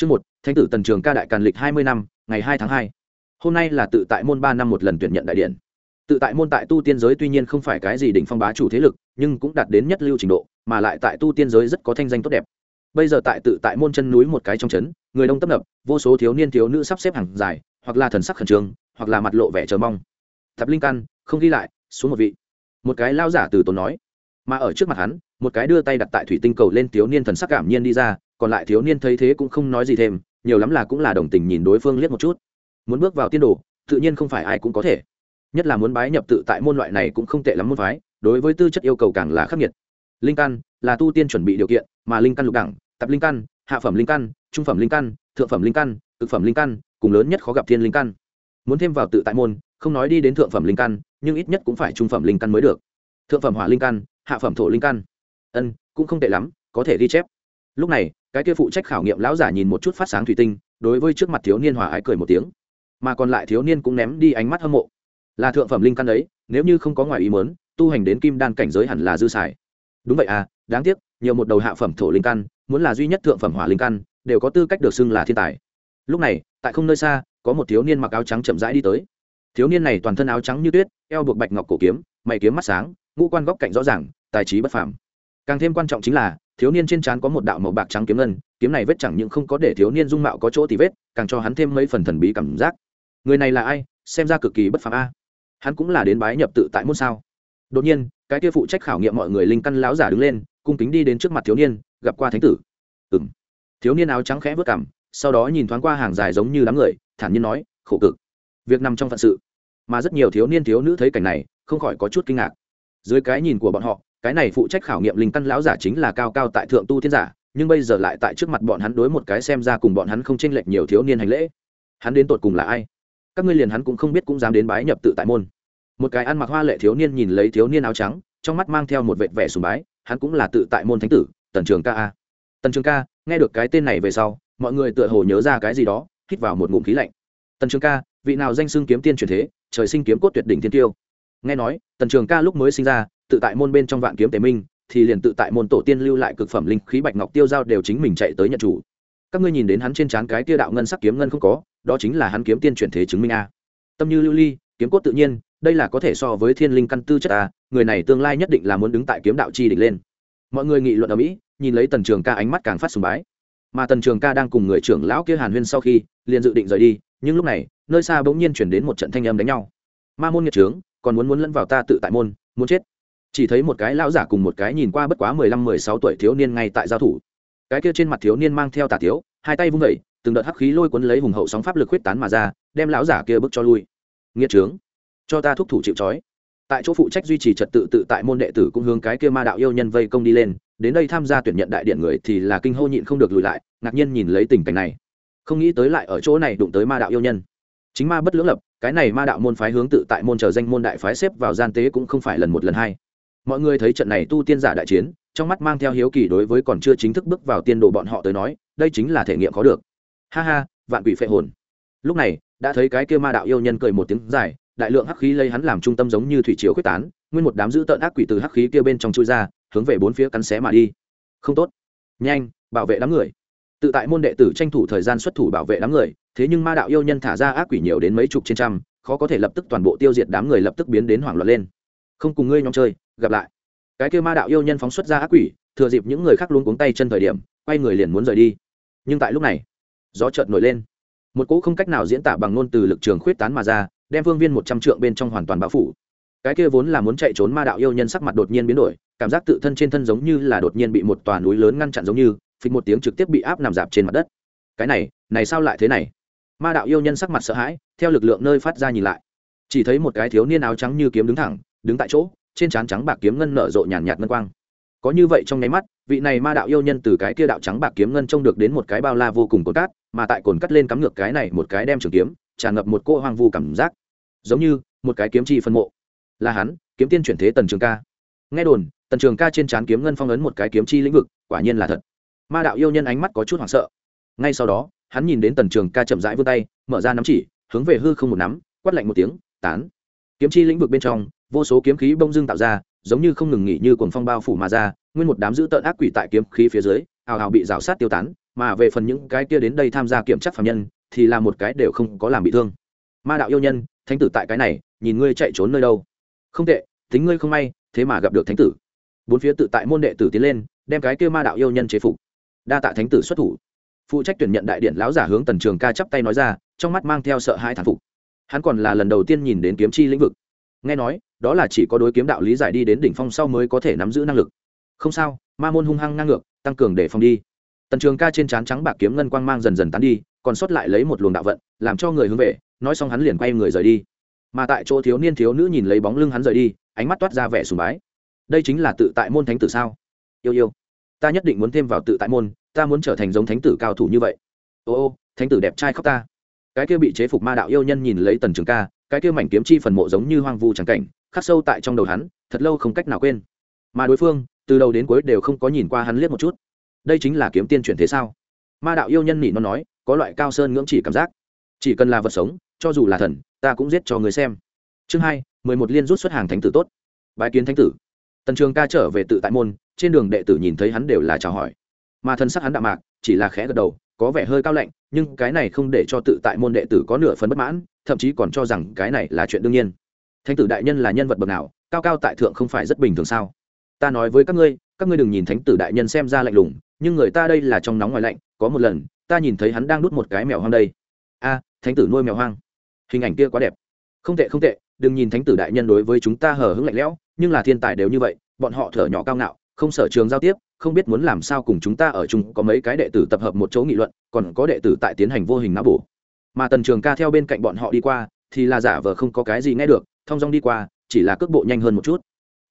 Chương một, Thánh tử Tần Trường Ca đại càn lịch hai mươi năm, ngày hai tháng hai. Hôm nay là tự tại môn ba năm một lần tuyển nhận đại điện. Tự tại môn tại tu tiên giới tuy nhiên không phải cái gì đỉnh phong bá chủ thế lực, nhưng cũng đạt đến nhất lưu trình độ, mà lại tại tu tiên giới rất có thanh danh tốt đẹp. Bây giờ tại tự tại môn chân núi một cái trong trấn, người đông tấp nập, vô số thiếu niên thiếu nữ sắp xếp hàng dài, hoặc là thần sắc khẩn trương, hoặc là mặt lộ vẻ chờ mong. Thập linh căn, không ghi lại, xuống một vị. Một cái lao giả từ tốn nói, mà ở trước mặt hắn, một cái đưa tay đặt tại thủy tinh cầu lên thiếu niên thần sắc cảm nhiên đi ra, còn lại thiếu niên thấy thế cũng không nói gì thêm nhiều lắm là cũng là đồng tình nhìn đối phương liếc một chút. Muốn bước vào tiên đồ tự nhiên không phải ai cũng có thể. Nhất là muốn bái nhập tự tại môn loại này cũng không tệ lắm môn phái đối với tư chất yêu cầu càng là khắc nghiệt. Linh căn là tu tiên chuẩn bị điều kiện mà linh căn lục đẳng tập linh căn hạ phẩm linh căn trung phẩm linh căn thượng phẩm linh căn cực phẩm linh căn cùng lớn nhất khó gặp thiên linh căn. Muốn thêm vào tự tại môn không nói đi đến thượng phẩm linh căn nhưng ít nhất cũng phải trung phẩm linh căn mới được. Thượng phẩm hỏa linh căn hạ phẩm thổ linh căn. Ân, cũng không tệ lắm, có thể ghi chép. Lúc này, cái kia phụ trách khảo nghiệm lão giả nhìn một chút phát sáng thủy tinh, đối với trước mặt thiếu niên hòa ái cười một tiếng. Mà còn lại thiếu niên cũng ném đi ánh mắt hâm mộ. Là thượng phẩm linh căn ấy nếu như không có ngoài ý mớn tu hành đến kim đan cảnh giới hẳn là dư xài. Đúng vậy à đáng tiếc, nhiều một đầu hạ phẩm thổ linh căn, muốn là duy nhất thượng phẩm hỏa linh căn, đều có tư cách được xưng là thiên tài. Lúc này, tại không nơi xa, có một thiếu niên mặc áo trắng chậm rãi đi tới. Thiếu niên này toàn thân áo trắng như tuyết, eo buộc bạch ngọc cổ kiếm, mày kiếm mắt sáng, ngũ quan góc cạnh rõ ràng tài trí bất phàm. Càng thêm quan trọng chính là, thiếu niên trên trán có một đạo màu bạc trắng kiếm ngân, kiếm này vết chẳng những không có để thiếu niên dung mạo có chỗ thì vết, càng cho hắn thêm mấy phần thần bí cảm giác. Người này là ai? Xem ra cực kỳ bất phàm a. Hắn cũng là đến bái nhập tự tại môn sao? Đột nhiên, cái kia phụ trách khảo nghiệm mọi người linh căn láo giả đứng lên, cung kính đi đến trước mặt thiếu niên, gặp qua thánh tử. Ừ m thiếu niên áo trắng khẽ vớt cảm sau đó nhìn thoáng qua hàng dài giống như đám người, thản nhiên nói, khổ cực. Việc nằm trong phận sự. Mà rất nhiều thiếu niên thiếu nữ thấy cảnh này, không khỏi có chút kinh ngạc. Dưới cái nhìn của bọn họ cái này phụ trách khảo nghiệm linh căn lão giả chính là cao cao tại thượng tu thiên giả, nhưng bây giờ lại tại trước mặt bọn hắn đối một cái xem ra cùng bọn hắn không chênh lệch nhiều thiếu niên hành lễ. Hắn đến tột cùng là ai? Các ngươi liền hắn cũng không biết cũng dám đến bái nhập tự tại môn. Một cái ăn mặc hoa lệ thiếu niên nhìn lấy thiếu niên áo trắng, trong mắt mang theo một vệt vẻ sùng bái, hắn cũng là tự tại môn thánh tử, tần trường ca a. Tần trường ca, nghe được cái tên này về sau, mọi người tựa hồ nhớ ra cái gì đó, hít vào một ngụm khí lạnh. Tần trường ca, vị nào danh xưng kiếm tiên truyền thế, trời sinh kiếm cốt tuyệt đỉnh thiên tiêu? Nghe nói, tần trường ca lúc mới sinh ra tự tại môn bên trong vạn kiếm tế minh, thì liền tự tại môn tổ tiên lưu lại cực phẩm linh khí bạch ngọc tiêu giao đều chính mình chạy tới nhận chủ. Các ngươi nhìn đến hắn trên trán cái tiêu đạo ngân sắc kiếm ngân không có, đó chính là hắn kiếm tiên chuyển thế chứng minh a. Tâm như lưu ly, kiếm cốt tự nhiên, đây là có thể so với thiên linh căn tư chất a, người này tương lai nhất định là muốn đứng tại kiếm đạo chi đỉnh lên. Mọi người nghị luận ở mỹ, nhìn lấy tần trường ca ánh mắt càng phát sùng bái. Mà tần trường ca đang cùng người trưởng lão kia hàn huyên sau khi, liền dự định rời đi, nhưng lúc này, nơi xa bỗng nhiên chuyển đến một trận thanh âm đánh nhau. Ma môn nghiệt trướng, còn muốn muốn lẫn vào ta tự tại môn, muốn chết chỉ thấy một cái lão giả cùng một cái nhìn qua bất quá mười lăm, mười sáu tuổi thiếu niên ngay tại giao thủ. Cái kia trên mặt thiếu niên mang theo tà thiếu hai tay vung vẩy từng đợt hắc khí lôi cuốn lấy hùng hậu sóng pháp lực huyết tán mà ra, đem lão giả kia bước cho lui. Nghĩa trướng, cho ta thúc thủ chịu trói. Tại chỗ phụ trách duy trì trật tự tự tại môn đệ tử cũng hướng cái kia ma đạo yêu nhân vây công đi lên, đến đây tham gia tuyển nhận đại điện người thì là kinh hô nhịn không được lùi lại, ngạc nhiên nhìn lấy tình cảnh này. Không nghĩ tới lại ở chỗ này đụng tới ma đạo yêu nhân. Chính ma bất lưỡng lập, cái này ma đạo môn phái hướng tự tại môn trở danh môn đại phái xếp vào gian tế cũng không phải lần một, lần hai mọi người thấy trận này tu tiên giả đại chiến, trong mắt mang theo hiếu kỳ đối với còn chưa chính thức bước vào tiên đồ bọn họ tới nói, đây chính là thể nghiệm khó được. Ha ha, vạn quỷ phệ hồn. Lúc này, đã thấy cái kia ma đạo yêu nhân cười một tiếng dài, đại lượng hắc khí lấy hắn làm trung tâm giống như thủy chiều quyết tán, nguyên một đám dữ tợn ác quỷ từ hắc khí kia bên trong chui ra, hướng về bốn phía cắn xé mà đi. Không tốt. Nhanh, bảo vệ đám người. Tự tại môn đệ tử tranh thủ thời gian xuất thủ bảo vệ đám người, thế nhưng ma đạo yêu nhân thả ra ác quỷ nhiều đến mấy chục trên trăm, khó có thể lập tức toàn bộ tiêu diệt đám người lập tức biến đến hoảng loạn lên. Không cùng ngươi nhóm chơi gặp lại. Cái kêu ma đạo yêu nhân phóng xuất ra ác quỷ, thừa dịp những người khác luôn cuống tay chân thời điểm, quay người liền muốn rời đi. Nhưng tại lúc này, gió chợt nổi lên. Một cỗ không cách nào diễn tả bằng ngôn từ lực trường khuyết tán mà ra, đem phương viên một trăm trượng bên trong hoàn toàn bao phủ. Cái kia vốn là muốn chạy trốn ma đạo yêu nhân sắc mặt đột nhiên biến đổi, cảm giác tự thân trên thân giống như là đột nhiên bị một tòa núi lớn ngăn chặn giống như, phịch một tiếng trực tiếp bị áp nằm dạp trên mặt đất. Cái này này sao lại thế này? Ma đạo yêu nhân sắc mặt sợ hãi, theo lực lượng nơi phát ra nhìn lại. Chỉ thấy một cái thiếu niên áo trắng như kiếm đứng thẳng, đứng tại chỗ trên trán trắng bạc kiếm ngân nở rộ nhàn nhạt ngân quang. Có như vậy trong nháy mắt, vị này ma đạo yêu nhân từ cái kia đạo trắng bạc kiếm ngân trông được đến một cái bao la vô cùng cồn cát, mà tại cồn cắt lên cắm ngược cái này một cái đem trường kiếm, tràn ngập một cô hoang vu cảm giác. Giống như một cái kiếm chi phân mộ. Là hắn, kiếm tiên chuyển thế tần trường ca. Nghe đồn, tần trường ca trên trán kiếm ngân phong ấn một cái kiếm chi lĩnh vực, quả nhiên là thật. Ma đạo yêu nhân ánh mắt có chút hoảng sợ. Ngay sau đó, hắn nhìn đến tần trường ca chậm rãi vươn tay, mở ra nắm chỉ, hướng về hư không một nắm, quát lạnh một tiếng, tán kiếm chi lĩnh vực bên trong, vô số kiếm khí bông dưng tạo ra, giống như không ngừng nghỉ như cuồng phong bao phủ mà ra, nguyên một đám dữ tợn ác quỷ tại kiếm khí phía dưới, hào hào bị rào sát tiêu tán, mà về phần những cái kia đến đây tham gia kiểm tra phạm nhân, thì là một cái đều không có làm bị thương. Ma đạo yêu nhân, thánh tử tại cái này, nhìn ngươi chạy trốn nơi đâu. Không tệ, tính ngươi không may, thế mà gặp được thánh tử. Bốn phía tự tại môn đệ tử tiến lên, đem cái kia ma đạo yêu nhân chế phục. Đa tạ thánh tử xuất thủ. Phụ trách tuyển nhận đại điện lão giả hướng tần trường ca chắp tay nói ra, trong mắt mang theo sợ hai thản phục hắn còn là lần đầu tiên nhìn đến kiếm chi lĩnh vực. Nghe nói, đó là chỉ có đối kiếm đạo lý giải đi đến đỉnh phong sau mới có thể nắm giữ năng lực. Không sao, ma môn hung hăng ngang ngược, tăng cường để phòng đi. Tần trường ca trên trán trắng bạc kiếm ngân quang mang dần dần tán đi, còn sót lại lấy một luồng đạo vận, làm cho người hướng về, nói xong hắn liền quay người rời đi. Mà tại chỗ thiếu niên thiếu nữ nhìn lấy bóng lưng hắn rời đi, ánh mắt toát ra vẻ sùng bái. Đây chính là tự tại môn thánh tử sao? Yêu yêu, ta nhất định muốn thêm vào tự tại môn, ta muốn trở thành giống thánh tử cao thủ như vậy. Ô ô, thánh tử đẹp trai khóc ta cái kia bị chế phục ma đạo yêu nhân nhìn lấy tần trường ca, cái kia mảnh kiếm chi phần mộ giống như hoang vu trắng cảnh, khắc sâu tại trong đầu hắn, thật lâu không cách nào quên. Mà đối phương, từ đầu đến cuối đều không có nhìn qua hắn liếc một chút. Đây chính là kiếm tiên chuyển thế sao? Ma đạo yêu nhân nỉ nó nói, có loại cao sơn ngưỡng chỉ cảm giác. Chỉ cần là vật sống, cho dù là thần, ta cũng giết cho người xem. Chương hai, mười một liên rút xuất hàng thánh tử tốt. Bài kiến thánh tử. Tần trường ca trở về tự tại môn, trên đường đệ tử nhìn thấy hắn đều là chào hỏi. Mà thân sắc hắn đạo mạc, chỉ là khẽ gật đầu có vẻ hơi cao lạnh, nhưng cái này không để cho tự tại môn đệ tử có nửa phần bất mãn, thậm chí còn cho rằng cái này là chuyện đương nhiên. Thánh tử đại nhân là nhân vật bậc nào, cao cao tại thượng không phải rất bình thường sao? Ta nói với các ngươi các ngươi đừng nhìn thánh tử đại nhân xem ra lạnh lùng, nhưng người ta đây là trong nóng ngoài lạnh, có một lần, ta nhìn thấy hắn đang đút một cái mèo hoang đây. A, thánh tử nuôi mèo hoang. Hình ảnh kia quá đẹp. Không tệ không tệ, đừng nhìn thánh tử đại nhân đối với chúng ta hờ hững lạnh lẽo, nhưng là thiên tài đều như vậy, bọn họ thở nhỏ cao ngạo, không sở trường giao tiếp không biết muốn làm sao cùng chúng ta ở chung, có mấy cái đệ tử tập hợp một chỗ nghị luận, còn có đệ tử tại tiến hành vô hình não bổ. Mà tần trường ca theo bên cạnh bọn họ đi qua, thì là giả vờ không có cái gì nghe được, thong dong đi qua, chỉ là cước bộ nhanh hơn một chút.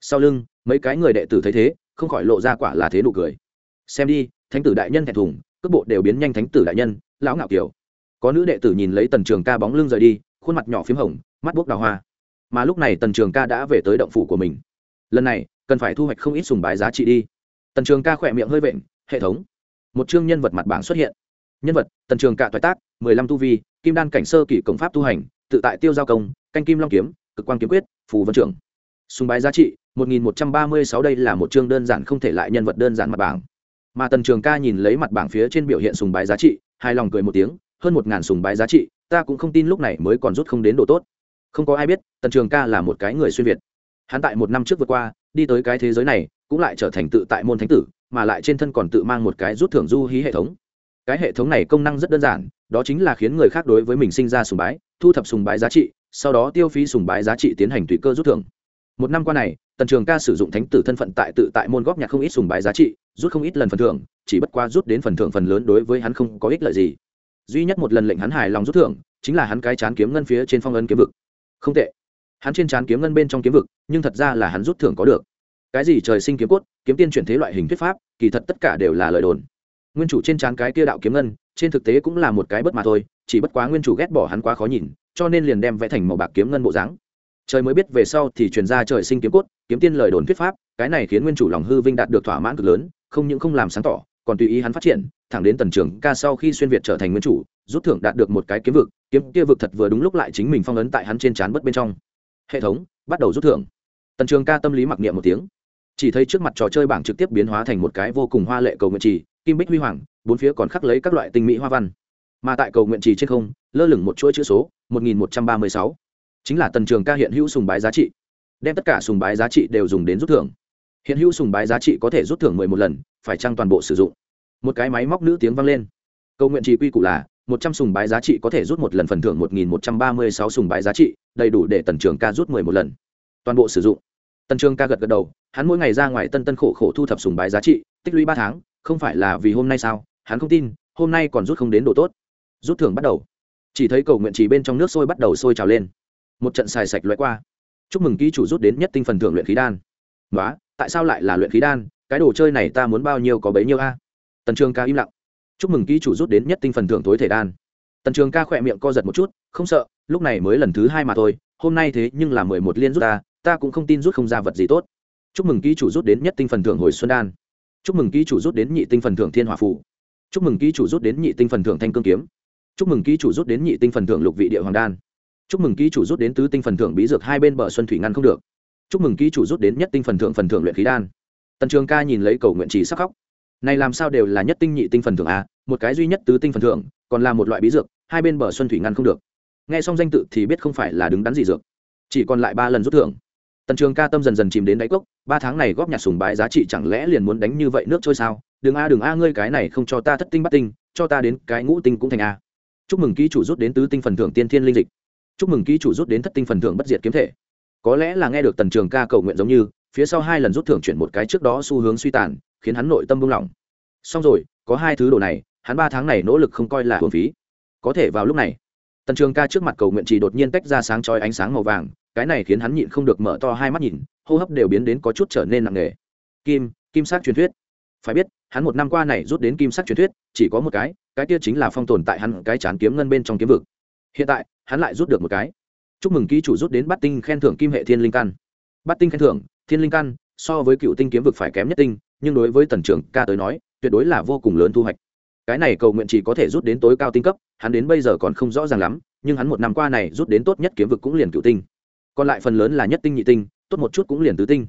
Sau lưng, mấy cái người đệ tử thấy thế, không khỏi lộ ra quả là thế nụ cười. Xem đi, thánh tử đại nhân thẹn thùng, cước bộ đều biến nhanh thánh tử đại nhân, lão ngạo kiều có nữ đệ tử nhìn lấy tần trường ca bóng lưng rời đi, khuôn mặt nhỏ p h í m hồng, mắt buốc đào hoa. Mà lúc này tần trường ca đã về tới động phủ của mình. Lần này, cần phải thu hoạch không ít sùng bái giá trị đi tần trường ca khỏe miệng hơi vện, hệ thống. Một chương nhân vật mặt bảng xuất hiện. Nhân vật, tần trường ca toại tác, mười lăm tu vi, kim đan cảnh sơ kỷ công pháp tu hành, tự tại tiêu giao công, canh kim long kiếm, cực quan kiếm quyết, phù vân trưởng. Sùng bái giá trị, một nghìn một trăm ba mươi sáu, đây là một chương đơn giản không thể lại nhân vật đơn giản mặt bảng. Mà tần trường ca nhìn lấy mặt bảng phía trên biểu hiện sùng bái giá trị, hài lòng cười một tiếng, hơn một ngàn sùng bái giá trị, ta cũng không tin lúc này mới còn rút không đến độ tốt. Không có ai biết, tần trường ca là một cái người xuyên việt. Hắn tại một năm trước vượt qua, đi tới cái thế giới này cũng lại trở thành tự tại môn thánh tử, mà lại trên thân còn tự mang một cái rút thưởng du hí hệ thống. Cái hệ thống này công năng rất đơn giản, đó chính là khiến người khác đối với mình sinh ra sùng bái, thu thập sùng bái giá trị, sau đó tiêu phí sùng bái giá trị tiến hành tùy cơ rút thưởng. Một năm qua này, tần trường ca sử dụng thánh tử thân phận tại tự tại môn góp nhặt không ít sùng bái giá trị, rút không ít lần phần thưởng, chỉ bất qua rút đến phần thưởng phần lớn đối với hắn không có ích lợi gì. Duy nhất một lần lệnh hắn hài lòng rút thưởng, chính là hắn cái chán kiếm ngân phía trên phong ấn kiếm vực. Không tệ. Hắn trên chán kiếm ngân bên trong kiếm vực, nhưng thật ra là hắn rút thưởng có được cái gì trời sinh kiếm cốt, kiếm tiên chuyển thế loại hình thuyết pháp, kỳ thật tất cả đều là lời đồn. Nguyên chủ trên trán cái kia đạo kiếm ngân, trên thực tế cũng là một cái bất mà thôi, chỉ bất quá nguyên chủ ghét bỏ hắn quá khó nhìn, cho nên liền đem vẽ thành màu bạc kiếm ngân bộ dáng. Trời mới biết về sau thì truyền ra trời sinh kiếm cốt, kiếm tiên lời đồn thuyết pháp, cái này khiến nguyên chủ lòng hư vinh đạt được thỏa mãn cực lớn, không những không làm sáng tỏ, còn tùy ý hắn phát triển, thẳng đến tần trường ca sau khi xuyên việt trở thành nguyên chủ, rút thưởng đạt được một cái kiếm vực, kiếm kia vực thật vừa đúng lúc lại chính mình phong ấn tại hắn trên trán bất bên trong. Hệ thống, bắt đầu rút thưởng. Tần trường ca tâm lý mặc niệm một tiếng chỉ thấy trước mặt trò chơi bảng trực tiếp biến hóa thành một cái vô cùng hoa lệ cầu nguyện trì, kim bích huy hoàng, bốn phía còn khắc lấy các loại tinh mỹ hoa văn. Mà tại cầu nguyện trì trên không, lơ lửng một chuỗi chữ số, một nghìn một trăm ba mươi sáu. Chính là tần trường ca hiện hữu sùng bái giá trị. Đem tất cả sùng bái giá trị đều dùng đến rút thưởng. Hiện hữu sùng bái giá trị có thể rút thưởng mười một lần, phải trăng toàn bộ sử dụng? Một cái máy móc nữ tiếng vang lên. Cầu nguyện trì quy củ là, một trăm sùng bái giá trị có thể rút một lần phần thưởng một nghìn một trăm ba mươi sáu sùng bái giá trị, đầy đủ để tần trường ca rút mười một lần. Toàn bộ sử dụng tần trường ca gật gật đầu, hắn mỗi ngày ra ngoài tân tân khổ khổ thu thập sùng bái giá trị, tích lũy ba tháng, không phải là vì hôm nay sao, hắn không tin, hôm nay còn rút không đến độ tốt. Rút thưởng bắt đầu. Chỉ thấy cầu nguyện chỉ bên trong nước sôi bắt đầu sôi trào lên. Một trận xài sạch loại qua. Chúc mừng ký chủ rút đến nhất tinh phần thưởng luyện khí đan. Nói tại sao lại là luyện khí đan? Cái đồ chơi này ta muốn bao nhiêu có bấy nhiêu a? Tần trường ca im lặng. Chúc mừng ký chủ rút đến nhất tinh phần thưởng tối thể đan. Tần trường ca khỏe miệng co giật một chút, không sợ, lúc này mới lần thứ hai mà thôi, hôm nay thế nhưng là mười một liên rút ta ta cũng không tin rút không ra vật gì tốt. Chúc mừng ký chủ rút đến nhất tinh phần thưởng hồi xuân đan. Chúc mừng ký chủ rút đến nhị tinh phần thưởng thiên hòa phủ chúc mừng ký chủ rút đến nhị tinh phần thưởng thanh cương kiếm. Chúc mừng ký chủ rút đến nhị tinh phần thưởng lục vị địa hoàng đan. Chúc mừng ký chủ rút đến tứ tinh phần thưởng bí dược hai bên bờ xuân thủy ngăn không được. Chúc mừng ký chủ rút đến nhất tinh phần thưởng phần thưởng luyện khí đan. Tần trường ca nhìn lấy cầu nguyện trì sắc khóc. Này làm sao đều là nhất tinh nhị tinh phần thưởng à? Một cái duy nhất tứ tinh phần thưởng, còn là một loại bí dược, hai bên bờ xuân thủy ngăn không được. Nghe xong danh tự thì biết không phải là đứng đắn gì dược. Chỉ còn lại ba lần rút thưởng tần trường ca tâm dần dần chìm đến đáy cốc, ba tháng này góp nhặt sùng bái giá trị chẳng lẽ liền muốn đánh như vậy nước trôi sao? Đừng a đừng a, ngươi cái này không cho ta thất tinh bắt tinh, cho ta đến cái ngũ tinh cũng thành a. Chúc mừng ký chủ rút đến tứ tinh phần thưởng tiên thiên linh dịch. Chúc mừng ký chủ rút đến thất tinh phần thưởng bất diệt kiếm thể. Có lẽ là nghe được tần trường ca cầu nguyện giống như, phía sau hai lần rút thưởng chuyển một cái trước đó xu hướng suy tàn, khiến hắn nội tâm buông lỏng. Xong rồi, có hai thứ đồ này, hắn ba tháng này nỗ lực không coi là hồn phí. Có thể vào lúc này, tần trường ca trước mặt cầu nguyện chỉ đột nhiên tách ra sáng chói ánh sáng màu vàng cái này khiến hắn nhịn không được mở to hai mắt nhìn, hô hấp đều biến đến có chút trở nên nặng nề. Kim kim sắc truyền thuyết. Phải biết, hắn một năm qua này rút đến kim sắc truyền thuyết, chỉ có một cái cái kia chính là phong tồn tại hắn cái chán kiếm ngân bên trong kiếm vực. Hiện tại, hắn lại rút được một cái. Chúc mừng ký chủ rút đến bát tinh khen thưởng kim hệ thiên linh căn. Bát tinh khen thưởng, thiên linh căn, so với cựu tinh kiếm vực phải kém nhất tinh, nhưng đối với tần trưởng ca tới nói, tuyệt đối là vô cùng lớn thu hoạch. Cái này cầu nguyện chỉ có thể rút đến tối cao tinh cấp, hắn đến bây giờ còn không rõ ràng lắm, nhưng hắn một năm qua này rút đến tốt nhất kiếm vực cũng liền cựu tinh còn lại phần lớn là nhất tinh nhị tinh, tốt một chút cũng liền tứ tinh.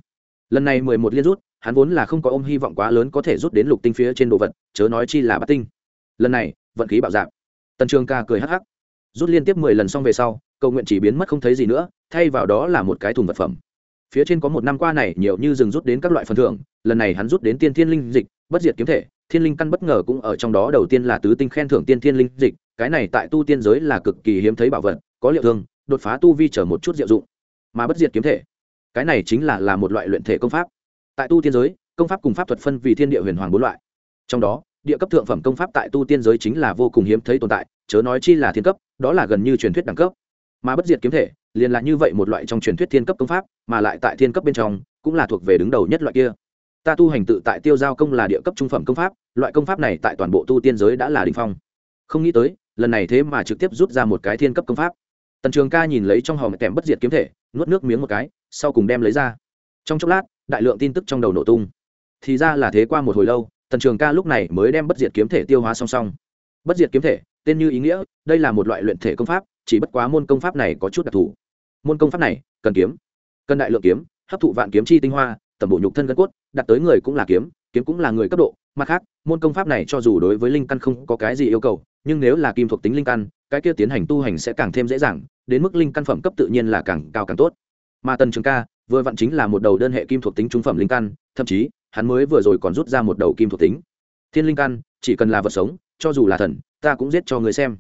Lần này mười một liên rút, hắn vốn là không có ôm hy vọng quá lớn có thể rút đến lục tinh phía trên đồ vật, chớ nói chi là bát tinh. Lần này, vận khí bạo dạp tần trường ca cười hắc hắc. Rút liên tiếp mười lần xong về sau, cầu nguyện chỉ biến mất không thấy gì nữa, thay vào đó là một cái thùng vật phẩm. Phía trên có một năm qua này, nhiều như dừng rút đến các loại phần thưởng, lần này hắn rút đến tiên thiên linh dịch, bất diệt kiếm thể, thiên linh căn bất ngờ cũng ở trong đó, đầu tiên là tứ tinh khen thưởng tiên thiên linh dịch, cái này tại tu tiên giới là cực kỳ hiếm thấy bảo vật, có liệu thương, đột phá tu vi chở một chút diệu dụng mà bất diệt kiếm thể. Cái này chính là là một loại luyện thể công pháp. Tại tu tiên giới, công pháp cùng pháp thuật phân vì thiên địa huyền hoàng bốn loại. Trong đó, địa cấp thượng phẩm công pháp tại tu tiên giới chính là vô cùng hiếm thấy tồn tại, chớ nói chi là thiên cấp, đó là gần như truyền thuyết đẳng cấp. Mà bất diệt kiếm thể, liền là như vậy một loại trong truyền thuyết thiên cấp công pháp, mà lại tại thiên cấp bên trong, cũng là thuộc về đứng đầu nhất loại kia. Ta tu hành tự tại tiêu giao công là địa cấp trung phẩm công pháp, loại công pháp này tại toàn bộ tu tiên giới đã là đình phong. Không nghĩ tới, lần này thế mà trực tiếp rút ra một cái thiên cấp công pháp. Tần trường ca nhìn lấy trong hòm kèm bất diệt kiếm thể nuốt nước miếng một cái, sau cùng đem lấy ra. Trong chốc lát, đại lượng tin tức trong đầu nổ tung. Thì ra là thế qua một hồi lâu, tần trường ca lúc này mới đem bất diệt kiếm thể tiêu hóa song song. Bất diệt kiếm thể, tên như ý nghĩa, đây là một loại luyện thể công pháp, chỉ bất quá môn công pháp này có chút đặc thù. Môn công pháp này, cần kiếm. Cần đại lượng kiếm, hấp thụ vạn kiếm chi tinh hoa, tẩm bộ nhục thân gân cốt, đặt tới người cũng là kiếm kiếm cũng là người cấp độ. Mặt khác, môn công pháp này cho dù đối với linh căn không có cái gì yêu cầu nhưng nếu là kim thuộc tính linh căn, cái kia tiến hành tu hành sẽ càng thêm dễ dàng, đến mức linh căn phẩm cấp tự nhiên là càng cao càng tốt. Mà tần trường ca, vừa vặn chính là một đầu đơn hệ kim thuộc tính trung phẩm linh căn, thậm chí, hắn mới vừa rồi còn rút ra một đầu kim thuộc tính. Thiên linh căn, chỉ cần là vật sống, cho dù là thần, ta cũng giết cho người xem.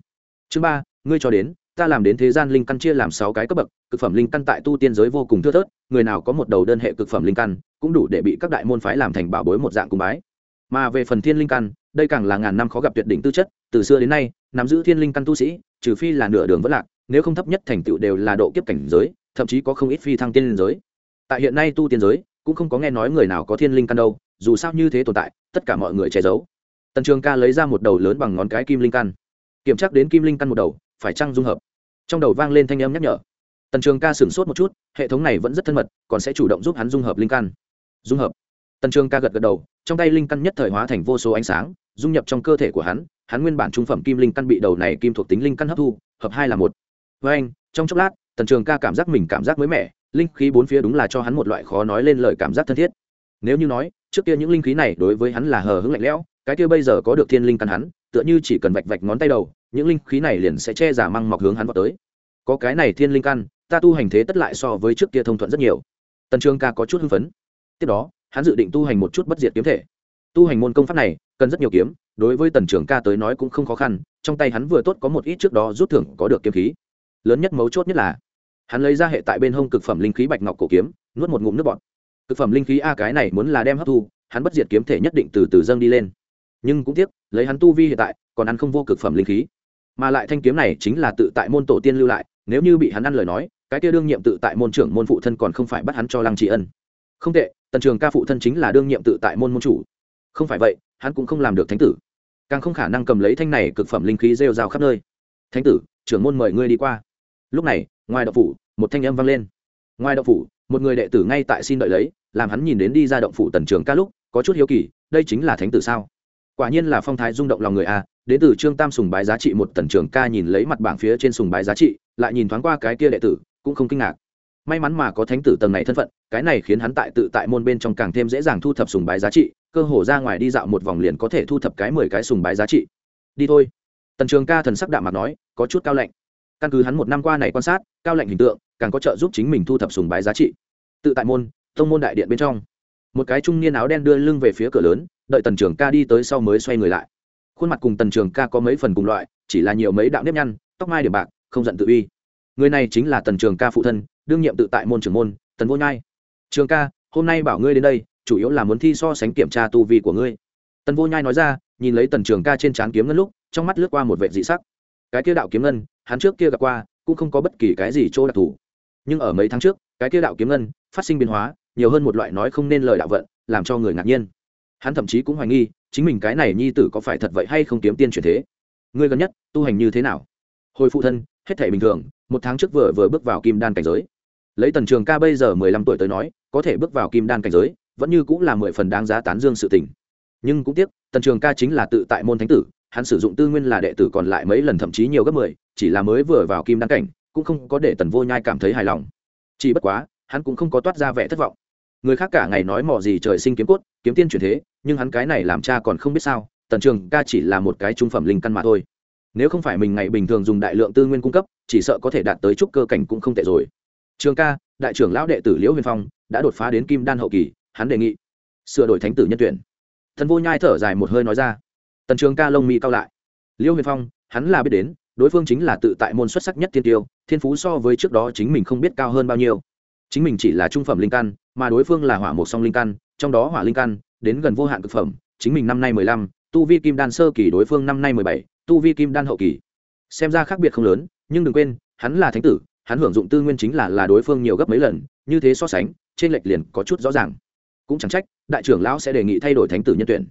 Chương ba, ngươi cho đến, ta làm đến thế gian linh căn chia làm sáu cái cấp bậc, cực phẩm linh căn tại tu tiên giới vô cùng thưa thớt, người nào có một đầu đơn hệ cực phẩm linh căn, cũng đủ để bị các đại môn phái làm thành bảo bối một dạng cung bái mà về phần thiên linh căn, đây càng là ngàn năm khó gặp tuyệt đỉnh tư chất, từ xưa đến nay, nắm giữ thiên linh căn tu sĩ, trừ phi là nửa đường vất lạc, nếu không thấp nhất thành tựu đều là độ kiếp cảnh giới, thậm chí có không ít phi thăng tiên liên giới. Tại hiện nay tu tiên giới, cũng không có nghe nói người nào có thiên linh căn đâu, dù sao như thế tồn tại, tất cả mọi người che giấu. Tần trường ca lấy ra một đầu lớn bằng ngón cái kim linh căn. Kiểm tra đến kim linh căn một đầu, phải chăng dung hợp? Trong đầu vang lên thanh âm nhắc nhở. Tần trường ca sửng sốt một chút, hệ thống này vẫn rất thân mật, còn sẽ chủ động giúp hắn dung hợp linh căn. Dung hợp. Tần trường ca gật gật đầu trong tay linh căn nhất thời hóa thành vô số ánh sáng, dung nhập trong cơ thể của hắn hắn nguyên bản trung phẩm kim linh căn bị đầu này kim thuộc tính linh căn hấp thu, hợp hai là một. Với anh, trong chốc lát, tần trường ca cảm giác mình cảm giác mới mẻ, linh khí bốn phía đúng là cho hắn một loại khó nói lên lời cảm giác thân thiết. Nếu như nói, trước kia những linh khí này đối với hắn là hờ hững lạnh lẽo, cái kia bây giờ có được thiên linh căn hắn, tựa như chỉ cần vạch vạch ngón tay đầu, những linh khí này liền sẽ che giả măng mọc hướng hắn vào tới. Có cái này thiên linh căn, ta tu hành thế tất lại so với trước kia thông thuận rất nhiều. Tần trường ca có chút hưng phấn. Tiếp đó hắn dự định tu hành một chút bất diệt kiếm thể. Tu hành môn công pháp này, cần rất nhiều kiếm, đối với tần trưởng ca tới nói cũng không khó khăn, trong tay hắn vừa tốt có một ít trước đó rút thưởng có được kiếm khí. Lớn nhất mấu chốt nhất là, hắn lấy ra hệ tại bên hông cực phẩm linh khí bạch ngọc cổ kiếm, nuốt một ngụm nước bọt. Cực phẩm linh khí a cái này muốn là đem hấp thu, hắn bất diệt kiếm thể nhất định từ từ dâng đi lên. Nhưng cũng tiếc, lấy hắn tu vi hiện tại, còn ăn không vô cực phẩm linh khí. Mà lại thanh kiếm này chính là tự tại môn tổ tiên lưu lại, nếu như bị hắn ăn lời nói, cái kia đương nhiệm tự tại môn trưởng môn phụ thân còn không phải bắt hắn cho lăng trị ân. Không tệ tần trường ca phụ thân chính là đương nhiệm tự tại môn môn chủ. Không phải vậy, hắn cũng không làm được thánh tử. Càng không khả năng cầm lấy thanh này cực phẩm linh khí rêu rao khắp nơi. Thánh tử, trưởng môn mời ngươi đi qua. Lúc này, ngoài đậu phủ, một thanh âm vang lên. Ngoài đậu phủ, một người đệ tử ngay tại xin đợi lấy, làm hắn nhìn đến đi ra động phủ tần trường ca lúc, có chút hiếu kỳ, đây chính là thánh tử sao? Quả nhiên là phong thái rung động lòng người a, đến từ trương tam sùng bái giá trị một tần trường ca nhìn lấy mặt bảng phía trên sùng bái giá trị, lại nhìn thoáng qua cái kia đệ tử, cũng không kinh ngạc may mắn mà có thánh tử tầng này thân phận, cái này khiến hắn tại tự tại môn bên trong càng thêm dễ dàng thu thập sùng bái giá trị, cơ hồ ra ngoài đi dạo một vòng liền có thể thu thập cái mười cái sùng bái giá trị. Đi thôi. Tần trường ca thần sắc đạm mặt nói, có chút cao lạnh. Căn cứ hắn một năm qua này quan sát, cao lạnh hình tượng, càng có trợ giúp chính mình thu thập sùng bái giá trị. Tự tại môn, tông môn đại điện bên trong. Một cái trung niên áo đen đưa lưng về phía cửa lớn, đợi tần trường ca đi tới sau mới xoay người lại. Khuôn mặt cùng tần trường ca có mấy phần cùng loại, chỉ là nhiều mấy đạo nếp nhăn, tóc mai điểm bạc, không giận tự uy. Người này chính là tần trường ca phụ thân đương nhiệm tự tại môn trưởng môn, tần vô nhai. Trường ca, hôm nay bảo ngươi đến đây, chủ yếu là muốn thi so sánh kiểm tra tu vi của ngươi. Tần vô nhai nói ra, nhìn lấy tần trường ca trên trán kiếm ngân lúc, trong mắt lướt qua một vệ dị sắc. Cái kia đạo kiếm ngân, hắn trước kia gặp qua, cũng không có bất kỳ cái gì chỗ đặc thù. Nhưng ở mấy tháng trước, cái kia đạo kiếm ngân, phát sinh biến hóa, nhiều hơn một loại nói không nên lời đạo vận, làm cho người ngạc nhiên. Hắn thậm chí cũng hoài nghi, chính mình cái này nhi tử có phải thật vậy hay không kiếm tiên chuyển thế? Ngươi gần nhất, tu hành như thế nào? Hồi phụ thân, hết thể bình thường, một tháng trước vừa vừa bước vào kim đan cảnh giới lấy tần trường ca bây giờ mười lăm tuổi tới nói, có thể bước vào kim đan cảnh giới, vẫn như cũng là mười phần đáng giá tán dương sự tình. Nhưng cũng tiếc, tần trường ca chính là tự tại môn thánh tử, hắn sử dụng tư nguyên là đệ tử còn lại mấy lần thậm chí nhiều gấp mười, chỉ là mới vừa vào kim đan cảnh, cũng không có để tần vô nhai cảm thấy hài lòng. Chỉ bất quá, hắn cũng không có toát ra vẻ thất vọng. Người khác cả ngày nói mò gì trời sinh kiếm cốt, kiếm tiên chuyển thế, nhưng hắn cái này làm cha còn không biết sao, tần trường ca chỉ là một cái trung phẩm linh căn mà thôi. Nếu không phải mình ngày bình thường dùng đại lượng tư nguyên cung cấp, chỉ sợ có thể đạt tới trúc cơ cảnh cũng không tệ rồi trường ca, đại trưởng lão đệ tử liễu huyền phong đã đột phá đến kim đan hậu kỳ, hắn đề nghị sửa đổi thánh tử nhân tuyển. Thần vô nhai thở dài một hơi nói ra. Tần trường ca lông mi cao lại. Liễu huyền phong, hắn là biết đến, đối phương chính là tự tại môn xuất sắc nhất thiên tiêu, thiên phú so với trước đó chính mình không biết cao hơn bao nhiêu. Chính mình chỉ là trung phẩm linh căn, mà đối phương là hỏa một song linh căn, trong đó hỏa linh căn đến gần vô hạn cực phẩm, chính mình năm nay mười lăm, tu vi kim đan sơ kỳ đối phương năm nay mười bảy, tu vi kim đan hậu kỳ. Xem ra khác biệt không lớn, nhưng đừng quên, hắn là thánh tử hắn hưởng dụng tư nguyên chính là là đối phương nhiều gấp mấy lần, như thế so sánh, trên lệch liền có chút rõ ràng. Cũng chẳng trách, đại trưởng lão sẽ đề nghị thay đổi thánh tử nhân tuyển.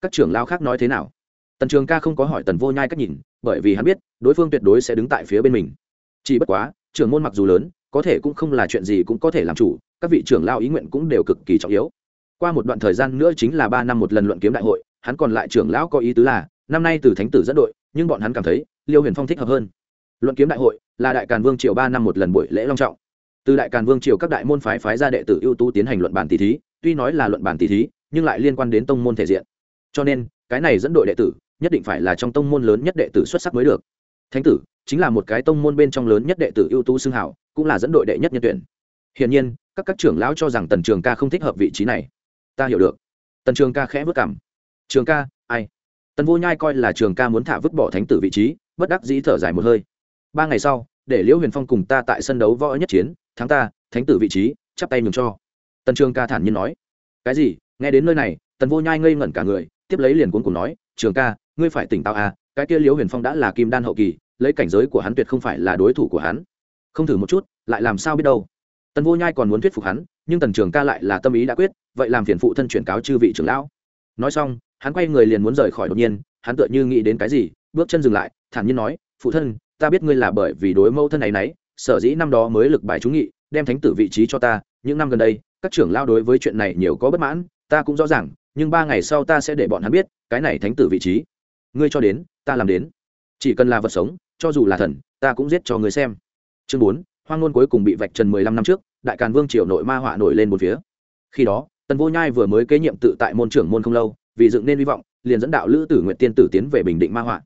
Các trưởng lão khác nói thế nào? Tần trường ca không có hỏi tần vô nhai cách nhìn, bởi vì hắn biết, đối phương tuyệt đối sẽ đứng tại phía bên mình. Chỉ bất quá, trưởng môn mặc dù lớn, có thể cũng không là chuyện gì cũng có thể làm chủ, các vị trưởng lao ý nguyện cũng đều cực kỳ trọng yếu. Qua một đoạn thời gian nữa chính là ba năm một lần luận kiếm đại hội, hắn còn lại trưởng lão có ý tứ là, năm nay từ thánh tử dẫn đội, nhưng bọn hắn cảm thấy, liêu huyền phong thích hợp hơn. Luận kiếm đại hội là đại càn vương triều ba năm một lần buổi lễ long trọng. Từ đại càn vương triều các đại môn phái phái ra đệ tử ưu tú tiến hành luận bản tỷ thí, tuy nói là luận bản tỷ thí, nhưng lại liên quan đến tông môn thể diện. Cho nên, cái này dẫn đội đệ tử, nhất định phải là trong tông môn lớn nhất đệ tử xuất sắc mới được. Thánh tử, chính là một cái tông môn bên trong lớn nhất đệ tử ưu tú xưng hảo cũng là dẫn đội đệ nhất nhân tuyển. Hiển nhiên, các các trưởng lão cho rằng tần trường ca không thích hợp vị trí này. Ta hiểu được. Tần trường ca khẽ vất cảm trường ca, ai? Tần vô nhai coi là trường ca muốn thả vứt bỏ thánh tử vị trí, bất đắc dĩ thở dài một hơi ba ngày sau, để liễu huyền phong cùng ta tại sân đấu võ nhất chiến, thắng ta, thánh tử vị trí, chắp tay nhường cho. Tần trường ca thản nhiên nói. Cái gì? Nghe đến nơi này, tần vô nhai ngây ngẩn cả người, tiếp lấy liền cuốn cùng nói, trường ca, ngươi phải tỉnh táo à cái kia liễu huyền phong đã là kim đan hậu kỳ, lấy cảnh giới của hắn tuyệt không phải là đối thủ của hắn. Không thử một chút, lại làm sao biết đâu? Tần vô nhai còn muốn thuyết phục hắn, nhưng tần trường ca lại là tâm ý đã quyết, vậy làm phiền phụ thân chuyển cáo chư vị trưởng lão. Nói xong, hắn quay người liền muốn rời khỏi đột nhiên, hắn tựa như nghĩ đến cái gì, bước chân dừng lại, thản nhiên nói, phụ thân ta biết ngươi là bởi vì đối mẫu thân này nấy, sở dĩ năm đó mới lực bài trúng nghị, đem thánh tử vị trí cho ta, những năm gần đây, các trưởng lao đối với chuyện này nhiều có bất mãn, ta cũng rõ ràng, nhưng ba ngày sau ta sẽ để bọn hắn biết, cái này thánh tử vị trí. Ngươi cho đến, ta làm đến. Chỉ cần là vật sống, cho dù là thần, ta cũng giết cho người xem. Chương bốn, hoang ngôn cuối cùng bị vạch trần mười lăm năm trước, đại càn vương triều nội ma họa nổi lên một phía. Khi đó, tần vô nhai vừa mới kế nhiệm tự tại môn trưởng môn không lâu, vì dựng nên hy vọng, liền dẫn đạo lữ tử nguyện tiên tử tiến về bình định ma họa.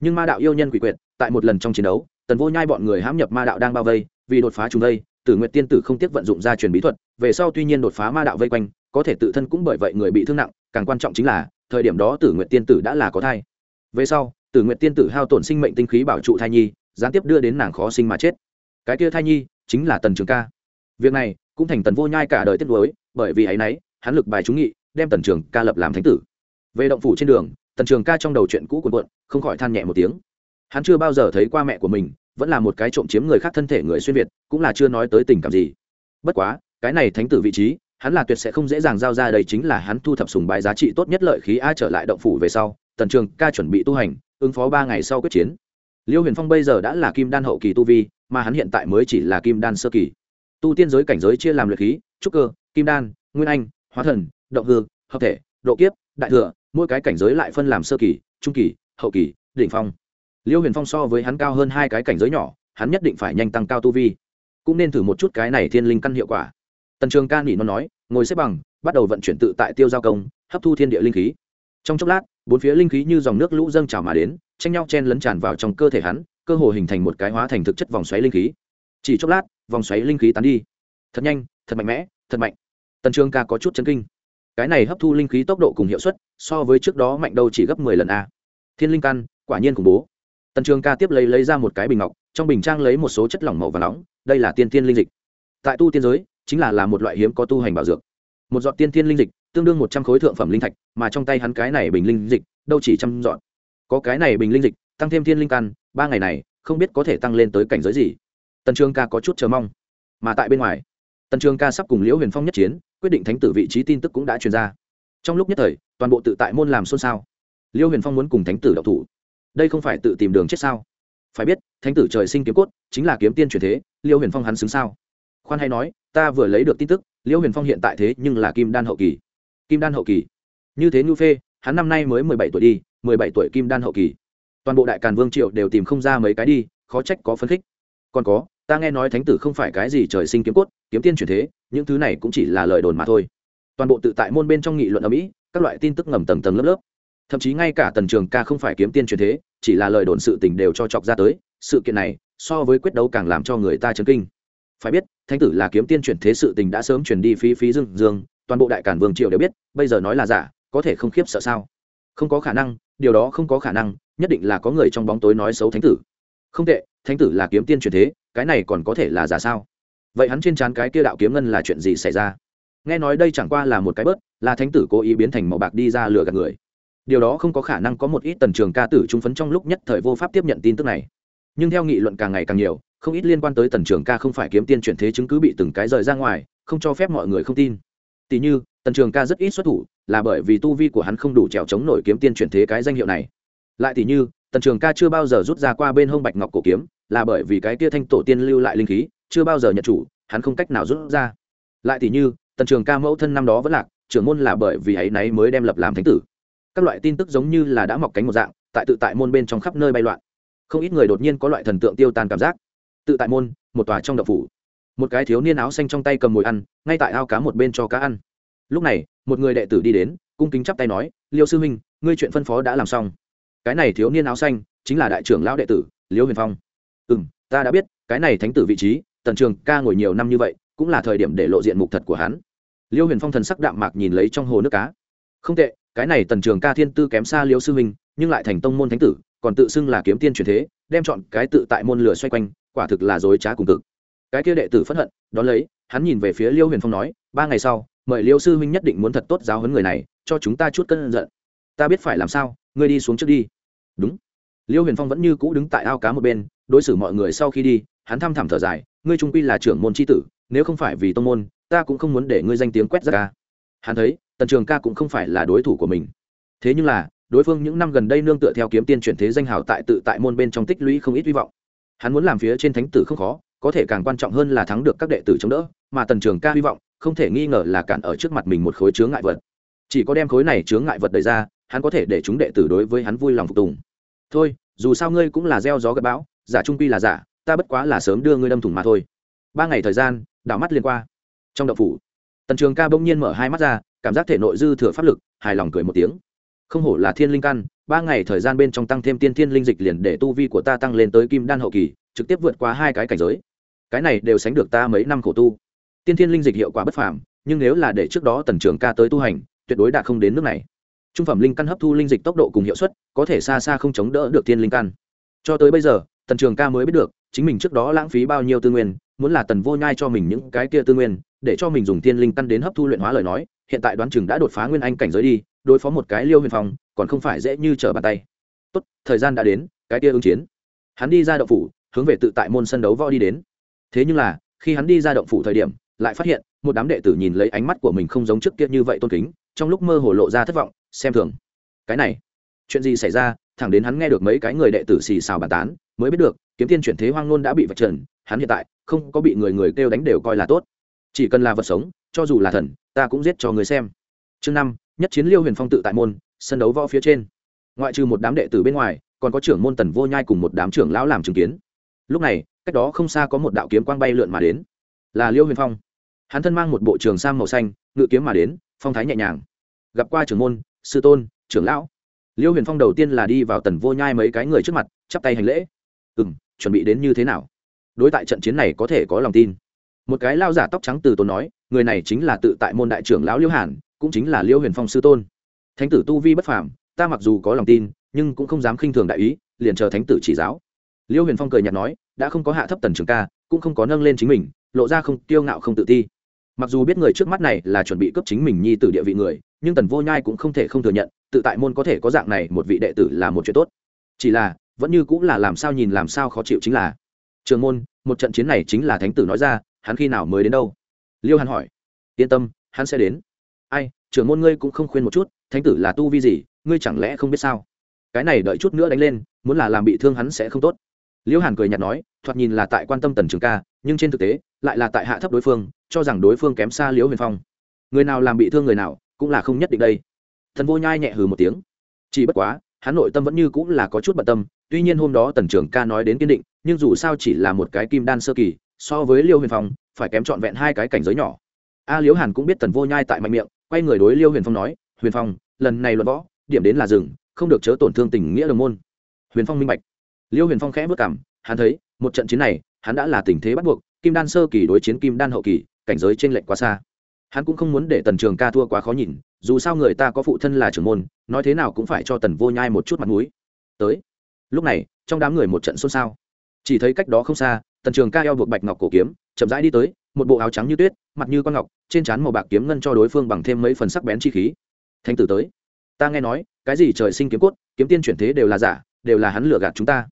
Nhưng ma đạo yêu nhân quỷ quyệt tại một lần trong chiến đấu, tần vô nhai bọn người hãm nhập ma đạo đang bao vây, vì đột phá chúng đây tử nguyện tiên tử không tiếc vận dụng gia truyền bí thuật, về sau tuy nhiên đột phá ma đạo vây quanh, có thể tự thân cũng bởi vậy người bị thương nặng, càng quan trọng chính là, thời điểm đó tử nguyện tiên tử đã là có thai. Về sau, tử nguyện tiên tử hao tổn sinh mệnh tinh khí bảo trụ thai nhi, gián tiếp đưa đến nàng khó sinh mà chết. Cái kia thai nhi chính là tần trường ca. Việc này cũng thành tần vô nhai cả đời tiết lối bởi vì ấy nấy, hắn lực bài trúng nghị, đem tần trường ca lập làm thánh tử. Về động phủ trên đường, tần trường ca trong đầu chuyện cũ cuộn cuộn, không khỏi than nhẹ một tiếng hắn chưa bao giờ thấy qua mẹ của mình, vẫn là một cái trộm chiếm người khác thân thể người xuyên việt, cũng là chưa nói tới tình cảm gì. Bất quá, cái này thánh tử vị trí, hắn là tuyệt sẽ không dễ dàng giao ra đây chính là hắn thu thập sùng bài giá trị tốt nhất lợi khí a trở lại động phủ về sau, tần trường ca chuẩn bị tu hành, ứng phó ba ngày sau quyết chiến. Liêu huyền phong bây giờ đã là kim đan hậu kỳ tu vi, mà hắn hiện tại mới chỉ là kim đan sơ kỳ. Tu tiên giới cảnh giới chia làm luyện khí, trúc cơ, kim đan, nguyên anh, hóa thần, động hư, hợp thể, độ kiếp, đại thừa, mỗi cái cảnh giới lại phân làm sơ kỳ, trung kỳ, hậu kỳ, đỉnh phong liêu huyền phong so với hắn cao hơn hai cái cảnh giới nhỏ, hắn nhất định phải nhanh tăng cao tu vi. Cũng nên thử một chút cái này thiên linh căn hiệu quả. Tần trường ca nghỉ nó nói, ngồi xếp bằng, bắt đầu vận chuyển tự tại tiêu giao công, hấp thu thiên địa linh khí. Trong chốc lát, bốn phía linh khí như dòng nước lũ dâng trào mà đến, tranh nhau chen lấn tràn vào trong cơ thể hắn, cơ hồ hình thành một cái hóa thành thực chất vòng xoáy linh khí. Chỉ chốc lát, vòng xoáy linh khí tán đi. Thật nhanh, thật mạnh mẽ, thật mạnh. Tần trường ca có chút chấn kinh. Cái này hấp thu linh khí tốc độ cùng hiệu suất, so với trước đó mạnh đâu chỉ gấp mười lần a. Thiên linh căn, quả nhiên khủng bố tần trường ca tiếp lấy lấy ra một cái bình ngọc, trong bình trang lấy một số chất lỏng màu và nóng, đây là tiên tiên linh dịch. Tại tu tiên giới, chính là là một loại hiếm có tu hành bảo dược. Một giọt tiên tiên linh dịch, tương đương một trăm khối thượng phẩm linh thạch, mà trong tay hắn cái này bình linh dịch, đâu chỉ trăm dọn có cái này bình linh dịch, tăng thêm thiên linh căn, ba ngày này, không biết có thể tăng lên tới cảnh giới gì. Tần trường ca có chút chờ mong. Mà tại bên ngoài, tần trường ca sắp cùng liễu huyền phong nhất chiến, quyết định thánh tử vị trí tin tức cũng đã truyền ra. Trong lúc nhất thời, toàn bộ tự tại môn làm xôn xao. Liêu huyền phong muốn cùng thánh tử đậu thủ đây không phải tự tìm đường chết sao? Phải biết, thánh tử trời sinh kiếm cốt, chính là kiếm tiên truyền thế, liêu huyền phong hắn xứng sao? Khoan hay nói, ta vừa lấy được tin tức, liêu huyền phong hiện tại thế nhưng là kim đan hậu kỳ. Kim đan hậu kỳ. Như thế ngưu phê, hắn năm nay mới mười bảy tuổi đi, mười bảy tuổi kim đan hậu kỳ. Toàn bộ đại càn vương triệu đều tìm không ra mấy cái đi, khó trách có phấn khích. Còn có, ta nghe nói thánh tử không phải cái gì trời sinh kiếm cốt, kiếm tiên truyền thế, những thứ này cũng chỉ là lời đồn mà thôi. Toàn bộ tự tại môn bên trong nghị luận ở mỹ, các loại tin tức ngầm tầng tầng lớp lớp thậm chí ngay cả tần trường ca không phải kiếm tiên truyền thế, chỉ là lời đồn sự tình đều cho chọc ra tới, sự kiện này, so với quyết đấu càng làm cho người ta chấn kinh. Phải biết, thánh tử là kiếm tiên chuyển thế sự tình đã sớm chuyển đi phí phí dương dương, toàn bộ đại cản vương triều đều biết, bây giờ nói là giả, có thể không khiếp sợ sao? Không có khả năng, điều đó không có khả năng, nhất định là có người trong bóng tối nói xấu thánh tử. Không tệ, thánh tử là kiếm tiên truyền thế, cái này còn có thể là giả sao? Vậy hắn trên trán cái kia đạo kiếm ngân là chuyện gì xảy ra? Nghe nói đây chẳng qua là một cái bớt, là thánh tử cố ý biến thành màu bạc đi ra lừa gạt người điều đó không có khả năng có một ít tần trường ca tử trung phấn trong lúc nhất thời vô pháp tiếp nhận tin tức này. Nhưng theo nghị luận càng ngày càng nhiều, không ít liên quan tới tần trường ca không phải kiếm tiên chuyển thế chứng cứ bị từng cái rời ra ngoài, không cho phép mọi người không tin. Tỷ như, tần trường ca rất ít xuất thủ, là bởi vì tu vi của hắn không đủ trèo chống nổi kiếm tiên chuyển thế cái danh hiệu này. Lại tỷ như, tần trường ca chưa bao giờ rút ra qua bên hông bạch ngọc cổ kiếm, là bởi vì cái kia thanh tổ tiên lưu lại linh khí, chưa bao giờ nhận chủ, hắn không cách nào rút ra. Lại tỷ như, tần trường ca mẫu thân năm đó vẫn lạc, trưởng môn là bởi vì ấy náy mới đem lập làm thánh tử các loại tin tức giống như là đã mọc cánh một dạng, tại tự tại môn bên trong khắp nơi bay loạn. Không ít người đột nhiên có loại thần tượng tiêu tan cảm giác. Tự tại môn, một tòa trong đậu phủ. Một cái thiếu niên áo xanh trong tay cầm mồi ăn, ngay tại ao cá một bên cho cá ăn. Lúc này, một người đệ tử đi đến, cung kính chắp tay nói, liêu sư huynh, ngươi chuyện phân phó đã làm xong. Cái này thiếu niên áo xanh, chính là đại trưởng lão đệ tử, liêu huyền phong. Ừ m ta đã biết, cái này thánh tử vị trí, tần trường ca ngồi nhiều năm như vậy, cũng là thời điểm để lộ diện mục thật của hắn. Liêu huyền phong thần sắc đạm mạc nhìn lấy trong hồ nước cá. Không tệ cái này tần trường ca thiên tư kém xa liêu sư huynh, nhưng lại thành tông môn thánh tử, còn tự xưng là kiếm tiên truyền thế, đem chọn cái tự tại môn lửa xoay quanh, quả thực là dối trá cùng cực. Cái kia đệ tử phẫn hận, đón lấy, hắn nhìn về phía liêu huyền phong nói, ba ngày sau, mời liêu sư huynh nhất định muốn thật tốt giáo huấn người này, cho chúng ta chút cân giận. Ta biết phải làm sao, ngươi đi xuống trước đi. Đúng. Liêu huyền phong vẫn như cũ đứng tại ao cá một bên, đối xử mọi người sau khi đi, hắn thăm thẳm thở dài, ngươi trung quy là trưởng môn c h i tử, nếu không phải vì tông môn, ta cũng không muốn để ngươi danh tiếng quét ra ca. Hắn thấy tần trường ca cũng không phải là đối thủ của mình. Thế nhưng là, đối phương những năm gần đây nương tựa theo kiếm tiên chuyển thế danh hào tại tự tại môn bên trong tích lũy không ít hy vọng. Hắn muốn làm phía trên thánh tử không khó, có thể càng quan trọng hơn là thắng được các đệ tử chống đỡ, mà tần trường ca hy vọng, không thể nghi ngờ là cản ở trước mặt mình một khối chướng ngại vật. Chỉ có đem khối này chướng ngại vật đầy ra, hắn có thể để chúng đệ tử đối với hắn vui lòng phục tùng. Thôi, dù sao ngươi cũng là gieo gió gặp bão, giả trung quy là giả, ta bất quá là sớm đưa ngươi đâm thủng mà thôi. Ba ngày thời gian, đảo mắt liên qua. Trong đậu phủ, tần trường ca bỗng nhiên mở hai mắt ra cảm giác thể nội dư thừa pháp lực, hài lòng cười một tiếng. Không hổ là thiên linh căn, ba ngày thời gian bên trong tăng thêm tiên thiên linh dịch liền để tu vi của ta tăng lên tới kim đan hậu kỳ, trực tiếp vượt qua hai cái cảnh giới. Cái này đều sánh được ta mấy năm khổ tu. Tiên thiên linh dịch hiệu quả bất phàm, nhưng nếu là để trước đó tần trường ca tới tu hành, tuyệt đối đạt không đến nước này. Trung phẩm linh căn hấp thu linh dịch tốc độ cùng hiệu suất, có thể xa xa không chống đỡ được thiên linh căn. Cho tới bây giờ, tần trường ca mới biết được, chính mình trước đó lãng phí bao nhiêu tư nguyên, muốn là tần vô nhai cho mình những cái kia tư nguyên, để cho mình dùng thiên linh căn đến hấp thu luyện hóa lời nói hiện tại đoán chừng đã đột phá nguyên anh cảnh giới đi, đối phó một cái liêu huyền phong, còn không phải dễ như trở bàn tay. Tốt, thời gian đã đến, cái kia ứng chiến. Hắn đi ra động phủ, hướng về tự tại môn sân đấu võ đi đến. Thế nhưng là, khi hắn đi ra động phủ thời điểm, lại phát hiện, một đám đệ tử nhìn lấy ánh mắt của mình không giống trước kia như vậy tôn kính, trong lúc mơ hồ lộ ra thất vọng, xem thường. Cái này, chuyện gì xảy ra? Thẳng đến hắn nghe được mấy cái người đệ tử xì xào bàn tán, mới biết được, kiếm tiên chuyển thế hoang ngôn đã bị vạch trần, hắn hiện tại không có bị người người kêu đánh đều coi là tốt chỉ cần là vật sống, cho dù là thần, ta cũng giết cho người xem. Chương năm, nhất chiến liêu huyền phong tự tại môn, sân đấu võ phía trên. Ngoại trừ một đám đệ tử bên ngoài, còn có trưởng môn tần vô nhai cùng một đám trưởng lão làm chứng kiến. Lúc này, cách đó không xa có một đạo kiếm quang bay lượn mà đến. Là liêu huyền phong. Hắn thân mang một bộ trường sam màu xanh, ngự kiếm mà đến, phong thái nhẹ nhàng. Gặp qua trưởng môn, sư tôn, trưởng lão. Liêu huyền phong đầu tiên là đi vào tần vô nhai mấy cái người trước mặt, chắp tay hành lễ. Ừ m chuẩn bị đến như thế nào? Đối tại trận chiến này có thể có lòng tin một cái lao giả tóc trắng từ tốn nói, người này chính là tự tại môn đại trưởng lão liêu hàn, cũng chính là liêu huyền phong sư tôn. Thánh tử tu vi bất phàm, ta mặc dù có lòng tin, nhưng cũng không dám khinh thường đại ý, liền chờ thánh tử chỉ giáo. Liêu huyền phong cười nhạt nói, đã không có hạ thấp tần trường ca, cũng không có nâng lên chính mình, lộ ra không, kiêu ngạo không tự ti. Mặc dù biết người trước mắt này là chuẩn bị cấp chính mình nhi tử địa vị người, nhưng tần vô nhai cũng không thể không thừa nhận, tự tại môn có thể có dạng này một vị đệ tử là một chuyện tốt. Chỉ là, vẫn như cũng là làm sao nhìn làm sao khó chịu chính là. Trường môn, một trận chiến này chính là thánh tử nói ra hắn khi nào mới đến đâu? Liêu hàn hỏi. Yên tâm, hắn sẽ đến. Ai, trưởng môn ngươi cũng không khuyên một chút, thánh tử là tu vi gì, ngươi chẳng lẽ không biết sao? Cái này đợi chút nữa đánh lên, muốn là làm bị thương hắn sẽ không tốt. Liêu hàn cười nhạt nói, thoạt nhìn là tại quan tâm tần trường ca, nhưng trên thực tế, lại là tại hạ thấp đối phương, cho rằng đối phương kém xa liễu huyền phong. Người nào làm bị thương người nào, cũng là không nhất định đây. Thần vô nhai nhẹ hừ một tiếng. Chỉ bất quá, hắn nội tâm vẫn như cũng là có chút bận tâm, tuy nhiên hôm đó tần trường ca nói đến kiên định, nhưng dù sao chỉ là một cái kim đan sơ kỳ so với liêu huyền phong, phải kém trọn vẹn hai cái cảnh giới nhỏ. A liễu hàn cũng biết tần vô nhai tại mạnh miệng, quay người đối liêu huyền phong nói, huyền phong, lần này luận võ, điểm đến là rừng không được chớ tổn thương tình nghĩa đồng môn. Huyền phong minh bạch. Liêu huyền phong khẽ vất cảm, hắn thấy, một trận chiến này, hắn đã là tình thế bắt buộc, kim đan sơ kỳ đối chiến kim đan hậu kỳ, cảnh giới trên lệch quá xa. Hắn cũng không muốn để tần trường ca thua quá khó nhìn, dù sao người ta có phụ thân là trưởng môn, nói thế nào cũng phải cho tần vô nhai một chút mặt mũi. Tới. Lúc này, trong đám người một trận xôn xao chỉ thấy cách đó không xa, tần trường ca eo buộc bạch ngọc cổ kiếm, chậm rãi đi tới, một bộ áo trắng như tuyết, mặt như con ngọc, trên trán màu bạc kiếm ngân cho đối phương bằng thêm mấy phần sắc bén chi khí. Thanh tử tới. Ta nghe nói, cái gì trời sinh kiếm cốt, kiếm tiên chuyển thế đều là giả, đều là hắn lừa gạt chúng ta.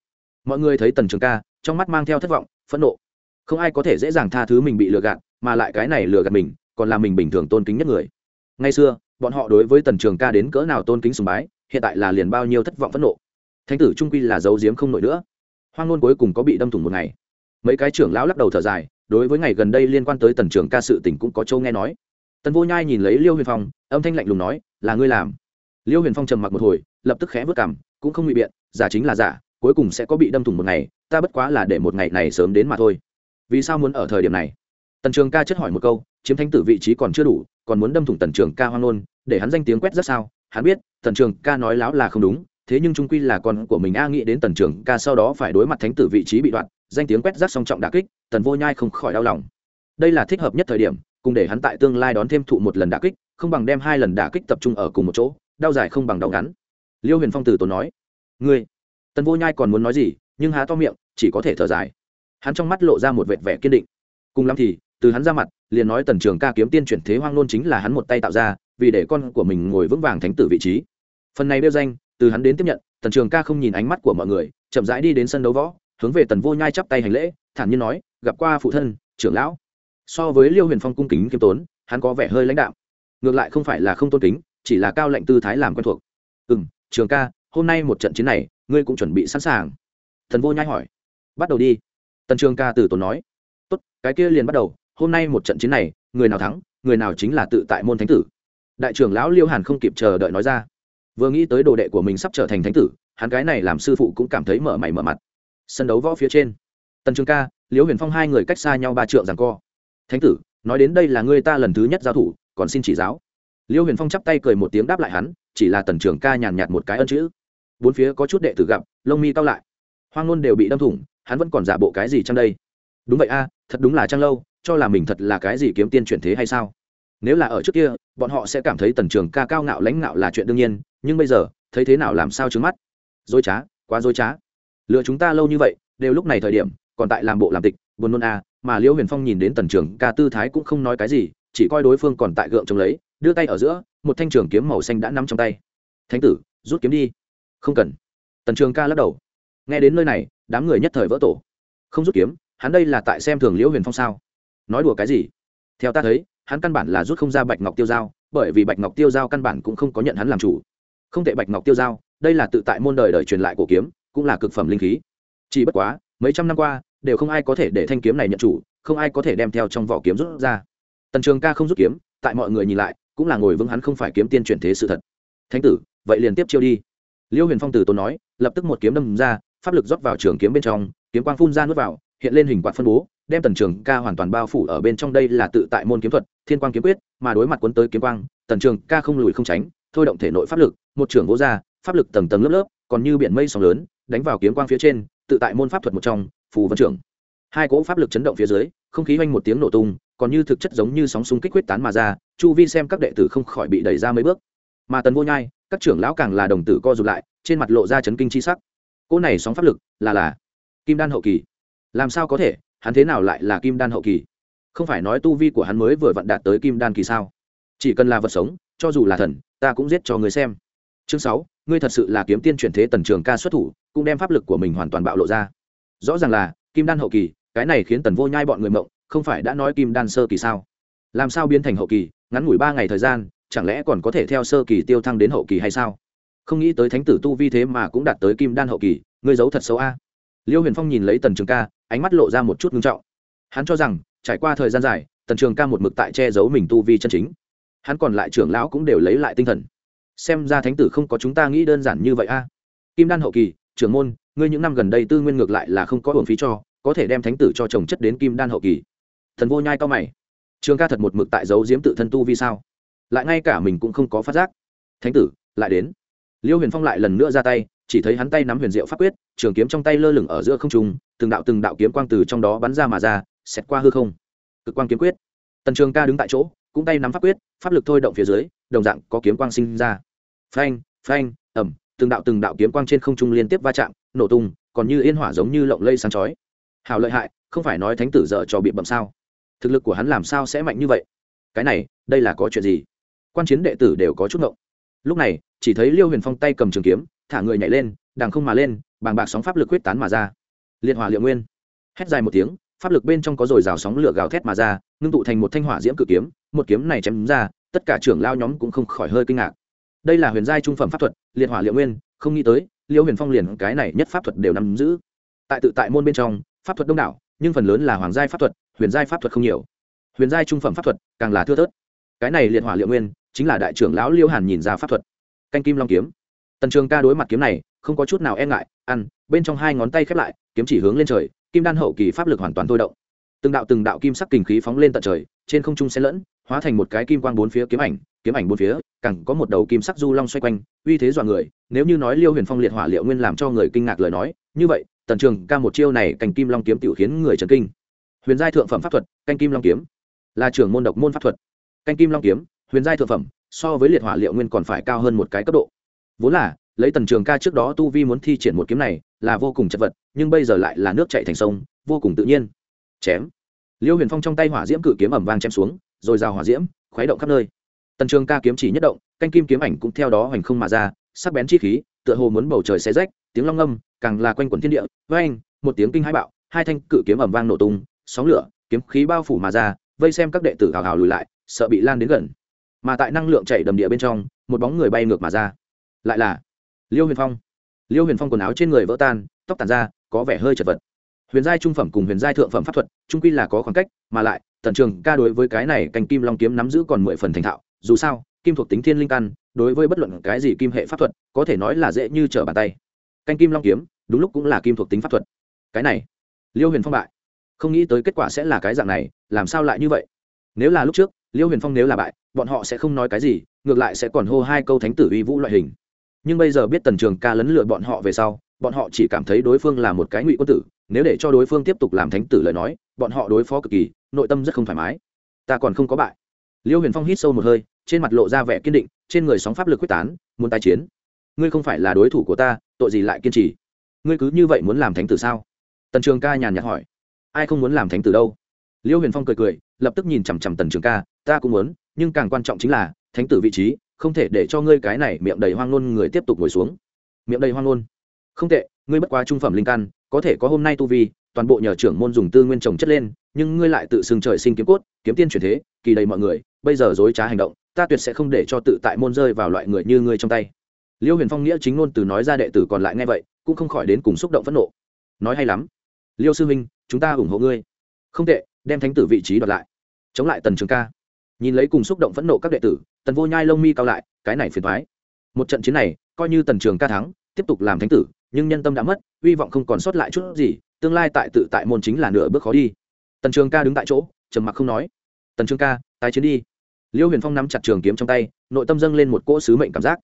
Mọi người thấy tần trường ca, trong mắt mang theo thất vọng, phẫn nộ. Không ai có thể dễ dàng tha thứ mình bị lừa gạt, mà lại cái này lừa gạt mình, còn là mình bình thường tôn kính nhất người. Ngay xưa, bọn họ đối với tần trường ca đến cỡ nào tôn kính sùng bái, hiện tại là liền bao nhiêu thất vọng phẫn nộ. Thánh tử trung quy là giấu giếm không nổi nữa hoang ngôn cuối cùng có bị đâm thủng một ngày. Mấy cái trưởng lão lắc đầu thở dài, đối với ngày gần đây liên quan tới tần trưởng ca sự tình cũng có châu nghe nói. Tần vô nhai nhìn lấy liêu huyền phong, âm thanh lạnh lùng nói, là ngươi làm. Liêu huyền phong trầm mặc một hồi, lập tức khẽ vớt cảm cũng không bị biện, giả chính là giả, cuối cùng sẽ có bị đâm thủng một ngày, ta bất quá là để một ngày này sớm đến mà thôi. Vì sao muốn ở thời điểm này? Tần trường ca chất hỏi một câu, chiếm thánh tử vị trí còn chưa đủ, còn muốn đâm thủng tần trường ca hoang nôn để hắn danh tiếng quét rất sao? Hắn biết, tần trường ca nói láo là không đúng thế nhưng trung quy là con của mình a nghĩ đến tần trường ca sau đó phải đối mặt thánh tử vị trí bị đoạn, danh tiếng quét rác song trọng đà kích, tần vô nhai không khỏi đau lòng. Đây là thích hợp nhất thời điểm, cùng để hắn tại tương lai đón thêm thụ một lần đà kích, không bằng đem hai lần đà kích tập trung ở cùng một chỗ, đau dài không bằng đau ngắn. Liêu huyền phong tử tốn nói, ngươi. Tần vô nhai còn muốn nói gì, nhưng há to miệng, chỉ có thể thở dài. Hắn trong mắt lộ ra một vệt vẻ kiên định. Cùng lắm thì, từ hắn ra mặt, liền nói tần trường ca kiếm tiên chuyển thế hoang nôn chính là hắn một tay tạo ra, vì để con của mình ngồi vững vàng thánh tử vị trí. Phần này đeo danh từ hắn đến tiếp nhận, tần trường ca không nhìn ánh mắt của mọi người, chậm rãi đi đến sân đấu võ, hướng về tần vô nhai chắp tay hành lễ, thản nhiên nói, gặp qua phụ thân, trưởng lão. So với liêu huyền phong cung kính kiêm tốn, hắn có vẻ hơi lãnh đạo ngược lại không phải là không tôn kính, chỉ là cao lệnh tư thái làm quen thuộc. Ừ m trường ca, hôm nay một trận chiến này, ngươi cũng chuẩn bị sẵn sàng. Thần vô nhai hỏi. Bắt đầu đi. Tần trường ca từ tốn nói. Tốt, cái kia liền bắt đầu, hôm nay một trận chiến này, người nào thắng, người nào chính là tự tại môn thánh tử. Đại trưởng lão liêu hàn không kịp chờ đợi nói ra vừa nghĩ tới đồ đệ của mình sắp trở thành thánh tử, hắn cái này làm sư phụ cũng cảm thấy mở mày mở mặt. Sân đấu võ phía trên. Tần trường ca, liễu huyền phong hai người cách xa nhau ba trượng rằng co. Thánh tử, nói đến đây là ngươi ta lần thứ nhất giao thủ, còn xin chỉ giáo. Liễu huyền phong chắp tay cười một tiếng đáp lại hắn, chỉ là tần trường ca nhàn nhạt một cái ân chữ. Bốn phía có chút đệ tử gặp, lông mi cao lại. Hoang ngôn đều bị đâm thủng, hắn vẫn còn giả bộ cái gì trong đây? Đúng vậy a, thật đúng là trăng lâu, cho là mình thật là cái gì kiếm tiên chuyển thế hay sao? Nếu là ở trước kia bọn họ sẽ cảm thấy tần trường ca cao ngạo lãnh ngạo là chuyện đương nhiên nhưng bây giờ thấy thế nào làm sao trứng mắt? Dối trá quá dối trá. Lựa chúng ta lâu như vậy đều lúc này thời điểm còn tại làm bộ làm tịch buồn nôn à, mà liễu huyền phong nhìn đến tần trường ca tư thái cũng không nói cái gì chỉ coi đối phương còn tại gượng trông lấy đưa tay ở giữa một thanh trường kiếm màu xanh đã nắm trong tay. Thánh tử rút kiếm đi. Không cần. Tần trường ca lắc đầu. Nghe đến nơi này đám người nhất thời vỡ tổ. Không rút kiếm hắn đây là tại xem thường liễu huyền phong sao? Nói đùa cái gì? Theo ta thấy hắn căn bản là rút không ra bạch ngọc tiêu giao, bởi vì bạch ngọc tiêu giao căn bản cũng không có nhận hắn làm chủ. Không tệ bạch ngọc tiêu giao, đây là tự tại môn đời đời truyền lại cổ kiếm, cũng là cực phẩm linh khí. Chỉ bất quá, mấy trăm năm qua, đều không ai có thể để thanh kiếm này nhận chủ, không ai có thể đem theo trong vỏ kiếm rút ra. Tần trường ca không rút kiếm, tại mọi người nhìn lại, cũng là ngồi vững hắn không phải kiếm tiên chuyển thế sự thật. Thánh tử, vậy liền tiếp chiêu đi. Liêu huyền phong từ tốn nói, lập tức một kiếm đâm ra, pháp lực rót vào trường kiếm bên trong, kiếm quang phun ra nuốt vào, hiện lên hình quạt phân bố đem tần trường ca hoàn toàn bao phủ ở bên trong đây là tự tại môn kiếm thuật, thiên quang kiếm quyết, mà đối mặt cuốn tới kiếm quang, tần trường ca không lùi không tránh, thôi động thể nội pháp lực, một trưởng vô ra, pháp lực tầng tầng lớp lớp, còn như biển mây sóng lớn, đánh vào kiếm quang phía trên, tự tại môn pháp thuật một trong, phù vân trưởng. Hai cỗ pháp lực chấn động phía dưới, không khí oanh một tiếng nổ tung, còn như thực chất giống như sóng súng kích quyết tán mà ra, chu vi xem các đệ tử không khỏi bị đẩy ra mấy bước. Mà tần vô nhai, các trưởng lão càng là đồng tử co rụt lại, trên mặt lộ ra chấn kinh chi sắc. Cỗ này sóng pháp lực là là kim đan hậu kỳ. Làm sao có thể? Hắn thế nào lại là kim đan hậu kỳ? Không phải nói tu vi của hắn mới vừa vặn đạt tới kim đan kỳ sao? Chỉ cần là vật sống, cho dù là thần, ta cũng giết cho người xem. Chương sáu, ngươi thật sự là kiếm tiên chuyển thế tần trường ca xuất thủ, cũng đem pháp lực của mình hoàn toàn bạo lộ ra. Rõ ràng là, kim đan hậu kỳ, cái này khiến tần vô nhai bọn người mộng, không phải đã nói kim đan sơ kỳ sao? Làm sao biến thành hậu kỳ, ngắn ngủi ba ngày thời gian, chẳng lẽ còn có thể theo sơ kỳ tiêu thăng đến hậu kỳ hay sao? Không nghĩ tới thánh tử tu vi thế mà cũng đạt tới kim đan hậu kỳ, ngươi giấu thật xấu a. Liêu huyền phong nhìn lấy tần trường ca ánh mắt lộ ra một chút ngưng trọng. Hắn cho rằng, trải qua thời gian dài, tần trường ca một mực tại che giấu mình tu vi chân chính. Hắn còn lại trưởng lão cũng đều lấy lại tinh thần. Xem ra thánh tử không có chúng ta nghĩ đơn giản như vậy a. Kim đan hậu kỳ, trưởng môn, ngươi những năm gần đây tư nguyên ngược lại là không có hưởng phí cho, có thể đem thánh tử cho chồng chất đến kim đan hậu kỳ. Thần vô nhai cao mày. Trường ca thật một mực tại giấu diếm tự thân tu vi sao? Lại ngay cả mình cũng không có phát giác. Thánh tử, lại đến. Liêu huyền phong lại lần nữa ra tay chỉ thấy hắn tay nắm huyền diệu pháp quyết, trường kiếm trong tay lơ lửng ở giữa không trung, từng đạo từng đạo kiếm quang từ trong đó bắn ra mà ra, xẹt qua hư không. Cực quang kiếm quyết. Tần trường ca đứng tại chỗ, cũng tay nắm pháp quyết, pháp lực thôi động phía dưới, đồng dạng có kiếm quang sinh ra. Phanh phanh ẩm từng đạo từng đạo kiếm quang trên không trung liên tiếp va chạm, nổ tung, còn như yên hỏa giống như lộng lây sáng chói. Hào lợi hại, không phải nói thánh tử dở cho bị bậm sao? Thực lực của hắn làm sao sẽ mạnh như vậy? Cái này, đây là có chuyện gì? Quan chiến đệ tử đều có chút ngộng. Lúc này, chỉ thấy liêu huyền phong tay cầm trường kiếm thả người nhảy lên, đằng không mà lên, bàng bạc sóng pháp lực quyết tán mà ra. Liệt hỏa liệu nguyên. Hét dài một tiếng, pháp lực bên trong có dồi dào sóng lửa gào thét mà ra, ngưng tụ thành một thanh hỏa diễm cự kiếm, một kiếm này chém ra, tất cả trưởng lao nhóm cũng không khỏi hơi kinh ngạc. Đây là huyền giai trung phẩm pháp thuật liệt hỏa liệu nguyên, không nghĩ tới, liêu huyền phong liền cái này nhất pháp thuật đều nắm giữ. Tại tự tại môn bên trong, pháp thuật đông đảo, nhưng phần lớn là hoàng giai pháp thuật, huyền giai pháp thuật không nhiều. Huyền giai trung phẩm pháp thuật, càng là thưa thớt. Cái này liệt hỏa liệu nguyên, chính là đại trưởng lão liêu hàn nhìn ra pháp thuật. Canh kim long kiếm tần trường ca đối mặt kiếm này, không có chút nào e ngại, ăn, bên trong hai ngón tay khép lại, kiếm chỉ hướng lên trời, kim đan hậu kỳ pháp lực hoàn toàn thôi động. Từng đạo từng đạo kim sắc kình khí phóng lên tận trời, trên không trung xen lẫn, hóa thành một cái kim quang bốn phía kiếm ảnh kiếm ảnh bốn phía, càng có một đầu kim sắc du long xoay quanh, uy thế dọa người, nếu như nói liêu huyền phong liệt hỏa liệu nguyên làm cho người kinh ngạc lời nói, như vậy, tần trường ca một chiêu này cành kim long kiếm tiểu khiến người trần kinh. Huyền giai thượng phẩm pháp thuật canh kim long kiếm. Là trưởng môn độc môn pháp thuật. Canh kim long kiếm, huyền giai thượng phẩm, so với liệt hỏa liệu nguyên còn phải cao hơn một cái cấp độ vốn là, lấy tần trường ca trước đó tu vi muốn thi triển một kiếm này là vô cùng chật vật, nhưng bây giờ lại là nước chạy thành sông, vô cùng tự nhiên. Chém. Liêu huyền phong trong tay hỏa diễm cự kiếm ẩm vang chém xuống, rồi rào hỏa diễm, khuấy động khắp nơi. Tần trường ca kiếm chỉ nhất động, canh kim kiếm ảnh cũng theo đó hoành không mà ra, sắc bén chi khí, tựa hồ muốn bầu trời xé rách, tiếng long âm càng là quanh quẩn thiên địa với anh một tiếng kinh hãi bạo, hai thanh cự kiếm ẩm vang nổ tung, sóng lửa, kiếm khí bao phủ mà ra, vây xem các đệ tử hào hào lùi lại, sợ bị lan đến gần. Mà tại năng lượng chạy đầm địa bên trong, một bóng người bay ngược mà ra lại là liêu huyền phong. Liêu huyền phong quần áo trên người vỡ tan, tóc tàn ra, có vẻ hơi chật vật. Huyền giai trung phẩm cùng huyền giai thượng phẩm pháp thuật trung quy là có khoảng cách, mà lại, tần trường ca đối với cái này cành kim long kiếm nắm giữ còn mười phần thành thạo, dù sao, kim thuộc tính thiên linh căn, đối với bất luận cái gì kim hệ pháp thuật, có thể nói là dễ như trở bàn tay. Canh kim long kiếm, đúng lúc cũng là kim thuộc tính pháp thuật. Cái này, liêu huyền phong bại. Không nghĩ tới kết quả sẽ là cái dạng này, làm sao lại như vậy? Nếu là lúc trước, liêu huyền phong nếu là bại, bọn họ sẽ không nói cái gì, ngược lại sẽ còn hô hai câu thánh tử uy vũ loại hình nhưng bây giờ biết tần trường ca lấn lựa bọn họ về sau, bọn họ chỉ cảm thấy đối phương là một cái ngụy quân tử, nếu để cho đối phương tiếp tục làm thánh tử lời nói, bọn họ đối phó cực kỳ, nội tâm rất không thoải mái. Ta còn không có bại. Liêu huyền phong hít sâu một hơi, trên mặt lộ ra vẻ kiên định, trên người sóng pháp lực quyết tán, muốn tái chiến. Ngươi không phải là đối thủ của ta, tội gì lại kiên trì? Ngươi cứ như vậy muốn làm thánh tử sao? Tần trường ca nhàn nhạt hỏi. Ai không muốn làm thánh tử đâu? Liêu huyền phong cười cười, lập tức nhìn chằm chằm tần trường ca, ta cũng muốn, nhưng càng quan trọng chính là, thánh tử vị trí không thể để cho ngươi cái này miệng đầy hoang ngôn người tiếp tục ngồi xuống. Miệng đầy hoang ngôn. Không tệ, ngươi bất quá trung phẩm linh căn, có thể có hôm nay tu vi, toàn bộ nhờ trưởng môn dùng tư nguyên trồng chất lên, nhưng ngươi lại tự xưng trời sinh kiếm cốt, kiếm tiên chuyển thế, kỳ đầy mọi người, bây giờ dối trá hành động, ta tuyệt sẽ không để cho tự tại môn rơi vào loại người như ngươi trong tay. Liêu huyền phong nghĩa chính ngôn từ nói ra đệ tử còn lại nghe vậy, cũng không khỏi đến cùng xúc động phẫn nộ. Nói hay lắm. Liêu sư huynh, chúng ta ủng hộ ngươi. Không tệ, đem thánh tử vị trí đoạt lại. Chống lại tần trường ca nhìn lấy cùng xúc động phẫn nộ các đệ tử, tần vô nhai lông mi cao lại, cái này phiền thoái một trận chiến này, coi như tần trường ca thắng, tiếp tục làm thánh tử, nhưng nhân tâm đã mất, hy vọng không còn sót lại chút gì, tương lai tại tự tại môn chính là nửa bước khó đi. Tần trường ca đứng tại chỗ, trầm mặc không nói. Tần trường ca, tái chiến đi. Liêu huyền phong nắm chặt trường kiếm trong tay, nội tâm dâng lên một cỗ sứ mệnh cảm giác.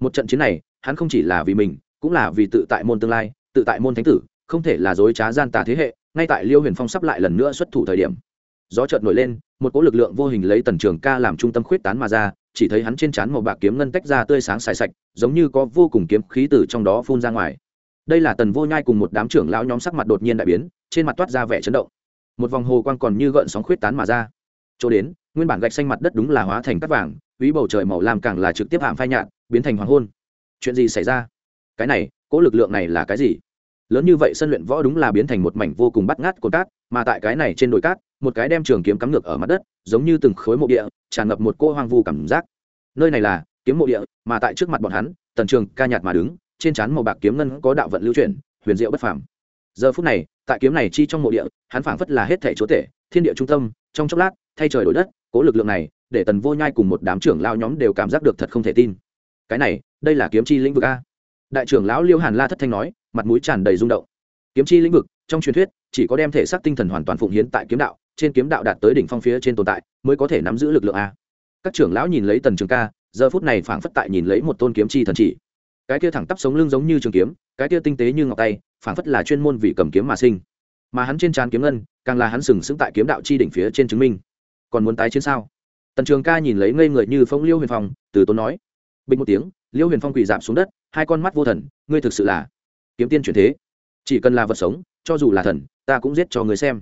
Một trận chiến này, hắn không chỉ là vì mình, cũng là vì tự tại môn tương lai, tự tại môn thánh tử, không thể là dối trá gian tà thế hệ, ngay tại liêu huyền phong sắp lại lần nữa xuất thủ thời điểm. Gió chợt nổi lên một cỗ lực lượng vô hình lấy tần trường ca làm trung tâm khuyết tán mà ra, chỉ thấy hắn trên trán màu bạc kiếm ngân tách ra tươi sáng xài sạch, giống như có vô cùng kiếm khí từ trong đó phun ra ngoài. Đây là tần vô nhai cùng một đám trưởng lão nhóm sắc mặt đột nhiên đại biến, trên mặt toát ra vẻ chấn động. Một vòng hồ quang còn như gợn sóng khuyết tán mà ra. Chỗ đến, nguyên bản gạch xanh mặt đất đúng là hóa thành cắt vàng ví bầu trời màu làm càng là trực tiếp hạm phai nhạt, biến thành hoàng hôn. Chuyện gì xảy ra? Cái này, cỗ lực lượng này là cái gì? Lớn như vậy sân luyện võ đúng là biến thành một mảnh vô cùng bắt ngát cồn cát, mà tại cái này trên đồi cát một cái đem trường kiếm cắm ngược ở mặt đất, giống như từng khối mộ địa, tràn ngập một cô hoang vu cảm giác. Nơi này là kiếm mộ địa, mà tại trước mặt bọn hắn, tần trường ca nhạt mà đứng, trên trán màu bạc kiếm ngân có đạo vận lưu chuyển, huyền diệu bất phàm. Giờ phút này, tại kiếm này chi trong mộ địa, hắn phảng phất là hết thể chúa tể, thiên địa trung tâm, trong chốc lát, thay trời đổi đất, cố lực lượng này, để tần vô nhai cùng một đám trưởng lao nhóm đều cảm giác được thật không thể tin. Cái này, đây là kiếm chi lĩnh vực a? Đại trưởng lão liêu hàn la thất thanh nói, mặt mũi tràn đầy rung động. Kiếm chi lĩnh vực, trong truyền thuyết, chỉ có đem thể xác tinh thần hoàn toàn phụng hiến tại kiếm đạo trên kiếm đạo đạt tới đỉnh phong phía trên tồn tại, mới có thể nắm giữ lực lượng a. Các trưởng lão nhìn lấy tần trường ca, giờ phút này phảng phất tại nhìn lấy một tôn kiếm chi thần chỉ. Cái kia thẳng tắp sống lưng giống như trường kiếm, cái kia tinh tế như ngọc tay, phảng phất là chuyên môn vì cầm kiếm mà sinh. Mà hắn trên trán kiếm ngân, càng là hắn sừng sững tại kiếm đạo chi đỉnh phía trên chứng minh. Còn muốn tái chiến sao? Tần trường ca nhìn lấy ngây người như phong liêu huyền phong, từ tốn nói. Bình một tiếng, liêu huyền phong quỳ giảm xuống đất, hai con mắt vô thần, ngươi thực sự là kiếm tiên chuyển thế. Chỉ cần là vật sống, cho dù là thần, ta cũng giết cho người xem.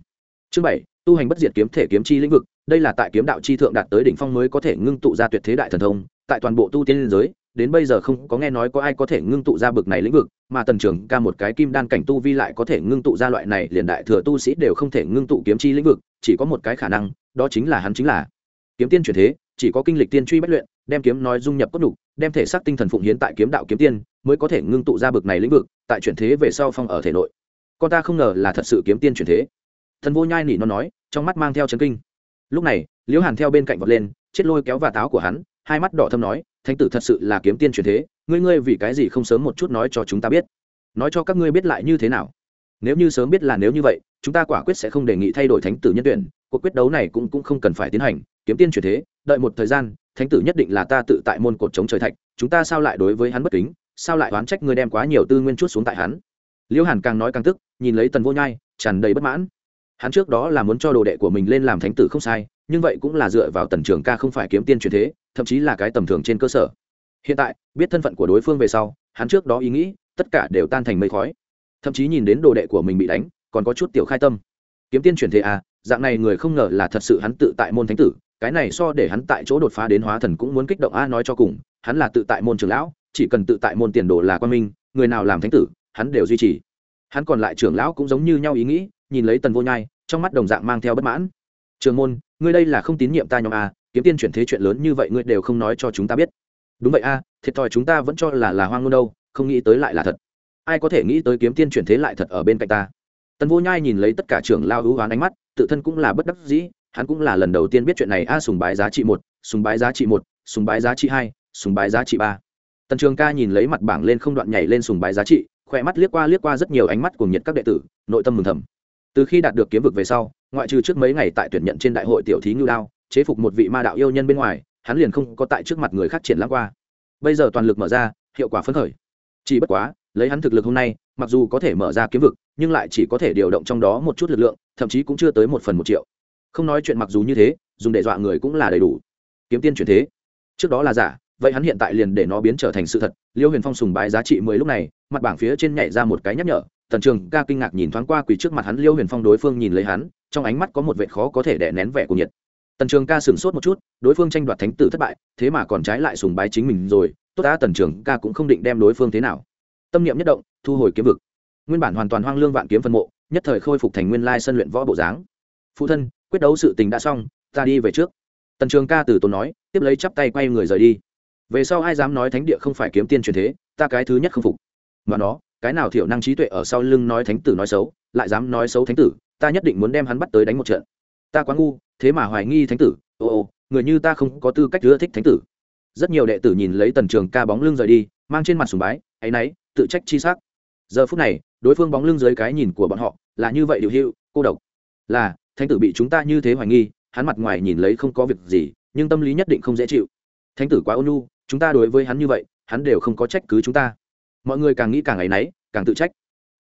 Chương bảy tu hành bất diệt kiếm thể kiếm chi lĩnh vực, đây là tại kiếm đạo chi thượng đạt tới đỉnh phong mới có thể ngưng tụ ra tuyệt thế đại thần thông, tại toàn bộ tu tiên liên giới, đến bây giờ không có nghe nói có ai có thể ngưng tụ ra bực này lĩnh vực, mà tần trường ca một cái kim đan cảnh tu vi lại có thể ngưng tụ ra loại này liền đại thừa tu sĩ đều không thể ngưng tụ kiếm chi lĩnh vực, chỉ có một cái khả năng, đó chính là hắn chính là kiếm tiên chuyển thế, chỉ có kinh lịch tiên truy bất luyện, đem kiếm nói dung nhập cốt đục đem thể xác tinh thần phụng hiến tại kiếm đạo kiếm tiên, mới có thể ngưng tụ ra bực này lĩnh vực, tại chuyển thế về sau phong ở thể nội. Con ta không ngờ là thật sự kiếm tiên chuyển thế thần vô nhai nỉ nó nói, trong mắt mang theo chấn kinh. Lúc này, liễu hàn theo bên cạnh vọt lên, chết lôi kéo và táo của hắn, hai mắt đỏ thâm nói, thánh tử thật sự là kiếm tiên truyền thế, ngươi ngươi vì cái gì không sớm một chút nói cho chúng ta biết? Nói cho các ngươi biết lại như thế nào? Nếu như sớm biết là nếu như vậy, chúng ta quả quyết sẽ không đề nghị thay đổi thánh tử nhân tuyển, cuộc quyết đấu này cũng cũng không cần phải tiến hành, kiếm tiên truyền thế, đợi một thời gian, thánh tử nhất định là ta tự tại môn cột chống trời thạch, chúng ta sao lại đối với hắn bất kính, sao lại oán trách ngươi đem quá nhiều tư nguyên chút xuống tại hắn? Liễu hàn càng nói càng tức, nhìn lấy tần vô nhai, tràn đầy bất mãn hắn trước đó là muốn cho đồ đệ của mình lên làm thánh tử không sai, nhưng vậy cũng là dựa vào tần trường ca không phải kiếm tiên truyền thế, thậm chí là cái tầm thường trên cơ sở. Hiện tại, biết thân phận của đối phương về sau, hắn trước đó ý nghĩ, tất cả đều tan thành mây khói. Thậm chí nhìn đến đồ đệ của mình bị đánh, còn có chút tiểu khai tâm. Kiếm tiên truyền thế à dạng này người không ngờ là thật sự hắn tự tại môn thánh tử, cái này so để hắn tại chỗ đột phá đến hóa thần cũng muốn kích động a nói cho cùng, hắn là tự tại môn trưởng lão, chỉ cần tự tại môn tiền đồ là quan minh, người nào làm thánh tử, hắn đều duy trì. Hắn còn lại trưởng lão cũng giống như nhau ý nghĩ, nhìn lấy tần vô nhai trong mắt đồng dạng mang theo bất mãn. Trường môn, ngươi đây là không tín nhiệm ta nhóm a kiếm tiên chuyển thế chuyện lớn như vậy ngươi đều không nói cho chúng ta biết. Đúng vậy a thiệt thòi chúng ta vẫn cho là là hoang ngôn đâu, không nghĩ tới lại là thật. Ai có thể nghĩ tới kiếm tiên chuyển thế lại thật ở bên cạnh ta? Tần vô nhai nhìn lấy tất cả trưởng lao hữu hoán ánh mắt, tự thân cũng là bất đắc dĩ, hắn cũng là lần đầu tiên biết chuyện này, a, sùng bái giá trị một, sùng bái giá trị một, sùng bái giá trị hai, sùng bái giá trị ba. Tần trường ca nhìn lấy mặt bảng lên không đoạn nhảy lên sùng bái giá trị, khỏe mắt liếc qua liếc qua rất nhiều ánh mắt cùng nhiệt các đệ tử, nội tâm mừng thầm từ khi đạt được kiếm vực về sau, ngoại trừ trước mấy ngày tại tuyển nhận trên đại hội tiểu thí ngưu đao, chế phục một vị ma đạo yêu nhân bên ngoài, hắn liền không có tại trước mặt người khác triển lãng qua. Bây giờ toàn lực mở ra, hiệu quả phấn khởi. Chỉ bất quá, lấy hắn thực lực hôm nay, mặc dù có thể mở ra kiếm vực, nhưng lại chỉ có thể điều động trong đó một chút lực lượng, thậm chí cũng chưa tới một phần một triệu. Không nói chuyện mặc dù như thế, dùng để dọa người cũng là đầy đủ. Kiếm tiên chuyển thế. Trước đó là giả, vậy hắn hiện tại liền để nó biến trở thành sự thật. Liêu huyền phong sùng bái giá trị mười lúc này, mặt bảng phía trên nhảy ra một cái nhắc nhở tần trường ca kinh ngạc nhìn thoáng qua quỳ trước mặt hắn liêu huyền phong đối phương nhìn lấy hắn, trong ánh mắt có một vệ khó có thể đè nén vẻ của nhiệt. Tần trường ca sửng sốt một chút, đối phương tranh đoạt thánh tử thất bại, thế mà còn trái lại sùng bái chính mình rồi, tốt đã tần trường ca cũng không định đem đối phương thế nào. Tâm niệm nhất động, thu hồi kiếm vực. Nguyên bản hoàn toàn hoang lương vạn kiếm phân mộ, nhất thời khôi phục thành nguyên lai sân luyện võ bộ dáng. Phụ thân, quyết đấu sự tình đã xong, ta đi về trước. Tần trường ca từ tốn nói, tiếp lấy chắp tay quay người rời đi. Về sau ai dám nói thánh địa không phải kiếm tiên truyền thế, ta cái thứ nhất không phục. Mà nó cái nào thiểu năng trí tuệ ở sau lưng nói thánh tử nói xấu, lại dám nói xấu thánh tử, ta nhất định muốn đem hắn bắt tới đánh một trận. Ta quá ngu, thế mà hoài nghi thánh tử, ô ô, người như ta không có tư cách ưa thích thánh tử. Rất nhiều đệ tử nhìn lấy tần trường ca bóng lưng rời đi, mang trên mặt sùng bái áy náy tự trách chi s c giờ phút này, đối phương bóng lưng dưới cái nhìn của bọn họ, là như vậy điều hữu, cô độc. Là, thánh tử bị chúng ta như thế hoài nghi, hắn mặt ngoài nhìn lấy không có việc gì, nhưng tâm lý nhất định không dễ chịu. Thánh tử quá ôn nhu, chúng ta đối với hắn như vậy, hắn đều không có trách cứ chúng ta mọi người càng nghĩ càng áy náy, càng tự trách.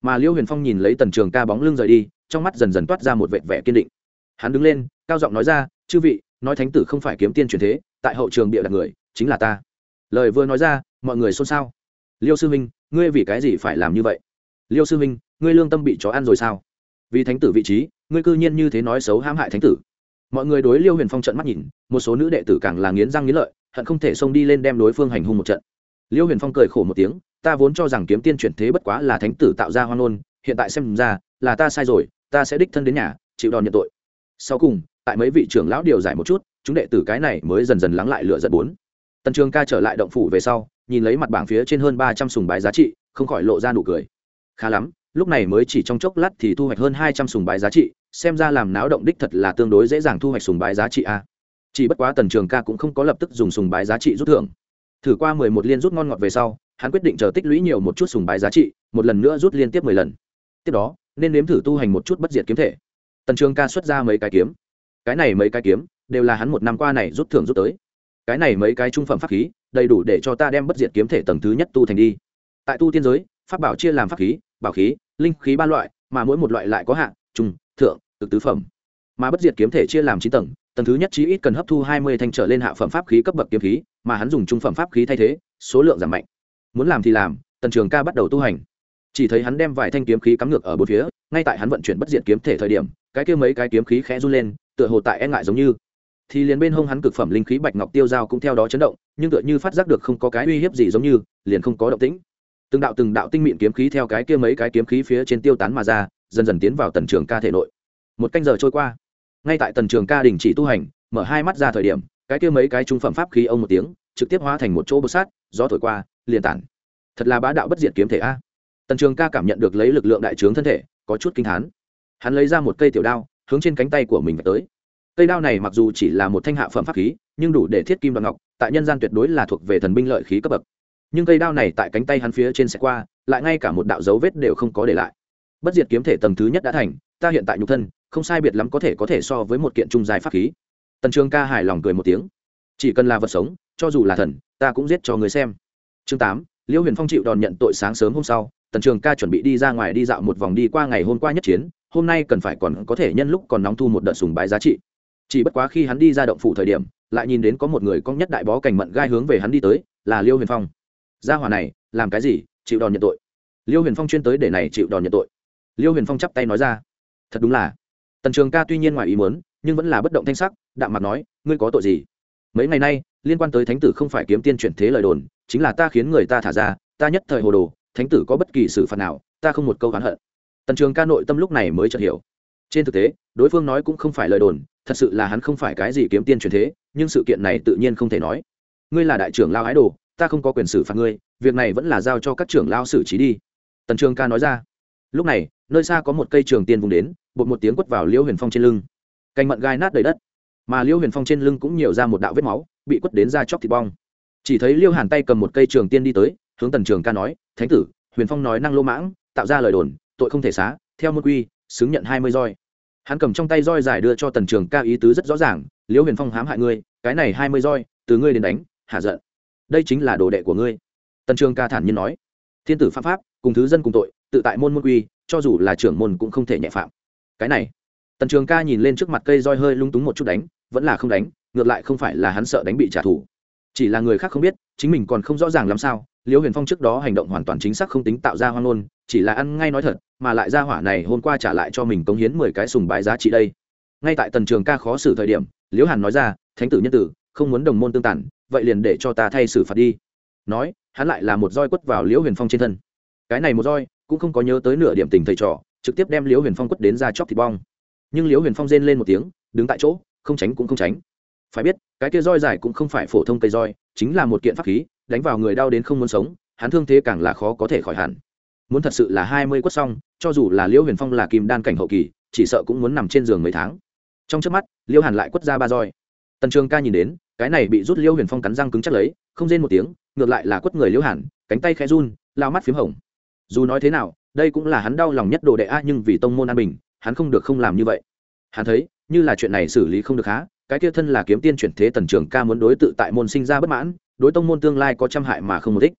Mà liêu huyền phong nhìn lấy tần trường ca bóng lưng rời đi, trong mắt dần dần toát ra một vẹn vẻ kiên định. Hắn đứng lên, cao giọng nói ra, chư vị, nói thánh tử không phải kiếm tiên truyền thế, tại hậu trường bịa đặt người, chính là ta. Lời vừa nói ra, mọi người xôn xao. Liêu sư huynh, ngươi vì cái gì phải làm như vậy? Liêu sư huynh, ngươi lương tâm bị chó ăn rồi sao? Vì thánh tử vị trí, ngươi cư nhiên như thế nói xấu hãm hại thánh tử. Mọi người đối liêu huyền phong trận mắt nhìn, một số nữ đệ tử càng là nghiến răng nghiến lợi, hận không thể xông đi lên đem đối phương hành hung một trận. Liêu huyền phong cười khổ một tiếng ta vốn cho rằng kiếm tiên chuyển thế bất quá là thánh tử tạo ra hoang ngôn, hiện tại xem ra, là ta sai rồi, ta sẽ đích thân đến nhà, chịu đòn nhận tội. Sau cùng, tại mấy vị trưởng lão điều giải một chút, chúng đệ tử cái này mới dần dần lắng lại lựa giận bốn. Tần trường ca trở lại động phủ về sau, nhìn lấy mặt bảng phía trên hơn ba trăm sùng bái giá trị, không khỏi lộ ra nụ cười. Khá lắm, lúc này mới chỉ trong chốc lát thì thu hoạch hơn hai trăm sùng bái giá trị, xem ra làm náo động đích thật là tương đối dễ dàng thu hoạch sùng bái giá trị a. Chỉ bất quá tần trường ca cũng không có lập tức dùng sùng bái giá trị rút thưởng. Thử qua mười một liên rút ngon ngọt về sau hắn quyết định chờ tích lũy nhiều một chút sùng bái giá trị, một lần nữa rút liên tiếp mười lần. Tiếp đó, nên nếm thử tu hành một chút bất diệt kiếm thể. Tần trường ca xuất ra mấy cái kiếm. Cái này mấy cái kiếm, đều là hắn một năm qua này rút thưởng rút tới. Cái này mấy cái trung phẩm pháp khí, đầy đủ để cho ta đem bất diệt kiếm thể tầng thứ nhất tu thành đi. Tại tu tiên giới, pháp bảo chia làm pháp khí, bảo khí, linh khí ba loại, mà mỗi một loại lại có hạng, trung, thượng, cực tứ phẩm. Mà bất diệt kiếm thể chia làm chín tầng tầng thứ nhất chí ít cần hấp thu hai mươi thanh trở lên hạ phẩm pháp khí cấp bậc kiếm khí, mà hắn dùng trung phẩm pháp khí thay thế, số lượng giảm mạnh muốn làm thì làm, tần trường ca bắt đầu tu hành. Chỉ thấy hắn đem vài thanh kiếm khí cắm ngược ở bốn phía, ngay tại hắn vận chuyển bất diệt kiếm thể thời điểm, cái kia mấy cái kiếm khí khẽ run lên, tựa hồ tại e ngại giống như. Thì liền bên hông hắn cực phẩm linh khí bạch ngọc tiêu dao cũng theo đó chấn động, nhưng tựa như phát giác được không có cái uy hiếp gì giống như, liền không có động tĩnh. Từng đạo từng đạo tinh mịn kiếm khí theo cái kia mấy cái kiếm khí phía trên tiêu tán mà ra, dần dần tiến vào tần trường ca thể nội. Một canh giờ trôi qua, ngay tại tần trường ca đình chỉ tu hành, mở hai mắt ra thời điểm, cái kia mấy cái trung phẩm pháp khí ông một tiếng, trực tiếp hóa thành một chỗ bột sát, gió thổi qua liền tản. Thật là bá đạo bất diệt kiếm thể a. Tần trường ca cảm nhận được lấy lực lượng đại trướng thân thể, có chút kinh thán hắn lấy ra một cây tiểu đao, hướng trên cánh tay của mình tới. Cây đao này mặc dù chỉ là một thanh hạ phẩm pháp khí, nhưng đủ để thiết kim đoạn ngọc, tại nhân gian tuyệt đối là thuộc về thần binh lợi khí cấp bậc. Nhưng cây đao này tại cánh tay hắn phía trên xe qua, lại ngay cả một đạo dấu vết đều không có để lại. Bất diệt kiếm thể tầng thứ nhất đã thành, ta hiện tại nhục thân, không sai biệt lắm có thể có thể so với một kiện trung dài pháp khí. Tần trường ca hài lòng cười một tiếng. Chỉ cần là vật sống, cho dù là thần, ta cũng giết cho người xem chương tám liễu huyền phong chịu đòn nhận tội sáng sớm hôm sau, tần trường ca chuẩn bị đi ra ngoài đi dạo một vòng đi qua ngày hôm qua nhất chiến, hôm nay cần phải còn có thể nhân lúc còn nóng thu một đợt sùng bái giá trị. Chỉ bất quá khi hắn đi ra động phủ thời điểm, lại nhìn đến có một người con nhất đại bó cành mận gai hướng về hắn đi tới, là liêu huyền phong. Gia hỏa này, làm cái gì, chịu đòn nhận tội? Liêu huyền phong chuyên tới để này chịu đòn nhận tội. Liêu huyền phong chắp tay nói ra. Thật đúng là. Tần trường ca tuy nhiên ngoài ý muốn, nhưng vẫn là bất động thanh sắc, đạm mặt nói, ngươi có tội gì? Mấy ngày nay liên quan tới thánh tử không phải kiếm tiên chuyển thế lời đồn, chính là ta khiến người ta thả ra, ta nhất thời hồ đồ, thánh tử có bất kỳ xử phạt nào, ta không một câu oán hận. Tần trường ca nội tâm lúc này mới chợt hiểu. Trên thực tế, đối phương nói cũng không phải lời đồn, thật sự là hắn không phải cái gì kiếm tiên truyền thế, nhưng sự kiện này tự nhiên không thể nói. Ngươi là đại trưởng lao ái đồ, ta không có quyền xử phạt ngươi, việc này vẫn là giao cho các trưởng lao xử trí đi. Tần trường ca nói ra. Lúc này, nơi xa có một cây trường tiên vùng đến, bột một tiếng quất vào liễu huyền phong trên lưng. Cành mận gai nát đầy đất, mà liễu huyền phong trên lưng cũng nhiều ra một đạo vết máu bị quất đến ra chóc thịt bong. Chỉ thấy liêu hàn tay cầm một cây trường tiên đi tới, hướng tần trường ca nói, thánh tử, huyền phong nói năng lô mãng, tạo ra lời đồn, tội không thể xá, theo môn quy, xứng nhận hai mươi roi. Hắn cầm trong tay roi giải đưa cho tần trường ca ý tứ rất rõ ràng, liêu huyền phong hãm hại ngươi, cái này hai mươi roi, từ ngươi đến đánh, hạ giận. Đây chính là đồ đệ của ngươi. Tần trường ca thản nhiên nói, thiên tử pháp pháp, cùng thứ dân cùng tội, tự tại môn môn quy, cho dù là trưởng môn cũng không thể nhẹ phạm. Cái này, tần trường ca nhìn lên trước mặt cây roi hơi lung túng một chút đánh, vẫn là không đánh ngược lại không phải là hắn sợ đánh bị trả thù. Chỉ là người khác không biết, chính mình còn không rõ ràng làm sao, liễu huyền phong trước đó hành động hoàn toàn chính xác không tính tạo ra hoang ngôn, chỉ là ăn ngay nói thật, mà lại ra hỏa này hôm qua trả lại cho mình cống hiến mười cái sùng bái giá trị đây. Ngay tại tần trường ca khó xử thời điểm, liễu hàn nói ra, thánh tử nhân tử, không muốn đồng môn tương tản, vậy liền để cho ta thay xử phạt đi. Nói, hắn lại là một roi quất vào liễu huyền phong trên thân. Cái này một roi, cũng không có nhớ tới nửa điểm tình thầy trò, trực tiếp đem liễu huyền phong quất đến ra chóc thịt bong. Nhưng liễu huyền phong rên lên một tiếng, đứng tại chỗ, không tránh cũng không tránh phải biết, cái kia roi dài cũng không phải phổ thông cây roi, chính là một kiện pháp khí, đánh vào người đau đến không muốn sống, hắn thương thế càng là khó có thể khỏi hẳn. Muốn thật sự là hai mươi quất xong, cho dù là liễu huyền phong là kim đan cảnh hậu kỳ, chỉ sợ cũng muốn nằm trên giường mấy tháng. Trong trước mắt, liễu hàn lại quất ra ba roi. Tần trường ca nhìn đến, cái này bị rút liễu huyền phong cắn răng cứng chắc lấy, không rên một tiếng, ngược lại là quất người liễu hàn, cánh tay khẽ run, lao mắt p h í m hồng. Dù nói thế nào, đây cũng là hắn đau lòng nhất đồ đệ a, nhưng vì tông môn an bình, hắn không được không làm như vậy. Hắn thấy, như là chuyện này xử lý không được há cái kia thân là kiếm tiên chuyển thế tần trường ca muốn đối tự tại môn sinh ra bất mãn, đối tông môn tương lai có trăm hại mà không một thích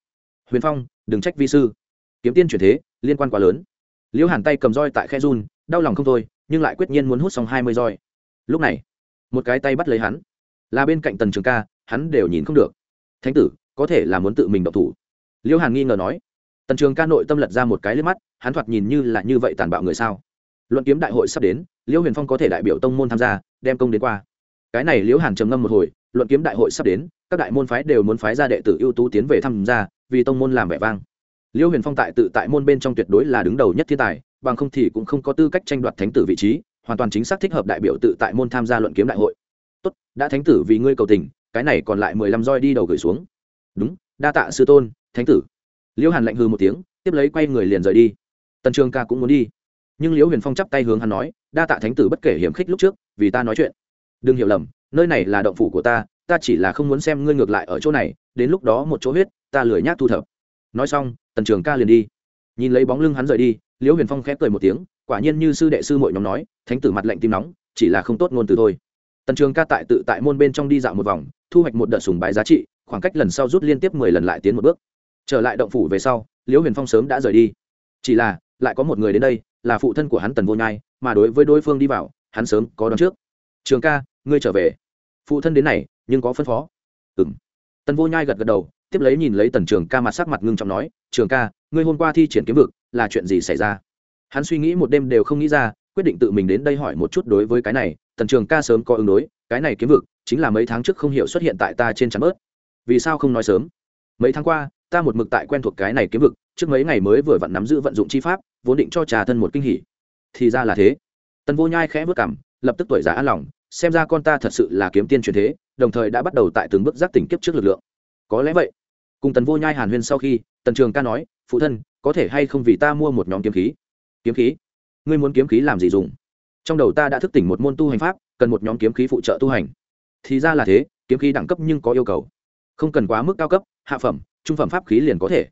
huyền phong, đừng trách vi sư. Kiếm tiên chuyển thế, liên quan quá lớn. Liễu hàn tay cầm roi tại khe run, đau lòng không thôi, nhưng lại quyết nhiên muốn hút xong hai mươi roi. Lúc này, một cái tay bắt lấy hắn. Là bên cạnh tần trường ca, hắn đều nhìn không được. Thánh tử, có thể là muốn tự mình độc thủ. Liễu hàn nghi ngờ nói. Tần trường ca nội tâm lật ra một cái lên mắt, hắn thoạt nhìn như là như vậy tàn bạo người sao. Luận kiếm đại hội sắp đến liễu huyền phong có thể đại biểu tông môn tham gia, đem công đến qua cái này liễu hàn trầm ngâm một hồi, luận kiếm đại hội sắp đến, các đại môn phái đều muốn phái ra đệ tử ưu tú tiến về tham gia, vì tông môn làm vẻ vang. Liễu huyền phong tại tự tại môn bên trong tuyệt đối là đứng đầu nhất thiên tài, bằng không thì cũng không có tư cách tranh đoạt thánh tử vị trí, hoàn toàn chính xác thích hợp đại biểu tự tại môn tham gia luận kiếm đại hội. Tốt, đã thánh tử vì ngươi cầu tình, cái này còn lại mười lăm roi đi đầu gửi xuống. Đúng, đa tạ sư tôn, thánh tử. Liễu hàn lạnh hư một tiếng, tiếp lấy quay người liền rời đi. Tần trường ca cũng muốn đi. Nhưng liễu huyền phong chắp tay hướng hắn nói, đa tạ thánh tử bất kể hiểm khích lúc trước, vì ta nói chuyện đừng hiểu lầm, nơi này là động phủ của ta ta chỉ là không muốn xem ngươi ngược lại ở chỗ này, đến lúc đó một chỗ huyết, ta lười nhác thu thập. Nói xong, tần trường ca liền đi. Nhìn lấy bóng lưng hắn rời đi, liễu huyền phong khép cười một tiếng, quả nhiên như sư đệ sư mội nhóm nói, thánh tử mặt lạnh tim nóng, chỉ là không tốt ngôn từ thôi. Tần trường ca tại tự tại môn bên trong đi dạo một vòng, thu hoạch một đợt sùng bái giá trị, khoảng cách lần sau rút liên tiếp mười lần lại tiến một bước. Trở lại động phủ về sau, liễu huyền phong sớm đã rời đi. Chỉ là, lại có một người đến đây, là phụ thân của hắn tần vô nhai, mà đối với đối phương đi vào, hắn sớm có đón trước. Trường ca ngươi trở về. Phụ thân đến này, nhưng có phân phó. Ừ m tần vô nhai gật gật đầu, tiếp lấy nhìn lấy tần trường ca mặt sắc mặt ngưng trọng nói, trường ca, ngươi hôm qua thi triển kiếm vực, là chuyện gì xảy ra? Hắn suy nghĩ một đêm đều không nghĩ ra, quyết định tự mình đến đây hỏi một chút đối với cái này. Tần trường ca sớm có ứng đối, cái này kiếm vực, chính là mấy tháng trước không hiểu xuất hiện tại ta trên chắn bớt. Vì sao không nói sớm? Mấy tháng qua, ta một mực tại quen thuộc cái này kiếm vực, trước mấy ngày mới vừa vặn nắm giữ vận dụng chi pháp, vốn định cho trà thân một kinh hỉ. Thì ra là thế. Tần vô nhai khẽ vất cảm lập tức tuổi già an lòng xem ra con ta thật sự là kiếm tiên truyền thế, đồng thời đã bắt đầu tại từng bước giác tỉnh kiếp trước lực lượng. Có lẽ vậy. Cùng tần vô nhai hàn huyên sau khi, tần trường ca nói, phụ thân, có thể hay không vì ta mua một nhóm kiếm khí? Kiếm khí? Ngươi muốn kiếm khí làm gì dùng? Trong đầu ta đã thức tỉnh một môn tu hành pháp, cần một nhóm kiếm khí phụ trợ tu hành. Thì ra là thế, kiếm khí đẳng cấp nhưng có yêu cầu. Không cần quá mức cao cấp, hạ phẩm, trung phẩm pháp khí liền có thể.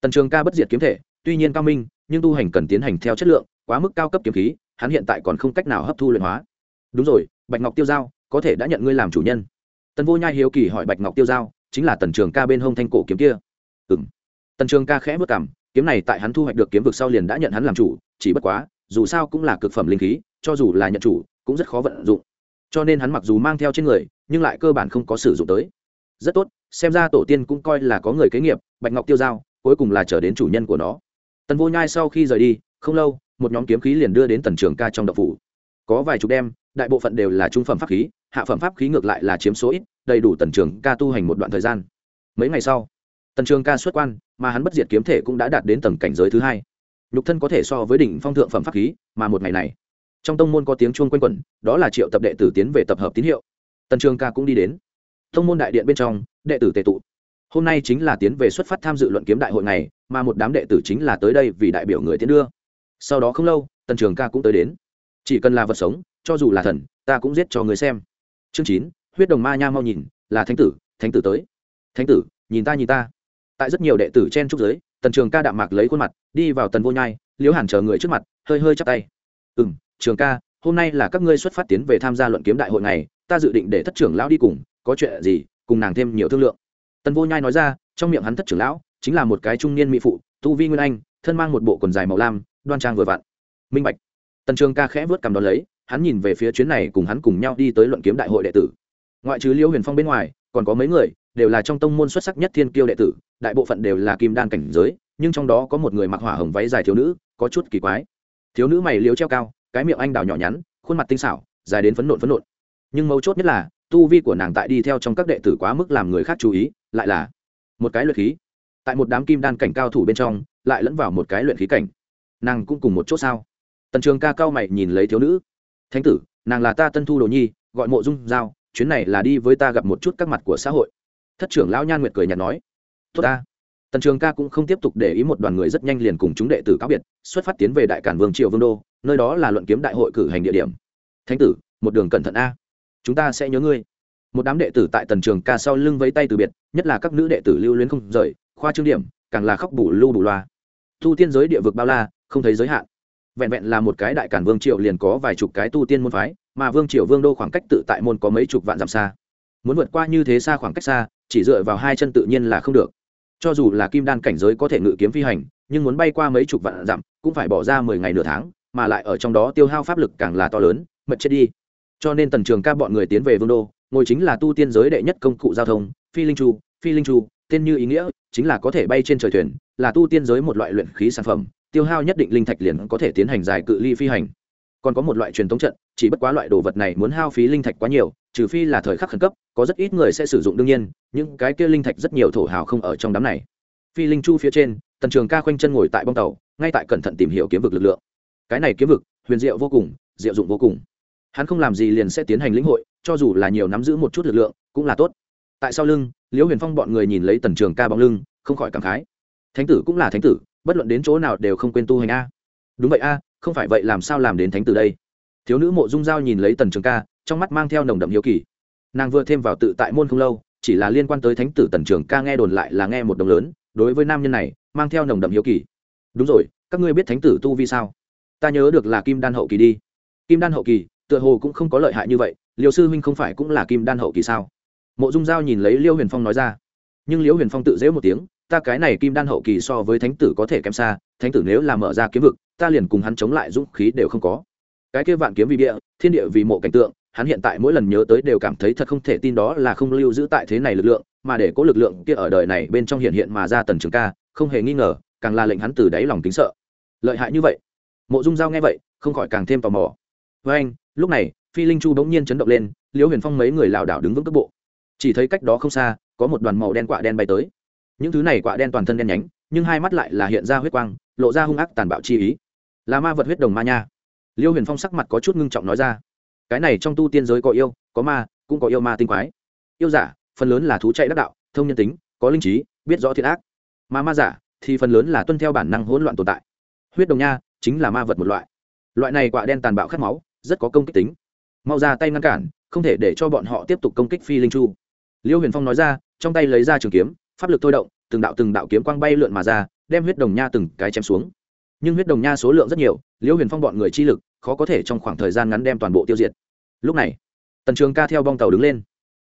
Tần trường ca bất diệt kiếm thể, tuy nhiên cao minh, nhưng tu hành cần tiến hành theo chất lượng, quá mức cao cấp kiếm khí, hắn hiện tại còn không cách nào hấp thu luyện hóa. Đúng rồi bạch ngọc tiêu giao, có thể đã nhận ngươi làm chủ nhân. Tần vô nhai hiếu kỳ hỏi bạch ngọc tiêu giao, chính là tần trường ca bên hông thanh cổ kiếm kia. Ừ m tần trường ca khẽ vất cảm kiếm này tại hắn thu hoạch được kiếm vực sau liền đã nhận hắn làm chủ, chỉ bất quá, dù sao cũng là cực phẩm linh khí, cho dù là nhận chủ, cũng rất khó vận dụng. Cho nên hắn mặc dù mang theo trên người, nhưng lại cơ bản không có sử dụng tới. Rất tốt, xem ra tổ tiên cũng coi là có người kế nghiệp, bạch ngọc tiêu giao, cuối cùng là trở đến chủ nhân của nó. Tần vô nhai sau khi rời đi, không lâu, một nhóm kiếm khí liền đưa đến tần trường ca trong đậu phủ có vài chục đem, đại bộ phận đều là trung phẩm pháp khí, hạ phẩm pháp khí ngược lại là chiếm số ít, đầy đủ tần trường ca tu hành một đoạn thời gian. Mấy ngày sau, tần trường ca xuất quan, mà hắn bất diệt kiếm thể cũng đã đạt đến tầng cảnh giới thứ hai. Nhục thân có thể so với đỉnh phong thượng phẩm pháp khí, mà một ngày này, trong tông môn có tiếng chuông quanh quẩn, đó là triệu tập đệ tử tiến về tập hợp tín hiệu. Tần trường ca cũng đi đến. Tông môn đại điện bên trong, đệ tử tề tụ. Hôm nay chính là tiến về xuất phát tham dự luận kiếm đại hội này mà một đám đệ tử chính là tới đây vì đại biểu người tiến đưa. Sau đó không lâu, tần trường ca cũng tới đến chỉ cần là vật sống, cho dù là thần, ta cũng giết cho người xem. Chương chín, huyết đồng ma nha mau nhìn, là thánh tử thánh tử tới. Thánh tử, nhìn ta nhìn ta. Tại rất nhiều đệ tử chen trúc giới, tần trường ca đạm mạc lấy khuôn mặt, đi vào tần vô nhai, liễu hàn chờ người trước mặt, hơi hơi chắp tay. Ừ m trường ca, hôm nay là các ngươi xuất phát tiến về tham gia luận kiếm đại hội này, ta dự định để thất trưởng lão đi cùng, có chuyện gì, cùng nàng thêm nhiều thương lượng. Tần vô nhai nói ra, trong miệng hắn thất trưởng lão, chính là một cái trung niên mỹ phụ, tu vi nguyên anh, thân mang một bộ quần dài màu lam, đoan trang vừa vặn. Minh bạch tần trường ca khẽ vớt cầm đón lấy, hắn nhìn về phía chuyến này cùng hắn cùng nhau đi tới luận kiếm đại hội đệ tử. Ngoại trừ liêu huyền phong bên ngoài, còn có mấy người, đều là trong tông môn xuất sắc nhất thiên kiêu đệ tử, đại bộ phận đều là kim đan cảnh giới, nhưng trong đó có một người mặc hỏa hồng váy dài thiếu nữ, có chút kỳ quái. Thiếu nữ mày liếu treo cao, cái miệng anh đào nhỏ nhắn, khuôn mặt tinh xảo, dài đến phấn nộn phấn nộn. Nhưng mấu chốt nhất là, tu vi của nàng tại đi theo trong các đệ tử quá mức làm người khác chú ý, lại là một cái luyện khí. Tại một đám kim đan cảnh cao thủ bên trong, lại lẫn vào một cái luyện khí cảnh. Nàng cũng cùng một chỗ sao? Tần trường ca cao mày nhìn lấy thiếu nữ. Thánh tử, nàng là ta tân thu đồ nhi, gọi mộ dung giao, chuyến này là đi với ta gặp một chút các mặt của xã hội. Thất trưởng lão nhan nguyệt cười nhạt nói. Tốt ta. Tần trường ca cũng không tiếp tục để ý một đoàn người rất nhanh liền cùng chúng đệ tử cáo biệt, xuất phát tiến về đại cản vương triều vương đô, nơi đó là luận kiếm đại hội cử hành địa điểm. Thánh tử, một đường cẩn thận a. Chúng ta sẽ nhớ ngươi. Một đám đệ tử tại tần trường ca sau lưng vẫy tay từ biệt, nhất là các nữ đệ tử lưu luyến không rời, khoa trương điểm, càng là khóc bù lưu bù loa. Thu tiên giới địa vực bao la, không thấy giới hạn vẹn vẹn là một cái đại cản vương triều liền có vài chục cái tu tiên môn phái, mà vương triều vương đô khoảng cách tự tại môn có mấy chục vạn dặm xa. Muốn vượt qua như thế xa khoảng cách xa, chỉ dựa vào hai chân tự nhiên là không được. Cho dù là kim đan cảnh giới có thể ngự kiếm phi hành, nhưng muốn bay qua mấy chục vạn dặm, cũng phải bỏ ra mười ngày nửa tháng, mà lại ở trong đó tiêu hao pháp lực càng là to lớn mật chết đi. Cho nên tần trường ca bọn người tiến về vương đô, ngồi chính là tu tiên giới đệ nhất công cụ giao thông, phi linh chu, phi linh chu, tên như ý nghĩa, chính là có thể bay trên trời thuyền, là tu tiên giới một loại luyện khí sản phẩm tiêu hao nhất định linh thạch liền có thể tiến hành dài cự ly phi hành. Còn có một loại truyền thống trận, chỉ bất quá loại đồ vật này muốn hao phí linh thạch quá nhiều, trừ phi là thời khắc khẩn cấp, có rất ít người sẽ sử dụng đương nhiên, những cái kia linh thạch rất nhiều thổ hào không ở trong đám này. Phi linh chu phía trên, tần trường ca khoanh chân ngồi tại bong tàu, ngay tại cẩn thận tìm hiểu kiếm vực lực lượng. Cái này kiếm vực, huyền diệu vô cùng, diệu dụng vô cùng. Hắn không làm gì liền sẽ tiến hành lĩnh hội, cho dù là nhiều nắm giữ một chút lực lượng, cũng là tốt. Tại sau lưng, liễu huyền phong bọn người nhìn lấy tần trường ca bóng lưng, không khỏi cảm khái. Thánh tử cũng là thánh tử bất luận đến chỗ nào đều không quên tu hành a. Đúng vậy a, không phải vậy làm sao làm đến thánh tử đây? Thiếu nữ mộ dung giao nhìn lấy tần trường ca, trong mắt mang theo nồng đậm hiếu kỳ. Nàng vừa thêm vào tự tại môn không lâu, chỉ là liên quan tới thánh tử tần trường ca nghe đồn lại là nghe một đồng lớn, đối với nam nhân này, mang theo nồng đậm hiếu kỳ. Đúng rồi, các ngươi biết thánh tử tu vi sao? Ta nhớ được là kim đan hậu kỳ đi. Kim đan hậu kỳ, tựa hồ cũng không có lợi hại như vậy liều sư huynh không phải cũng là kim đan hậu kỳ sao? Mộ dung giao nhìn lấy liêu huyền phong nói ra. Nhưng liễu huyền phong tự dễ một tiếng ta cái này kim đan hậu kỳ so với thánh tử có thể kém xa, thánh tử nếu là mở ra kiếm vực, ta liền cùng hắn chống lại dũng khí đều không có. Cái kia vạn kiếm vì địa, thiên địa vì mộ cảnh tượng, hắn hiện tại mỗi lần nhớ tới đều cảm thấy thật không thể tin đó là không lưu giữ tại thế này lực lượng, mà để có lực lượng kia ở đời này bên trong hiện hiện mà ra tần trường ca, không hề nghi ngờ, càng là lệnh hắn từ đáy lòng tính sợ. Lợi hại như vậy. Mộ dung giao nghe vậy, không khỏi càng thêm tò mò. Với anh, lúc này, phi linh chu bỗng nhiên chấn động lên, liễu huyền phong mấy người lảo đảo đứng vững cước bộ. Chỉ thấy cách đó không xa, có một đoàn màu đen quạ đen bay tới những thứ này quạ đen toàn thân đen nhánh, nhưng hai mắt lại là hiện ra huyết quang, lộ ra hung ác tàn bạo chi ý. Là ma vật huyết đồng ma nha. Liêu huyền phong sắc mặt có chút ngưng trọng nói ra. Cái này trong tu tiên giới có yêu, có ma, cũng có yêu ma tinh quái. Yêu giả, phần lớn là thú chạy đắc đạo, thông nhân tính, có linh trí, biết rõ thiện ác. Mà ma giả, thì phần lớn là tuân theo bản năng hỗn loạn tồn tại. Huyết đồng nha, chính là ma vật một loại. Loại này quạ đen tàn bạo khát máu, rất có công kích tính. Mau ra tay ngăn cản, không thể để cho bọn họ tiếp tục công kích phi linh chu. Liêu huyền phong nói ra, trong tay lấy ra trường kiếm pháp lực thôi động, từng đạo từng đạo kiếm quang bay lượn mà ra, đem huyết đồng nha từng cái chém xuống. Nhưng huyết đồng nha số lượng rất nhiều, Liễu huyền phong bọn người chi lực khó có thể trong khoảng thời gian ngắn đem toàn bộ tiêu diệt. Lúc này, tần trường ca theo bong tàu đứng lên.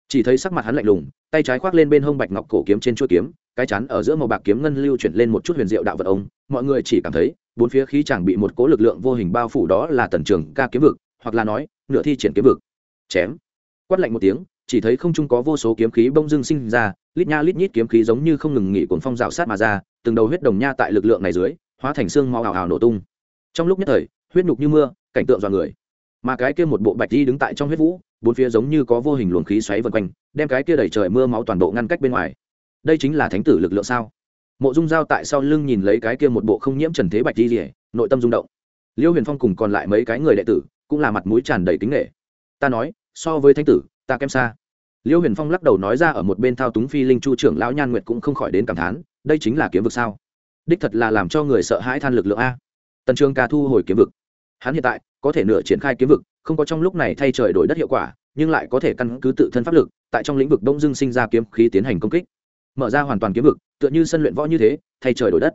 Chỉ thấy sắc mặt hắn lạnh lùng, tay trái khoác lên bên hông bạch ngọc cổ kiếm trên chuỗi kiếm, cái chắn ở giữa màu bạc kiếm ngân lưu chuyển lên một chút huyền diệu đạo vật ống. mọi người chỉ cảm thấy, bốn phía khí chẳng bị một cố lực lượng vô hình bao phủ đó là tần trường ca kiếm vực, hoặc là nói, nửa thi triển kiếm vực. Chém. Quát lạnh một tiếng chỉ thấy không trung có vô số kiếm khí bông dưng sinh ra, lít nha lít nhít kiếm khí giống như không ngừng nghỉ cuồng phong rào sát mà ra, từng đầu huyết đồng nha tại lực lượng này dưới, hóa thành xương mau ảo ảo nổ tung. Trong lúc nhất thời, huyết nhục như mưa, cảnh tượng dọa người. Mà cái kia một bộ bạch đi đứng tại trong huyết vũ, bốn phía giống như có vô hình luồng khí xoáy vần quanh, đem cái kia đẩy trời mưa máu toàn bộ ngăn cách bên ngoài. Đây chính là thánh tử lực lượng sao? Mộ dung giao tại sau lưng nhìn lấy cái kia một bộ không nhiễm trần thế bạch đi rỉa nội tâm rung động. Liêu huyền phong cùng còn lại mấy cái người đệ tử, cũng là mặt mũi tràn đầy tính nghệ ta nói, so với thánh tử, ta kém xa liêu huyền phong lắc đầu nói ra ở một bên thao túng phi linh chu trưởng lão nhan nguyệt cũng không khỏi đến cảm thán, đây chính là kiếm vực sao? Đích thật là làm cho người sợ hãi than lực lượng a. Tần Trương ca thu hồi kiếm vực. Hắn hiện tại có thể nửa triển khai kiếm vực, không có trong lúc này thay trời đổi đất hiệu quả, nhưng lại có thể căn cứ tự thân pháp lực, tại trong lĩnh vực đông dương sinh ra kiếm khí tiến hành công kích. Mở ra hoàn toàn kiếm vực, tựa như sân luyện võ như thế, thay trời đổi đất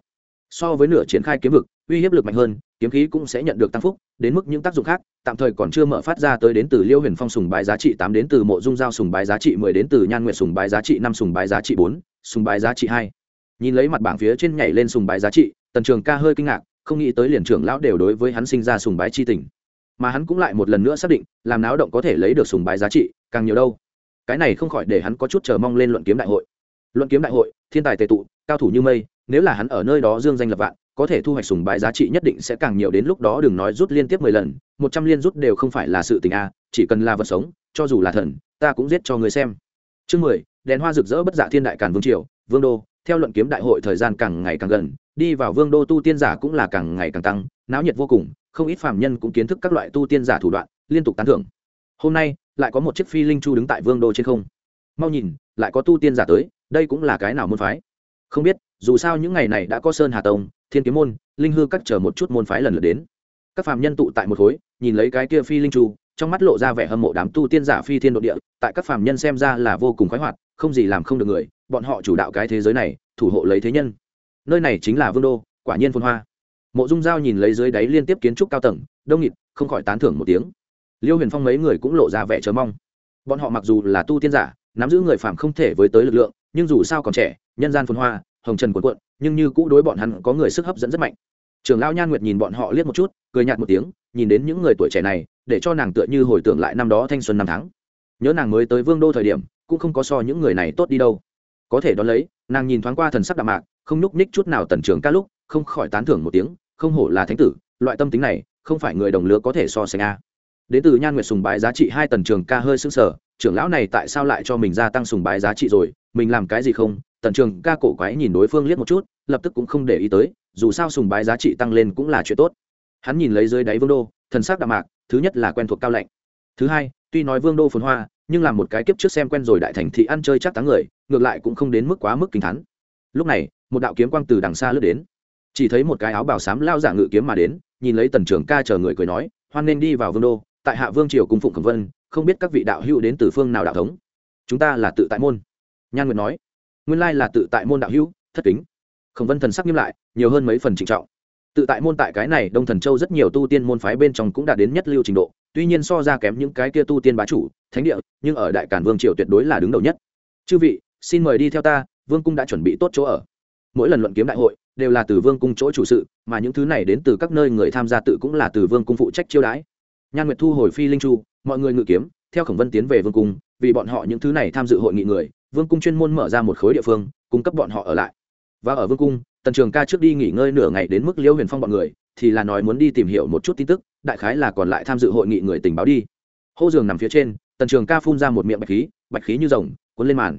so với nửa triển khai kiếm vực, uy hiếp lực mạnh hơn, kiếm khí cũng sẽ nhận được tăng phúc, đến mức những tác dụng khác, tạm thời còn chưa mở phát ra tới đến từ liêu huyền phong sùng bái giá trị tám đến từ mộ dung giao sùng bái giá trị mười đến từ nhan nguyện sùng bái giá trị năm sùng bái giá trị bốn, sùng bái giá trị hai. Nhìn lấy mặt bảng phía trên nhảy lên sùng bái giá trị, tần trường ca hơi kinh ngạc, không nghĩ tới liền trưởng lão đều đối với hắn sinh ra sùng bái chi tình. Mà hắn cũng lại một lần nữa xác định, làm náo động có thể lấy được sùng bái giá trị, càng nhiều đâu. Cái này không khỏi để hắn có chút chờ mong lên luận kiếm đại hội. Luận kiếm đại hội thiên tài tề tụ, cao thủ như mây, nếu là hắn ở nơi đó dương danh lập vạn, có thể thu hoạch sùng bái giá trị nhất định sẽ càng nhiều đến lúc đó đừng nói rút liên tiếp mười lần, một trăm liên rút đều không phải là sự tình a, chỉ cần là vật sống, cho dù là thần, ta cũng giết cho người xem. Chương mười, đèn hoa rực rỡ bất giả thiên đại càn vương triều, vương đô, theo luận kiếm đại hội thời gian càng ngày càng gần, đi vào vương đô tu tiên giả cũng là càng ngày càng tăng, náo nhiệt vô cùng, không ít phàm nhân cũng kiến thức các loại tu tiên giả thủ đoạn, liên tục tán thưởng. Hôm nay, lại có một chiếc phi linh chu đứng tại vương đô trên không. Mau nhìn, lại có tu tiên giả tới đây cũng là cái nào môn phái? Không biết, dù sao những ngày này đã có sơn hà tông, thiên kiếm môn, linh hư cắt chờ một chút môn phái lần lượt đến. Các phàm nhân tụ tại một khối, nhìn lấy cái kia phi linh chu trong mắt lộ ra vẻ hâm mộ đám tu tiên giả phi thiên nội địa, tại các phàm nhân xem ra là vô cùng khoái hoạt, không gì làm không được người, bọn họ chủ đạo cái thế giới này, thủ hộ lấy thế nhân. Nơi này chính là vương đô, quả nhiên phồn hoa. Mộ dung giao nhìn lấy dưới đáy liên tiếp kiến trúc cao tầng, đông nghịt, không khỏi tán thưởng một tiếng. Liêu huyền phong mấy người cũng lộ ra vẻ chờ mong. Bọn họ mặc dù là tu tiên giả, nắm giữ người phạm không thể với tới lực lượng nhưng dù sao còn trẻ, nhân gian phồn hoa, hồng trần cuộn cuộn, nhưng như cũ đối bọn hắn có người sức hấp dẫn rất mạnh. Trường lão nhan nguyệt nhìn bọn họ liếc một chút, cười nhạt một tiếng, nhìn đến những người tuổi trẻ này, để cho nàng tựa như hồi tưởng lại năm đó thanh xuân năm tháng. Nhớ nàng mới tới vương đô thời điểm, cũng không có so những người này tốt đi đâu. Có thể đón lấy, nàng nhìn thoáng qua thần sắc đạm mạc, không nhúc ních chút nào tần trường ca lúc, không khỏi tán thưởng một tiếng, không hổ là thánh tử, loại tâm tính này, không phải người đồng lứa có thể so sánh a. Đến từ nhan nguyệt sùng bái giá trị hai tần trường ca hơi sưng sở trưởng lão này tại sao lại cho mình gia tăng sùng bái giá trị rồi mình làm cái gì không? Tần trường ca cổ quái nhìn đối phương liếc một chút, lập tức cũng không để ý tới, dù sao sùng bái giá trị tăng lên cũng là chuyện tốt. Hắn nhìn lấy dưới đáy vương đô, thần sắc đạm mạc, thứ nhất là quen thuộc cao lạnh. Thứ hai, tuy nói vương đô phồn hoa, nhưng làm một cái kiếp trước xem quen rồi đại thành thị ăn chơi chắc táng người, ngược lại cũng không đến mức quá mức kinh thắn lúc này, một đạo kiếm quang từ đằng xa lướt đến. Chỉ thấy một cái áo bào xám lao giả ngự kiếm mà đến, nhìn lấy tần trường ca chờ người cười nói, hoan nên đi vào vương đô, tại hạ vương triều cung phụng cẩm vân, không biết các vị đạo hữu đến từ phương nào đạo thống. Chúng ta là tự tại môn nhan nguyệt nói, nguyên lai là tự tại môn đạo hữu, thất kính. Khổng vân thần sắc nghiêm lại, nhiều hơn mấy phần trịnh trọng. Tự tại môn tại cái này đông thần châu rất nhiều tu tiên môn phái bên trong cũng đã đến nhất lưu trình độ, tuy nhiên so ra kém những cái kia tu tiên bá chủ, thánh địa, nhưng ở đại cản vương triều tuyệt đối là đứng đầu nhất. Chư vị, xin mời đi theo ta, vương cung đã chuẩn bị tốt chỗ ở. Mỗi lần luận kiếm đại hội, đều là từ vương cung chỗ chủ sự, mà những thứ này đến từ các nơi người tham gia tự cũng là từ vương cung phụ trách chiêu đãi. Nhan nguyệt thu hồi phi linh chu, mọi người ngự kiếm, theo khổng vân tiến về vương cung, vì bọn họ những thứ này tham dự hội nghị người vương cung chuyên môn mở ra một khối địa phương, cung cấp bọn họ ở lại. Và ở vương cung, tần trường ca trước đi nghỉ ngơi nửa ngày đến mức liêu huyền phong bọn người, thì là nói muốn đi tìm hiểu một chút tin tức, đại khái là còn lại tham dự hội nghị người tình báo đi. Hô giường nằm phía trên, tần trường ca phun ra một miệng bạch khí bạch khí như rồng, cuốn lên màn.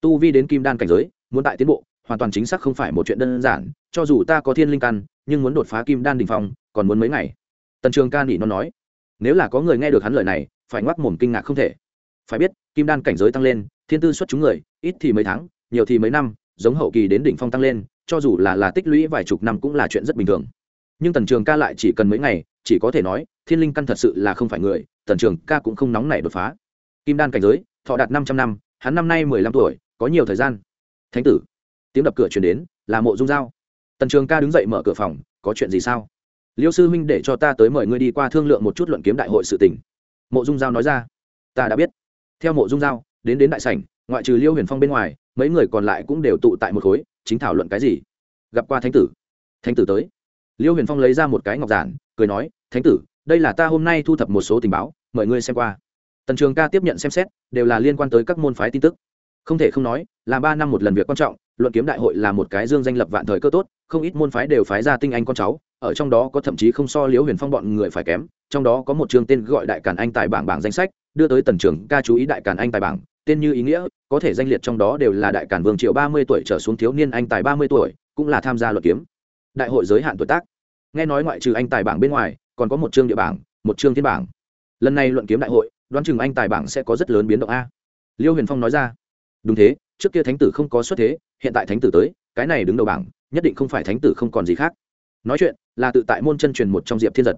Tu vi đến kim đan cảnh giới, muốn tại tiến bộ, hoàn toàn chính xác không phải một chuyện đơn giản, cho dù ta có thiên linh căn, nhưng muốn đột phá kim đan đình phong, còn muốn mấy ngày. Tần trường ca nỉ nó nói. Nếu là có người nghe được hắn lời này, phải ngoác mồm kinh ngạc không thể. Phải biết, kim đan cảnh giới tăng lên thiên tư xuất chúng người, ít thì mấy tháng, nhiều thì mấy năm, giống hậu kỳ đến đỉnh phong tăng lên, cho dù là là tích lũy vài chục năm cũng là chuyện rất bình thường. Nhưng tần trường ca lại chỉ cần mấy ngày, chỉ có thể nói, thiên linh căn thật sự là không phải người, tần trường ca cũng không nóng nảy đột phá. Kim đan cảnh giới, thọ đạt năm trăm năm, hắn năm nay mười lăm tuổi, có nhiều thời gian. Thánh tử, tiếng đập cửa chuyển đến, là mộ dung giao. Tần trường ca đứng dậy mở cửa phòng, có chuyện gì sao? Liêu sư huynh để cho ta tới mời ngươi đi qua thương lượng một chút luận kiếm đại hội sự tỉnh mộ dung giao nói ra. Ta đã biết. Theo mộ dung giao đến đến đại sảnh, ngoại trừ liêu huyền phong bên ngoài, mấy người còn lại cũng đều tụ tại một khối, chính thảo luận cái gì? Gặp qua thánh tử. Thánh tử tới. Liêu huyền phong lấy ra một cái ngọc giản, cười nói, thánh tử, đây là ta hôm nay thu thập một số tình báo, mời ngươi xem qua. Tần trường ca tiếp nhận xem xét, đều là liên quan tới các môn phái tin tức. Không thể không nói, là ba năm một lần việc quan trọng, luận kiếm đại hội là một cái dương danh lập vạn thời cơ tốt, không ít môn phái đều phái ra tinh anh con cháu, ở trong đó có thậm chí không so liễu huyền phong bọn người phải kém, trong đó có một chương tên gọi đại càn anh tài bảng bảng danh sách, đưa tới tần Trường ca chú ý đại càn anh tài bảng tên như ý nghĩa, có thể danh liệt trong đó đều là đại càn vương triệu ba mươi tuổi trở xuống thiếu niên anh tài ba mươi tuổi, cũng là tham gia luận kiếm. Đại hội giới hạn tuổi tác. Nghe nói ngoại trừ anh tài bảng bên ngoài, còn có một chương địa bảng, một chương thiên bảng. Lần này luận kiếm đại hội, đoán chừng anh tài bảng sẽ có rất lớn biến động a. Liêu huyền phong nói ra. Đúng thế, trước kia thánh tử không có xuất thế, hiện tại thánh tử tới, cái này đứng đầu bảng, nhất định không phải thánh tử không còn gì khác. Nói chuyện, là tự tại môn chân truyền một trong diệp thiên giật.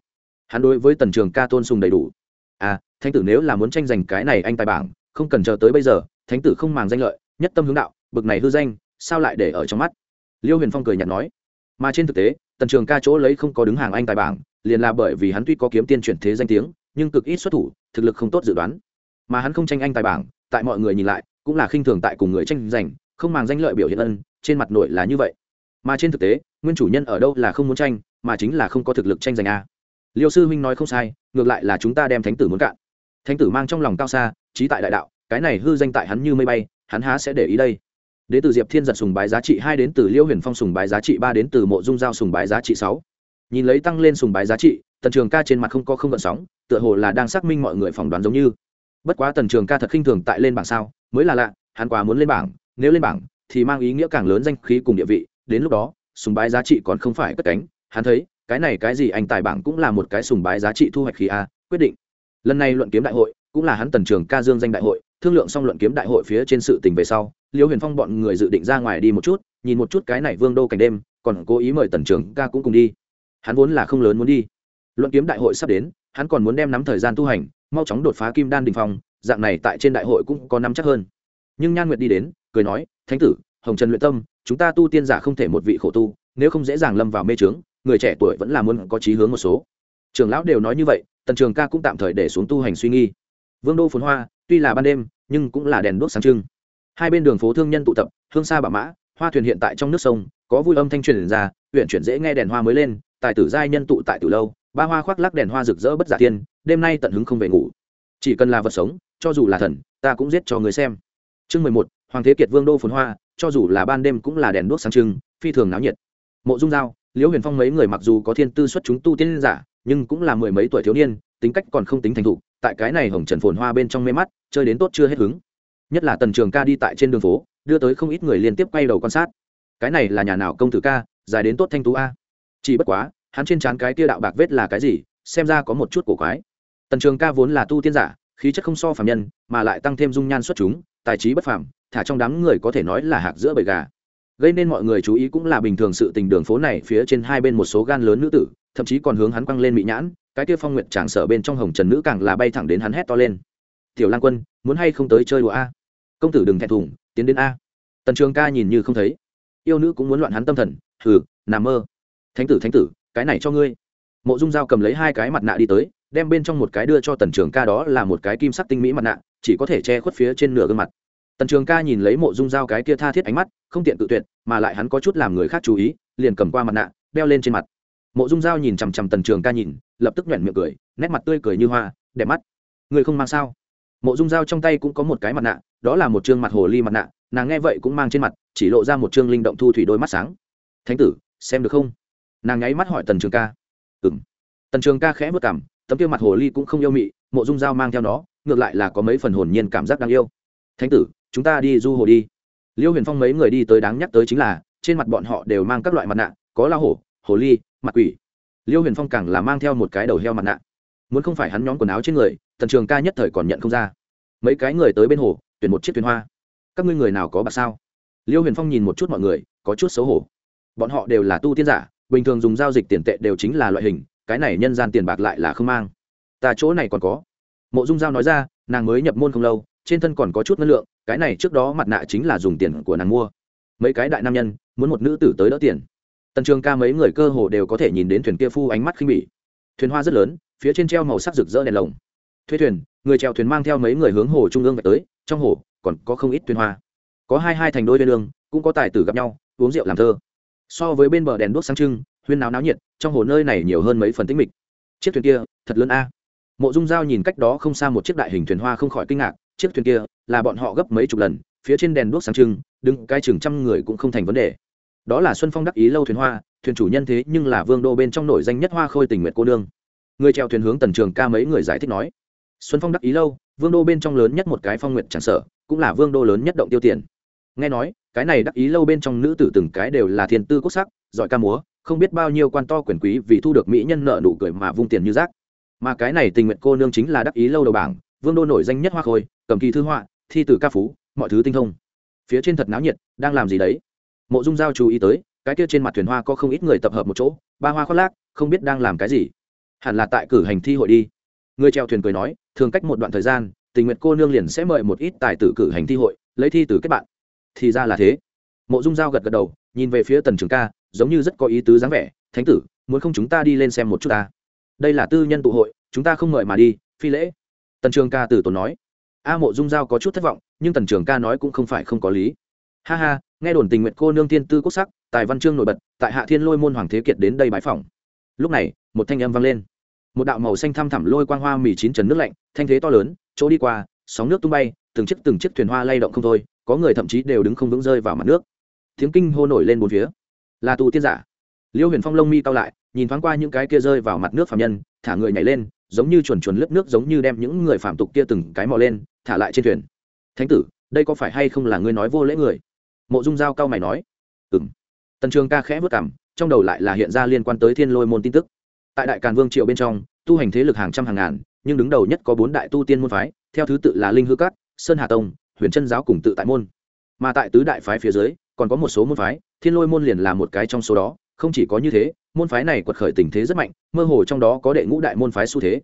Hắn đối với tần trường ca tôn sùng đầy đủ. À thánh tử nếu là muốn tranh giành cái này anh tài bảng không cần chờ tới bây giờ, thánh tử không màng danh lợi, nhất tâm hướng đạo, bực này hư danh, sao lại để ở trong mắt? Liêu huyền phong cười nhạt nói. Mà trên thực tế, tần trường ca chỗ lấy không có đứng hàng anh tài bảng, liền là bởi vì hắn tuy có kiếm tiên chuyển thế danh tiếng, nhưng cực ít xuất thủ, thực lực không tốt dự đoán. Mà hắn không tranh anh tài bảng, tại mọi người nhìn lại, cũng là khinh thường tại cùng người tranh giành, không màng danh lợi biểu hiện ân, trên mặt nội là như vậy. Mà trên thực tế, nguyên chủ nhân ở đâu là không muốn tranh, mà chính là không có thực lực tranh giành a liêu sư huynh nói không sai, ngược lại là chúng ta đem thánh tử muốn cạn. Thánh tử mang trong lòng cao xa trí tại đại đạo, cái này hư danh tại hắn như mây bay, hắn há sẽ để ý đây. Đến từ diệp thiên giật sùng bái giá trị hai đến từ liêu huyền phong sùng bái giá trị ba đến từ mộ dung giao sùng bái giá trị sáu. Nhìn lấy tăng lên sùng bái giá trị, tần trường ca trên mặt không có không gợn sóng, tựa hồ là đang xác minh mọi người phỏng đoán giống như. Bất quá tần trường ca thật khinh thường tại lên bảng sao, mới là lạ, hắn quá muốn lên bảng, nếu lên bảng, thì mang ý nghĩa càng lớn danh khí cùng địa vị, đến lúc đó, sùng bái giá trị còn không phải cất cánh. Hắn thấy, cái này cái gì anh tài bảng cũng là một cái sùng bái giá trị thu hoạch khí a, quyết định. Lần này luận kiếm đại hội cũng là hắn tần trường ca dương danh đại hội, thương lượng xong luận kiếm đại hội phía trên sự tình về sau, liêu huyền phong bọn người dự định ra ngoài đi một chút, nhìn một chút cái này vương đô cảnh đêm, còn cố ý mời tần trường ca cũng cùng đi. Hắn vốn là không lớn muốn đi. Luận kiếm đại hội sắp đến, hắn còn muốn đem nắm thời gian tu hành, mau chóng đột phá kim đan đình phong, dạng này tại trên đại hội cũng có nắm chắc hơn. Nhưng nhan nguyệt đi đến, cười nói, thánh tử, hồng trần luyện tâm, chúng ta tu tiên giả không thể một vị khổ tu, nếu không dễ dàng lâm vào mê trướng người trẻ tuổi vẫn là muốn có chí hướng một số. Trường lão đều nói như vậy, tần trường ca cũng tạm thời để xuống tu hành suy nghi vương đô phồn hoa, tuy là ban đêm, nhưng cũng là đèn đuốc sáng trưng. Hai bên đường phố thương nhân tụ tập, hương xa bả mã, hoa thuyền hiện tại trong nước sông, có vui âm thanh truyền ra huyện chuyển dễ nghe đèn hoa mới lên, tài tử giai nhân tụ tại từ lâu, ba hoa khoác lắc đèn hoa rực rỡ bất giả tiên đêm nay tận hứng không về ngủ. Chỉ cần là vật sống, cho dù là thần, ta cũng giết cho người xem. Chương mười một, hoàng thế kiệt vương đô phồn hoa, cho dù là ban đêm cũng là đèn đuốc sáng trưng, phi thường náo nhiệt. Mộ dung giao, liễu huyền phong mấy người mặc dù có thiên tư xuất chúng tu tiên giả, nhưng cũng là mười mấy tuổi thiếu niên, tính cách còn không tính thành thục tại cái này hồng trần phồn hoa bên trong mê mắt, chơi đến tốt chưa hết hứng. Nhất là tần trường ca đi tại trên đường phố, đưa tới không ít người liên tiếp quay đầu quan sát. Cái này là nhà nào công tử ca, dài đến tốt thanh tú a. Chỉ bất quá, hắn trên trán cái tia đạo bạc vết là cái gì, xem ra có một chút cổ quái. Tần trường ca vốn là tu tiên giả, khí chất không so phạm nhân, mà lại tăng thêm dung nhan xuất chúng, tài trí bất phàm, thả trong đám người có thể nói là hạc giữa bầy gà. Gây nên mọi người chú ý cũng là bình thường sự tình đường phố này phía trên hai bên một số gan lớn nữ tử, thậm chí còn hướng hắn quăng lên mỹ nhãn cái kia phong nguyện tràng sở bên trong hồng trần nữ càng là bay thẳng đến hắn hét to lên. Tiểu lang quân, muốn hay không tới chơi đùa a? Công tử đừng thẹn thùng, tiến đến a. Tần trường ca nhìn như không thấy. Yêu nữ cũng muốn loạn hắn tâm thần. Hừ nằm mơ. Thánh tử thánh tử, cái này cho ngươi. Mộ dung dao cầm lấy hai cái mặt nạ đi tới, đem bên trong một cái đưa cho tần trường ca đó là một cái kim sắc tinh mỹ mặt nạ, chỉ có thể che khuất phía trên nửa gương mặt. Tần trường ca nhìn lấy mộ dung dao cái kia tha thiết ánh mắt, không tiện tự tuyệt, mà lại hắn có chút làm người khác chú ý, liền cầm qua mặt nạ, đeo lên trên mặt mộ dung dao nhìn chằm chằm tần trường ca nhìn, lập tức nhoẻn miệng cười, nét mặt tươi cười như hoa, đẹp mắt. Người không mang sao? Mộ dung dao trong tay cũng có một cái mặt nạ, đó là một chương mặt hồ ly mặt nạ, nàng nghe vậy cũng mang trên mặt, chỉ lộ ra một chương linh động thu thủy đôi mắt sáng. Thánh tử, xem được không? Nàng nháy mắt hỏi tần trường ca. Ừ m tần trường ca khẽ vất cảm tấm kia mặt hồ ly cũng không yêu mị, mộ dung dao mang theo nó, ngược lại là có mấy phần hồn nhiên cảm giác đáng yêu. Thánh tử, chúng ta đi du hồ đi. Liêu huyền phong mấy người đi tới đáng nhắc tới chính là, trên mặt bọn họ đều mang các loại mặt nạ, có la hổ, hồ ly mặt quỷ. Liêu huyền phong càng là mang theo một cái đầu heo mặt nạ. Muốn không phải hắn nhóm quần áo trên người, tần trường ca nhất thời còn nhận không ra. Mấy cái người tới bên hồ, tuyển một chiếc thuyền hoa. Các ngươi người nào có bạc sao? Liêu huyền phong nhìn một chút mọi người, có chút xấu hổ. Bọn họ đều là tu tiên giả, bình thường dùng giao dịch tiền tệ đều chính là loại hình, cái này nhân gian tiền bạc lại là không mang. Ta chỗ này còn có. Mộ dung giao nói ra, nàng mới nhập môn không lâu, trên thân còn có chút ngân lượng, cái này trước đó mặt nạ chính là dùng tiền của nàng mua. Mấy cái đại nam nhân, muốn một nữ tử tới đỡ tiền tần trường ca mấy người cơ hồ đều có thể nhìn đến thuyền kia phu ánh mắt khinh bỉ. Thuyền hoa rất lớn, phía trên treo màu sắc rực rỡ đèn lồng. Thuê thuyền, người chèo thuyền mang theo mấy người hướng hồ trung ương về tới, trong hồ còn có không ít thuyền hoa. Có hai hai thành đôi bên đường, cũng có tài tử gặp nhau, uống rượu làm thơ. So với bên bờ đèn đuốc sáng trưng, huyên náo náo nhiệt, trong hồ nơi này nhiều hơn mấy phần tĩnh mịch. Chiếc thuyền kia, thật lớn a. Mộ dung giao nhìn cách đó không xa một chiếc đại hình thuyền hoa không khỏi kinh ngạc, chiếc thuyền kia là bọn họ gấp mấy chục lần, phía trên đèn đuốc sáng trưng, đứng cái chừng trăm người cũng không thành vấn đề đó là xuân phong đắc ý lâu thuyền hoa, thuyền chủ nhân thế nhưng là vương đô bên trong nổi danh nhất hoa khôi tình nguyện cô nương. Người treo thuyền hướng tần trường ca mấy người giải thích nói, xuân phong đắc ý lâu, vương đô bên trong lớn nhất một cái phong nguyện tràn sở cũng là vương đô lớn nhất động tiêu tiền. Nghe nói, cái này đắc ý lâu bên trong nữ tử từng cái đều là thiên tư quốc sắc, giỏi ca múa, không biết bao nhiêu quan to quyền quý vì thu được mỹ nhân nợ nụ cười mà vung tiền như rác. Mà cái này tình nguyện cô nương chính là đắc ý lâu đầu bảng, vương đô nổi danh nhất hoa khôi, cầm kỳ thư họa, thi tử ca phú, mọi thứ tinh thông. Phía trên thật náo nhiệt, đang làm gì đấy? Mộ dung giao chú ý tới, cái kia trên mặt thuyền hoa có không ít người tập hợp một chỗ, ba hoa khoác lác, không biết đang làm cái gì. Hẳn là tại cử hành thi hội đi. Người treo thuyền cười nói, thường cách một đoạn thời gian, tình nguyện cô nương liền sẽ mời một ít tài tử cử hành thi hội, lấy thi từ kết bạn. Thì ra là thế. Mộ dung giao gật gật đầu, nhìn về phía tần trường ca, giống như rất có ý tứ dáng vẻ, thánh tử, muốn không chúng ta đi lên xem một chút ta? Đây là tư nhân tụ hội, chúng ta không mời mà đi, phi lễ. Tần trường ca từ tốn nói. A mộ dung giao có chút thất vọng, nhưng tần trường ca nói cũng không phải không có lý. Ha ha nghe đồn tình nguyện cô nương tiên tư quốc sắc, tài văn chương nổi bật, tại hạ thiên lôi môn hoàng thế kiệt đến đây bãi phòng lúc này, một thanh âm vang lên. Một đạo màu xanh thăm thẳm lôi quang hoa mì chín trần nước lạnh, thanh thế to lớn, chỗ đi qua, sóng nước tung bay, từng chiếc từng chiếc thuyền hoa lay động không thôi, có người thậm chí đều đứng không vững rơi vào mặt nước. Tiếng kinh hô nổi lên bốn phía. Là tù tiên giả. Liêu huyền phong lông mi cao lại, nhìn thoáng qua những cái kia rơi vào mặt nước phạm nhân, thả người nhảy lên, giống như chuồn chuồn lớp nước giống như đem những người phạm tục kia từng cái mò lên, thả lại trên thuyền. Thánh tử, đây có phải hay không là ngươi nói vô lễ người? Mộ dung giao cao mày nói ừ m tần trường ca khẽ vất cảm trong đầu lại là hiện ra liên quan tới thiên lôi môn tin tức. Tại đại càn vương triệu bên trong, tu hành thế lực hàng trăm hàng ngàn, nhưng đứng đầu nhất có bốn đại tu tiên môn phái, theo thứ tự là linh hư cát sơn hà tông, huyền Trân giáo cùng tự tại môn. Mà tại tứ đại phái phía dưới, còn có một số môn phái, thiên lôi môn liền là một cái trong số đó, không chỉ có như thế, môn phái này quật khởi tình thế rất mạnh, mơ hồ trong đó có đệ ngũ đại môn phái xu thế.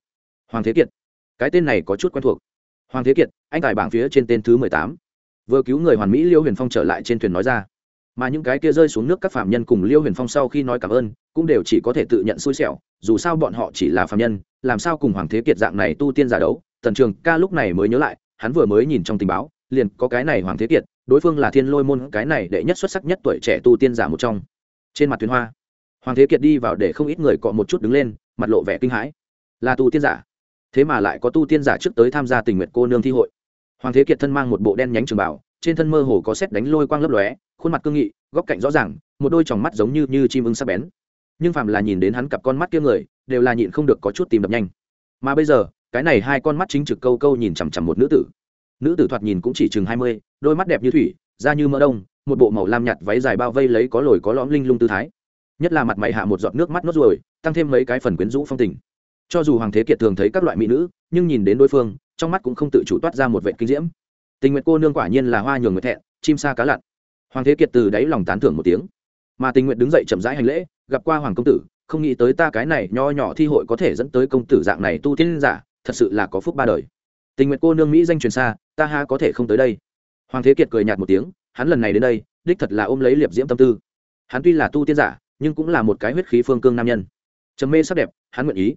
Hoàng thế kiệt. Cái tên này có chút quen thuộc. Hoàng thế kiệt, anh tài bảng phía trên tên thứ mười tám vừa cứu người hoàn mỹ liêu huyền phong trở lại trên thuyền nói ra. Mà những cái kia rơi xuống nước các phạm nhân cùng liêu huyền phong sau khi nói cảm ơn, cũng đều chỉ có thể tự nhận xui xẻo, dù sao bọn họ chỉ là phạm nhân, làm sao cùng hoàng thế kiệt dạng này tu tiên giả đấu? Tần trường ca lúc này mới nhớ lại, hắn vừa mới nhìn trong tình báo, liền có cái này hoàng thế kiệt, đối phương là thiên lôi môn, cái này đệ nhất xuất sắc nhất tuổi trẻ tu tiên giả một trong. Trên mặt thuyền hoa, hoàng thế kiệt đi vào để không ít người cọ một chút đứng lên, mặt lộ vẻ kinh hãi. Là tu tiên giả. Thế mà lại có tu tiên giả trước tới tham gia tình nguyện cô nương thi hội hoàng thế kiệt thân mang một bộ đen nhánh trường bảo trên thân mơ hồ có xét đánh lôi quang lấp lóe khuôn mặt cương nghị góc cạnh rõ ràng một đôi tròng mắt giống như, như chim ưng sắc bén. Nhưng phàm là nhìn đến hắn cặp con mắt kia người đều là nhịn không được có chút tìm đập nhanh. Mà bây giờ cái này hai con mắt chính trực câu câu nhìn chằm chằm một nữ tử. Nữ tử thoạt nhìn cũng chỉ chừng hai mươi đôi mắt đẹp như thủy da như mỡ đông một bộ màu lam nhạt váy dài bao vây lấy có lồi có lõm linh lung tư thái. Nhất là mặt mày hạ một giọt nước mắt nốt ruồi tăng thêm mấy cái phần quyến rũ phong tình. Cho dù hoàng thế kiệt thường thấy các loại mỹ nữ nhưng nhìn đến đối phương trong mắt cũng không tự chủ toát ra một vệ kinh diễm. Tình nguyện cô nương quả nhiên là hoa nhường người thẹn, chim sa cá lặn. Hoàng thế kiệt từ đáy lòng tán thưởng một tiếng. Mà tình nguyện đứng dậy chậm rãi hành lễ, gặp qua hoàng công tử, không nghĩ tới ta cái này nho nhỏ thi hội có thể dẫn tới công tử dạng này tu tiên giả, thật sự là có phúc ba đời. Tình nguyện cô nương mỹ danh truyền xa, ta ha có thể không tới đây. Hoàng thế kiệt cười nhạt một tiếng, hắn lần này đến đây, đích thật là ôm lấy liệp diễm tâm tư. Hắn tuy là tu tiên giả, nhưng cũng là một cái huyết khí phương cương nam nhân. Trầm mê sắc đẹp, hắn nguyện ý.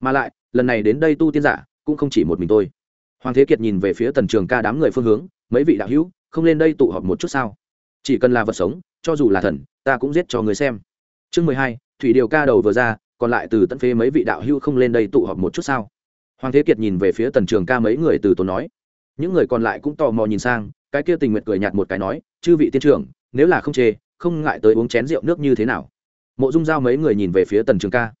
Mà lại, lần này đến đây tu tiên giả, cũng không chỉ một mình tôi hoàng thế kiệt nhìn về phía tần trường ca đám người phương hướng, mấy vị đạo hữu, không lên đây tụ họp một chút sao? Chỉ cần là vật sống, cho dù là thần, ta cũng giết cho người xem. Chương mười hai, thủy điều ca đầu vừa ra, còn lại từ tận phế mấy vị đạo hữu không lên đây tụ họp một chút sao? Hoàng thế kiệt nhìn về phía tần trường ca mấy người từ tốn nói. Những người còn lại cũng tò mò nhìn sang, cái kia tình nguyện cười nhạt một cái nói, chư vị tiên trưởng, nếu là không chê, không ngại tới uống chén rượu nước như thế nào? Mộ dung giao mấy người nhìn về phía tần trường ca.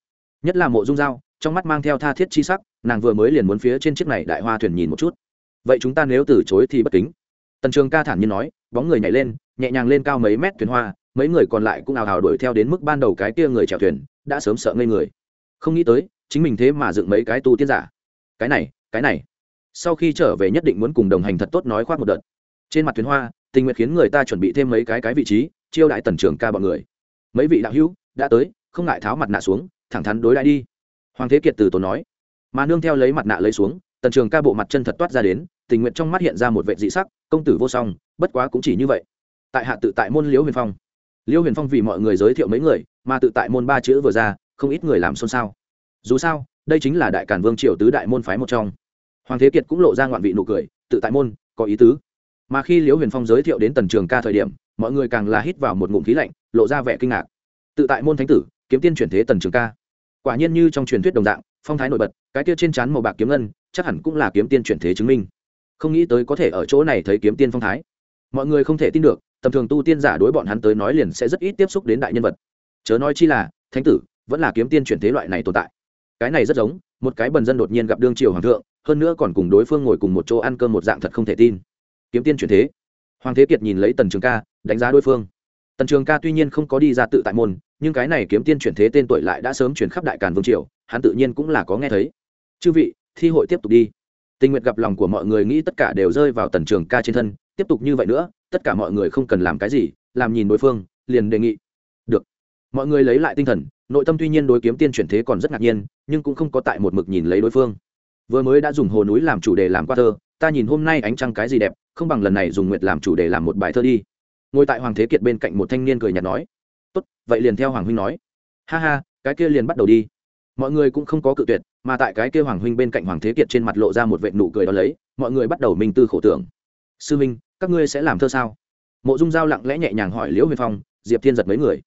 Nhất là mộ dung giao, trong mắt mang theo tha thiết chi sắc nàng vừa mới liền muốn phía trên chiếc này đại hoa thuyền nhìn một chút. Vậy chúng ta nếu từ chối thì bất kính. Tần trường ca thản nhiên nói, bóng người nhảy lên, nhẹ nhàng lên cao mấy mét thuyền hoa, mấy người còn lại cũng ào ào đuổi theo đến mức ban đầu cái kia người chèo thuyền, đã sớm sợ ngây người. Không nghĩ tới, chính mình thế mà dựng mấy cái tu tiên giả. Cái này cái này. Sau khi trở về nhất định muốn cùng đồng hành thật tốt nói khoác một đợt. Trên mặt thuyền hoa, tình nguyện khiến người ta chuẩn bị thêm mấy cái cái vị trí, chiêu đại tần trường ca bọn người. Mấy vị đạo hữu, đã tới, không ngại tháo mặt nạ xuống, thẳng thắn đối lại đi. Hoàng thế kiệt từ tốn nói mà nương theo lấy mặt nạ lấy xuống, tần trường ca bộ mặt chân thật toát ra đến, tình nguyện trong mắt hiện ra một vệ dị sắc, công tử vô song, bất quá cũng chỉ như vậy. Tại hạ tự tại môn liễu huyền phong. Liễu huyền phong vì mọi người giới thiệu mấy người, mà tự tại môn ba chữ vừa ra, không ít người làm xôn xao. Dù sao, đây chính là đại cản vương triều tứ đại môn phái một trong. Hoàng thế kiệt cũng lộ ra ngoạn vị nụ cười, tự tại môn, có ý tứ. Mà khi liễu huyền phong giới thiệu đến tần trường ca thời điểm, mọi người càng là hít vào một ngụm khí lạnh, lộ ra vẻ kinh ngạc. Tự tại môn thánh tử, kiếm tiên chuyển thế tần trường ca. Quả nhiên như trong truyền thuyết đồng dạng phong thái nổi bật, cái kia trên trán màu bạc kiếm ngân, chắc hẳn cũng là kiếm tiên chuyển thế chứng minh. Không nghĩ tới có thể ở chỗ này thấy kiếm tiên phong thái. Mọi người không thể tin được, tầm thường tu tiên giả đối bọn hắn tới nói liền sẽ rất ít tiếp xúc đến đại nhân vật. Chớ nói chi là, thánh tử, vẫn là kiếm tiên chuyển thế loại này tồn tại. Cái này rất giống, một cái bần dân đột nhiên gặp đương triều hoàng thượng, hơn nữa còn cùng đối phương ngồi cùng một chỗ ăn cơm một dạng thật không thể tin. Kiếm tiên chuyển thế. Hoàng thế kiệt nhìn lấy tần trường ca, đánh giá đối phương. Tần trường ca tuy nhiên không có đi ra tự tại môn, nhưng cái này kiếm tiên chuyển thế tên tuổi lại đã sớm chuyển khắp đại càn vương triều hắn tự nhiên cũng là có nghe thấy. Chư vị, thi hội tiếp tục đi. Tình nguyện gặp lòng của mọi người nghĩ tất cả đều rơi vào tần trường ca trên thân, tiếp tục như vậy nữa, tất cả mọi người không cần làm cái gì, làm nhìn đối phương, liền đề nghị. Được. Mọi người lấy lại tinh thần, nội tâm tuy nhiên đối kiếm tiên chuyển thế còn rất ngạc nhiên, nhưng cũng không có tại một mực nhìn lấy đối phương. Vừa mới đã dùng hồ núi làm chủ đề làm qua thơ, ta nhìn hôm nay ánh trăng cái gì đẹp, không bằng lần này dùng nguyệt làm chủ đề làm một bài thơ đi. Ngồi tại hoàng thế kiệt bên cạnh một thanh niên cười nhạt nói. Tốt, vậy liền theo hoàng huynh nói. Ha ha, cái kia liền bắt đầu đi mọi người cũng không có cự tuyệt, mà tại cái kia hoàng huynh bên cạnh hoàng thế kiệt trên mặt lộ ra một vệ nụ cười đó lấy, mọi người bắt đầu minh tư khổ tưởng. Sư minh các ngươi sẽ làm thơ sao? Mộ dung giao lặng lẽ nhẹ nhàng hỏi liễu huyền phong, diệp thiên giật mấy người.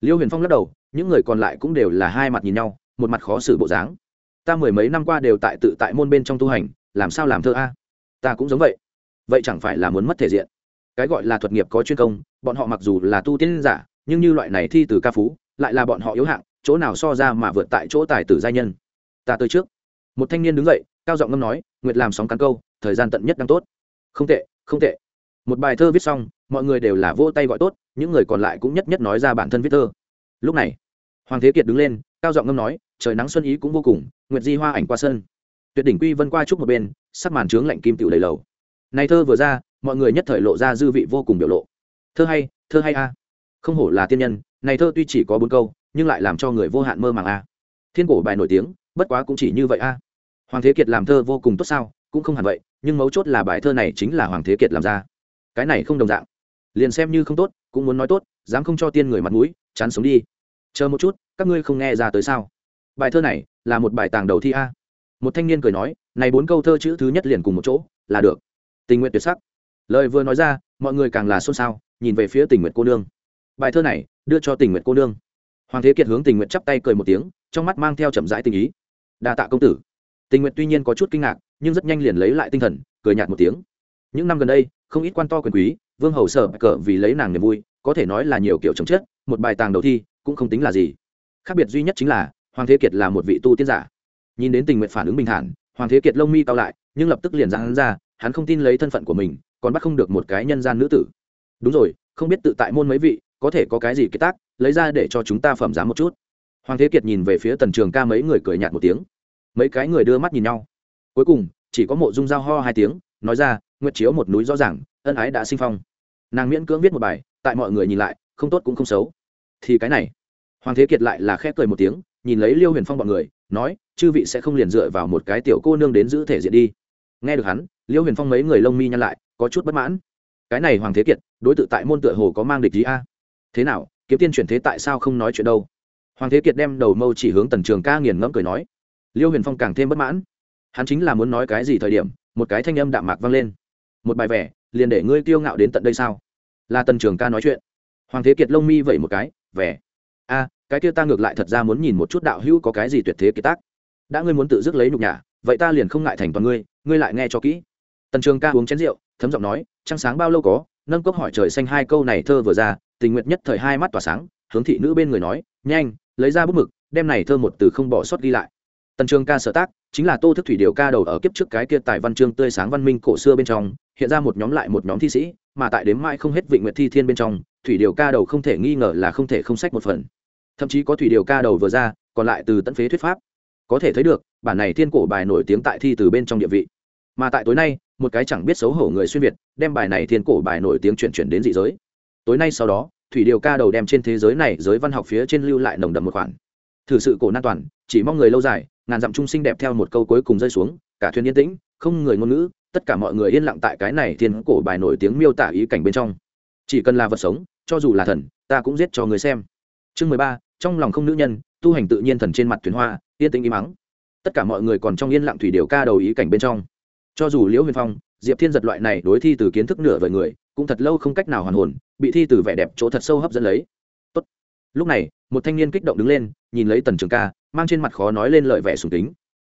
Liễu huyền phong lắc đầu, những người còn lại cũng đều là hai mặt nhìn nhau, một mặt khó xử bộ dáng. Ta mười mấy năm qua đều tại tự tại môn bên trong tu hành, làm sao làm thơ a? Ta cũng giống vậy. Vậy chẳng phải là muốn mất thể diện? Cái gọi là thuật nghiệp có chuyên công, bọn họ mặc dù là tu tiên giả, nhưng như loại này thi từ ca phú, lại là bọn họ yếu hạng chỗ nào so ra mà vượt tại chỗ tài tử giai nhân. Ta tới trước. Một thanh niên đứng dậy, cao giọng ngâm nói, nguyệt làm sóng cắn câu, thời gian tận nhất đang tốt. Không tệ không tệ. Một bài thơ viết xong, mọi người đều là vỗ tay gọi tốt, những người còn lại cũng nhất nhất nói ra bản thân viết thơ. Lúc này, hoàng thế kiệt đứng lên, cao giọng ngâm nói, trời nắng xuân ý cũng vô cùng, nguyệt di hoa ảnh qua sân. Tuyệt đỉnh quy vân qua trúc một bên, sắc màn trướng lạnh kim tựu đầy lầu. Này thơ vừa ra, mọi người nhất thời lộ ra dư vị vô cùng biểu lộ. Thơ hay thơ hay a. Không hổ là tiên nhân này thơ tuy chỉ có bốn câu nhưng lại làm cho người vô hạn mơ màng a. Thiên cổ bài nổi tiếng, bất quá cũng chỉ như vậy a. Hoàng thế kiệt làm thơ vô cùng tốt sao, cũng không hẳn vậy, nhưng mấu chốt là bài thơ này chính là hoàng thế kiệt làm ra. Cái này không đồng dạng. Liền xem như không tốt, cũng muốn nói tốt, dám không cho tiên người mặt mũi, chán sống đi. Chờ một chút, các ngươi không nghe ra tới sao. Bài thơ này, là một bài tàng đầu thi a. Một thanh niên cười nói, này bốn câu thơ chữ thứ nhất liền cùng một chỗ, là được. Tình nguyện tuyệt sắc. Lời vừa nói ra, mọi người càng là xôn xao, nhìn về phía tình nguyện cô nương. Bài thơ này, đưa cho tình nguyện cô nương hoàng thế kiệt hướng tình nguyện chắp tay cười một tiếng, trong mắt mang theo chậm rãi tình ý. Đa tạ công tử. Tình nguyện tuy nhiên có chút kinh ngạc, nhưng rất nhanh liền lấy lại tinh thần, cười nhạt một tiếng. Những năm gần đây, không ít quan to quyền quý, vương hầu sở cờ vì lấy nàng niềm vui, có thể nói là nhiều kiểu chồng chết một bài tàng đầu thi, cũng không tính là gì. Khác biệt duy nhất chính là, hoàng thế kiệt là một vị tu tiên giả. Nhìn đến tình nguyện phản ứng bình thản, hoàng thế kiệt lông mi cao lại, nhưng lập tức liền ra hắn ra, hắn không tin lấy thân phận của mình, còn bắt không được một cái nhân gian nữ tử. Đúng rồi, không biết tự tại môn mấy vị, có thể có cái gì kế tác? Lấy ra để cho chúng ta phẩm giá một chút. Hoàng thế kiệt nhìn về phía tần trường ca mấy người cười nhạt một tiếng. Mấy cái người đưa mắt nhìn nhau. Cuối cùng, chỉ có mộ dung giao ho hai tiếng, nói ra, nguyệt chiếu một núi rõ ràng, ân ái đã sinh phong. Nàng miễn cưỡng viết một bài, tại mọi người nhìn lại, không tốt cũng không xấu. Thì cái này. Hoàng thế kiệt lại là khẽ cười một tiếng, nhìn lấy liêu huyền phong b ọ n người, nói, chư vị sẽ không liền dựa vào một cái tiểu cô nương đến giữ thể diện đi. Nghe được hắn, liêu huyền phong mấy người lông mi nhăn lại, có chút bất mãn. Cái này hoàng thế kiệt, đối tượng tại môn tựa hồ có mang địch gì a. Thế nào kiếm tiên chuyển thế tại sao không nói chuyện đâu? Hoàng thế kiệt đem đầu mâu chỉ hướng tần trường ca nghiền ngẫm cười nói, liêu huyền phong càng thêm bất mãn. Hắn chính là muốn nói cái gì thời điểm, một cái thanh âm đạm mạc vang lên. Một bài vẻ, liền để ngươi kiêu ngạo đến tận đây sao? Là tần trường ca nói chuyện. Hoàng thế kiệt lông mi vẩy một cái, vẻ. A, cái kia ta ngược lại thật ra muốn nhìn một chút đạo hữu có cái gì tuyệt thế kiệt tác. Đã ngươi muốn tự dứt lấy nhục nhã, vậy ta liền không ngại thành toàn ngươi ngươi lại nghe cho kỹ. Tần trường ca uống chén rượu, thấm giọng nói, trăng sáng bao lâu có nâng cốc hỏi trời xanh hai câu này thơ vừa ra, tình nguyện nhất thời hai mắt tỏa sáng, hướng thị nữ bên người nói, nhanh, lấy ra bút mực, đem này thơ một từ không bỏ sót ghi lại. Tần trường ca sở tác, chính là tô thức thủy điều ca đầu ở kiếp trước cái kia tài văn chương tươi sáng văn minh cổ xưa bên trong, hiện ra một nhóm lại một nhóm thi sĩ, mà tại đếm mãi không hết vị nguyện thi thiên bên trong, thủy điều ca đầu không thể nghi ngờ là không thể không sách một phần. Thậm chí có thủy điều ca đầu vừa ra, còn lại từ tận phế thuyết pháp. Có thể thấy được, bản này thiên cổ bài nổi tiếng tại thi từ bên trong địa vị mà tại tối nay, một cái chẳng biết xấu hổ người xuyên việt, đem bài này thiên cổ bài nổi tiếng chuyển chuyển đến dị giới. Tối nay sau đó, thủy điều ca đầu đem trên thế giới này giới văn học phía trên lưu lại nồng đậm một khoản. Thử sự cổ nan toàn, chỉ mong người lâu dài, ngàn dặm trung sinh đẹp theo một câu cuối cùng rơi xuống, cả thuyền yên tĩnh, không người ngôn ngữ, tất cả mọi người yên lặng tại cái này thiên cổ bài nổi tiếng miêu tả ý cảnh bên trong. Chỉ cần là vật sống, cho dù là thần, ta cũng giết cho người xem. Chương mười ba, trong lòng không nữ nhân, tu hành tự nhiên thần trên mặt thuyền hoa, yên tĩnh im mắng tất cả mọi người còn trong yên lặng thủy điều ca đầu ý cảnh bên trong cho dù liễu huyền phong, diệp thiên giật loại này đối thi từ kiến thức nửa vời người, cũng thật lâu không cách nào hoàn hồn, bị thi từ vẻ đẹp chỗ thật sâu hấp dẫn lấy. Tốt. lúc này, một thanh niên kích động đứng lên, nhìn lấy tần trường ca, mang trên mặt khó nói lên lợi vẻ sùng kính.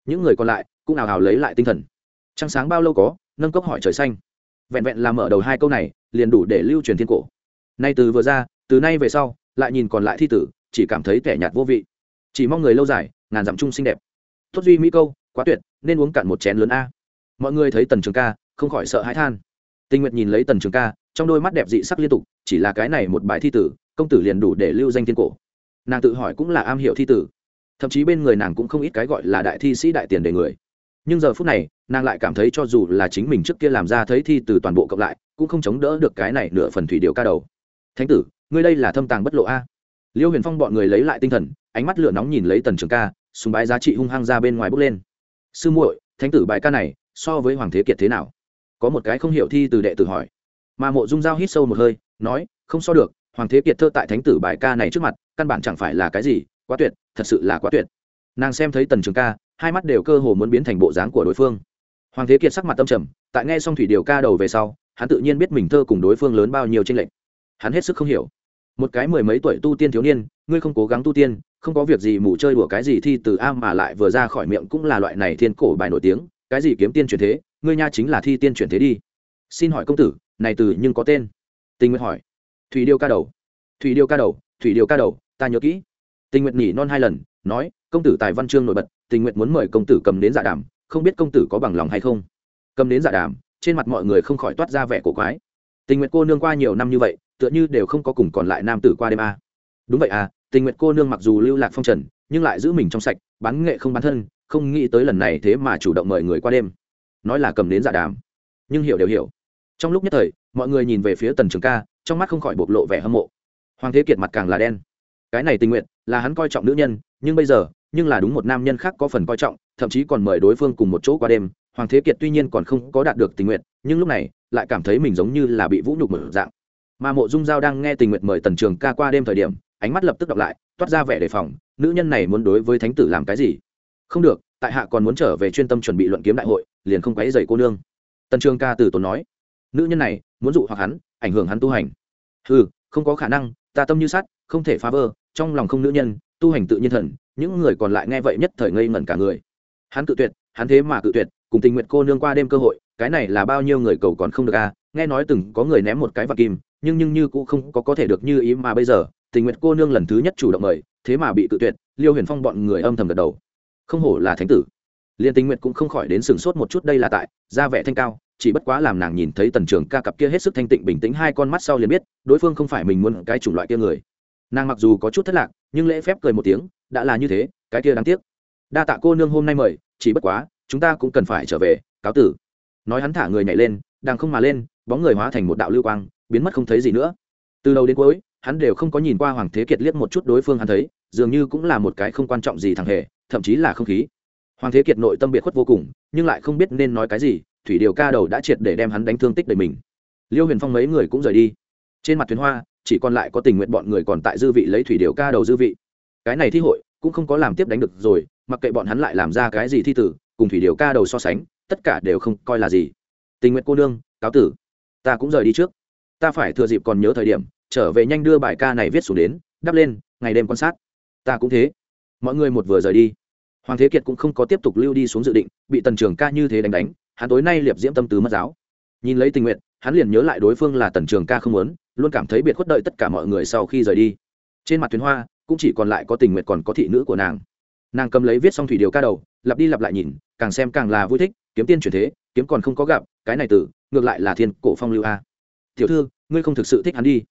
Những người còn lại cũng ào ào lấy lại tinh thần. Trăng sáng bao lâu có, nâng cốc hỏi trời xanh. Vẹn vẹn làm mở đầu hai câu này, liền đủ để lưu truyền thiên cổ. Nay từ vừa ra, từ nay về sau, lại nhìn còn lại thi tử, chỉ cảm thấy kẻ nhạt vô vị. Chỉ mong người lâu dài, ngàn dặm chung xinh đẹp. Tốt duy mỹ câu, quá tuyệt, nên uống cạn một chén lớn a mọi người thấy tần trường ca, không khỏi sợ hãi than. Tinh nguyệt nhìn lấy tần trường ca, trong đôi mắt đẹp dị sắc liên tục, chỉ là cái này một bài thi tử, công tử liền đủ để lưu danh thiên cổ. Nàng tự hỏi cũng là am hiểu thi tử. Thậm chí bên người nàng cũng không ít cái gọi là đại thi sĩ đại tiền đề người. Nhưng giờ phút này, nàng lại cảm thấy cho dù là chính mình trước kia làm ra thấy thi từ toàn bộ cộng lại, cũng không chống đỡ được cái này nửa phần thủy điều ca đầu. Thánh tử, ngươi đây là thâm tàng bất lộ a. Liêu huyền phong bọn người lấy lại tinh thần, ánh mắt lửa nóng nhìn lấy tần trường ca súng bái giá trị hung hăng ra bên ngoài bước lên. Sư muội, thánh tử bài ca này so với hoàng thế kiệt thế nào? Có một cái không hiểu thi từ đệ tử hỏi. Mà mộ dung giao hít sâu một hơi, nói, không so được, hoàng thế kiệt thơ tại thánh tử bài ca này trước mặt, căn bản chẳng phải là cái gì, quá tuyệt, thật sự là quá tuyệt. Nàng xem thấy tần trường ca, hai mắt đều cơ hồ muốn biến thành bộ dáng của đối phương. Hoàng thế kiệt sắc mặt tâm trầm, tại nghe xong thủy điều ca đầu về sau, hắn tự nhiên biết mình thơ cùng đối phương lớn bao nhiêu tranh lệch. Hắn hết sức không hiểu. Một cái mười mấy tuổi tu tiên thiếu niên, ngươi không cố gắng tu tiên, không có việc gì mù chơi đùa cái gì thi từ a mà lại vừa ra khỏi miệng cũng là loại này thiên cổ bài nổi tiếng cái gì kiếm tiên chuyển thế, ngươi nha chính là thi tiên chuyển thế đi. Xin hỏi công tử, này từ nhưng có tên? Tình nguyện hỏi. Thủy điêu ca đầu. Thủy điêu ca đầu, thủy điêu ca đầu, ta nhớ kỹ. Tình nguyện nhỉ non hai lần, nói, công tử tài văn chương nổi bật tình nguyện muốn mời công tử cầm đến dạ đàm, không biết công tử có bằng lòng hay không? Cầm đến dạ đàm, trên mặt mọi người không khỏi toát ra vẻ cổ quái. Tình nguyện cô nương qua nhiều năm như vậy, tựa như đều không có cùng còn lại nam tử qua đêm a. À. đúng vậy à tình nguyện cô nương mặc dù lưu lạc phong trần, nhưng lại giữ mình trong sạch, bán nghệ không bán thân không nghĩ tới lần này thế mà chủ động mời người qua đêm. Nói là cầm đến dạ đàm. Nhưng hiểu đều hiểu. Trong lúc nhất thời, mọi người nhìn về phía tần trường ca, trong mắt không khỏi bộc lộ vẻ hâm mộ. Hoàng thế kiệt mặt càng là đen. Cái này tình nguyện, là hắn coi trọng nữ nhân, nhưng bây giờ, nhưng là đúng một nam nhân khác có phần coi trọng, thậm chí còn mời đối phương cùng một chỗ qua đêm. Hoàng thế kiệt tuy nhiên còn không có đạt được tình nguyện, nhưng lúc này, lại cảm thấy mình giống như là bị vũ nhục mở dạng. Mà mộ dung giao đang nghe tình nguyện mời tần trường ca qua đêm thời điểm, ánh mắt lập tức đọc lại, toát ra vẻ đề phòng, nữ nhân này muốn đối với thánh tử làm cái gì? Không được, tại hạ còn muốn trở về chuyên tâm chuẩn bị luận kiếm đại hội, liền không quấy dày cô nương. Tần trường ca từ tốn nói. Nữ nhân này, muốn dụ hoặc hắn, ảnh hưởng hắn tu hành. Ừ không có khả năng, ta tâm như sắt, không thể phá vỡ, trong lòng không nữ nhân, tu hành tự nhiên thần, những người còn lại nghe vậy nhất thời ngây ngẩn cả người. Hắn cự tuyệt, hắn thế mà cự tuyệt, cùng tình nguyện cô nương qua đêm cơ hội, cái này là bao nhiêu người cầu còn không được à? Nghe nói từng có người ném một cái vạt kim, nhưng nhưng như cũng không có có thể được như ý mà bây giờ, tình nguyện cô nương lần thứ nhất chủ động mời, thế mà bị cự tuyệt, liêu huyền phong bọn người âm thầm gật đầu không hổ là thánh tử. Liên tình nguyện cũng không khỏi đến sừng sốt một chút đây là tại, ra vẻ thanh cao, chỉ bất quá làm nàng nhìn thấy tần trường ca cặp kia hết sức thanh tịnh bình tĩnh hai con mắt sau liền biết, đối phương không phải mình muốn cái chủng loại kia người. Nàng mặc dù có chút thất lạc, nhưng lễ phép cười một tiếng, đã là như thế, cái kia đáng tiếc. Đa tạ cô nương hôm nay mời, chỉ bất quá, chúng ta cũng cần phải trở về, cáo tử. Nói hắn thả người nhảy lên đang không mà lên, bóng người hóa thành một đạo lưu quang, biến mất không thấy gì nữa. Từ đầu đến cuối, hắn đều không có nhìn qua hoàng thế kiệt liếc một chút đối phương hắn thấy, dường như cũng là một cái không quan trọng gì thằng hề thậm chí là không khí. Hoàng thế kiệt nội tâm biệt khuất vô cùng, nhưng lại không biết nên nói cái gì, thủy điều ca đầu đã triệt để đem hắn đánh thương tích đầy mình. Liêu huyền phong mấy người cũng rời đi. Trên mặt thuyền hoa, chỉ còn lại có tình nguyện bọn người còn tại dư vị lấy thủy điều ca đầu dư vị. Cái này thi hội cũng không có làm tiếp đánh được rồi, mặc kệ bọn hắn lại làm ra cái gì thi tử, cùng thủy điều ca đầu so sánh, tất cả đều không coi là gì. Tình nguyện cô nương, cáo tử. Ta cũng rời đi trước. Ta phải thừa dịp còn nhớ thời điểm, trở về nhanh đưa bài ca này viết xuống đến, đắp lên, ngày đêm quan sát. Ta cũng thế. Mọi người một vừa rời đi hoàng thế kiệt cũng không có tiếp tục lưu đi xuống dự định, bị tần trường ca như thế đánh đánh, hắn tối nay liệp diễm tâm tứ mất giáo. Nhìn lấy tình nguyện, hắn liền nhớ lại đối phương là tần trường ca không muốn, luôn cảm thấy biệt khuất đợi tất cả mọi người sau khi rời đi. Trên mặt tuyến hoa, cũng chỉ còn lại có tình nguyện còn có thị nữ của nàng. Nàng cầm lấy viết xong thủy điều ca đầu, lặp đi lặp lại nhìn, càng xem càng là vui thích, kiếm tiên chuyển thế, kiếm còn không có gặp, cái này từ ngược lại là thiên cổ phong lưu a. Tiểu thư, ngươi không thực sự thích hắn đi.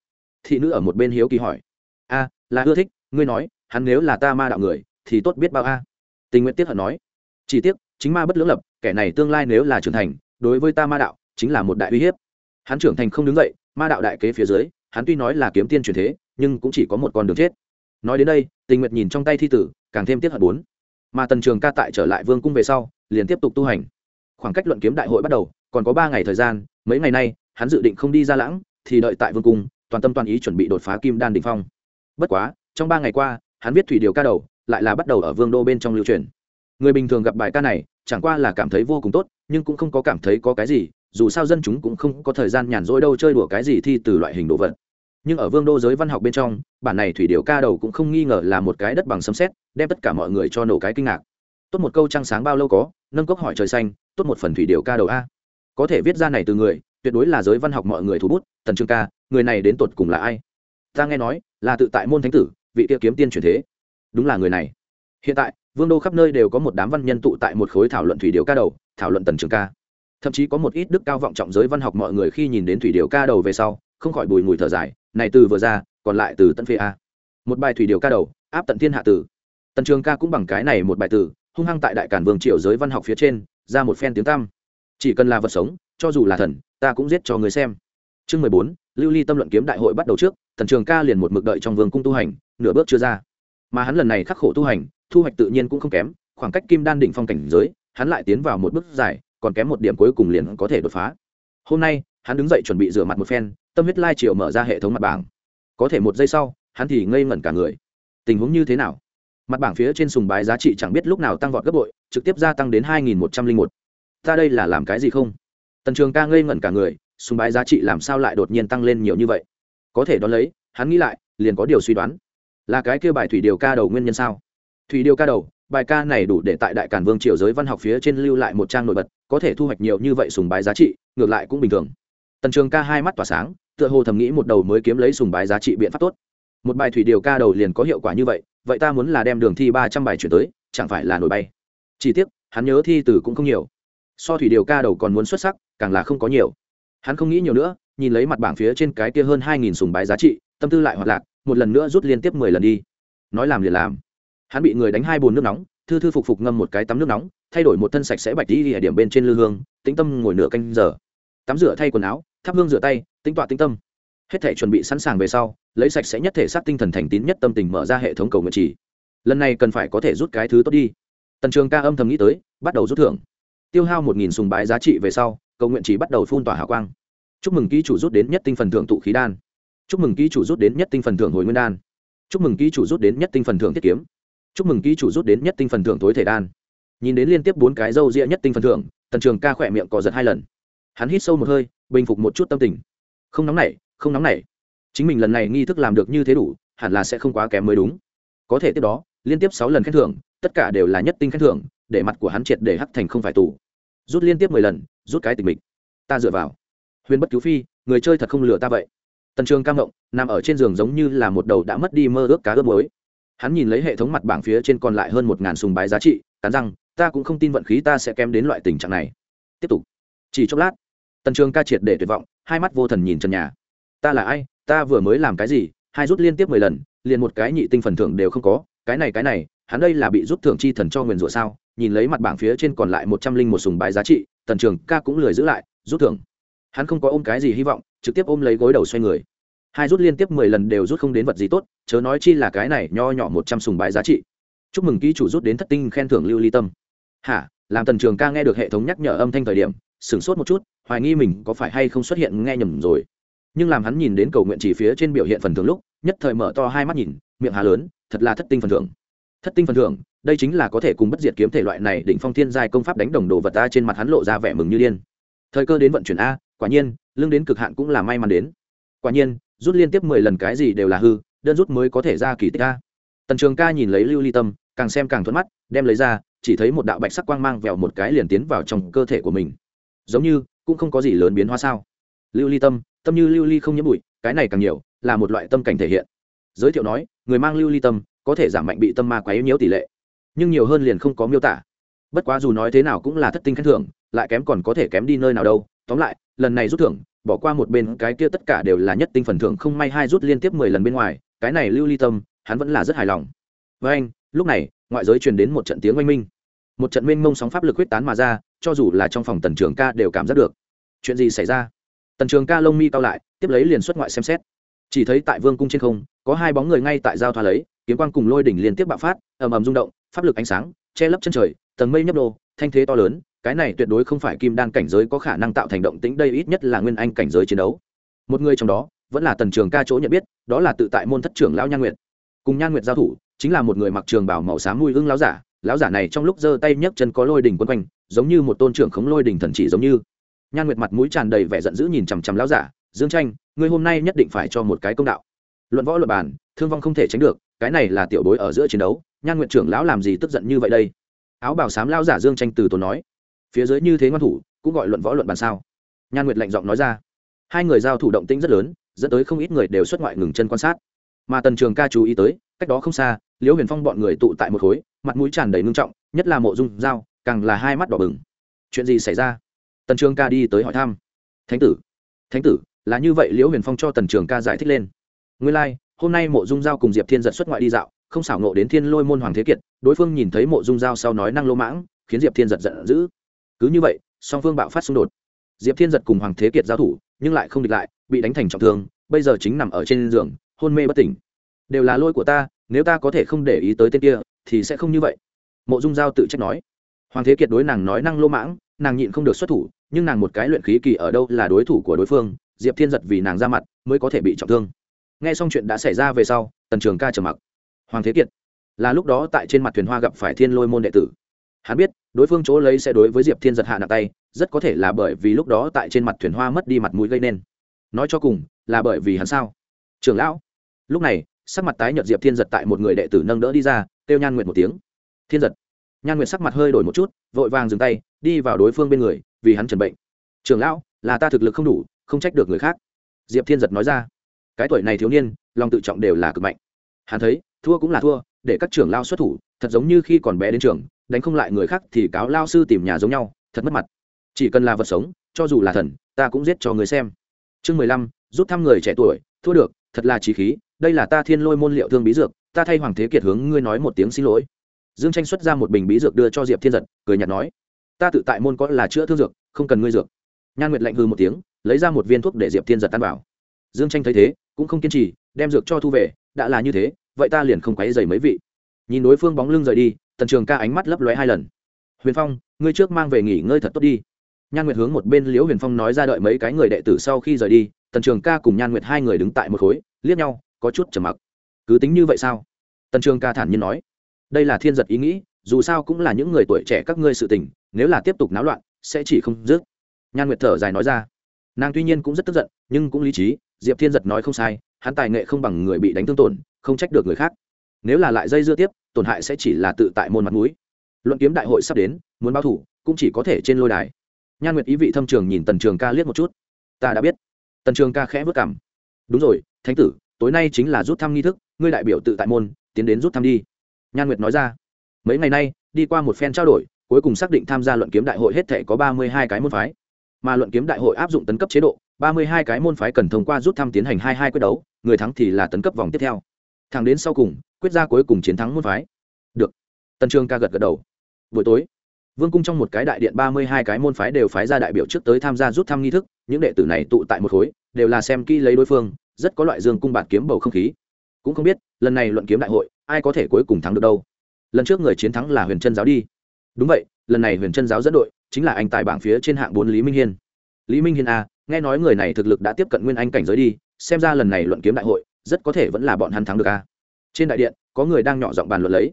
Thị nữ ở một bên hiếu kỳ hỏi. A, là ưa thích, ngươi nói, hắn nếu là ta ma đạo người, thì tốt biết bao a tình nguyện tiết hận nói, chỉ tiếc, chính ma bất lưỡng lập, kẻ này tương lai nếu là trưởng thành, đối với ta ma đạo, chính là một đại uy hiếp. Hắn trưởng thành không đứng dậy, ma đạo đại kế phía dưới, hắn tuy nói là kiếm tiên truyền thế, nhưng cũng chỉ có một con đường chết. Nói đến đây, tình nguyện nhìn trong tay thi tử, càng thêm tiết hận bốn. Mà tần trường ca tại trở lại vương cung về sau, liền tiếp tục tu hành. Khoảng cách luận kiếm đại hội bắt đầu, còn có ba ngày thời gian, mấy ngày nay, hắn dự định không đi ra lãng, thì đợi tại vương cung, toàn tâm toàn ý chuẩn bị đột phá kim đan đình phong. Bất quá, trong ba ngày qua, hắn viết thủy điều ca đầu lại là bắt đầu ở vương đô bên trong lưu truyền. Người bình thường gặp bài ca này, chẳng qua là cảm thấy vô cùng tốt, nhưng cũng không có cảm thấy có cái gì, dù sao dân chúng cũng không có thời gian nhàn rỗi đâu chơi đùa cái gì thi từ loại hình đồ vật. Nhưng ở vương đô giới văn học bên trong, bản này thủy điều ca đầu cũng không nghi ngờ là một cái đất bằng sấm xét đem tất cả mọi người cho nổ cái kinh ngạc. Tốt một câu trăng sáng bao lâu có, nâng cốc hỏi trời xanh, tốt một phần thủy điều ca đầu a. Có thể viết ra này từ người, tuyệt đối là giới văn học mọi người thủ bút, tần trương ca, người này đến tột cùng là ai? Ta nghe nói, là tự tại môn thánh tử, vị kia kiếm tiên truyền thế đúng là người này. Hiện tại, vương đô khắp nơi đều có một đám văn nhân tụ tại một khối thảo luận thủy điều ca đầu, thảo luận tần trường ca. Thậm chí có một ít đức cao vọng trọng giới văn học mọi người khi nhìn đến thủy điều ca đầu về sau, không khỏi bùi mùi thở dài, này từ vừa ra, còn lại từ tân phê a. Một bài thủy điều ca đầu, áp tận thiên hạ tử. Tần trường ca cũng bằng cái này một bài tử, hung hăng tại đại cản vương triều giới văn học phía trên, ra một phen tiếng tăm. Chỉ cần là vật sống, cho dù là thần, ta cũng giết cho người xem. Chương mười bốn, lưu ly tâm luận kiếm đại hội bắt đầu trước, tần trường ca liền một mực đợi trong vương cung tu hành, nửa bước chưa ra mà hắn lần này khắc khổ tu hành, thu hoạch tự nhiên cũng không kém, khoảng cách kim đan đỉnh phong cảnh giới, hắn lại tiến vào một bước dài, còn kém một điểm cuối cùng liền có thể đột phá. Hôm nay, hắn đứng dậy chuẩn bị rửa mặt một phen, tâm huyết lai triệu mở ra hệ thống mặt bảng. Có thể một giây sau, hắn thì ngây ngẩn cả người. Tình huống như thế nào? Mặt bảng phía trên sùng bái giá trị chẳng biết lúc nào tăng vọt gấp bội, trực tiếp gia tăng đến hai nghìn một trăm linh một. Ta đây là làm cái gì không? Tần trường ca ngây ngẩn cả người, sùng bái giá trị làm sao lại đột nhiên tăng lên nhiều như vậy? Có thể đón lấy, hắn nghĩ lại, liền có điều suy đoán là cái kia bài thủy điều ca đầu nguyên nhân sao? Thủy điều ca đầu, bài ca này đủ để tại đại cản vương triều giới văn học phía trên lưu lại một trang nổi bật, có thể thu hoạch nhiều như vậy sùng bái giá trị, ngược lại cũng bình thường. Tần trường ca hai mắt tỏa sáng, tựa hồ thầm nghĩ một đầu mới kiếm lấy sùng bái giá trị biện pháp tốt. Một bài thủy điều ca đầu liền có hiệu quả như vậy vậy ta muốn là đem đường thi ba trăm bài chuyển tới, chẳng phải là nổi bay. Chỉ tiếc, hắn nhớ thi từ cũng không nhiều. So thủy điều ca đầu còn muốn xuất sắc, càng là không có nhiều. Hắn không nghĩ nhiều nữa, nhìn lấy mặt bảng phía trên cái kia hơn hai nghìn sùng bái giá trị tâm tư lại hoạt lạc, một lần nữa rút liên tiếp mười lần đi. Nói làm liền làm. Hắn bị người đánh hai bồn nước nóng, thư thư phục phục ngâm một cái tắm nước nóng, thay đổi một thân sạch sẽ bạch đi ở điểm bên trên lư hương, tĩnh tâm ngồi nửa canh giờ. Tắm rửa thay quần áo, thắp hương rửa tay tính tọa tĩnh tâm. Hết thể chuẩn bị sẵn sàng về sau, lấy sạch sẽ nhất thể xác tinh thần thành tín nhất tâm tình mở ra hệ thống cầu nguyện chỉ lần này cần phải có thể rút cái thứ tốt đi. Tần trường ca âm thầm nghĩ tới, bắt đầu rút thưởng. Tiêu hao một nghìn sùng bái giá trị về sau, cầu nguyện chỉ bắt đầu phun tỏa hào quang. Chúc mừng ký chủ rút đến nhất tinh phần thưởng tụ khí đan chúc mừng ký chủ rút đến nhất tinh phần thưởng hồi nguyên đan. Chúc mừng ký chủ rút đến nhất tinh phần thưởng tiết kiếm. Chúc mừng ký chủ rút đến nhất tinh phần thưởng tối thể đan. Nhìn đến liên tiếp bốn cái râu ria nhất tinh phần thưởng, tần trường ca khỏe miệng cò giật hai lần. Hắn hít sâu một hơi, bình phục một chút tâm tình. Không nóng nảy, không nóng nảy. Chính mình lần này nghi thức làm được như thế đủ, hẳn là sẽ không quá kém mới đúng. Có thể tiếp đó, liên tiếp sáu lần khen thưởng, tất cả đều là nhất tinh khen thưởng, để mặt của hắn triệt để hắc thành không phải tù. Rút liên tiếp mười lần, rút cái tình mình ta dựa vào. Huyền bất cứu phi, người chơi thật không lừa ta vậy tần trường cam động nằm ở trên giường giống như là một đầu đã mất đi mơ ước cá ướp mới hắn nhìn lấy hệ thống mặt bảng phía trên còn lại hơn một ngàn sùng bái giá trị cắn răng, ta cũng không tin vận khí ta sẽ kém đến loại tình trạng này. Tiếp tục. Chỉ chốc lát tần trường ca triệt để tuyệt vọng hai mắt vô thần nhìn trần nhà. Ta là ai? Ta vừa mới làm cái gì? Hai rút liên tiếp mười lần liền một cái nhị tinh phần thưởng đều không có. Cái này cái này hắn đây là bị rút thưởng chi thần cho nguyền rủa sao? Nhìn lấy mặt bảng phía trên còn lại một trăm linh một sùng bái giá trị tần trường ca cũng lười giữ lại rút thưởng. Hắn không có ôm cái gì hy vọng trực tiếp ôm lấy gối đầu xoay người. Hai rút liên tiếp mười lần đều rút không đến vật gì tốt, chớ nói chi là cái này nho nhỏ một trăm sùng bái giá trị. Chúc mừng ký chủ rút đến thất tinh khen thưởng lưu ly tâm. Hả? Làm tần trường ca nghe được hệ thống nhắc nhở âm thanh thời điểm, sửng sốt một chút, hoài nghi mình có phải hay không xuất hiện nghe nhầm rồi. Nhưng làm hắn nhìn đến cầu nguyện chỉ phía trên biểu hiện phần thưởng lúc, nhất thời mở to hai mắt nhìn, miệng hà lớn, thật là thất tinh phần thưởng. Thất tinh phần thưởng, đây chính là có thể cùng bất diệt kiếm thể loại này đỉnh phong thiên giai công pháp đánh đồng đồ vật ta trên mặt hắn lộ ra vẻ mừng như điên. Thời cơ đến vận chuyển a quả nhiên lương đến cực hạn cũng là may mắn đến. Quả nhiên, rút liên tiếp mười lần cái gì đều là hư, đơn rút mới có thể ra kỳ tích ca tần trường ca nhìn lấy lưu ly tâm, càng xem càng thuận mắt, đem lấy ra, chỉ thấy một đạo bạch sắc quang mang vẹo một cái liền tiến vào trong cơ thể của mình. Giống như, cũng không có gì lớn biến hóa sao. Lưu ly tâm tâm như lưu ly không nhiễm bụi, cái này càng nhiều, là một loại tâm cảnh thể hiện. Giới thiệu nói, người mang lưu ly tâm, có thể giảm mạnh bị tâm ma quấy nhiễu tỷ lệ. Nhưng nhiều hơn liền không có miêu tả. Bất quá dù nói thế nào cũng là thất tinh khen thưởng, lại kém còn có thể kém đi nơi nào đâu tóm lại, lần này rút thưởng, bỏ qua một bên cái kia tất cả đều là nhất tinh phần thưởng không may hai rút liên tiếp mười lần bên ngoài, cái này lưu ly tâm, hắn vẫn là rất hài lòng. Với anh, lúc này, ngoại giới truyền đến một trận tiếng oanh minh. Một trận mênh mông sóng pháp lực huyết tán mà ra, cho dù là trong phòng tần trường ca đều cảm giác được. Chuyện gì xảy ra? Tần trường ca lông mi cao lại, tiếp lấy liền xuất ngoại xem xét. Chỉ thấy tại vương cung trên không, có hai bóng người ngay tại giao thoa lấy, kiếm quang cùng lôi đỉnh liên tiếp bạo phát, ầm ầm rung động, pháp lực ánh sáng, che lấp chân trời, tầng mây nhấp đô thanh thế to lớn cái này tuyệt đối không phải kim đan cảnh giới có khả năng tạo thành động tĩnh, đây ít nhất là nguyên anh cảnh giới chiến đấu. Một người trong đó, vẫn là tần trường ca chỗ nhận biết, đó là tự tại môn thất trưởng lão nhan nguyệt. Cùng nhan nguyệt giao thủ, chính là một người mặc trường bảo màu xám mùi ưng lão giả lão giả này trong lúc giơ tay nhấc chân có lôi đỉnh quân quanh, giống như một tôn trưởng khống lôi đỉnh thần chỉ giống như. Nhan nguyệt mặt mũi tràn đầy vẻ giận dữ nhìn chằm chằm lão giả, dương tranh, ngươi hôm nay nhất định phải cho một cái công đạo. Luận võ luật bàn, thương vong không thể tránh được, cái này là tiểu bối ở giữa chiến đấu nhan nguyện trưởng lão làm gì tức giận như vậy đây? Áo bảo sám lão giả dương tranh từ tốn nói phía dưới như thế ngoan thủ cũng gọi luận võ luận bàn sao. Nhan nguyệt lạnh giọng nói ra. Hai người giao thủ động tĩnh rất lớn dẫn tới không ít người đều xuất ngoại ngừng chân quan sát. Mà tần trường ca chú ý tới cách đó không xa liễu huyền phong bọn người tụ tại một khối mặt mũi tràn đầy ngưng trọng nhất là mộ dung dao càng là hai mắt đỏ bừng. Chuyện gì xảy ra? Tần trường ca đi tới hỏi thăm. Thánh tử thánh tử là như vậy liễu huyền phong cho tần trường ca giải thích lên. Nguyên lai、like, hôm nay mộ dung giao cùng diệp thiên giật xuất ngoại đi dạo không xảo nộ đến thiên lôi môn hoàng thế kiệt đối phương nhìn thấy mộ dung giao sau nói năng lô mãng khiến diệp thiên giật giận dữ cứ như vậy, song phương bạo phát xung đột. Diệp thiên giật cùng hoàng thế kiệt giao thủ, nhưng lại không địch lại, bị đánh thành trọng thương, bây giờ chính nằm ở trên giường, hôn mê bất tỉnh. Đều là lôi của ta, nếu ta có thể không để ý tới tên kia, thì sẽ không như vậy. Mộ dung giao tự trách nói. Hoàng thế kiệt đối nàng nói năng lô mãng, nàng nhịn không được xuất thủ, nhưng nàng một cái luyện khí kỳ ở đâu là đối thủ của đối phương, diệp thiên giật vì nàng ra mặt, mới có thể bị trọng thương. N g h e xong chuyện đã xảy ra về sau, tần trường ca trầm mặc. Hoàng thế kiệt, là lúc đó tại trên mặt thuyền hoa gặp phải thiên lôi môn đệ tử. Hắn biết đối phương chỗ lấy sẽ đối với diệp thiên giật hạ nặng tay, rất có thể là bởi vì lúc đó tại trên mặt thuyền hoa mất đi mặt mũi gây nên. Nói cho cùng, là bởi vì hắn sao? Trường lão. Lúc này, sắc mặt tái nhợt diệp thiên giật tại một người đệ tử nâng đỡ đi ra, kêu nhan nguyệt một tiếng. Thiên giật. Nhan nguyệt sắc mặt hơi đổi một chút, vội vàng dừng tay, đi vào đối phương bên người, vì hắn trần bệnh. Trường lão, là ta thực lực không đủ, không trách được người khác. Diệp thiên giật nói ra. Cái tuổi này thiếu niên, lòng tự trọng đều là cực mạnh. Hắn thấy, thua cũng là thua, để các trưởng lao xuất thủ, thật giống như khi còn bé đến trường đánh không lại người khác thì cáo lao sư tìm nhà giống nhau, thật mất mặt. Chỉ cần là vật sống, cho dù là thần, ta cũng giết cho người xem. Chương mười lăm, rút thăm người trẻ tuổi, thua được, thật là trí khí, đây là ta thiên lôi môn liệu thương bí dược, ta thay hoàng thế kiệt hướng ngươi nói một tiếng xin lỗi. Dương tranh xuất ra một bình bí dược đưa cho diệp thiên giật, cười nhạt nói, ta tự tại môn có là chữa thương dược, không cần ngươi dược. Nhan nguyệt lạnh hư một tiếng, lấy ra một viên thuốc để diệp thiên giật tan vào. Dương tranh thấy thế, cũng không kiên trì, đem dược cho thu về, đã là như thế, vậy ta liền không quấy dày mấy vị. Nhìn đối phương bóng lưng rời đi tần trường ca ánh mắt lấp lóe hai lần. Huyền phong, ngươi trước mang về nghỉ ngơi thật tốt đi. Nhan nguyệt hướng một bên liễu huyền phong nói ra đợi mấy cái người đệ tử sau khi rời đi, tần trường ca cùng nhan nguyệt hai người đứng tại một khối, liếc nhau, có chút trầm mặc. Cứ tính như vậy sao? Tần trường ca thản nhiên nói. Đây là thiên giật ý nghĩ, dù sao cũng là những người tuổi trẻ các ngươi sự tình, nếu là tiếp tục náo loạn, sẽ chỉ không dứt. Nhan nguyệt thở dài nói ra. Nàng tuy nhiên cũng rất tức giận, nhưng cũng lý trí, diệp thiên giật nói không sai, hắn tài nghệ không bằng người bị đánh thương tổn, không trách được người khác. Nếu là lại dây dưa tiếp tổn hại sẽ chỉ là tự tại môn mặt mũi. Luận kiếm đại hội sắp đến, muốn báo thủ, cũng chỉ có thể trên lôi đài. Nhan nguyệt ý vị thâm trường nhìn tần trường ca liếc một chút. Ta đã biết. Tần trường ca khẽ vất cảm đúng rồi, thánh tử, tối nay chính là rút thăm nghi thức, ngươi đại biểu tự tại môn, tiến đến rút thăm đi. Nhan nguyệt nói ra. Mấy ngày nay, đi qua một phen trao đổi, cuối cùng xác định tham gia luận kiếm đại hội hết thể có ba mươi hai cái môn phái. Mà luận kiếm đại hội áp dụng tấn cấp chế độ, ba mươi hai cái môn phái cần thông qua rút thăm tiến hành hai hai quyết đấu, người thắng thì là tấn cấp vòng tiếp theo. Thẳng đến sau cùng quyết ra cuối cùng chiến thắng môn phái. Được. Tần trương ca gật gật đầu. Buổi tối, vương cung trong một cái đại điện ba mươi hai cái môn phái đều phái ra đại biểu trước tới tham gia rút thăm nghi thức, những đệ tử này tụ tại một khối, đều là xem kỹ lấy đối phương, rất có loại dương cung bạt kiếm bầu không khí. Cũng không biết, lần này luận kiếm đại hội, ai có thể cuối cùng thắng được đâu. Lần trước người chiến thắng là huyền trân giáo đi. Đúng vậy, lần này huyền trân giáo dẫn đội, chính là anh tài bảng phía trên hạng bốn lý minh hiên. Lý minh hiên a nghe nói người này thực lực đã tiếp cận nguyên anh cảnh giới đi, xem ra lần này luận kiếm đại hội, rất có thể vẫn là bọn hắn thắng được a trên đại điện, có người đang nhỏ giọng bàn luận lấy.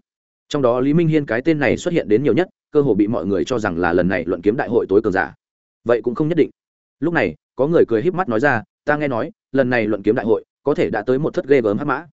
Trong đó lý minh hiên cái tên này xuất hiện đến nhiều nhất, cơ hồ bị mọi người cho rằng là lần này luận kiếm đại hội tối cường giả. Vậy cũng không nhất định. Lúc này, có người cười híp mắt nói ra, ta nghe nói, lần này luận kiếm đại hội, có thể đã tới một thất ghê gớm hắc mã.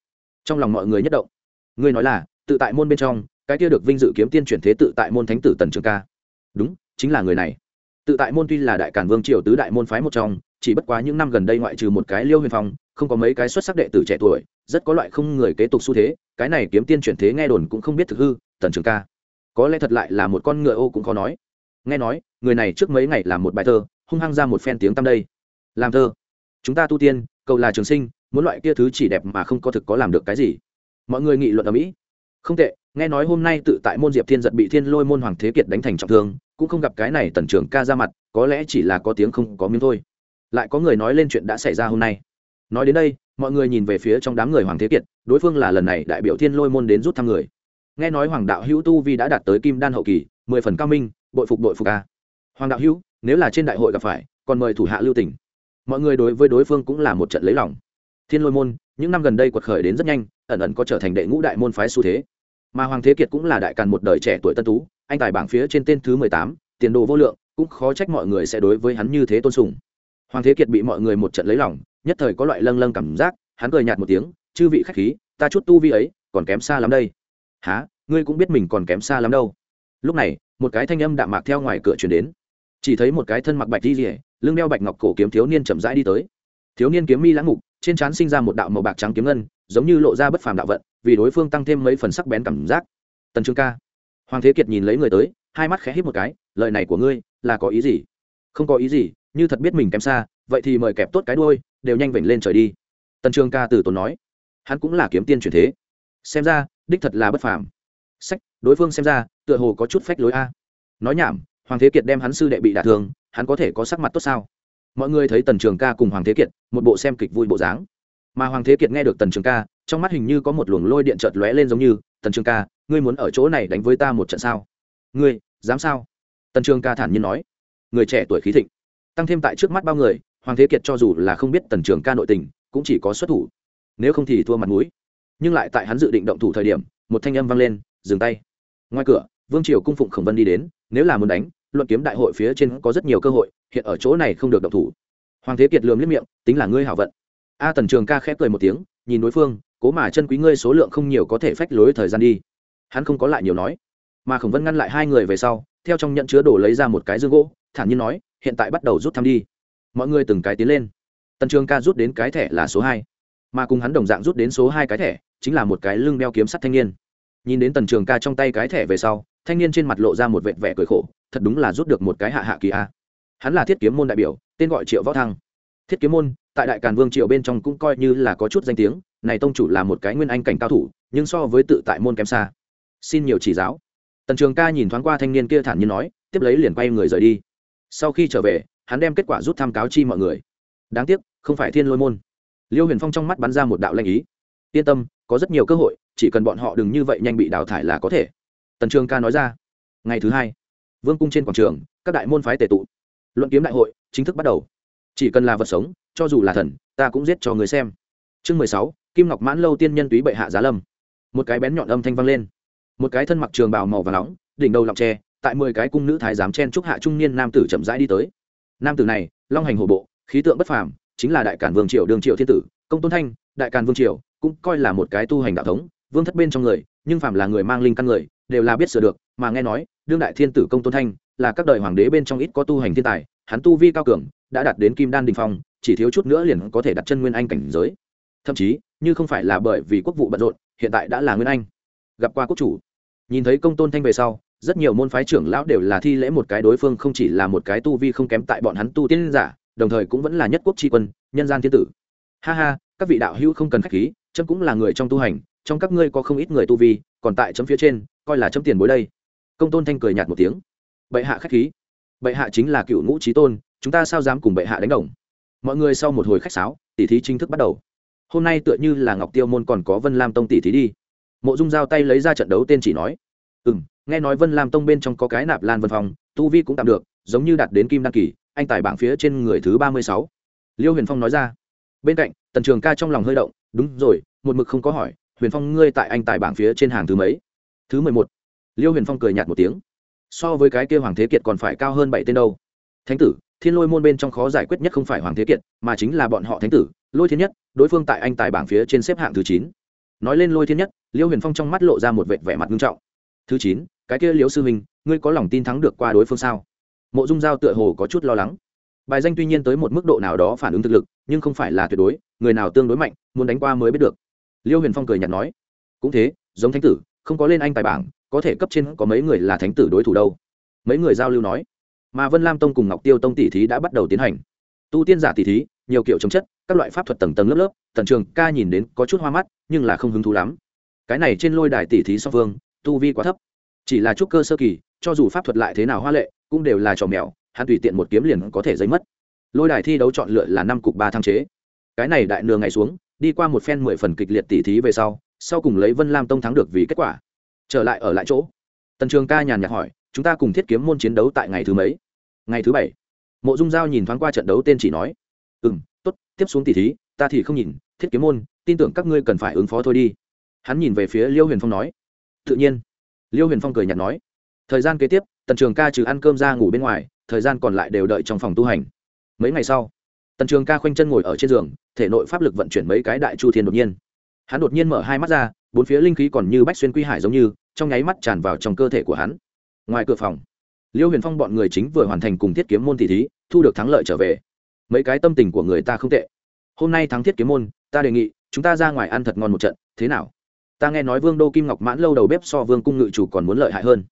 Trong lòng mọi người nhất động. Ngươi nói là, tự tại môn bên trong, cái kia được vinh dự kiếm tiên chuyển thế tự tại môn thánh tử tần trường ca. Đúng, chính là người này. Tự tại môn tuy là đại cản vương triều tứ đại môn phái một trong, chỉ bất quá những năm gần đây ngoại trừ một cái liêu huyền phong không có mấy cái xuất sắc đệ tử trẻ tuổi, rất có loại không người kế tục xu thế, cái này kiếm tiên chuyển thế nghe đồn cũng không biết thực hư, tần trường ca. Có lẽ thật lại là một con ngựa ô cũng khó nói. Nghe nói, người này trước mấy ngày làm một bài thơ, hung hăng ra một phen tiếng tăm đây. Làm thơ. Chúng ta tu tiên, cầu là trường sinh, muốn loại kia thứ chỉ đẹp mà không có thực có làm được cái gì. Mọi người nghị luận ở mỹ. Không tệ, nghe nói hôm nay tự tại môn diệp thiên giật bị thiên lôi môn hoàng thế kiệt đánh thành trọng thương, cũng không gặp cái này tần trưởng ca ra mặt, có lẽ chỉ là có tiếng không có miếng thôi. Lại có người nói lên chuyện đã xảy ra hôm nay nói đến đây, mọi người nhìn về phía trong đám người hoàng thế kiệt, đối phương là lần này đại biểu thiên lôi môn đến rút thăm người. Nghe nói hoàng đạo hữu tu vi đã đạt tới kim đan hậu kỳ, mười phần cao minh, bội phục bội phục a. Hoàng đạo hữu, nếu là trên đại hội gặp phải, còn mời thủ hạ lưu tỉnh mọi người đối với đối phương cũng là một trận lấy lòng. Thiên lôi môn, những năm gần đây quật khởi đến rất nhanh, ẩn ẩn có trở thành đệ ngũ đại môn phái xu thế. Mà hoàng thế kiệt cũng là đại càn một đời trẻ tuổi tân tú, anh tài bảng phía trên tên thứ mười tám, tiền đồ vô lượng, cũng khó trách mọi người sẽ đối với hắn như thế tôn sùng. Hoàng thế kiệt bị mọi người một trận lấy lòng nhất thời có loại lâng lâng cảm giác, hắn cười nhạt một tiếng, chư vị khách khí, ta chút tu vi ấy còn kém xa lắm đây. Há ngươi cũng biết mình còn kém xa lắm đâu. Lúc này, một cái thanh âm đạm mạc theo ngoài cửa chuyển đến. Chỉ thấy một cái thân mặc bạch đi rỉa lưng đeo bạch ngọc cổ kiếm thiếu niên chậm rãi đi tới. Thiếu niên kiếm mi lãng mục, trên trán sinh ra một đạo màu bạc trắng kiếm ngân, giống như lộ ra bất phàm đạo vận, vì đối phương tăng thêm mấy phần sắc bén cảm giác. Tần trương ca. Hoàng thế kiệt nhìn lấy người tới, hai mắt khẽ hít một cái, lời này của ngươi là có ý gì? Không có ý gì, như thật biết mình kém xa vậy thì mời kẹp tốt cái đuôi, đều nhanh vểnh lên trời đi. Tần trường ca từ tốn nói. Hắn cũng là kiếm tiên truyền thế. Xem ra, đích thật là bất phàm. Sách, đối phương xem ra, tựa hồ có chút phách lối a. Nói nhảm, hoàng thế kiệt đem hắn sư đệ bị đả thương, hắn có thể có sắc mặt tốt sao? Mọi người thấy tần trường ca cùng hoàng thế kiệt, một bộ xem kịch vui bộ dáng. Mà hoàng thế kiệt nghe được tần trường ca, trong mắt hình như có một luồng lôi điện chợt lóe lên giống như, tần trường ca, ngươi muốn ở chỗ này đánh với ta một trận sao? Ngươi, dám sao? Tần trường ca thản nhiên nói. Người trẻ tuổi khí thịnh, tăng thêm tại trước mắt bao người hoàng thế kiệt cho dù là không biết tần trường ca nội tình, cũng chỉ có xuất thủ. Nếu không thì thua mặt mũi. Nhưng lại tại hắn dự định động thủ thời điểm, một thanh âm vang lên, dừng tay. Ngoài cửa, vương triều cung phụng khổng vân đi đến, nếu là muốn đánh, luận kiếm đại hội phía trên có rất nhiều cơ hội, hiện ở chỗ này không được động thủ. Hoàng thế kiệt lườm liếc miệng, tính là ngươi hảo vận. A tần trường ca khép cười một tiếng, nhìn đối phương, cố mà chân quý ngươi số lượng không nhiều có thể phách lối thời gian đi. Hắn không có lại nhiều nói. Mà khổng vân ngăn lại hai người về sau, theo trong nhận chứa đồ lấy ra một cái dương gỗ, thản nhiên nói, hiện tại bắt đầu rút thăm đi mọi người từng cái tiến lên. Tần trường ca rút đến cái thẻ là số hai, mà cùng hắn đồng dạng rút đến số hai cái thẻ chính là một cái lưng đeo kiếm sắt thanh niên. Nhìn đến tần trường ca trong tay cái thẻ về sau, thanh niên trên mặt lộ ra một vệt vẻ cười khổ, thật đúng là rút được một cái hạ hạ kỳ a. Hắn là thiết kiếm môn đại biểu, tên gọi triệu võ thăng. Thiết kiếm môn, tại đại càn vương triều bên trong cũng coi như là có chút danh tiếng, này tông chủ là một cái nguyên anh cảnh cao thủ, nhưng so với tự tại môn kém xa. Xin nhiều chỉ giáo. Tần trường ca nhìn thoáng qua thanh niên kia thản nhiên nói, tiếp lấy liền quay người rời đi. Sau khi trở về hắn đem kết quả rút tham cáo chi mọi người. Đáng tiếc, không phải thiên lôi môn. Liêu huyền phong trong mắt bắn ra một đạo lanh ý. Yên tâm, có rất nhiều cơ hội, chỉ cần bọn họ đừng như vậy nhanh bị đào thải là có thể. Tần trường ca nói ra. Ngày thứ hai, vương cung trên quảng trường, các đại môn phái tề tụ. Luận kiếm đại hội, chính thức bắt đầu. Chỉ cần là vật sống, cho dù là thần, ta cũng giết cho người xem. Chương mười sáu, kim ngọc mãn lâu tiên nhân túy bệ hạ giá lâm. Một cái bén nhọn âm thanh vang lên. Một cái thân mặc trường bào màu và nóng, đỉnh đầu lọc tre, tại mười cái cung nữ thái giám chen trúc hạ trung niên nam tử chậm rãi đi tới nam tử này, long hành hổ bộ, khí tượng bất phàm, chính là đại cản vương triều đường triều thiên tử, công tôn thanh, đại càn vương triều, cũng coi là một cái tu hành đạo thống, vương thất bên trong người, nhưng phàm là người mang linh căn người, đều là biết sửa được, mà nghe nói, đương đại thiên tử công tôn thanh, là các đời hoàng đế bên trong ít có tu hành thiên tài, hắn tu vi cao cường, đã đạt đến kim đan đình phong, chỉ thiếu chút nữa liền có thể đặt chân nguyên anh cảnh giới. Thậm chí, như không phải là bởi vì quốc vụ bận rộn, hiện tại đã là nguyên anh. Gặp qua quốc chủ. Nhìn thấy công tôn thanh về sau rất nhiều môn phái trưởng lão đều là thi lễ một cái đối phương không chỉ là một cái tu vi không kém tại bọn hắn tu tiên giả, đồng thời cũng vẫn là nhất quốc tri quân, nhân gian thiên tử. Ha ha, các vị đạo hữu không cần khách khí, chấm cũng là người trong tu hành, trong các ngươi có không ít người tu vi, còn tại chấm phía trên, coi là chấm tiền bối đây. Công tôn thanh cười nhạt một tiếng. Bệ hạ khách khí. Bệ hạ chính là cựu ngũ trí tôn, chúng ta sao dám cùng bệ hạ đánh đồng? Mọi người sau một hồi khách sáo, tỉ thí chính thức bắt đầu. Hôm nay tựa như là ngọc tiêu môn còn có vân lam tông tỉ thí đi. Mộ dung giao tay lấy ra trận đấu tên chỉ nói. Ừ m nghe nói vân lam tông bên trong có cái nạp lan vân phong, tu vi cũng tạm được, giống như đạt đến kim đăng kỳ, anh tài bảng phía trên người thứ ba mươi sáu. Liêu huyền phong nói ra. Bên cạnh, tần trường ca trong lòng hơi động, đúng rồi, một mực không có hỏi, huyền phong ngươi tại anh tài bảng phía trên hàng thứ mấy? Thứ mười một. Liêu huyền phong cười nhạt một tiếng. So với cái kia hoàng thế kiệt còn phải cao hơn bảy tên đâu. Thánh tử, thiên lôi môn bên trong khó giải quyết nhất không phải hoàng thế kiệt, mà chính là bọn họ thánh tử, lôi thiên nhất, đối phương tại anh tài bảng phía trên xếp hạng thứ chín. Nói lên lôi thiên nhất, liêu huyền phong trong mắt lộ ra một vệt vẻ mặt nghiêm trọng. Thứ chín cái kia liêu sư huynh ngươi có lòng tin thắng được qua đối phương sao? Mộ dung giao tựa hồ có chút lo lắng. Bài danh tuy nhiên tới một mức độ nào đó phản ứng thực lực, nhưng không phải là tuyệt đối, người nào tương đối mạnh, muốn đánh qua mới biết được. Liêu huyền phong cười nhạt nói, cũng thế, giống thánh tử, không có lên anh tài bảng, có thể cấp trên có mấy người là thánh tử đối thủ đâu? Mấy người giao lưu nói, mà vân lam tông cùng ngọc tiêu tông tỷ thí đã bắt đầu tiến hành. Tu tiên giả tỷ thí, nhiều kiểu chống chất, các loại pháp thuật tầng tầng lớp lớp, tần trường ca nhìn đến có chút hoa mắt, nhưng là không hứng thú lắm. Cái này trên lôi đài tỷ thí song phương, tu vi quá thấp chỉ là chút cơ sơ kỳ, cho dù pháp thuật lại thế nào hoa lệ, cũng đều là trò mèo, hắn tùy tiện một kiếm liền có thể giấy mất. Lôi đài thi đấu chọn lựa là năm cục ba thăng chế. Cái này đại nửa ngày xuống, đi qua một phen mười phần kịch liệt tỉ thí về sau sau cùng lấy vân lam tông thắng được vì kết quả. Trở lại ở lại chỗ. Tần trường ca nhàn nhạt hỏi, chúng ta cùng thiết kiếm môn chiến đấu tại ngày thứ mấy? Ngày thứ bảy. Mộ dung giao nhìn thoáng qua trận đấu tên chỉ nói ừ m t ố t tiếp xuống tỉ thí, ta thì không nhìn, thiết kiếm môn, tin tưởng các ngươi cần phải ứng phó thôi đi. Hắn nhìn về phía liêu huyền phong nói, tự nhiên liêu huyền phong cười nhạt nói, thời gian kế tiếp, tần trường ca trừ ăn cơm ra ngủ bên ngoài, thời gian còn lại đều đợi trong phòng tu hành. Mấy ngày sau, tần trường ca khoanh chân ngồi ở trên giường, thể nội pháp lực vận chuyển mấy cái đại chu thiên đột nhiên. Hắn đột nhiên mở hai mắt ra, bốn phía linh khí còn như bách xuyên quy hải giống như, trong nháy mắt tràn vào trong cơ thể của hắn. Ngoài cửa phòng, liêu huyền phong bọn người chính vừa hoàn thành cùng thiết kiếm môn thị thí, thu được thắng lợi trở về. Mấy cái tâm tình của người ta không tệ. Hôm nay thắng thiết kiếm môn, ta đề nghị, chúng ta ra ngoài ăn thật ngon một trận, thế nào? Ta nghe nói vương đô kim ngọc mãn lâu đầu bếp so vương cung ngự chủ còn muốn lợi hại hơn.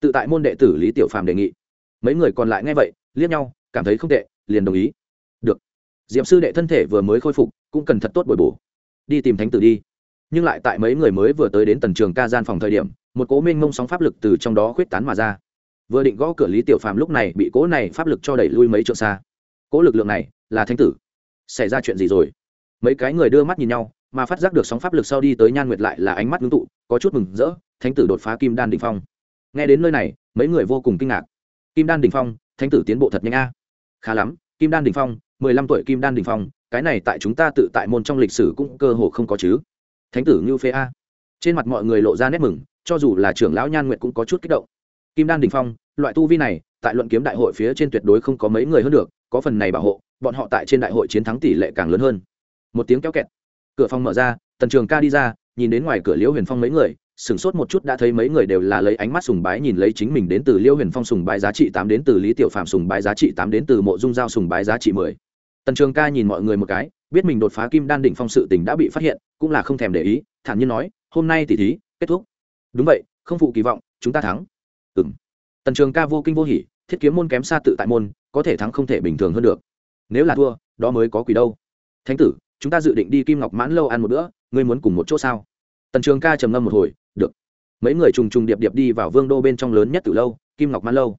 Tự tại môn đệ tử lý tiểu phàm đề nghị. Mấy người còn lại nghe vậy, liếc nhau, cảm thấy không tệ, liền đồng ý. Được. Diệm sư đệ thân thể vừa mới khôi phục, cũng cần thật tốt bồi bổ. Đi tìm thánh tử đi. Nhưng lại tại mấy người mới vừa tới đến tần trường ca gian phòng thời điểm, một cố minh mông sóng pháp lực từ trong đó khuyết tán mà ra. Vừa định gõ cửa lý tiểu phàm lúc này bị cố này pháp lực cho đẩy lui mấy trượng xa. Cố lực lượng này là thánh tử. Xảy ra chuyện gì rồi? Mấy cái người đưa mắt nhìn nhau mà phát giác được sóng pháp lực sau đi tới nhan nguyệt lại là ánh mắt ngưng tụ, có chút mừng rỡ, thánh tử đột phá kim đan đình phong. Nghe đến nơi này, mấy người vô cùng kinh ngạc. Kim đan đình phong, thánh tử tiến bộ thật nhanh a. Khá lắm, kim đan đình phong, mười lăm tuổi kim đan đình phong, cái này tại chúng ta tự tại môn trong lịch sử cũng cơ hồ không có chứ. Thánh tử ngưu phê a. Trên mặt mọi người lộ ra nét mừng, cho dù là trưởng lão nhan nguyện cũng có chút kích động. Kim đan đình phong, loại tu vi này, tại luận kiếm đại hội phía trên tuyệt đối không có mấy người hơn được, có phần này bảo hộ, bọn họ tại trên đại hội chiến thắng tỷ lệ càng lớn hơn. Một tiếng kéo kẹt cửa phòng mở ra, tần trường ca đi ra, nhìn đến ngoài cửa liễu huyền phong mấy người, sửng sốt một chút đã thấy mấy người đều là lấy ánh mắt sùng bái nhìn lấy chính mình đến từ liêu huyền phong sùng bái giá trị tám đến từ lý tiểu phạm sùng bái giá trị tám đến từ mộ dung giao sùng bái giá trị mười. Tần trường ca nhìn mọi người một cái, biết mình đột phá kim đan đỉnh phong sự tình đã bị phát hiện, cũng là không thèm để ý, thản nhiên nói, hôm nay tỉ thí, kết thúc. Đúng vậy, không phụ kỳ vọng, chúng ta thắng. Ừ m tần trường ca vô kinh vô hỉ, thiết kiếm môn kém xa tự tại môn, có thể thắng không thể bình thường hơn được. Nếu là thua, đó mới có quỷ đâu. Thánh tử chúng ta dự định đi kim ngọc mãn lâu ăn một bữa, ngươi muốn cùng một chỗ sao? Tần trường ca trầm ngâm một hồi, được. Mấy người trùng trùng điệp điệp đi vào vương đô bên trong lớn nhất từ lâu, kim ngọc mãn lâu.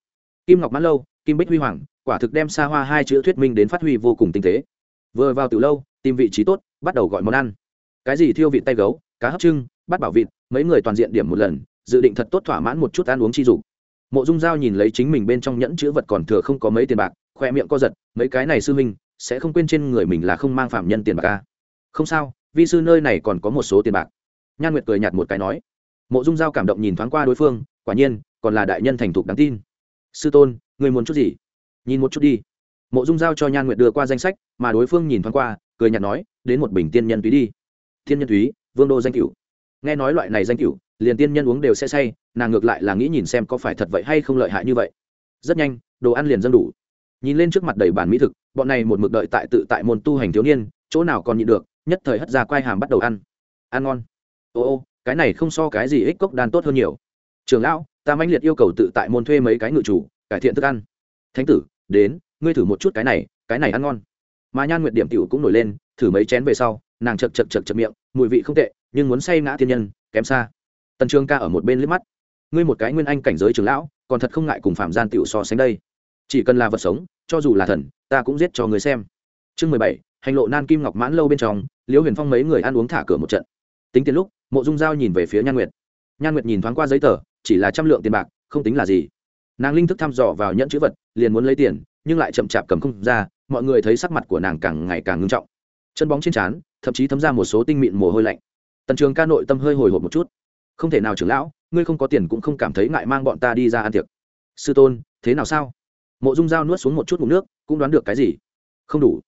Kim ngọc mãn lâu, kim bích huy hoàng, quả thực đem xa hoa hai chữ thuyết minh đến phát huy vô cùng tinh tế. Vừa vào từ lâu, tìm vị trí tốt, bắt đầu gọi món ăn. Cái gì thiêu vịt tay gấu, cá hấp trưng, bắt bảo vịt, mấy người toàn diện điểm một lần, dự định thật tốt thỏa mãn một chút ăn uống chi dục. Mộ dung giao nhìn lấy chính mình bên trong nhẫn chữ vật còn thừa không có mấy tiền bạc, khoe miệng co giật, mấy cái này sư minh sẽ không quên trên người mình là không mang phạm nhân tiền bạc ca không sao, vi sư nơi này còn có một số tiền bạc. Nhan nguyệt cười nhạt một cái nói. Mộ dung giao cảm động nhìn thoáng qua đối phương, quả nhiên, còn là đại nhân thành thục đáng tin. Sư tôn người muốn chút gì? Nhìn một chút đi. Mộ dung giao cho nhan nguyệt đưa qua danh sách, mà đối phương nhìn thoáng qua, cười nhạt nói, đến một bình tiên nhân túy đi. Thiên nhân túy, vương đô danh cửu. Nghe nói loại này danh cửu, liền tiên nhân uống đều sẽ say, nàng ngược lại là nghĩ nhìn xem có phải thật vậy hay không lợi hại như vậy. Rất nhanh, đồ ăn liền dâng đủ nhìn lên trước mặt đầy bản mỹ thực, bọn này một mực đợi tại tự tại môn tu hành thiếu niên, chỗ nào còn nhịn được, nhất thời hất ra quai hàm bắt đầu ăn. Ăn ngon. Ô ô, cái này không so cái gì ích cốc đan tốt hơn nhiều. Trường lão, ta mãnh liệt yêu cầu tự tại môn thuê mấy cái ngự chủ, cải thiện thức ăn. Thánh tử, đến, ngươi thử một chút cái này cái này ăn ngon. Mà nhan nguyệt điểm tiểu cũng nổi lên, thử mấy chén về sau, nàng chật chật chật chật miệng, mùi vị không tệ, nhưng muốn say ngã thiên nhân, kém xa. Tần trường ca ở một bên liếc mắt. Ngươi một cái nguyên anh cảnh giới trường lão, còn thật không ngại cùng phạm gian tiểu so sánh đây chỉ cần là vật sống, cho dù là thần, ta cũng giết cho người xem. Chương mười bảy, hành lộ nan kim ngọc mãn lâu bên trong, liễu huyền phong mấy người ăn uống thả cửa một trận. Tính tiền lúc, mộ dung giao nhìn về phía nhan nguyệt. Nhan nguyệt nhìn thoáng qua giấy tờ, chỉ là trăm lượng tiền bạc, không tính là gì. Nàng linh thức thăm dò vào nhận chữ vật, liền muốn lấy tiền, nhưng lại chậm chạp cầm không ra, mọi người thấy sắc mặt của nàng càng ngày càng ngưng trọng. Chân bóng trên trán, thậm chí thấm ra một số tinh mịn mồ hôi lạnh. Tần trường ca nội tâm hơi hồi hộp một chút. Không thể nào trưởng lão, ngươi không có tiền cũng không cảm thấy ngại mang bọn ta đi ra ăn tiệc. Sư tôn, thế nào sao? Mộ dung dao nuốt xuống một chút ngụm nước, cũng đoán được cái gì? Không đủ.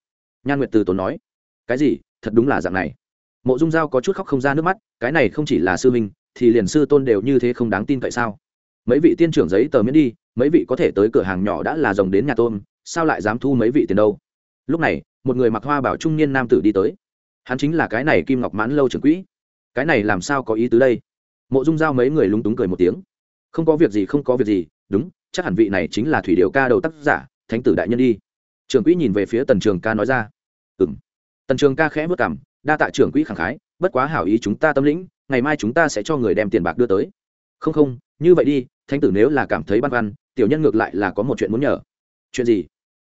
Nhan nguyệt từ tốn nói. Cái gì? Thật đúng là dạng này. Mộ dung dao có chút khóc không ra nước mắt, cái này không chỉ là sư minh thì liền sư tôn đều như thế không đáng tin tại sao? Mấy vị tiên trưởng giấy tờ miễn đi, mấy vị có thể tới cửa hàng nhỏ đã là rồng đến nhà tôn sao lại dám thu mấy vị tiền đâu? Lúc này, một người mặc hoa bảo trung niên nam tử đi tới. Hắn chính là cái này kim ngọc mãn lâu trưởng quỹ. Cái này làm sao có ý tứ đây? Mộ dung giao mấy người lúng túng cười một tiếng. Không có việc gì, không có việc gì, đúng chắc hẳn vị này chính là thủy điều ca đầu tác giả, thánh tử đại nhân đi. Trưởng quỹ nhìn về phía tần trường ca nói ra. Ừ m tần trường ca khẽ vất cảm đa tạ trưởng quỹ khẳng khái, bất quá hảo ý chúng ta tâm lĩnh, ngày mai chúng ta sẽ cho người đem tiền bạc đưa tới. Không không, như vậy đi, thánh tử nếu là cảm thấy băn khoăn, tiểu nhân ngược lại là có một chuyện muốn nhờ. Chuyện gì?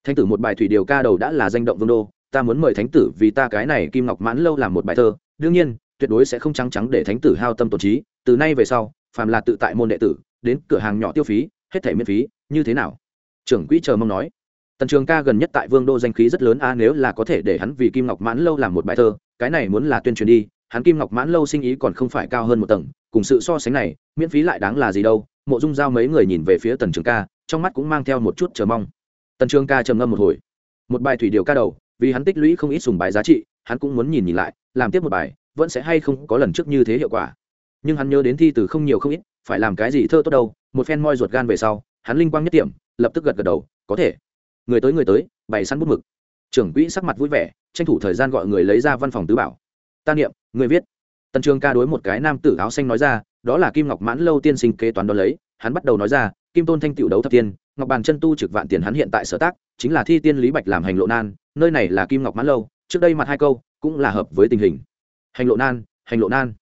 Thánh tử một bài thủy điều ca đầu đã là danh động vương đô, ta muốn mời thánh tử vì ta cái này kim ngọc mãn lâu làm một bài thơ. Đương nhiên, tuyệt đối sẽ không trắng trắng để thánh tử hao tâm tổn trí, từ nay về sau, phàm là tự tại môn đệ tử, đến cửa hàng nhỏ tiêu phí hết thể miễn phí, như thế nào? Trưởng quỹ chờ mong nói. Tần trường ca gần nhất tại vương đô danh khí rất lớn, a, nếu là có thể để hắn vì kim ngọc mãn lâu làm một bài thơ, cái này muốn là tuyên truyền đi, hắn kim ngọc mãn lâu sinh ý còn không phải cao hơn một tầng, cùng sự so sánh này, miễn phí lại đáng là gì đâu? Mộ dung giao mấy người nhìn về phía tần trường ca, trong mắt cũng mang theo một chút chờ mong. Tần trường ca trầm ngâm một hồi. Một bài thủy điều ca đầu, vì hắn tích lũy không ít sùng bài giá trị, hắn cũng muốn nhìn nhìn lại, làm tiếp một bài, vẫn sẽ hay không có lần trước như thế hiệu quả. Nhưng hắn nhớ đến thi từ không nhiều không ít, phải làm cái gì thơ tốt đâu một phen moi ruột gan về sau, hắn linh quang nhất điểm lập tức gật gật đầu, có thể. Người tới người tới, bày săn bút mực. Trưởng quỹ sắc mặt vui vẻ, tranh thủ thời gian gọi người lấy ra văn phòng tứ bảo. Ta niệm, người viết. Tần trường ca đối một cái nam tử áo xanh nói ra, đó là kim ngọc mãn lâu tiên sinh kế toán đo lấy, hắn bắt đầu nói ra, kim tôn thanh tiểu đấu thập tiên, ngọc bàn chân tu trực vạn tiền hắn hiện tại sở tác, chính là thi tiên lý bạch làm hành lộ nan, nơi này là kim ngọc mãn lâu, trước đây mặt hai câu cũng là hợp với tình hình. Hành lộ nan, hành lộ nan.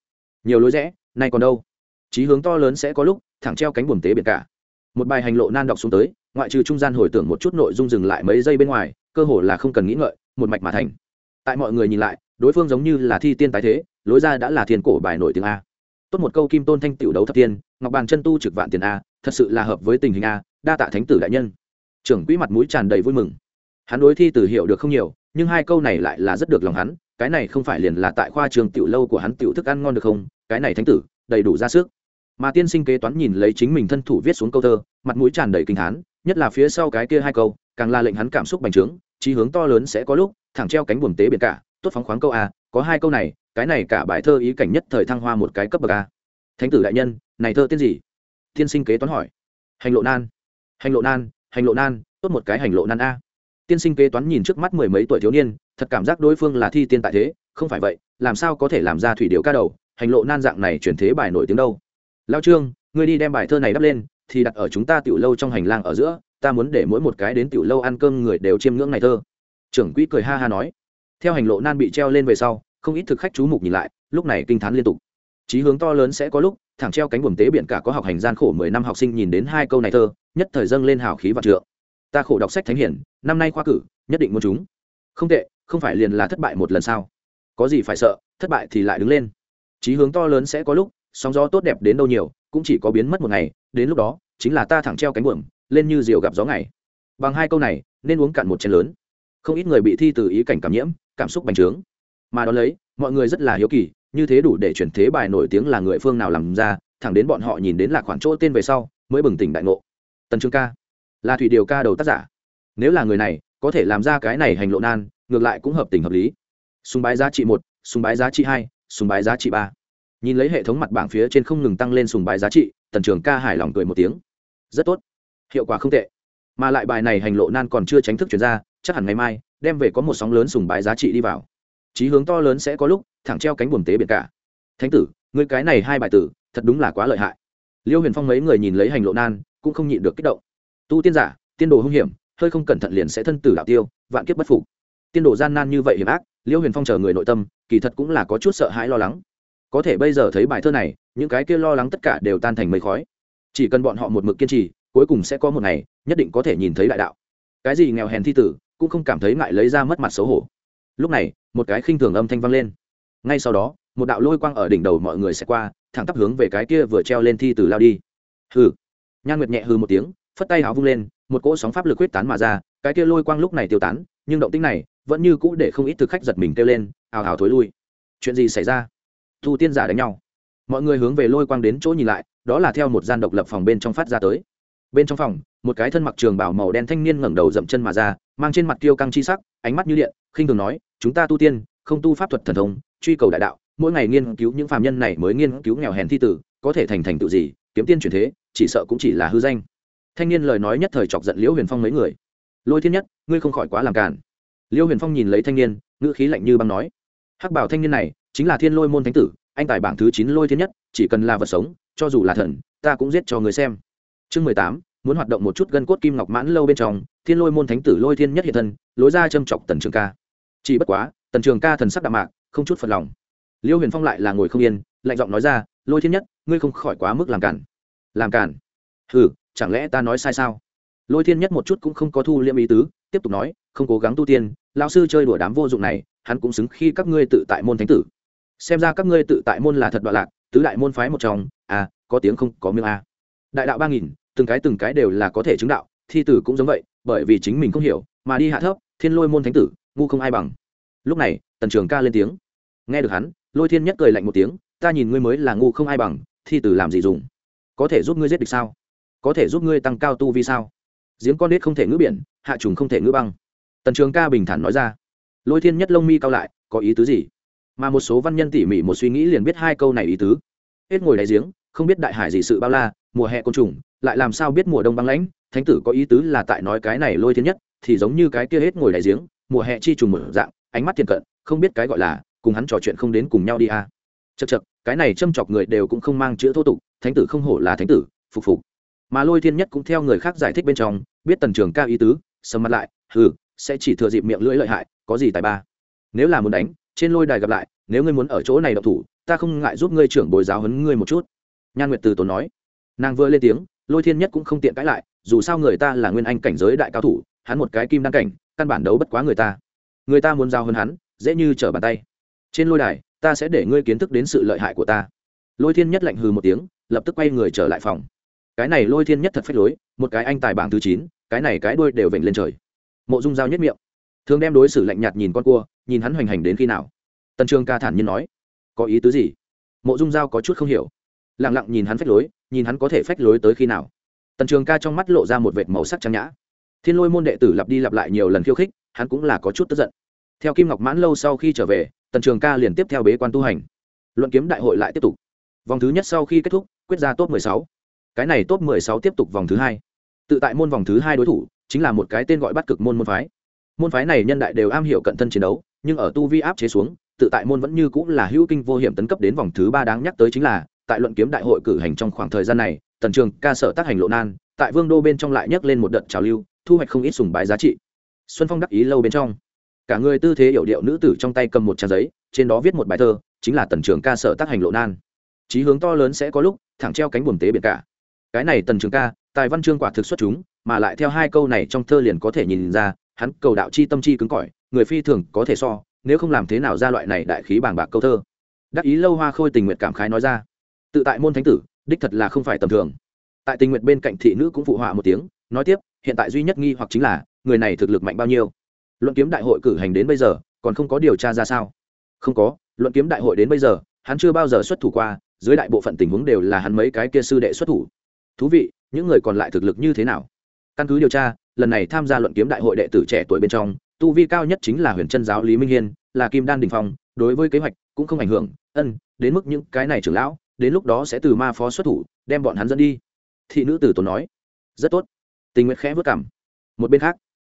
Nhiều lối rẽ, nay còn đâu? Chí hướng to lớn sẽ có lúc thẳng treo cánh buồm tế biển cả. Một bài hành lộ nan đọc xuống tới, ngoại trừ trung gian hồi tưởng một chút nội dung dừng lại mấy giây bên ngoài, cơ hồ là không cần nghĩ ngợi, một mạch mà thành. Tại mọi người nhìn lại, đối phương giống như là thi tiên tái thế, lối ra đã là thiên cổ bài nổi tiếng a. Tốt một câu kim tôn thanh tiểu đấu thập tiên, ngọc bàn chân tu trực vạn tiền a, thật sự là hợp với tình hình a, đa tạ thánh tử đại nhân. Trưởng quỹ mặt mũi tràn đầy vui mừng. Hắn đối thi từ hiểu được không nhiều, nhưng hai câu này lại là rất được lòng hắn, cái này không phải liền là tại khoa trường tiểu lâu của hắn tiểu thức ăn ngon được không? Cái này thánh tử, đầy đủ ra sức mà tiên sinh kế toán nhìn lấy chính mình thân thủ viết xuống câu thơ, mặt mũi tràn đầy kinh hán, nhất là phía sau cái kia hai câu, càng là lệnh hắn cảm xúc bành trướng trí hướng to lớn sẽ có lúc, thẳng treo cánh buồm tế biển cả, tốt phóng khoáng câu a, có hai câu này, cái này cả bài thơ ý cảnh nhất thời thăng hoa một cái cấp bậc a. Thánh tử đại nhân, này thơ tiên gì? Tiên sinh kế toán hỏi. Hành lộ nan. Hành lộ nan, hành lộ nan, tốt một cái hành lộ nan a. Tiên sinh kế toán nhìn trước mắt mười mấy tuổi thiếu niên, thật cảm giác đối phương là thi tiên tại thế, không phải vậy, làm sao có thể làm ra thủy điệu ca đầu, hành lộ nan dạng này chuyển thế bài nổi tiếng đâu lao trương, ngươi đi đem bài thơ này đắp lên, thì đặt ở chúng ta tiểu lâu trong hành lang ở giữa, ta muốn để mỗi một cái đến tiểu lâu ăn cơm người đều chiêm ngưỡng này thơ. Trưởng quỹ cười ha ha nói. Theo hành lộ nan bị treo lên về sau, không ít thực khách chú mục nhìn lại, lúc này kinh t h á n liên tục. Chí hướng to lớn sẽ có lúc, thẳng treo cánh buồm tế biển cả có học hành gian khổ mười năm học sinh nhìn đến hai câu này thơ, nhất thời dâng lên hào khí và trượng. Ta khổ đọc sách thánh hiển, năm nay khoa cử, nhất định muốn chúng không tệ, không phải liền là thất bại một lần sao? Có gì phải sợ, thất bại thì lại đứng lên. Chí hướng to lớn sẽ có lúc sóng gió tốt đẹp đến đâu nhiều, cũng chỉ có biến mất một ngày, đến lúc đó, chính là ta thẳng treo cánh buồm, lên như diều gặp gió ngày. Bằng hai câu này, nên uống cạn một chén lớn. Không ít người bị thi từ ý cảnh cảm nhiễm, cảm xúc bành trướng. Mà đón lấy, mọi người rất là hiếu kỳ, như thế đủ để chuyển thế bài nổi tiếng là người phương nào làm ra, thẳng đến bọn họ nhìn đến là khoảng chỗ tên về sau, mới bừng tỉnh đại ngộ. Tần trương ca, là thủy điều ca đầu tác giả. Nếu là người này, có thể làm ra cái này hành lộ nan, ngược lại cũng hợp tình hợp lý. Sùng bái giá trị một, sùng bái giá trị hai, sùng bái giá trị ba nhìn lấy hệ thống mặt bảng phía trên không ngừng tăng lên sùng bài giá trị, tần trường ca hài lòng cười một tiếng. Rất tốt. Hiệu quả không tệ. Mà lại bài này hành lộ nan còn chưa tránh thức chuyển ra, chắc hẳn ngày mai, đem về có một sóng lớn sùng bái giá trị đi vào. Chí hướng to lớn sẽ có lúc, thẳng treo cánh buồm tế biển cả. Thánh tử người cái này hai bài tử, thật đúng là quá lợi hại. Liêu huyền phong mấy người nhìn lấy hành lộ nan, cũng không nhịn được kích động. Tu tiên giả, tiên đồ hung hiểm, hơi không cẩn thận liền sẽ thân tử đạo tiêu, vạn kiếp bất phục. Tiên đồ gian nan như vậy hiểm ác, liêu huyền phong chờ người nội tâm, kỳ thật cũng là có chút sợ hãi lo lắng có thể bây giờ thấy bài thơ này, những cái kia lo lắng tất cả đều tan thành mây khói. Chỉ cần bọn họ một mực kiên trì, cuối cùng sẽ có một ngày, nhất định có thể nhìn thấy đại đạo. Cái gì nghèo hèn thi tử, cũng không cảm thấy ngại lấy ra mất mặt xấu hổ. Lúc này, một cái khinh thường âm thanh vang lên. Ngay sau đó, một đạo lôi quang ở đỉnh đầu mọi người sẽ qua, thẳng tắp hướng về cái kia vừa treo lên thi tử lao đi. Hừ. Nhan nguyệt nhẹ hừ một tiếng, phất tay háo vung lên, một cỗ sóng pháp lực quyết tán mà ra, cái kia lôi quang lúc này tiêu tán, nhưng động tĩnh này vẫn như cũ để không ít thực khách giật mình kêu lên, ào ào thối lui. Chuyện gì xảy ra? Thu tiên giả đánh nhau. Mọi người hướng về lôi quang đến chỗ nhìn lại, đó là theo một gian độc lập phòng bên trong phát ra tới. Bên trong phòng, một cái thân mặc trường bảo màu đen thanh niên ngẩng đầu dậm chân mà ra, mang trên mặt tiêu căng chi sắc, ánh mắt như điện, khinh thường nói, chúng ta tu tiên, không tu pháp thuật thần thông, truy cầu đại đạo, mỗi ngày nghiên cứu những phàm nhân này mới nghiên cứu nghèo hèn thi tử, có thể thành thành tựu gì, kiếm tiên truyền thế, chỉ sợ cũng chỉ là hư danh. Thanh niên lời nói nhất thời chọc giận liễu huyền phong mấy người. Lôi thiên nhất, ngươi không khỏi quá làm cản liễu huyền phong nhìn lấy thanh niên, ngữ khí lạnh như băng nói, hắc bảo thanh niên này chính là thiên lôi môn thánh tử, anh tài bảng thứ chín lôi thiên nhất, chỉ cần là vật sống, cho dù là thần, ta cũng giết cho người xem. Chương mười tám, muốn hoạt động một chút gân cốt kim ngọc mãn lâu bên trong, thiên lôi môn thánh tử lôi thiên nhất hiện thân, lối ra châm chọc tần trường ca. Chỉ bất quá, tần trường ca thần sắc đạm mạc, không chút phật lòng. Liêu huyền phong lại là ngồi không yên, lạnh giọng nói ra, lôi thiên nhất, ngươi không khỏi quá mức làm cản làm cản hừ, chẳng lẽ ta nói sai sao? Lôi thiên nhất một chút cũng không có thu liêm ý tứ, tiếp tục nói, không cố gắng tu tiên lao sư chơi đùa đám vô dụng này, hắn cũng xứng khi các ngươi tự tại môn thánh tử xem ra các ngươi tự tại môn là thật đoạn lạc, tứ đại môn phái một trong à có tiếng không, có miếng a à. đại đạo ba nghìn, từng cái từng cái đều là có thể chứng đạo, thi tử cũng giống vậy, bởi vì chính mình không hiểu, mà đi hạ thấp, thiên lôi môn thánh tử, ngu không ai bằng. Lúc này, tần trường ca lên tiếng. Nghe được hắn, lôi thiên nhất cười lạnh một tiếng, ta nhìn ngươi mới là ngu không ai bằng, thi tử làm gì dùng? Có thể giúp ngươi giết địch sao? Có thể giúp ngươi tăng cao tu vi sao? Giếng con nết không thể ngữ biển, hạ trùng không thể ngữ băng. Tần trường ca bình thản nói ra. Lôi thiên nhất lông mi cao lại, có ý tứ gì? Mà một số văn nhân tỉ mỉ một suy nghĩ liền biết hai câu này ý tứ. Hết ngồi đáy giếng, không biết đại hải gì sự bao la, mùa hè côn trùng, lại làm sao biết mùa đông băng lãnh, thánh tử có ý tứ là tại nói cái này lôi thiên nhất, thì giống như cái kia hết ngồi đáy giếng, mùa hè chi trùng mở dạng, ánh mắt thiền cận, không biết cái gọi là, cùng hắn trò chuyện không đến cùng nhau đi à. chật chật cái này châm chọc người đều cũng không mang chữ thô tục, thánh tử không hổ là thánh tử, phục phục. Mà lôi thiên nhất cũng theo người khác giải thích bên trong, biết tần trường ca ý tứ, sầm mặt lại, hừ, sẽ chỉ thừa dịp miệng lưỡi lợi hại, có gì tài ba. Nếu là muốn đánh trên lôi đài gặp lại, nếu ngươi muốn ở chỗ này độc thủ, ta không ngại giúp ngươi trưởng bồi giáo hấn ngươi một chút. Nhan nguyệt từ tốn nói. Nàng vừa lên tiếng, lôi thiên nhất cũng không tiện cãi lại, dù sao người ta là nguyên anh cảnh giới đại cao thủ, hắn một cái kim đăng cảnh, căn bản đấu bất quá người ta. Người ta muốn giao hơn hắn, dễ như trở bàn tay. Trên lôi đài, ta sẽ để ngươi kiến thức đến sự lợi hại của ta. Lôi thiên nhất lạnh hừ một tiếng, lập tức quay người trở lại phòng. Cái này lôi thiên nhất thật phách lối, một cái anh tài bảng thứ chín, cái này cái đuôi đều vểnh lên trời. Mộ dung giao nhất miệng thường đem đối xử lạnh nhạt nhìn con cua, nhìn hắn hoành hành đến khi nào. Tần trường ca thản nhiên nói, có ý tứ gì? Mộ dung giao có chút không hiểu. Lẳng lặng nhìn hắn phách lối, nhìn hắn có thể phách lối tới khi nào. Tần trường ca trong mắt lộ ra một vệt màu sắc trang nhã. Thiên lôi môn đệ tử lặp đi lặp lại nhiều lần khiêu khích, hắn cũng là có chút tức giận. Theo kim ngọc mãn lâu sau khi trở về, tần trường ca liền tiếp theo bế quan tu hành. Luận kiếm đại hội lại tiếp tục. Vòng thứ nhất sau khi kết thúc, quyết ra top 16. cái này top 16 tiếp tục vòng thứ hai. Tự tại môn vòng thứ hai đối thủ, chính là một cái tên gọi bắt cực môn môn phái môn phái này nhân đại đều am hiểu cận thân chiến đấu, nhưng ở tu vi áp chế xuống, tự tại môn vẫn như cũng là hữu kinh vô hiểm tấn cấp đến vòng thứ ba đáng nhắc tới chính là, tại luận kiếm đại hội cử hành trong khoảng thời gian này, tần trường ca sở tác hành lộ nan, tại vương đô bên trong lại nhấc lên một đợt trào lưu, thu hoạch không ít sùng bái giá trị. Xuân phong đắc ý lâu bên trong, cả người tư thế hiểu điệu nữ tử trong tay cầm một trang giấy, trên đó viết một bài thơ, chính là tần trường ca sở tác hành lộ nan. Chí hướng to lớn sẽ có lúc, thẳng treo cánh buồm tế biển cả. Cái này tần trường ca, tài văn chương quả thực xuất chúng, mà lại theo hai câu này trong thơ liền có thể nhìn ra hắn cầu đạo chi tâm chi cứng cỏi, người phi thường có thể so, nếu không làm thế nào ra loại này đại khí bàng bạc câu thơ. Đắc ý lâu hoa khôi tình nguyện cảm khái nói ra, tự tại môn thánh tử, đích thật là không phải tầm thường. Tại tình nguyện bên cạnh thị nữ cũng phụ họa một tiếng, nói tiếp, hiện tại duy nhất nghi hoặc chính là, người này thực lực mạnh bao nhiêu? Luận kiếm đại hội cử hành đến bây giờ, còn không có điều tra ra sao? Không có, luận kiếm đại hội đến bây giờ, hắn chưa bao giờ xuất thủ qua, dưới đại bộ phận tình huống đều là hắn mấy cái kia sư đệ xuất thủ. Thú vị, những người còn lại thực lực như thế nào? Căn cứ điều tra lần này tham gia luận kiếm đại hội đệ tử trẻ tuổi bên trong, tu vi cao nhất chính là huyền chân giáo lý minh hiên, là kim đan đình phong, đối với kế hoạch cũng không ảnh hưởng, ân, đến mức những cái này trưởng lão, đến lúc đó sẽ từ ma phó xuất thủ, đem bọn hắn dẫn đi. Thị nữ tử tốn nói, rất tốt. Tình nguyện khẽ vất cảm. Một bên khác,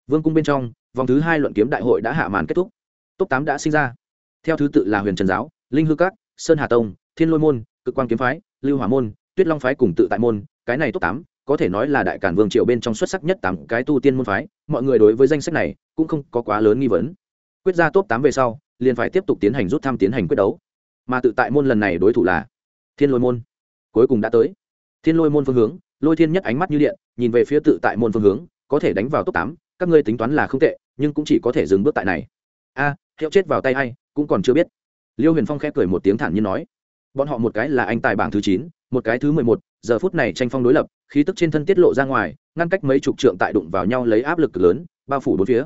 vương cung bên trong, vòng thứ hai luận kiếm đại hội đã hạ màn kết thúc. Top tám đã sinh ra. Theo thứ tự là huyền trần giáo, linh hư các, sơn hà tông, thiên lôi môn, cực quan kiếm phái, lưu hỏa môn, tuyết long phái cùng tự tại môn, cái này top tám có thể nói là đại cản vương triều bên trong xuất sắc nhất tám cái tu tiên môn phái mọi người đối với danh sách này cũng không có quá lớn nghi vấn. Quyết ra top tám về sau liền phải tiếp tục tiến hành rút thăm tiến hành quyết đấu. Mà tự tại môn lần này đối thủ là thiên lôi môn. Cuối cùng đã tới. Thiên lôi môn phương hướng lôi thiên nhất ánh mắt như điện nhìn về phía tự tại môn phương hướng có thể đánh vào top tám các ngươi tính toán là không tệ nhưng cũng chỉ có thể dừng bước tại này. A à, hiệu chết vào tay hay cũng còn chưa biết. Liêu huyền phong khẽ cười một tiếng thản nhiên nói. Bọn họ một cái là anh tài bảng thứ chín một cái thứ mười một giờ phút này tranh phong đối lập, khí tức trên thân tiết lộ ra ngoài, ngăn cách mấy chục trượng tại đụng vào nhau lấy áp lực lớn, bao phủ bốn phía.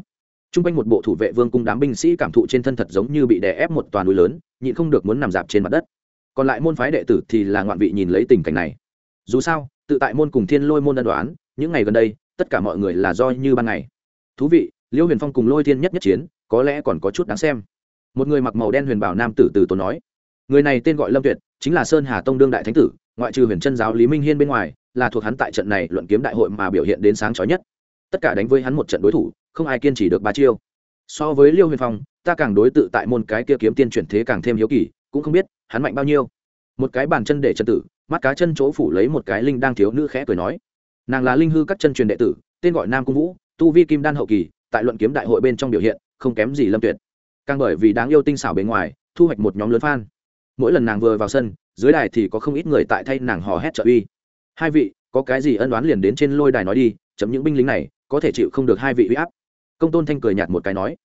T r u n g quanh một bộ thủ vệ vương cung đám binh sĩ cảm thụ trên thân thật giống như bị đè ép một toàn núi lớn, nhịn không được muốn nằm dạp trên mặt đất. Còn lại môn phái đệ tử thì là ngoạn vị nhìn lấy tình cảnh này. Dù sao, tự tại môn cùng thiên lôi môn ân đoán, những ngày gần đây, tất cả mọi người là do như ban ngày. Thú vị, liêu huyền phong cùng lôi thiên nhất nhất chiến, có lẽ còn có chút đáng xem. Một người mặc màu đen huyền bảo nam tử từ tốn nói, người này tên gọi lâm tuyệt, chính là sơn hà tông đương đại thánh tử ngoại trừ huyền chân giáo lý minh hiên bên ngoài, là thuộc hắn tại trận này luận kiếm đại hội mà biểu hiện đến sáng chói nhất. Tất cả đánh với hắn một trận đối thủ, không ai kiên trì được ba chiêu. So với liêu huyền phong, ta càng đối tự tại môn cái kia kiếm tiên chuyển thế càng thêm hiếu kỳ, cũng không biết hắn mạnh bao nhiêu. Một cái bàn chân để chân tử, mắt cá chân chỗ phủ lấy một cái linh đang thiếu nữ khẽ cười nói. Nàng là linh hư các chân truyền đệ tử, tên gọi nam cung vũ, tu vi kim đan hậu kỳ, tại luận kiếm đại hội bên trong biểu hiện, không kém gì lâm tuyệt. Càng bởi vì đáng yêu tinh xảo bề ngoài, thu hoạch một nhóm lớn fan. Mỗi lần nàng vừa vào sân dưới đài thì có không ít người tại thay nàng hò hét trợ uy. Hai vị, có cái gì ân đoán liền đến trên lôi đài nói đi, chấm những binh lính này, có thể chịu không được hai vị uy áp. Công tôn thanh cười nhạt một cái nói.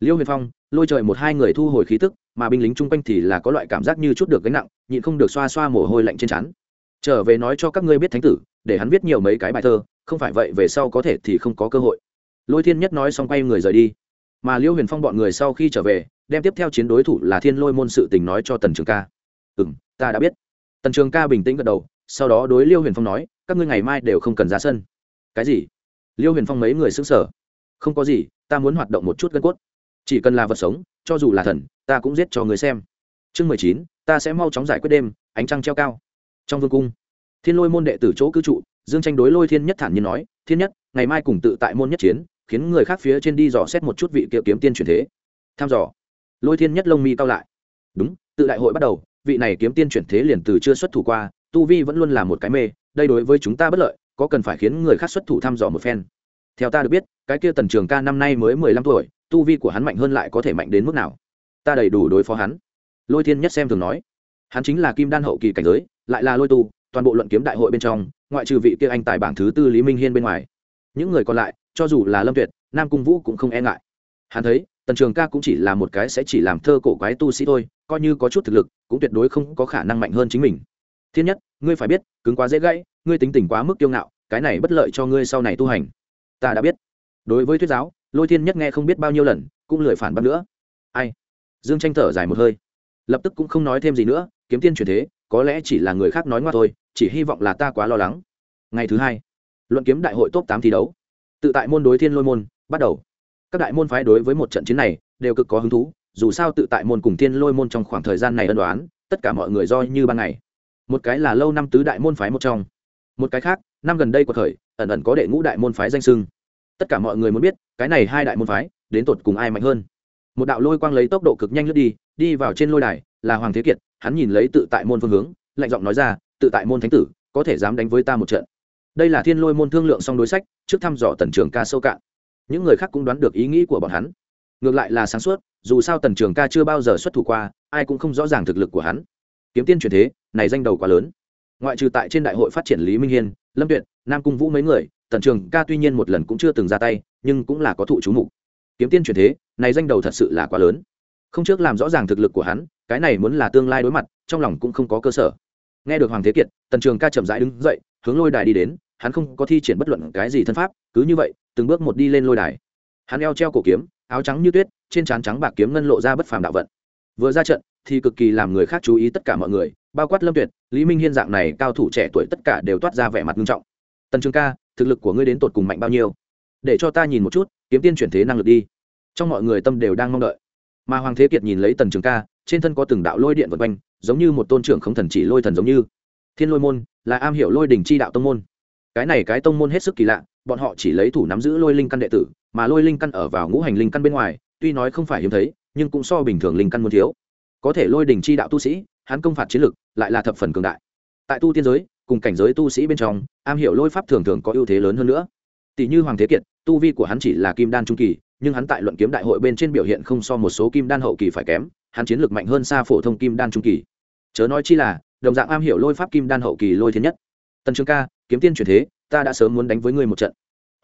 Liêu huyền phong, lôi trời một hai người thu hồi khí tức, mà binh lính chung quanh thì là có loại cảm giác như chút được gánh nặng, nhịn không được xoa xoa mồ hôi lạnh trên chắn trở về nói cho các ngươi biết thánh tử, để hắn viết nhiều mấy cái bài thơ, không phải vậy về sau có thể thì không có cơ hội. Lôi thiên nhất nói xong quay người rời đi. Mà liêu huyền phong bọn người sau khi trở về, đem tiếp theo chiến đối thủ là thiên lôi môn sự tình nói cho tần trường ca. Ừ m ta đã biết. Tần trường ca bình tĩnh gật đầu, sau đó đối liêu huyền phong nói, các ngươi ngày mai đều không cần ra sân. Cái gì? Liêu huyền phong mấy người xứng sở không có gì, ta muốn hoạt động một chút gân cốt. Chỉ cần là vật sống, cho dù là thần, ta cũng giết cho người xem. Chương mười chín, ta sẽ mau chóng giải quyết đêm, ánh trăng treo cao. Trong vương cung, thiên lôi môn đệ tử chỗ cư trụ, dương tranh đối lôi thiên nhất thản nhiên nói, thiên nhất, ngày mai cùng tự tại môn nhất chiến, khiến người khác phía trên đi dò xét một chút vị kiệu kiếm tiên truyền thế. Tham dò. Lôi thiên nhất lông mi cao lại. Đúng, tự đại hội bắt đầu vị này kiếm tiên chuyển thế liền từ chưa xuất thủ qua, tu vi vẫn luôn là một cái mê, đây đối với chúng ta bất lợi, có cần phải khiến người khác xuất thủ thăm dò một phen. Theo ta được biết, cái kia tần trường ca năm nay mới mười lăm tuổi, tu vi của hắn mạnh hơn lại có thể mạnh đến mức nào? Ta đầy đủ đối phó hắn. Lôi thiên nhất xem thường nói. Hắn chính là kim đan hậu kỳ cảnh giới, lại là lôi tu, toàn bộ luận kiếm đại hội bên trong, ngoại trừ vị kia anh tài bảng thứ tư lý minh hiên bên ngoài. Những người còn lại, cho dù là lâm tuyệt, nam cung vũ cũng không e ngại. Hắn thấy tần trường ca cũng chỉ là một cái sẽ chỉ làm thơ cổ quái tu sĩ thôi, coi như có chút thực lực, cũng tuyệt đối không có khả năng mạnh hơn chính mình. Thiên nhất, ngươi phải biết, cứng quá dễ gãy, ngươi tính tình quá mức kiêu ngạo, cái này bất lợi cho ngươi sau này tu hành. Ta đã biết. Đối với thuyết giáo, lôi thiên nhất nghe không biết bao nhiêu lần, cũng lười phản bác nữa. Ai? Dương tranh thở dài một hơi. Lập tức cũng không nói thêm gì nữa, kiếm tiên truyền thế, có lẽ chỉ là người khác nói ngoa thôi, chỉ hy vọng là ta quá lo lắng. Ngày thứ hai, luận kiếm đại hội top tám thi đấu. Tự tại môn đối thiên lôi môn, bắt đầu các đại môn phái đối với một trận chiến này đều cực có hứng thú, dù sao tự tại môn cùng thiên lôi môn trong khoảng thời gian này ân đoán tất cả mọi người do như ban ngày. Một cái là lâu năm tứ đại môn phái một trong. Một cái khác, năm gần đây của thời, ẩn ẩn có đệ ngũ đại môn phái danh sưng tất cả mọi người muốn biết, cái này hai đại môn phái, đến tột cùng ai mạnh hơn? Một đạo lôi quang lấy tốc độ cực nhanh lướt đi đi vào trên lôi đài, là hoàng thế kiệt, hắn nhìn lấy tự tại môn phương hướng, lạnh giọng nói ra, tự tại môn thánh tử, có thể dám đánh với ta một trận? Đây là thiên lôi môn thương lượng song đối sách, trước thăm dò tần trường ca sâu cạn những người khác cũng đoán được ý nghĩ của bọn hắn. Ngược lại là sáng suốt, dù sao tần trường ca chưa bao giờ xuất thủ qua, ai cũng không rõ ràng thực lực của hắn. Kiếm tiên truyền thế, này danh đầu quá lớn. Ngoại trừ tại trên đại hội phát triển lý minh hiên, lâm tuyệt, nam cung vũ mấy người, tần trường ca tuy nhiên một lần cũng chưa từng ra tay, nhưng cũng là có thụ chú mục. Kiếm tiên truyền thế, này danh đầu thật sự là quá lớn. Không trước làm rõ ràng thực lực của hắn, cái này muốn là tương lai đối mặt, trong lòng cũng không có cơ sở. Nghe được hoàng thế kiệt, tần trường ca chậm rãi đứng dậy, hướng lôi đài đi đến hắn không có thi triển bất luận cái gì thân pháp, cứ như vậy, từng bước một đi lên lôi đài. Hắn eo treo cổ kiếm, áo trắng như tuyết, trên trán trắng bạc kiếm ngân lộ ra bất phàm đạo vận. Vừa ra trận, thì cực kỳ làm người khác chú ý tất cả mọi người, bao quát lâm tuyệt, lý minh hiên dạng này cao thủ trẻ tuổi tất cả đều toát ra vẻ mặt nghiêm trọng. Tần trường ca, thực lực của ngươi đến tột cùng mạnh bao nhiêu? Để cho ta nhìn một chút, kiếm tiên chuyển thế năng lực đi. Trong mọi người tâm đều đang mong đợi. Mà hoàng thế kiệt nhìn lấy tần trường ca, trên thân có từng đạo lôi điện vật quanh, giống như một tôn trưởng không thần chỉ lôi thần giống như. Thiên lôi môn, là am hiểu lôi đình chi đạo tông môn cái này cái tông môn hết sức kỳ lạ, bọn họ chỉ lấy thủ nắm giữ lôi linh căn đệ tử, mà lôi linh căn ở vào ngũ hành linh căn bên ngoài, tuy nói không phải hiếm thấy, nhưng cũng so bình thường linh căn muốn thiếu. Có thể lôi đình chi đạo tu sĩ, hắn công phạt chiến lực, lại là thập phần cường đại. Tại tu tiên giới, cùng cảnh giới tu sĩ bên trong, am hiểu lôi pháp thường thường có ưu thế lớn hơn nữa. Tỷ như hoàng thế kiệt, tu vi của hắn chỉ là kim đan trung kỳ, nhưng hắn tại luận kiếm đại hội bên trên biểu hiện không so một số kim đan hậu kỳ phải kém, hắn chiến lược mạnh hơn xa phổ thông kim đan trung kỳ. Chớ nói chi là, đồng dạng am hiểu lôi pháp kim đan hậu kỳ lôi thiên nhất tần trường ca kiếm tiên chuyển thế ta đã sớm muốn đánh với ngươi một trận.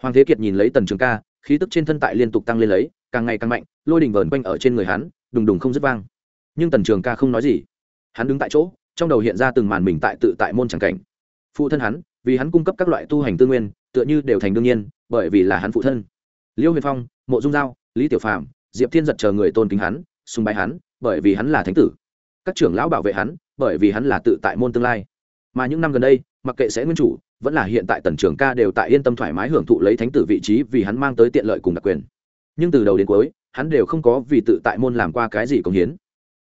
Hoàng thế kiệt nhìn lấy tần trường ca khí tức trên thân tại liên tục tăng lên lấy càng ngày càng mạnh lôi đình vờn quanh ở trên người hắn đùng đùng không dứt vang. Nhưng tần trường ca không nói gì. Hắn đứng tại chỗ trong đầu hiện ra từng màn mình tại tự tại môn tràng cảnh. Phụ thân hắn vì hắn cung cấp các loại tu hành tư nguyên tựa như đều thành đương nhiên bởi vì là hắn phụ thân. Liêu huyền phong mộ dung giao lý tiểu Phạm, diệp thiên giật chờ người tôn kính hắn sùng bái hắn bởi vì hắn là thánh tử. Các trưởng lão bảo vệ hắn bởi vì hắn là tự tại môn tương lai. Mà những năm gần đây mặc kệ sẽ nguyên chủ, vẫn là hiện tại tần trường ca đều tại yên tâm thoải mái hưởng thụ lấy thánh tử vị trí vì hắn mang tới tiện lợi cùng đặc quyền. Nhưng từ đầu đến cuối, hắn đều không có vì tự tại môn làm qua cái gì công hiến.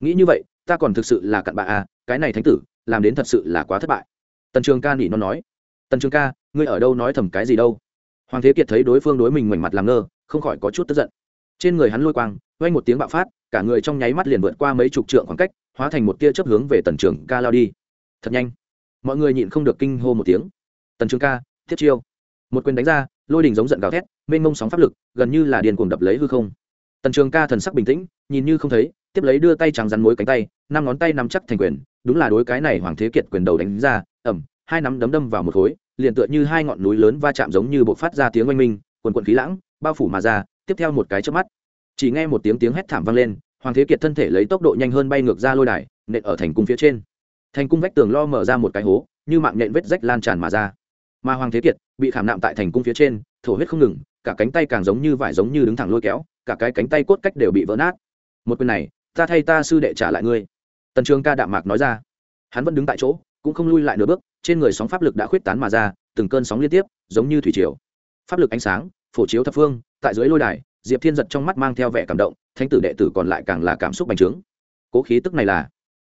Nghĩ như vậy, ta còn thực sự là cặn bạ à cái này thánh tử, làm đến thật sự là quá thất bại. Tần trường ca nỉ nó nói. Tần trường ca, ngươi ở đâu nói thầm cái gì đâu? Hoàng thế kiệt thấy đối phương đối mình ngoảnh mặt làm ngơ, không khỏi có chút tức giận. Trên người hắn lôi quang quay một tiếng bạo phát, cả người trong nháy mắt liền vượt qua mấy chục trượng khoảng cách, hóa thành một tia chớp hướng về tần trường ca lao đi. Thật nhanh mọi người nhịn không được kinh hô một tiếng. Tần trường ca, thiết chiêu. Một quyền đánh ra, lôi đình giống giận gào thét, mênh mông sóng pháp lực, gần như là điền cuồng đập lấy hư không. Tần trường ca thần sắc bình tĩnh, nhìn như không thấy, tiếp lấy đưa tay trắng rắn mối cánh tay, năm ngón tay nắm chắc thành quyền, đúng là đối cái này hoàng thế kiệt quyền đầu đánh ra ẩm hai nắm đấm đâm vào một khối, liền tựa như hai ngọn núi lớn va chạm giống như bộc phát ra tiếng oanh minh quần quần khí lãng, bao phủ mà ra, tiếp theo một cái chớp mắt. Chỉ nghe một tiếng tiếng hét thảm vang lên, hoàng thế kiệt thân thể lấy tốc độ nhanh hơn bay ngược ra lôi đài, nện ở thành cung phía trên thành cung vách tường lo mở ra một cái hố, như mạng nện vết rách lan tràn mà ra. Mà hoàng thế kiệt bị khảm nạm tại thành cung phía trên, thổ huyết không ngừng, cả cánh tay càng giống như vải giống như đứng thẳng lôi kéo, cả cái cánh tay cốt cách đều bị vỡ nát. Một quyền này, ta thay ta sư đệ trả lại ngươi. Tần trường ca đạm mạc nói ra. Hắn vẫn đứng tại chỗ, cũng không lui lại nửa bước, trên người sóng pháp lực đã khuyết tán mà ra, từng cơn sóng liên tiếp, giống như thủy triều. Pháp lực ánh sáng, phổ chiếu thập phương, tại dưới lôi đài, diệp thiên giật trong mắt mang theo vẻ cảm động, thánh tử đệ tử còn lại càng là cảm xúc bành trướng. Cố khí tức này là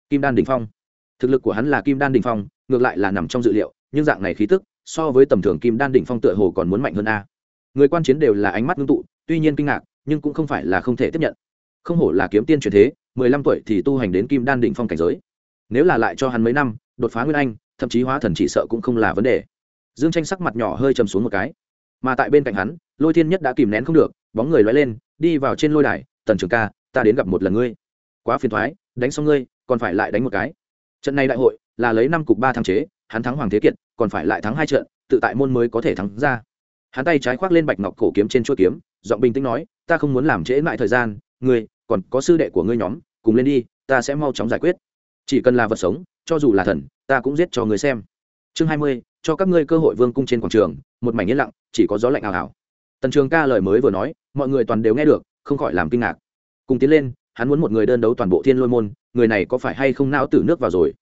kim đan đình phong thực lực của hắn là kim đan đình phong, ngược lại là nằm trong dự liệu, nhưng dạng này khí tức, so với tầm thường kim đan đỉnh phong tựa hồ còn muốn mạnh hơn a. Người quan chiến đều là ánh mắt ngưng tụ, tuy nhiên kinh ngạc, nhưng cũng không phải là không thể tiếp nhận. Không hổ là kiếm tiên truyền thế, mười lăm tuổi thì tu hành đến kim đan đỉnh phong cảnh giới. Nếu là lại cho hắn mấy năm, đột phá nguyên anh, thậm chí hóa thần chỉ sợ cũng không là vấn đề. Dương tranh sắc mặt nhỏ hơi chầm xuống một cái. Mà tại bên cạnh hắn, lôi thiên nhất đã kìm nén không được, bóng người loay lên, đi vào trên lôi đài, tần trường ca, ta đến gặp một lần ngươi. Quá phiền thoái, đánh xong ngươi, còn phải lại đánh một cái trận này đại hội là lấy năm cục ba thắng chế, hắn thắng hoàng thế kiệt, còn phải lại thắng hai trận, tự tại môn mới có thể thắng ra. Hắn tay trái khoác lên bạch ngọc cổ kiếm trên chuỗi kiếm, giọng bình tĩnh nói, ta không muốn làm trễ lại thời gian, ngươi, còn có sư đệ của ngươi nhóm, cùng lên đi, ta sẽ mau chóng giải quyết. Chỉ cần là vật sống, cho dù là thần, ta cũng giết cho người xem. Chương hai mươi, cho các ngươi cơ hội vương cung trên quảng trường, một mảnh yên lặng, chỉ có gió lạnh ảo ảo tần trường ca lời mới vừa nói, mọi người toàn đều nghe được, không khỏi làm kinh ngạc. Cùng tiến lên hắn muốn một người đơn đấu toàn bộ thiên lôi môn, người này có phải hay không não tử nước vào rồi?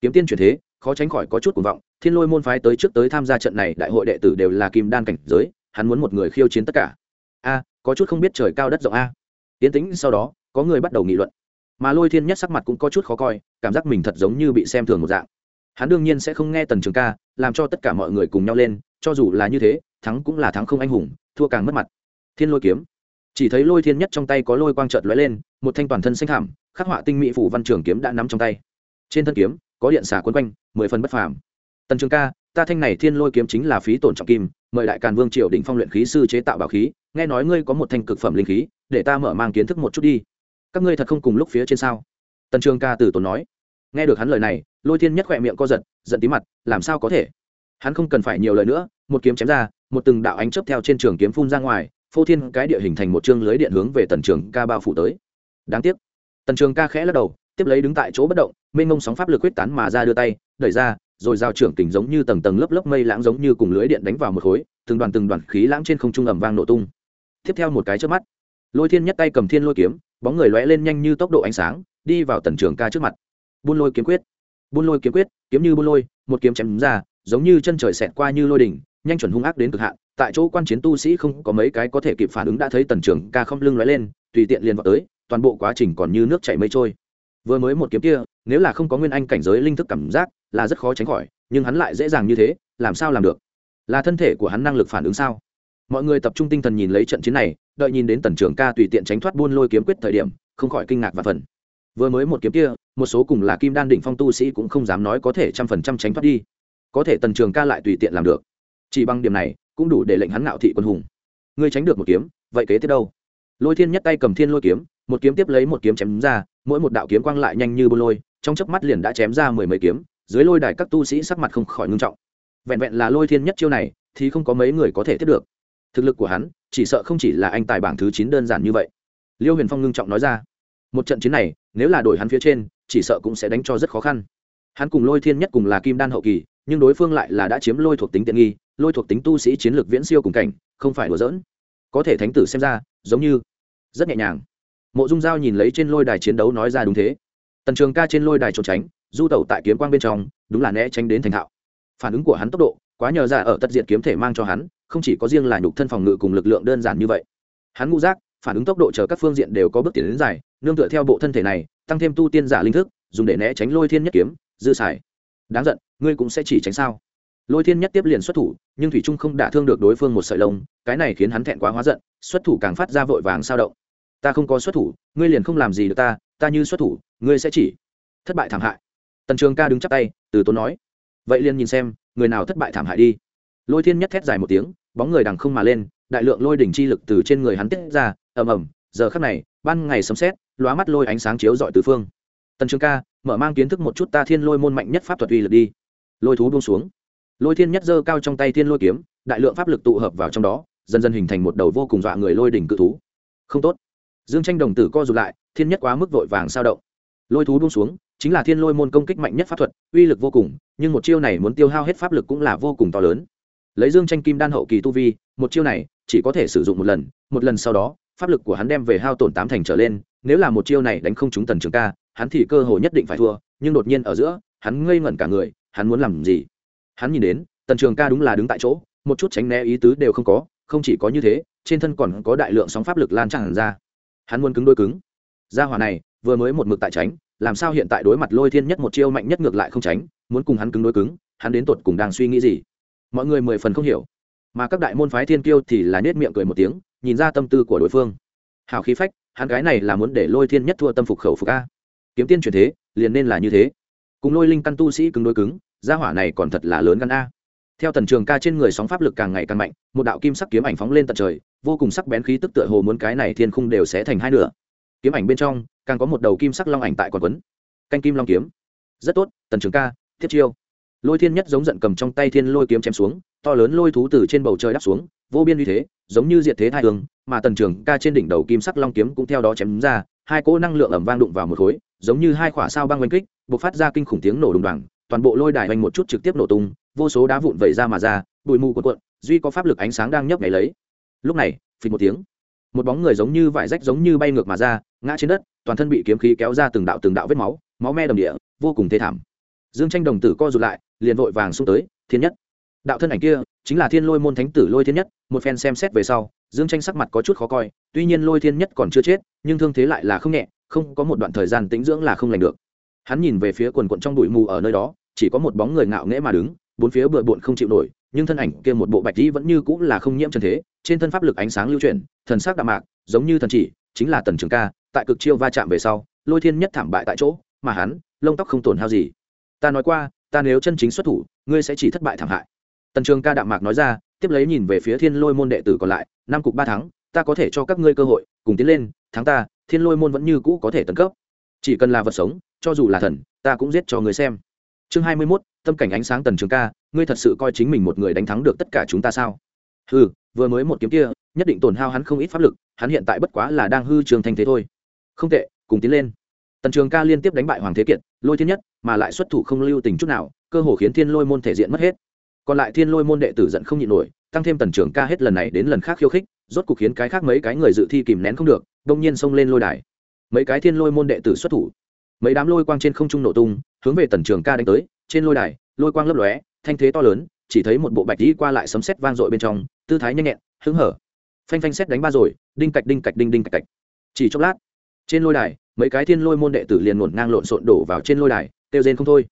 Kiếm tiên chuyển thế, khó tránh khỏi có chút cuồng vọng, thiên lôi môn phái tới trước tới tham gia trận này, đại hội đệ tử đều là kim đan cảnh giới, hắn muốn một người khiêu chiến tất cả. A, có chút không biết trời cao đất rộng a. Tiến tính sau đó, có người bắt đầu nghị luận. Mà lôi thiên nhất sắc mặt cũng có chút khó coi, cảm giác mình thật giống như bị xem thường một dạng. Hắn đương nhiên sẽ không nghe tần trường ca, làm cho tất cả mọi người cùng nhau lên, cho dù là như thế, thắng cũng là thắng không anh hùng, thua càng mất mặt. Thiên lôi kiếm chỉ thấy lôi thiên nhất trong tay có lôi quang trợt lóe lên, một thanh toàn thân xanh thảm, khắc họa tinh mỹ phủ văn trường kiếm đã nắm trong tay. Trên thân kiếm, có điện xả quấn quanh, mười phần bất phàm. Tần trường ca, ta thanh này thiên lôi kiếm chính là phí tổn trọng kim, mời đại càn vương triều định phong luyện khí sư chế tạo bảo khí, nghe nói ngươi có một thanh cực phẩm linh khí, để ta mở mang kiến thức một chút đi. Các ngươi thật không cùng lúc phía trên sao? Tần trường ca từ tốn nói. Nghe được hắn lời này, lôi thiên nhất khỏe miệng co giật, giận tí mặt, làm sao có thể? Hắn không cần phải nhiều lời nữa, một kiếm chém ra, một từng đạo ánh chớp theo trên trường kiếm phun ra ngoài phô thiên cái địa hình thành một chương lưới điện hướng về tần trường ca bao phủ tới. Đáng tiếc. Tần trường ca khẽ lắc đầu, tiếp lấy đứng tại chỗ bất động, mênh mông sóng pháp lực quyết tán mà ra đưa tay, đẩy ra, rồi giao trưởng kình giống như tầng tầng lớp lớp mây lãng giống như cùng lưới điện đánh vào một khối, từng đoàn từng đoàn khí lãng trên không trung ầm vang nổ tung. Tiếp theo một cái trước mắt, lôi thiên nhất tay cầm thiên lôi kiếm, bóng người lóe lên nhanh như tốc độ ánh sáng, đi vào tần trường ca trước mặt. Buôn lôi kiếm quyết. Buôn lôi kiếm quyết, kiếm như buôn lôi, một kiếm chém ra, giống như chân trời xẹt qua như lôi đỉnh, nhanh chuẩn hung ác đến cực hạn tại chỗ quan chiến tu sĩ không có mấy cái có thể kịp phản ứng đã thấy tần trường ca không lưng lóe lên, tùy tiện liền vào tới, toàn bộ quá trình còn như nước chảy mây trôi. Vừa mới một kiếm kia, nếu là không có nguyên anh cảnh giới linh thức cảm giác, là rất khó tránh khỏi, nhưng hắn lại dễ dàng như thế, làm sao làm được? Là thân thể của hắn năng lực phản ứng sao? Mọi người tập trung tinh thần nhìn lấy trận chiến này, đợi nhìn đến tần trường ca tùy tiện tránh thoát buôn lôi kiếm quyết thời điểm, không khỏi kinh ngạc và phần. Vừa mới một kiếm kia, một số cùng là kim đan đỉnh phong tu sĩ cũng không dám nói có thể trăm phần trăm tránh thoát đi. Có thể tần trường ca lại tùy tiện làm được. Chỉ bằng điểm này cũng đủ để lệnh hắn ngạo thị quân hùng. Ngươi tránh được một kiếm, vậy kế tiếp đâu? Lôi thiên nhất tay cầm thiên lôi kiếm, một kiếm tiếp lấy một kiếm chém ra, mỗi một đạo kiếm quang lại nhanh như bô lôi, trong chớp mắt liền đã chém ra mười mấy kiếm, dưới lôi đài các tu sĩ sắc mặt không khỏi ngưng trọng. Vẹn vẹn là lôi thiên nhất chiêu này, thì không có mấy người có thể tiếp được. Thực lực của hắn, chỉ sợ không chỉ là anh tài bảng thứ chín đơn giản như vậy. Liêu huyền phong ngưng trọng nói ra, một trận chiến này, nếu là đổi hắn phía trên, chỉ sợ cũng sẽ đánh cho rất khó khăn hắn cùng lôi thiên nhất cùng là kim đan hậu kỳ, nhưng đối phương lại là đã chiếm lôi thuộc tính tiện nghi, lôi thuộc tính tu sĩ chiến lược viễn siêu cùng cảnh, không phải đùa giỡn. Có thể thánh tử xem ra, giống như rất nhẹ nhàng. Mộ dung giao nhìn lấy trên lôi đài chiến đấu nói ra đúng thế. Tần trường ca trên lôi đài trốn tránh, du tẩu tại kiếm quang bên trong, đúng là né tránh đến thành thạo. Phản ứng của hắn tốc độ, quá nhờ ra ở tất diện kiếm thể mang cho hắn, không chỉ có riêng là nhục thân phòng ngự cùng lực lượng đơn giản như vậy. Hắn ngũ giác phản ứng tốc độ chờ các phương diện đều có bước tiến đến dài, nương tựa theo bộ thân thể này, tăng thêm tu tiên giả linh thức, dùng để né tránh lôi thiên nhất kiếm dư xài. Đáng giận, ngươi cũng sẽ chỉ tránh sao? Lôi thiên nhất tiếp liền xuất thủ, nhưng thủy trung không đả thương được đối phương một sợi lông, cái này khiến hắn thẹn quá hóa giận, xuất thủ càng phát ra vội vàng sao động. Ta không có xuất thủ, ngươi liền không làm gì được ta ta như xuất thủ, ngươi sẽ chỉ. Thất bại thảm hại. Tần trường ca đứng chắp tay, từ tốn nói. Vậy liền nhìn xem, người nào thất bại thảm hại đi. Lôi thiên nhất thét dài một tiếng, bóng người đằng không mà lên, đại lượng lôi đỉnh chi lực từ trên người hắn tiết ra, ầm ầm, giờ khắc này, ban ngày sấm sét, lóa mắt lôi ánh sáng chiếu dọi từ phương tần trường ca, mở mang kiến thức một chút ta thiên lôi môn mạnh nhất pháp thuật uy lực đi. Lôi thú buông xuống. Lôi thiên nhất giơ cao trong tay thiên lôi kiếm, đại lượng pháp lực tụ hợp vào trong đó, dần dần hình thành một đầu vô cùng dọa người lôi đỉnh cự thú. Không tốt. Dương tranh đồng tử co rụt lại, thiên nhất quá mức vội vàng sao động. Lôi thú buông xuống, chính là thiên lôi môn công kích mạnh nhất pháp thuật, uy lực vô cùng, nhưng một chiêu này muốn tiêu hao hết pháp lực cũng là vô cùng to lớn. Lấy dương tranh kim đan hậu kỳ tu vi, một chiêu này chỉ có thể sử dụng một lần một lần sau đó, pháp lực của hắn đem về hao tổn tám thành trở lên, nếu là một chiêu này đánh không trúng tần trường ca hắn thì cơ hội nhất định phải thua, nhưng đột nhiên ở giữa, hắn ngây ngẩn cả người, hắn muốn làm gì? Hắn nhìn đến, tần trường ca đúng là đứng tại chỗ, một chút tránh né ý tứ đều không có, không chỉ có như thế, trên thân còn có đại lượng sóng pháp lực lan tràn ra. Hắn muốn cứng đôi cứng. Gia hỏa này, vừa mới một mực tại tránh, làm sao hiện tại đối mặt lôi thiên nhất một chiêu mạnh nhất ngược lại không tránh, muốn cùng hắn cứng đối cứng, hắn đến tột cùng đang suy nghĩ gì? Mọi người mười phần không hiểu. Mà các đại môn phái thiên kiêu thì là nết miệng cười một tiếng, nhìn ra tâm tư của đối phương. Hào khí phách, hắn gái này là muốn để lôi thiên nhất thua tâm phục khẩu phục a kiếm tiên chuyển thế, liền nên là như thế. Cùng lôi linh căn tu sĩ cứng đối cứng, gia hỏa này còn thật là lớn căn a. Theo tần trường ca trên người sóng pháp lực càng ngày càng mạnh, một đạo kim sắc kiếm ảnh phóng lên tận trời, vô cùng sắc bén khí tức tựa hồ muốn cái này thiên khung đều sẽ thành hai nửa. Kiếm ảnh bên trong, càng có một đầu kim sắc long ảnh tại còn quấn. Canh kim long kiếm. Rất tốt, tần trường ca, thiết chiêu. Lôi thiên nhất giống giận cầm trong tay thiên lôi kiếm chém xuống, to lớn lôi thú từ trên bầu trời đắp xuống, vô biên uy thế, giống như diệt thế thai hương, mà tần trường ca trên đỉnh đầu kim sắc long kiếm cũng theo đó chém ra, hai cỗ năng lượng ẩm vang đụng vào một khối giống như hai quả sao băng oanh kích, bộc phát ra kinh khủng tiếng nổ đùng đoàng, toàn bộ lôi đài oanh một chút trực tiếp nổ tung, vô số đá vụn vẩy ra mà ra, bụi mù của cuộn, duy có pháp lực ánh sáng đang nhấp ngày lấy. Lúc này phình một tiếng, một bóng người giống như vải rách giống như bay ngược mà ra, ngã trên đất, toàn thân bị kiếm khí kéo ra từng đạo từng đạo vết máu máu me đầm địa, vô cùng thê thảm. Dương tranh đồng tử co rụt lại, liền vội vàng xung tới, thiên nhất. Đạo thân ảnh kia, chính là thiên lôi môn thánh tử lôi thiên nhất, một phen xem xét về sau, dương tranh sắc mặt có chút khó coi, tuy nhiên lôi thiên nhất còn chưa chết, nhưng thương thế lại là không nhẹ không có một đoạn thời gian tĩnh dưỡng là không lành được. Hắn nhìn về phía quần quận trong bụi mù ở nơi đó, chỉ có một bóng người ngạo nghễ mà đứng, bốn phía bừa bộn không chịu nổi, nhưng thân ảnh kia một bộ bạch dĩ vẫn như cũng là không nhiễm trần thế, trên thân pháp lực ánh sáng lưu chuyển, thần sắc đạm mạc, giống như thần chỉ, chính là tần trường ca, tại cực chiêu va chạm về sau, lôi thiên nhất thảm bại tại chỗ, mà hắn, lông tóc không tổn hao gì. Ta nói qua, ta nếu chân chính xuất thủ, ngươi sẽ chỉ thất bại thảm hại. Tần trường ca đạm mạc nói ra, tiếp lấy nhìn về phía thiên lôi môn đệ tử còn lại, năm cục ba tháng ta có thể cho các ngươi cơ hội, cùng tiến lên, thắng ta thiên lôi môn vẫn như cũ có thể tấn cấp. Chỉ cần là vật sống cho dù là thần ta cũng giết cho người xem. Chương hai mươi mốt tâm cảnh ánh sáng tần trường ca ngươi thật sự coi chính mình một người đánh thắng được tất cả chúng ta sao? Hừ, vừa mới một kiếm kia nhất định tổn hao hắn không ít pháp lực hắn hiện tại bất quá là đang hư trường thanh thế thôi. Không tệ cùng tiến lên. Tần trường ca liên tiếp đánh bại hoàng thế kiệt lôi thiên nhất mà lại xuất thủ không lưu tình chút nào cơ hồ khiến thiên lôi môn thể diện mất hết. Còn lại thiên lôi môn đệ tử giận không nhịn nổi tăng thêm tần trường ca hết lần này đến lần khác khiêu khích, rốt cuộc khiến cái khác mấy cái người dự thi kìm nén không được đông nhiên xông lên lôi đài. Mấy cái thiên lôi môn đệ tử xuất thủ. Mấy đám lôi quang trên không trung nổ tung, hướng về tần trường ca đánh tới, trên lôi đài, lôi quang lấp lóe, thanh thế to lớn, chỉ thấy một bộ bạch đi qua lại sấm sét vang dội bên trong, tư thái nhanh nhẹn, hứng hở. Phanh phanh xét đánh ba rồi, đinh cạch đinh cạch đinh đinh cạch cạch. Chỉ chốc lát, trên lôi đài, mấy cái thiên lôi môn đệ tử liền ngổn ngang lộn xộn đổ vào trên lôi đài tiêu rên không thôi.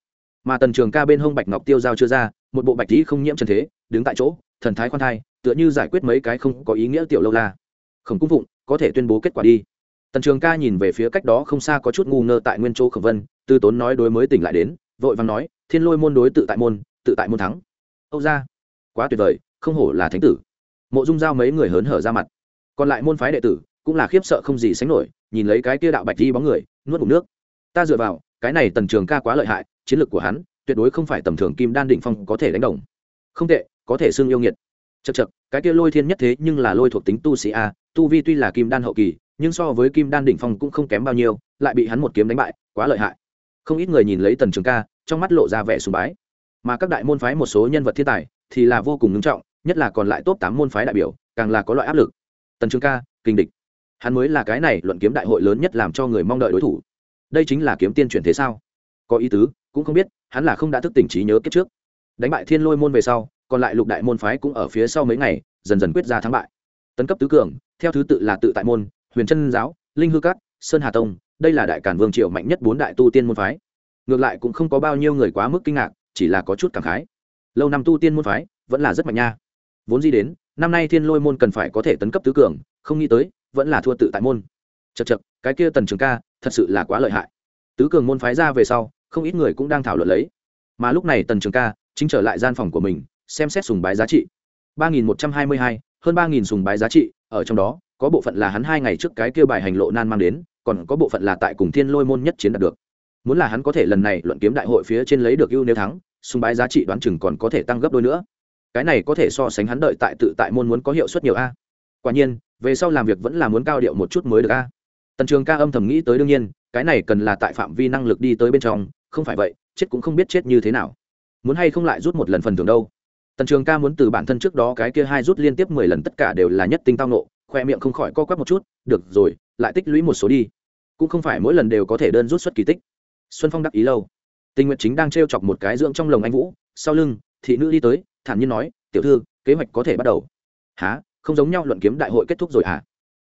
Mà tần trường ca bên hông bạch ngọc tiêu giao chưa ra, một bộ bạch tí không nhiễm trần thế, đứng tại chỗ thần thái khoan thai, tựa như giải quyết mấy cái không có ý nghĩa tiểu lâu la. Khổng cung phụng, có thể tuyên bố kết quả đi. Tần trường ca nhìn về phía cách đó không xa có chút ngu ngơ tại nguyên chỗ khổng vân tư tốn nói đối mới tỉnh lại đến, vội vàng nói, thiên lôi môn đối tự tại môn, tự tại môn thắng. Âu ra quá tuyệt vời, không hổ là thánh tử. Mộ dung giao mấy người hớn hở ra mặt. Còn lại môn phái đệ tử, cũng là khiếp sợ không gì sánh nổi, nhìn lấy cái kia đạo bạch đi bóng người, nuốt bụng nước. Ta dựa vào, cái này tần trường ca quá lợi hại, chiến lược của hắn, tuyệt đối không phải tầm thường kim đan định phong có thể đánh đồng. Không tệ có thể xưng yêu nghiệt. Chật chật cái kia lôi thiên nhất thế nhưng là lôi thuộc tính tu sĩ a, tu vi tuy là kim đan hậu kỳ, nhưng so với kim đan đỉnh phong cũng không kém bao nhiêu, lại bị hắn một kiếm đánh bại, quá lợi hại. Không ít người nhìn lấy tần trường ca, trong mắt lộ ra vẻ sùng bái. Mà các đại môn phái một số nhân vật thiên tài thì là vô cùng ngưng trọng, nhất là còn lại top tám môn phái đại biểu, càng là có loại áp lực. Tần trường ca, kinh địch. Hắn mới là cái này luận kiếm đại hội lớn nhất làm cho người mong đợi đối thủ. Đây chính là kiếm tiên chuyển thế sao? Có ý tứ, cũng không biết, hắn là không đã thức tỉnh trí nhớ kiếp trước. Đánh bại thiên lôi môn về sau còn lại lục đại môn phái cũng ở phía sau mấy ngày, dần dần quyết ra thắng bại. Tấn cấp tứ cường, theo thứ tự là tự tại môn, huyền trân giáo, linh hư cát sơn hà tông, đây là đại cản vương triều mạnh nhất bốn đại tu tiên môn phái. Ngược lại cũng không có bao nhiêu người quá mức kinh ngạc, chỉ là có chút cảm khái. Lâu năm tu tiên môn phái, vẫn là rất mạnh nha. Vốn di đến, năm nay thiên lôi môn cần phải có thể tấn cấp tứ cường, không nghĩ tới, vẫn là thua tự tại môn. Chật chật cái kia tần trường ca, thật sự là quá lợi hại. Tứ cường môn phái ra về sau, không ít người cũng đang thảo luận lấy. Mà lúc này tần trường ca, chính trở lại gian phòng của mình xem xét sùng bái giá trị. ba nghìn một trăm hai mươi hai, hơn ba nghìn sùng bái giá trị, ở trong đó, có bộ phận là hắn hai ngày trước cái kia bài hành lộ nan mang đến, còn có bộ phận là tại cùng thiên lôi môn nhất chiến đạt được. Muốn là hắn có thể lần này luận kiếm đại hội phía trên lấy được ưu nếu thắng, sùng bái giá trị đoán chừng còn có thể tăng gấp đôi nữa. Cái này có thể so sánh hắn đợi tại tự tại môn muốn có hiệu suất nhiều a. Quả nhiên, về sau làm việc vẫn là muốn cao điệu một chút mới được a. Tần trường ca âm thầm nghĩ tới đương nhiên, cái này cần là tại phạm vi năng lực đi tới bên trong, không phải vậy, chết cũng không biết chết như thế nào. Muốn hay không lại rút một lần phần thưởng đâu tần trường ca muốn từ bản thân trước đó cái kia hai rút liên tiếp mười lần tất cả đều là nhất tinh tao nộ khoe miệng không khỏi co quắp một chút, được rồi, lại tích lũy một số đi. Cũng không phải mỗi lần đều có thể đơn rút xuất kỳ tích. Xuân phong đắc ý lâu. Tình nguyện chính đang t r e o chọc một cái dưỡng trong lồng anh vũ, sau lưng, thị nữ đi tới, thản nhiên nói, tiểu thư, kế hoạch có thể bắt đầu. Há không giống nhau luận kiếm đại hội kết thúc rồi hả?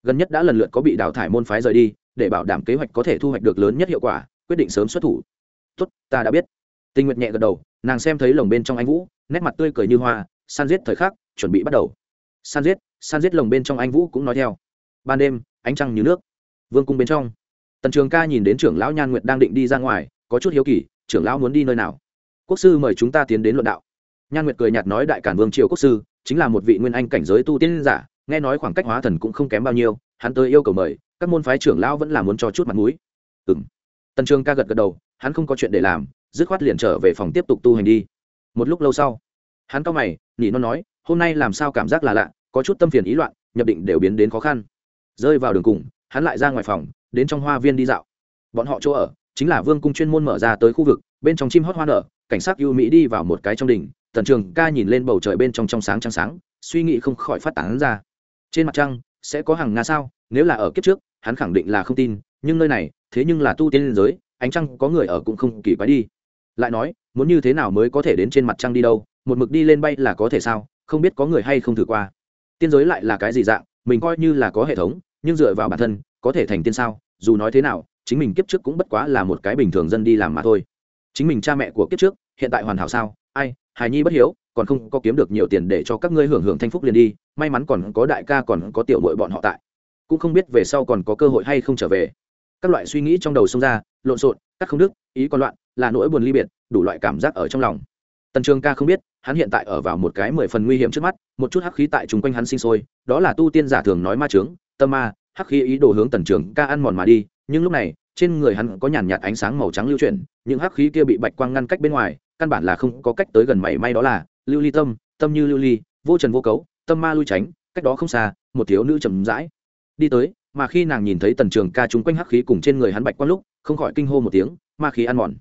Gần nhất đã lần lượt có bị đào thải môn phái rời đi, để bảo đảm kế hoạch có thể thu hoạch được lớn nhất hiệu quả, quyết định sớm xuất thủ. Tốt, ta đã biết. Tình nguyện nhẹ gật đầu, nàng xem thấy lồng bên trong anh vũ nét mặt tươi cười như hoa, san giết thời khắc, chuẩn bị bắt đầu. San giết san giết lồng bên trong anh vũ cũng nói theo. Ban đêm, ánh trăng như nước. Vương cung bên trong. Tần trường ca nhìn đến trưởng lão nhan nguyệt đang định đi ra ngoài, có chút hiếu kỳ, trưởng lão muốn đi nơi nào? Quốc sư mời chúng ta tiến đến luận đạo. Nhan nguyệt cười nhạt nói đại cản vương triều quốc sư, chính là một vị nguyên anh cảnh giới tu tiên giả, nghe nói khoảng cách hóa thần cũng không kém bao nhiêu, hắn tới yêu cầu mời, các môn phái trưởng lão vẫn là muốn cho chút mặt mũi. Ừng tần trường ca gật gật đầu, hắn không có chuyện để làm, dứt khoát liền trở về phòng tiếp tục tu hành đi một lúc lâu sau, hắn cao mày, nhỉ nó nói, hôm nay làm sao cảm giác là lạ, có chút tâm phiền ý loạn, nhập định đều biến đến khó khăn. Rơi vào đường cùng, hắn lại ra ngoài phòng, đến trong hoa viên đi dạo. Bọn họ chỗ ở chính là vương cung chuyên môn mở ra tới khu vực, bên trong chim hót hoa nở, cảnh sát ưu mỹ đi vào một cái trong đỉnh, tần trường ca nhìn lên bầu trời bên trong trong sáng trăng sáng, suy nghĩ không khỏi phát tán ra. Trên mặt trăng, sẽ có hàng nga sao, nếu là ở kiếp trước, hắn khẳng định là không tin, nhưng nơi này, thế nhưng là tu tiên liên giới, ánh trăng có người ở cũng không kỳ quái đi lại nói, muốn như thế nào mới có thể đến trên mặt trăng đi đâu, một mực đi lên bay là có thể sao, không biết có người hay không thử qua. Tiên giới lại là cái gì dạng, mình coi như là có hệ thống, nhưng dựa vào bản thân, có thể thành tiên sao, dù nói thế nào, chính mình kiếp trước cũng bất quá là một cái bình thường dân đi làm mà thôi. Chính mình cha mẹ của kiếp trước, hiện tại hoàn hảo sao, ai, hài nhi bất hiếu, còn không có kiếm được nhiều tiền để cho các ngươi hưởng hưởng thanh phúc liền đi, may mắn còn có đại ca còn có tiểu mội bọn họ tại. Cũng không biết về sau còn có cơ hội hay không trở về các loại suy nghĩ trong đầu xông ra, lộn xộn các không đức ý còn loạn, là nỗi buồn ly biệt, đủ loại cảm giác ở trong lòng. Tần trường ca không biết, hắn hiện tại ở vào một cái mười phần nguy hiểm trước mắt, một chút hắc khí tại chung quanh hắn sinh sôi, đó là tu tiên giả thường nói ma trướng tâm ma, hắc khí ý đồ hướng tần trường ca ăn mòn mà đi, nhưng lúc này, trên người hắn có nhàn nhạt ánh sáng màu trắng lưu chuyển, những hắc khí kia bị bạch quang ngăn cách bên ngoài, căn bản là không có cách tới gần mảy may đó là, lưu ly tâm tâm như lưu ly, vô trần vô cấu, tâm ma lui tránh, cách đó không xa, một thiếu nữ chầm rãi đi tới mà khi nàng nhìn thấy tần trường ca chung quanh hắc khí cùng trên người hắn bạch quang lúc, không khỏi kinh hô một tiếng, ma khí ăn mòn.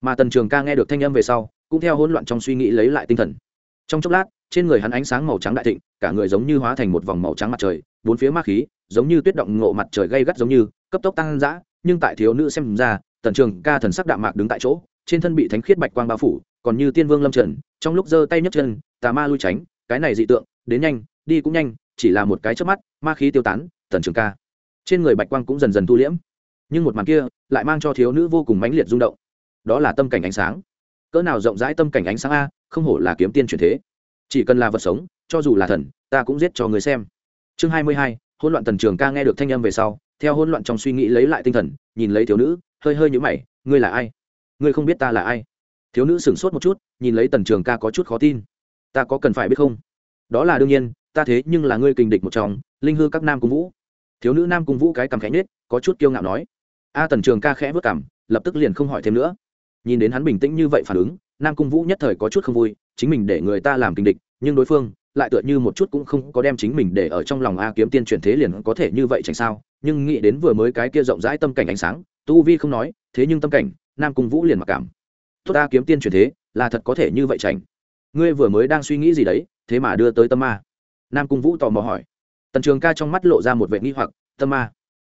Mà tần trường ca nghe được thanh âm về sau, cũng theo hỗn loạn trong suy nghĩ lấy lại tinh thần. Trong chốc lát, trên người hắn ánh sáng màu trắng đại thịnh, cả người giống như hóa thành một vòng màu trắng mặt trời, bốn phía ma khí, giống như tuyết động ngộ mặt trời gây gắt giống như, cấp tốc tăng dã, nhưng tại thiếu nữ xem ra, tần trường ca thần sắc đạm mạc đứng tại chỗ, trên thân bị thánh khiết bạch quang bao phủ, còn như tiên vương lâm trần, trong lúc giơ tay nhấc chân, tà ma lui tránh, cái này dị tượng, đến nhanh, đi cũng nhanh, chỉ là một cái chớp mắt, ma khí tiêu tán, tần trường ca trên người bạch quang cũng dần dần thu liễm. Nhưng một màn kia lại mang cho thiếu nữ vô cùng mãnh liệt rung động. Đó là tâm cảnh ánh sáng. Cỡ nào rộng rãi tâm cảnh ánh sáng a, không hổ là kiếm tiên truyền thế. Chỉ cần là vật sống, cho dù là thần, ta cũng giết cho người xem. Chương hai mươi hai, hỗn loạn tần trường ca nghe được thanh âm về sau, theo hỗn loạn trong suy nghĩ lấy lại tinh thần, nhìn lấy thiếu nữ, hơi hơi nhũ mày, ngươi là ai? Ngươi không biết ta là ai? Thiếu nữ sửng sốt một chút, nhìn lấy tần trường ca có chút khó tin. Ta có cần phải biết không? Đó là đương nhiên, ta thế nhưng là ngươi kình địch một trong, linh hư các nam cung vũ thiếu nữ nam cung vũ cái cằm khẽ nhết có chút kiêu ngạo nói. A tần trường ca khẽ vớt cảm lập tức liền không hỏi thêm nữa. Nhìn đến hắn bình tĩnh như vậy phản ứng, nam cung vũ nhất thời có chút không vui, chính mình để người ta làm kinh địch, nhưng đối phương lại tựa như một chút cũng không có đem chính mình để ở trong lòng a kiếm tiên chuyển thế liền có thể như vậy chẳng sao, nhưng nghĩ đến vừa mới cái kia rộng rãi tâm cảnh ánh sáng, tu vi không nói, thế nhưng tâm cảnh, nam cung vũ liền mặc cảm. Tốt a kiếm tiên chuyển thế, là thật có thể như vậy chảnh. Ngươi vừa mới đang suy nghĩ gì đấy, thế mà đưa tới tâm ma nam cung vũ tò mò hỏi tần trường ca trong mắt lộ ra một vệ nghi hoặc, tâm ma,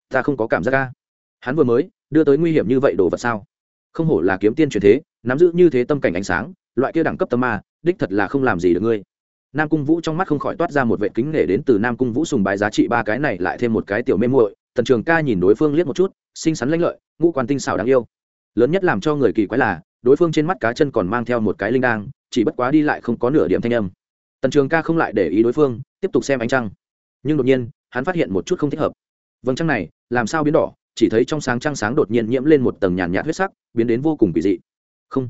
ta không có cảm giác ca hắn vừa mới đưa tới nguy hiểm như vậy đồ vật sao? Không hổ là kiếm tiên truyền thế, nắm giữ như thế tâm cảnh ánh sáng, loại kia đẳng cấp tâm ma, đích thật là không làm gì được ngươi. Nam cung vũ trong mắt không khỏi toát ra một vệ kính nể đến từ nam cung vũ sùng bái giá trị ba cái này lại thêm một cái tiểu mê muội. Tần trường ca nhìn đối phương liếc một chút, xinh xắn lãnh lợi, ngũ quan tinh xảo đáng yêu. Lớn nhất làm cho người kỳ quái là, đối phương trên mắt cá chân còn mang theo một cái linh đang chỉ bất quá đi lại không có nửa điểm thanh âm. Tần trường ca không lại để ý đối phương, tiếp tục xem ánh trăng nhưng đột nhiên, hắn phát hiện một chút không thích hợp. Vầng trăng này, làm sao biến đỏ? Chỉ thấy trong sáng trăng sáng đột nhiên nhiễm lên một tầng nhàn nhạt huyết sắc, biến đến vô cùng kỳ dị. Không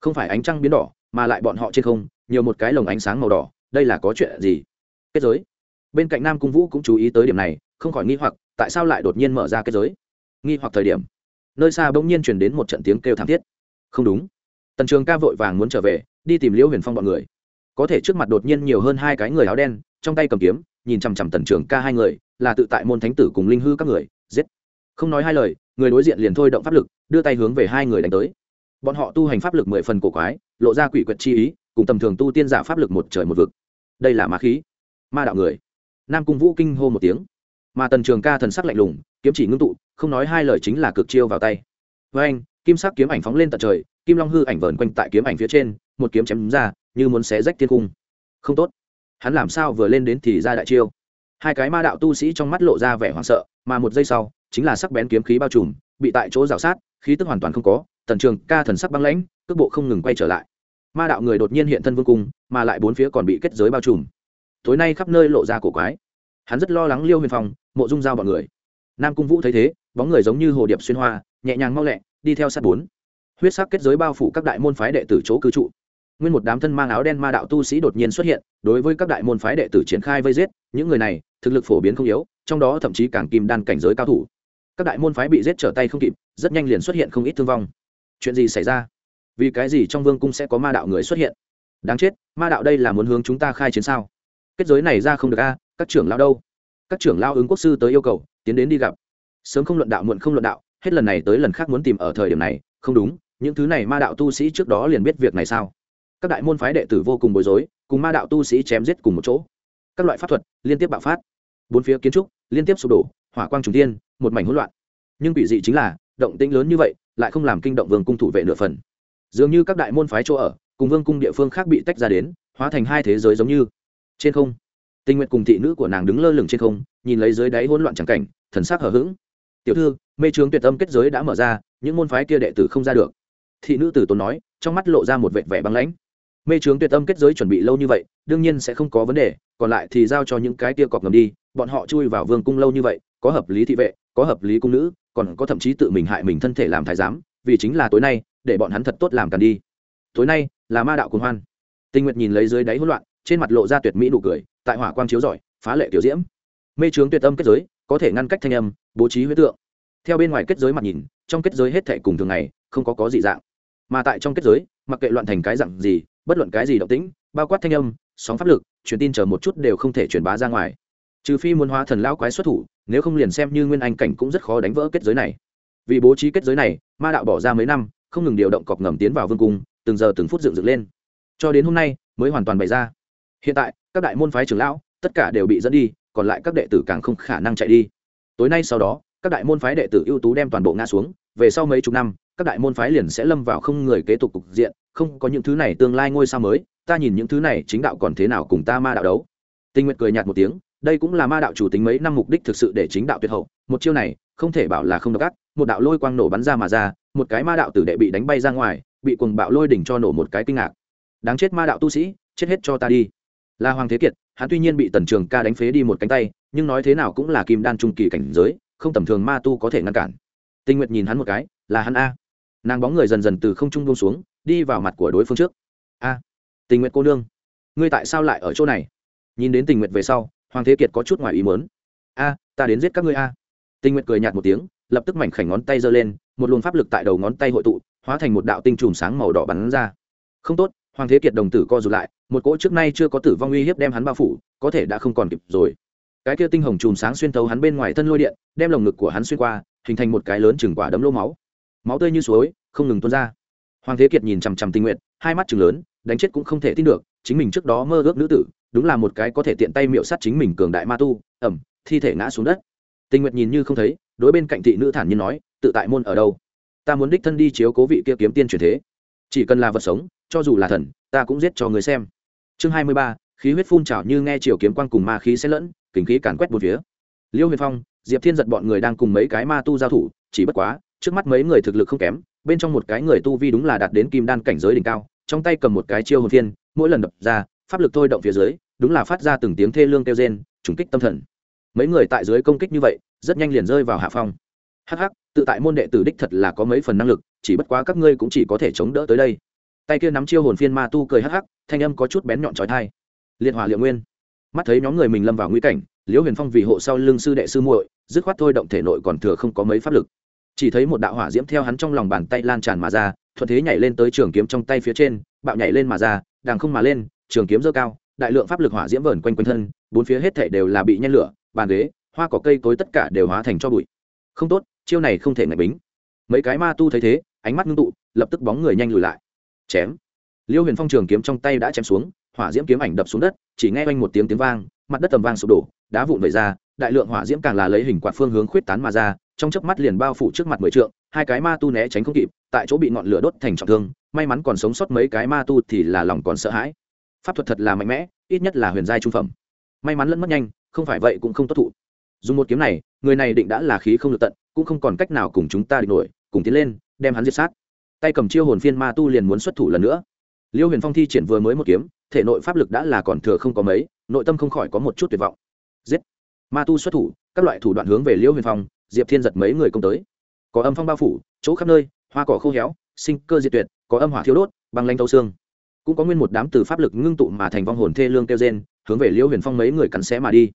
không phải ánh trăng biến đỏ, mà lại bọn họ trên không, nhiều một cái lồng ánh sáng màu đỏ, đây là có chuyện gì? Kết giới. Bên cạnh nam cung vũ cũng chú ý tới điểm này, không khỏi nghi hoặc, tại sao lại đột nhiên mở ra kết giới? Nghi hoặc thời điểm, nơi xa bỗng nhiên chuyển đến một trận tiếng kêu thảm thiết. Không đúng. Tần trường ca vội vàng muốn trở về, đi tìm liễu huyền phong bọn người. Có thể trước mặt đột nhiên nhiều hơn hai cái người áo đen, trong tay cầm kiếm nhìn chằm chằm tần trường ca hai người, là tự tại môn thánh tử cùng linh hư các người, giết. Không nói hai lời, người đối diện liền thôi động pháp lực, đưa tay hướng về hai người đánh tới. Bọn họ tu hành pháp lực mười phần cổ quái, lộ ra quỷ quyệt chi ý, cùng tầm thường tu tiên giả pháp lực một trời một vực. Đây là ma khí. Ma đạo người. Nam cung vũ kinh hô một tiếng. Mà tần trường ca thần sắc lạnh lùng, kiếm chỉ ngưng tụ, không nói hai lời chính là cực chiêu vào tay. Với anh, kim sắc kiếm ảnh phóng lên tận trời, kim long hư ảnh vờn quanh tại kiếm ảnh phía trên, một kiếm chém ra, như muốn xé rách thiên cung. Không tốt hắn làm sao vừa lên đến thì ra đại chiêu. Hai cái ma đạo tu sĩ trong mắt lộ ra vẻ hoảng sợ, mà một giây sau, chính là sắc bén kiếm khí bao trùm, bị tại chỗ rào sát, khí tức hoàn toàn không có, tần trường ca thần sắc băng lãnh, cước bộ không ngừng quay trở lại. Ma đạo người đột nhiên hiện thân vương cung, mà lại bốn phía còn bị kết giới bao trùm. Tối nay khắp nơi lộ ra cổ quái. Hắn rất lo lắng liêu huyền phong, mộ dung giao bọn người. Nam cung vũ thấy thế, bóng người giống như hồ điệp xuyên hoa, nhẹ nhàng mau lẹ, đi theo sát bốn. Huyết sắc kết giới bao phủ các đại môn phái đệ tử chỗ cư trụ nguyên một đám thân mang áo đen ma đạo tu sĩ đột nhiên xuất hiện, đối với các đại môn phái đệ tử triển khai vây giết, những người này, thực lực phổ biến không yếu, trong đó thậm chí càng kim đan cảnh giới cao thủ. Các đại môn phái bị giết trở tay không kịp, rất nhanh liền xuất hiện không ít thương vong. Chuyện gì xảy ra? Vì cái gì trong vương cung sẽ có ma đạo người xuất hiện? Đáng chết, ma đạo đây là muốn hướng chúng ta khai chiến sao? Kết giới này ra không được a, các trưởng lao đâu? Các trưởng lao ứng quốc sư tới yêu cầu, tiến đến đi gặp. Sớm không luận đạo muộn không luận đạo, hết lần này tới lần khác muốn tìm ở thời điểm này, không đúng, những thứ này ma đạo tu sĩ trước đó liền biết việc này sao? Các đại môn phái đệ tử vô cùng bối rối, cùng ma đạo tu sĩ chém giết cùng một chỗ. Các loại pháp thuật, liên tiếp bạo phát. Bốn phía kiến trúc, liên tiếp sụp đổ, hỏa quang trùng tiên một mảnh hỗn loạn. Nhưng quỷ dị chính là, động tĩnh lớn như vậy, lại không làm kinh động vương cung thủ vệ nửa phần. Dường như các đại môn phái chỗ ở, cùng vương cung địa phương khác bị tách ra đến, hóa thành hai thế giới giống như. Trên không, tinh nguyện cùng thị nữ của nàng đứng lơ lửng trên không, nhìn lấy dưới đáy hỗn loạn chẳng cảnh, thần sắc hở h ữ g tiểu thư, mê trướng tuyệt âm kết giới đã mở ra, những môn phái kia đệ tử không ra được. Thị nữ tử tốn nói, trong mắt lộ ra một vệt vẻ băng lãnh mê trướng tuyệt âm kết giới chuẩn bị lâu như vậy, đương nhiên sẽ không có vấn đề, còn lại thì giao cho những cái tia cọp ngầm đi, bọn họ chui vào vương cung lâu như vậy, có hợp lý thị vệ, có hợp lý cung nữ, còn có thậm chí tự mình hại mình thân thể làm thái giám, vì chính là tối nay, để bọn hắn thật tốt làm càn đi. Tối nay, là ma đạo cùng hoan. Tinh nguyệt nhìn lấy dưới đáy hỗn loạn, trên mặt lộ ra tuyệt mỹ nụ cười, tại hỏa quang chiếu rọi, phá lệ tiểu diễm. Mê trướng tuyệt âm kết giới, có thể ngăn cách thanh âm, bố trí huyết tượng. Theo bên ngoài kết giới mặt nhìn, trong kết giới hết thệ cùng thường ngày, không có có gì dạng. Mà tại trong kết giới, mặc kệ loạn thành cái dạng gì bất luận cái gì động tĩnh, bao quát thanh âm, sóng pháp lực, truyền tin chờ một chút đều không thể truyền bá ra ngoài. Trừ phi muốn hóa thần lão quái xuất thủ, nếu không liền xem như nguyên anh cảnh cũng rất khó đánh vỡ kết giới này. Vì bố trí kết giới này, ma đạo bỏ ra mấy năm, không ngừng điều động cọc ngầm tiến vào vương cung, từng giờ từng phút dựng dựng lên. Cho đến hôm nay, mới hoàn toàn bày ra. Hiện tại, các đại môn phái trưởng lão, tất cả đều bị dẫn đi, còn lại các đệ tử càng không khả năng chạy đi. Tối nay sau đó, các đại môn phái đệ tử ưu tú đem toàn bộ ngã xuống, về sau mấy chục năm, các đại môn phái liền sẽ lâm vào không người kế tục cục diện không có những thứ này tương lai ngôi sao mới, ta nhìn những thứ này chính đạo còn thế nào cùng ta ma đạo đấu. Tinh nguyện cười nhạt một tiếng, đây cũng là ma đạo chủ tính mấy năm mục đích thực sự để chính đạo tuyệt hậu, một chiêu này, không thể bảo là không độc ác, một đạo lôi quang nổ bắn ra mà ra, một cái ma đạo tử đệ bị đánh bay ra ngoài, bị cuồng bạo lôi đỉnh cho nổ một cái kinh ngạc. Đáng chết ma đạo tu sĩ, chết hết cho ta đi. Là hoàng thế kiệt, hắn tuy nhiên bị tần trường ca đánh phế đi một cánh tay, nhưng nói thế nào cũng là kim đan trung kỳ cảnh giới, không tầm thường ma tu có thể ngăn cản. Tinh nguyệt nhìn hắn một cái, là hắn a. Nàng bóng người dần dần từ không trung buông xuống đi vào mặt của đối phương trước. A, tình nguyện cô nương, ngươi tại sao lại ở chỗ này? Nhìn đến tình nguyện về sau, hoàng thế kiệt có chút ngoài ý muốn. A, ta đến giết các ngươi a. Tình nguyện cười nhạt một tiếng, lập tức mảnh khảnh ngón tay giơ lên, một luồng pháp lực tại đầu ngón tay hội tụ, hóa thành một đạo tinh trùm sáng màu đỏ bắn ra. Không tốt, hoàng thế kiệt đồng tử co rụt lại, một cỗ trước nay chưa có tử vong uy hiếp đem hắn bao phủ, có thể đã không còn kịp rồi. Cái kia tinh hồng chùm sáng xuyên thấu hắn bên ngoài thân lôi điện, đem lồng ngực của hắn xuyên qua, hình thành một cái lớn chừng quả đấm lô máu. Máu tươi như suối, không ngừng tuôn ra hoàng thế kiệt nhìn chằm chằm tinh nguyện hai mắt chừng lớn, đánh chết cũng không thể tin được, chính mình trước đó mơ ước nữ tử, đúng là một cái có thể tiện tay miệu sát chính mình cường đại ma tu ẩm thi thể ngã xuống đất. Tinh nguyệt nhìn như không thấy, đối bên cạnh thị nữ thản nhiên nói, tự tại môn ở đâu? Ta muốn đích thân đi chiếu cố vị kia kiếm tiên truyền thế. Chỉ cần là vật sống, cho dù là thần, ta cũng giết cho người xem. Chương hai mươi ba, khí huyết phun trào như nghe chiều kiếm quang cùng ma khí xen lẫn kính khí càn quét một phía. Liêu huyền phong, diệp thiên giật bọn người đang cùng mấy cái ma tu giao thủ, chỉ bất quá, trước mắt mấy người thực lực không kém bên trong một cái người tu vi đúng là đạt đến kim đan cảnh giới đỉnh cao, trong tay cầm một cái chiêu hồn phiên, mỗi lần đập ra, pháp lực thôi động phía dưới, đúng là phát ra từng tiếng thê lương kêu rên, trùng kích tâm thần. Mấy người tại dưới công kích như vậy, rất nhanh liền rơi vào hạ phong. Hắc hắc, tự tại môn đệ tử đích thật là có mấy phần năng lực, chỉ bất quá các ngươi cũng chỉ có thể chống đỡ tới đây. Tay kia nắm chiêu hồn phiên ma tu cười hắc hắc, thanh âm có chút bén nhọn trói thai liệt hỏa liệu nguyên. Mắt thấy nhóm người mình lâm vào nguy cảnh, liễu huyền phong vì hộ sau lưng sư đệ sư muội, dứt khoát thôi động thể nội còn thừa không có mấy pháp lực chỉ thấy một đạo hỏa diễm theo hắn trong lòng bàn tay lan tràn mà ra, thuận thế nhảy lên tới trường kiếm trong tay phía trên, bạo nhảy lên mà ra đàng không mà lên, trường kiếm dơ cao, đại lượng pháp lực hỏa diễm vờn quanh quanh thân, bốn phía hết thể đều là bị nhen lửa, bàn ghế, hoa cỏ cây cối tất cả đều hóa thành cho bụi. Không tốt, chiêu này không thể ngạch bính. Mấy cái ma tu thấy thế, ánh mắt ngưng tụ, lập tức bóng người nhanh lùi lại. Chém. Liêu huyền phong trường kiếm trong tay đã chém xuống, hỏa diễm kiếm ảnh đập xuống đất, chỉ nghe oanh một tiếng tiếng vang, mặt đất tầm vang sụp đổ, đá vụn vẩy ra, đại lượng hỏa diễm càng là lấy hình quạt phương hướng khuyết tán mà ra trong chớp mắt liền bao phủ trước mặt mười trượng, hai cái ma tu né tránh không kịp, tại chỗ bị ngọn lửa đốt thành trọng thương, may mắn còn sống sót mấy cái ma tu thì là lòng còn sợ hãi. Pháp thuật thật là mạnh mẽ, ít nhất là huyền giai trung phẩm. May mắn lẫn mất nhanh, không phải vậy cũng không tốt thụ. Dùng một kiếm này, người này định đã là khí không được tận, cũng không còn cách nào cùng chúng ta địch nổi, cùng tiến lên, đem hắn diệt sát. Tay cầm chiêu hồn phiên ma tu liền muốn xuất thủ lần nữa. Liêu huyền phong thi triển vừa mới một kiếm, thể nội pháp lực đã là còn thừa không có mấy, nội tâm không khỏi có một chút tuyệt vọng. Giết. Ma tu xuất thủ, các loại thủ đoạn hướng về liêu huyền phong diệp thiên giật mấy người công tới. Có âm phong bao phủ, chỗ khắp nơi, hoa cỏ khô héo, sinh cơ diệt tuyệt, có âm hỏa thiếu đốt, băng lanh thâu xương. Cũng có nguyên một đám từ pháp lực ngưng tụ mà thành vong hồn thê lương kêu gen hướng về liễu huyền phong mấy người cắn xé mà đi.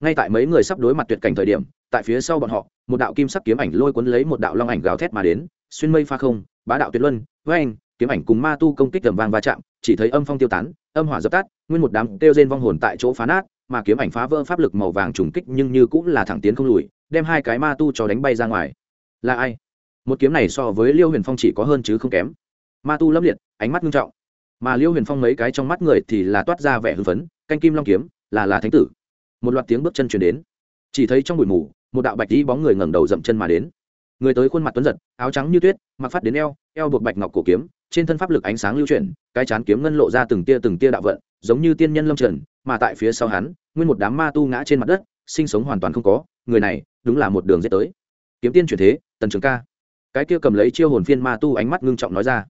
Ngay tại mấy người sắp đối mặt tuyệt cảnh thời điểm, tại phía sau bọn họ, một đạo kim sắc kiếm ảnh lôi cuốn lấy một đạo long ảnh gào thét mà đến, xuyên mây pha không, bá đạo tuyệt luân với anh kiếm ảnh cùng ma tu công kích tầm vang va chạm, chỉ thấy âm phong tiêu tán, âm hỏa dập tắt, nguyên một đám kêu rên vong hồn tại chỗ phá nát, mà kiếm ảnh phá vỡ pháp lực màu vàng trùng kích nhưng như cũng là thẳng tiến không lùi đem hai cái ma tu cho đánh bay ra ngoài. Là ai? Một kiếm này so với liêu huyền phong chỉ có hơn chứ không kém. Ma tu lâm liệt, ánh mắt nghiêm trọng. Mà liêu huyền phong mấy cái trong mắt người thì là toát ra vẻ hưng phấn, canh kim long kiếm, là là thánh tử. Một loạt tiếng bước chân chuyển đến. Chỉ thấy trong bụi mù, một đạo bạch đi bóng người ngẩng đầu dậm chân mà đến. Người tới khuôn mặt tuấn giật, áo trắng như tuyết, mặc phát đến eo eo buộc bạch ngọc cổ kiếm, trên thân pháp lực ánh sáng lưu chuyển, cái chán kiếm ngân lộ ra từng tia từng tia đạo vận, giống như tiên nhân lâm trần, mà tại phía sau hắn, nguyên một đám ma tu ngã trên mặt đất, sinh sống hoàn toàn không có, người này đúng là một đường dết tới. Kiếm tiên chuyển thế, tần trường ca. Cái kia cầm lấy chiêu hồn phiên ma tu ánh mắt ngưng trọng nói ra.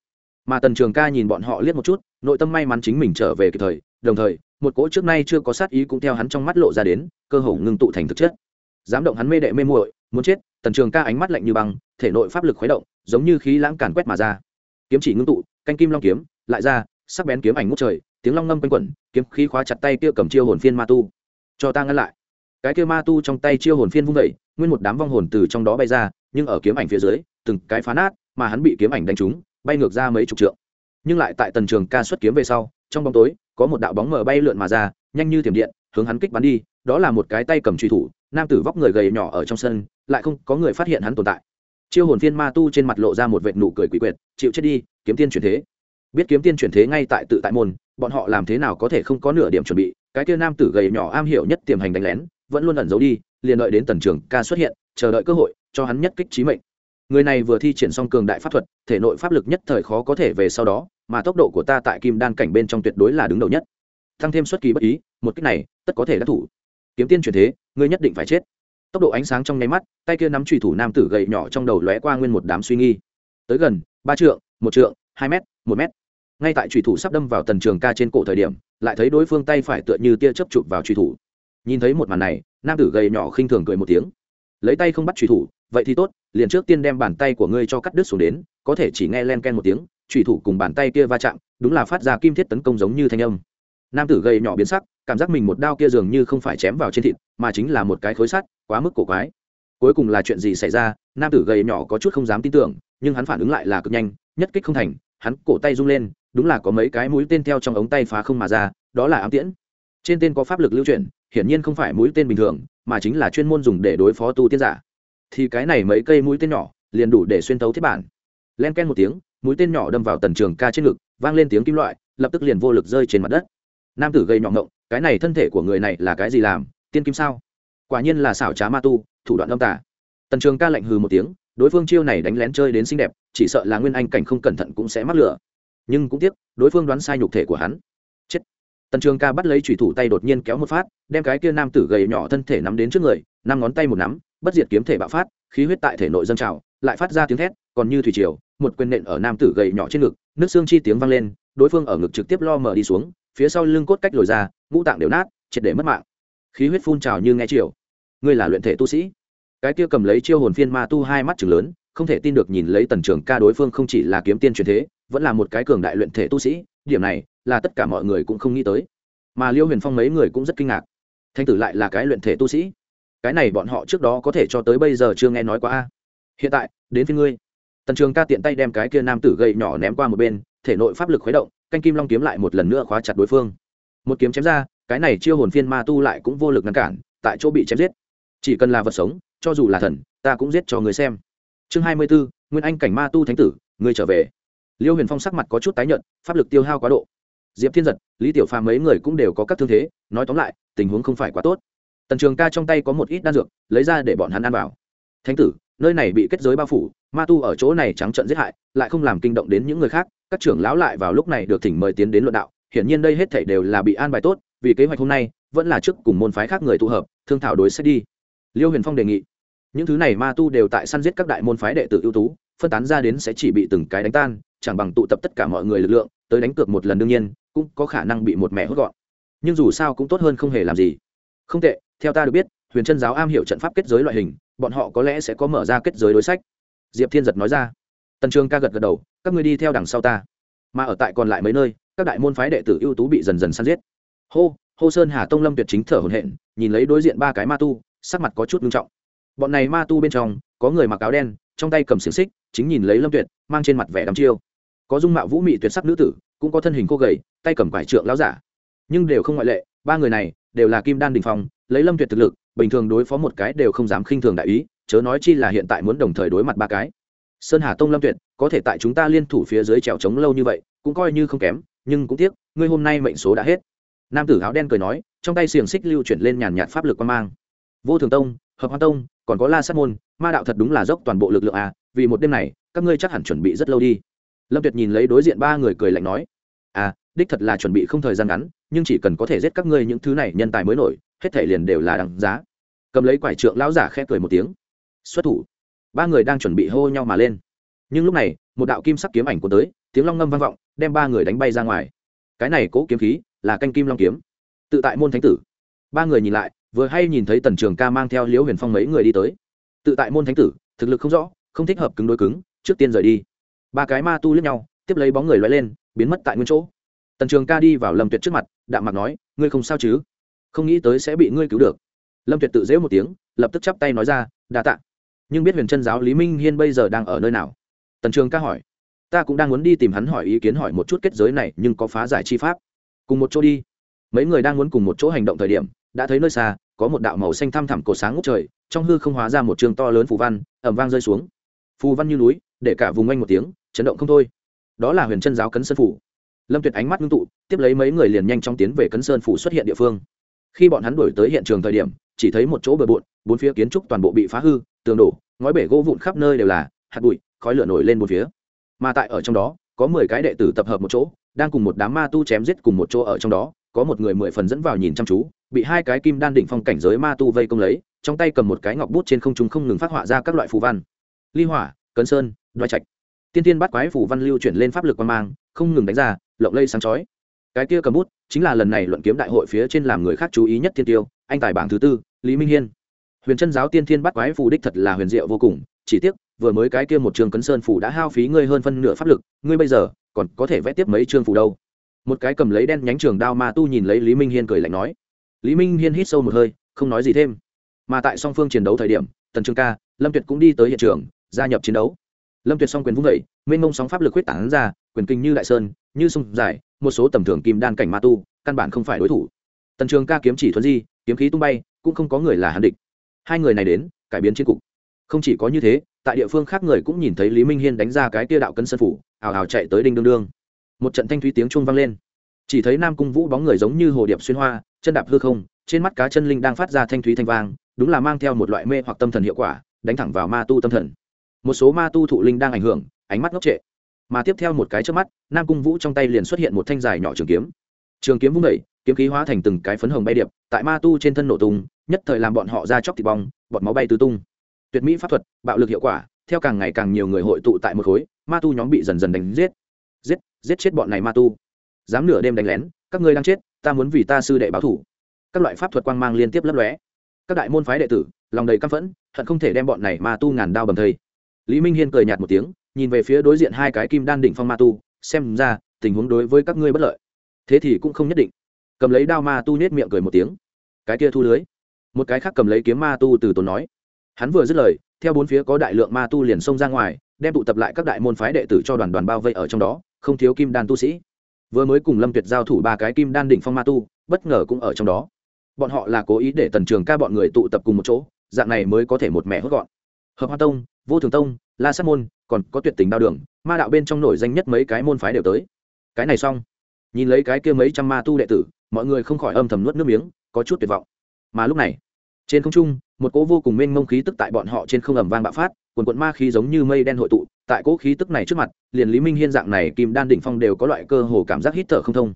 Mà tần trường ca nhìn bọn họ liếc một chút, nội tâm may mắn chính mình trở về kịp thời, đồng thời, một cỗ trước nay chưa có sát ý cũng theo hắn trong mắt lộ ra đến, cơ hồ ngưng tụ thành thực chất. Dám động hắn mê đệ mê muội, muốn chết, tần trường ca ánh mắt lạnh như băng, thể nội pháp lực khuấy động, giống như khí lãng càn quét mà ra. Kiếm chỉ ngưng tụ, canh kim long kiếm, lại ra, sắc bén kiếm ảnh ngút trời, tiếng long ngâm quanh quẩn, kiếm khí khóa chặt tay kia cầm chiêu hồn phiên ma tu. Cho ta ngăn lại. Cái kia ma tu trong tay chiêu hồn phiên vung vẩy nguyên một đám vong hồn từ trong đó bay ra, nhưng ở kiếm ảnh phía dưới, từng cái phá nát, mà hắn bị kiếm ảnh đánh trúng, bay ngược ra mấy chục trượng. Nhưng lại tại tần trường ca xuất kiếm về sau, trong bóng tối, có một đạo bóng mờ bay lượn mà ra, nhanh như tiềm điện, hướng hắn kích bắn đi, đó là một cái tay cầm truy thủ, nam tử vóc người gầy nhỏ ở trong sân, lại không có người phát hiện hắn tồn tại. Chiêu hồn phiên ma tu trên mặt lộ ra một vệt nụ cười quỷ quyệt, chịu chết đi, kiếm tiên chuyển thế. Biết kiếm tiên chuyển thế ngay tại tự tại môn, bọn họ làm thế nào có thể không có nửa điểm chuẩn bị, cái kia nam tử gầy nhỏ am hiểu nhất tiềm hành đánh lén, vẫn luôn ẩn giấu đi liền đợi đến tần trường ca xuất hiện, chờ đợi cơ hội, cho hắn nhất kích trí mệnh. Người này vừa thi triển xong cường đại pháp thuật, thể nội pháp lực nhất thời khó có thể về sau đó, mà tốc độ của ta tại kim đan cảnh bên trong tuyệt đối là đứng đầu nhất. Thăng thêm xuất kỳ bất ý, một cách này, tất có thể đắc thủ. Kiếm tiên truyền thế, ngươi nhất định phải chết. Tốc độ ánh sáng trong nháy mắt, tay kia nắm trùy thủ nam tử gậy nhỏ trong đầu lóe qua nguyên một đám suy nghi. Tới gần, ba trượng, một trượng, hai m một m ngay tại trùy thủ sắp đâm vào tần trường ca trên cổ thời điểm, lại thấy đối phương tay phải tựa như tia chấp chụp vào trùy thủ nhìn thấy một màn này, nam tử gầy nhỏ khinh thường cười một tiếng. Lấy tay không bắt trùy thủ, vậy thì tốt, liền trước tiên đem bàn tay của ngươi cho cắt đứt xuống đến, có thể chỉ nghe len ken một tiếng trùy thủ cùng bàn tay kia va chạm, đúng là phát ra kim thiết tấn công giống như thanh âm. Nam tử gầy nhỏ biến sắc, cảm giác mình một đao kia dường như không phải chém vào trên thịt, mà chính là một cái khối sắt, quá mức cổ quái. Cuối cùng là chuyện gì xảy ra, nam tử gầy nhỏ có chút không dám tin tưởng, nhưng hắn phản ứng lại là cực nhanh, nhất kích không thành, hắn cổ tay rung lên, đúng là có mấy cái mũi tên theo trong ống tay phá không mà ra, đó là ám tiễn. Trên tên có pháp lực lưu chuyển hiển nhiên không phải mũi tên bình thường, mà chính là chuyên môn dùng để đối phó tu tiên giả. Thì cái này mấy cây mũi tên nhỏ, liền đủ để xuyên tấu thiết bản. Len ken một tiếng, mũi tên nhỏ đâm vào tần trường ca trên ngực, vang lên tiếng kim loại, lập tức liền vô lực rơi trên mặt đất. Nam tử gây nhỏ ngộng, cái này thân thể của người này là cái gì làm, tiên kim sao? Quả nhiên là xảo trá ma tu, thủ đoạn âm tả tần trường ca lạnh hừ một tiếng, đối phương chiêu này đánh lén chơi đến xinh đẹp, chỉ sợ là nguyên anh cảnh không cẩn thận cũng sẽ mắc lửa. Nhưng cũng tiếc, đối phương đoán sai nhục thể của hắn tần trường ca bắt lấy thủy thủ tay đột nhiên kéo một phát, đem cái kia nam tử gầy nhỏ thân thể nắm đến trước người, năm ngón tay một nắm, bất diệt kiếm thể bạo phát, khí huyết tại thể nội dân trào, lại phát ra tiếng thét, còn như thủy triều, một quyền nện ở nam tử gầy nhỏ trên ngực, nước xương chi tiếng vang lên, đối phương ở ngực trực tiếp lo mở đi xuống, phía sau lưng cốt cách lồi ra, ngũ tạng đều nát, triệt để mất mạng. Khí huyết phun trào như nghe chiều ngươi là luyện thể tu sĩ. Cái kia cầm lấy chiêu hồn phiên ma tu hai mắt chừng lớn, không thể tin được nhìn lấy tần trường ca đối phương không chỉ là kiếm tiên truyền thế, vẫn là một cái cường đại luyện thể tu sĩ, điểm này là tất cả mọi người cũng không nghĩ tới. Mà liêu huyền phong mấy người cũng rất kinh ngạc. Thanh tử lại là cái luyện thể tu sĩ. Cái này bọn họ trước đó có thể cho tới bây giờ chưa nghe nói qua a. Hiện tại, đến phía ngươi. Tần trường ca tiện tay đem cái kia nam tử gậy nhỏ ném qua một bên, thể nội pháp lực khuấy động, canh kim long kiếm lại một lần nữa khóa chặt đối phương. Một kiếm chém ra, cái này chiêu hồn phiên ma tu lại cũng vô lực ngăn cản, tại chỗ bị chém giết. Chỉ cần là vật sống, cho dù là thần, ta cũng giết cho người xem. Chương hai mươi b ố nguyên anh cảnh ma tu thánh tử người trở về. Liêu huyền phong sắc mặt có chút tái nhợt, pháp lực tiêu hao quá độ diệp thiên giật, lý tiểu phàm mấy người cũng đều có các thương thế, nói tóm lại, tình huống không phải quá tốt. Tần trường ca trong tay có một ít đan dược, lấy ra để bọn hắn ăn vào. Thánh tử, nơi này bị kết giới bao phủ, ma tu ở chỗ này trắng trận giết hại, lại không làm kinh động đến những người khác, các trưởng lão lại vào lúc này được thỉnh mời tiến đến luận đạo, hiển nhiên đây hết thảy đều là bị an bài tốt, vì kế hoạch hôm nay, vẫn là trước cùng môn phái khác người tụ hợp, thương thảo đối sách đi. Liêu huyền phong đề nghị, những thứ này ma tu đều tại săn giết các đại môn phái đệ tử ưu tú, phân tán ra đến sẽ chỉ bị từng cái đánh tan, chẳng bằng tụ tập tất cả mọi người lực lượng, tới đánh cược một lần đương nhiên cũng có khả năng bị một mẹ hốt gọn. Nhưng dù sao cũng tốt hơn không hề làm gì. Không tệ, theo ta được biết, huyền chân giáo am hiểu trận pháp kết giới loại hình, bọn họ có lẽ sẽ có mở ra kết giới đối sách. Diệp thiên giật nói ra. Tần trường ca gật gật đầu, các ngươi đi theo đằng sau ta. Mà ở tại còn lại mấy nơi, các đại môn phái đệ tử ưu tú bị dần dần săn giết. Hô hô sơn hà tông lâm tuyệt chính thở hồn hện nhìn lấy đối diện ba cái ma tu, sắc mặt có chút nghiêm trọng. Bọn này ma tu bên trong, có người mặc áo đen, trong tay cầm xiềng xích, chính nhìn lấy lâm tuyệt, mang trên mặt vẻ đắm chiêu. Có dung mạo vũ mị tuyệt sắc nữ tử cũng có thân hình cô gầy, tay cầm quải trượng lão giả. Nhưng đều không ngoại lệ, ba người này đều là kim đan đình phong, lấy lâm tuyệt thực lực, bình thường đối phó một cái đều không dám khinh thường đại ý, chớ nói chi là hiện tại muốn đồng thời đối mặt ba cái. Sơn hà tông lâm tuyệt, có thể tại chúng ta liên thủ phía dưới trèo trống lâu như vậy, cũng coi như không kém, nhưng cũng tiếc, ngươi hôm nay mệnh số đã hết. Nam tử áo đen cười nói, trong tay xiềng xích lưu chuyển lên nhàn nhạt pháp lực quan mang. Vô thường tông, hợp hoa tông, còn có la sát môn, ma đạo thật đúng là dốc toàn bộ lực lượng à vì một đêm này, các ngươi chắc hẳn chuẩn bị rất lâu đi lâm tuyệt nhìn lấy đối diện ba người cười lạnh nói à đích thật là chuẩn bị không thời gian ngắn, nhưng chỉ cần có thể giết các ngươi những thứ này nhân tài mới nổi, hết thể liền đều là đằng giá. Cầm lấy quải trượng lão giả khẽ cười một tiếng, xuất thủ. Ba người đang chuẩn bị hô nhau mà lên. Nhưng lúc này, một đạo kim sắc kiếm ảnh của tới, tiếng long ngâm vang vọng, đem ba người đánh bay ra ngoài. Cái này cố kiếm khí là canh kim long kiếm, tự tại môn thánh tử. Ba người nhìn lại, vừa hay nhìn thấy tần trường ca mang theo liễu huyền phong mấy người đi tới. Tự tại môn thánh tử, thực lực không rõ, không thích hợp cứng đối cứng, trước tiên rời đi ba cái ma tu lướt nhau, tiếp lấy bóng người loay lên, biến mất tại nguyên chỗ. Tần trường ca đi vào lâm tuyệt trước mặt, đạm mặt nói, ngươi không sao chứ? Không nghĩ tới sẽ bị ngươi cứu được. Lâm tuyệt tự dễ một tiếng, lập tức chắp tay nói ra, đa t ạ nhưng biết huyền Trân giáo lý minh hiên bây giờ đang ở nơi nào? Tần trường ca hỏi. Ta cũng đang muốn đi tìm hắn hỏi ý kiến hỏi một chút kết giới này, nhưng có phá giải chi pháp. Cùng một chỗ đi. Mấy người đang muốn cùng một chỗ hành động thời điểm, đã thấy nơi xa, có một đạo màu xanh thăm thẳm cổ sáng ngút trời, trong hư không hóa ra một trường to lớn phù văn ẩm vang rơi xuống. Phù văn như núi, để cả vùng anh một tiếng chấn động không thôi. Đó là huyền chân giáo cấn sơn phủ. Lâm tuyệt ánh mắt ngưng tụ, tiếp lấy mấy người liền nhanh chóng tiến về cấn sơn phủ xuất hiện địa phương. Khi bọn hắn đổi tới hiện trường thời điểm, chỉ thấy một chỗ bờ bộn, bốn phía kiến trúc toàn bộ bị phá hư, tường đổ, ngói bể gỗ vụn khắp nơi đều là, hạt bụi, khói lửa nổi lên một phía. Mà tại ở trong đó, có mười cái đệ tử tập hợp một chỗ, đang cùng một đám ma tu chém giết cùng một chỗ ở trong đó, có một người mười phần dẫn vào nhìn chăm chú, bị hai cái kim đan đỉnh phong cảnh giới ma tu vây công lấy, trong tay cầm một cái ngọc bút trên không trung không ngừng phát họa ra các loại phù văn. Ly hỏa, cấn sơn đoái trạch tiên tiên bắt quái phủ văn lưu chuyển lên pháp lực quan mang, không ngừng đánh ra, lộng lây sáng chói. Cái kia cầm bút chính là lần này luận kiếm đại hội phía trên làm người khác chú ý nhất thiên tiêu, anh tài bảng thứ tư, lý minh hiên. Huyền chân giáo tiên thiên bắt quái phù đích thật là huyền diệu vô cùng, chỉ tiếc, vừa mới cái kia một trường cấn sơn phủ đã hao phí ngươi hơn phân nửa pháp lực, ngươi bây giờ còn có thể vẽ tiếp mấy chương phủ đâu? Một cái cầm lấy đen nhánh trường đao ma tu nhìn lấy lý minh hiên cười lạnh nói. Lý minh hiên hít sâu một hơi, không nói gì thêm. Mà tại song phương chiến đấu thời điểm, tần trường ca, lâm tuyệt cũng đi tới hiện trường, gia nhập chiến đấu lâm tuyệt song quyền vung vẩy mênh mông sóng pháp lực huyết tản ra, quyền kinh như đại sơn, như sông dài, một số tầm thường kim đan cảnh ma tu, căn bản không phải đối thủ. Tần trường ca kiếm chỉ thuần di, kiếm khí tung bay, cũng không có người là hàn địch. Hai người này đến, cải biến chiến cục. Không chỉ có như thế, tại địa phương khác người cũng nhìn thấy lý minh hiên đánh ra cái tia đạo cân sân phủ, ào ào chạy tới đinh đương đương. Một trận thanh thúy tiếng chuông vang lên. Chỉ thấy nam cung vũ bóng người giống như hồ điệp xuyên hoa, chân đạp hư không, trên mắt cá chân linh đang phát ra thanh thúy thanh vang, đúng là mang theo một loại mê hoặc tâm thần hiệu quả, đánh thẳng vào ma tu tâm thần một số ma tu thụ linh đang ảnh hưởng, ánh mắt ngốc trệ. Mà tiếp theo một cái trước mắt, nam cung vũ trong tay liền xuất hiện một thanh dài nhỏ trường kiếm. Trường kiếm vung đẩy kiếm khí hóa thành từng cái phấn hồng bay điệp, tại ma tu trên thân nổ tung, nhất thời làm bọn họ ra chóc thịt bong bọt máu bay tứ tung. Tuyệt mỹ pháp thuật, bạo lực hiệu quả, theo càng ngày càng nhiều người hội tụ tại một khối, ma tu nhóm bị dần dần đánh giết. Giết giết chết bọn này ma tu. Dám nửa đêm đánh lén, các ngươi đang chết, ta muốn vì ta sư đệ báo thủ các loại pháp thuật quang mang liên tiếp lấp lóe. Các đại môn phái đệ tử, lòng đầy căm phẫn, hận không thể đem bọn này ma tu ngàn đao bầm thây lý minh hiên cười nhạt một tiếng, nhìn về phía đối diện hai cái kim đan đỉnh phong ma tu, xem ra, tình huống đối với các ngươi bất lợi. Thế thì cũng không nhất định. Cầm lấy đao ma tu nết miệng cười một tiếng. Cái kia thu lưới. Một cái khác cầm lấy kiếm ma tu từ tốn nói. Hắn vừa dứt lời, theo bốn phía có đại lượng ma tu liền xông ra ngoài, đem tụ tập lại các đại môn phái đệ tử cho đoàn đoàn bao vây ở trong đó, không thiếu kim đan tu sĩ. Vừa mới cùng lâm tuyệt giao thủ ba cái kim đan đỉnh phong ma tu, bất ngờ cũng ở trong đó. Bọn họ là cố ý để tần trường ca bọn người tụ tập cùng một chỗ, dạng này mới có thể một mẹ hốt gọn. Hợp hoa tông vô thường tông, la sát môn, còn có tuyệt tình đao đường, ma đạo bên trong nổi danh nhất mấy cái môn phái đều tới. Cái này xong. Nhìn lấy cái kia mấy trăm ma tu đệ tử, mọi người không khỏi âm thầm nuốt nước miếng, có chút tuyệt vọng. Mà lúc này, trên không trung, một cỗ vô cùng mênh mông khí tức tại bọn họ trên không ẩm vang bạo phát quần quận ma khí giống như mây đen hội tụ, tại cỗ khí tức này trước mặt, liền lý minh hiên dạng này kim đan đỉnh phong đều có loại cơ hồ cảm giác hít thở không thông.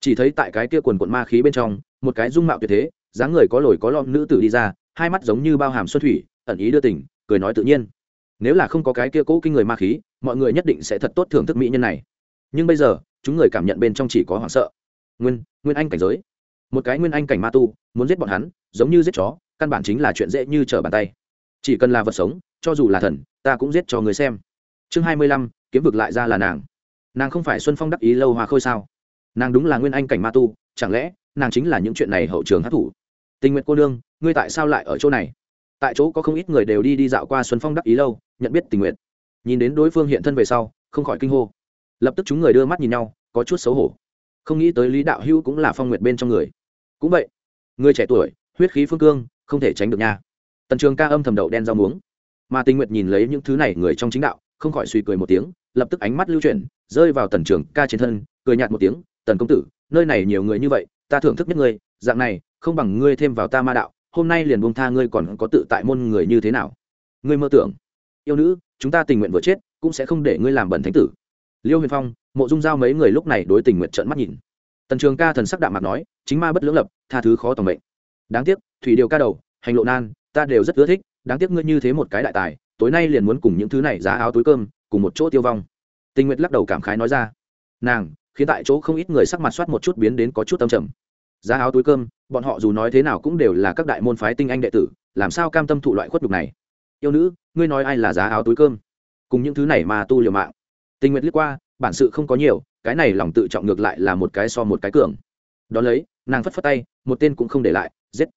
Chỉ thấy tại cái kia quần quận ma khí bên trong, một cái dung mạo tuyệt thế, dáng người có lồi có lon nữ tử đi ra, hai mắt giống như bao hàm xuân thủy, ẩn ý đưa tình, cười nói tự nhiên nếu là không có cái kia cũ kinh người ma khí, mọi người nhất định sẽ thật tốt thưởng thức mỹ nhân này. Nhưng bây giờ, chúng người cảm nhận bên trong chỉ có hoảng sợ. Nguyên nguyên anh cảnh giới. Một cái nguyên anh cảnh ma tu, muốn giết bọn hắn, giống như giết chó, căn bản chính là chuyện dễ như trở bàn tay. Chỉ cần là vật sống, cho dù là thần, ta cũng giết cho người xem. Chương hai mươi lăm, kiếm vực lại ra là nàng. Nàng không phải xuân phong đắc ý lâu hoa khôi sao? Nàng đúng là nguyên anh cảnh ma tu, chẳng lẽ nàng chính là những chuyện này hậu trường hát thủ tình nguyện cô nương, ngươi tại sao lại ở chỗ này? Tại chỗ có không ít người đều đi đi dạo qua xuân phong đắc ý lâu, nhận biết tình nguyện. Nhìn đến đối phương hiện thân về sau, không khỏi kinh hô. Lập tức chúng người đưa mắt nhìn nhau, có chút xấu hổ. Không nghĩ tới lý đạo hữu cũng là phong nguyệt bên trong người. Cũng vậy, người trẻ tuổi, huyết khí phương cương, không thể tránh được nha. Tần trường ca âm thầm đậu đen rau muống. Mà tình nguyện nhìn lấy những thứ này người trong chính đạo, không khỏi suy cười một tiếng, lập tức ánh mắt lưu chuyển, rơi vào tần trường ca trên thân, cười nhạt một tiếng, tần công tử, nơi này nhiều người như vậy, ta thưởng thức nhất ngươi, dạng này, không bằng ngươi thêm vào ta ma đạo hôm nay liền buông tha ngươi còn có tự tại môn người như thế nào? Ngươi mơ tưởng. Yêu nữ, chúng ta tình nguyện vừa chết, cũng sẽ không để ngươi làm bẩn thánh tử. Liêu huyền phong, mộ dung giao mấy người lúc này đối tình nguyện trợn mắt nhìn. Tần trường ca thần sắc đạm mặt nói, chính ma bất lưỡng lập, tha thứ khó tòng mệnh. Đáng tiếc, thủy điều ca đầu, hành lộ nan, ta đều rất ưa thích, đáng tiếc ngươi như thế một cái đại tài, tối nay liền muốn cùng những thứ này giá áo túi cơm, cùng một chỗ tiêu vong. Tình nguyện lắc đầu cảm khái nói ra. Nàng, khiến tại chỗ không ít người sắc mặt soát một chút biến đến có chút tâm trầm. Giá áo túi cơm bọn họ dù nói thế nào cũng đều là các đại môn phái tinh anh đệ tử, làm sao cam tâm thụ loại khuất đục này? Yêu nữ, ngươi nói ai là giá áo túi cơm? Cùng những thứ này mà tu liều mạng. Tình nguyện liếc qua, bản sự không có nhiều, cái này lòng tự trọng ngược lại là một cái so một cái cường. Đón lấy, nàng phất phất tay, một tên cũng không để lại, giết.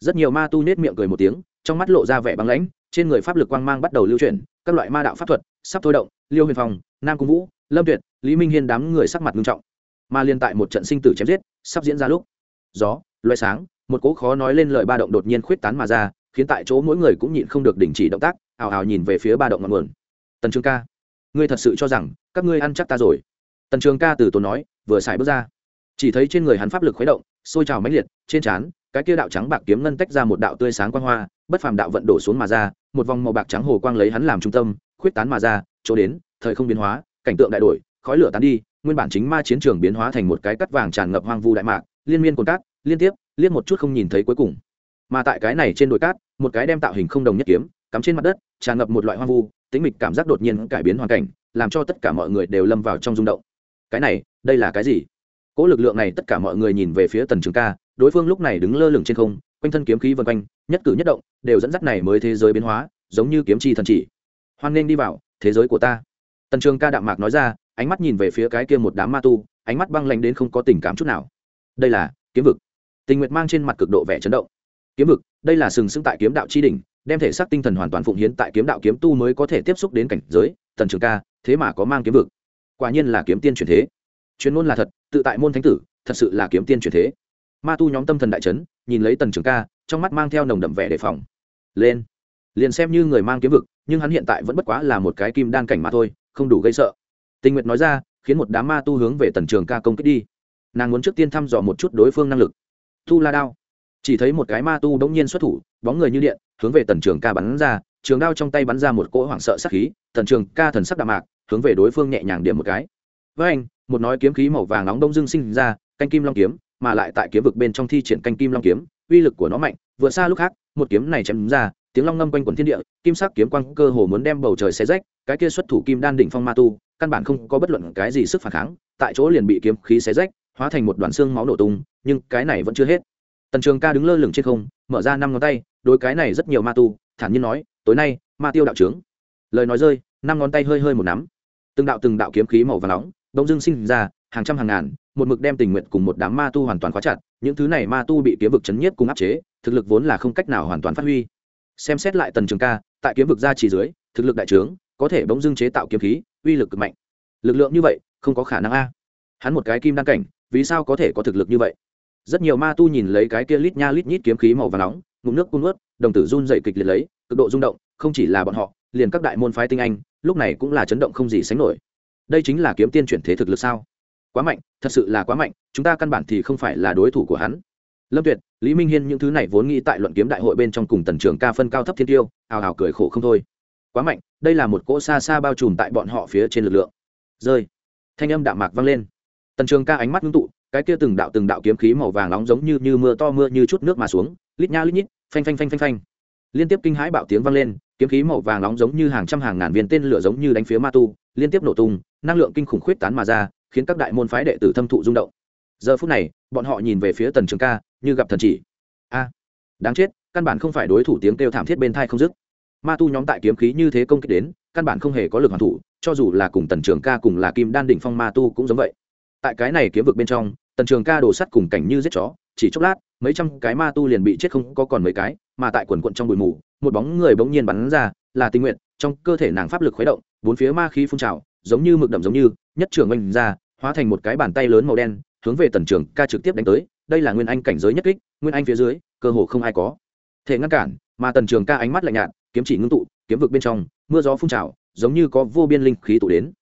Rất nhiều ma tu nết miệng cười một tiếng, trong mắt lộ ra vẻ băng lãnh, trên người pháp lực quang mang bắt đầu lưu chuyển, các loại ma đạo pháp thuật, sắp thôi động, liêu huyền phong, nam cung vũ, lâm tuyệt, lý minh hiên đám người sắc mặt nghiêm trọng. Mà liên tại một trận sinh tử chém giết, sắp diễn ra lúc. Gió Loé sáng, một cỗ khó nói lên lời ba động đột nhiên khuyết tán mà ra, khiến tại chỗ mỗi người cũng nhịn không được đình chỉ động tác, ào ào nhìn về phía ba động ngọn nguồn. Tần trường ca, ngươi thật sự cho rằng các ngươi ăn chắc ta rồi? Tần trường ca từ tốn nói, vừa xài bước ra. Chỉ thấy trên người hắn pháp lực khuấy động, sôi trào mãnh liệt, trên trán, cái kia đạo trắng bạc kiếm ngân tách ra một đạo tươi sáng quang hoa, bất phàm đạo vận đổ xuống mà ra, một vòng màu bạc trắng hồ quang lấy hắn làm trung tâm, khuyết tán mà ra, chỗ đến, thời không biến hóa, cảnh tượng đại đổi, khói lửa tán đi, nguyên bản chính ma chiến trường biến hóa thành một cái cắt vàng tràn ngập hoang vu đại mạc, liên miên cồn cát liên tiếp liên một chút không nhìn thấy cuối cùng. Mà tại cái này trên đồi cát, một cái đem tạo hình không đồng nhất kiếm, cắm trên mặt đất, tràn ngập một loại hoang vu, tĩnh mịch cảm giác đột nhiên cải biến hoàn cảnh, làm cho tất cả mọi người đều lâm vào trong rung động. Cái này, đây là cái gì? Cỗ lực lượng này tất cả mọi người nhìn về phía tần trường ca, đối phương lúc này đứng lơ lửng trên không, quanh thân kiếm khí vân quanh, nhất cử nhất động, đều dẫn dắt này mới thế giới biến hóa, giống như kiếm chi thần chỉ. Hoan nghênh đi vào, thế giới của ta. Tần trường ca đạm mạc nói ra, ánh mắt nhìn về phía cái kia một đám ma tu, ánh mắt băng lạnh đến không có tình cảm chút nào. Đây là kiếm vực tình nguyệt mang trên mặt cực độ vẻ chấn động. Kiếm vực, đây là sừng sững tại kiếm đạo chi đỉnh, đem thể xác tinh thần hoàn toàn phụng hiến tại kiếm đạo kiếm tu mới có thể tiếp xúc đến cảnh giới tần trường ca, thế mà có mang kiếm vực. Quả nhiên là kiếm tiên truyền thế. Chuyên môn là thật, tự tại môn thánh tử, thật sự là kiếm tiên truyền thế. Ma tu nhóm tâm thần đại trấn nhìn lấy tần trường ca, trong mắt mang theo nồng đậm vẻ đề phòng. Lên. Liền xem như người mang kiếm vực, nhưng hắn hiện tại vẫn bất quá là một cái kim đan cảnh mà thôi, không đủ gây sợ. Tình nguyệt nói ra, khiến một đám ma tu hướng về tần trường ca công kích đi. Nàng muốn trước tiên thăm dò một chút đối phương năng lực tu la đao. Chỉ thấy một cái ma tu bỗng nhiên xuất thủ, bóng người như điện, hướng về tần trường ca bắn ra. Trường đao trong tay bắn ra một cỗ hoảng sợ sắc khí, tần trường ca thần sắc đạm mạc, hướng về đối phương nhẹ nhàng điểm một cái. Với anh, một nói kiếm khí màu vàng nóng đông dưng sinh ra, canh kim long kiếm, mà lại tại kiếm vực bên trong thi triển canh kim long kiếm, uy lực của nó mạnh vượt xa lúc khác, một kiếm này chém ra, tiếng long ngâm quanh quần thiên địa, kim sắc kiếm quang cơ hồ muốn đem bầu trời xé rách, cái kia xuất thủ kim đan đỉnh phong ma tu, căn bản không có bất luận cái gì sức phản kháng, tại chỗ liền bị kiếm khí xé rách hóa thành một đoàn xương máu nổ tung, nhưng cái này vẫn chưa hết. Tần trường ca đứng lơ lửng trên không, mở ra năm ngón tay, đối cái này rất nhiều ma tu, thản nhiên nói, tối nay, ma tiêu đạo trướng lời nói rơi, năm ngón tay hơi hơi một nắm. Từng đạo từng đạo kiếm khí màu và nóng đông dưng sinh ra, hàng trăm hàng ngàn, một mực đem tình nguyện cùng một đám ma tu hoàn toàn khóa chặt, những thứ này ma tu bị kiếm vực chấn nhiếp cùng áp chế, thực lực vốn là không cách nào hoàn toàn phát huy. Xem xét lại tần trường ca, tại kiếm vực ra chỉ dưới, thực lực đại trướng, có thể bỗng dưng chế tạo kiếm khí, uy lực cực mạnh. Lực lượng như vậy, không có khả năng a. Hắn một cái kim đan cảnh vì sao có thể có thực lực như vậy? Rất nhiều ma tu nhìn lấy cái kia lít nha lít nhít kiếm khí màu và nóng, ngụm nước cung ướt đồng tử run dậy kịch liệt lấy, cực độ rung động, không chỉ là bọn họ, liền các đại môn phái tinh anh, lúc này cũng là chấn động không gì sánh nổi. Đây chính là kiếm tiên chuyển thế thực lực sao? Quá mạnh, thật sự là quá mạnh, chúng ta căn bản thì không phải là đối thủ của hắn. Lâm tuyệt, lý minh hiên những thứ này vốn nghĩ tại luận kiếm đại hội bên trong cùng tần trường ca phân cao thấp thiên tiêu ào ào cười khổ không thôi. Quá mạnh, đây là một cỗ xa xa bao trùm tại bọn họ phía trên lực lượng. Rơi. Thanh âm đạm mạc vang lên tần trường ca ánh mắt ngưng tụ, cái kia từng đạo từng đạo kiếm khí màu vàng nóng giống như như mưa to mưa như chút nước mà xuống, lít nha lít nhít, phanh phanh phanh phanh phanh. Liên tiếp kinh hãi bạo tiếng vang lên, kiếm khí màu vàng nóng giống như hàng trăm hàng ngàn viên tên lửa giống như đánh phía ma tu, liên tiếp nổ tung, năng lượng kinh khủng khuyết tán mà ra, khiến các đại môn phái đệ tử thâm thụ rung động. Giờ phút này, bọn họ nhìn về phía tần trường ca, như gặp thần chỉ. A, đáng chết, căn bản không phải đối thủ tiếng kêu thảm thiết bên thai không dứt. Ma tu nhóm tại kiếm khí như thế công kích đến, căn bản không hề có lực hoàn thủ, cho dù là cùng tần trường ca cùng là kim đan đỉnh phong ma tu cũng giống vậy tại cái này kiếm vực bên trong, tần trường ca đổ sắt cùng cảnh như giết chó, chỉ chốc lát, mấy trăm cái ma tu liền bị chết không có còn mấy cái, mà tại quần quận trong bụi mù, một bóng người bỗng nhiên bắn ra, là tình nguyện trong cơ thể nàng pháp lực khuấy động, bốn phía ma khí phun trào, giống như mực đậm giống như, nhất trưởng oanh ra, hóa thành một cái bàn tay lớn màu đen, hướng về tần trường ca trực tiếp đánh tới, đây là nguyên anh cảnh giới nhất kích, nguyên anh phía dưới, cơ hồ không ai có thể ngăn cản, mà tần trường ca ánh mắt lạnh nhạt, kiếm chỉ ngưng tụ, kiếm vực bên trong, mưa gió phun trào, giống như có vô biên linh khí tụ đến.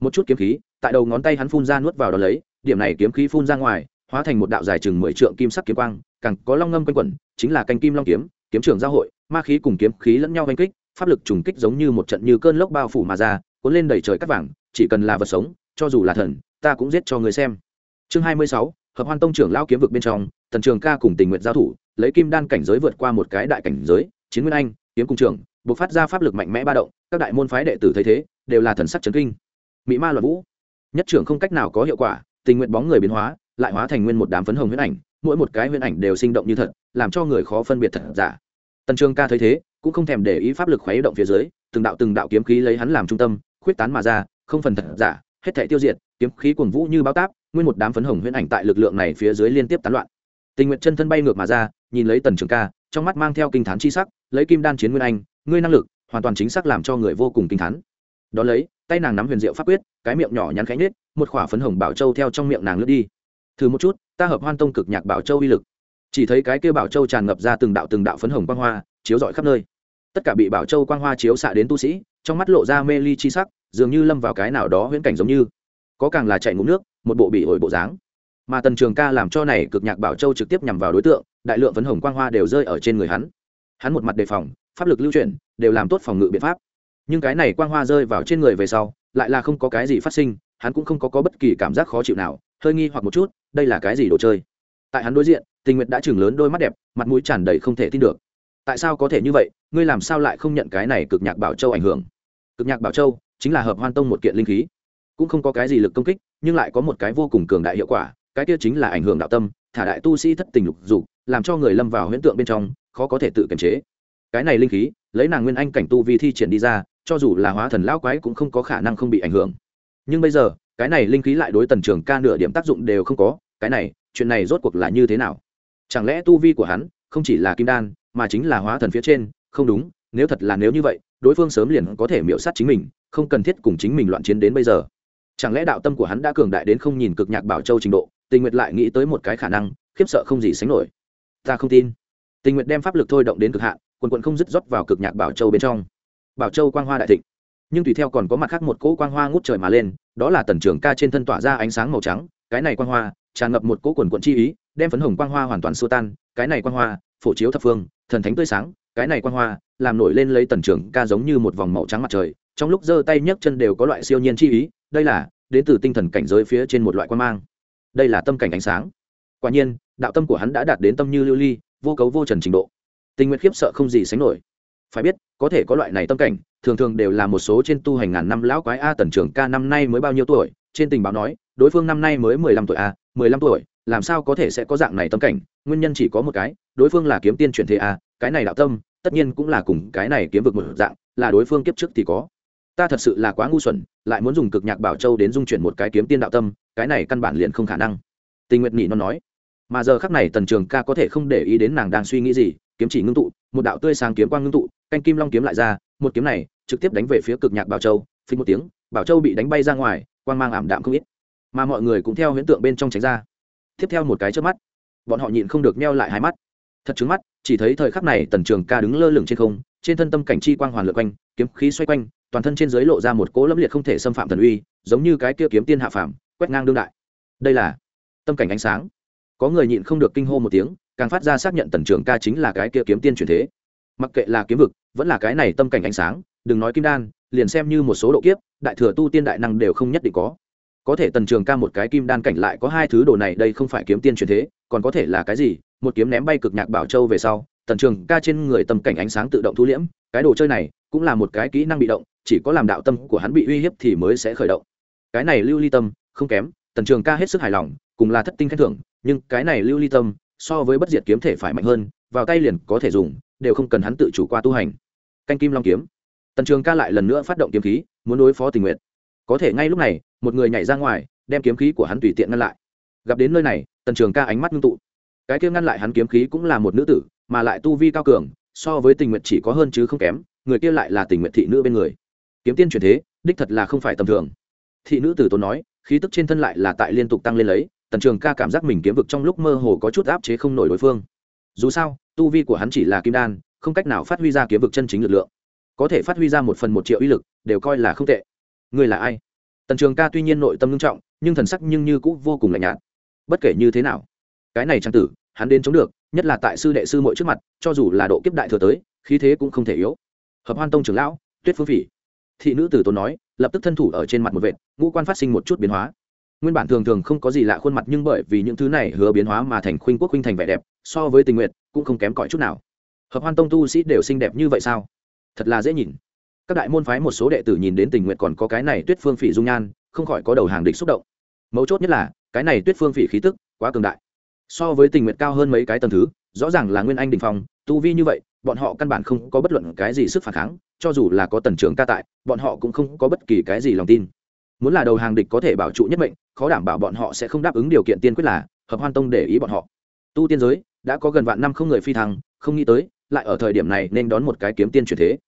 Một chút kiếm khí tại đầu ngón tay hắn phun ra nuốt vào đó lấy, điểm này kiếm khí phun ra ngoài, hóa thành một đạo dài chừng mười trượng kim sắc kiếm quang, càng có long ngâm quanh quẩn, chính là canh kim long kiếm kiếm trường giao hội, ma khí cùng kiếm khí lẫn nhau oanh kích, pháp lực trùng kích giống như một trận như cơn lốc bao phủ mà ra, cuốn lên đầy trời cắt vàng, chỉ cần là vật sống, cho dù là thần, ta cũng giết cho người xem. Chương hai mươi sáu, hợp hoan tông trưởng lao kiếm vực bên trong, tần trường ca cùng tình nguyện giao thủ, lấy kim đan cảnh giới vượt qua một cái đại cảnh giới, chiến nguyên anh, kiếm cung trưởng buộc phát ra pháp lực mạnh mẽ ba động, các đại môn phái đệ tử thấy thế, đều là thần sắc chấn kinh. Mỹ ma luận vũ nhất trưởng không cách nào có hiệu quả, tình nguyện bóng người biến hóa, lại hóa thành nguyên một đám phấn hồng huyễn ảnh, mỗi một cái huyễn ảnh đều sinh động như thật, làm cho người khó phân biệt thật giả. Tần trường ca thấy thế, cũng không thèm để ý pháp lực khuấy động phía dưới, từng đạo từng đạo kiếm khí lấy hắn làm trung tâm, khuyết tán mà ra, không phần thật giả, hết thể tiêu diệt, kiếm khí cuồng vũ như bao táp, nguyên một đám phấn hồng huyễn ảnh tại lực lượng này phía dưới liên tiếp tán loạn. Tình nguyện chân thân bay ngược mà ra, nhìn lấy tần trường ca, trong mắt mang theo kinh thán chi sắc, lấy kim đan chiến nguyên anh, ngươi năng lực, hoàn toàn chính xác làm cho người vô cùng kinh đ đó lấy, tay nàng nắm huyền diệu pháp quyết, cái miệng nhỏ nhắn khẽ nết một khỏa phấn hồng bảo châu theo trong miệng nàng lướt đi. Thử một chút, ta hợp hoan tông cực nhạc bảo châu uy lực. Chỉ thấy cái kia bảo châu tràn ngập ra từng đạo từng đạo phấn hồng quang hoa, chiếu rọi khắp nơi. Tất cả bị bảo châu quang hoa chiếu xạ đến tu sĩ, trong mắt lộ ra mê ly chi sắc, dường như lâm vào cái nào đó huyễn cảnh giống như. Có càng là chạy ngụm nước, một bộ bị ổi bộ dáng. Mà tần trường ca làm cho này cực nhạc bảo châu trực tiếp nhằm vào đối tượng, đại lượng phấn hồng quang hoa đều rơi ở trên người hắn. Hắn một mặt đề phòng, pháp lực lưu chuyển, đều làm tốt phòng ngự biện pháp nhưng cái này quang hoa rơi vào trên người về sau lại là không có cái gì phát sinh hắn cũng không có, có bất kỳ cảm giác khó chịu nào hơi nghi hoặc một chút đây là cái gì đồ chơi? Tại hắn đối diện tình nguyện đã chừng lớn đôi mắt đẹp mặt mũi tràn đầy không thể tin được. Tại sao có thể như vậy? Ngươi làm sao lại không nhận cái này cực nhạc bảo châu ảnh hưởng? Cực nhạc bảo châu chính là hợp hoan tông một kiện linh khí. Cũng không có cái gì lực công kích nhưng lại có một cái vô cùng cường đại hiệu quả cái kia chính là ảnh hưởng đạo tâm thả đại tu sĩ thất tình lục dục làm cho người lâm vào huyễn tượng bên trong khó có thể tự kiềm chế. Cái này linh khí lấy nàng nguyên anh cảnh tu vi thi triển đi ra cho dù là hóa thần lão quái cũng không có khả năng không bị ảnh hưởng. Nhưng bây giờ, cái này linh khí lại đối tần trường ca nửa điểm tác dụng đều không có, cái này, chuyện này rốt cuộc là như thế nào? Chẳng lẽ tu vi của hắn không chỉ là kim đan, mà chính là hóa thần phía trên? Không đúng, nếu thật là nếu như vậy, đối phương sớm liền có thể miễu sát chính mình, không cần thiết cùng chính mình loạn chiến đến bây giờ. Chẳng lẽ đạo tâm của hắn đã cường đại đến không nhìn cực nhạc bảo châu trình độ? Tình nguyện lại nghĩ tới một cái khả năng, khiếp sợ không gì sánh nổi. Ta không tin. Tình nguyện đem pháp lực thôi động đến cực hạn, quần quận không dứt rót vào cực nhạc bảo châu bên trong bảo châu quang hoa đại thịnh. Nhưng tùy theo còn có mặt khác một cỗ quang hoa ngút trời mà lên, đó là tần trường ca trên thân tỏa ra ánh sáng màu trắng, cái này quang hoa tràn ngập một cỗ quần quận chi ý, đem phấn hồng quang hoa hoàn toàn xô tan, cái này quang hoa, phổ chiếu thập phương, thần thánh tươi sáng, cái này quang hoa làm nổi lên lấy tần trường ca giống như một vòng màu trắng mặt trời, trong lúc giơ tay nhấc chân đều có loại siêu nhiên chi ý, đây là đến từ tinh thần cảnh giới phía trên một loại quan mang. Đây là tâm cảnh ánh sáng. Quả nhiên, đạo tâm của hắn đã đạt đến tâm như lưu ly, vô cấu vô trần trình độ. Tình nguyện khiếp sợ không gì sánh nổi phải biết, có thể có loại này tâm cảnh, thường thường đều là một số trên tu hành ngàn năm lão quái a tần trưởng ca năm nay mới bao nhiêu tuổi, trên tình báo nói, đối phương năm nay mới mười lăm tuổi a, mười lăm tuổi, làm sao có thể sẽ có dạng này tâm cảnh, nguyên nhân chỉ có một cái, đối phương là kiếm tiên chuyển thế a, cái này đạo tâm, tất nhiên cũng là cùng cái này kiếm vực một dạng, là đối phương kiếp trước thì có. Ta thật sự là quá ngu xuẩn, lại muốn dùng cực nhạc bảo châu đến dung chuyển một cái kiếm tiên đạo tâm, cái này căn bản liền không khả năng. Tình nguyện nhị nó nói. Mà giờ khắc này tần trường ca có thể không để ý đến nàng đang suy nghĩ gì kiếm chỉ ngưng tụ, một đạo tươi sáng kiếm quang ngưng tụ, canh kim long kiếm lại ra, một kiếm này trực tiếp đánh về phía cực nhạc bảo châu, phình một tiếng, bảo châu bị đánh bay ra ngoài, quang mang ảm đạm không ít. Mà mọi người cũng theo huyễn tượng bên trong tránh ra. Tiếp theo một cái trước mắt, bọn họ nhịn không được meo lại hai mắt. Thật trứng mắt, chỉ thấy thời khắc này tần trường ca đứng lơ lửng trên không, trên thân tâm cảnh chi quang hoàn lượt quanh, kiếm khí xoay quanh, toàn thân trên dưới lộ ra một cỗ lâm liệt không thể xâm phạm thần uy, giống như cái kia kiếm tiên hạ phàm, quét ngang đương đại. Đây là tâm cảnh ánh sáng. Có người nhịn không được kinh hô một tiếng càng phát ra xác nhận tần trường ca chính là cái kia kiếm tiên truyền thế. Mặc kệ là kiếm vực, vẫn là cái này tâm cảnh ánh sáng, đừng nói kim đan, liền xem như một số độ kiếp, đại thừa tu tiên đại năng đều không nhất định có. Có thể tần trường ca một cái kim đan cảnh lại có hai thứ đồ này, đây không phải kiếm tiên truyền thế, còn có thể là cái gì? Một kiếm ném bay cực nhạc bảo châu về sau, tần trường ca trên người tâm cảnh ánh sáng tự động thu liễm, cái đồ chơi này cũng là một cái kỹ năng bị động, chỉ có làm đạo tâm của hắn bị uy hiếp thì mới sẽ khởi động. Cái này lưu ly tâm, không kém, tần trường ca hết sức hài lòng, cùng là thất tinh khen thưởng, nhưng cái này lưu ly tâm so với bất diệt kiếm thể phải mạnh hơn, vào tay liền có thể dùng, đều không cần hắn tự chủ qua tu hành. Canh kim long kiếm. Tần trường ca lại lần nữa phát động kiếm khí, muốn đối phó tình nguyện có thể ngay lúc này, một người nhảy ra ngoài, đem kiếm khí của hắn tùy tiện ngăn lại. Gặp đến nơi này, tần trường ca ánh mắt ngưng tụ. Cái kia ngăn lại hắn kiếm khí cũng là một nữ tử, mà lại tu vi cao cường, so với tình nguyện chỉ có hơn chứ không kém, người kia lại là tình nguyện thị nữ bên người. Kiếm tiên truyền thế, đích thật là không phải tầm thường. Thị nữ tử tốn nói, khí tức trên thân lại là tại liên tục tăng lên lấy tần trường ca cảm giác mình kiếm vực trong lúc mơ hồ có chút áp chế không nổi đối phương. Dù sao, tu vi của hắn chỉ là kim đan, không cách nào phát huy ra kiếm vực chân chính lực lượng. Có thể phát huy ra một phần một triệu uy lực, đều coi là không tệ. Người là ai? Tần trường ca tuy nhiên nội tâm nghiêm trọng, nhưng thần sắc nhưng như cũng vô cùng lạnh nhạt. Bất kể như thế nào, cái này trang tử, hắn đến chống được, nhất là tại sư đệ sư mội trước mặt, cho dù là độ kiếp đại thừa tới, khí thế cũng không thể yếu. Hợp hoan tông trưởng lão, tuyết phương phỉ. Thị nữ tử tốn nói, lập tức thân thủ ở trên mặt một vệt, ngũ quan phát sinh một chút biến hóa nguyên bản thường thường không có gì lạ khuôn mặt nhưng bởi vì những thứ này hứa biến hóa mà thành khuynh quốc khuynh thành vẻ đẹp, so với tình nguyện cũng không kém cỏi chút nào. Hợp hoan tông tu sĩ đều xinh đẹp như vậy sao? Thật là dễ nhìn. Các đại môn phái một số đệ tử nhìn đến tình nguyện còn có cái này tuyết phương phỉ dung nhan, không khỏi có đầu hàng địch xúc động. Mấu chốt nhất là, cái này tuyết phương phỉ khí tức quá cường đại. So với tình nguyện cao hơn mấy cái tầng thứ, rõ ràng là nguyên anh đình phong, tu vi như vậy, bọn họ căn bản không có bất luận cái gì sức phản kháng, cho dù là có tần trưởng ca tại, bọn họ cũng không có bất kỳ cái gì lòng tin. Muốn là đầu hàng địch có thể bảo trụ nhất mệnh khó đảm bảo bọn họ sẽ không đáp ứng điều kiện tiên quyết là, hợp hoan tông để ý bọn họ. Tu tiên giới, đã có gần vạn năm không người phi thăng, không nghĩ tới, lại ở thời điểm này nên đón một cái kiếm tiên truyền thế.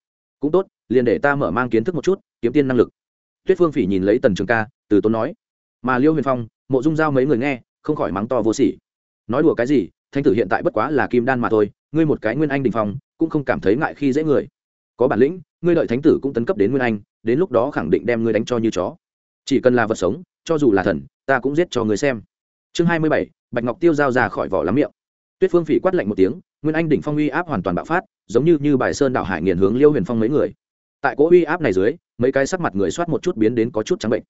Cũng tốt, liền để ta mở mang kiến thức một chút, kiếm tiên năng lực. Tuyết phương phỉ nhìn lấy tần trường ca, từ tốn nói. Mà liêu huyền phong, mộ dung giao mấy người nghe, không khỏi mắng to vô sỉ. Nói đùa cái gì thanh tử hiện tại bất quá là kim đan mà thôi, ngươi một cái nguyên anh đình phong, cũng không cảm thấy ngại khi dễ người. Có bản lĩnh, ngươi đợi thánh tử cũng tấn cấp đến nguyên anh, đến lúc đó khẳng định đem ngươi đánh cho như chó chỉ cần là vật sống, cho dù là thần, ta cũng giết cho người xem. Chương hai mươi bảy, bạch ngọc tiêu giao ra khỏi vỏ lắm miệng. Tuyết phương phỉ quát lạnh một tiếng, nguyên anh đỉnh phong uy áp hoàn toàn bạo phát, giống như như bài sơn đạo hải nghiền hướng liêu huyền phong mấy người. Tại cỗ uy áp này dưới, mấy cái sắc mặt người soát một chút biến đến có chút trắng bệnh.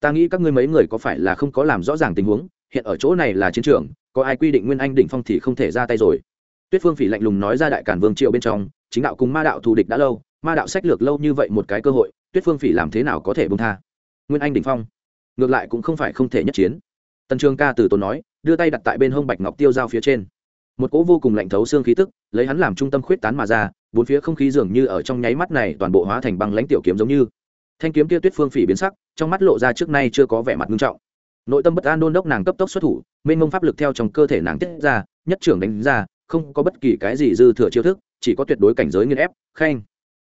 Ta nghĩ các ngươi mấy người có phải là không có làm rõ ràng tình huống, hiện ở chỗ này là chiến trường, có ai quy định nguyên anh đỉnh phong thì không thể ra tay rồi. Tuyết phương phỉ lạnh lùng nói ra đại cản vương triệu bên trong, chính đạo cùng ma đạo thù địch đã lâu, ma đạo sách lược lâu như vậy một cái cơ hội, tuyết phương phỉ làm thế nào có thể bông tha? Nguyên anh đỉnh phong. Ngược lại cũng không phải không thể nhất chiến. Tần trường ca từ tốn nói, đưa tay đặt tại bên hông bạch ngọc tiêu dao phía trên. Một cỗ vô cùng lạnh thấu xương khí tức, lấy hắn làm trung tâm khuyết tán mà ra, bốn phía không khí dường như ở trong nháy mắt này toàn bộ hóa thành băng lãnh tiểu kiếm giống như. Thanh kiếm kia tuyết phương phỉ biến sắc, trong mắt lộ ra trước nay chưa có vẻ mặt nghiêm trọng. Nội tâm bất an đôn đốc nàng cấp tốc xuất thủ, mênh mông pháp lực theo trong cơ thể nàng tiết ra, nhất trưởng đánh ra, không có bất kỳ cái gì dư thừa chiêu thức, chỉ có tuyệt đối cảnh giới nghiên ép, khen.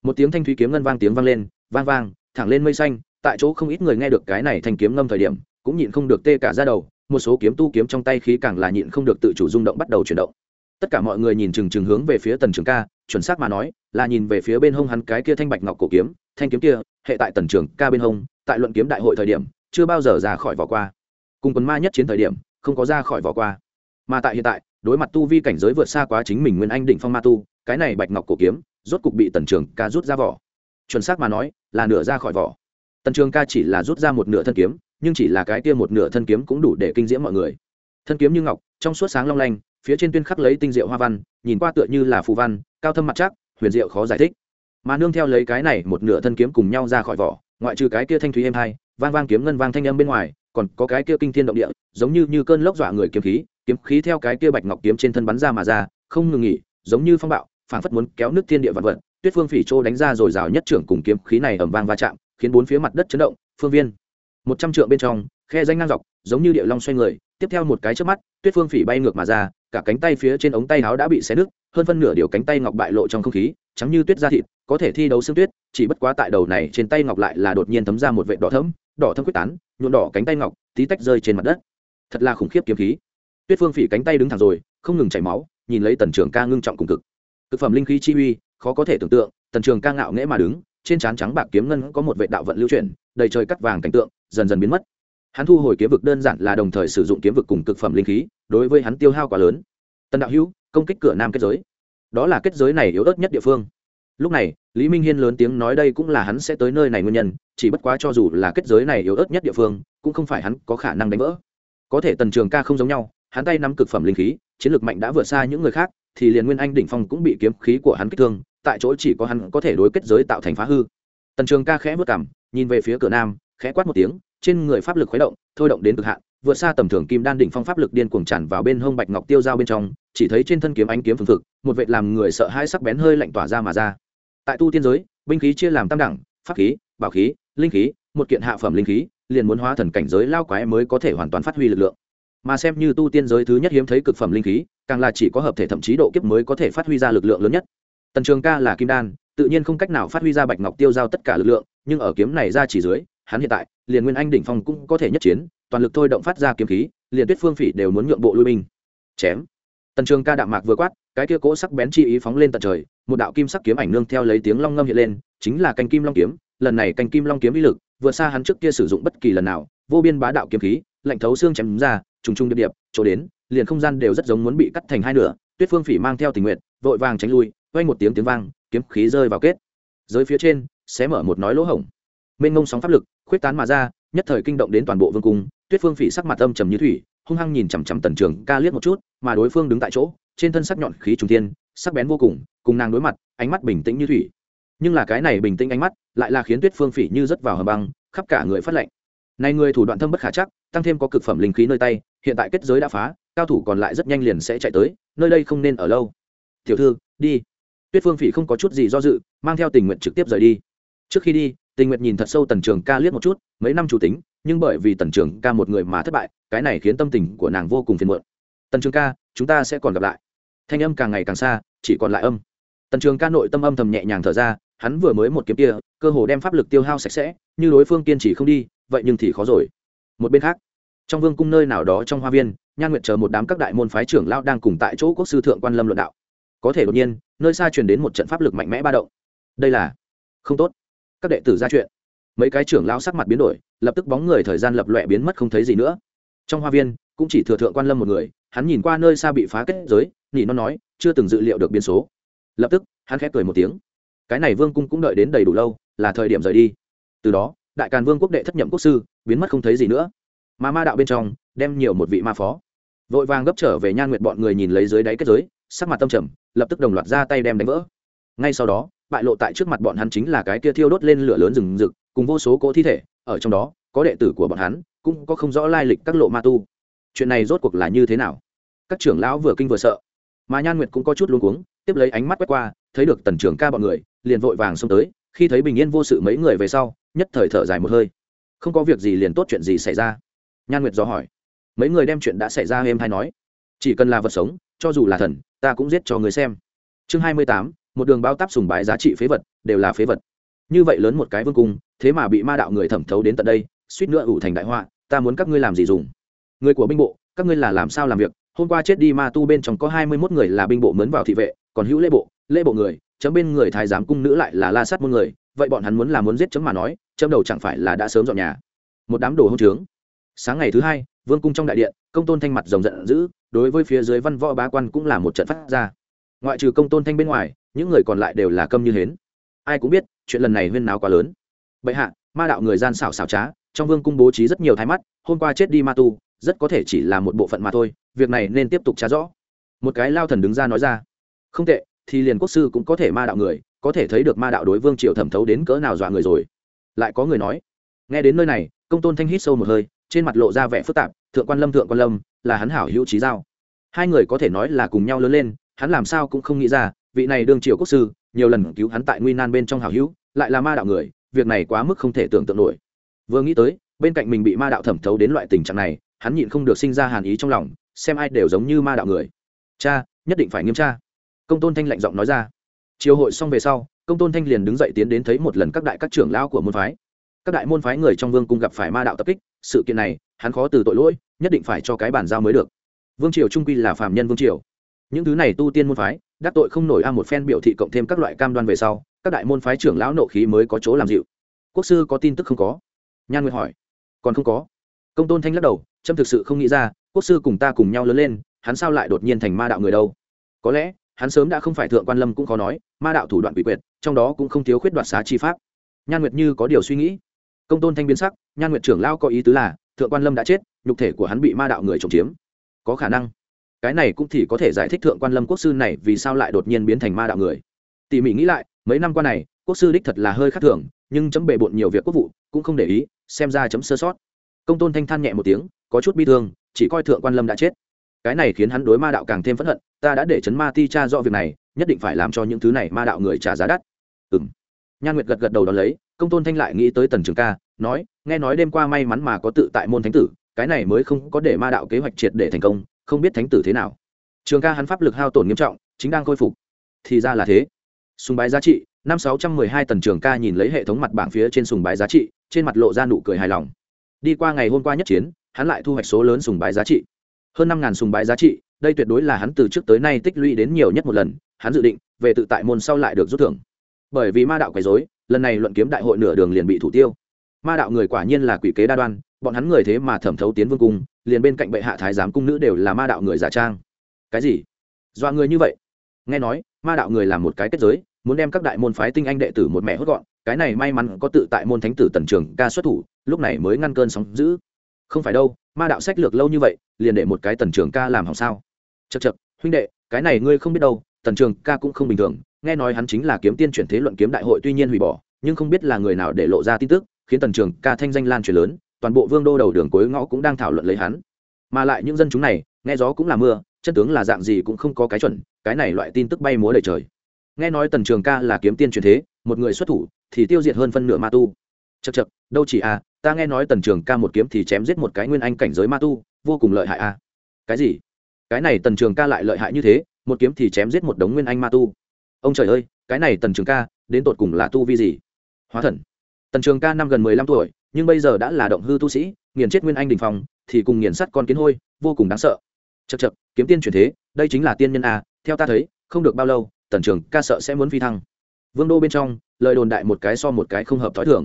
Một tiếng thanh thúy kiếm ngân vang tiếng vang lên, vang vang, thẳng lên mây xanh tại chỗ không ít người nghe được cái này thanh kiếm ngâm thời điểm, cũng nhịn không được tê cả ra đầu, một số kiếm tu kiếm trong tay khí càng là nhịn không được tự chủ rung động bắt đầu chuyển động. Tất cả mọi người nhìn chừng chừng hướng về phía tần trường ca, chuẩn xác mà nói, là nhìn về phía bên hông hắn cái kia thanh bạch ngọc cổ kiếm, thanh kiếm kia, hệ tại tần trường ca bên hông, tại luận kiếm đại hội thời điểm, chưa bao giờ ra khỏi vỏ qua. Cùng quần ma nhất chiến thời điểm, không có ra khỏi vỏ qua. Mà tại hiện tại, đối mặt tu vi cảnh giới vượt xa quá chính mình nguyên anh đỉnh phong ma tu, cái này bạch ngọc cổ kiếm, rốt cục bị tần trường ca rút ra vỏ. Chuẩn xác mà nói, là nửa ra khỏi vỏ tần trường ca chỉ là rút ra một nửa thân kiếm, nhưng chỉ là cái kia một nửa thân kiếm cũng đủ để kinh diễm mọi người. Thân kiếm như ngọc, trong suốt sáng long lanh, phía trên tuyên khắc lấy tinh diệu hoa văn, nhìn qua tựa như là phù văn, cao thâm mặt chắc huyền diệu khó giải thích. Mà nương theo lấy cái này một nửa thân kiếm cùng nhau ra khỏi vỏ, ngoại trừ cái kia thanh thúy êm hai, vang vang kiếm ngân vang thanh âm bên ngoài, còn có cái kia kinh thiên động địa, giống như như cơn lốc dọa người kiếm khí kiếm khí theo cái kia bạch ngọc kiếm trên thân bắn ra mà ra, không ngừng nghỉ, giống như phong bạo, phảng phất muốn kéo nước thiên địa vật vật, tuyết phương phỉ châu đánh ra rồi rào nhất trưởng cùng kiếm khí này ầm vang va chạm khiến bốn phía mặt đất chấn động, phương viên một trăm trượng bên trong, khe danh ngang dọc, giống như địa long xoay người, tiếp theo một cái trước mắt, tuyết phương phỉ bay ngược mà ra, cả cánh tay phía trên ống tay áo đã bị xé nứt, hơn phân nửa điều cánh tay ngọc bại lộ trong không khí, trắng như tuyết da thịt, có thể thi đấu xương tuyết, chỉ bất quá tại đầu này trên tay ngọc lại là đột nhiên thấm ra một vệt đỏ thấm đỏ thấm quyết tán nhuộn đỏ cánh tay ngọc, tí tách rơi trên mặt đất. Thật là khủng khiếp kiếm khí. Tuyết phương phỉ cánh tay đứng thẳng rồi, không ngừng chảy máu, nhìn lấy tần trường ca ngưng trọng cùng cực. Thực phẩm linh khí chi uy, khó có thể tưởng tượng, tần trường ca ngạo nghễ mà đứng trên trán trắng bạc kiếm ngân có một vệ đạo vận lưu chuyển, đầy trời cắt vàng cảnh tượng, dần dần biến mất. Hắn thu hồi kiếm vực đơn giản là đồng thời sử dụng kiếm vực cùng cực phẩm linh khí, đối với hắn tiêu hao quá lớn. Tần đạo hữu, công kích cửa nam kết giới. Đó là kết giới này yếu ớt nhất địa phương. Lúc này, lý minh hiên lớn tiếng nói đây cũng là hắn sẽ tới nơi này nguyên nhân, chỉ bất quá cho dù là kết giới này yếu ớt nhất địa phương, cũng không phải hắn có khả năng đánh vỡ. Có thể tần trường ca không giống nhau, hắn tay nắm cực phẩm linh khí, chiến lược mạnh đã vượt xa những người khác, thì liền nguyên anh đỉnh phong cũng bị kiếm khí của hắn kích thương tại chỗ chỉ có hắn có thể đối kết giới tạo thành phá hư. Tần trường ca khẽ vất cảm nhìn về phía cửa nam, khẽ quát một tiếng, trên người pháp lực khuấy động, thôi động đến cực hạn, vượt xa tầm thường kim đan đỉnh phong pháp lực điên cuồng tràn vào bên hông bạch ngọc tiêu dao bên trong, chỉ thấy trên thân kiếm ánh kiếm phương thực một vệt làm người sợ hãi sắc bén hơi lạnh tỏa ra mà ra. Tại tu tiên giới, binh khí chia làm tam đẳng, pháp khí, bảo khí, linh khí, một kiện hạ phẩm linh khí, liền muốn hóa thần cảnh giới lao quái mới có thể hoàn toàn phát huy lực lượng. Mà xem như tu tiên giới thứ nhất hiếm thấy cực phẩm linh khí, càng là chỉ có hợp thể thậm chí độ kiếp mới có thể phát huy ra lực lượng lớn nhất tần trường ca là kim đan, tự nhiên không cách nào phát huy ra bạch ngọc tiêu giao tất cả lực lượng, nhưng ở kiếm này ra chỉ dưới, hắn hiện tại, liền nguyên anh đỉnh phong cũng có thể nhất chiến, toàn lực thôi động phát ra kiếm khí, liền tuyết phương phỉ đều muốn nhượng bộ lui binh. Chém. Tần trường ca đạm mạc vừa quát, cái kia cỗ sắc bén chi ý phóng lên tận trời, một đạo kim sắc kiếm ảnh nương theo lấy tiếng long ngâm hiện lên, chính là canh kim long kiếm, lần này canh kim long kiếm uy lực, vượt xa hắn trước kia sử dụng bất kỳ lần nào, vô biên bá đạo kiếm khí, lạnh thấu xương chém ra, trùng trùng điệp điệp, chỗ đến, liền không gian đều rất giống muốn bị cắt thành hai nửa, tuyết phương phỉ mang theo tình nguyện, vội vàng tránh lui vang một tiếng tiếng vang, kiếm khí rơi vào kết. Dưới phía trên, xé mở một nói lỗ hổng. Mênh ngông sóng pháp lực, khuyết tán mà ra, nhất thời kinh động đến toàn bộ vương cung. Tuyết phương phỉ sắc mặt âm trầm như thủy, hung hăng nhìn chằm chằm tần trường ca liếc một chút, mà đối phương đứng tại chỗ, trên thân sắc nhọn khí trùng thiên, sắc bén vô cùng cùng nàng đối mặt, ánh mắt bình tĩnh như thủy. Nhưng là cái này bình tĩnh ánh mắt, lại là khiến tuyết phương phỉ như rất vào hầm băng, khắp cả người phát lệnh này người thủ đoạn thâm bất khả chắc, tăng thêm có cực phẩm linh khí nơi tay, hiện tại kết giới đã phá, cao thủ còn lại rất nhanh liền sẽ chạy tới, nơi đây không nên ở lâu. Tiểu thư, đi tuyết phương phỉ không có chút gì do dự, mang theo tình nguyện trực tiếp rời đi. Trước khi đi, tình nguyện nhìn thật sâu tần trường ca liếc một chút, mấy năm chủ tính, nhưng bởi vì tần trường ca một người mà thất bại, cái này khiến tâm tình của nàng vô cùng phiền muộn. Tần trường ca, chúng ta sẽ còn gặp lại. Thanh âm càng ngày càng xa, chỉ còn lại âm. Tần trường ca nội tâm âm thầm nhẹ nhàng thở ra, hắn vừa mới một kiếm kia, cơ hồ đem pháp lực tiêu hao sạch sẽ, như đối phương kiên trì không đi, vậy nhưng thì khó rồi. Một bên khác, trong vương cung nơi nào đó trong hoa viên, nhan nguyệt chờ một đám các đại môn phái trưởng lao đang cùng tại chỗ quốc sư thượng quan lâm luận đạo có thể đột nhiên, nơi xa truyền đến một trận pháp lực mạnh mẽ ba động. Đây là, không tốt. Các đệ tử ra chuyện. Mấy cái trưởng lao sắc mặt biến đổi, lập tức bóng người thời gian lập lọe biến mất không thấy gì nữa. Trong hoa viên, cũng chỉ thừa thượng quan lâm một người, hắn nhìn qua nơi xa bị phá kết giới nhỉ nó nói, chưa từng dự liệu được biến số. Lập tức, hắn khép cười một tiếng. Cái này vương cung cũng đợi đến đầy đủ lâu, là thời điểm rời đi. Từ đó, đại càn vương quốc đệ thất nhậm quốc sư, biến mất không thấy gì nữa. Mà ma đạo bên trong, đem nhiều một vị ma phó. Vội vàng gấp trở về nhan nguyệt bọn người nhìn lấy dưới đáy kết giới sắc mặt tâm trầm, lập tức đồng loạt ra tay đem đánh vỡ. Ngay sau đó, bại lộ tại trước mặt bọn hắn chính là cái kia thiêu đốt lên lửa lớn rừng rực, cùng vô số cỗ thi thể, ở trong đó, có đệ tử của bọn hắn, cũng có không rõ lai lịch các lộ ma tu. Chuyện này rốt cuộc là như thế nào? Các trưởng lão vừa kinh vừa sợ. Mà nhan nguyệt cũng có chút luống cuống, tiếp lấy ánh mắt quét qua, thấy được tần trưởng ca bọn người, liền vội vàng xông tới, khi thấy bình yên vô sự mấy người về sau, nhất thời thở dài một hơi. Không có việc gì liền tốt chuyện gì xảy ra? Nhan nguyệt dò hỏi. Mấy người đem chuyện đã xảy ra êm hay nói. Chỉ cần là vật sống, cho dù là thần ta cũng giết cho người xem. Chương hai mươi tám, một đường bao táp sùng bái giá trị phế vật, đều là phế vật. Như vậy lớn một cái vương cung, thế mà bị ma đạo người thẩm thấu đến tận đây, suýt nữa ủ thành đại họa, ta muốn các ngươi làm gì dùng? Người của binh bộ, các ngươi là làm sao làm việc? Hôm qua chết đi ma tu bên trong có hai mươi mốt người là binh bộ mướn vào thị vệ, còn hữu lễ bộ lễ bộ người, chấm bên người thái giám cung nữ lại là la sát môn người, vậy bọn hắn muốn là muốn giết chấm mà nói, chấm đầu chẳng phải là đã sớm dọn nhà. Một đám đồ hông trướng. Sáng ngày thứ hai vương cung trong đại điện, công tôn thanh mặt rồng giận dữ, đối với phía dưới văn võ bá quan cũng là một trận phát ra. Ngoại trừ công tôn thanh bên ngoài, những người còn lại đều là câm như hến. Ai cũng biết, chuyện lần này huyên náo quá lớn. Bệ hạ, ma đạo người gian xảo xảo trá, trong vương cung bố trí rất nhiều thái mắt, hôm qua chết đi ma tu, rất có thể chỉ là một bộ phận mà thôi, việc này nên tiếp tục trả rõ. Một cái lao thần đứng ra nói ra. Không tệ, thì liền quốc sư cũng có thể ma đạo người, có thể thấy được ma đạo đối vương triều thẩm thấu đến cỡ nào dọa người rồi. Lại có người nói. Nghe đến nơi này, công tôn thanh hít sâu một hơi trên mặt lộ ra vẻ phức tạp, thượng quan lâm, thượng quan lâm, là hắn hảo hữu trí giao. Hai người có thể nói là cùng nhau lớn lên, hắn làm sao cũng không nghĩ ra, vị này đương triều quốc sư, nhiều lần cứu hắn tại nguy nan bên trong hảo hữu, lại là ma đạo người, việc này quá mức không thể tưởng tượng nổi. Vừa nghĩ tới, bên cạnh mình bị ma đạo thẩm thấu đến loại tình trạng này, hắn nhịn không được sinh ra hàn ý trong lòng, xem ai đều giống như ma đạo người. Cha, nhất định phải nghiêm tra. Công tôn thanh lạnh giọng nói ra. Chiều hội xong về sau, công tôn thanh liền đứng dậy tiến đến thấy một lần các đại các trưởng lao của môn phái. Các đại môn phái người trong vương cung gặp phải ma đạo tập kích sự kiện này, hắn khó từ tội lỗi, nhất định phải cho cái bàn giao mới được. Vương triều trung quy là phạm nhân vương triều. Những thứ này tu tiên môn phái, đắc tội không nổi a một phen biểu thị cộng thêm các loại cam đoan về sau, các đại môn phái trưởng lão nộ khí mới có chỗ làm dịu. Quốc sư có tin tức không có? Nhan nguyệt hỏi. Còn không có. Công tôn thanh lắc đầu trâm thực sự không nghĩ ra, quốc sư cùng ta cùng nhau lớn lên, hắn sao lại đột nhiên thành ma đạo người đâu? Có lẽ, hắn sớm đã không phải thượng quan lâm cũng khó nói, ma đạo thủ đoạn bị quyệt, trong đó cũng không thiếu khuyết đoạt xá chi pháp. Nhan nguyệt như có điều suy nghĩ công tôn thanh biến sắc, nhan nguyện trưởng lao có ý tứ là, thượng quan lâm đã chết, nhục thể của hắn bị ma đạo người trộm chiếm. Có khả năng. Cái này cũng thì có thể giải thích thượng quan lâm quốc sư này vì sao lại đột nhiên biến thành ma đạo người. Tỉ mỉ nghĩ lại, mấy năm qua này, quốc sư đích thật là hơi khác thường, nhưng chấm bề bộn nhiều việc quốc vụ, cũng không để ý, xem ra chấm sơ sót. Công tôn thanh than nhẹ một tiếng, có chút bi thương, chỉ coi thượng quan lâm đã chết. Cái này khiến hắn đối ma đạo càng thêm phẫn hận, ta đã để chấn ma ti cha rõ việc này, nhất định phải làm cho những thứ này ma đạo người trả giá đắt. Ừ m nhan nguyệt gật gật đầu đón lấy, công tôn thanh lại nghĩ tới tần trường ca, nói, nghe nói đêm qua may mắn mà có tự tại môn thánh tử, cái này mới không có để ma đạo kế hoạch triệt để thành công, không biết thánh tử thế nào. Trường ca hắn pháp lực hao tổn nghiêm trọng, chính đang khôi phục. Thì ra là thế. Sùng bái giá trị, năm sáu trăm mười hai tần trường ca nhìn lấy hệ thống mặt bảng phía trên sùng bái giá trị, trên mặt lộ ra nụ cười hài lòng. Đi qua ngày hôm qua nhất chiến, hắn lại thu hoạch số lớn sùng bái giá trị. Hơn năm ngàn sùng bái giá trị, đây tuyệt đối là hắn từ trước tới nay tích lũy đến nhiều nhất một lần, hắn dự định, về tự tại môn sau lại được rút thưởng bởi vì ma đạo quấy dối lần này luận kiếm đại hội nửa đường liền bị thủ tiêu. Ma đạo người quả nhiên là quỷ kế đa đoan, bọn hắn người thế mà thẩm thấu tiến vương cung, liền bên cạnh bệ hạ thái giám cung nữ đều là ma đạo người giả trang. Cái gì? Dọa người như vậy? Nghe nói, ma đạo người làm một cái kết giới, muốn đem các đại môn phái tinh anh đệ tử một mẹ hốt gọn, cái này may mắn có tự tại môn thánh tử tần trường ca xuất thủ, lúc này mới ngăn cơn sóng giữ không phải đâu, ma đạo sách lược lâu như vậy, liền để một cái tần trường ca làm hỏng sao? Chật chật huynh đệ, cái này ngươi không biết đâu, tần trường ca cũng không bình thường nghe nói hắn chính là kiếm tiên chuyển thế luận kiếm đại hội tuy nhiên hủy bỏ, nhưng không biết là người nào để lộ ra tin tức, khiến tần trường ca thanh danh lan truyền lớn, toàn bộ vương đô đầu đường cuối ngõ cũng đang thảo luận lấy hắn. Mà lại những dân chúng này, nghe gió cũng là mưa, chân tướng là dạng gì cũng không có cái chuẩn, cái này loại tin tức bay múa đầy trời. Nghe nói tần trường ca là kiếm tiên truyền thế, một người xuất thủ thì tiêu diệt hơn phân nửa ma tu. Chật chật đâu chỉ à ta nghe nói tần trường ca một kiếm thì chém giết một cái nguyên anh cảnh giới ma tu, vô cùng lợi hại à. Cái gì? Cái này tần trường ca lại lợi hại như thế, một kiếm thì chém giết một đống nguyên anh ma tu ông trời ơi, cái này tần trường ca, đến tột cùng là tu vi gì? Hóa thần. Tần trường ca năm gần mười lăm tuổi, nhưng bây giờ đã là động hư tu sĩ, nghiền chết nguyên anh đình phòng thì cùng nghiền sắt con kiến hôi, vô cùng đáng sợ. Chật chật kiếm tiên truyền thế, đây chính là tiên nhân a, theo ta thấy, không được bao lâu, tần trường ca sợ sẽ muốn phi thăng. Vương đô bên trong, lời đồn đại một cái so một cái không hợp t h ó i thường.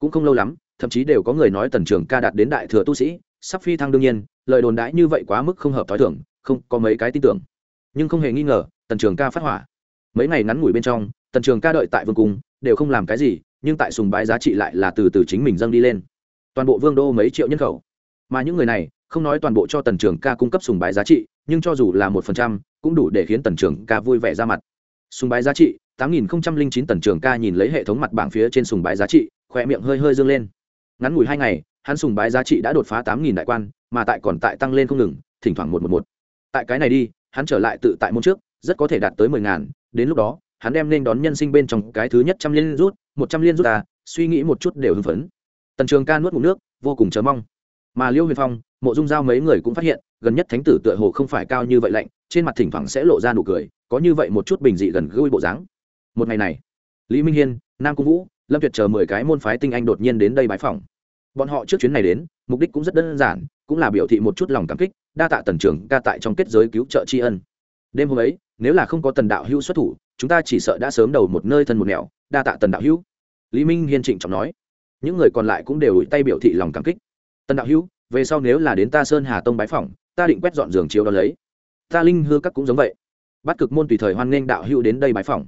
Cũng không lâu lắm, thậm chí đều có người nói tần trường ca đạt đến đại thừa tu sĩ, sắp phi thăng đương nhiên, lời đồn đãi như vậy quá mức không hợp t h ó i thường, không có mấy cái tin tưởng. Nhưng không hề nghi ngờ, tần trường ca phát hỏa mấy ngày ngắn ngủi bên trong, tần trường ca đợi tại vương cung, đều không làm cái gì, nhưng tại sùng bái giá trị lại là từ từ chính mình dâng đi lên. Toàn bộ vương đô mấy triệu nhân khẩu. Mà những người này, không nói toàn bộ cho tần trường ca cung cấp sùng bái giá trị, nhưng cho dù là một phần trăm, cũng đủ để khiến tần trường ca vui vẻ ra mặt. Sùng bái giá trị, tám nghìn không trăm linh chín tần trường ca nhìn lấy hệ thống mặt bảng phía trên sùng bái giá trị khỏe miệng hơi hơi dương lên. Ngắn ngủi hai ngày, hắn sùng bái giá trị đã đột phá tám nghìn đại quan, mà tại còn tại tăng lên không ngừng, thỉnh thoảng một một một. Tại cái này đi, hắn trở lại tự tại môn trước, rất có thể đạt tới mười ngàn đến lúc đó, hắn đem nên đón nhân sinh bên trong cái thứ nhất trăm liên rút, một trăm liên rút ta, suy nghĩ một chút đều hưng phấn. Tần trường ca nuốt ngụm nước, vô cùng chờ mong. Mà liêu huyền phong, mộ dung giao mấy người cũng phát hiện, gần nhất thánh tử tựa hồ không phải cao như vậy lạnh, trên mặt thỉnh thoảng sẽ lộ ra nụ cười, có như vậy một chút bình dị gần gũi bộ dáng. Một ngày này, lý minh hiên, nam cung vũ, lâm tuyệt chờ mười cái môn phái tinh anh đột nhiên đến đây bãi phòng bọn họ trước chuyến này đến, mục đích cũng rất đơn giản, cũng là biểu thị một chút lòng cảm kích, đa tạ tần trưởng ca tại trong kết giới cứu trợ tri ân đêm hôm ấy, nếu là không có tần đạo hữu xuất thủ, chúng ta chỉ sợ đã sớm đầu một nơi thân một nẻo, đa tạ tần đạo hữu. Lý minh hiên trịnh trọng nói. Những người còn lại cũng đều ủi tay biểu thị lòng cảm kích. Tần đạo hữu, về sau nếu là đến ta sơn hà tông bái phỏng, ta định quét dọn giường chiếu đó lấy. Ta linh hư các cũng giống vậy. Bắt cực môn tùy thời hoan nghênh đạo hữu đến đây bái phỏng.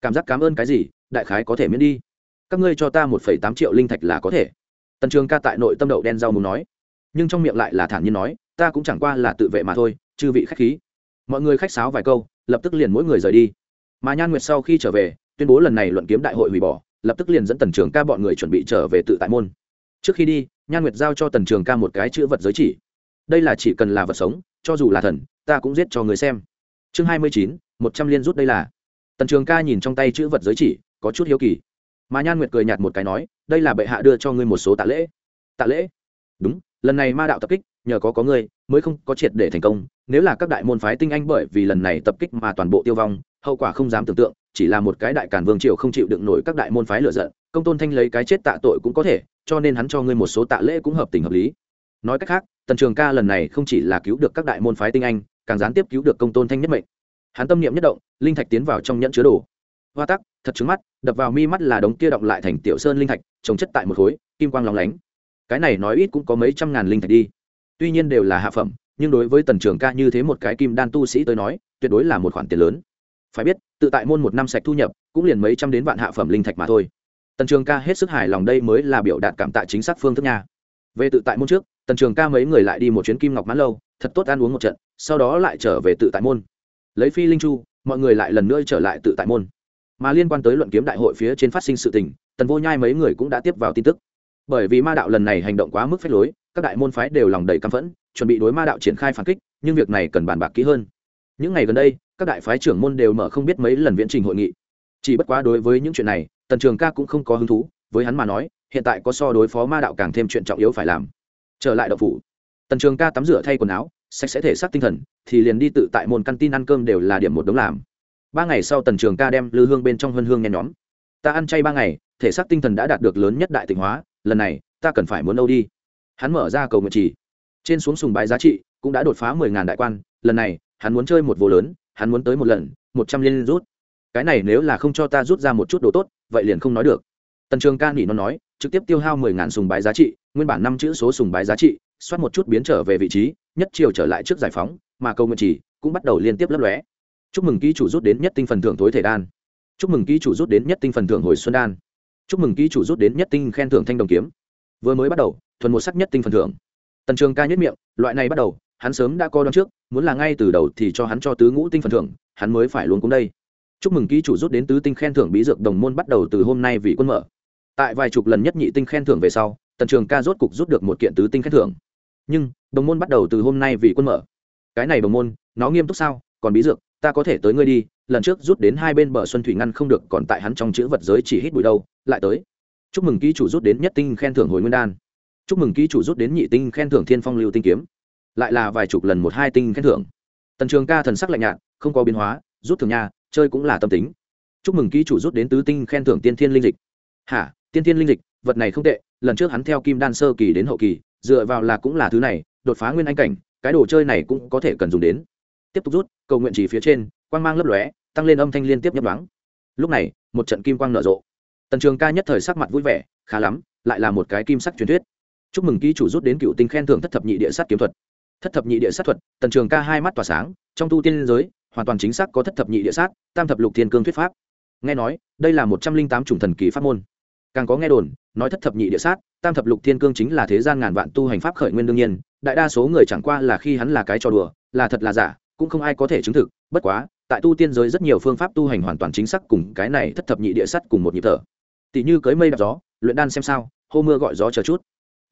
Cảm giác cảm ơn cái gì, đại khái có thể miễn đi. Các ngươi cho ta một phẩy tám triệu linh thạch là có thể. Tần trường ca tại nội tâm đậu đen rau muốn nói. Nhưng trong miệng lại là thản nhiên nói, ta cũng chẳng qua là tự vệ mà thôi, chư vị khách khí mọi người khách sáo vài câu, lập tức liền mỗi người rời đi. Mà nhan nguyệt sau khi trở về, tuyên bố lần này luận kiếm đại hội hủy bỏ, lập tức liền dẫn tần trường ca bọn người chuẩn bị trở về tự tại môn. Trước khi đi, nhan nguyệt giao cho tần trường ca một cái chữ vật giới chỉ. Đây là chỉ cần là vật sống, cho dù là thần, ta cũng giết cho người xem. Chương hai mươi chín, một trăm liên rút đây là. Tần trường ca nhìn trong tay chữ vật giới chỉ, có chút hiếu kỳ. Mà nhan nguyệt cười nhạt một cái nói, đây là bệ hạ đưa cho ngươi một số tạ lễ. Tạ lễ? Đúng, lần này ma đạo tập kích nhờ có có ngươi, mới không có triệt để thành công. Nếu là các đại môn phái tinh anh bởi vì lần này tập kích mà toàn bộ tiêu vong, hậu quả không dám tưởng tượng, chỉ là một cái đại cản vương triều không chịu đựng nổi các đại môn phái lựa giận, công tôn thanh lấy cái chết tạ tội cũng có thể, cho nên hắn cho ngươi một số tạ lễ cũng hợp tình hợp lý. Nói cách khác, tần trường ca lần này không chỉ là cứu được các đại môn phái tinh anh, càng gián tiếp cứu được công tôn thanh nhất mệnh. Hắn tâm niệm nhất động, linh thạch tiến vào trong nhẫn chứa đồ. Hoa tắc, thật trứng mắt, đập vào mi mắt là đống kia động lại thành tiểu sơn linh thạch, trồng chất tại một khối, kim quang lóng lánh. Cái này nói ít cũng có mấy trăm ngàn linh thạch đi tuy nhiên đều là hạ phẩm, nhưng đối với tần trường ca như thế một cái kim đan tu sĩ tới nói, tuyệt đối là một khoản tiền lớn. Phải biết, tự tại môn một năm sạch thu nhập, cũng liền mấy trăm đến vạn hạ phẩm linh thạch mà thôi. Tần trường ca hết sức hài lòng đây mới là biểu đạt cảm tạ chính xác phương thức nha. Về tự tại môn trước, tần trường ca mấy người lại đi một chuyến kim ngọc mãn lâu, thật tốt ăn uống một trận, sau đó lại trở về tự tại môn. Lấy phi linh chu, mọi người lại lần nữa trở lại tự tại môn. Mà liên quan tới luận kiếm đại hội phía trên phát sinh sự tình, tần vô nhai mấy người cũng đã tiếp vào tin tức. Bởi vì ma đạo lần này hành động quá mức phép lối các đại môn phái đều lòng đầy căm phẫn, chuẩn bị đối ma đạo triển khai phản kích, nhưng việc này cần bàn bạc kỹ hơn. Những ngày gần đây, các đại phái trưởng môn đều mở không biết mấy lần viễn trình hội nghị. Chỉ bất quá đối với những chuyện này, tần trường ca cũng không có hứng thú, với hắn mà nói, hiện tại có so đối phó ma đạo càng thêm chuyện trọng yếu phải làm. Trở lại đậu phủ, tần trường ca tắm rửa thay quần áo, sạch sẽ thể xác tinh thần, thì liền đi tự tại môn căn tin ăn cơm đều là điểm một đống làm. Ba ngày sau tần trường ca đem lư hương bên trong hương hương nhen nhóm. Ta ăn chay ba ngày, thể xác tinh thần đã đạt được lớn nhất đại tịnh hóa, lần này, ta cần phải muốn đâu đi hắn mở ra cầu nguyện trì. Trên xuống sùng bái giá trị cũng đã đột phá mười ngàn đại quan, lần này, hắn muốn chơi một vô lớn, hắn muốn tới một lần, một trăm liên rút. Cái này nếu là không cho ta rút ra một chút đồ tốt, vậy liền không nói được. Tần trường ca nỉ nó nói, trực tiếp tiêu hao mười ngàn sùng bái giá trị, nguyên bản năm chữ số sùng bái giá trị, xoát một chút biến trở về vị trí, nhất chiều trở lại trước giải phóng, mà cầu nguyện trì cũng bắt đầu liên tiếp lấp lóe. Chúc mừng ký chủ rút đến nhất tinh phần thưởng tối thể đan. Chúc mừng ký chủ rút đến nhất tinh phần thưởng hồi xuân đan. Chúc mừng ký chủ rút đến nhất tinh khen thưởng thanh đồng kiếm. Vừa mới bắt đầu thuần một sắc nhất tinh phần thưởng. Tần trường ca nhất miệng, loại này bắt đầu, hắn sớm đã coi đón trước, muốn là ngay từ đầu thì cho hắn cho tứ ngũ tinh phần thưởng, hắn mới phải luôn cũng đây. Chúc mừng ký chủ rút đến tứ tinh khen thưởng bí dược đồng môn bắt đầu từ hôm nay vì quân mở. Tại vài chục lần nhất nhị tinh khen thưởng về sau, tần trường ca rốt cục rút được một kiện tứ tinh khen thưởng. Nhưng, đồng môn bắt đầu từ hôm nay vì quân mở. Cái này đồng môn, nó nghiêm túc sao? Còn bí dược, ta có thể tới ngươi đi, lần trước rút đến hai bên bờ xuân thủy ngăn không được, còn tại hắn trong chữ vật giới chỉ hít bụi đâu, lại tới. Chúc mừng ký chủ rút đến nhất tinh khen thưởng hồi nguyên đan chúc mừng ký chủ rút đến nhị tinh khen thưởng thiên phong lưu tinh kiếm. Lại là vài chục lần một hai tinh khen thưởng. Tần trường ca thần sắc lạnh nhạt, không có biến hóa, rút thường nhà chơi cũng là tâm tính. Chúc mừng ký chủ rút đến tứ tinh khen thưởng tiên thiên linh dịch. Hả? Tiên thiên linh dịch, vật này không tệ, lần trước hắn theo kim đan sơ kỳ đến hậu kỳ, dựa vào là cũng là thứ này, đột phá nguyên anh cảnh, cái đồ chơi này cũng có thể cần dùng đến. Tiếp tục rút, cầu nguyện chỉ phía trên, quang mang lấp lóe, tăng lên âm thanh liên tiếp nhấp đoán lúc này, một trận kim quang nở rộ. Tần trường ca nhất thời sắc mặt vui vẻ, khá lắm, lại là một cái kim sắc truyền thuyết chúc mừng ký chủ rút đến cựu tinh khen thưởng thất thập nhị địa sát kiếm thuật. Thất thập nhị địa sát thuật, tần trường ca hai mắt tỏa sáng, trong tu tiên giới, hoàn toàn chính xác có thất thập nhị địa sát, tam thập lục thiên cương thuyết pháp. Nghe nói, đây là một trăm linh tám chủng thần kỳ pháp môn. Càng có nghe đồn, nói thất thập nhị địa sát, tam thập lục thiên cương chính là thế gian ngàn vạn tu hành pháp khởi nguyên đương nhiên, đại đa số người chẳng qua là khi hắn là cái trò đùa, là thật là giả, cũng không ai có thể chứng thực, bất quá, tại tu tiên giới rất nhiều phương pháp tu hành hoàn toàn chính xác cùng cái này thất thập nhị địa sắt cùng một nhịp thở. Tỷ như cưới mây đạp gió, luyện đan xem sao, hô mưa gọi gió chờ chút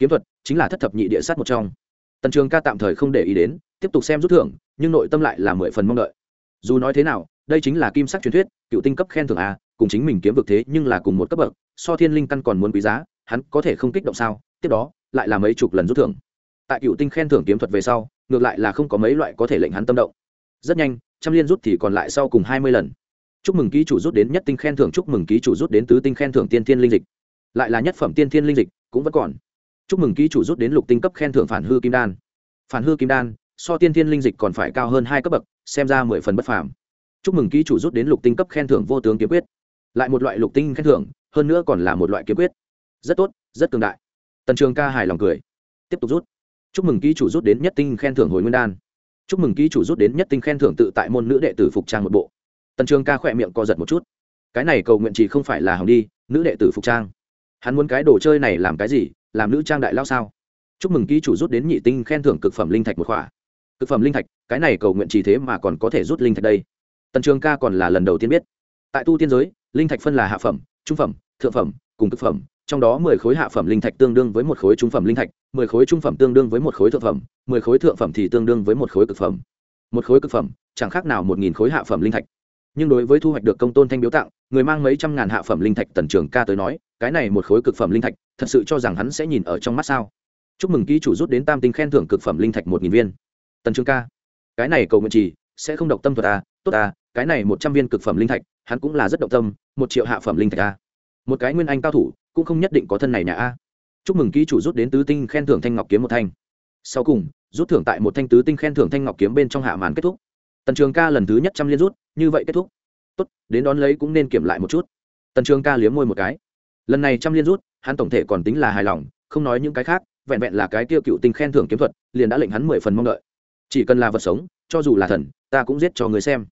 kiếm thuật chính là thất thập nhị địa sát một trong. Tần trường ca tạm thời không để ý đến, tiếp tục xem rút thưởng, nhưng nội tâm lại là mười phần mong đợi. Dù nói thế nào, đây chính là kim sắc truyền thuyết, cựu tinh cấp khen thưởng a, cùng chính mình kiếm vực thế nhưng là cùng một cấp bậc, so thiên linh căn còn muốn quý giá, hắn có thể không kích động sao? Tiếp đó, lại là mấy chục lần rút thưởng. Tại cựu tinh khen thưởng kiếm thuật về sau, ngược lại là không có mấy loại có thể lệnh hắn tâm động. Rất nhanh, trăm liên rút thì còn lại sau cùng hai mươi lần. Chúc mừng ký chủ rút đến nhất tinh khen thưởng, chúc mừng ký chủ rút đến tứ tinh khen thưởng tiên thiên linh dịch. Lại là nhất phẩm tiên thiên linh dịch, cũng vẫn còn chúc mừng ký chủ rút đến lục tinh cấp khen thưởng phản hư kim đan. Phản hư kim đan, so tiên thiên linh dịch còn phải cao hơn hai cấp bậc, xem ra mười phần bất phàm. Chúc mừng ký chủ rút đến lục tinh cấp khen thưởng vô tướng kiếm quyết. Lại một loại lục tinh khen thưởng, hơn nữa còn là một loại kiếm quyết. Rất tốt, rất cường đại. Tần trường ca hài lòng cười. Tiếp tục rút. Chúc mừng ký chủ rút đến nhất tinh khen thưởng hồi nguyên đan. Chúc mừng ký chủ rút đến nhất tinh khen thưởng tự tại môn nữ đệ tử phục trang một bộ. Tần trường ca khỏe miệng co giật một chút. Cái này cầu nguyện chỉ không phải là hỏng đi, nữ đệ tử phục trang. Hắn muốn cái đồ chơi này làm cái gì làm nữ trang đại lao sao? Chúc mừng ký chủ rút đến nhị tinh khen thưởng cực phẩm linh thạch một khỏa. Cực phẩm linh thạch, cái này cầu nguyện chỉ thế mà còn có thể rút linh thạch đây. Tần trường ca còn là lần đầu tiên biết. Tại tu tiên giới, linh thạch phân là hạ phẩm, trung phẩm, thượng phẩm, cùng cực phẩm, trong đó mười khối hạ phẩm linh thạch tương đương với một khối trung phẩm linh thạch, mười khối trung phẩm tương đương với một khối thượng phẩm, mười khối thượng phẩm thì tương đương với một khối cực phẩm. Một khối cực phẩm, chẳng khác nào một nghìn khối hạ phẩm linh thạch. Nhưng đối với thu hoạch được công tôn thanh biếu tặng, người mang mấy trăm ngàn hạ phẩm linh thạch tần trường ca tới nói, cái này một khối cực phẩm linh thạch thật sự cho rằng hắn sẽ nhìn ở trong mắt sao? Chúc mừng ký chủ rút đến tam tinh khen thưởng cực phẩm linh thạch một nghìn viên. Tần trường ca cái này cầu nguyện trì sẽ không độc tâm thuật à, tốt à, cái này một trăm viên cực phẩm linh thạch hắn cũng là rất động tâm một triệu hạ phẩm linh thạch à. một cái nguyên anh cao thủ cũng không nhất định có thân này nhà a chúc mừng ký chủ rút đến tứ tinh khen thưởng thanh ngọc kiếm một thanh. Sau cùng rút thưởng tại một thanh tứ tinh khen thưởng thanh ngọc kiếm bên trong hạ màn kết thúc. Tần trường ca lần thứ nhất trăm liên rút như vậy kết thúc. Tốt đến đón lấy cũng nên kiểm lại một chút. Tần trường ca liếm môi một cái. Lần này trăm liên rút hắn tổng thể còn tính là hài lòng, không nói những cái khác, vẹn vẹn là cái tiêu cựu tinh khen thưởng kiếm thuật, liền đã lệnh hắn mười phần mong đợi. Chỉ cần là vật sống, cho dù là thần, ta cũng giết cho người xem.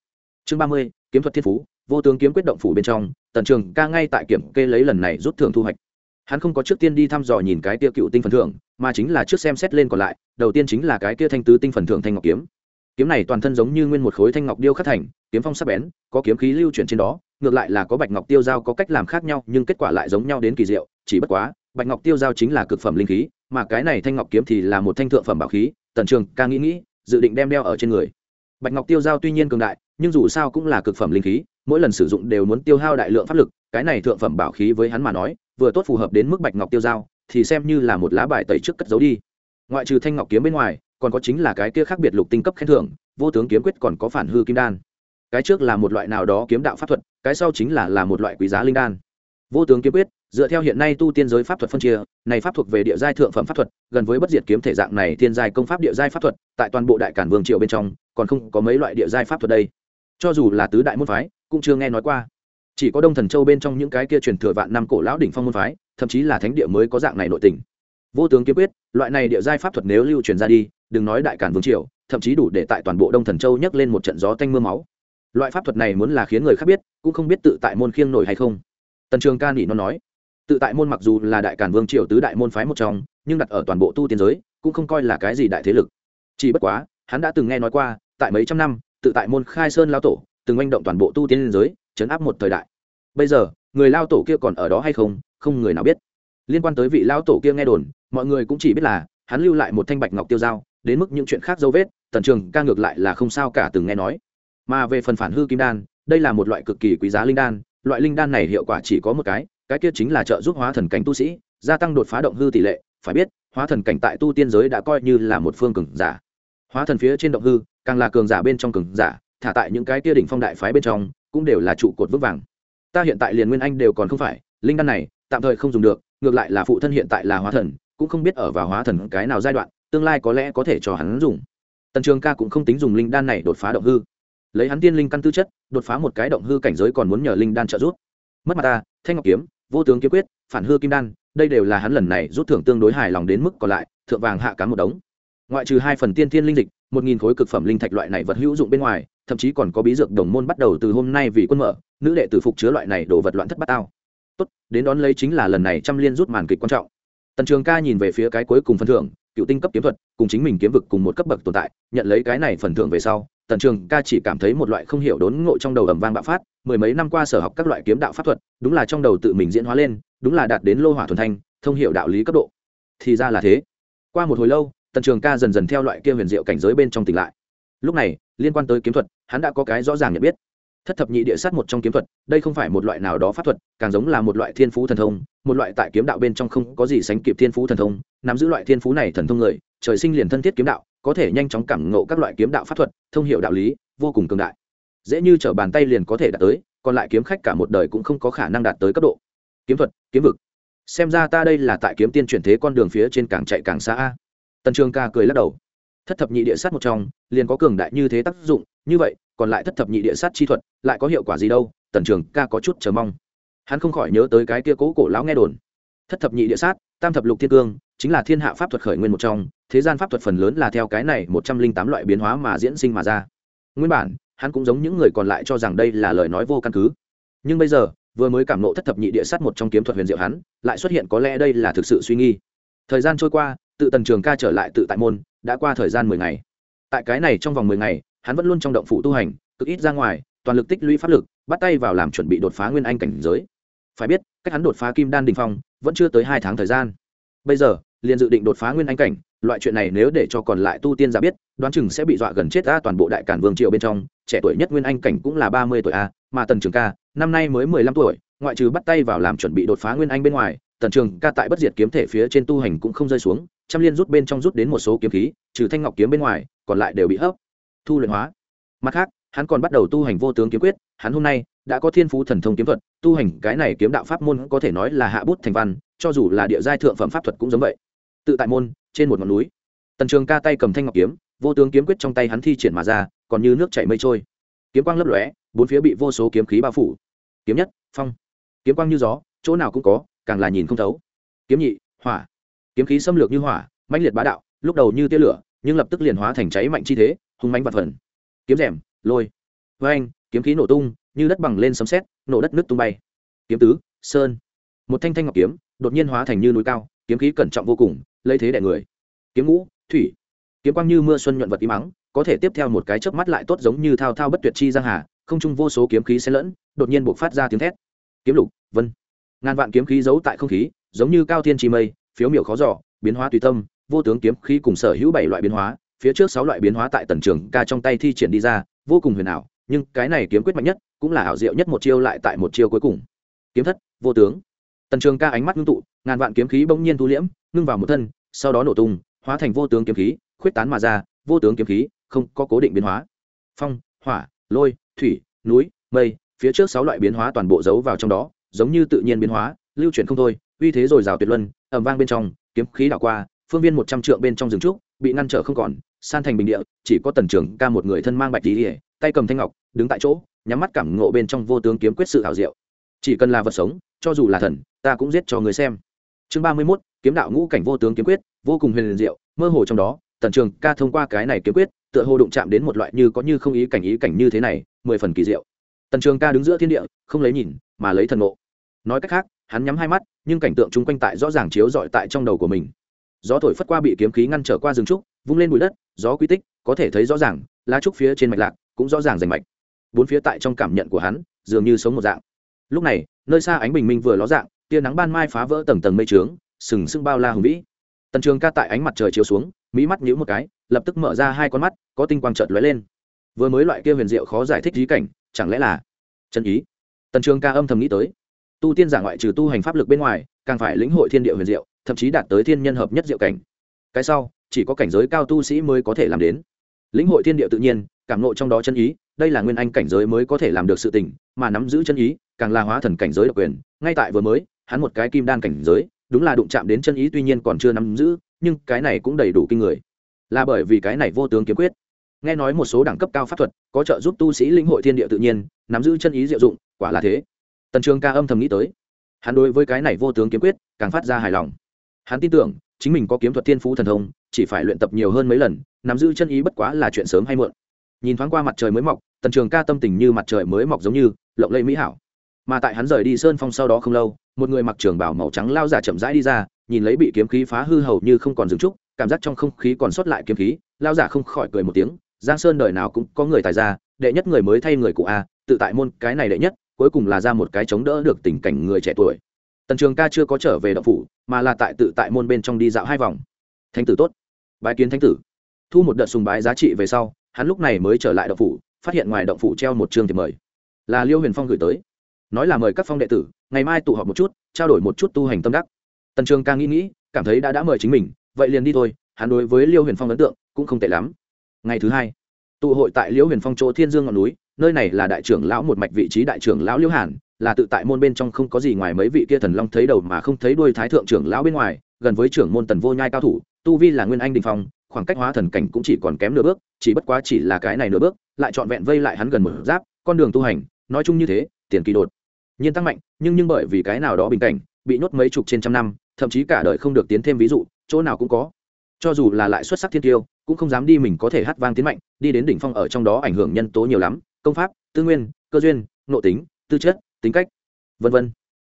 Chương ba mươi, kiếm thuật thiên phú, vô tướng kiếm quyết động phủ bên trong, tần trường ca ngay tại kiểm kê lấy lần này rút thưởng thu hoạch. Hắn không có trước tiên đi thăm dò nhìn cái kia cựu tinh phần thưởng, mà chính là trước xem xét lên còn lại, đầu tiên chính là cái kia thanh tứ tinh phần thưởng thanh ngọc kiếm. Kiếm này toàn thân giống như nguyên một khối thanh ngọc điêu khắc thành, kiếm phong sắc bén, có kiếm khí lưu chuyển trên đó, ngược lại là có bạch ngọc tiêu giao có cách làm khác nhau, nhưng kết quả lại giống nhau đến kỳ diệu chỉ bất quá, bạch ngọc tiêu giao chính là cực phẩm linh khí, mà cái này thanh ngọc kiếm thì là một thanh thượng phẩm bảo khí, tần trường ca nghĩ nghĩ, dự định đem đeo ở trên người. Bạch ngọc tiêu giao tuy nhiên cường đại, nhưng dù sao cũng là cực phẩm linh khí, mỗi lần sử dụng đều muốn tiêu hao đại lượng pháp lực, cái này thượng phẩm bảo khí với hắn mà nói, vừa tốt phù hợp đến mức bạch ngọc tiêu giao, thì xem như là một lá bài tẩy trước cất giấu đi. Ngoại trừ thanh ngọc kiếm bên ngoài, còn có chính là cái kia khác biệt lục tinh cấp khen thưởng, vô tướng kiếm quyết còn có phản hư kim đan. Cái trước là một loại nào đó kiếm đạo pháp thuật, cái sau chính là là một loại quý giá linh đan. Vô tướng kiếm quyết dựa theo hiện nay tu tiên giới pháp thuật phân chia, này pháp thuộc về địa giai thượng phẩm pháp thuật, gần với bất diệt kiếm thể dạng này thiên giai công pháp địa giai pháp thuật, tại toàn bộ đại cản vương triều bên trong, còn không có mấy loại địa giai pháp thuật đây. Cho dù là tứ đại môn phái, cũng chưa nghe nói qua. Chỉ có đông thần châu bên trong những cái kia truyền thừa vạn năm cổ lão đỉnh phong môn phái, thậm chí là thánh địa mới có dạng này nội tình. Vô tướng kiếm quyết, loại này địa giai pháp thuật nếu lưu truyền ra đi, đừng nói đại cản vương triều, thậm chí đủ để tại toàn bộ đông thần châu nhấc lên một trận gió tanh mưa máu. Loại pháp thuật này muốn là khiến người khác biết, cũng không biết tự tại môn khiêng nổi hay không. Tần trường ca nỉ nó nói tự tại môn mặc dù là đại cản vương triều tứ đại môn phái một trong, nhưng đặt ở toàn bộ tu tiên giới, cũng không coi là cái gì đại thế lực. Chỉ bất quá, hắn đã từng nghe nói qua, tại mấy trăm năm, tự tại môn khai sơn lao tổ từng manh động toàn bộ tu tiên giới, chấn áp một thời đại. Bây giờ, người lao tổ kia còn ở đó hay không không người nào biết. Liên quan tới vị lao tổ kia nghe đồn, mọi người cũng chỉ biết là, hắn lưu lại một thanh bạch ngọc tiêu dao, đến mức những chuyện khác dấu vết, tần trường ca ngược lại là không sao cả từng nghe nói. Mà về phần phản hư kim đan, đây là một loại cực kỳ quý giá linh đan, loại linh đan này hiệu quả chỉ có một cái cái kia chính là trợ giúp hóa thần cảnh tu sĩ, gia tăng đột phá động hư tỷ lệ, phải biết, hóa thần cảnh tại tu tiên giới đã coi như là một phương cường giả. Hóa thần phía trên động hư, càng là cường giả bên trong cường giả, thả tại những cái kia đỉnh phong đại phái bên trong, cũng đều là trụ cột vững vàng. Ta hiện tại liền nguyên anh đều còn không phải, linh đan này, tạm thời không dùng được, ngược lại là phụ thân hiện tại là hóa thần, cũng không biết ở vào hóa thần cái nào giai đoạn, tương lai có lẽ có thể cho hắn dùng. Tần trường ca cũng không tính dùng linh đan này đột phá động hư. Lấy hắn tiên linh căn tư chất, đột phá một cái động hư cảnh giới còn muốn nhờ linh đan trợ giúp. Mất mặt ta, thanh ngọc kiếm vô tướng kiếm quyết, phản hư kim đan, đây đều là hắn lần này rút thưởng tương đối hài lòng đến mức còn lại, thượng vàng hạ cá một đống. Ngoại trừ hai phần tiên thiên linh dịch, một nghìn khối cực phẩm linh thạch loại này vật hữu dụng bên ngoài, thậm chí còn có bí dược đồng môn bắt đầu từ hôm nay vì quân mở, nữ đệ tử phục chứa loại này đồ vật loạn thất bát tao tốt, đến đón lấy chính là lần này trăm liên rút màn kịch quan trọng tần trường ca nhìn về phía cái cuối cùng phần thưởng, cựu tinh cấp kiếm thuật, cùng chính mình kiếm vực cùng một cấp bậc tồn tại, nhận lấy cái này phần thưởng về sau, tần trường ca chỉ cảm thấy một loại không hiểu đốn ngộ trong đầu ẩm vang bạo phát, mười mấy năm qua sở học các loại kiếm đạo pháp thuật, đúng là trong đầu tự mình diễn hóa lên, đúng là đạt đến lô hỏa thuần thanh, thông hiểu đạo lý cấp độ. Thì ra là thế. Qua một hồi lâu, tần trường ca dần dần theo loại kia huyền diệu cảnh giới bên trong tỉnh lại. Lúc này, liên quan tới kiếm thuật, hắn đã có cái rõ ràng nhận biết thất thập nhị địa sát một trong kiếm thuật, đây không phải một loại nào đó pháp thuật, càng giống là một loại thiên phú thần thông, một loại tại kiếm đạo bên trong không có gì sánh kịp thiên phú thần thông, nắm giữ loại thiên phú này thần thông người, trời sinh liền thân thiết kiếm đạo, có thể nhanh chóng cảm ngộ các loại kiếm đạo pháp thuật, thông hiệu đạo lý, vô cùng cường đại. Dễ như trở bàn tay liền có thể đạt tới, còn lại kiếm khách cả một đời cũng không có khả năng đạt tới cấp độ. Kiếm thuật, kiếm vực. Xem ra ta đây là tại kiếm tiên chuyển thế con đường phía trên càng chạy càng xa a. Tần trường ca cười lắc đầu. Thất thập nhị địa sát một trong, liền có cường đại như thế tác dụng, như vậy còn lại thất thập nhị địa sát chi thuật, lại có hiệu quả gì đâu, tần trường ca có chút chờ mong. Hắn không khỏi nhớ tới cái kia cố cổ lão nghe đồn. Thất thập nhị địa sát, tam thập lục thiên cương, chính là thiên hạ pháp thuật khởi nguyên một trong, thế gian pháp thuật phần lớn là theo cái này một trăm linh tám loại biến hóa mà diễn sinh mà ra. Nguyên bản, hắn cũng giống những người còn lại cho rằng đây là lời nói vô căn cứ. Nhưng bây giờ, vừa mới cảm nộ thất thập nhị địa sát một trong kiếm thuật huyền diệu hắn, lại xuất hiện có lẽ đây là thực sự suy nghi. Thời gian trôi qua, tự tần trường ca trở lại tự tại môn, đã qua thời gian mười ngày. Tại cái này trong vòng mười ngày hắn vẫn luôn trong động phủ tu hành, cực ít ra ngoài, toàn lực tích lũy pháp lực, bắt tay vào làm chuẩn bị đột phá nguyên anh cảnh giới. Phải biết, cách hắn đột phá kim đan đình phong, vẫn chưa tới hai tháng thời gian. Bây giờ, liền dự định đột phá nguyên anh cảnh, loại chuyện này nếu để cho còn lại tu tiên giả biết, đoán chừng sẽ bị dọa gần chết ra toàn bộ đại cản vương triều bên trong, trẻ tuổi nhất nguyên anh cảnh cũng là ba mươi tuổi a, mà tần trường ca, năm nay mới mười lăm tuổi, ngoại trừ bắt tay vào làm chuẩn bị đột phá nguyên anh bên ngoài, tần trường ca tại bất diệt kiếm thể phía trên tu hành cũng không rơi xuống, trăm liên rút bên trong rút đến một số kiếm khí, trừ thanh ngọc kiếm bên ngoài, còn lại đều bị hấp thu luyện hóa. Mặt khác, hắn còn bắt đầu tu hành vô tướng kiếm quyết, hắn hôm nay đã có thiên phú thần thông kiếm thuật, tu hành cái này kiếm đạo pháp môn có thể nói là hạ bút thành văn, cho dù là địa giai thượng phẩm pháp thuật cũng giống vậy. Tự tại môn, trên một ngọn núi. Tần trường ca tay cầm thanh ngọc kiếm, vô tướng kiếm quyết trong tay hắn thi triển mà ra, còn như nước chảy mây trôi. Kiếm quang lấp lóe, bốn phía bị vô số kiếm khí bao phủ. Kiếm nhất, phong. Kiếm quang như gió, chỗ nào cũng có, càng là nhìn không thấu. Kiếm nhị, hỏa. Kiếm khí xâm lược như hỏa, mãnh liệt bá đạo, lúc đầu như tia lửa, nhưng lập tức liền hóa thành cháy mạnh chi thế hung mãnh vật phần. Kiếm rèm, lôi. Với anh kiếm khí nổ tung, như đất bằng lên sấm sét, nổ đất nước tung bay. Kiếm tứ, sơn. Một thanh thanh ngọc kiếm, đột nhiên hóa thành như núi cao, kiếm khí cẩn trọng vô cùng, lấy thế đẻ người. Kiếm ngũ, thủy. Kiếm quang như mưa xuân nhuận vật im mắng, có thể tiếp theo một cái chớp mắt lại tốt giống như thao thao bất tuyệt chi giang hà, không trung vô số kiếm khí xen lẫn, đột nhiên buộc phát ra tiếng thét. Kiếm lục, vân. Ngàn vạn kiếm khí giấu tại không khí, giống như cao thiên trì mây, phiếu miểu khó giỏ biến hóa tùy tâm, vô tướng kiếm khí cùng sở hữu bảy loại biến hóa phía trước sáu loại biến hóa tại tần trường ca trong tay thi triển đi ra, vô cùng huyền ảo, nhưng cái này kiếm quyết mạnh nhất cũng là ảo diệu nhất một chiêu lại tại một chiêu cuối cùng. Kiếm thất, vô tướng. Tần trường ca ánh mắt ngưng tụ, ngàn vạn kiếm khí bỗng nhiên thu liễm, ngưng vào một thân, sau đó nổ tung, hóa thành vô tướng kiếm khí, khuyết tán mà ra, vô tướng kiếm khí không có cố định biến hóa. Phong, hỏa, lôi, thủy, núi, mây, phía trước sáu loại biến hóa toàn bộ giấu vào trong đó, giống như tự nhiên biến hóa, lưu chuyển không thôi, uy thế rồi rào tuyệt luân ẩm vang bên trong, kiếm khí đảo qua phương viên một trăm trượng bên trong rừng trúc, bị ngăn trở không còn, san thành bình địa, chỉ có tần trưởng ca một người thân mang bạch tí tay cầm thanh ngọc, đứng tại chỗ, nhắm mắt cảm ngộ bên trong vô tướng kiếm quyết sự hảo diệu. Chỉ cần là vật sống, cho dù là thần, ta cũng giết cho người xem. Chương ba mươi mốt, kiếm đạo ngũ cảnh vô tướng kiếm quyết, vô cùng huyền diệu, mơ hồ trong đó, tần trường ca thông qua cái này kiếm quyết, tựa hồ đụng chạm đến một loại như có như không ý cảnh ý cảnh như thế này, mười phần kỳ diệu. Tần trường ca đứng giữa thiên địa, không lấy nhìn, mà lấy thần ngộ. Nói cách khác, hắn nhắm hai mắt, nhưng cảnh tượng chung quanh tại rõ ràng chiếu rọi tại trong đầu của mình gió thổi phất qua bị kiếm khí ngăn trở qua rừng trúc, vung lên bụi đất, gió quy tích, có thể thấy rõ ràng, lá trúc phía trên mạch lạc, cũng rõ ràng rành mạch. Bốn phía tại trong cảm nhận của hắn, dường như sống một dạng. Lúc này, nơi xa ánh bình minh vừa ló dạng, tia nắng ban mai phá vỡ tầng tầng mây trướng, sừng sững bao la hùng vĩ. Tần trường ca tại ánh mặt trời chiếu xuống, mỹ mắt nhíu một cái, lập tức mở ra hai con mắt, có tinh quang trợt lóe lên. Vừa mới loại kia huyền diệu khó giải thích trí cảnh, chẳng lẽ là chân ý? Tần trường ca âm thầm nghĩ tới. Tu tiên giả ngoại trừ tu hành pháp lực bên ngoài, càng phải lĩnh hội thiên địa huyền diệu thậm chí đạt tới thiên nhân hợp nhất diệu cảnh. Cái sau, chỉ có cảnh giới cao tu sĩ mới có thể làm đến. Lĩnh hội thiên địa tự nhiên, cảm nộ trong đó chân ý, đây là nguyên anh cảnh giới mới có thể làm được sự tình, mà nắm giữ chân ý, càng là hóa thần cảnh giới độc quyền. Ngay tại vừa mới, hắn một cái kim đan cảnh giới, đúng là đụng chạm đến chân ý tuy nhiên còn chưa nắm giữ, nhưng cái này cũng đầy đủ kinh người. Là bởi vì cái này vô tướng kiếm quyết. Nghe nói một số đẳng cấp cao pháp thuật, có trợ giúp tu sĩ linh hội thiên địa tự nhiên, nắm giữ chân ý diệu dụng, quả là thế. Tần trường ca âm thầm nghĩ tới. Hắn đối với cái này vô tướng kiếm quyết, càng phát ra hài lòng hắn tin tưởng, chính mình có kiếm thuật thiên phú thần thông, chỉ phải luyện tập nhiều hơn mấy lần, nắm giữ chân ý bất quá là chuyện sớm hay muộn. Nhìn thoáng qua mặt trời mới mọc, tần trường ca tâm tình như mặt trời mới mọc giống như, lộng lẫy mỹ hảo. Mà tại hắn rời đi sơn phong sau đó không lâu, một người mặc trường bảo màu trắng lao giả chậm rãi đi ra, nhìn lấy bị kiếm khí phá hư hầu như không còn dừng trúc cảm giác trong không khí còn sót lại kiếm khí, lao giả không khỏi cười một tiếng, giang sơn đời nào cũng có người tài ra đệ nhất người mới thay người cụ a, tự tại môn cái này đệ nhất, cuối cùng là ra một cái chống đỡ được tình cảnh người trẻ tuổi tần trường ca chưa có trở về đậu phủ, mà là tại tự tại môn bên trong đi dạo hai vòng. Thánh tử tốt. Bái kiến thánh tử. Thu một đợt sùng bái giá trị về sau, hắn lúc này mới trở lại đậu phủ, phát hiện ngoài động phủ treo một chương thì mời. Là liêu huyền phong gửi tới. Nói là mời các phong đệ tử, ngày mai tụ họp một chút, trao đổi một chút tu hành tâm đắc. Tần trường ca nghĩ nghĩ, cảm thấy đã đã mời chính mình, vậy liền đi thôi, hắn đối với liêu huyền phong ấn tượng cũng không tệ lắm. Ngày thứ hai, tụ hội tại liêu huyền phong chỗ thiên dương ngọn núi nơi này là đại trưởng lão một mạch vị trí đại trưởng lão liễu hàn, là tự tại môn bên trong không có gì ngoài mấy vị kia thần long thấy đầu mà không thấy đuôi thái thượng trưởng lão bên ngoài, gần với trưởng môn tần vô nhai cao thủ, tu vi là nguyên anh đình phong, khoảng cách hóa thần cảnh cũng chỉ còn kém nửa bước, chỉ bất quá chỉ là cái này nửa bước, lại trọn vẹn vây lại hắn gần một giáp, con đường tu hành, nói chung như thế, tiền kỳ đột nhiên tăng mạnh, nhưng nhưng bởi vì cái nào đó bình cảnh, bị nhốt mấy chục trên trăm năm, thậm chí cả đời không được tiến thêm ví dụ, chỗ nào cũng có cho dù là lại xuất sắc thiên tiêu, cũng không dám đi mình có thể hát vang tiến mạnh, đi đến đỉnh phong ở trong đó ảnh hưởng nhân tố nhiều lắm, công pháp, tư nguyên, cơ duyên, nội tính, tư chất, tính cách, vân vân.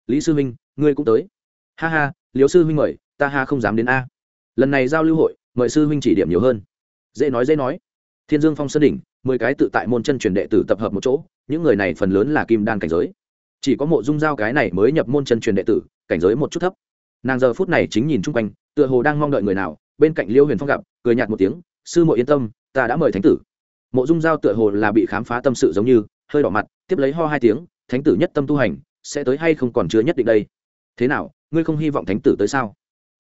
Lý sư huynh ngươi cũng tới. Ha ha liều sư huynh mời, ta ha không dám đến a. Lần này giao lưu hội, mời sư huynh chỉ điểm nhiều hơn. Dễ nói dễ nói. Thiên dương phong sơn đỉnh, mười cái tự tại môn chân truyền đệ tử tập hợp một chỗ, những người này phần lớn là kim đan cảnh giới. Chỉ có mộ dung giao cái này mới nhập môn chân truyền đệ tử, cảnh giới một chút thấp nàng giờ phút này chính nhìn chung quanh, tựa hồ đang mong đợi người nào, bên cạnh liêu huyền phong gặp, cười nhạt một tiếng, sư mộ yên tâm, ta đã mời thánh tử. Mộ dung giao tựa hồ là bị khám phá tâm sự giống như, hơi đỏ mặt, tiếp lấy ho hai tiếng, thánh tử nhất tâm tu hành, sẽ tới hay không còn chưa nhất định đây? Thế nào, ngươi không hy vọng thánh tử tới sao?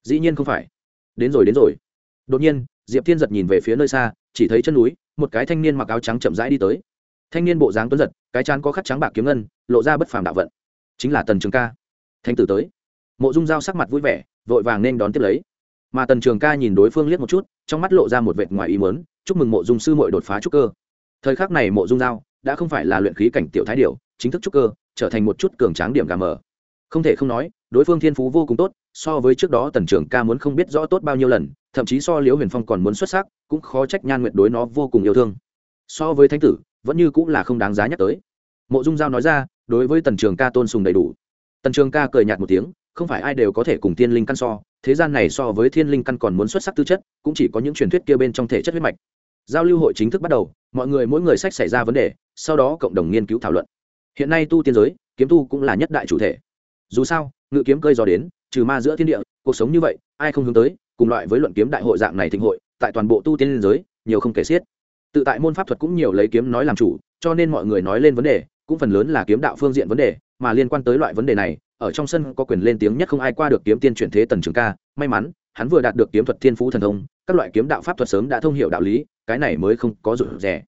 Dĩ nhiên không phải. Đến rồi đến rồi. Đột nhiên, diệp thiên giật nhìn về phía nơi xa, chỉ thấy chân núi, một cái thanh niên mặc áo trắng chậm rãi đi tới. Thanh niên bộ dáng tuấn giật, cái chán có khắc trắng bạc kiếm ngân, lộ ra bất phàm đạo vận. Chính là tần trường ca. Thánh tử tới mộ dung giao sắc mặt vui vẻ, vội vàng nên đón tiếp lấy. Mà tần trường ca nhìn đối phương liếc một chút, trong mắt lộ ra một vệt ngoài ý mớn chúc mừng mộ dung sư mội đột phá trúc cơ. Thời khắc này mộ dung giao đã không phải là luyện khí cảnh tiểu thái điều chính thức trúc cơ, trở thành một chút cường tráng điểm gà mờ. Không thể không nói, đối phương thiên phú vô cùng tốt, so với trước đó tần Trường ca muốn không biết rõ tốt bao nhiêu lần, thậm chí so liễu huyền phong còn muốn xuất sắc, cũng khó trách nhan nguyện đối nó vô cùng yêu thương. So với thánh tử, vẫn như cũng là không đáng giá nhắc tới. Mộ dung giao nói ra, đối với tần trường ca tôn sùng đầy đủ. Tần trường ca cười nhạt một tiếng không phải ai đều có thể cùng thiên linh căn so, thế gian này so với thiên linh căn còn muốn xuất sắc tư chất, cũng chỉ có những truyền thuyết kia bên trong thể chất huyết mạch. Giao lưu hội chính thức bắt đầu, mọi người mỗi người sách xảy ra vấn đề, sau đó cộng đồng nghiên cứu thảo luận. Hiện nay tu tiên giới, kiếm tu cũng là nhất đại chủ thể. Dù sao, ngự kiếm cơi gió đến, trừ ma giữa thiên địa, cuộc sống như vậy, ai không hướng tới, cùng loại với luận kiếm đại hội dạng này thịnh hội, tại toàn bộ tu tiên giới, nhiều không kể xiết. Tự tại môn pháp thuật cũng nhiều lấy kiếm nói làm chủ, cho nên mọi người nói lên vấn đề cũng phần lớn là kiếm đạo phương diện vấn đề, mà liên quan tới loại vấn đề này, ở trong sân có quyền lên tiếng nhất không ai qua được kiếm tiên chuyển thế tần trường ca. May mắn, hắn vừa đạt được kiếm thuật thiên phú thần thông, các loại kiếm đạo pháp thuật sớm đã thông hiểu đạo lý, cái này mới không có rủi rẻ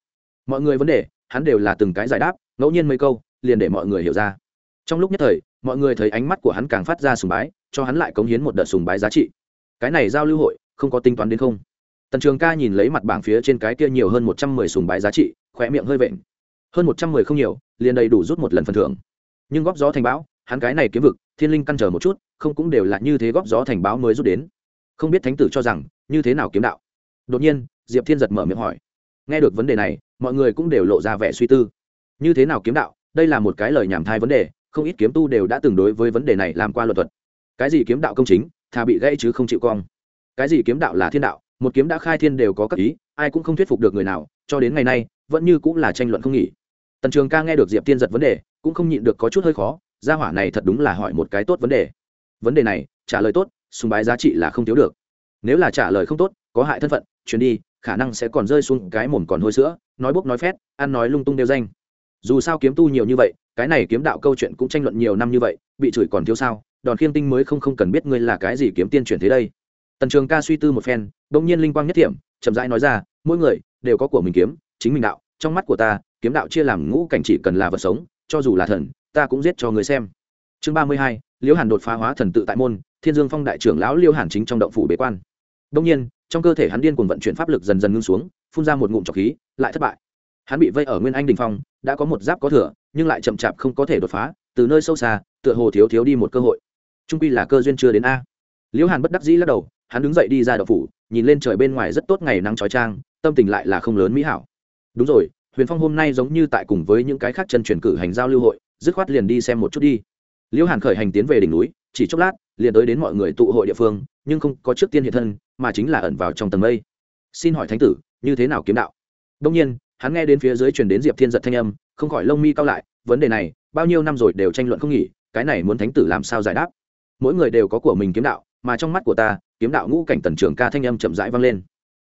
mọi người vấn đề, hắn đều là từng cái giải đáp, ngẫu nhiên mấy câu, liền để mọi người hiểu ra. Trong lúc nhất thời, mọi người thấy ánh mắt của hắn càng phát ra sùng bái, cho hắn lại cống hiến một đợt sùng bái giá trị. Cái này giao lưu hội, không có tính toán đến không. Tần trường ca nhìn lấy mặt bảng phía trên cái kia nhiều hơn một trăm mười sùng bái giá trị khỏe miệng hơi vện hơn một trăm mười không nhiều, liền đầy đủ rút một lần phần thưởng. Nhưng góp gió thành báo hắn cái này kiếm vực, thiên linh căn trở một chút, không cũng đều là như thế góp gió thành báo mới rút đến. Không biết thánh tử cho rằng, như thế nào kiếm đạo? Đột nhiên, diệp thiên giật mở miệng hỏi. Nghe được vấn đề này, mọi người cũng đều lộ ra vẻ suy tư. Như thế nào kiếm đạo? Đây là một cái lời nhảm thai vấn đề, không ít kiếm tu đều đã từng đối với vấn đề này làm qua luật thuật. Cái gì kiếm đạo công chính, thà bị gãy chứ không chịu cong. Cái gì kiếm đạo là thiên đạo, một kiếm đã khai thiên đều có các ý, ai cũng không thuyết phục được người nào, cho đến ngày nay vẫn như cũng là tranh luận không nghỉ. Tần trường ca nghe được diệp tiên giật vấn đề, cũng không nhịn được có chút hơi khó, gia hỏa này thật đúng là hỏi một cái tốt vấn đề. Vấn đề này, trả lời tốt, sùng bái giá trị là không thiếu được. Nếu là trả lời không tốt, có hại thân phận chuyến đi, khả năng sẽ còn rơi xuống cái mồm còn hôi sữa, nói bốc nói phét, ăn nói lung tung đeo danh. Dù sao kiếm tu nhiều như vậy, cái này kiếm đạo câu chuyện cũng tranh luận nhiều năm như vậy, bị chửi còn thiếu sao? Đòn khiêm tinh mới không không cần biết ngươi là cái gì kiếm tiên chuyển thế đây. Tần trường ca suy tư một phen, bỗng nhiên linh quang nhất thiểm, chậm rãi nói ra, mỗi người đều có của mình kiếm chính mình đạo, trong mắt của ta, kiếm đạo chia làm ngũ cảnh chỉ cần là vật sống, cho dù là thần, ta cũng giết cho người xem. Chương ba mươi hai liễu hàn đột phá hóa thần tự tại môn, thiên dương phong đại trưởng lão liêu hàn chính trong động phủ bế quan. Đông nhiên, trong cơ thể hắn điên cuồng vận chuyển pháp lực dần dần ngưng xuống, phun ra một ngụm trọc khí, lại thất bại. Hắn bị vây ở nguyên anh đình phong, đã có một giáp có thừa, nhưng lại chậm chạp không có thể đột phá, từ nơi sâu xa, tựa hồ thiếu thiếu đi một cơ hội. Trung quy là cơ duyên chưa đến a. Liễu hàn bất đắc dĩ lắc đầu, hắn đứng dậy đi ra đậu phủ, nhìn lên trời bên ngoài rất tốt ngày nắng trói trang tâm tình lại là không lớn mỹ hảo đúng rồi, huyền phong hôm nay giống như tại cùng với những cái khác chân truyền cử hành giao lưu hội, dứt khoát liền đi xem một chút đi. Liễu hàn khởi hành tiến về đỉnh núi, chỉ chốc lát, liền tới đến mọi người tụ hội địa phương, nhưng không có trước tiên hiện thân, mà chính là ẩn vào trong tầng mây. Xin hỏi thánh tử, như thế nào kiếm đạo? Đông nhiên, hắn nghe đến phía dưới truyền đến diệp thiên giật thanh âm, không khỏi lông mi cao lại, vấn đề này, bao nhiêu năm rồi đều tranh luận không nghỉ, cái này muốn thánh tử làm sao giải đáp? Mỗi người đều có của mình kiếm đạo, mà trong mắt của ta, kiếm đạo ngũ cảnh tần trường ca thanh âm chậm rãi vang lên.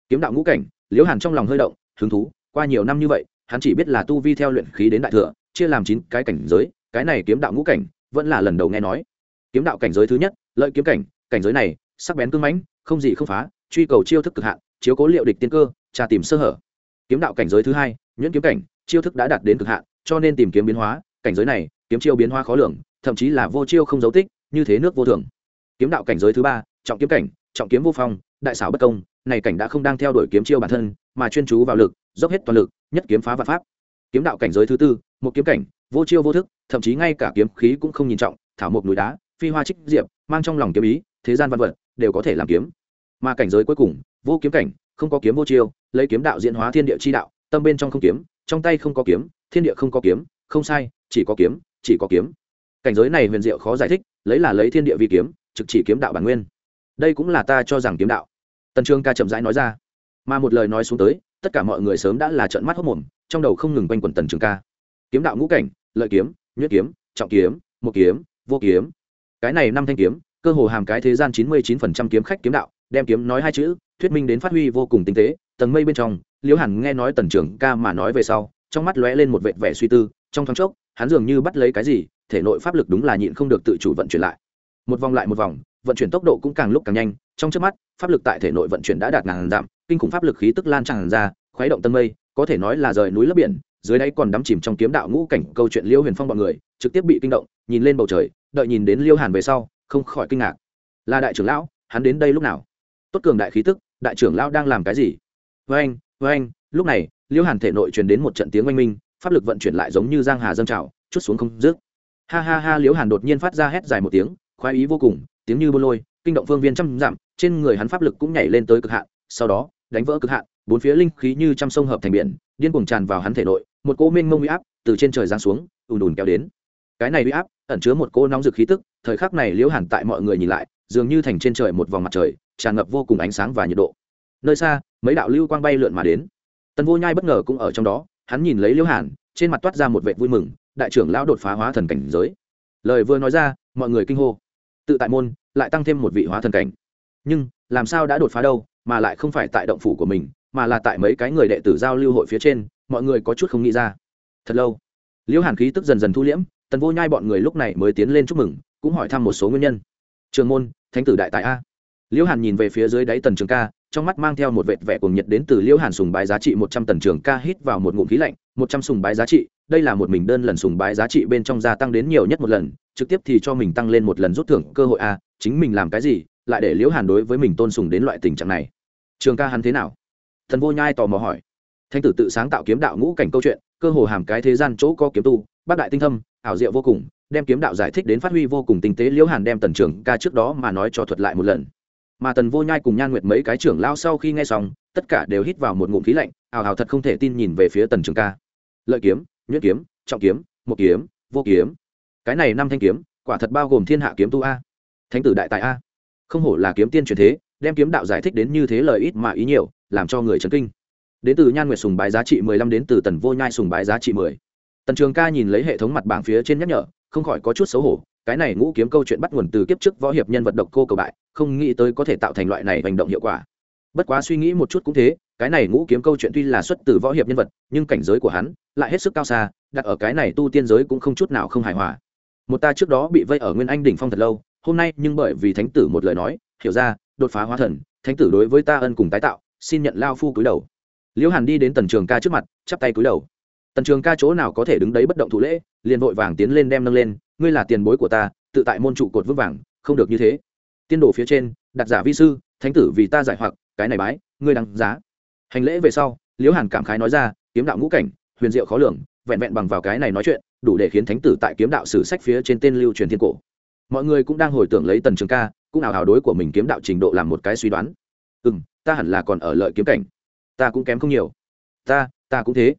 Kiếm đạo ngũ cảnh liễu hàn trong lòng hơi động, hứng thú qua nhiều năm như vậy, hắn chỉ biết là tu vi theo luyện khí đến đại thừa, chia làm chín cái cảnh giới, cái này kiếm đạo ngũ cảnh, vẫn là lần đầu nghe nói. Kiếm đạo cảnh giới thứ nhất, lợi kiếm cảnh cảnh giới này, sắc bén cưng mãnh, không gì không phá, truy cầu chiêu thức cực hạn, chiếu cố liệu địch tiên cơ, tra tìm sơ hở. Kiếm đạo cảnh giới thứ hai, nhuyễn kiếm cảnh, chiêu thức đã đạt đến cực hạn, cho nên tìm kiếm biến hóa, cảnh giới này, kiếm chiêu biến hóa khó lường, thậm chí là vô chiêu không dấu tích, như thế nước vô thường. Kiếm đạo cảnh giới thứ ba, trọng kiếm cảnh, trọng kiếm vô phong, đại xảo bất công, này cảnh đã không đang theo đuổi kiếm chiêu bản thân, mà chuyên chú vào lực dốc hết toàn lực, nhất kiếm phá vạn pháp. Kiếm đạo cảnh giới thứ tư, một kiếm cảnh, vô chiêu vô thức, thậm chí ngay cả kiếm khí cũng không nhìn trọng, thảo một núi đá, phi hoa trích diệp, mang trong lòng kiếm ý, thế gian văn vật đều có thể làm kiếm. Mà cảnh giới cuối cùng, vô kiếm cảnh, không có kiếm vô chiêu, lấy kiếm đạo diễn hóa thiên địa chi đạo, tâm bên trong không kiếm, trong tay không có kiếm, thiên địa không có kiếm, không sai, chỉ có kiếm, chỉ có kiếm. Cảnh giới này huyền diệu khó giải thích, lấy là lấy thiên địa vi kiếm, trực chỉ kiếm đạo bản nguyên. Đây cũng là ta cho rằng kiếm đạo. Tần trương ca chậm rãi nói ra. Mà một lời nói xuống tới tất cả mọi người sớm đã là trợn mắt hốc mồm, trong đầu không ngừng quanh quẩn tần trường ca. Kiếm đạo ngũ cảnh, lợi kiếm, nhuyễn kiếm, trọng kiếm, một kiếm, vô kiếm. Cái này năm thanh kiếm, cơ hồ hàm cái thế gian chín mươi chín phần trăm kiếm khách kiếm đạo, đem kiếm nói hai chữ, thuyết minh đến phát huy vô cùng tinh tế, tầng mây bên trong, liễu hẳn nghe nói tần trưởng ca mà nói về sau, trong mắt lóe lên một vệt vẻ suy tư, trong thoáng chốc, hắn dường như bắt lấy cái gì, thể nội pháp lực đúng là nhịn không được tự chủ vận chuyển lại. Một vòng lại một vòng, vận chuyển tốc độ cũng càng lúc càng nhanh trong trước mắt, pháp lực tại thể nội vận chuyển đã đạt ngàn giảm kinh khủng pháp lực khí tức lan tràn ra, khuấy động tân mây, có thể nói là rời núi lấp biển, dưới đáy còn đắm chìm trong kiếm đạo ngũ cảnh, câu chuyện liêu huyền phong bọn người, trực tiếp bị kinh động, nhìn lên bầu trời, đợi nhìn đến liêu hàn về sau, không khỏi kinh ngạc. Là đại trưởng lão, hắn đến đây lúc nào? Tốt cường đại khí tức, đại trưởng lão đang làm cái gì? Với anh với anh lúc này, liêu hàn thể nội truyền đến một trận tiếng oanh minh, pháp lực vận chuyển lại giống như giang hà dâng trào, chút xuống không dứt. Ha ha ha, liêu hàn đột nhiên phát ra hét dài một tiếng, khoái ý vô cùng, tiếng như bôn lôi kinh động phương viên trăm dặm, trên người hắn pháp lực cũng nhảy lên tới cực hạn, sau đó, đánh vỡ cực hạn, bốn phía linh khí như trăm sông hợp thành biển, điên cuồng tràn vào hắn thể nội, một cỗ mênh mông uy áp từ trên trời giáng xuống, ùn ùn kéo đến. Cái này uy áp ẩn chứa một cỗ nóng rực khí tức, thời khắc này liễu hẳn tại mọi người nhìn lại, dường như thành trên trời một vòng mặt trời, tràn ngập vô cùng ánh sáng và nhiệt độ. Nơi xa, mấy đạo lưu quang bay lượn mà đến. Tần vô nhai bất ngờ cũng ở trong đó, hắn nhìn lấy liễu hàn, trên mặt toát ra một vệ vui mừng, đại trưởng lão đột phá hóa thần cảnh giới. Lời vừa nói ra, mọi người kinh hô. Tự tại môn lại tăng thêm một vị hóa thần cảnh. Nhưng, làm sao đã đột phá đâu, mà lại không phải tại động phủ của mình, mà là tại mấy cái người đệ tử giao lưu hội phía trên, mọi người có chút không nghĩ ra. Thật lâu, liễu hàn khí tức dần dần thu liễm, tần vô nhai bọn người lúc này mới tiến lên chúc mừng, cũng hỏi thăm một số nguyên nhân. Trường môn, thánh tử đại tại a. Liễu hàn nhìn về phía dưới đáy tần trường ca, trong mắt mang theo một vệt vẻ cuồng nhiệt đến từ liễu hàn sùng bái giá trị một trăm tần trường ca hít vào một ngụm khí lạnh, một trăm sùng bái giá trị, đây là một mình đơn lần sùng bái giá trị bên trong gia tăng đến nhiều nhất một lần, trực tiếp thì cho mình tăng lên một lần rút thưởng cơ hội a chính mình làm cái gì, lại để liễu hàn đối với mình tôn sùng đến loại tình trạng này. Trường ca hắn thế nào? Thần vô nhai tò mò hỏi. Thanh tử tự sáng tạo kiếm đạo ngũ cảnh câu chuyện, cơ hồ hàm cái thế gian chỗ có kiếm tu, bác đại tinh thâm, ảo diệu vô cùng, đem kiếm đạo giải thích đến phát huy vô cùng tinh tế, liễu hàn đem tần trường ca trước đó mà nói cho thuật lại một lần. Mà tần vô nhai cùng nhan nguyệt mấy cái trưởng lao sau khi nghe xong, tất cả đều hít vào một ngụm khí lạnh ảo ảo thật không thể tin nhìn về phía tần trường ca. Lợi kiếm, nhuyễn kiếm, trọng kiếm, một kiếm, vô kiếm. Cái này năm thanh kiếm, quả thật bao gồm thiên hạ kiếm tu a thánh tử đại tài a. Không hổ là kiếm tiên truyền thế, đem kiếm đạo giải thích đến như thế lời ít mà ý nhiều, làm cho người chấn kinh. Đến từ nhan nguyệt sùng bái giá trị mười lăm đến từ tần vô nhai sùng bái giá trị mười. Tần trường ca nhìn lấy hệ thống mặt bảng phía trên nhắc nhở, không khỏi có chút xấu hổ, cái này ngũ kiếm câu chuyện bắt nguồn từ kiếp trước võ hiệp nhân vật độc cô cầu bại, không nghĩ tới có thể tạo thành loại này hành động hiệu quả. Bất quá suy nghĩ một chút cũng thế, cái này ngũ kiếm câu chuyện tuy là xuất từ võ hiệp nhân vật, nhưng cảnh giới của hắn lại hết sức cao xa, đặt ở cái này tu tiên giới cũng không chút nào không hài hòa. Một ta trước đó bị vây ở nguyên anh đỉnh phong thật lâu hôm nay nhưng bởi vì thánh tử một lời nói, hiểu ra, đột phá hóa thần, thánh tử đối với ta ân cùng tái tạo, xin nhận lao phu cúi đầu. Liễu hàn đi đến tần trường ca trước mặt, chắp tay cúi đầu. Tần trường ca chỗ nào có thể đứng đấy bất động thủ lễ, liền vội vàng tiến lên đem nâng lên, ngươi là tiền bối của ta, tự tại môn trụ cột vững vàng, không được như thế. Tiên đồ phía trên, đặt giả vi sư, thánh tử vì ta giải hoặc, cái này bái, ngươi đăng giá. Hành lễ về sau, liễu hàn cảm khái nói ra, kiếm đạo ngũ cảnh, huyền diệu khó lường, vẹn vẹn bằng vào cái này nói chuyện, đủ để khiến thánh tử tại kiếm đạo sử sách phía trên tên lưu truyền thiên cổ mọi người cũng đang hồi tưởng lấy tần trường ca, cũng ảo hào đối của mình kiếm đạo trình độ làm một cái suy đoán. Ừ m ta hẳn là còn ở lợi kiếm cảnh. Ta cũng kém không nhiều. Ta ta cũng thế.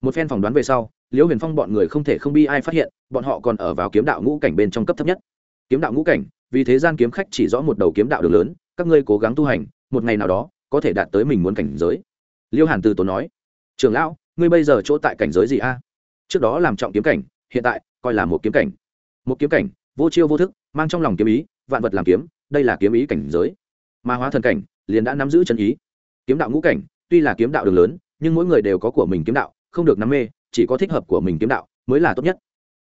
Một phen phỏng đoán về sau, liễu huyền phong bọn người không thể không bi ai phát hiện, bọn họ còn ở vào kiếm đạo ngũ cảnh bên trong cấp thấp nhất. Kiếm đạo ngũ cảnh, vì thế gian kiếm khách chỉ rõ một đầu kiếm đạo đường lớn, các ngươi cố gắng tu hành, một ngày nào đó, có thể đạt tới mình muốn cảnh giới. Liêu hàn từ tốn nói. Trường lão, ngươi bây giờ chỗ tại cảnh giới gì a? Trước đó làm trọng kiếm cảnh, hiện tại coi là một kiếm cảnh. Một kiếm cảnh vô chiêu vô thức, mang trong lòng kiếm ý, vạn vật làm kiếm, đây là kiếm ý cảnh giới. Mà hóa thần cảnh, liền đã nắm giữ chân ý. Kiếm đạo ngũ cảnh, tuy là kiếm đạo đường lớn, nhưng mỗi người đều có của mình kiếm đạo, không được nắm mê, chỉ có thích hợp của mình kiếm đạo mới là tốt nhất.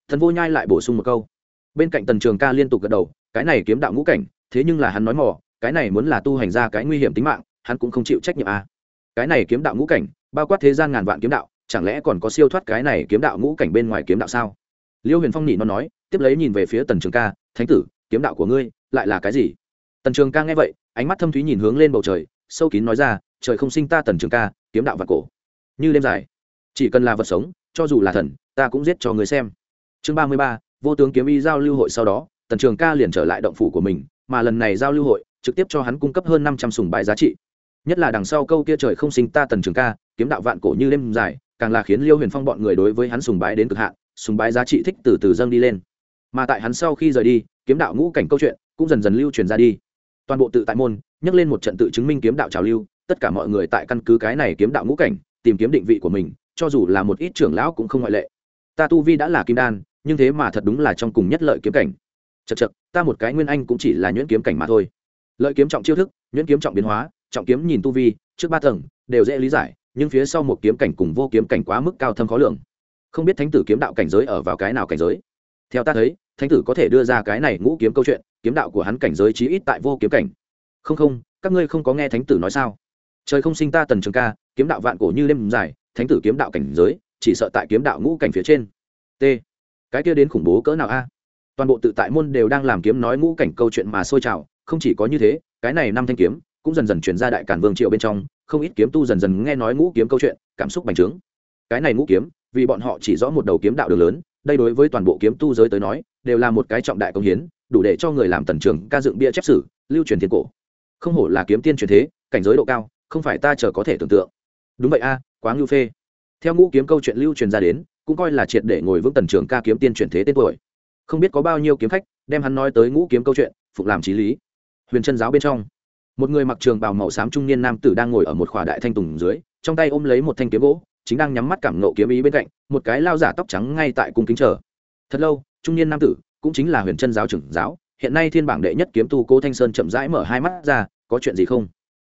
Thần vô nhai lại bổ sung một câu. Bên cạnh tần trường ca liên tục gật đầu, cái này kiếm đạo ngũ cảnh, thế nhưng là hắn nói mò, cái này muốn là tu hành ra cái nguy hiểm tính mạng, hắn cũng không chịu trách nhiệm à. cái này kiếm đạo ngũ cảnh, bao quát thế gian ngàn vạn kiếm đạo, chẳng lẽ còn có siêu thoát cái này kiếm đạo ngũ cảnh bên ngoài kiếm đạo sao? Liêu huyền phong nhị nó nói tiếp lấy nhìn về phía tần trường ca, thánh tử, kiếm đạo của ngươi lại là cái gì? Tần trường ca nghe vậy, ánh mắt thâm thúy nhìn hướng lên bầu trời, sâu kín nói ra, trời không sinh ta tần trường ca, kiếm đạo và cổ. Như đêm dài, chỉ cần là vật sống, cho dù là thần, ta cũng giết cho người xem. Chương ba mươi ba, vô tướng kiếm y giao lưu hội sau đó, tần trường ca liền trở lại động phủ của mình, mà lần này giao lưu hội trực tiếp cho hắn cung cấp hơn năm trăm sùng bái giá trị. Nhất là đằng sau câu kia trời không sinh ta tần trường ca, kiếm đạo vạn cổ như đêm dài càng là khiến liêu huyền phong bọn người đối với hắn sùng bái đến cực hạn, sùng bái giá trị thích từ từ dâng đi lên mà tại hắn sau khi rời đi, kiếm đạo ngũ cảnh câu chuyện cũng dần dần lưu truyền ra đi. Toàn bộ tự tại môn, nhắc lên một trận tự chứng minh kiếm đạo trào lưu, tất cả mọi người tại căn cứ cái này kiếm đạo ngũ cảnh, tìm kiếm định vị của mình, cho dù là một ít trưởng lão cũng không ngoại lệ. Ta tu vi đã là kim đan, nhưng thế mà thật đúng là trong cùng nhất lợi kiếm cảnh. Chật chật ta một cái nguyên anh cũng chỉ là nhuyễn kiếm cảnh mà thôi. Lợi kiếm trọng chiêu thức, nhuyễn kiếm trọng biến hóa, trọng kiếm nhìn tu vi, trước ba tầng, đều dễ lý giải, nhưng phía sau một kiếm cảnh cùng vô kiếm cảnh quá mức cao thâm khó lường. Không biết thánh tử kiếm đạo cảnh giới ở vào cái nào cảnh giới. Theo ta thấy thánh tử có thể đưa ra cái này ngũ kiếm câu chuyện, kiếm đạo của hắn cảnh giới chí ít tại vô kiếm cảnh. Không không, các ngươi không có nghe thánh tử nói sao? Trời không sinh ta tần trường ca, kiếm đạo vạn cổ như đêm dài, thánh tử kiếm đạo cảnh giới, chỉ sợ tại kiếm đạo ngũ cảnh phía trên. T. Cái kia đến khủng bố cỡ nào a? Toàn bộ tự tại môn đều đang làm kiếm nói ngũ cảnh câu chuyện mà sôi trào, không chỉ có như thế, cái này năm thanh kiếm cũng dần dần chuyển ra đại cản vương triệu bên trong, không ít kiếm tu dần dần nghe nói ngũ kiếm câu chuyện, cảm xúc bành trướng. Cái này ngũ kiếm, vì bọn họ chỉ rõ một đầu kiếm đạo đường lớn đây đối với toàn bộ kiếm tu giới tới nói, đều là một cái trọng đại công hiến, đủ để cho người làm tần trường ca dựng bia chép sử, lưu truyền thiên cổ. Không hổ là kiếm tiên truyền thế, cảnh giới độ cao, không phải ta chờ có thể tưởng tượng. Đúng vậy a, quá ngưu phê. Theo ngũ kiếm câu chuyện lưu truyền ra đến, cũng coi là triệt để ngồi vững tần trường ca kiếm tiên truyền thế tên tuổi. Không biết có bao nhiêu kiếm khách đem hắn nói tới ngũ kiếm câu chuyện, phục làm trí lý. Huyền chân giáo bên trong, một người mặc trường bào màu xám trung niên nam tử đang ngồi ở một khỏa đại thanh tùng dưới, trong tay ôm lấy một thanh kiếm gỗ chính đang nhắm mắt cảm nộ kiếm ý bên cạnh, một cái lao giả tóc trắng ngay tại cung kính chờ. Thật lâu, trung niên nam tử, cũng chính là huyền chân giáo trưởng giáo, hiện nay thiên bảng đệ nhất kiếm tu cố thanh sơn chậm rãi mở hai mắt ra, có chuyện gì không?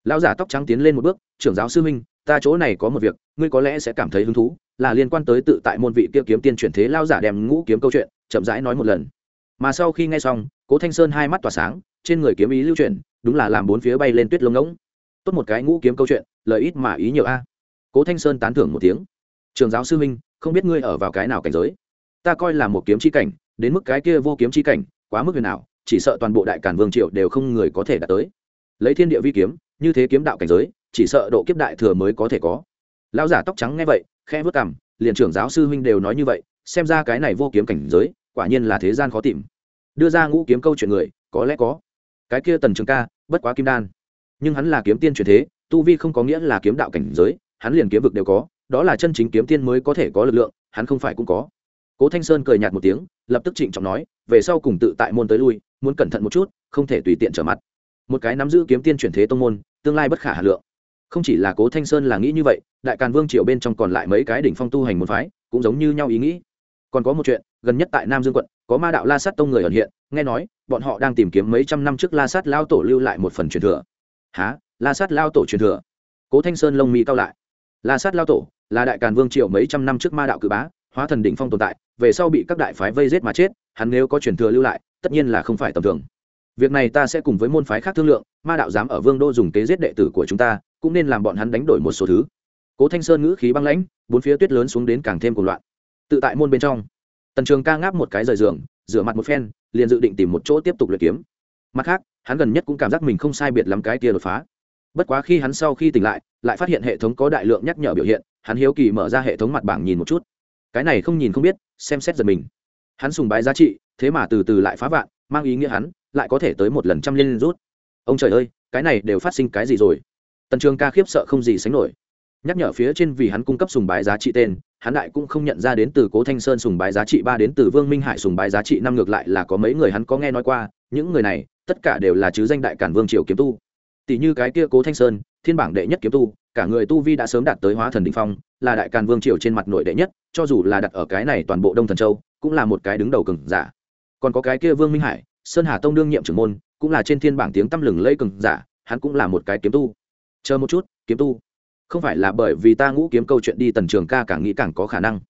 Lão giả tóc trắng tiến lên một bước, trưởng giáo sư minh ta chỗ này có một việc, ngươi có lẽ sẽ cảm thấy hứng thú, là liên quan tới tự tại môn vị kia kiếm tiên chuyển thế lao giả đem ngũ kiếm câu chuyện, chậm rãi nói một lần. Mà sau khi nghe xong, cố thanh sơn hai mắt tỏa sáng, trên người kiếm ý lưu chuyển, đúng là làm bốn phía bay lên tuyết lông ngỗng. Tốt một cái ngũ kiếm câu chuyện, lợi ít mà ý nhiều a cố thanh sơn tán thưởng một tiếng. Trường giáo sư minh không biết ngươi ở vào cái nào cảnh giới? Ta coi là một kiếm chi cảnh, đến mức cái kia vô kiếm chi cảnh, quá mức huyền nào chỉ sợ toàn bộ đại cản vương triệu đều không người có thể đạt tới. Lấy thiên địa vi kiếm, như thế kiếm đạo cảnh giới, chỉ sợ độ kiếp đại thừa mới có thể có. Lão giả tóc trắng nghe vậy khe vớt cằm, liền trưởng giáo sư huynh đều nói như vậy, xem ra cái này vô kiếm cảnh giới, quả nhiên là thế gian khó tìm. Đưa ra ngũ kiếm câu chuyện người, có lẽ có. Cái kia tần trường ca, bất quá kim đan. Nhưng hắn là kiếm tiên truyền thế, tu vi không có nghĩa là kiếm đạo cảnh giới hắn liền kiếm vực đều có, đó là chân chính kiếm tiên mới có thể có lực lượng, hắn không phải cũng có. Cố thanh sơn cười nhạt một tiếng, lập tức trịnh trọng nói, về sau cùng tự tại môn tới lui, muốn cẩn thận một chút, không thể tùy tiện trở mặt. Một cái nắm giữ kiếm tiên chuyển thế tông môn, tương lai bất khả hà lượng. Không chỉ là cố thanh sơn là nghĩ như vậy, đại càn vương triều bên trong còn lại mấy cái đỉnh phong tu hành môn phái, cũng giống như nhau ý nghĩ. Còn có một chuyện, gần nhất tại nam dương quận, có ma đạo la sát tông người ẩn hiện, nghe nói, bọn họ đang tìm kiếm mấy trăm năm trước la sát lao tổ lưu lại một phần truyền thừa. Há la sát lao tổ truyền thừa? Cố thanh sơn lông mỹ cao lại la sát lao tổ, là đại càn vương triều mấy trăm năm trước ma đạo cử bá, hóa thần đỉnh phong tồn tại, về sau bị các đại phái vây giết mà chết, hắn nếu có truyền thừa lưu lại, tất nhiên là không phải tầm thường. Việc này ta sẽ cùng với môn phái khác thương lượng, ma đạo dám ở vương đô dùng kế giết đệ tử của chúng ta, cũng nên làm bọn hắn đánh đổi một số thứ. Cố thanh sơn ngữ khí băng lãnh, bốn phía tuyết lớn xuống đến càng thêm cuộc loạn. Tự tại môn bên trong, tần trường ca ngáp một cái rời giường, rửa mặt một phen, liền dự định tìm một chỗ tiếp tục luyện kiếm. Mặt khác, hắn gần nhất cũng cảm giác mình không sai biệt lắm cái kia đột phá bất quá khi hắn sau khi tỉnh lại lại phát hiện hệ thống có đại lượng nhắc nhở biểu hiện, hắn hiếu kỳ mở ra hệ thống mặt bảng nhìn một chút. Cái này không nhìn không biết, xem xét giật mình. Hắn sùng bái giá trị, thế mà từ từ lại phá vạn, mang ý nghĩa hắn lại có thể tới một lần trăm liên rút. Ông trời ơi, cái này đều phát sinh cái gì rồi? Tần trường ca khiếp sợ không gì sánh nổi. Nhắc nhở phía trên vì hắn cung cấp sùng bái giá trị tên, hắn đại cũng không nhận ra đến từ cố thanh sơn sùng bái giá trị ba đến từ vương minh hải sùng bái giá trị năm ngược lại là có mấy người hắn có nghe nói qua, những người này, tất cả đều là chứ danh đại cản vương triều kiếm tu tỷ như cái kia cố thanh sơn, thiên bảng đệ nhất kiếm tu, cả người tu vi đã sớm đạt tới hóa thần đ ỉ n h phong, là đại càn vương triều trên mặt nội đệ nhất, cho dù là đặt ở cái này toàn bộ đông thần châu, cũng là một cái đứng đầu cừng giả. Còn có cái kia vương minh hải, sơn hà tông đương nhiệm trưởng môn, cũng là trên thiên bảng tiếng tăm lừng lây cừng giả, hắn cũng là một cái kiếm tu. Chờ một chút, kiếm tu. Không phải là bởi vì ta ngũ kiếm câu chuyện đi tần trường ca càng nghĩ càng có khả năng.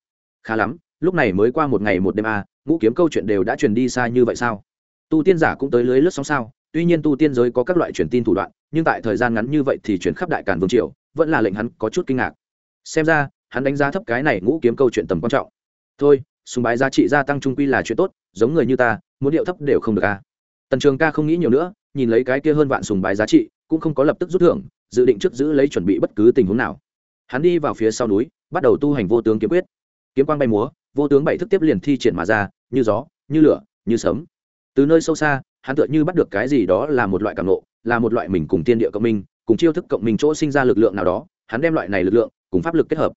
Khá lắm, lúc này mới qua một ngày một đêm a ngũ kiếm câu chuyện đều đã truyền đi xa như vậy sao? Tu tiên giả cũng tới lưới lướt sóng sao? Tuy nhiên tu tiên giới có các loại truyền tin thủ đoạn, nhưng tại thời gian ngắn như vậy thì chuyển khắp đại càn vương triều, vẫn là lệnh hắn có chút kinh ngạc. Xem ra, hắn đánh giá thấp cái này ngũ kiếm câu chuyện tầm quan trọng. Thôi, sùng bái giá trị gia tăng trung quy là chuyện tốt, giống người như ta, muốn điệu thấp đều không được a tần trường ca không nghĩ nhiều nữa, nhìn lấy cái kia hơn vạn sùng bái giá trị, cũng không có lập tức rút thưởng, dự định trước giữ lấy chuẩn bị bất cứ tình huống nào. Hắn đi vào phía sau núi, bắt đầu tu hành vô tướng kiếm quyết. Kiếm quang bay múa, vô tướng bảy thức tiếp liền thi triển mà ra, như gió, như lửa, như sấm. Từ nơi sâu xa hắn tựa như bắt được cái gì đó là một loại cảm nộ là một loại mình cùng tiên địa cộng minh cùng chiêu thức cộng minh chỗ sinh ra lực lượng nào đó hắn đem loại này lực lượng cùng pháp lực kết hợp.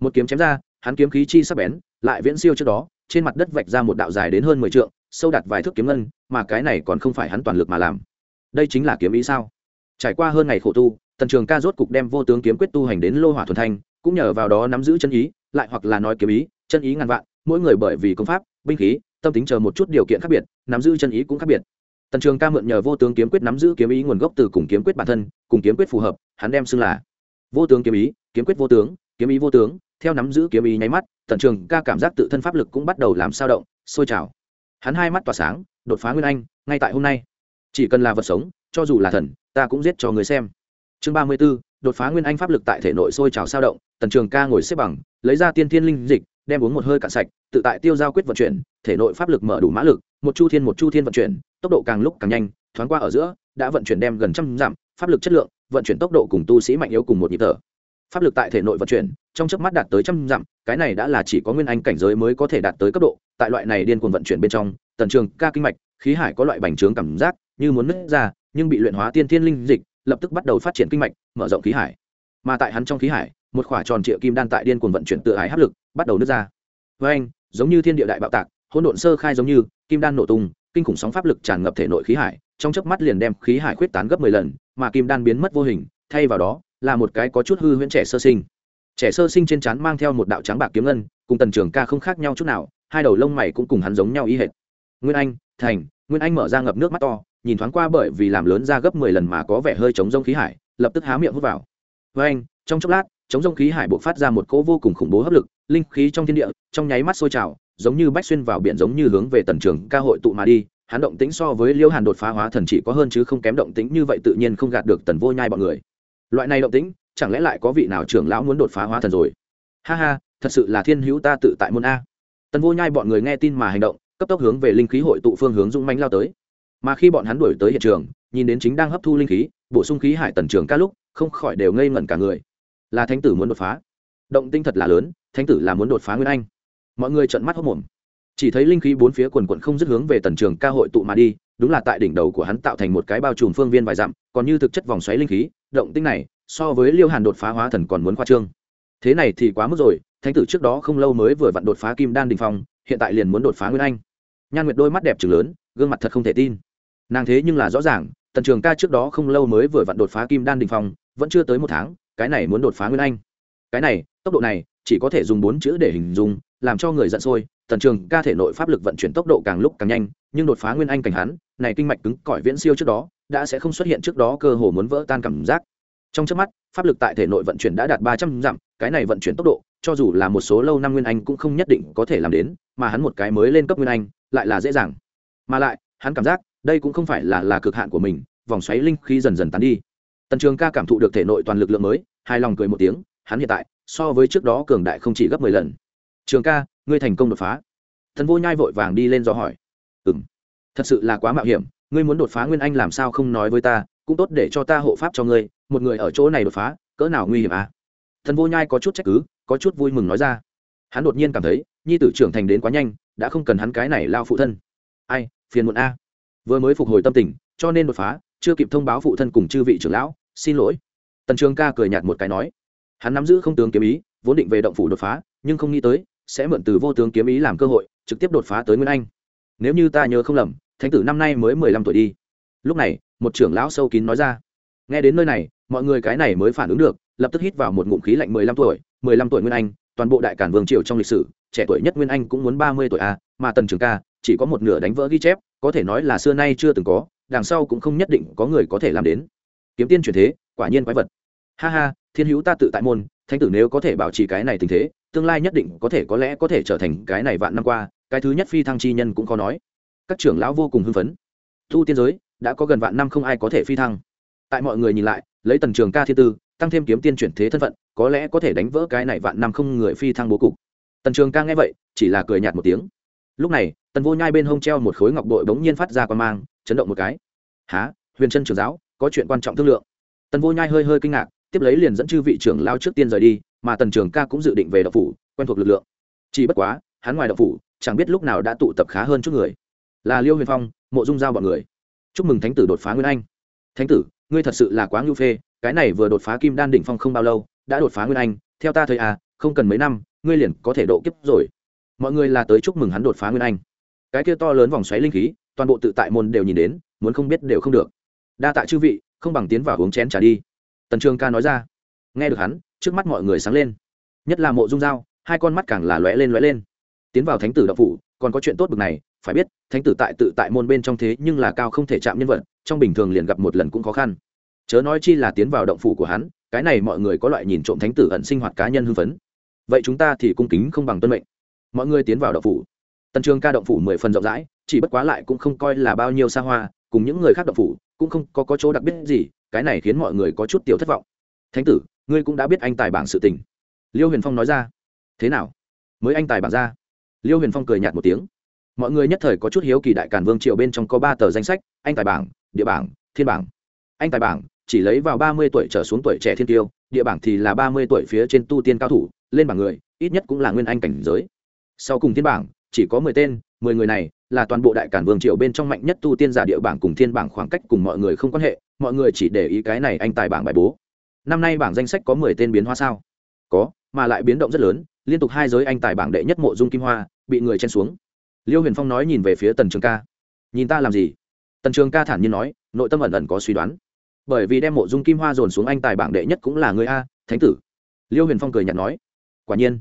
Một kiếm chém ra hắn kiếm khí chi sắc bén lại viễn siêu trước đó trên mặt đất vạch ra một đạo dài đến hơn mười trượng, sâu đạt vài thước kiếm ngân mà cái này còn không phải hắn toàn lực mà làm. Đây chính là kiếm ý sao? Trải qua hơn ngày khổ tu tần trường ca rốt cục đem vô tướng kiếm quyết tu hành đến lô hỏa thuần thanh cũng nhờ vào đó nắm giữ chân ý lại hoặc là nói kiếm ý chân ý ngàn vạn mỗi người bởi vì công pháp binh khí tâm tính chờ một chút điều kiện khác biệt nắm giữ chân ý cũng khác biệt tần trường ca mượn nhờ vô tướng kiếm quyết nắm giữ kiếm ý nguồn gốc từ cùng kiếm quyết bản thân, cùng kiếm quyết phù hợp, hắn đem xưng là vô tướng kiếm ý, kiếm quyết vô tướng, kiếm ý vô tướng, theo nắm giữ kiếm ý nháy mắt, tần trường ca cảm giác tự thân pháp lực cũng bắt đầu làm sao động, sôi trào. Hắn hai mắt tỏa sáng, đột phá nguyên anh, ngay tại hôm nay. Chỉ cần là vật sống, cho dù là thần, ta cũng giết cho người xem. Chương ba mươi b ố đột phá nguyên anh pháp lực tại thể nội sôi trào sao động, tần trường ca ngồi xếp bằng, lấy ra tiên thiên linh dịch đem uống một hơi cạn sạch, tự tại tiêu giao quyết vận chuyển, thể nội pháp lực mở đủ mã lực, một chu thiên một chu thiên vận chuyển, tốc độ càng lúc càng nhanh, thoáng qua ở giữa, đã vận chuyển đem gần trăm dặm, pháp lực chất lượng, vận chuyển tốc độ cùng tu sĩ mạnh yếu cùng một nhịp thở. Pháp lực tại thể nội vận chuyển, trong chớp mắt đạt tới trăm dặm, cái này đã là chỉ có nguyên anh cảnh giới mới có thể đạt tới cấp độ, tại loại này điên cuồng vận chuyển bên trong, tần trường, ca kinh mạch, khí hải có loại bành trướng cảm giác, như muốn nứt ra, nhưng bị luyện hóa tiên thiên linh dịch, lập tức bắt đầu phát triển kinh mạch, mở rộng khí hải. Mà tại hắn trong khí hải một khỏa tròn triệu kim đan tại điên cuồng vận chuyển tự hải hấp lực, bắt đầu nứt ra. Với anh, giống như thiên địa đại bạo tạc, hỗn độn sơ khai giống như, kim đan nổ tung, kinh khủng sóng pháp lực tràn ngập thể nội khí hải, trong chớp mắt liền đem khí hải khuyết tán gấp mười lần, mà kim đan biến mất vô hình, thay vào đó, là một cái có chút hư huyễn trẻ sơ sinh. Trẻ sơ sinh trên trán mang theo một đạo trắng bạc kiếm ngân, cùng tần trường ca không khác nhau chút nào, hai đầu lông mày cũng cùng hắn giống nhau ý hệt. Nguyên anh, thành, nguyên anh mở ra ngập nước mắt to, nhìn thoáng qua bởi vì làm lớn ra gấp mười lần mà có vẻ hơi chống rông khí hải, lập tức há miệng hút vào. Với anh, trong chốc lát chống rông khí hải bộ phát ra một cỗ vô cùng khủng bố hấp lực, linh khí trong thiên địa, trong nháy mắt sôi trào, giống như bách xuyên vào biển giống như hướng về tần trường ca hội tụ mà đi, hắn động tĩnh so với liêu hàn đột phá hóa thần chỉ có hơn chứ không kém động tĩnh như vậy tự nhiên không gạt được tần vô nhai bọn người. Loại này động tĩnh, chẳng lẽ lại có vị nào trưởng lão muốn đột phá hóa thần rồi? Ha ha, thật sự là thiên hữu ta tự tại môn a. Tần vô nhai bọn người nghe tin mà hành động, cấp tốc hướng về linh khí hội tụ phương hướng dũng manh lao tới. Mà khi bọn hắn đuổi tới hiện trường, nhìn đến chính đang hấp thu linh khí, bổ sung khí hải tần trường ca lúc, không khỏi đều ngây ngẩn cả người là thánh tử muốn đột phá. Động tinh thật là lớn, thánh tử là muốn đột phá nguyên anh. Mọi người trợn mắt hốc mồm. Chỉ thấy linh khí bốn phía quần quận không dứt hướng về tần trường ca hội tụ mà đi, đúng là tại đỉnh đầu của hắn tạo thành một cái bao trùm phương viên vài dặm, còn như thực chất vòng xoáy linh khí, động tinh này, so với liêu hàn đột phá hóa thần còn muốn khoa trương. Thế này thì quá mức rồi, thánh tử trước đó không lâu mới vừa vặn đột phá kim đan đình phong, hiện tại liền muốn đột phá nguyên anh. Nhan nguyệt đôi mắt đẹp trừng lớn, gương mặt thật không thể tin. Nàng thế nhưng là rõ ràng, tần trường ca trước đó không lâu mới vừa vặn đột phá kim đan đình phong, vẫn chưa tới một tháng cái này muốn đột phá nguyên anh. Cái này, tốc độ này, chỉ có thể dùng bốn chữ để hình dung, làm cho người giận sôi, tần trường ca thể nội pháp lực vận chuyển tốc độ càng lúc càng nhanh, nhưng đột phá nguyên anh cảnh hắn, này kinh mạch cứng cỏi viễn siêu trước đó, đã sẽ không xuất hiện trước đó cơ hồ muốn vỡ tan cảm giác. Trong trước mắt, pháp lực tại thể nội vận chuyển đã đạt ba trăm dặm, cái này vận chuyển tốc độ, cho dù là một số lâu năm nguyên anh cũng không nhất định có thể làm đến, mà hắn một cái mới lên cấp nguyên anh, lại là dễ dàng. Mà lại, hắn cảm giác, đây cũng không phải là là cực hạn của mình, vòng xoáy linh khí dần dần tán đi tần trường ca cảm thụ được thể nội toàn lực lượng mới, hài lòng cười một tiếng, hắn hiện tại, so với trước đó cường đại không chỉ gấp mười lần. Trường ca, ngươi thành công đột phá. Thần vô nhai vội vàng đi lên do hỏi. Ừ m thật sự là quá mạo hiểm, ngươi muốn đột phá nguyên anh làm sao không nói với ta, cũng tốt để cho ta hộ pháp cho ngươi, một người ở chỗ này đột phá, cỡ nào nguy hiểm à? Thần vô nhai có chút trách cứ, có chút vui mừng nói ra. Hắn đột nhiên cảm thấy, nhi tử trưởng thành đến quá nhanh, đã không cần hắn cái này lao phụ thân. Ai, phiền muộn a. Vừa mới phục hồi tâm tình, cho nên đột phá chưa kịp thông báo phụ thân cùng chư vị trưởng lão, xin lỗi. Tần trường ca cười nhạt một cái nói, hắn nắm giữ không tướng kiếm ý, vốn định về động phủ đột phá, nhưng không nghĩ tới, sẽ mượn từ vô tướng kiếm ý làm cơ hội, trực tiếp đột phá tới nguyên anh. Nếu như ta nhớ không lầm, thánh tử năm nay mới mười lăm tuổi đi. Lúc này, một trưởng lão sâu kín nói ra, nghe đến nơi này, mọi người cái này mới phản ứng được, lập tức hít vào một ngụm khí lạnh mười lăm tuổi, mười lăm tuổi nguyên anh, toàn bộ đại cản vương triều trong lịch sử, trẻ tuổi nhất nguyên anh cũng muốn ba mươi tuổi a mà tần trường ca, chỉ có một nửa đánh vỡ ghi chép, có thể nói là xưa nay chưa từng có đằng sau cũng không nhất định có người có thể làm đến. Kiếm tiên chuyển thế, quả nhiên quái vật. Ha ha, thiên hữu ta tự tại môn, thánh tử nếu có thể bảo trì cái này tình thế, tương lai nhất định có thể có lẽ có thể trở thành cái này vạn năm qua, cái thứ nhất phi thăng chi nhân cũng khó nói. Các trưởng lão vô cùng hưng phấn. Thu tiên giới, đã có gần vạn năm không ai có thể phi thăng. Tại mọi người nhìn lại, lấy tần trường ca thiên tư, tăng thêm kiếm tiên chuyển thế thân phận, có lẽ có thể đánh vỡ cái này vạn năm không người phi thăng bố cục. Tần trường ca nghe vậy, chỉ là cười nhạt một tiếng. Lúc này, tần vô nhai bên hông treo một khối ngọc bội bỗng nhiên phát ra quan mang chấn động một cái. Há huyền Trân trưởng giáo, có chuyện quan trọng thương lượng. Tần vô nhai hơi hơi kinh ngạc, tiếp lấy liền dẫn chư vị trưởng lao trước tiên rời đi, mà tần trường ca cũng dự định về đậu phủ, quen thuộc lực lượng. Chỉ bất quá, hắn ngoài đậu phủ, chẳng biết lúc nào đã tụ tập khá hơn chút người. Là liêu huyền phong, mộ dung giao bọn người. Chúc mừng thánh tử đột phá nguyên anh. Thánh tử, ngươi thật sự là quá ngưu phê, cái này vừa đột phá kim đan đỉnh phong không bao lâu, đã đột phá nguyên anh, theo ta thời à không cần mấy năm, ngươi liền có thể độ kiếp rồi. Mọi người là tới chúc mừng hắn đột phá nguyên anh. Cái kia to lớn vòng xoáy linh khí toàn bộ tự tại môn đều nhìn đến, muốn không biết đều không được. Đa tạ chư vị, không bằng tiến vào uống chén trả đi. Tần trường ca nói ra. Nghe được hắn, trước mắt mọi người sáng lên. Nhất là mộ dung dao, hai con mắt càng là lóe lên lóe lên. Tiến vào thánh tử đậu phủ, còn có chuyện tốt bực này, phải biết, thánh tử tại tự tại môn bên trong thế nhưng là cao không thể chạm nhân vật, trong bình thường liền gặp một lần cũng khó khăn. Chớ nói chi là tiến vào động phủ của hắn, cái này mọi người có loại nhìn trộm thánh tử ẩn sinh hoạt cá nhân hưng phấn. Vậy chúng ta thì cung kính không bằng tuân mệnh. Mọi người tiến vào động phủ. Tần trường ca động phủ mười phần rộng rãi chỉ bất quá lại cũng không coi là bao nhiêu xa hoa cùng những người khác độc phủ cũng không có, có chỗ đặc biệt gì cái này khiến mọi người có chút tiểu thất vọng. Thánh tử ngươi cũng đã biết anh tài bảng sự tình. Liêu huyền phong nói ra. Thế nào? Mới anh tài bảng ra. Liêu huyền phong cười nhạt một tiếng. Mọi người nhất thời có chút hiếu kỳ đại càn vương triều bên trong có ba tờ danh sách anh tài bảng địa bảng thiên bảng. Anh tài bảng chỉ lấy vào ba mươi tuổi trở xuống tuổi trẻ thiên tiêu địa bảng thì là ba mươi tuổi phía trên tu tiên cao thủ lên bảng người ít nhất cũng là nguyên anh cảnh giới. Sau cùng thiên bảng chỉ có mười tên mười người này là toàn bộ đại cản vương triều bên trong mạnh nhất tu tiên giả địa bảng cùng thiên bảng khoảng cách cùng mọi người không quan hệ, mọi người chỉ để ý cái này anh tài bảng bài bố. Năm nay bảng danh sách có mười tên biến hóa sao? Có, mà lại biến động rất lớn, liên tục hai giới anh tài bảng đệ nhất mộ dung kim hoa, bị người chen xuống. Liêu huyền phong nói nhìn về phía tần trường ca. Nhìn ta làm gì? Tần trường ca thản nhiên nói, nội tâm ẩn ẩn có suy đoán. Bởi vì đem mộ dung kim hoa dồn xuống anh tài bảng đệ nhất cũng là người a, thánh tử. Liêu huyền phong cười nhạt nói. Quả nhiên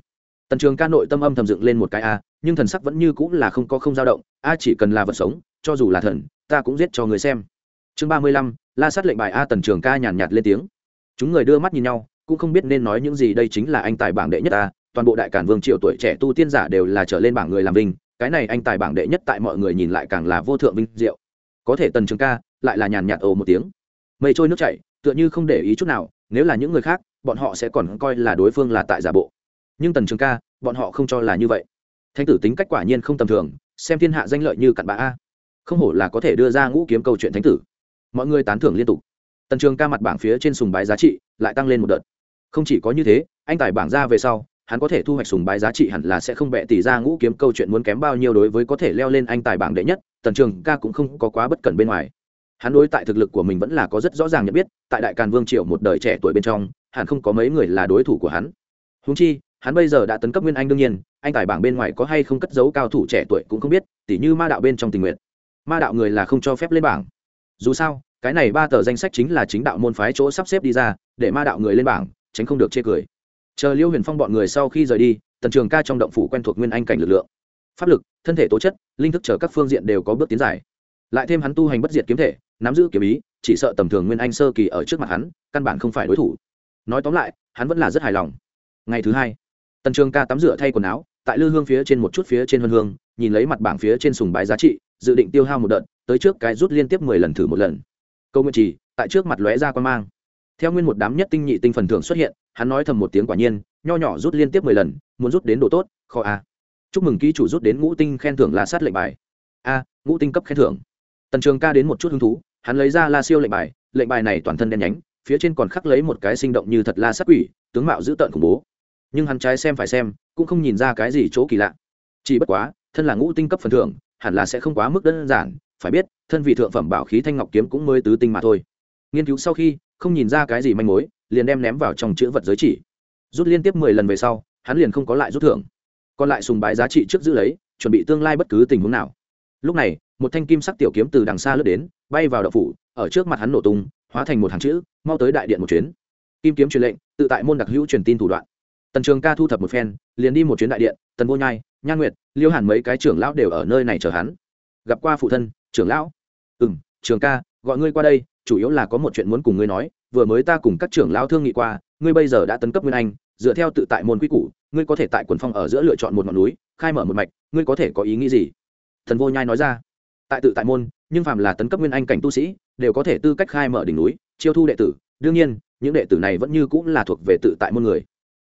tần trường ca nội tâm âm thầm dựng lên một cái a, nhưng thần sắc vẫn như cũng là không có không dao động, a chỉ cần là vật sống, cho dù là thần, ta cũng giết cho người xem. Chương ba mươi lăm, la sát lệnh bài a tần trường ca nhàn nhạt lên tiếng. Chúng người đưa mắt nhìn nhau, cũng không biết nên nói những gì, đây chính là anh tài bảng đệ nhất a, toàn bộ đại cản vương triệu tuổi trẻ tu tiên giả đều là trở lên bảng người làm vinh, cái này anh tài bảng đệ nhất tại mọi người nhìn lại càng là vô thượng vinh diệu. Có thể tần trường ca lại là nhàn nhạt ồ một tiếng. Mây trôi nước chảy, tựa như không để ý chút nào, nếu là những người khác, bọn họ sẽ còn coi là đối phương là tại giả bộ nhưng tần trường ca, bọn họ không cho là như vậy. Thánh tử tính cách quả nhiên không tầm thường, xem thiên hạ danh lợi như cặn bã a. Không hổ là có thể đưa ra ngũ kiếm câu chuyện thánh tử. Mọi người tán thưởng liên tục. Tần trường ca mặt bảng phía trên sùng bái giá trị lại tăng lên một đợt. Không chỉ có như thế, anh tài bảng ra về sau, hắn có thể thu hoạch sùng bái giá trị hẳn là sẽ không bẹ tỷ ra ngũ kiếm câu chuyện muốn kém bao nhiêu đối với có thể leo lên anh tài bảng đệ nhất, tần trường ca cũng không có quá bất cẩn bên ngoài. Hắn đối tại thực lực của mình vẫn là có rất rõ ràng nhận biết, tại đại càn vương triều một đời trẻ tuổi bên trong, hẳn không có mấy người là đối thủ của hắn. Húng chi hắn bây giờ đã tấn cấp nguyên anh đương nhiên, anh tài bảng bên ngoài có hay không cất giấu cao thủ trẻ tuổi cũng không biết, tỉ như ma đạo bên trong tình nguyện. Ma đạo người là không cho phép lên bảng. Dù sao, cái này ba tờ danh sách chính là chính đạo môn phái chỗ sắp xếp đi ra, để ma đạo người lên bảng, tránh không được chê cười. Chờ liêu huyền phong bọn người sau khi rời đi, tần trường ca trong động phủ quen thuộc nguyên anh cảnh lực lượng. Pháp lực, thân thể tố chất, linh thức chờ các phương diện đều có bước tiến dài. Lại thêm hắn tu hành bất diệt kiếm thể, nắm giữ kiếm ý, chỉ sợ tầm thường nguyên anh sơ kỳ ở trước mặt hắn, căn bản không phải đối thủ. Nói tóm lại, hắn vẫn là rất hài lòng. Ngày thứ hai tần trường ca tắm rửa thay quần áo, tại lư hương phía trên một chút phía trên hương hương, nhìn lấy mặt bảng phía trên sùng bái giá trị, dự định tiêu hao một đợt, tới trước cái rút liên tiếp mười lần thử một lần. Câu nguyện trì, tại trước mặt lóe ra quan mang. Theo nguyên một đám nhất tinh nhị tinh phần thưởng xuất hiện, hắn nói thầm một tiếng quả nhiên, nho nhỏ rút liên tiếp mười lần, muốn rút đến độ tốt kho a à. chúc mừng ký chủ rút đến ngũ tinh khen thưởng là sát lệnh bài. A, ngũ tinh cấp khen thưởng. Tần trường ca đến một chút hứng thú, hắn lấy ra la siêu lệnh bài lệnh bài này toàn thân đen nhánh, phía trên còn khắc lấy một cái sinh động như thật la sát quỷ, tướng mạo dữ tợn khủng bố nhưng hắn trái xem phải xem, cũng không nhìn ra cái gì chỗ kỳ lạ. Chỉ bất quá, thân là ngũ tinh cấp phần thưởng, hẳn là sẽ không quá mức đơn giản, phải biết, thân vị thượng phẩm bảo khí thanh ngọc kiếm cũng mới tứ tinh mà thôi. Nghiên cứu sau khi, không nhìn ra cái gì manh mối, liền đem ném vào trong chữ vật giới chỉ. Rút liên tiếp mười lần về sau, hắn liền không có lại rút thưởng. Còn lại sùng bái giá trị trước giữ lấy, chuẩn bị tương lai bất cứ tình huống nào. Lúc này, một thanh kim sắc tiểu kiếm từ đằng xa lướt đến, bay vào đậu phủ, ở trước mặt hắn nổ tung, hóa thành một hàng chữ, mau tới đại điện một chuyến. Kim kiếm truyền lệnh, tự tại môn đặc hữu truyền tin thủ đoạn tần trường ca thu thập một phen, liền đi một chuyến đại điện, tần vô nhai, nhan nguyệt, liêu hàn mấy cái trưởng lão đều ở nơi này chờ hắn. Gặp qua phụ thân, trưởng lão. Ừ m trường ca, gọi ngươi qua đây, chủ yếu là có một chuyện muốn cùng ngươi nói, vừa mới ta cùng các trưởng lão thương nghị qua, ngươi bây giờ đã tấn cấp nguyên anh, dựa theo tự tại môn quy củ, ngươi có thể tại quần phong ở giữa lựa chọn một ngọn núi, khai mở một mạch, ngươi có thể có ý nghĩ gì? Thần vô nhai nói ra. Tại tự tại môn, nhưng phàm là tấn cấp nguyên anh cảnh tu sĩ, đều có thể tư cách khai mở đỉnh núi, chiêu thu đệ tử. Đương nhiên, những đệ tử này vẫn như cũng là thuộc về tự tại môn người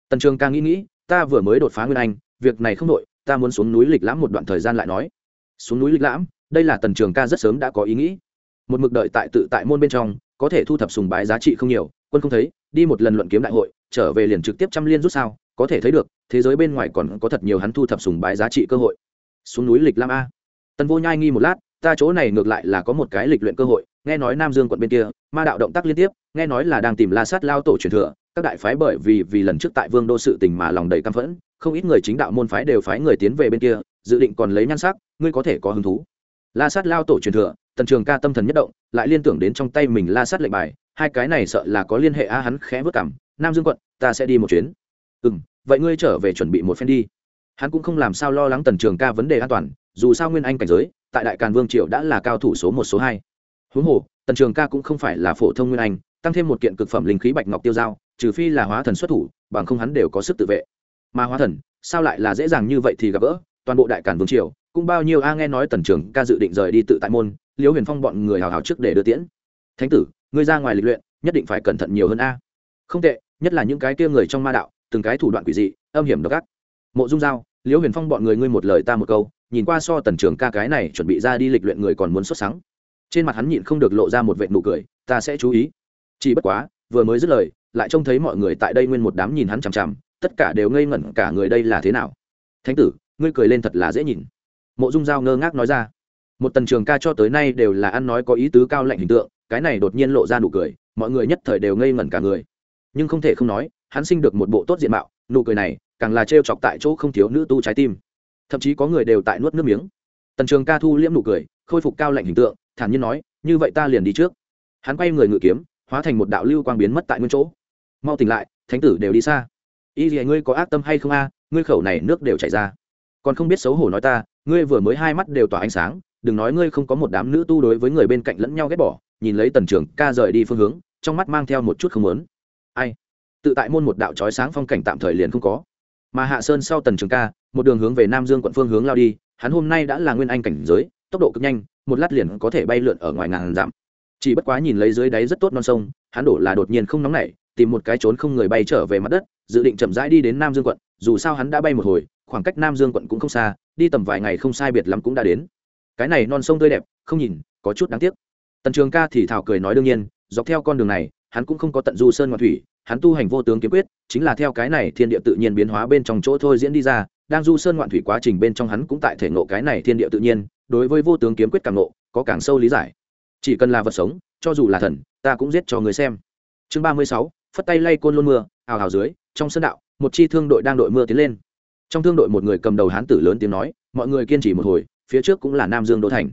tần trường ca nghĩ nghĩ, ta vừa mới đột phá nguyên anh, việc này không đội ta muốn xuống núi lịch lãm một đoạn thời gian lại nói. Xuống núi lịch lãm, đây là tần trường ca rất sớm đã có ý nghĩ. Một mực đợi tại tự tại môn bên trong, có thể thu thập sùng bái giá trị không nhiều, quân không thấy, đi một lần luận kiếm đại hội, trở về liền trực tiếp trăm liên rút sao, có thể thấy được, thế giới bên ngoài còn có thật nhiều hắn thu thập sùng bái giá trị cơ hội. Xuống núi lịch lam a. Tần vô nhai nghi một lát, ta chỗ này ngược lại là có một cái lịch luyện cơ hội, nghe nói nam dương quận bên kia, ma đạo động tác liên tiếp, nghe nói là đang tìm la sát lao tổ truyền thừa các đại phái bởi vì vì lần trước tại vương đô sự tình mà lòng đầy căm phẫn, không ít người chính đạo môn phái đều phái người tiến về bên kia, dự định còn lấy nhan sắc, ngươi có thể có hứng thú. La sát lao tổ truyền thừa, tần trường ca tâm thần nhất động, lại liên tưởng đến trong tay mình la sát lệnh bài, hai cái này sợ là có liên hệ a, hắn khẽ vất cảm, nam dương quận, ta sẽ đi một chuyến. Ừ m vậy ngươi trở về chuẩn bị một phen đi. Hắn cũng không làm sao lo lắng tần trường ca vấn đề an toàn, dù sao nguyên anh cảnh giới, tại đại càn vương triều đã là cao thủ số một, số hai. Huống hồ, tần trường ca cũng không phải là phổ thông nguyên anh, tăng thêm một kiện cực phẩm linh khí bạch ngọc tiêu dao trừ phi là hóa thần xuất thủ, bằng không hắn đều có sức tự vệ. Mà hóa thần, sao lại là dễ dàng như vậy thì gặp gỡ? Toàn bộ đại càn vương triều, cũng bao nhiêu a nghe nói tần trưởng ca dự định rời đi tự tại môn, liễu huyền phong bọn người hào hào trước để đưa tiễn. Thánh tử, ngươi ra ngoài lịch luyện, nhất định phải cẩn thận nhiều hơn a. Không tệ, nhất là những cái kia người trong ma đạo, từng cái thủ đoạn quỷ dị, âm hiểm độc ác. Mộ dung giao, liễu huyền phong bọn người ngươi một lời ta một câu, nhìn qua so tần trưởng ca cái này chuẩn bị ra đi lịch luyện người còn muốn xuất sáng trên mặt hắn nhịn không được lộ ra một vệ nụ cười, ta sẽ chú ý. Chỉ bất quá, vừa mới dứt lời lại trông thấy mọi người tại đây nguyên một đám nhìn hắn chằm chằm, tất cả đều ngây ngẩn cả người đây là thế nào? Thánh tử, ngươi cười lên thật là dễ nhìn. Mộ dung giao ngơ ngác nói ra. Một tần trường ca cho tới nay đều là ăn nói có ý tứ cao lạnh hình tượng, cái này đột nhiên lộ ra nụ cười, mọi người nhất thời đều ngây ngẩn cả người. Nhưng không thể không nói, hắn sinh được một bộ tốt diện mạo, nụ cười này càng là trêu chọc tại chỗ không thiếu nữ tu trái tim. Thậm chí có người đều tại nuốt nước miếng. Tần trường ca thu liễm nụ cười, khôi phục cao lạnh hình tượng, thản nhiên nói, như vậy ta liền đi trước. Hắn quay người ngự kiếm, hóa thành một đạo lưu quang biến mất tại nguyên chỗ mau tỉnh lại, thánh tử đều đi xa. Y gì ngươi có ác tâm hay không a? Ngươi khẩu này nước đều chảy ra. Còn không biết xấu hổ nói ta, ngươi vừa mới hai mắt đều tỏa ánh sáng, đừng nói ngươi không có một đám nữ tu đối với người bên cạnh lẫn nhau ghét bỏ, nhìn lấy tần trường ca rời đi phương hướng, trong mắt mang theo một chút không lớn ai? Tự tại môn một đạo trói sáng phong cảnh tạm thời liền không có. Mà hạ sơn sau tần trường ca, một đường hướng về nam dương quận phương hướng lao đi, hắn hôm nay đã là nguyên anh cảnh giới, tốc độ cực nhanh, một lát liền có thể bay lượn ở ngoài ngàn dặm. Chỉ bất quá nhìn lấy dưới đáy rất tốt non sông, hắn đổ là đột nhiên không nóng nảy tìm một cái trốn không người bay trở về mặt đất, dự định chậm rãi đi đến nam dương quận, dù sao hắn đã bay một hồi, khoảng cách nam dương quận cũng không xa, đi tầm vài ngày không sai biệt lắm cũng đã đến. Cái này non sông tươi đẹp, không nhìn, có chút đáng tiếc. Tần trường ca thì thảo cười nói đương nhiên, dọc theo con đường này, hắn cũng không có tận du sơn ngoại thủy, hắn tu hành vô tướng kiếm quyết, chính là theo cái này thiên địa tự nhiên biến hóa bên trong chỗ thôi diễn đi ra, đang du sơn ngoạn thủy quá trình bên trong hắn cũng tại thể ngộ cái này thiên địa tự nhiên, đối với vô tướng kiếm quyết càng ngộ, có càng sâu lý giải. Chỉ cần là vật sống, cho dù là thần, ta cũng giết cho người xem. Chương ba mươi sáu phất tay lay côn luôn mưa, ào ào dưới, trong sân đạo, một chi thương đội đang đội mưa tiến lên. Trong thương đội một người cầm đầu hán tử lớn tiếng nói, mọi người kiên trì một hồi, phía trước cũng là nam dương đô thành.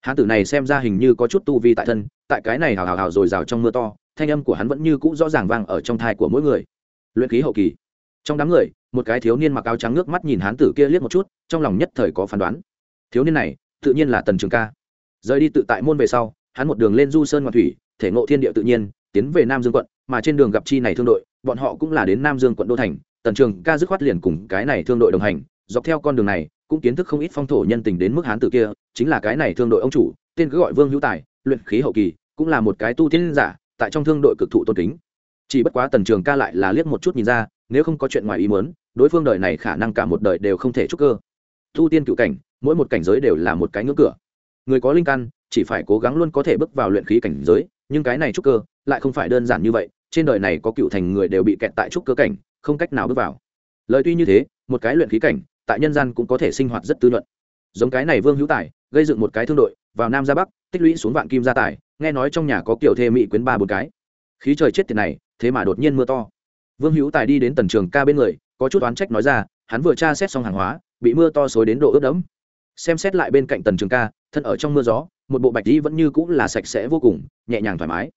Hán tử này xem ra hình như có chút tu vi tại thân, tại cái này hào hào hào dồi rào trong mưa to, thanh âm của hắn vẫn như cũ rõ ràng vang ở trong thai của mỗi người. Luyện khí hậu kỳ. Trong đám người, một cái thiếu niên mặc áo trắng nước mắt nhìn hán tử kia liếc một chút, trong lòng nhất thời có phán đoán. Thiếu niên này, tự nhiên là tần trường ca. Rời đi tự tại môn về sau, hắn một đường lên du sơn ngoại thủy, thể ngộ thiên địa tự nhiên, tiến về nam dương quận mà trên đường gặp chi này thương đội, bọn họ cũng là đến nam dương quận đô thành, tần trường ca dứt khoát liền cùng cái này thương đội đồng hành, dọc theo con đường này, cũng kiến thức không ít phong thổ nhân tình đến mức hán tử kia, chính là cái này thương đội ông chủ, tên cứ gọi vương hữu tài, luyện khí hậu kỳ, cũng là một cái tu tiên giả, tại trong thương đội cực thụ tôn kính. Chỉ bất quá tần trường ca lại là liếc một chút nhìn ra, nếu không có chuyện ngoài ý muốn, đối phương đời này khả năng cả một đời đều không thể trúc cơ. Tu tiên cựu cảnh, mỗi một cảnh giới đều là một cái ngưỡng cửa. Người có linh căn, chỉ phải cố gắng luôn có thể bước vào luyện khí cảnh giới, nhưng cái này trúc cơ, lại không phải đơn giản như vậy trên đời này có cựu thành người đều bị kẹt tại trúc cơ cảnh, không cách nào bước vào. Lời tuy như thế, một cái luyện khí cảnh, tại nhân gian cũng có thể sinh hoạt rất tư luận. Giống cái này vương hữu tài, gây dựng một cái thương đội, vào nam ra bắc, tích lũy xuống vạn kim gia tài, nghe nói trong nhà có kiểu thê mỹ quyến ba bốn cái. Khí trời chết tiền này, thế mà đột nhiên mưa to. Vương hữu tài đi đến tần trường ca bên người, có chút oán trách nói ra, hắn vừa tra xét xong hàng hóa, bị mưa to xối đến độ ướt đẫm. Xem xét lại bên cạnh tần trường ca, thân ở trong mưa gió, một bộ bạch đi vẫn như cũng là sạch sẽ vô cùng, nhẹ nhàng thoải mái.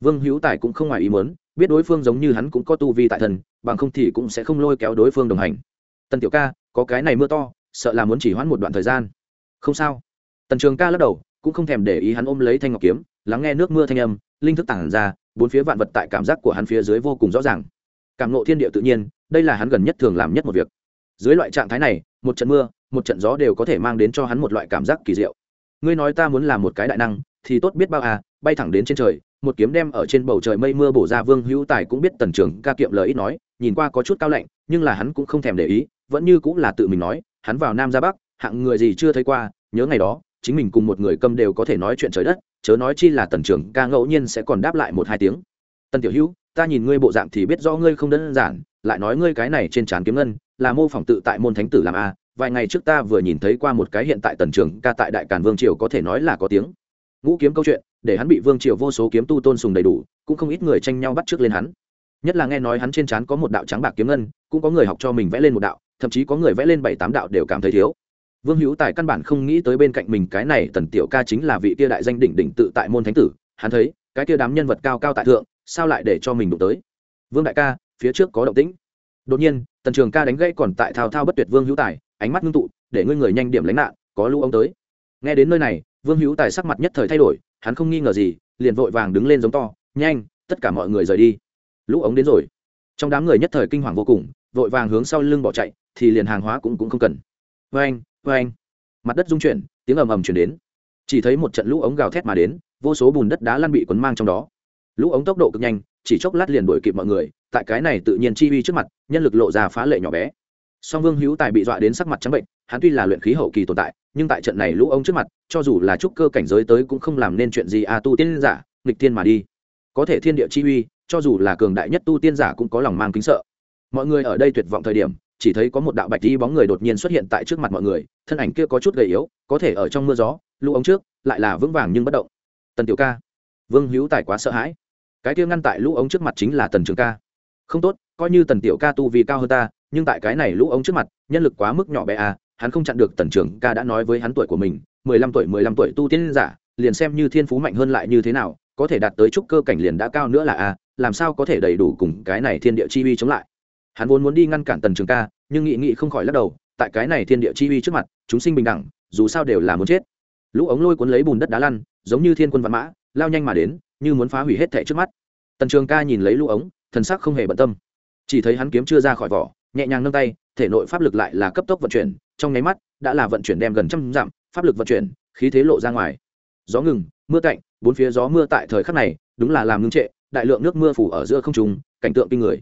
Vương hữu tài cũng không ngoài ý muốn biết đối phương giống như hắn cũng có tu vi tại thần, bằng không thì cũng sẽ không lôi kéo đối phương đồng hành. Tần tiểu ca, có cái này mưa to, sợ là muốn chỉ hoãn một đoạn thời gian. Không sao. Tần trường ca lắc đầu, cũng không thèm để ý hắn ôm lấy thanh ngọc kiếm, lắng nghe nước mưa thanh âm, linh thức tản ra, bốn phía vạn vật tại cảm giác của hắn phía dưới vô cùng rõ ràng. Cảm nộ thiên địa tự nhiên, đây là hắn gần nhất thường làm nhất một việc. Dưới loại trạng thái này, một trận mưa, một trận gió đều có thể mang đến cho hắn một loại cảm giác kỳ diệu. Ngươi nói ta muốn làm một cái đại năng, thì tốt biết bao à bay thẳng đến trên trời một kiếm đem ở trên bầu trời mây mưa bổ ra, vương hữu tài cũng biết tần trường ca kiệm lời ít nói, nhìn qua có chút cao lạnh, nhưng là hắn cũng không thèm để ý, vẫn như cũng là tự mình nói, hắn vào nam ra bắc, hạng người gì chưa thấy qua, nhớ ngày đó, chính mình cùng một người câm đều có thể nói chuyện trời đất, chớ nói chi là tần trường ca ngẫu nhiên sẽ còn đáp lại một hai tiếng. Tần tiểu hữu, ta nhìn ngươi bộ dạng thì biết rõ ngươi không đơn giản, lại nói ngươi cái này trên trán kiếm ngân, là mô phỏng tự tại môn thánh tử làm a, vài ngày trước ta vừa nhìn thấy qua một cái hiện tại tần trường ca tại đại càn vương triều có thể nói là có tiếng ngũ kiếm câu chuyện, để hắn bị vương triều vô số kiếm tu tôn sùng đầy đủ, cũng không ít người tranh nhau bắt trước lên hắn. Nhất là nghe nói hắn trên trán có một đạo trắng bạc kiếm ngân, cũng có người học cho mình vẽ lên một đạo, thậm chí có người vẽ lên bảy tám đạo đều cảm thấy thiếu. Vương hữu tài căn bản không nghĩ tới bên cạnh mình cái này tần tiểu ca chính là vị Tia đại danh đỉnh đỉnh tự tại môn thánh tử, hắn thấy, cái Tia đám nhân vật cao cao tại thượng, sao lại để cho mình đụng tới? Vương đại ca, phía trước có động tĩnh. Đột nhiên, tần trường ca đánh gãy còn tại thao thao bất tuyệt vương hữu tài, ánh mắt ngưng tụ, để ngươi người nhanh điểm lánh nạn, có lũ ông tới. Nghe đến nơi này vương hữu tài sắc mặt nhất thời thay đổi, hắn không nghi ngờ gì, liền vội vàng đứng lên giống to, nhanh, tất cả mọi người rời đi. Lũ ống đến rồi. Trong đám người nhất thời kinh hoàng vô cùng, vội vàng hướng sau lưng bỏ chạy, thì liền hàng hóa cũng cũng không cần. Vê anh vê anh mặt đất rung chuyển, tiếng ầm ầm chuyển đến. Chỉ thấy một trận lũ ống gào thét mà đến, vô số bùn đất đá lăn bị quấn mang trong đó. Lũ ống tốc độ cực nhanh, chỉ chốc lát liền đuổi kịp mọi người, tại cái này tự nhiên chi uy trước mặt, nhân lực lộ ra phá lệ nhỏ bé. Song vương hữu tài bị dọa đến sắc mặt trắng bệnh, hắn tuy là luyện khí hậu kỳ tồn tại nhưng tại trận này lũ ông trước mặt, cho dù là trúc cơ cảnh giới tới cũng không làm nên chuyện gì. A tu tiên giả, nghịch tiên mà đi. Có thể thiên địa chi uy, cho dù là cường đại nhất tu tiên giả cũng có lòng mang kính sợ. Mọi người ở đây tuyệt vọng thời điểm, chỉ thấy có một đạo bạch đi bóng người đột nhiên xuất hiện tại trước mặt mọi người, thân ảnh kia có chút gầy yếu, có thể ở trong mưa gió, lũ ống trước, lại là vững vàng nhưng bất động. Tần tiểu ca, vương hữu tài quá sợ hãi. Cái kia ngăn tại lũ ống trước mặt chính là tần trường ca. Không tốt, coi như tần tiểu ca tu vì cao hơn ta, nhưng tại cái này lũ ống trước mặt, nhân lực quá mức nhỏ bé à hắn không chặn được tần trường ca đã nói với hắn tuổi của mình, mười lăm tuổi, mười lăm tuổi tu tiên giả, liền xem như thiên phú mạnh hơn lại như thế nào, có thể đạt tới trúc cơ cảnh liền đã cao nữa là a, làm sao có thể đầy đủ cùng cái này thiên địa chi uy chống lại. Hắn vốn muốn đi ngăn cản tần trường ca, nhưng nghị nghị không khỏi lắc đầu, tại cái này thiên địa chi uy trước mặt, chúng sinh bình đẳng, dù sao đều là muốn chết. Lũ ống lôi cuốn lấy bùn đất đá lăn, giống như thiên quân văn mã, lao nhanh mà đến, như muốn phá hủy hết thẻ trước mắt. Tần trường ca nhìn lấy lũ ống, thần sắc không hề bận tâm. Chỉ thấy hắn kiếm chưa ra khỏi vỏ, nhẹ nhàng nâng tay, thể nội pháp lực lại là cấp tốc vận chuyển trong nháy mắt đã là vận chuyển đem gần trăm dặm pháp lực vận chuyển, khí thế lộ ra ngoài. Gió ngừng, mưa cạnh bốn phía gió mưa tại thời khắc này đúng là làm ngưng trệ, đại lượng nước mưa phủ ở giữa không trung, cảnh tượng kinh người.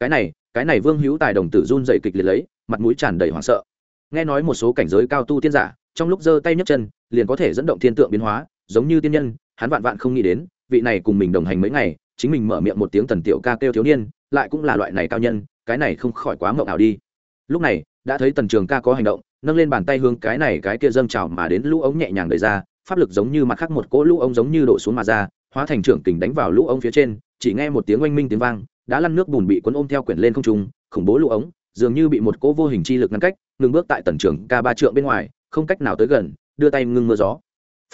Cái này cái này vương hữu tài đồng tử run dày kịch liệt lấy, mặt mũi tràn đầy hoảng sợ. Nghe nói một số cảnh giới cao tu tiên giả, trong lúc giơ tay nhấc chân, liền có thể dẫn động thiên tượng biến hóa, giống như tiên nhân, hắn vạn vạn không nghĩ đến, vị này cùng mình đồng hành mấy ngày, chính mình mở miệng một tiếng tần tiểu ca kêu thiếu niên, lại cũng là loại này cao nhân, cái này không khỏi quá mộng ảo đi lúc này, đã thấy tần trường ca có hành động, nâng lên bàn tay hướng cái này cái kia dâng trào mà đến lũ ống nhẹ nhàng đẩy ra, pháp lực giống như mặt khác một cỗ lũ ống giống như đổ xuống mà ra, hóa thành trưởng kình đánh vào lũ ống phía trên, chỉ nghe một tiếng oanh minh tiếng vang, đã lăn nước bùn bị cuốn ôm theo quyển lên không trung, khủng bố lũ ống, dường như bị một cỗ vô hình chi lực ngăn cách, ngừng bước tại tần trường ca ba trượng bên ngoài, không cách nào tới gần, đưa tay ngưng mưa gió.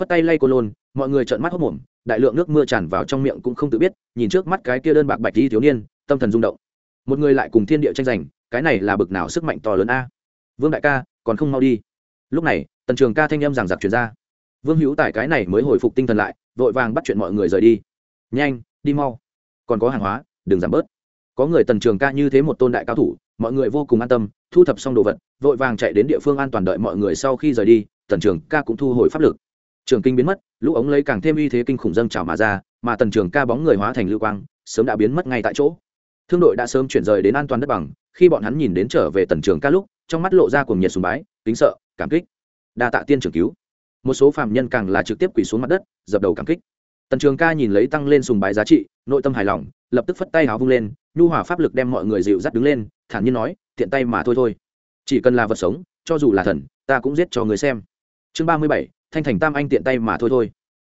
Phất tay lay cô lôn, mọi người trợn mắt hốc mồm đại lượng nước mưa tràn vào trong miệng cũng không tự biết, nhìn trước mắt cái kia đơn bạc bạch đi thiếu niên, tâm thần rung động. Một người lại cùng thiên địa tranh giành cái này là bực nào sức mạnh to lớn a? Vương đại ca, còn không mau đi. Lúc này, tần trường ca thanh âm giảng giặc truyền ra. Vương hữu tài cái này mới hồi phục tinh thần lại, vội vàng bắt chuyện mọi người rời đi. Nhanh, đi mau. Còn có hàng hóa, đừng giảm bớt. Có người tần trường ca như thế một tôn đại cao thủ, mọi người vô cùng an tâm, thu thập xong đồ vật, vội vàng chạy đến địa phương an toàn đợi mọi người sau khi rời đi, tần trường ca cũng thu hồi pháp lực. Trường kinh biến mất, lũ ống lấy càng thêm uy thế kinh khủng dâng trào mà ra, mà tần trường ca bóng người hóa thành lưu quang, sớm đã biến mất ngay tại chỗ. Thương đội đã sớm chuyển rời đến an toàn đất bằng khi bọn hắn nhìn đến trở về tần trường ca lúc, trong mắt lộ ra cùng nhiệt sùng bái tính sợ, cảm kích. Đa tạ tiên trưởng cứu. Một số phạm nhân càng là trực tiếp quỳ xuống mặt đất, dập đầu cảm kích. Tần trường ca nhìn lấy tăng lên sùng bái giá trị, nội tâm hài lòng, lập tức phất tay háo vung lên, nhu hòa pháp lực đem mọi người dịu dắt đứng lên, thản nhiên nói, tiện tay mà thôi thôi. Chỉ cần là vật sống, cho dù là thần, ta cũng giết cho người xem. Chương ba mươi bảy, thanh thành tam anh tiện tay mà thôi thôi.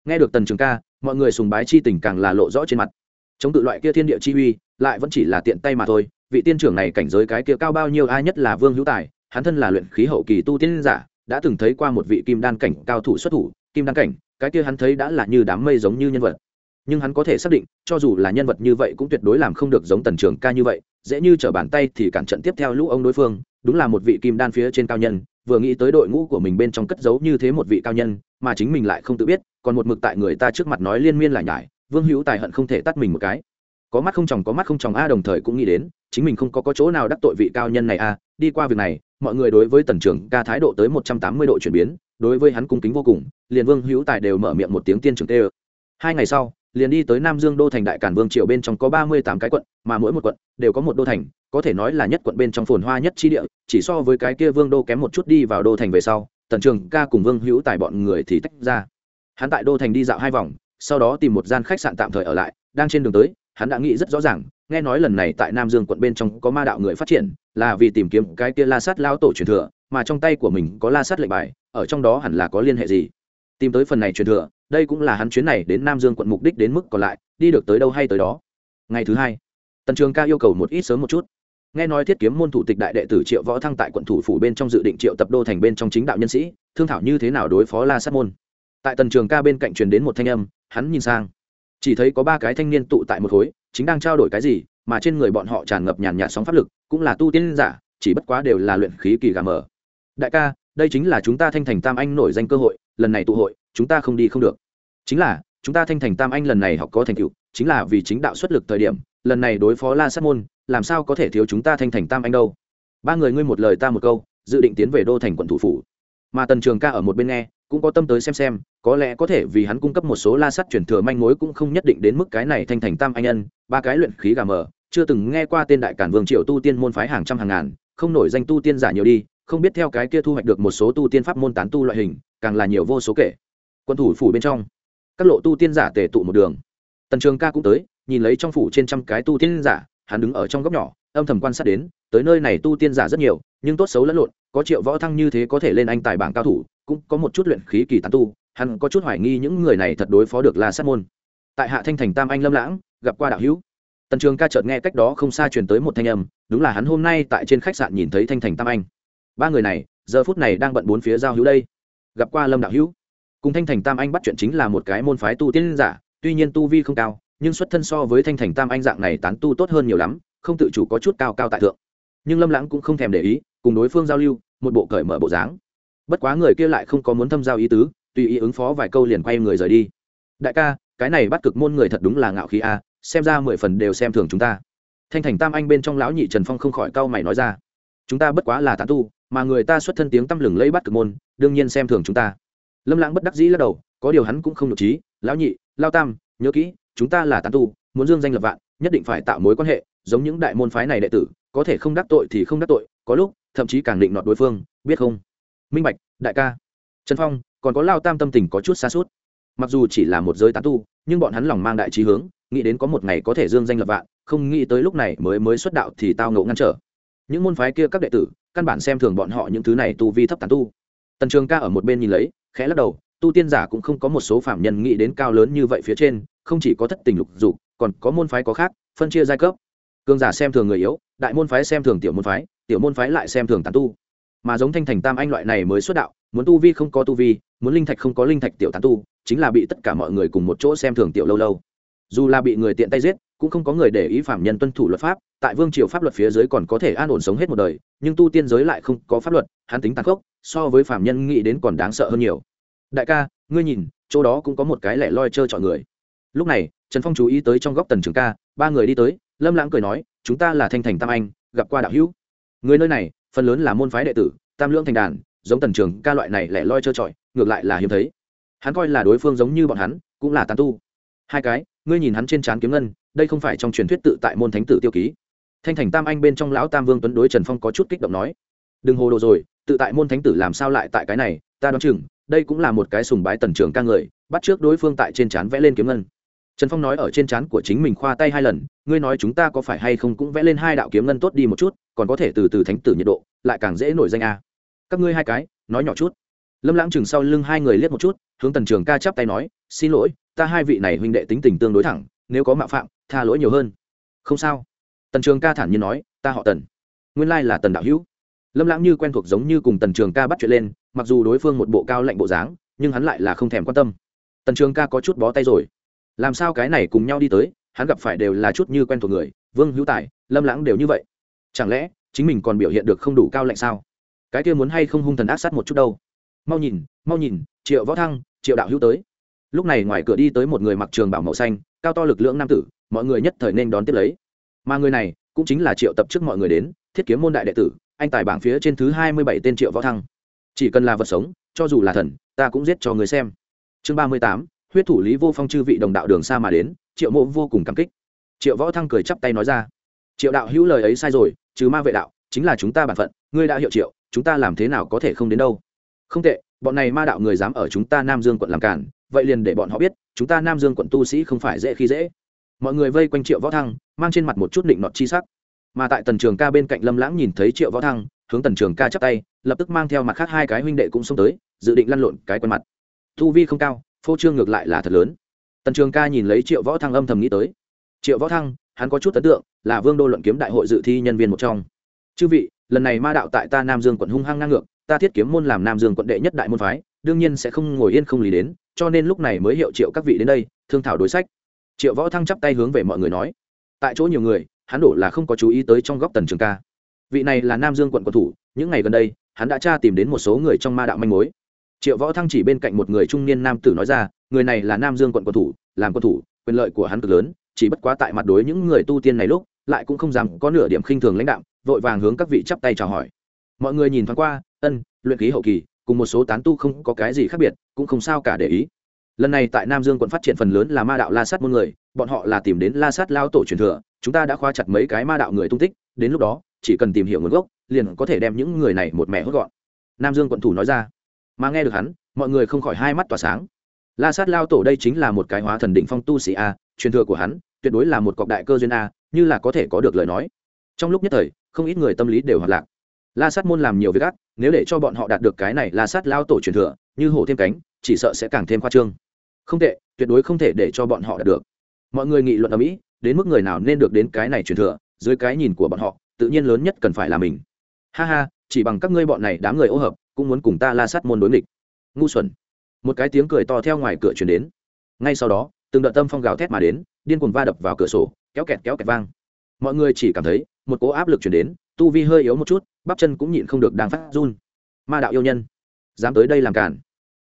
Nghe được tần trường ca, mọi người sùng bái chi tình càng là lộ rõ trên mặt. Chống tự loại kia thiên địa chi uy lại vẫn chỉ là tiện tay mà thôi. Vị tiên trưởng này cảnh giới cái kia cao bao nhiêu, ai nhất là vương hữu tài, hắn thân là luyện khí hậu kỳ tu tiên giả, đã từng thấy qua một vị kim đan cảnh cao thủ xuất thủ. Kim đan cảnh, cái kia hắn thấy đã là như đám mây giống như nhân vật. Nhưng hắn có thể xác định, cho dù là nhân vật như vậy cũng tuyệt đối làm không được giống tần trường ca như vậy, dễ như trở bàn tay thì cản trận tiếp theo lũ ông đối phương, đúng là một vị kim đan phía trên cao nhân, vừa nghĩ tới đội ngũ của mình bên trong cất giấu như thế một vị cao nhân, mà chính mình lại không tự biết, còn một mực tại người ta trước mặt nói liên miên lại nhải, vương hữu tài hận không thể tắt mình một cái có mắt không chồng có mắt không chồng a đồng thời cũng nghĩ đến chính mình không có, có chỗ nào đắc tội vị cao nhân này a đi qua việc này mọi người đối với tần trưởng ca thái độ tới một trăm tám mươi độ chuyển biến đối với hắn cung kính vô cùng liền vương hữu tài đều mở miệng một tiếng tiên trưởng tê ơ. Hai ngày sau liền đi tới nam dương đô thành đại cản vương triều bên trong có ba mươi tám cái quận mà mỗi một quận đều có một đô thành có thể nói là nhất quận bên trong phồn hoa nhất chi địa chỉ so với cái kia vương đô kém một chút đi vào đô thành về sau tần trường ca cùng vương hữu tài bọn người thì tách ra. Hắn tại đô thành đi dạo hai vòng sau đó tìm một gian khách sạn tạm thời ở lại đang trên đường tới hắn đã nghĩ rất rõ ràng, nghe nói lần này tại nam dương quận bên trong có ma đạo người phát triển, là vì tìm kiếm cái kia la sát lao tổ truyền thừa, mà trong tay của mình có la sát lệnh bài, ở trong đó hẳn là có liên hệ gì? Tìm tới phần này truyền thừa, đây cũng là hắn chuyến này đến nam dương quận mục đích đến mức còn lại, đi được tới đâu hay tới đó. Ngày thứ hai, tần trường ca yêu cầu một ít sớm một chút. Nghe nói thiết kiếm môn thủ tịch đại đệ tử triệu võ thăng tại quận thủ phủ bên trong dự định triệu tập đô thành bên trong chính đạo nhân sĩ, thương thảo như thế nào đối phó la sát môn. Tại tần trường ca bên cạnh truyền đến một thanh âm, hắn nhìn sang chỉ thấy có ba cái thanh niên tụ tại một khối, chính đang trao đổi cái gì, mà trên người bọn họ tràn ngập nhàn nhạt sóng pháp lực, cũng là tu tiên giả, chỉ bất quá đều là luyện khí kỳ gà mờ. Đại ca, đây chính là chúng ta thanh thành tam anh nổi danh cơ hội, lần này tụ hội, chúng ta không đi không được. Chính là, chúng ta thanh thành tam anh lần này học có thành tựu, chính là vì chính đạo xuất lực thời điểm, lần này đối phó la sát môn, làm sao có thể thiếu chúng ta thanh thành tam anh đâu? Ba người ngươi một lời ta một câu, dự định tiến về đô thành quận thủ phủ. Mà tần trường ca ở một bên nghe cũng có tâm tới xem xem, có lẽ có thể vì hắn cung cấp một số la sắt chuyển thừa manh mối cũng không nhất định đến mức cái này thanh thành tam anh nhân, ba cái luyện khí gà mờ, chưa từng nghe qua tên đại cản vương triều tu tiên môn phái hàng trăm hàng ngàn, không nổi danh tu tiên giả nhiều đi, không biết theo cái kia thu hoạch được một số tu tiên pháp môn tán tu loại hình, càng là nhiều vô số kể. Quân thủ phủ bên trong, các lộ tu tiên giả tề tụ một đường. Tần trường ca cũng tới, nhìn lấy trong phủ trên trăm cái tu tiên giả, hắn đứng ở trong góc nhỏ, âm thầm quan sát đến, tới nơi này tu tiên giả rất nhiều, nhưng tốt xấu lẫn lộn, có triệu võ thăng như thế có thể lên anh tài bảng cao thủ cũng có một chút luyện khí kỳ tán tu, hắn có chút hoài nghi những người này thật đối phó được la sát môn. Tại hạ thanh thành tam anh lâm lãng, gặp qua đạo hữu. Tần trường ca chợt nghe cách đó không xa truyền tới một thanh âm, đúng là hắn hôm nay tại trên khách sạn nhìn thấy thanh thành tam anh. Ba người này, giờ phút này đang bận bốn phía giao hữu đây. Gặp qua lâm đạo hữu. Cùng thanh thành tam anh bắt chuyện chính là một cái môn phái tu tiên giả, tuy nhiên tu vi không cao, nhưng xuất thân so với thanh thành tam anh dạng này tán tu tốt hơn nhiều lắm, không tự chủ có chút cao cao tại thượng. Nhưng lâm lãng cũng không thèm để ý, cùng đối phương giao lưu, một bộ cởi mở bộ dáng bất quá người kia lại không có muốn thâm giao ý tứ, tùy ý ứng phó vài câu liền quay người rời đi. Đại ca, cái này bắt cực môn người thật đúng là ngạo khí a, xem ra mười phần đều xem thường chúng ta. Thanh thành tam anh bên trong lão nhị trần phong không khỏi cau mày nói ra. Chúng ta bất quá là tán tu, mà người ta xuất thân tiếng tăm lừng lấy bắt cực môn, đương nhiên xem thường chúng ta. Lâm lãng bất đắc dĩ lắc đầu, có điều hắn cũng không nhục trí, lão nhị, lao tam, nhớ kỹ, chúng ta là tán tu, muốn dương danh lập vạn, nhất định phải tạo mối quan hệ, giống những đại môn phái này đệ tử, có thể không đắc tội thì không đắc tội, có lúc, thậm chí càng định nọt đối phương, biết không? Minh bạch, đại ca. Trần phong, còn có lao tam tâm tình có chút xa suốt. Mặc dù chỉ là một giới tán tu, nhưng bọn hắn lòng mang đại trí hướng, nghĩ đến có một ngày có thể dương danh lập vạn, không nghĩ tới lúc này mới mới xuất đạo thì tao ngộ ngăn trở. Những môn phái kia các đệ tử, căn bản xem thường bọn họ những thứ này tu vi thấp tán tu. Tần trường ca ở một bên nhìn lấy, khẽ lắc đầu, tu tiên giả cũng không có một số phạm nhân nghĩ đến cao lớn như vậy phía trên, không chỉ có thất tình lục dục, còn có môn phái có khác, phân chia giai cấp. Cường giả xem thường người yếu, đại môn phái xem thường tiểu môn phái, tiểu môn phái lại xem thường tán tu mà giống thanh thành tam anh loại này mới xuất đạo, muốn tu vi không có tu vi, muốn linh thạch không có linh thạch tiểu tán tu, chính là bị tất cả mọi người cùng một chỗ xem thường tiểu lâu lâu. Dù là bị người tiện tay giết, cũng không có người để ý phạm nhân tuân thủ luật pháp, tại vương triều pháp luật phía dưới còn có thể an ổn sống hết một đời, nhưng tu tiên giới lại không có pháp luật, hắn tính tàn khốc, so với phạm nhân nghĩ đến còn đáng sợ hơn nhiều. Đại ca, ngươi nhìn, chỗ đó cũng có một cái lẻ loi trơ trọi người. Lúc này, trần phong chú ý tới trong góc tần trường ca, ba người đi tới, lâm lãng cười nói, chúng ta là thanh thành tam anh, gặp qua đạo hữu. Người nơi này phần lớn là môn phái đệ tử, tam lưỡng thành đàn, giống tần trường ca loại này lẻ loi trơ trọi, ngược lại là hiếm thấy. Hắn coi là đối phương giống như bọn hắn, cũng là tán tu. Hai cái, ngươi nhìn hắn trên trán kiếm ngân, đây không phải trong truyền thuyết tự tại môn thánh tử tiêu ký. Thanh thành tam anh bên trong lão tam vương tuấn đối trần phong có chút kích động nói, đừng hồ đồ rồi, tự tại môn thánh tử làm sao lại tại cái này, ta đoán chừng, đây cũng là một cái sùng bái tần trường ca người, bắt trước đối phương tại trên trán vẽ lên kiếm ngân trần phong nói ở trên trán của chính mình khoa tay hai lần, ngươi nói chúng ta có phải hay không cũng vẽ lên hai đạo kiếm ngân tốt đi một chút, còn có thể từ từ thánh tử nhiệt độ, lại càng dễ nổi danh a. Các ngươi hai cái, nói nhỏ chút. Lâm lãng chừng sau lưng hai người liếc một chút, hướng tần trường ca chắp tay nói, xin lỗi, ta hai vị này huynh đệ tính tình tương đối thẳng, nếu có mạo phạm, tha lỗi nhiều hơn. Không sao. Tần trường ca thản nhiên nói, ta họ tần. Nguyên lai là tần đạo hữu. Lâm lãng như quen thuộc giống như cùng tần trường ca bắt chuyện lên, mặc dù đối phương một bộ cao lạnh bộ dáng, nhưng hắn lại là không thèm quan tâm. Tần trường ca có chút bó tay rồi làm sao cái này cùng nhau đi tới, hắn gặp phải đều là chút như quen thuộc người, vương hữu tài, lâm lãng đều như vậy. Chẳng lẽ, chính mình còn biểu hiện được không đủ cao lạnh sao? Cái kia muốn hay không hung thần ác sát một chút đâu? Mau nhìn mau nhìn, triệu võ thăng, triệu đạo hữu tới. Lúc này ngoài cửa đi tới một người mặc trường bảo màu xanh, cao to lực lượng nam tử, mọi người nhất thời nên đón tiếp lấy. Mà người này, cũng chính là triệu tập trước mọi người đến, thiết kiếm môn đại đệ tử, anh tài bảng phía trên thứ hai mươi bảy tên triệu võ thăng. Chỉ cần là vật sống, cho dù là thần, ta cũng giết cho người xem. Chương ba mươi tám huyết thủ lý vô phong chư vị đồng đạo đường xa mà đến, triệu mộ vô cùng cảm kích. Triệu võ thăng cười chắp tay nói ra, triệu đạo hữu lời ấy sai rồi, trừ ma vệ đạo, chính là chúng ta bản phận, ngươi đã hiệu triệu, chúng ta làm thế nào có thể không đến đâu? Không tệ, bọn này ma đạo người dám ở chúng ta nam dương quận làm cản, vậy liền để bọn họ biết, chúng ta nam dương quận tu sĩ không phải dễ khi dễ. Mọi người vây quanh triệu võ thăng, mang trên mặt một chút định nọt chi sắc. Mà tại tần trường ca bên cạnh lâm lãng nhìn thấy triệu võ thăng, hướng tần trường ca chắp tay, lập tức mang theo mặt khác hai cái huynh đệ cũng xông tới, dự định lăn lộn cái quen mặt. Thu vi không cao phô trương ngược lại là thật lớn. Tần trường ca nhìn lấy triệu võ thăng âm thầm nghĩ tới. Triệu võ thăng, hắn có chút ấn tượng, là vương đô luận kiếm đại hội dự thi nhân viên một trong. Chư vị, lần này ma đạo tại ta nam dương quận hung hăng ngang ngược, ta thiết kiếm môn làm nam dương quận đệ nhất đại môn phái, đương nhiên sẽ không ngồi yên không lý đến, cho nên lúc này mới hiệu triệu các vị đến đây, thương thảo đối sách. Triệu võ thăng chắp tay hướng về mọi người nói. Tại chỗ nhiều người, hắn đổ là không có chú ý tới trong góc tần trường ca. Vị này là nam dương quận quận thủ, những ngày gần đây, hắn đã tra tìm đến một số người trong ma đạo manh mối triệu võ thăng chỉ bên cạnh một người trung niên nam tử nói ra, người này là nam dương quận quận thủ, làm quận thủ, quyền lợi của hắn cực lớn, chỉ bất quá tại mặt đối những người tu tiên này lúc, lại cũng không dám có nửa điểm khinh thường lãnh đạo, vội vàng hướng các vị chắp tay chào hỏi. Mọi người nhìn thoáng qua, ân, luyện khí hậu kỳ, cùng một số tán tu không có cái gì khác biệt, cũng không sao cả để ý. Lần này tại nam dương quận phát triển phần lớn là ma đạo la sát môn người, bọn họ là tìm đến la sát lao tổ truyền thừa, chúng ta đã khóa chặt mấy cái ma đạo người tung tích, đến lúc đó, chỉ cần tìm hiểu nguồn gốc, liền có thể đem những người này một mẻ hốt gọn. Nam dương quận thủ nói ra mà nghe được hắn, mọi người không khỏi hai mắt tỏa sáng. La sát lao tổ đây chính là một cái hóa thần đỉnh phong tu sĩ a, truyền thừa của hắn, tuyệt đối là một cọc đại cơ duyên a, như là có thể có được lời nói. Trong lúc nhất thời, không ít người tâm lý đều hoạt lạc. La sát môn làm nhiều việc ác, nếu để cho bọn họ đạt được cái này la sát lao tổ truyền thừa, như hổ thêm cánh, chỉ sợ sẽ càng thêm khoa trương. Không tệ, tuyệt đối không thể để cho bọn họ đạt được. Mọi người nghị luận ở mỹ, đến mức người nào nên được đến cái này truyền thừa, dưới cái nhìn của bọn họ, tự nhiên lớn nhất cần phải là mình. Ha ha, chỉ bằng các ngươi bọn này đám người ô hợp cũng muốn cùng ta la sát môn đối nghịch. Ngu xuẩn. Một cái tiếng cười to theo ngoài cửa truyền đến. Ngay sau đó, từng đợt tâm phong gào thét mà đến, điên cuồng va đập vào cửa sổ, kéo kẹt kéo kẹt vang. Mọi người chỉ cảm thấy, một cỗ áp lực truyền đến, tu vi hơi yếu một chút, bắp chân cũng nhịn không được đang phát run. Ma đạo yêu nhân, dám tới đây làm cản.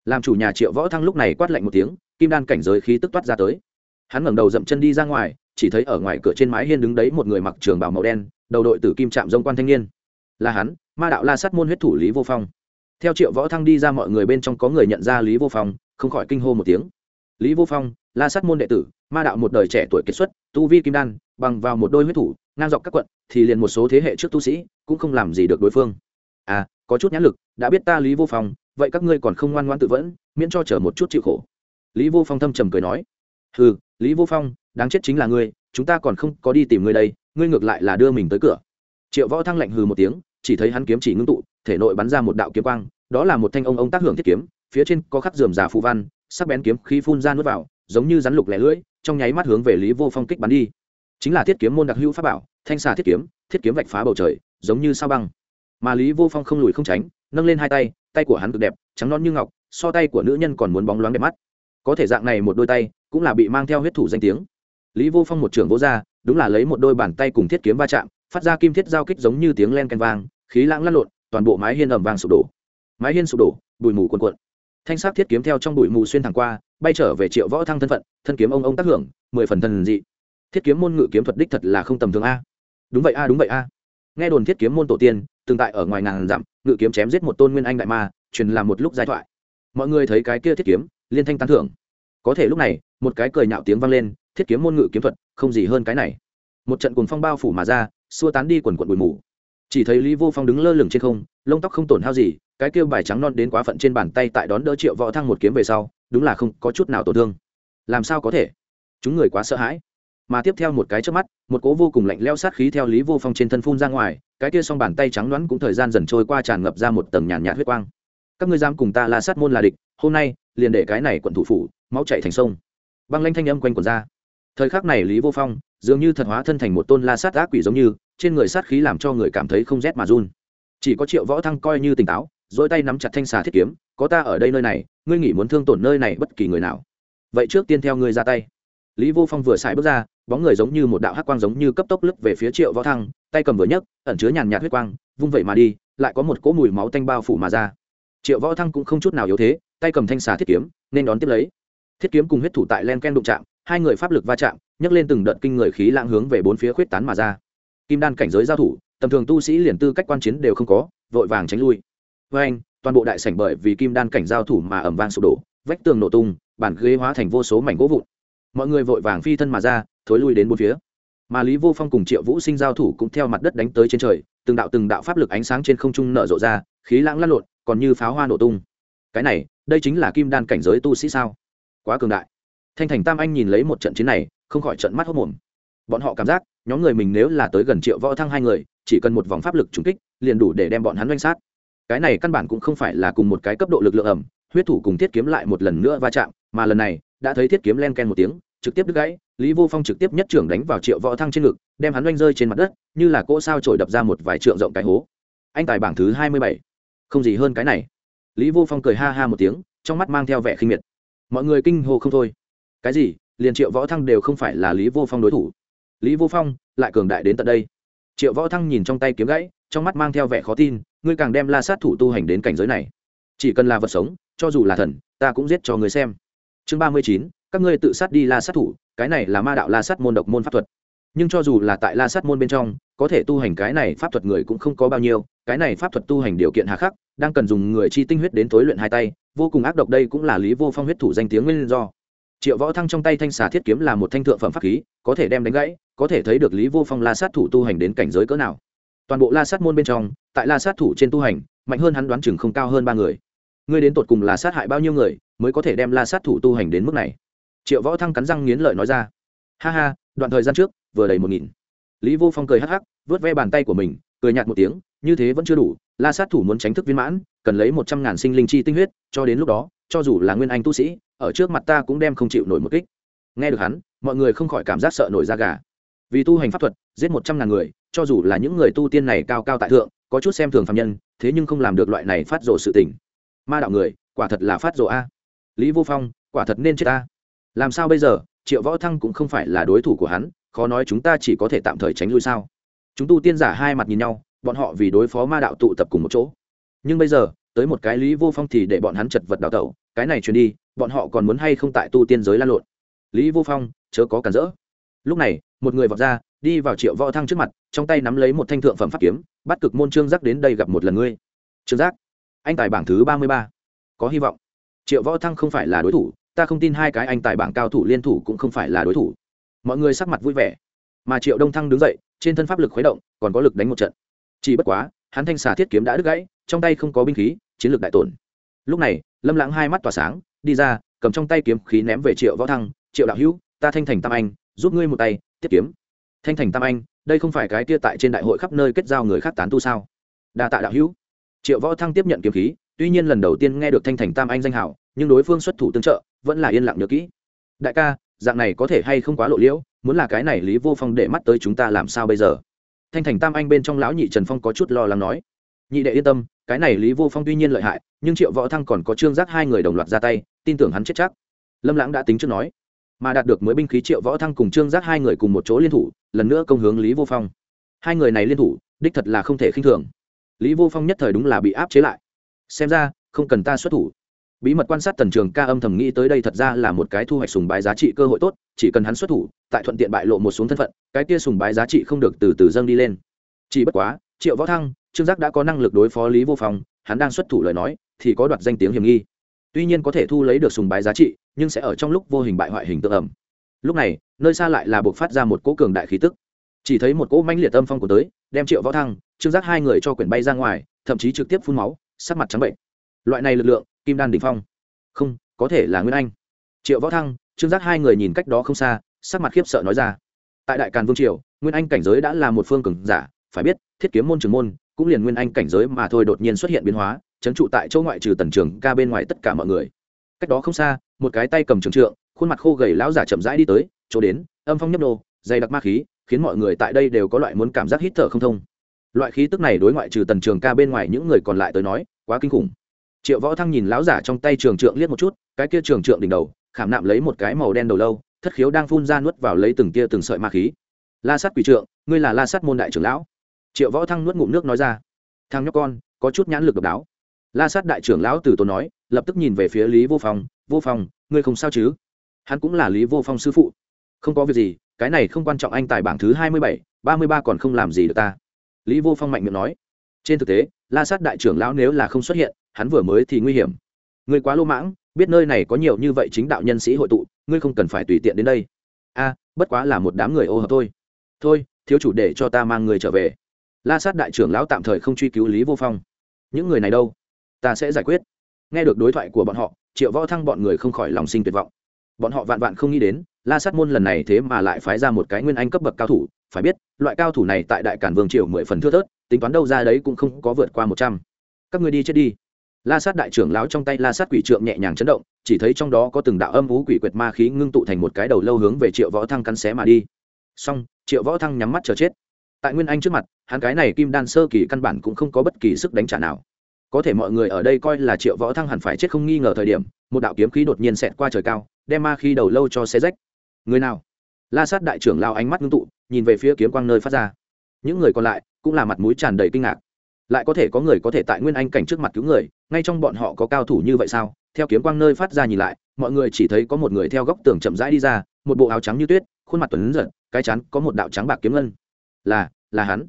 Làm chủ nhà triệu võ thăng lúc này quát lạnh một tiếng, kim đan cảnh giới khí tức toát ra tới. Hắn ngẩng đầu dậm chân đi ra ngoài, chỉ thấy ở ngoài cửa trên mái hiên đứng đấy một người mặc trường bào màu đen, đầu đội tử kim trạm dông quan thanh niên. Là hắn, ma đạo la sát môn huyết thủ lý vô phong theo triệu võ thăng đi ra mọi người bên trong có người nhận ra lý vô phong, không khỏi kinh hô một tiếng. Lý vô phong, la sát môn đệ tử, ma đạo một đời trẻ tuổi kết xuất, tu vi kim đan, bằng vào một đôi huyết thủ, ngang dọc các quận, thì liền một số thế hệ trước tu sĩ, cũng không làm gì được đối phương. À có chút nhãn lực, đã biết ta lý vô phong, vậy các ngươi còn không ngoan ngoan tự vẫn, miễn cho chở một chút chịu khổ. Lý vô phong thâm trầm cười nói. Ừ lý vô phong, đáng chết chính là ngươi, chúng ta còn không có đi tìm ngươi đây, ngươi ngược lại là đưa mình tới cửa. Triệu võ thăng lạnh hừ một tiếng, chỉ thấy hắn kiếm chỉ ngưng tụ thể nội bắn ra một đạo kiếm quang, đó là một thanh ông ông tác hưởng thiết kiếm, phía trên có khắc dườm già phù văn, sắc bén kiếm khí phun ra nuốt vào, giống như rắn lục lẻ lưỡi, trong nháy mắt hướng về lý vô phong kích bắn đi. Chính là thiết kiếm môn đặc hữu pháp bảo, thanh xà thiết kiếm thiết kiếm vạch phá bầu trời, giống như sao băng. Mà lý vô phong không lùi không tránh, nâng lên hai tay tay của hắn cực đẹp, trắng non như ngọc, so tay của nữ nhân còn muốn bóng loáng đẹp mắt. Có thể dạng này một đôi tay, cũng là bị mang theo huyết thủ danh tiếng. Lý vô phong một trưởng vô r đúng là lấy một đôi bàn tay cùng thiết kiếm va chạm, phát ra kim thiết giao kích giống như tiếng len canh vang, khí lãng lăn lộn toàn bộ mái hiên ẩm vàng sụp đổ. Mái hiên sụp đổ, bụi mù cuồn cuộn. Thanh sắc thiết kiếm theo trong bụi mù xuyên thẳng qua, bay trở về triệu võ thăng thân phận, thân kiếm ông ông tác hưởng, mười phần thần dị. Thiết kiếm môn ngự kiếm thuật đích thật là không tầm thường a. Đúng vậy a, đúng vậy a. Nghe đồn thiết kiếm môn tổ tiên tương tại ở ngoài ngàn dặm, ngự kiếm chém giết một tôn nguyên anh đại ma, truyền làm một lúc giai thoại. Mọi người thấy cái kia thiết kiếm, liên thanh tán thưởng. Có thể lúc này, một cái cười nhạo tiếng vang lên, thiết kiếm môn ngự kiếm thuật, không gì hơn cái này. Một trận cuồng phong bao phủ mà ra, xua tán đi quần quần bụi mù chỉ thấy lý vô phong đứng lơ lửng trên không, lông tóc không tổn hao gì, cái kêu bài trắng non đến quá phận trên bàn tay tại đón đỡ triệu võ thăng một kiếm về sau, đúng là không có chút nào tổn thương. Làm sao có thể? Chúng người quá sợ hãi. Mà tiếp theo một cái trước mắt, một cố vô cùng lạnh leo sát khí theo lý vô phong trên thân phun ra ngoài, cái kia s o n g bàn tay trắng đoán cũng thời gian dần trôi qua tràn ngập ra một tầng nhàn nhạt huyết quang. Các ngươi dám cùng ta la sát môn là địch, hôm nay, liền để cái này quận thủ phủ, máu chạy thành sông. Băng lanh thanh âm quanh quần ra. Thời khắc này lý vô phong, dường như thật hóa thân thành một tôn la sát ác quỷ giống như trên người sát khí làm cho người cảm thấy không rét mà run. Chỉ có triệu võ thăng coi như tỉnh táo, dỗi tay nắm chặt thanh xà thiết kiếm, có ta ở đây nơi này, ngươi nghĩ muốn thương tổn nơi này bất kỳ người nào. Vậy trước tiên theo ngươi ra tay. Lý vô phong vừa xài bước ra, bóng người giống như một đạo hắc quang giống như cấp tốc lướt về phía triệu võ thăng, tay cầm vừa nhấc, ẩn chứa nhàn nhạt huyết quang, vung vậy mà đi, lại có một cỗ mùi máu tanh bao phủ mà ra. Triệu võ thăng cũng không chút nào yếu thế, tay cầm thanh xà thiết kiếm, nên đón tiếp lấy. Thiết kiếm cùng huyết thủ tại len ken đụng chạm, hai người pháp lực va chạm, nhấc lên từng đợt kinh người khí lãng hướng về bốn phía khuyết tán mà ra kim đan cảnh giới giao thủ, tầm thường tu sĩ liền tư cách quan chiến đều không có, vội vàng tránh lui. Với anh, toàn bộ đại sảnh bởi vì kim đan cảnh giao thủ mà ẩm vang sụp đổ, vách tường nổ tung, bản ghế hóa thành vô số mảnh gỗ vụn. Mọi người vội vàng phi thân mà ra, thối lui đến bốn phía. Mà lý vô phong cùng triệu vũ sinh giao thủ cũng theo mặt đất đánh tới trên trời, từng đạo từng đạo pháp lực ánh sáng trên không trung nở rộ ra, khí lãng lăn lộn, còn như pháo hoa nổ tung. Cái này, đây chính là kim đan cảnh giới tu sĩ sao? Quá cường đại. Thanh thành tam anh nhìn lấy một trận chiến này, không khỏi trận mắt hốc mồm bọn họ cảm giác nhóm người mình nếu là tới gần triệu võ thăng hai người, chỉ cần một vòng pháp lực trúng kích, liền đủ để đem bọn hắn doanh sát. Cái này căn bản cũng không phải là cùng một cái cấp độ lực lượng ẩm, huyết thủ cùng thiết kiếm lại một lần nữa va chạm, mà lần này, đã thấy thiết kiếm len ken một tiếng, trực tiếp đứt gãy, lý vô phong trực tiếp nhất trưởng đánh vào triệu võ thăng trên ngực, đem hắn oanh rơi trên mặt đất, như là cỗ sao trổi đập ra một vài trượng rộng cái hố. Anh tài bảng thứ hai mươi bảy. Không gì hơn cái này. Lý vô phong cười ha ha một tiếng, trong mắt mang theo vẻ khinh miệt. Mọi người kinh hô không thôi. Cái gì? Liền triệu võ thăng đều không phải là lý vô phong đối thủ lý vô phong, lại cường đại đến tận đây. Triệu võ thăng nhìn trong tay kiếm gãy, trong mắt mang theo vẻ khó tin, ngươi càng đem la sát thủ tu hành đến cảnh giới này. Chỉ cần là vật sống, cho dù là thần, ta cũng giết cho người xem. Chương ba mươi chín, các ngươi tự sát đi la sát thủ, cái này là ma đạo la sát môn độc môn pháp thuật. Nhưng cho dù là tại la sát môn bên trong, có thể tu hành cái này pháp thuật người cũng không có bao nhiêu, cái này pháp thuật tu hành điều kiện hà khắc, đang cần dùng người chi tinh huyết đến tối luyện hai tay, vô cùng ác độc đây cũng là lý vô phong huyết thủ danh tiếng nguyên do. Triệu võ thăng trong tay thanh xà thiết kiếm là một thanh thượng phẩm pháp khí, có thể đem đánh gãy có thể thấy được lý vô phong la sát thủ tu hành đến cảnh giới cỡ nào. Toàn bộ la sát môn bên trong, tại la sát thủ trên tu hành, mạnh hơn hắn đoán chừng không cao hơn ba người. Ngươi đến tột cùng là sát hại bao nhiêu người, mới có thể đem la sát thủ tu hành đến mức này? Triệu võ thăng cắn răng nghiến lợi nói ra. Ha ha, đoạn thời gian trước, vừa đầy một nghìn. Lý vô phong cười hắc hắc, vớt ve bàn tay của mình, cười nhạt một tiếng, như thế vẫn chưa đủ, la sát thủ muốn tránh thức viên mãn, cần lấy một trăm ngàn sinh linh chi tinh huyết, cho đến lúc đó, cho dù là nguyên anh tu sĩ, ở trước mặt ta cũng đem không chịu nổi một kích. Nghe được hắn, mọi người không khỏi cảm giác sợ nổi da gà vì tu hành pháp thuật, giết một trăm ngàn người, cho dù là những người tu tiên này cao cao tại thượng, có chút xem thường phạm nhân, thế nhưng không làm được loại này phát rồ sự tình. Ma đạo người, quả thật là phát rồ a. Lý vô phong, quả thật nên chết ta. làm sao bây giờ? Triệu võ thăng cũng không phải là đối thủ của hắn, khó nói chúng ta chỉ có thể tạm thời tránh lui sao? Chúng tu tiên giả hai mặt nhìn nhau, bọn họ vì đối phó ma đạo tụ tập cùng một chỗ. Nhưng bây giờ, tới một cái lý vô phong thì để bọn hắn chật vật đào tẩu, cái này truyền đi, bọn họ còn muốn hay không tại tu tiên giới lan lộn? Lý vô phong, chớ có cản rỡ. Lúc này một người vọt ra, đi vào triệu võ thăng trước mặt, trong tay nắm lấy một thanh thượng phẩm pháp kiếm, bắt cực môn trương giác đến đây gặp một lần ngươi. Trương giác, anh tài bảng thứ ba mươi ba, có hy vọng. Triệu võ thăng không phải là đối thủ, ta không tin hai cái anh tài bảng cao thủ liên thủ cũng không phải là đối thủ. Mọi người sắc mặt vui vẻ, mà triệu đông thăng đứng dậy, trên thân pháp lực khuấy động, còn có lực đánh một trận. Chỉ bất quá, hắn thanh xà thiết kiếm đã đứt gãy, trong tay không có binh khí, chiến lược đại tổn. Lúc này, lâm lãng hai mắt tỏa sáng, đi ra, cầm trong tay kiếm khí ném về triệu võ thăng. Triệu đạo hữu, ta thanh thành tam anh, giúp ngươi một tay tiếp kiếm. Thanh thành tam anh, đây không phải cái kia tại trên đại hội khắp nơi kết giao người khác tán tu sao? Đa tạ đạo hữu. Triệu võ thăng tiếp nhận kiếm khí, tuy nhiên lần đầu tiên nghe được thanh thành tam anh danh hảo nhưng đối phương xuất thủ tương trợ, vẫn là yên lặng nhớ kỹ. Đại ca, dạng này có thể hay không quá lộ liễu, muốn là cái này lý vô phong để mắt tới chúng ta làm sao bây giờ? Thanh thành tam anh bên trong lão nhị trần phong có chút lo lắng nói. Nhị đệ yên tâm, cái này lý vô phong tuy nhiên lợi hại, nhưng triệu võ thăng còn có trương giác hai người đồng loạt ra tay, tin tưởng hắn chết chắc. Lâm lãng đã tính trước nói mà đạt được mới binh khí triệu võ thăng cùng trương giác hai người cùng một chỗ liên thủ, lần nữa công hướng lý vô phong. Hai người này liên thủ, đích thật là không thể khinh thường. Lý vô phong nhất thời đúng là bị áp chế lại. Xem ra, không cần ta xuất thủ. Bí mật quan sát tần trường ca âm thầm nghĩ tới đây thật ra là một cái thu hoạch sùng bái giá trị cơ hội tốt, chỉ cần hắn xuất thủ, tại thuận tiện bại lộ một xuống thân phận, cái kia sùng bái giá trị không được từ từ dâng đi lên. Chỉ bất quá, triệu võ thăng, trương giác đã có năng lực đối phó lý vô phong, hắn đang xuất thủ lời nói, thì có đoạt danh tiếng hiểm nghi tuy nhiên có thể thu lấy được sùng bái giá trị, nhưng sẽ ở trong lúc vô hình bại hoại hình tượng ẩm. Lúc này, nơi xa lại là buộc phát ra một cỗ cường đại khí tức. Chỉ thấy một cỗ manh liệt âm phong của tới, đem triệu võ thăng, trương giác hai người cho quyển bay ra ngoài, thậm chí trực tiếp phun máu, sắc mặt trắng bệnh. Loại này lực lượng, kim đan đình phong. Không, có thể là nguyên anh. Triệu võ thăng, trương giác hai người nhìn cách đó không xa, sắc mặt khiếp sợ nói ra. Tại đại càn vương triều, nguyên anh cảnh giới đã là một phương cường giả, phải biết, thiết kiếm môn trường môn, cũng liền nguyên anh cảnh giới mà thôi đột nhiên xuất hiện biến hóa trấn trụ tại chỗ ngoại trừ tần trường ca bên ngoài tất cả mọi người. Cách đó không xa, một cái tay cầm trường trượng, khuôn mặt khô gầy lão giả chậm rãi đi tới, chỗ đến, âm phong nhấp nô, dày đặc ma khí, khiến mọi người tại đây đều có loại muốn cảm giác hít thở không thông. Loại khí tức này đối ngoại trừ tần trường ca bên ngoài những người còn lại tới nói, quá kinh khủng. Triệu võ thăng nhìn lão giả trong tay trường trượng liếc một chút, cái kia trường trượng đỉnh đầu, khảm nạm lấy một cái màu đen đầu lâu, thất khiếu đang phun ra nuốt vào lấy từng tia từng sợi ma khí. La sát quỷ trượng, ngươi là la sát môn đại trưởng lão. Triệu võ thăng nuốt ngụm nước nói ra, thằng nhóc con, có chút nhãn lực độc đáo la sát đại trưởng lão từ tốn nói, lập tức nhìn về phía lý vô phong vô phong, ngươi không sao chứ? Hắn cũng là lý vô phong sư phụ. Không có việc gì, cái này không quan trọng anh tài bảng thứ hai mươi bảy, ba mươi ba còn không làm gì được ta. Lý vô phong mạnh miệng nói. Trên thực tế, la sát đại trưởng lão nếu là không xuất hiện, hắn vừa mới thì nguy hiểm. Ngươi quá lô mãng, biết nơi này có nhiều như vậy chính đạo nhân sĩ hội tụ, ngươi không cần phải tùy tiện đến đây. A, bất quá là một đám người ô hợp thôi. Thôi, thiếu chủ để cho ta mang người trở về. La sát đại trưởng lão tạm thời không truy cứu lý vô phong. Những người này đâu? Ta sẽ giải quyết. Nghe được đối thoại của bọn họ, triệu võ thăng bọn người không khỏi lòng sinh tuyệt vọng. Bọn họ vạn vạn không nghĩ đến, la sát môn lần này thế mà lại phái ra một cái nguyên anh cấp bậc cao thủ, phải biết, loại cao thủ này tại đại cản vương triều mười phần thưa thớt, tính toán đâu ra đấy cũng không có vượt qua một trăm. Các người đi chết đi. La sát đại trưởng lão trong tay la sát quỷ trượng nhẹ nhàng chấn động, chỉ thấy trong đó có từng đạo âm vũ quỷ quyệt ma khí ngưng tụ thành một cái đầu lâu hướng về triệu võ thăng cắn xé mà đi. Xong, triệu võ thăng nhắm mắt chờ chết. Tại nguyên anh trước mặt, hắn cái này kim đan sơ kỳ căn bản cũng không có bất kỳ sức đánh trả nào có thể mọi người ở đây coi là triệu võ thăng hẳn phải chết không nghi ngờ thời điểm, một đạo kiếm khí đột nhiên xẹt qua trời cao, đem ma khí đầu lâu cho xe rách. Người nào? La sát đại trưởng lao ánh mắt ngưng tụ, nhìn về phía kiếm quang nơi phát ra. Những người còn lại cũng là mặt mũi tràn đầy kinh ngạc. Lại có thể có người có thể tại nguyên anh cảnh trước mặt cứu người, ngay trong bọn họ có cao thủ như vậy sao? Theo kiếm quang nơi phát ra nhìn lại, mọi người chỉ thấy có một người theo góc tường chậm rãi đi ra, một bộ áo trắng như tuyết, khuôn mặt tuấn giật, cái chắn có một đạo trắng bạc kiếm ngân. Là là hắn.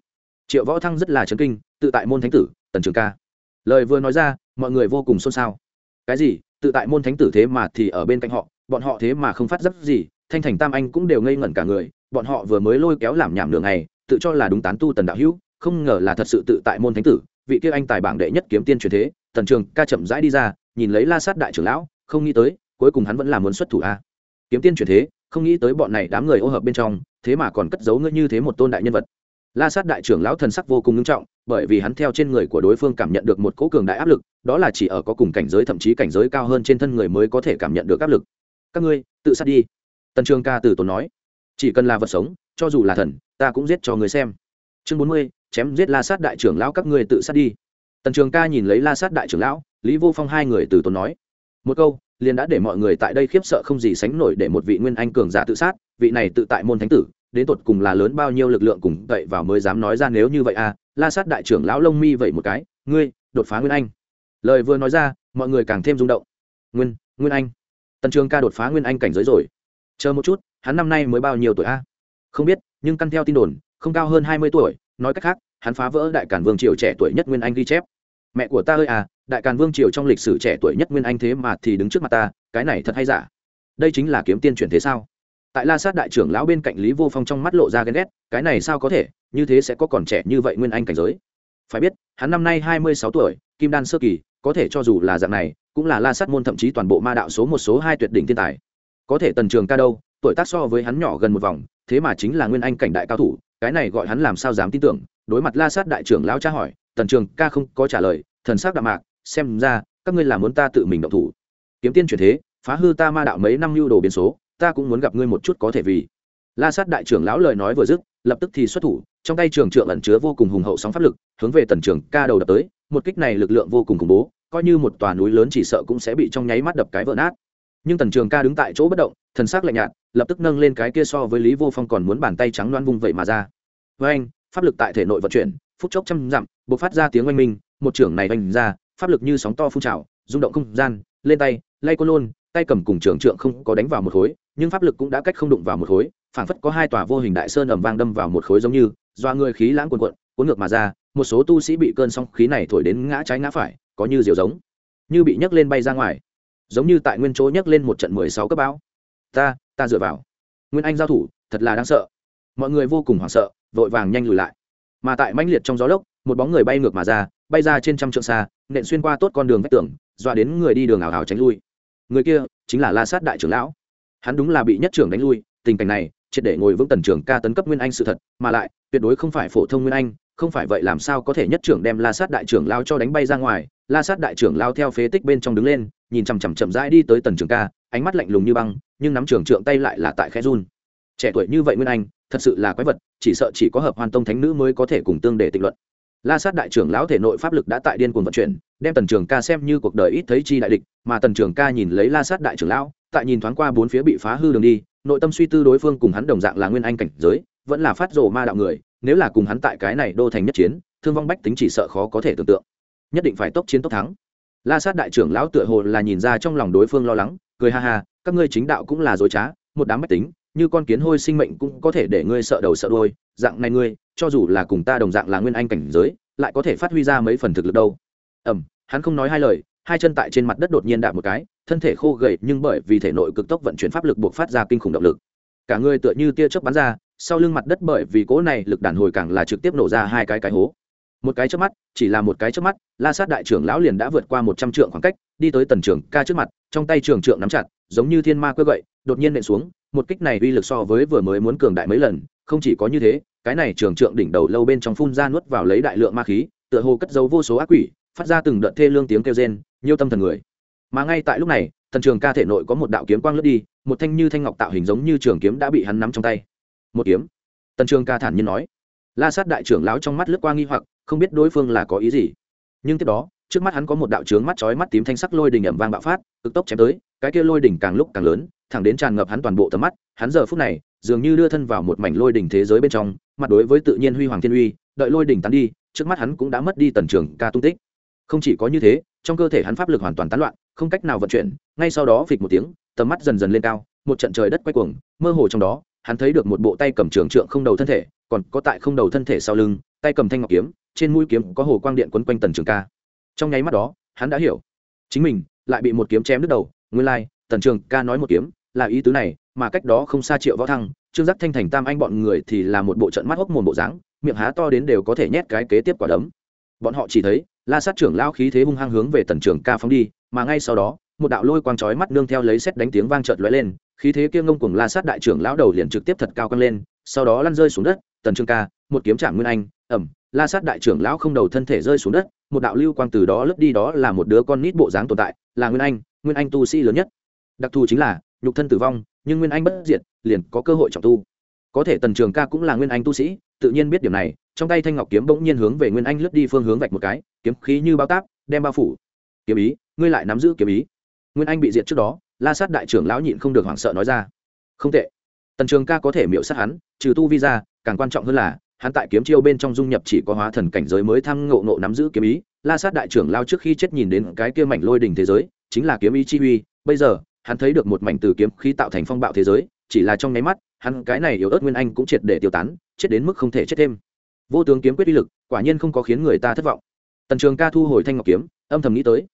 Triệu võ thăng rất là chấn kinh, tự tại môn thánh tử, tần trường ca lời vừa nói ra, mọi người vô cùng xôn xao. Cái gì? Tự tại môn thánh tử thế mà thì ở bên cạnh họ, bọn họ thế mà không phát giác gì, thanh thành tam anh cũng đều ngây ngẩn cả người, bọn họ vừa mới lôi kéo làm nhảm đường này tự cho là đúng tán tu tần đạo hữu, không ngờ là thật sự tự tại môn thánh tử, vị kia anh tài bảng đệ nhất kiếm tiên truyền thế, tần trường ca chậm rãi đi ra, nhìn lấy la sát đại trưởng lão, không nghĩ tới, cuối cùng hắn vẫn là muốn xuất thủ a. Kiếm tiên truyền thế, không nghĩ tới bọn này đám người ô hợp bên trong, thế mà còn cất giấu ngươi như thế một tôn đại nhân vật la sát đại trưởng lão thần sắc vô cùng nghiêm trọng, bởi vì hắn theo trên người của đối phương cảm nhận được một cỗ cường đại áp lực, đó là chỉ ở có cùng cảnh giới thậm chí cảnh giới cao hơn trên thân người mới có thể cảm nhận được áp lực. Các ngươi, tự sát đi. Tần trường ca từ tốn nói. Chỉ cần là vật sống, cho dù là thần, ta cũng giết cho người xem. Chương bốn mươi, chém giết la sát đại trưởng lão các ngươi tự sát đi. Tần trường ca nhìn lấy la sát đại trưởng lão, lý vô phong hai người từ tốn nói. Một câu, liền đã để mọi người tại đây khiếp sợ không gì sánh nổi để một vị nguyên anh cường giả tự sát, vị này tự tại môn thánh tử đến tột cùng là lớn bao nhiêu lực lượng cùng tậy vào mới dám nói ra nếu như vậy à la sát đại trưởng lão lông mi vậy một cái, ngươi, đột phá nguyên anh. Lời vừa nói ra, mọi người càng thêm rung động. Nguyên nguyên anh. Tần trường ca đột phá nguyên anh cảnh giới rồi. Chờ một chút, hắn năm nay mới bao nhiêu tuổi a? Không biết, nhưng căn theo tin đồn, không cao hơn hai mươi tuổi, nói cách khác, hắn phá vỡ đại cản vương triều trẻ tuổi nhất nguyên anh ghi chép. Mẹ của ta ơi à đại càn vương triều trong lịch sử trẻ tuổi nhất nguyên anh thế mà thì đứng trước mặt ta, cái này thật hay giả? Đây chính là kiếm tiên chuyển thế sao? Tại la sát đại trưởng lão bên cạnh lý vô phong trong mắt lộ ra ghen ghét, cái này sao có thể, như thế sẽ có còn trẻ như vậy nguyên anh cảnh giới. Phải biết, hắn năm nay hai mươi sáu tuổi, kim đan sơ kỳ, có thể cho dù là dạng này, cũng là la sát môn thậm chí toàn bộ ma đạo số một, số hai tuyệt đỉnh thiên tài. Có thể tần trường ca đâu, tuổi tác so với hắn nhỏ gần một vòng, thế mà chính là nguyên anh cảnh đại cao thủ, cái này gọi hắn làm sao dám tin tưởng? Đối mặt la sát đại trưởng lão tra hỏi, tần trường ca không có trả lời, thần sắc đạm mạc, xem ra, các ngươi là muốn ta tự mình động thủ. Kiếm tiên chuyển thế, phá hư ta ma đạo mấy năm lưu đồ biến số ta cũng muốn gặp ngươi một chút có thể vì. La sát đại trưởng lão lời nói vừa dứt, lập tức thì xuất thủ, trong tay trường trượng ẩn chứa vô cùng hùng hậu sóng pháp lực, hướng về tần trường ca đầu đập tới, một kích này lực lượng vô cùng khủng bố, coi như một tòa núi lớn chỉ sợ cũng sẽ bị trong nháy mắt đập cái vỡ nát. Nhưng tần trường ca đứng tại chỗ bất động, thần sắc lạnh nhạt, lập tức nâng lên cái kia so với lý vô phong còn muốn bàn tay trắng loan vung vậy mà ra. Với anh pháp lực tại thể nội vận chuyển, phút chốc trăm dặm b ộ c phát ra tiếng oanh minh, một trưởng này oanh ra, pháp lực như sóng to phun trào, rung động không gian, lên tay, lay cô lôn tay cầm cùng trưởng trượng không có đánh vào một khối, nhưng pháp lực cũng đã cách không đụng vào một khối, phảng phất có hai tòa vô hình đại sơn ầm vang đâm vào một khối giống như do người khí lãng cuồn cuộn, cuốn ngược mà ra, một số tu sĩ bị cơn sóng khí này thổi đến ngã trái ngã phải, có như diều giống, như bị nhấc lên bay ra ngoài, giống như tại nguyên chỗ nhấc lên một trận mười sáu cấp bão. Ta ta dựa vào. Nguyên anh giao thủ, thật là đáng sợ. Mọi người vô cùng hoảng sợ, vội vàng nhanh lùi lại. Mà tại mãnh liệt trong gió lốc, một bóng người bay ngược mà ra, bay ra trên trăm trượng xa, nện xuyên qua tốt con đường vách tường, dọa đến người đi đường ảo ảo tránh lui người kia chính là la sát đại trưởng lão. Hắn đúng là bị nhất trưởng đánh lui, tình cảnh này, triệt để ngồi vững tần trưởng ca tấn cấp nguyên anh sự thật, mà lại, tuyệt đối không phải phổ thông nguyên anh, không phải vậy làm sao có thể nhất trưởng đem la sát đại trưởng lao cho đánh bay ra ngoài. La sát đại trưởng lao theo phế tích bên trong đứng lên, nhìn chằm chằm chậm rãi đi tới tần trưởng ca, ánh mắt lạnh lùng như băng, nhưng nắm trưởng trượng tay lại là tại khe run. Trẻ tuổi như vậy nguyên anh, thật sự là quái vật, chỉ sợ chỉ có hợp hoàn tông thánh nữ mới có thể cùng tương để tịnh luận. La sát đại trưởng lão thể nội pháp lực đã tại điên cuồng vận chuyển đem tần trường ca xem như cuộc đời ít thấy chi đại địch, mà tần trường ca nhìn lấy la sát đại trưởng lão, tại nhìn thoáng qua bốn phía bị phá hư đường đi, nội tâm suy tư đối phương cùng hắn đồng dạng là nguyên anh cảnh giới, vẫn là phát rồ ma đạo người, nếu là cùng hắn tại cái này đô thành nhất chiến, thương vong bách tính chỉ sợ khó có thể tưởng tượng. Nhất định phải tốc chiến tốc thắng. La sát đại trưởng lão tựa hồ là nhìn ra trong lòng đối phương lo lắng, cười ha ha, các ngươi chính đạo cũng là dối trá, một đám bách tính, như con kiến hôi sinh mệnh cũng có thể để ngươi sợ đầu sợ đôi dạng này ngươi, cho dù là cùng ta đồng dạng là nguyên anh cảnh giới, lại có thể phát huy ra mấy phần thực lực đâu ẩm hắn không nói hai lời, hai chân tại trên mặt đất đột nhiên đạp một cái, thân thể khô gầy nhưng bởi vì thể nội cực tốc vận chuyển pháp lực buộc phát ra kinh khủng động lực. Cả người tựa như tia chớp bắn ra, sau lưng mặt đất bởi vì cỗ này lực đàn hồi càng là trực tiếp nổ ra hai cái cái hố. Một cái trước mắt, chỉ là một cái trước mắt, la sát đại trưởng lão liền đã vượt qua một trăm trượng khoảng cách, đi tới tần trưởng ca trước mặt, trong tay trường trượng nắm chặt, giống như thiên ma quơ gậy, đột nhiên nện xuống, một kích này uy lực so với vừa mới muốn cường đại mấy lần, không chỉ có như thế, cái này trường trượng đỉnh đầu lâu bên trong phun ra nuốt vào lấy đại lượng ma khí, tựa hồ cất giấu vô số ác quỷ phát ra từng đợt thê lương tiếng kêu rên, nhiều tâm thần người. Mà ngay tại lúc này, thần trường ca thể nội có một đạo kiếm quang lướt đi, một thanh như thanh ngọc tạo hình giống như trường kiếm đã bị hắn nắm trong tay. Một kiếm. Tần trường ca thản nhiên nói. La sát đại trưởng lão trong mắt lướt qua nghi hoặc, không biết đối phương là có ý gì. Nhưng tiếp đó, trước mắt hắn có một đạo trướng mắt chói mắt tím thanh sắc lôi đỉnh ẩm vang bạo phát, cực tốc chém tới, cái kia lôi đỉnh càng lúc càng lớn, thẳng đến tràn ngập hắn toàn bộ tầm mắt, hắn giờ phút này, dường như đưa thân vào một mảnh lôi đỉnh thế giới bên trong, mặt đối với tự nhiên huy hoàng thiên uy, đợi lôi đỉnh tán đi, trước mắt hắn cũng đã mất đi tần trường ca tung tích không chỉ có như thế, trong cơ thể hắn pháp lực hoàn toàn tán loạn, không cách nào vận chuyển, ngay sau đó phịch một tiếng, tầm mắt dần dần lên cao, một trận trời đất quay cuồng, mơ hồ trong đó, hắn thấy được một bộ tay cầm trường trượng không đầu thân thể, còn có tại không đầu thân thể sau lưng, tay cầm thanh ngọc kiếm, trên mũi kiếm có hồ quang điện quấn quanh tần trường ca. Trong nháy mắt đó, hắn đã hiểu, chính mình lại bị một kiếm chém đứt đầu, nguyên lai, tần trường ca nói một kiếm là ý tứ này, mà cách đó không xa triệu võ thăng, trương giác thanh thành tam anh bọn người thì là một bộ trận mắt hốc mồm bộ dáng, miệng há to đến đều có thể nhét cái kế tiếp quả đấm bọn họ chỉ thấy, la sát trưởng lao khí thế hung hăng hướng về tần trường ca phóng đi, mà ngay sau đó, một đạo lôi quang chói mắt nương theo lấy xét đánh tiếng vang trợt lóe lên, khí thế kia ngông cuồng la sát đại trưởng lão đầu liền trực tiếp thật cao căng lên, sau đó lăn rơi xuống đất, tần trường ca, một kiếm chạm nguyên anh. Ẩm la sát đại trưởng lão không đầu thân thể rơi xuống đất, một đạo lưu quang từ đó lướt đi, đó là một đứa con nít bộ dáng tồn tại, là nguyên anh nguyên anh tu sĩ lớn nhất. Đặc thù chính là, nhục thân tử vong, nhưng nguyên anh bất diệt, liền có cơ hội trọng tu. Có thể tần trường ca cũng là nguyên anh tu sĩ, tự nhiên biết điểm này trong tay thanh ngọc kiếm bỗng nhiên hướng về nguyên anh lướt đi phương hướng vạch một cái, kiếm khí như bao táp, đem bao phủ. Kiếm ý, ngươi lại nắm giữ kiếm ý. Nguyên anh bị diệt trước đó, la sát đại trưởng lão nhịn không được hoảng sợ nói ra. Không tệ. Tần trường ca có thể miễu sát hắn, trừ tu vi ra, càng quan trọng hơn là, hắn tại kiếm chiêu bên trong dung nhập chỉ có hóa thần cảnh giới mới thăng ngộ ngộ nắm giữ kiếm ý. La sát đại trưởng lao trước khi chết nhìn đến cái kia mảnh lôi đình thế giới, chính là kiếm ý chi uy. Bây giờ, hắn thấy được một mảnh từ kiếm khí tạo thành phong bạo thế giới, chỉ là trong nháy mắt, hắn cái này yếu ớt nguyên anh cũng triệt để tiêu tán, chết đến mức không thể chết thêm vô tướng kiếm quyết uy lực, quả nhiên không có khiến người ta thất vọng. Tần trường ca thu hồi thanh ngọc kiếm, âm thầm nghĩ tới.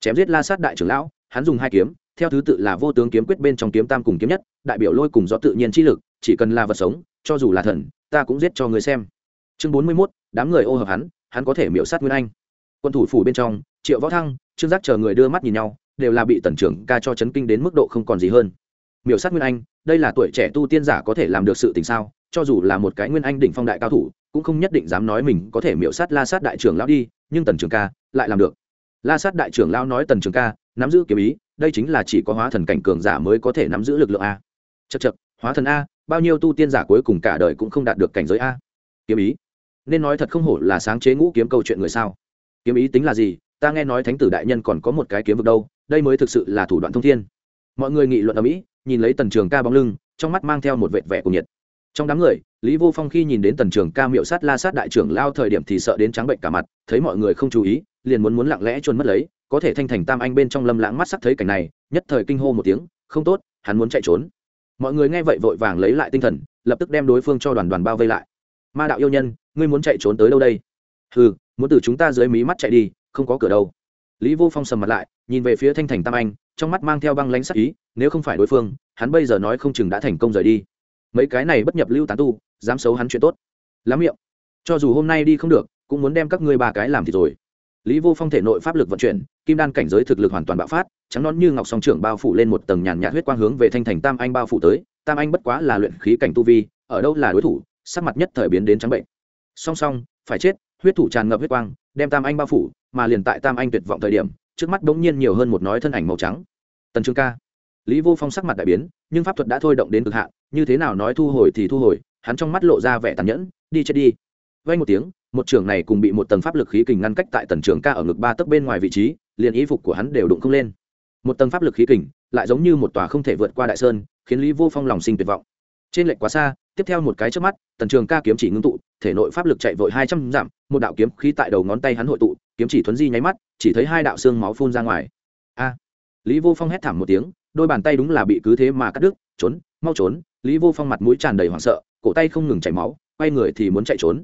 Chém giết la sát đại trưởng lão, hắn dùng hai kiếm, theo thứ tự là vô tướng kiếm quyết bên trong kiếm tam cùng kiếm nhất, đại biểu lôi cùng gió tự nhiên chi lực, chỉ cần là vật sống, cho dù là thần, ta cũng giết cho người xem. Chương bốn mươi mốt, đám người ô hợp hắn hắn có thể miễu sát nguyên anh. Quân thủ phủ bên trong, triệu võ thăng, trương giác chờ người đưa mắt nhìn nhau, đều là bị tần trưởng ca cho chấn kinh đến mức độ không còn gì hơn. Miểu sát nguyên anh, đây là tuổi trẻ tu tiên giả có thể làm được sự tình sao, cho dù là một cái nguyên anh đỉnh phong đại cao thủ cũng không nhất định dám nói mình có thể miễu sát la sát đại trưởng lão đi, nhưng tần trường ca lại làm được. La sát đại trưởng lão nói tần trường ca, nắm giữ kiếm ý, đây chính là chỉ có hóa thần cảnh cường giả mới có thể nắm giữ lực lượng a. Chật chật hóa thần a, bao nhiêu tu tiên giả cuối cùng cả đời cũng không đạt được cảnh giới a. Kiếm ý. Nên nói thật không hổ là sáng chế ngũ kiếm câu chuyện người sao. Kiếm ý tính là gì? Ta nghe nói thánh tử đại nhân còn có một cái kiếm vực đâu, đây mới thực sự là thủ đoạn thông thiên. Mọi người nghị luận ở mỹ, nhìn lấy tần trường ca bóng lưng, trong mắt mang theo một vệt vẻ cùng nhiệt trong đám người, lý vô phong khi nhìn đến tần trường ca miệu sát la sát đại trưởng lao thời điểm thì sợ đến trắng bệnh cả mặt, thấy mọi người không chú ý, liền muốn muốn lặng lẽ trôn mất lấy, có thể thanh thành tam anh bên trong lâm lãng mắt sắc thấy cảnh này, nhất thời kinh hô một tiếng, không tốt, hắn muốn chạy trốn. Mọi người nghe vậy vội vàng lấy lại tinh thần, lập tức đem đối phương cho đoàn đoàn bao vây lại. Ma đạo yêu nhân, ngươi muốn chạy trốn tới đâu đây? Ừ muốn từ chúng ta dưới mí mắt chạy đi, không có cửa đâu. Lý vô phong sầm mặt lại, nhìn về phía thanh thành tam anh, trong mắt mang theo băng lãnh sắc ý, nếu không phải đối phương, hắn bây giờ nói không chừng đã thành công rời đi mấy cái này bất nhập lưu tán tu, dám xấu hắn chuyện tốt. Lắm miệng. Cho dù hôm nay đi không được, cũng muốn đem các ngươi ba cái làm thì rồi. Lý vô phong thể nội pháp lực vận chuyển, kim đan cảnh giới thực lực hoàn toàn bạo phát, trắng nón như ngọc song trưởng bao phủ lên một tầng nhàn nhạt huyết quang hướng về thanh thành tam anh bao phủ tới. Tam anh bất quá là luyện khí cảnh tu vi, ở đâu là đối thủ, sắc mặt nhất thời biến đến trắng bệnh. Song song, phải chết, huyết thủ tràn ngập huyết quang, đem tam anh bao phủ, mà liền tại tam anh tuyệt vọng thời điểm, trước mắt bỗng nhiên nhiều hơn một nói thân ảnh màu trắng. Tần trương ca lý vô phong sắc mặt đại biến, nhưng pháp thuật đã thôi động đến cực hạn, như thế nào nói thu hồi thì thu hồi, hắn trong mắt lộ ra vẻ tàn nhẫn, đi chết đi. Vay một tiếng, một trường này cùng bị một tầng pháp lực khí kình ngăn cách tại tần trường ca ở ngực ba tấc bên ngoài vị trí, liền y phục của hắn đều đụng không lên. Một tầng pháp lực khí kình, lại giống như một tòa không thể vượt qua đại sơn, khiến lý vô phong lòng sinh tuyệt vọng. Trên lệch quá xa, tiếp theo một cái trước mắt tần trường ca kiếm chỉ ngưng tụ, thể nội pháp lực chạy vội hai trăm dặm, một đạo kiếm khí tại đầu ngón tay hắn hội tụ, kiếm chỉ thuấn di nháy mắt, chỉ thấy hai đạo xương máu phun ra ngoài. A! Lý vô phong hét thảm một tiếng đôi bàn tay đúng là bị cứ thế mà cắt đứt, trốn, mau trốn, lý vô phong mặt mũi tràn đầy hoảng sợ, cổ tay không ngừng chảy máu, quay người thì muốn chạy trốn.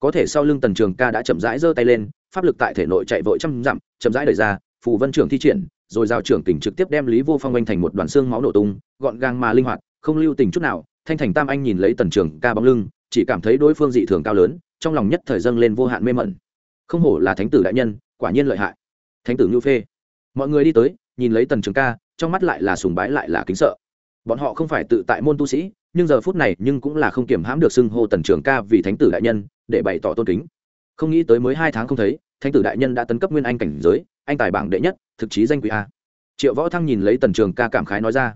Có thể sau lưng tần trường ca đã chậm rãi giơ tay lên, pháp lực tại thể nội chạy vội trăm dặm, chậm rãi đời ra, phù vân trưởng thi triển, rồi giao trưởng tỉnh trực tiếp đem lý vô phong anh thành một đoàn xương máu nổ tung, gọn gàng mà linh hoạt, không lưu tình chút nào, thanh thành tam anh nhìn lấy tần trường ca bóng lưng, chỉ cảm thấy đối phương dị thường cao lớn, trong lòng nhất thời dâng lên vô hạn mê mẩn. Không hổ là thánh tử đại nhân, quả nhiên lợi hại. Thánh tử ngưu phê. Mọi người đi tới, nhìn lấy tần trường ca trong mắt lại là sùng bái lại là kính sợ. Bọn họ không phải tự tại môn tu sĩ, nhưng giờ phút này nhưng cũng là không kiểm hãm được xưng hô tần trường ca vì thánh tử đại nhân, để bày tỏ tôn kính. Không nghĩ tới mới hai tháng không thấy, thánh tử đại nhân đã tấn cấp nguyên anh cảnh giới, anh tài bảng đệ nhất, thực chí danh quý a. Triệu võ thăng nhìn lấy tần trường ca cảm khái nói ra.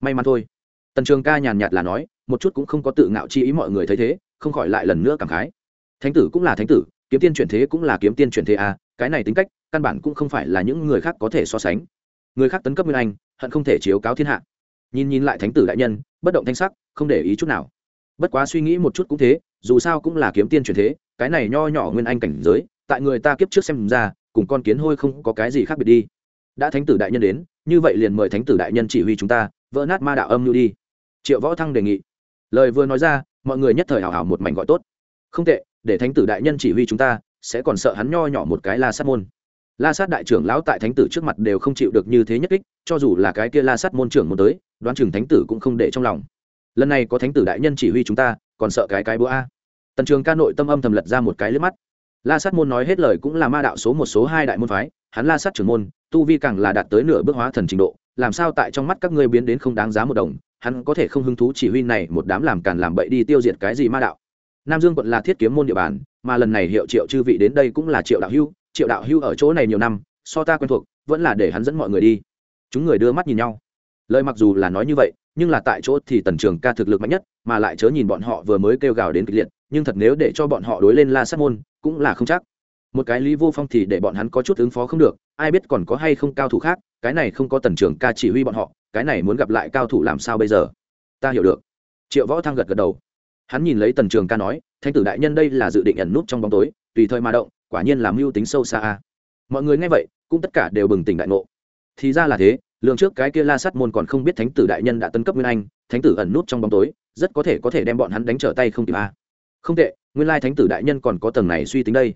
May mắn thôi. Tần trường ca nhàn nhạt là nói, một chút cũng không có tự ngạo chi ý mọi người thấy thế, không khỏi lại lần nữa cảm khái. Thánh tử cũng là thánh tử, kiếm tiên chuyển thế cũng là kiếm tiên chuyển thế a, cái này tính cách, căn bản cũng không phải là những người khác có thể so sánh. Người khác tấn cấp nguyên anh hận không thể chiếu cáo thiên hạ. Nhìn nhìn lại thánh tử đại nhân, bất động thanh sắc, không để ý chút nào. Bất quá suy nghĩ một chút cũng thế, dù sao cũng là kiếm tiên chuyển thế, cái này nho nhỏ nguyên anh cảnh giới, tại người ta kiếp trước xem ra, cùng con kiến hôi không có cái gì khác biệt đi. Đã thánh tử đại nhân đến, như vậy liền mời thánh tử đại nhân chỉ huy chúng ta, vỡ nát ma đạo âm nhu đi. Triệu võ thăng đề nghị. Lời vừa nói ra, mọi người nhất thời hào hào một mảnh gọi tốt. Không tệ, để thánh tử đại nhân chỉ huy chúng ta, sẽ còn sợ hắn nho nhỏ một cái la sát môn la sát đại trưởng lão tại thánh tử trước mặt đều không chịu được như thế nhất kích, cho dù là cái kia la sát môn trưởng muốn tới, đoán chừng thánh tử cũng không để trong lòng. Lần này có thánh tử đại nhân chỉ huy chúng ta, còn sợ cái cái bữa a. Tần trường ca nội tâm âm thầm lật ra một cái lướt mắt. La sát môn nói hết lời cũng là ma đạo số một số hai đại môn phái, hắn la sát trưởng môn, tu vi càng là đạt tới nửa bước hóa thần trình độ, làm sao tại trong mắt các ngươi biến đến không đáng giá một đồng, hắn có thể không hứng thú chỉ huy này một đám làm càn làm bậy đi tiêu diệt cái gì ma đạo. Nam dương quận là thiết kiếm môn địa bàn, mà lần này hiệu triệu chư vị đến đây cũng là triệu đạo hưu triệu đạo hưu ở chỗ này nhiều năm, so ta quen thuộc, vẫn là để hắn dẫn mọi người đi. Chúng người đưa mắt nhìn nhau. Lời mặc dù là nói như vậy, nhưng là tại chỗ thì tần trường ca thực lực mạnh nhất, mà lại chớ nhìn bọn họ vừa mới kêu gào đến kịch liệt, nhưng thật nếu để cho bọn họ đối lên la sát môn, cũng là không chắc. Một cái lý vô phong thì để bọn hắn có chút ứng phó không được, ai biết còn có hay không cao thủ khác, cái này không có tần trường ca chỉ huy bọn họ, cái này muốn gặp lại cao thủ làm sao bây giờ? Ta hiểu được. Triệu võ thăng gật gật đầu. Hắn nhìn lấy tần trường ca nói thanh tử đại nhân đây là dự định ẩn nút trong bóng tối, tùy thời mà động quả nhiên làm mưu tính sâu xa mọi người nghe vậy, cũng tất cả đều bừng tỉnh đại ngộ. Thì ra là thế, lường trước cái kia la sát môn còn không biết thánh tử đại nhân đã tấn cấp nguyên anh, thánh tử ẩn nút trong bóng tối, rất có thể có thể đem bọn hắn đánh trở tay không kịp a. Không tệ, nguyên lai thánh tử đại nhân còn có tầng này suy tính đây.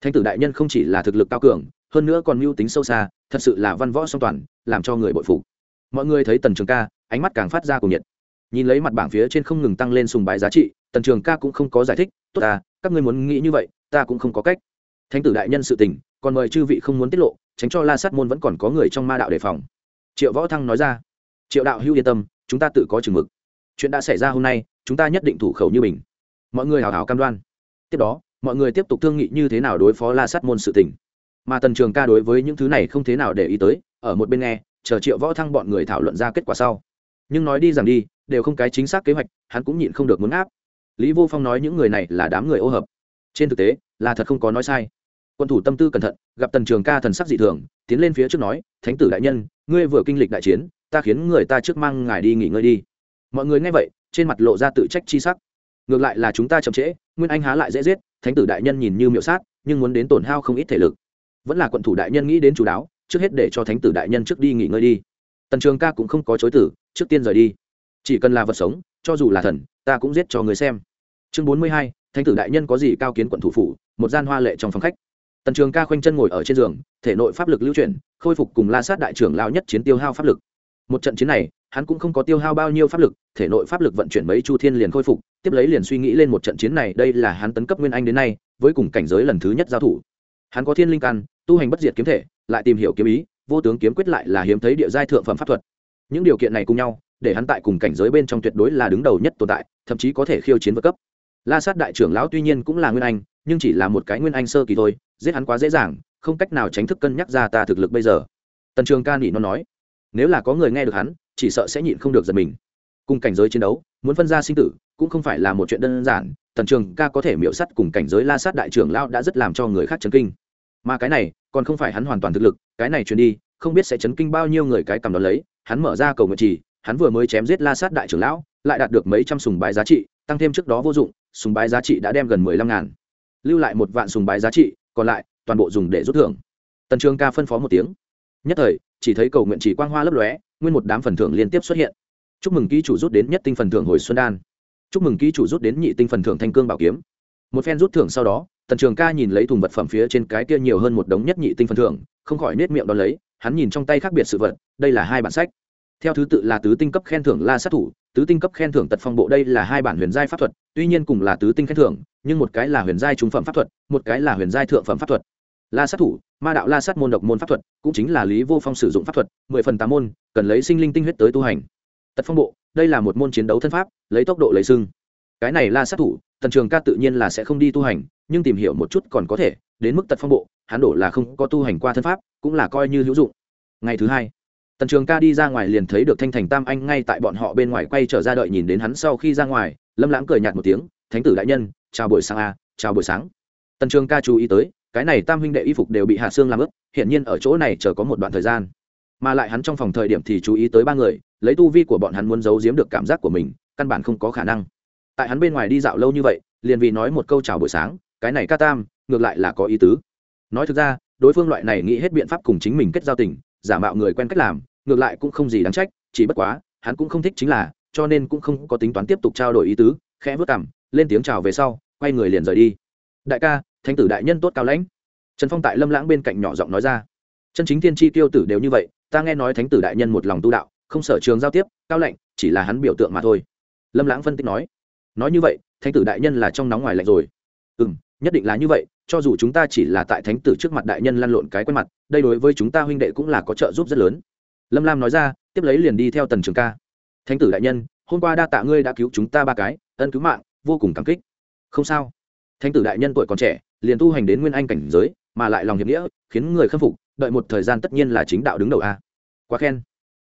Thánh tử đại nhân không chỉ là thực lực cao cường, hơn nữa còn mưu tính sâu xa, thật sự là văn võ song toàn, làm cho người bội phục. Mọi người thấy tần trường ca, ánh mắt càng phát ra cùng nhiệt. Nhìn lấy mặt bảng phía trên không ngừng tăng lên sùng bái giá trị, tần trường ca cũng không có giải thích, tốt ta, các ngươi muốn nghĩ như vậy, ta cũng không có cách thánh tử đại nhân sự tình, còn mời chư vị không muốn tiết lộ, tránh cho la sát môn vẫn còn có người trong ma đạo đề phòng. Triệu võ thăng nói ra. Triệu đạo hưu yên tâm, chúng ta tự có chừng mực. Chuyện đã xảy ra hôm nay, chúng ta nhất định thủ khẩu như mình. Mọi người hào hào cam đoan. Tiếp đó, mọi người tiếp tục thương nghị như thế nào đối phó la sát môn sự tình. Mà tần trường ca đối với những thứ này không thế nào để ý tới, ở một bên nghe, chờ triệu võ thăng bọn người thảo luận ra kết quả sau. Nhưng nói đi rằng đi, đều không cái chính xác kế hoạch, hắn cũng nhịn không được muốn áp lý vô phong nói những người này là đám người ô hợp. Trên thực tế, là thật không có nói sai quân thủ tâm tư cẩn thận, gặp tần trường ca thần sắc dị thường, tiến lên phía trước nói, thánh tử đại nhân, ngươi vừa kinh lịch đại chiến, ta khiến người ta trước mang ngài đi nghỉ ngơi đi. Mọi người nghe vậy, trên mặt lộ ra tự trách chi sắc. Ngược lại là chúng ta chậm trễ, nguyên anh há lại dễ giết, thánh tử đại nhân nhìn như miệu sát, nhưng muốn đến tổn hao không ít thể lực. Vẫn là quận thủ đại nhân nghĩ đến chú đáo, trước hết để cho thánh tử đại nhân trước đi nghỉ ngơi đi. Tần trường ca cũng không có chối tử trước tiên rời đi. Chỉ cần là vật sống, cho dù là thần, ta cũng giết cho người xem. Chương bốn mươi hai, thánh tử đại nhân có gì cao kiến quận thủ phủ, một gian hoa lệ trong phòng khách tần trường ca khoanh chân ngồi ở trên giường, thể nội pháp lực lưu chuyển, khôi phục cùng la sát đại trưởng lao nhất chiến tiêu hao pháp lực. Một trận chiến này, hắn cũng không có tiêu hao bao nhiêu pháp lực, thể nội pháp lực vận chuyển mấy chu thiên liền khôi phục, tiếp lấy liền suy nghĩ lên một trận chiến này, đây là hắn tấn cấp nguyên anh đến nay, với cùng cảnh giới lần thứ nhất giao thủ. Hắn có thiên linh căn, tu hành bất diệt kiếm thể, lại tìm hiểu kiếm ý, vô tướng kiếm quyết lại là hiếm thấy địa giai thượng phẩm pháp thuật. Những điều kiện này cùng nhau, để hắn tại cùng cảnh giới bên trong tuyệt đối là đứng đầu nhất tồn tại, thậm chí có thể khiêu chiến vượt cấp. La sát đại trưởng lão tuy nhiên cũng là nguyên anh, nhưng chỉ là một cái nguyên anh sơ kỳ thôi giết hắn quá dễ dàng, không cách nào tránh thức cân nhắc ra ta thực lực bây giờ. Tần trường ca nỉ nó nói, nếu là có người nghe được hắn, chỉ sợ sẽ nhịn không được giật mình. Cùng cảnh giới chiến đấu, muốn phân ra sinh tử, cũng không phải là một chuyện đơn giản, tần trường ca có thể miễu sắt cùng cảnh giới la sát đại trưởng lao đã rất làm cho người khác chấn kinh. Mà cái này, còn không phải hắn hoàn toàn thực lực, cái này truyền đi, không biết sẽ chấn kinh bao nhiêu người cái cầm đó lấy, hắn mở ra cầu nguyện trì, hắn vừa mới chém giết la sát đại trưởng lão, lại đạt được mấy trăm sùng bái giá trị, tăng thêm trước đó vô dụng, sùng bái giá trị đã đem gần mười lăm ngàn. Lưu lại một vạn sùng bái giá trị còn lại, toàn bộ dùng để rút thưởng. Tần trường ca phân phó một tiếng. Nhất thời, chỉ thấy cầu nguyện chỉ quang hoa lấp lóe, nguyên một đám phần thưởng liên tiếp xuất hiện. Chúc mừng ký chủ rút đến nhất tinh phần thưởng hồi xuân đan. Chúc mừng ký chủ rút đến nhị tinh phần thưởng thanh cương bảo kiếm. Một phen rút thưởng sau đó, tần trường ca nhìn lấy thùng vật phẩm phía trên cái kia nhiều hơn một đống nhất nhị tinh phần thưởng, không khỏi nết miệng đón lấy, hắn nhìn trong tay khác biệt sự vật, đây là hai bản sách theo thứ tự là tứ tinh cấp khen thưởng la sát thủ, tứ tinh cấp khen thưởng tật phong bộ đây là hai bản huyền giai pháp thuật, tuy nhiên cùng là tứ tinh khen thưởng, nhưng một cái là huyền giai trung phẩm pháp thuật, một cái là huyền giai thượng phẩm pháp thuật. La sát thủ, ma đạo la sát môn độc môn pháp thuật, cũng chính là lý vô phong sử dụng pháp thuật, mười phần tám môn, cần lấy sinh linh tinh huyết tới tu hành. Tật phong bộ, đây là một môn chiến đấu thân pháp, lấy tốc độ lấy xưng cái này la sát thủ, tần trường ca tự nhiên là sẽ không đi tu hành, nhưng tìm hiểu một chút còn có thể, đến mức tật phong bộ, hắn đổ là không có tu hành qua thân pháp, cũng là coi như hữu dụng. Ngày thứ hai tần trường ca đi ra ngoài liền thấy được thanh thành tam anh ngay tại bọn họ bên ngoài quay trở ra đợi nhìn đến hắn sau khi ra ngoài, lâm lãng cười nhạt một tiếng, thánh tử đại nhân, chào buổi sáng a, chào buổi sáng. Tần trường ca chú ý tới, cái này tam huynh đệ y phục đều bị hạ xương làm ướp hiện nhiên ở chỗ này chờ có một đoạn thời gian. Mà lại hắn trong phòng thời điểm thì chú ý tới ba người, lấy tu vi của bọn hắn muốn giấu giếm được cảm giác của mình, căn bản không có khả năng. Tại hắn bên ngoài đi dạo lâu như vậy, liền vì nói một câu chào buổi sáng, cái này ca tam, ngược lại là có ý tứ. Nói thực ra, đối phương loại này nghĩ hết biện pháp cùng chính mình kết giao tình giả mạo người quen cách làm, ngược lại cũng không gì đáng trách, chỉ bất quá, hắn cũng không thích chính là, cho nên cũng không có tính toán tiếp tục trao đổi ý tứ, khẽ vớt cảm lên tiếng chào về sau, quay người liền rời đi. Đại ca, thánh tử đại nhân tốt cao lãnh. Trần phong tại lâm lãng bên cạnh nhỏ giọng nói ra. Chân chính thiên tri tiêu tử đều như vậy, ta nghe nói thánh tử đại nhân một lòng tu đạo, không sở trường giao tiếp, cao lạnh chỉ là hắn biểu tượng mà thôi. Lâm lãng phân tích nói. Nói như vậy, thánh tử đại nhân là trong nóng ngoài lạnh rồi. Ừ m nhất định là như vậy cho dù chúng ta chỉ là tại thánh tử trước mặt đại nhân lăn lộn cái quen mặt, đây đối với chúng ta huynh đệ cũng là có trợ giúp rất lớn. Lâm lam nói ra, tiếp lấy liền đi theo tần trường ca. Thánh tử đại nhân, hôm qua đa tạ ngươi đã cứu chúng ta ba cái, ân cứu mạng, vô cùng cảm kích. Không sao. Thánh tử đại nhân tuổi còn trẻ, liền tu hành đến nguyên anh cảnh giới, mà lại lòng hiệp nghĩa, khiến người khâm phục, đợi một thời gian tất nhiên là chính đạo đứng đầu a. Quá khen.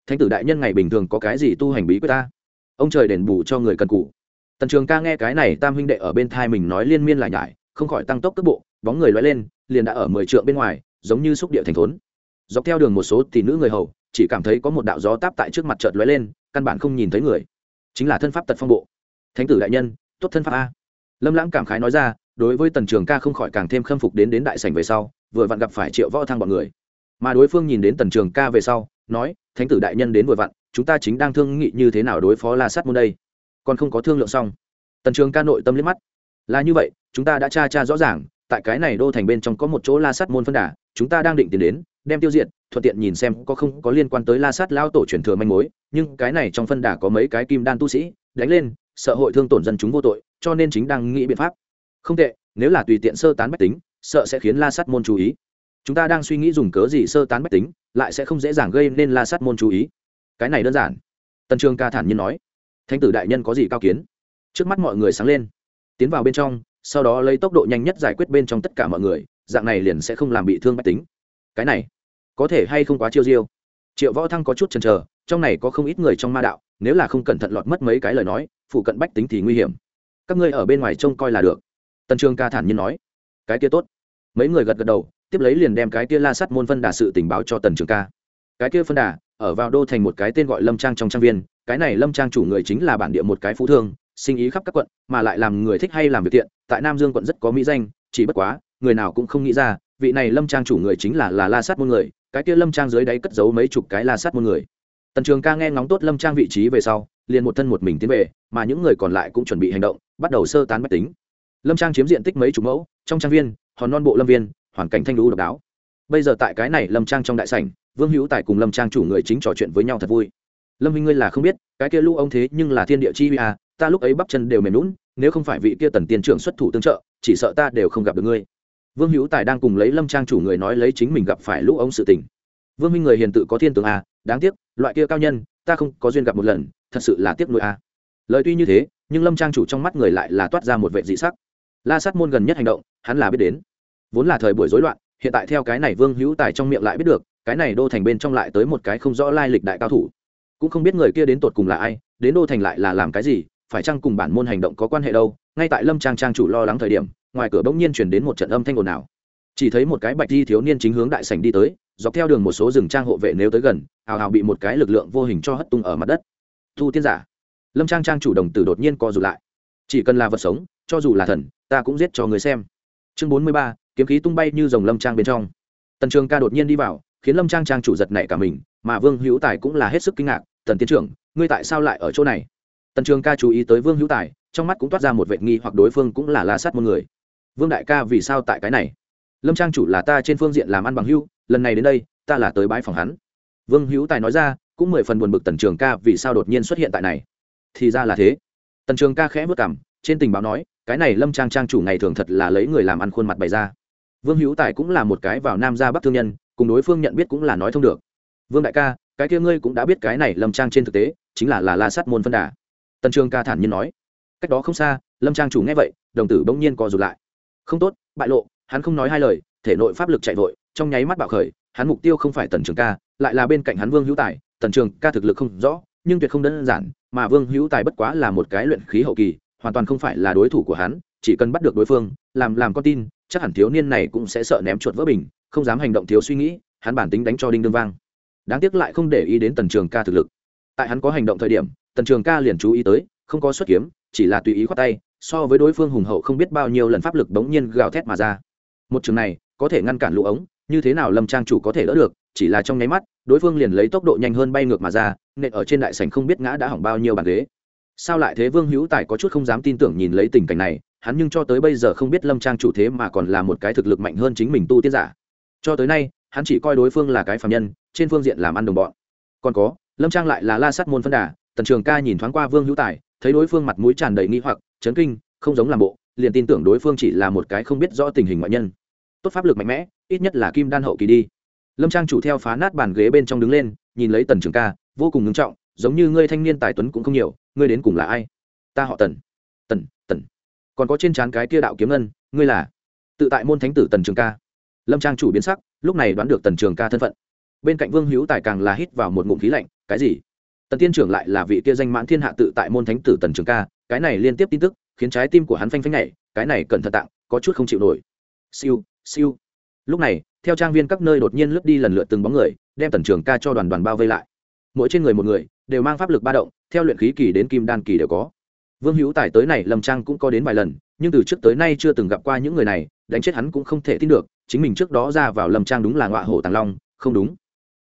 Thánh tử đại nhân ngày bình thường có cái gì tu hành bí quyết ta? Ông trời đền bù cho người cần cụ tần trường ca nghe cái này tam huynh đệ ở bên thai mình nói liên miên lại nhải, không khỏi tăng tốc cước bộ bóng người loay lên, liền đã ở mười trượng bên ngoài, giống như xúc địa thành thốn. Dọc theo đường một số tỷ nữ người hầu, chỉ cảm thấy có một đạo gió táp tại trước mặt chợt lóe lên, căn bản không nhìn thấy người. Chính là thân pháp tật phong bộ. Thánh tử đại nhân, tốt thân pháp a. Lâm lãng cảm khái nói ra, đối với tần trường ca không khỏi càng thêm khâm phục đến đến đại sảnh về sau, vừa vặn gặp phải triệu võ thăng bọn người. Mà đối phương nhìn đến tần trường ca về sau, nói, thánh tử đại nhân đến vừa vặn, chúng ta chính đang thương nghị như thế nào đối phó la sát môn đây? Còn không có thương lượng xong, tần trường ca nội tâm liếc mắt. Là như vậy, chúng ta đã tra tra rõ ràng tại cái này đô thành bên trong có một chỗ la sát môn phân đà, chúng ta đang định tiến đến, đem tiêu diệt, thuận tiện nhìn xem có không có liên quan tới la sát lao tổ truyền thừa manh mối, nhưng cái này trong phân đà có mấy cái kim đan tu sĩ, đánh lên, sợ hội thương tổn dân chúng vô tội, cho nên chính đang nghĩ biện pháp. Không tệ, nếu là tùy tiện sơ tán bách tính, sợ sẽ khiến la sát môn chú ý. Chúng ta đang suy nghĩ dùng cớ gì sơ tán bách tính, lại sẽ không dễ dàng gây nên la sát môn chú ý. Cái này đơn giản. Tần trường ca thản nhiên nói. Thánh tử đại nhân có gì cao kiến? Trước mắt mọi người sáng lên. Tiến vào bên trong sau đó lấy tốc độ nhanh nhất giải quyết bên trong tất cả mọi người, dạng này liền sẽ không làm bị thương bách tính. Cái này, có thể hay không quá chiêu diêu? Triệu võ thăng có chút chần chờ, trong này có không ít người trong ma đạo, nếu là không cẩn thận lọt mất mấy cái lời nói, phụ cận bách tính thì nguy hiểm. Các ngươi ở bên ngoài trông coi là được. Tần trường ca thản nhiên nói. Cái kia tốt. Mấy người gật gật đầu, tiếp lấy liền đem cái kia la sắt môn phân đà sự tình báo cho tần trường ca. Cái kia phân đà, ở vào đô thành một cái tên gọi lâm trang trong trang viên, cái này lâm trang chủ người chính là bản địa một cái phú thương sinh ý khắp các quận, mà lại làm người thích hay làm việc thiện tại nam dương quận rất có mỹ danh, chỉ bất quá, người nào cũng không nghĩ ra, vị này lâm trang chủ người chính là là la sát môn người, cái kia lâm trang dưới đáy cất giấu mấy chục cái la sát môn người. Tần trường ca nghe ngóng tốt lâm trang vị trí về sau, liền một thân một mình tiến về, mà những người còn lại cũng chuẩn bị hành động, bắt đầu sơ tán máy tính. Lâm trang chiếm diện tích mấy chục mẫu, trong trang viên, hòn non bộ lâm viên, hoàn cảnh thanh lũ độc đáo. Bây giờ tại cái này lâm trang trong đại sảnh, vương hữu tài cùng lâm trang chủ người chính trò chuyện với nhau thật vui. Lâm minh ngươi là không biết, cái kia lũ ông thế nhưng là thiên địa chi vi à ta lúc ấy bắp chân đều mềm lún, nếu không phải vị kia tần tiên trưởng xuất thủ tương trợ, chỉ sợ ta đều không gặp được ngươi. Vương hữu tài đang cùng lấy lâm trang chủ người nói lấy chính mình gặp phải lũ ống sự tình. Vương minh người hiền tự có thiên tướng à đáng tiếc, loại kia cao nhân, ta không có duyên gặp một lần, thật sự là tiếc nuôi à lời tuy như thế, nhưng lâm trang chủ trong mắt người lại là toát ra một vệ dị sắc. La sát môn gần nhất hành động, hắn là biết đến. Vốn là thời buổi rối loạn, hiện tại theo cái này vương hữu tài trong miệng lại biết được, cái này đô thành bên trong lại tới một cái không rõ lai lịch đại cao thủ. Cũng không biết người kia đến tột cùng là ai, đến đô thành lại là làm cái gì phải chăng cùng bản môn hành động có quan hệ đâu? Ngay tại lâm trang trang chủ lo lắng thời điểm, ngoài cửa bỗng nhiên chuyển đến một trận âm thanh ồn ào. Chỉ thấy một cái bạch di thiếu niên chính hướng đại sảnh đi tới, dọc theo đường một số rừng trang hộ vệ nếu tới gần hào hào bị một cái lực lượng vô hình cho hất tung ở mặt đất. Thu tiên giả. Lâm trang trang chủ đồng tử đột nhiên co rụt lại. Chỉ cần là vật sống, cho dù là thần, ta cũng giết cho người xem. Chương bốn mươi ba, kiếm khí tung bay như dòng lâm trang bên trong. Tần trường ca đột nhiên đi vào, khiến lâm trang trang chủ giật nảy cả mình, mà vương hữu tài cũng là hết sức kinh ngạc, tần tiến trưởng, ngươi tại sao lại ở chỗ này? Tần trường ca chú ý tới vương hữu tài, trong mắt cũng toát ra một vệ nghi hoặc đối phương cũng là la sát một người. Vương đại ca vì sao tại cái này? Lâm trang chủ là ta trên phương diện làm ăn bằng hữu, lần này đến đây, ta là tới bãi phòng hắn. Vương hữu tài nói ra, cũng mười phần buồn bực tần trường ca vì sao đột nhiên xuất hiện tại này. Thì ra là thế. Tần trường ca khẽ vất cảm trên tình báo nói, cái này lâm trang trang chủ ngày thường thật là lấy người làm ăn khuôn mặt bày ra. Vương hữu tài cũng là một cái vào nam ra bắc thương nhân, cùng đối phương nhận biết cũng là nói thông được. Vương đại ca, cái kia ngươi cũng đã biết cái này lâm trang trên thực tế, chính là là la sát môn phân đà tần trường ca thản nhiên nói. Cách đó không xa, lâm trang chủ nghe vậy, đồng tử bỗng nhiên co rụt lại. Không tốt, bại lộ, hắn không nói hai lời, thể nội pháp lực chạy vội, trong nháy mắt bạo khởi, hắn mục tiêu không phải tần trường ca, lại là bên cạnh hắn vương hữu tài. Tần trường ca thực lực không rõ, nhưng tuyệt không đơn giản, mà vương hữu tài bất quá là một cái luyện khí hậu kỳ, hoàn toàn không phải là đối thủ của hắn, chỉ cần bắt được đối phương, làm làm con tin, chắc hẳn thiếu niên này cũng sẽ sợ ném chuột vỡ bình, không dám hành động thiếu suy nghĩ, hắn bản tính đánh cho đinh đương vang. Đáng tiếc lại không để ý đến tần trường ca thực lực. Tại hắn có hành động thời điểm tần trường ca liền chú ý tới, không có xuất kiếm, chỉ là tùy ý khoát tay, so với đối phương hùng hậu không biết bao nhiêu lần pháp lực đống nhiên gào thét mà ra. Một trường này, có thể ngăn cản lũ ống, như thế nào lâm trang chủ có thể đỡ được, chỉ là trong nháy mắt, đối phương liền lấy tốc độ nhanh hơn bay ngược mà ra, nện ở trên đại sảnh không biết ngã đã hỏng bao nhiêu bàn ghế. Sao lại thế vương hữu tài có chút không dám tin tưởng nhìn lấy tình cảnh này, hắn nhưng cho tới bây giờ không biết lâm trang chủ thế mà còn là một cái thực lực mạnh hơn chính mình tu tiên giả. Cho tới nay, hắn chỉ coi đối phương là cái phạm nhân, trên phương diện làm ăn đồng bọn. Còn có, lâm trang lại là la sắt môn phân đà tần trường ca nhìn thoáng qua vương hữu tài, thấy đối phương mặt mũi tràn đầy nghi hoặc, chấn kinh, không giống làm bộ, liền tin tưởng đối phương chỉ là một cái không biết rõ tình hình ngoại nhân. Tốt pháp lực mạnh mẽ, ít nhất là kim đan hậu kỳ đi. Lâm trang chủ theo phá nát bàn ghế bên trong đứng lên, nhìn lấy tần trường ca, vô cùng ngưng trọng, giống như ngươi thanh niên tài tuấn cũng không nhiều, ngươi đến cùng là ai? Ta họ tần. Tần tần. Còn có trên trán cái kia đạo kiếm ngân, ngươi là? Tự tại môn thánh tử tần trường ca. Lâm trang chủ biến sắc, lúc này đoán được tần trường ca thân phận. Bên cạnh vương hữu tài càng là hít vào một ngụm khí lạnh, cái gì? Tần tiên trưởng lại là vị kia danh mãn thiên hạ tự tại môn thánh tử tần trường ca, cái này liên tiếp tin tức, khiến trái tim của hắn phanh phanh nhảy, cái này cẩn thận tạng, có chút không chịu nổi. Siêu siêu. Lúc này, theo trang viên các nơi đột nhiên lướt đi lần lượt từng bóng người, đem tần trường ca cho đoàn đoàn bao vây lại. Mỗi trên người một người, đều mang pháp lực ba động, theo luyện khí kỳ đến kim đan kỳ đều có. Vương hữu tài tới này lâm trang cũng có đến vài lần, nhưng từ trước tới nay chưa từng gặp qua những người này, đánh chết hắn cũng không thể tin được, chính mình trước đó ra vào lâm trang đúng là ngọa hổ tàng long, không đúng.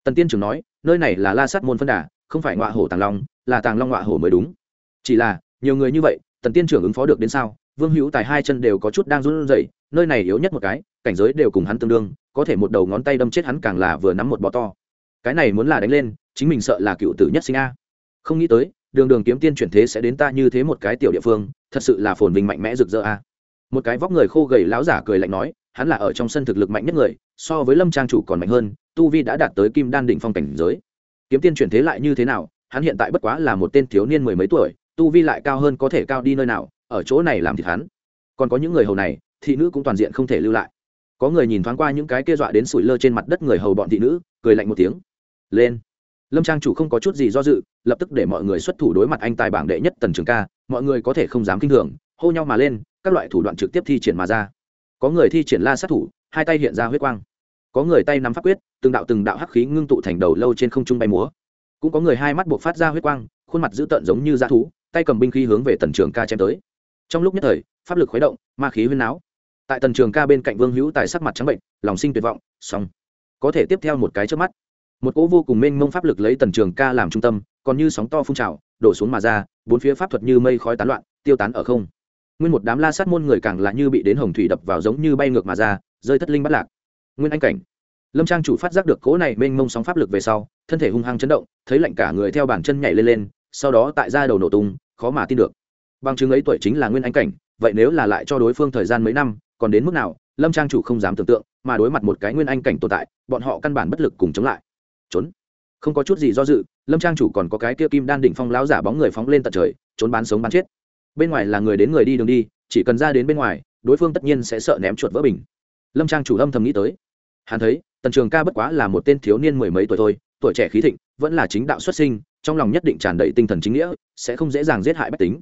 Tần tiên trưởng nói, nơi này là la sát môn phân đà không phải ngọa hổ tàng long, là tàng long ngọa hổ mới đúng. Chỉ là, nhiều người như vậy, tần tiên trưởng ứng phó được đến sao? Vương hữu tài hai chân đều có chút đang run rẩy, nơi này yếu nhất một cái, cảnh giới đều cùng hắn tương đương, có thể một đầu ngón tay đâm chết hắn càng là vừa nắm một bọ to. Cái này muốn là đánh lên, chính mình sợ là cựu tử nhất sinh a. Không nghĩ tới, đường đường kiếm tiên chuyển thế sẽ đến ta như thế một cái tiểu địa phương, thật sự là phồn vinh mạnh mẽ rực rỡ a. Một cái vóc người khô gầy láo giả cười lạnh nói, hắn là ở trong sân thực lực mạnh nhất người, so với lâm trang chủ còn mạnh hơn, tu vi đã đạt tới kim đan đỉnh phong cảnh giới kiếm tiên chuyển thế lại như thế nào, hắn hiện tại bất quá là một tên thiếu niên mười mấy tuổi, tu vi lại cao hơn có thể cao đi nơi nào, ở chỗ này làm thịt hắn. Còn có những người hầu này, thị nữ cũng toàn diện không thể lưu lại. Có người nhìn thoáng qua những cái kia dọa đến sủi lơ trên mặt đất người hầu bọn thị nữ, cười lạnh một tiếng. Lên. Lâm trang chủ không có chút gì do dự, lập tức để mọi người xuất thủ đối mặt anh tài bảng đệ nhất tần trường ca, mọi người có thể không dám kinh thường, hô nhau mà lên, các loại thủ đoạn trực tiếp thi triển mà ra. Có người thi triển la sát thủ, hai tay hiện ra huyết quang có người tay nắm pháp quyết, từng đạo từng đạo hắc khí ngưng tụ thành đầu lâu trên không trung bay múa. Cũng có người hai mắt buộc phát ra huyết quang, khuôn mặt dữ tợn giống như dã thú, tay cầm binh khí hướng về tần trường ca chém tới. Trong lúc nhất thời, pháp lực khuấy động, ma khí huyên náo. Tại tần trường ca bên cạnh vương hữu tài sắc mặt trắng bệnh, lòng sinh tuyệt vọng, xong. Có thể tiếp theo một cái trước mắt. Một cỗ vô cùng mênh mông pháp lực lấy tần trường ca làm trung tâm, còn như sóng to phun trào, đổ xuống mà ra, bốn phía pháp thuật như mây khói tán loạn, tiêu tán ở không. Nguyên một đám la sát môn người càng là như bị đến hồng thủy đập vào giống như bay ngược mà ra, rơi thất linh bắt lạc nguyên anh cảnh. Lâm trang chủ phát giác được cỗ này mênh mông sóng pháp lực về sau, thân thể hung hăng chấn động, thấy lạnh cả người theo bàn chân nhảy lên lên, sau đó tại ra đầu nổ tung, khó mà tin được. Bằng chứng ấy tuổi chính là nguyên anh cảnh, vậy nếu là lại cho đối phương thời gian mấy năm, còn đến mức nào, lâm trang chủ không dám tưởng tượng, mà đối mặt một cái nguyên anh cảnh tồn tại, bọn họ căn bản bất lực cùng chống lại. Trốn. Không có chút gì do dự, lâm trang chủ còn có cái kia kim đan đỉnh phong láo giả bóng người phóng lên tận trời, trốn bán sống bán chết. Bên ngoài là người đến người đi đường đi, chỉ cần ra đến bên ngoài, đối phương tất nhiên sẽ sợ ném chuột vỡ bình. Lâm trang chủ âm thầm nghĩ tới hắn thấy, tần trường ca bất quá là một tên thiếu niên mười mấy tuổi thôi, tuổi trẻ khí thịnh, vẫn là chính đạo xuất sinh, trong lòng nhất định tràn đầy tinh thần chính nghĩa, sẽ không dễ dàng giết hại bách tính.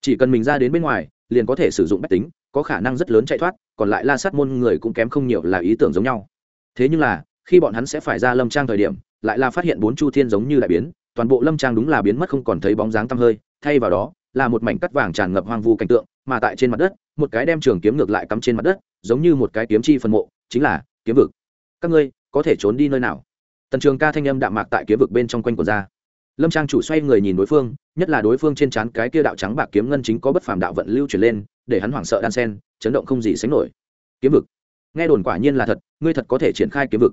Chỉ cần mình ra đến bên ngoài, liền có thể sử dụng bách tính, có khả năng rất lớn chạy thoát, còn lại la sát môn người cũng kém không nhiều là ý tưởng giống nhau. Thế nhưng là, khi bọn hắn sẽ phải ra lâm trang thời điểm, lại là phát hiện bốn chu thiên giống như đại biến, toàn bộ lâm trang đúng là biến mất không còn thấy bóng dáng tăm hơi, thay vào đó, là một mảnh cắt vàng tràn ngập hoang vu cảnh tượng, mà tại trên mặt đất, một cái đem trường kiếm ngược lại cắm trên mặt đất, giống như một cái kiếm chi phần mộ, chính là kiếm vực các ngươi có thể trốn đi nơi nào? Tần trường ca thanh âm đạm mạc tại kiếm vực bên trong quanh của ra. Lâm trang chủ xoay người nhìn đối phương, nhất là đối phương trên trán cái kia đạo trắng bạc kiếm ngân chính có bất phàm đạo vận lưu chuyển lên, để hắn hoảng sợ đan sen, chấn động không gì sánh nổi. Kiếm vực. Nghe đồn quả nhiên là thật, ngươi thật có thể triển khai kiếm vực.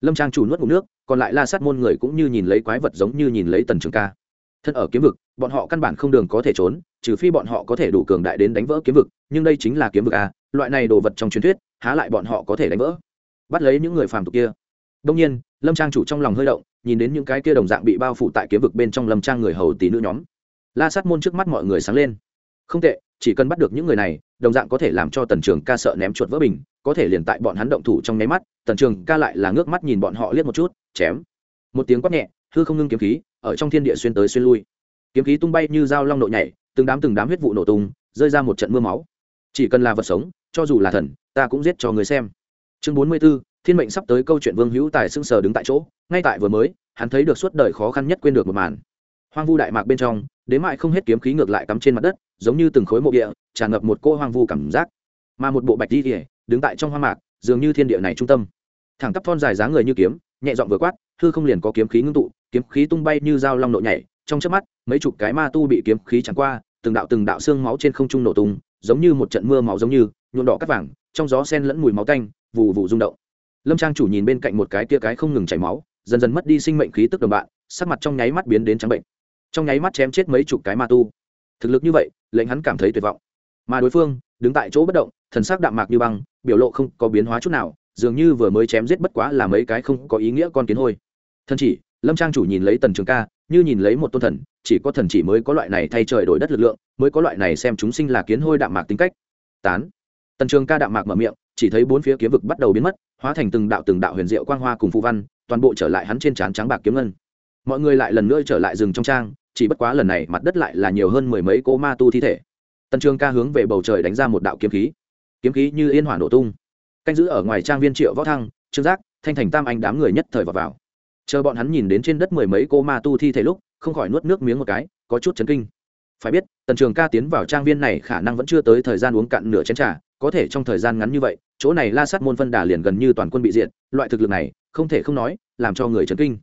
Lâm trang chủ nuốt ngủ nước, còn lại la sát môn người cũng như nhìn lấy quái vật giống như nhìn lấy tần trường ca. Thân ở kiếm vực, bọn họ căn bản không đường có thể trốn, trừ phi bọn họ có thể đủ cường đại đến đánh vỡ kiếm vực, nhưng đây chính là kiếm vực à loại này đồ vật trong truyền thuyết, há lại bọn họ có thể đánh vỡ? Bắt lấy những người phàm tục kia. Đông nhiên, lâm trang chủ trong lòng hơi động, nhìn đến những cái kia đồng dạng bị bao phủ tại kiếm vực bên trong lâm trang người hầu tỷ nữ nhóm. La sát môn trước mắt mọi người sáng lên. Không tệ, chỉ cần bắt được những người này, đồng dạng có thể làm cho tần trường ca sợ ném chuột vỡ bình, có thể liền tại bọn hắn động thủ trong nháy mắt, tần trường ca lại là ngước mắt nhìn bọn họ liếc một chút, chém. Một tiếng quát nhẹ, hư không ngưng kiếm khí, ở trong thiên địa xuyên tới xuyên lui. Kiếm khí tung bay như dao long nội nhảy, từng đám từng đám huyết vụ nổ tung, rơi ra một trận mưa máu. Chỉ cần là vật sống, cho dù là thần, ta cũng giết cho người xem chương bốn mươi 44, thiên mệnh sắp tới câu chuyện vương hữu tài sưng sờ đứng tại chỗ ngay tại vừa mới hắn thấy được suốt đời khó khăn nhất quên được một màn. Hoang vu đại mạc bên trong đến mại không hết kiếm khí ngược lại cắm trên mặt đất giống như từng khối mộ địa tràn ngập một cô hoang vu cảm giác. Mà một bộ bạch di kỉa đứng tại trong hoang mạc dường như thiên địa này trung tâm. Thẳng tắp thon dài dáng người như kiếm nhẹ dọn vừa quát hư không liền có kiếm khí ngưng tụ kiếm khí tung bay như dao long nội nhảy trong chớp mắt mấy chục cái ma tu bị kiếm khí chẳng qua từng đạo từng đạo xương máu trên không trung nổ tung giống như một trận mưa máu giống như nhuộm đỏ cắt vàng trong gió sen lẫn mùi máu tanh vụ vụ rung động. Lâm trang chủ nhìn bên cạnh một cái kia cái không ngừng chảy máu, dần dần mất đi sinh mệnh khí tức đồng bạn, sắc mặt trong nháy mắt biến đến trắng bệnh. Trong nháy mắt chém chết mấy chục cái ma tu. Thực lực như vậy, lệnh hắn cảm thấy tuyệt vọng. Mà đối phương, đứng tại chỗ bất động, thần sắc đạm mạc như băng, biểu lộ không có biến hóa chút nào, dường như vừa mới chém giết bất quá là mấy cái không có ý nghĩa con kiến hôi. Thân chỉ, lâm trang chủ nhìn lấy tần trường ca, như nhìn lấy một tôn thần, chỉ có thần chỉ mới có loại này thay trời đổi đất lực lượng, mới có loại này xem chúng sinh là kiến hôi đạm mạc tính cách. Tán tần trường ca đạm mạc mở miệng chỉ thấy bốn phía kiếm vực bắt đầu biến mất hóa thành từng đạo từng đạo huyền diệu quang hoa cùng phù văn toàn bộ trở lại hắn trên trán trắng bạc kiếm ngân. Mọi người lại lần nữa trở lại rừng trong trang chỉ bất quá lần này mặt đất lại là nhiều hơn mười mấy cỗ ma tu thi thể. Tần trường ca hướng về bầu trời đánh ra một đạo kiếm khí. Kiếm khí như yên hỏa nổ tung. Canh giữ ở ngoài trang viên triệu võ thăng trương giác thanh thành tam anh đám người nhất thời vào, vào. chờ bọn hắn nhìn đến trên đất mười mấy cô ma tu thi thể lúc không khỏi nuốt nước miếng một cái có chút chấn kinh. Phải biết tần trường ca tiến vào trang viên này khả năng vẫn chưa tới thời gian uống cạn nửa chén t r à có thể trong thời gian ngắn như vậy, chỗ này la sát môn phân đà liền gần như toàn quân bị diệt, loại thực lực này, không thể không nói, làm cho người chấn kinh.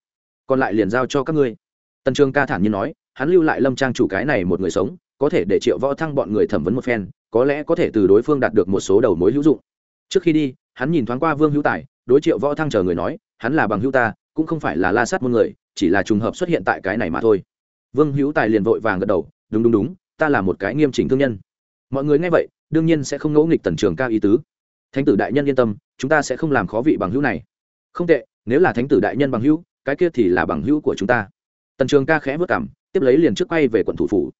Còn lại liền giao cho các ngươi. Tần trường ca thản nhiên nói, hắn lưu lại lâm trang chủ cái này một người sống, có thể để triệu võ thăng bọn người thẩm vấn một phen, có lẽ có thể từ đối phương đạt được một số đầu mối hữu dụng. Trước khi đi, hắn nhìn thoáng qua vương hữu tài, đối triệu võ thăng chờ người nói, hắn là bằng hữu ta, cũng không phải là la sát môn người, chỉ là trùng hợp xuất hiện tại cái này mà thôi. Vương hữu tài liền vội vàng gật đầu, đúng đúng đúng, ta là một cái nghiêm chỉnh thương nhân. Mọi người nghe vậy đương nhiên sẽ không ngẫu nghịch tần trường ca ý tứ. Thánh tử đại nhân yên tâm, chúng ta sẽ không làm khó vị bằng hữu này. Không tệ, nếu là thánh tử đại nhân bằng hữu, cái kia thì là bằng hữu của chúng ta. Tần trường ca khẽ vất cảm, tiếp lấy liền trước quay về quận thủ phủ.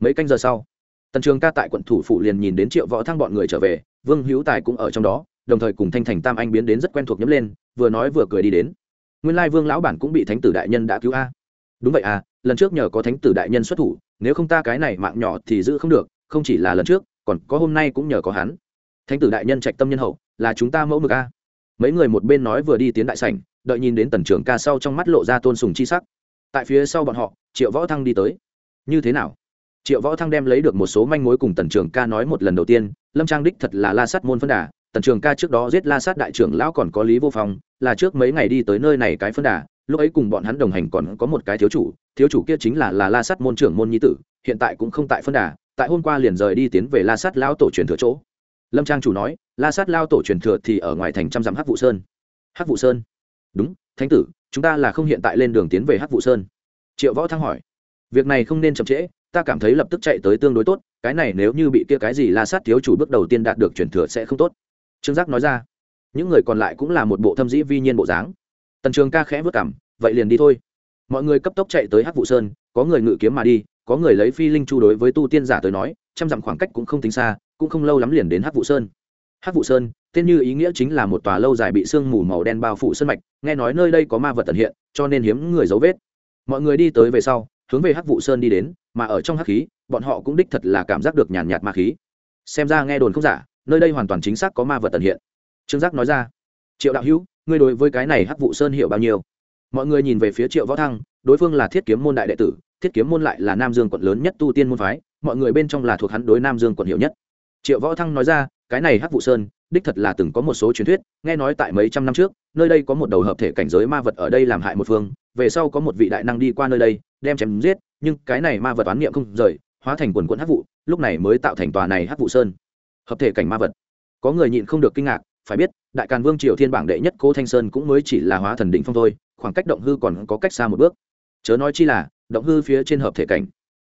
Mấy canh giờ sau, tần trường ca tại quận thủ phủ liền nhìn đến triệu võ thăng bọn người trở về, vương hữu tài cũng ở trong đó, đồng thời cùng thanh thành tam anh biến đến rất quen thuộc nhấm lên, vừa nói vừa cười đi đến. Nguyên lai vương lão bản cũng bị thánh tử đại nhân đã cứu a. Đúng vậy à lần trước nhờ có thánh tử đại nhân xuất thủ, nếu không ta cái này mạng nhỏ thì giữ không được, không chỉ là lần trước còn có hôm nay cũng nhờ có hắn. Thánh tử đại nhân trạch tâm nhân hậu, là chúng ta mẫu mực a. Mấy người một bên nói vừa đi tiến đại sảnh, đợi nhìn đến tần trưởng ca sau trong mắt lộ ra tôn sùng chi sắc. Tại phía sau bọn họ, triệu võ thăng đi tới. Như thế nào? Triệu võ thăng đem lấy được một số manh mối cùng tần trưởng ca nói một lần đầu tiên, lâm trang đích thật là la sát môn phân đà, tần trường ca trước đó giết la sát đại trưởng lão còn có lý vô phong, là trước mấy ngày đi tới nơi này cái phân đà, lúc ấy cùng bọn hắn đồng hành còn có một cái thiếu chủ thiếu chủ kia chính là là la sát môn trưởng môn nhi tử hiện tại cũng không tại phân đà, tại hôm qua liền rời đi tiến về la sát lao tổ truyền thừa chỗ. Lâm trang chủ nói, la sát lao tổ truyền thừa thì ở ngoài thành trăm dặm hắc vụ sơn. Hắc vụ sơn? Đúng, thánh tử, chúng ta là không hiện tại lên đường tiến về hắc vụ sơn. Triệu võ thăng hỏi. Việc này không nên chậm trễ, ta cảm thấy lập tức chạy tới tương đối tốt, cái này nếu như bị kia cái gì la sát thiếu chủ bước đầu tiên đạt được truyền thừa sẽ không tốt. Trương giác nói ra. Những người còn lại cũng là một bộ thâm dĩ vi nhiên bộ dáng. Tần trường ca khẽ vất cảm vậy liền đi thôi. Mọi người cấp tốc chạy tới hắc vụ sơn, có người ngự kiếm mà đi có người lấy phi linh chu đối với tu tiên giả tới nói, trăm dặm khoảng cách cũng không tính xa, cũng không lâu lắm liền đến hắc vụ sơn. Hắc vụ sơn, tên như ý nghĩa chính là một tòa lâu dài bị sương mù màu đen bao phủ sơn mạch, nghe nói nơi đây có ma vật tận hiện, cho nên hiếm người dấu vết. Mọi người đi tới về sau, hướng về hắc vụ sơn đi đến, mà ở trong hắc khí, bọn họ cũng đích thật là cảm giác được nhàn nhạt ma khí. Xem ra nghe đồn không giả, nơi đây hoàn toàn chính xác có ma vật tận hiện. Trương giác nói ra, triệu đạo hữu, ngươi đối với cái này hắc vụ sơn hiểu bao nhiêu? Mọi người nhìn về phía triệu võ thăng, đối phương là thiết kiếm môn đại đệ tử thiết kiếm môn lại là nam dương quận lớn nhất tu tiên môn phái, mọi người bên trong là thuộc hắn đối nam dương quận hiểu nhất. Triệu võ thăng nói ra, cái này hắc vụ sơn, đích thật là từng có một số truyền thuyết, nghe nói tại mấy trăm năm trước, nơi đây có một đầu hợp thể cảnh giới ma vật ở đây làm hại một phương, về sau có một vị đại năng đi qua nơi đây, đem chém giết, nhưng cái này ma vật oán niệm không rời, hóa thành quần quận hắc vụ, lúc này mới tạo thành tòa này hắc vụ sơn. Hợp thể cảnh ma vật. Có người nhịn không được kinh ngạc, phải biết, đại càn vương triều thiên bảng đệ nhất cố thanh sơn cũng mới chỉ là hóa thần đỉnh phong thôi, khoảng cách động hư còn có cách xa một bước. Chớ nói chi là động hư phía trên hợp thể cảnh.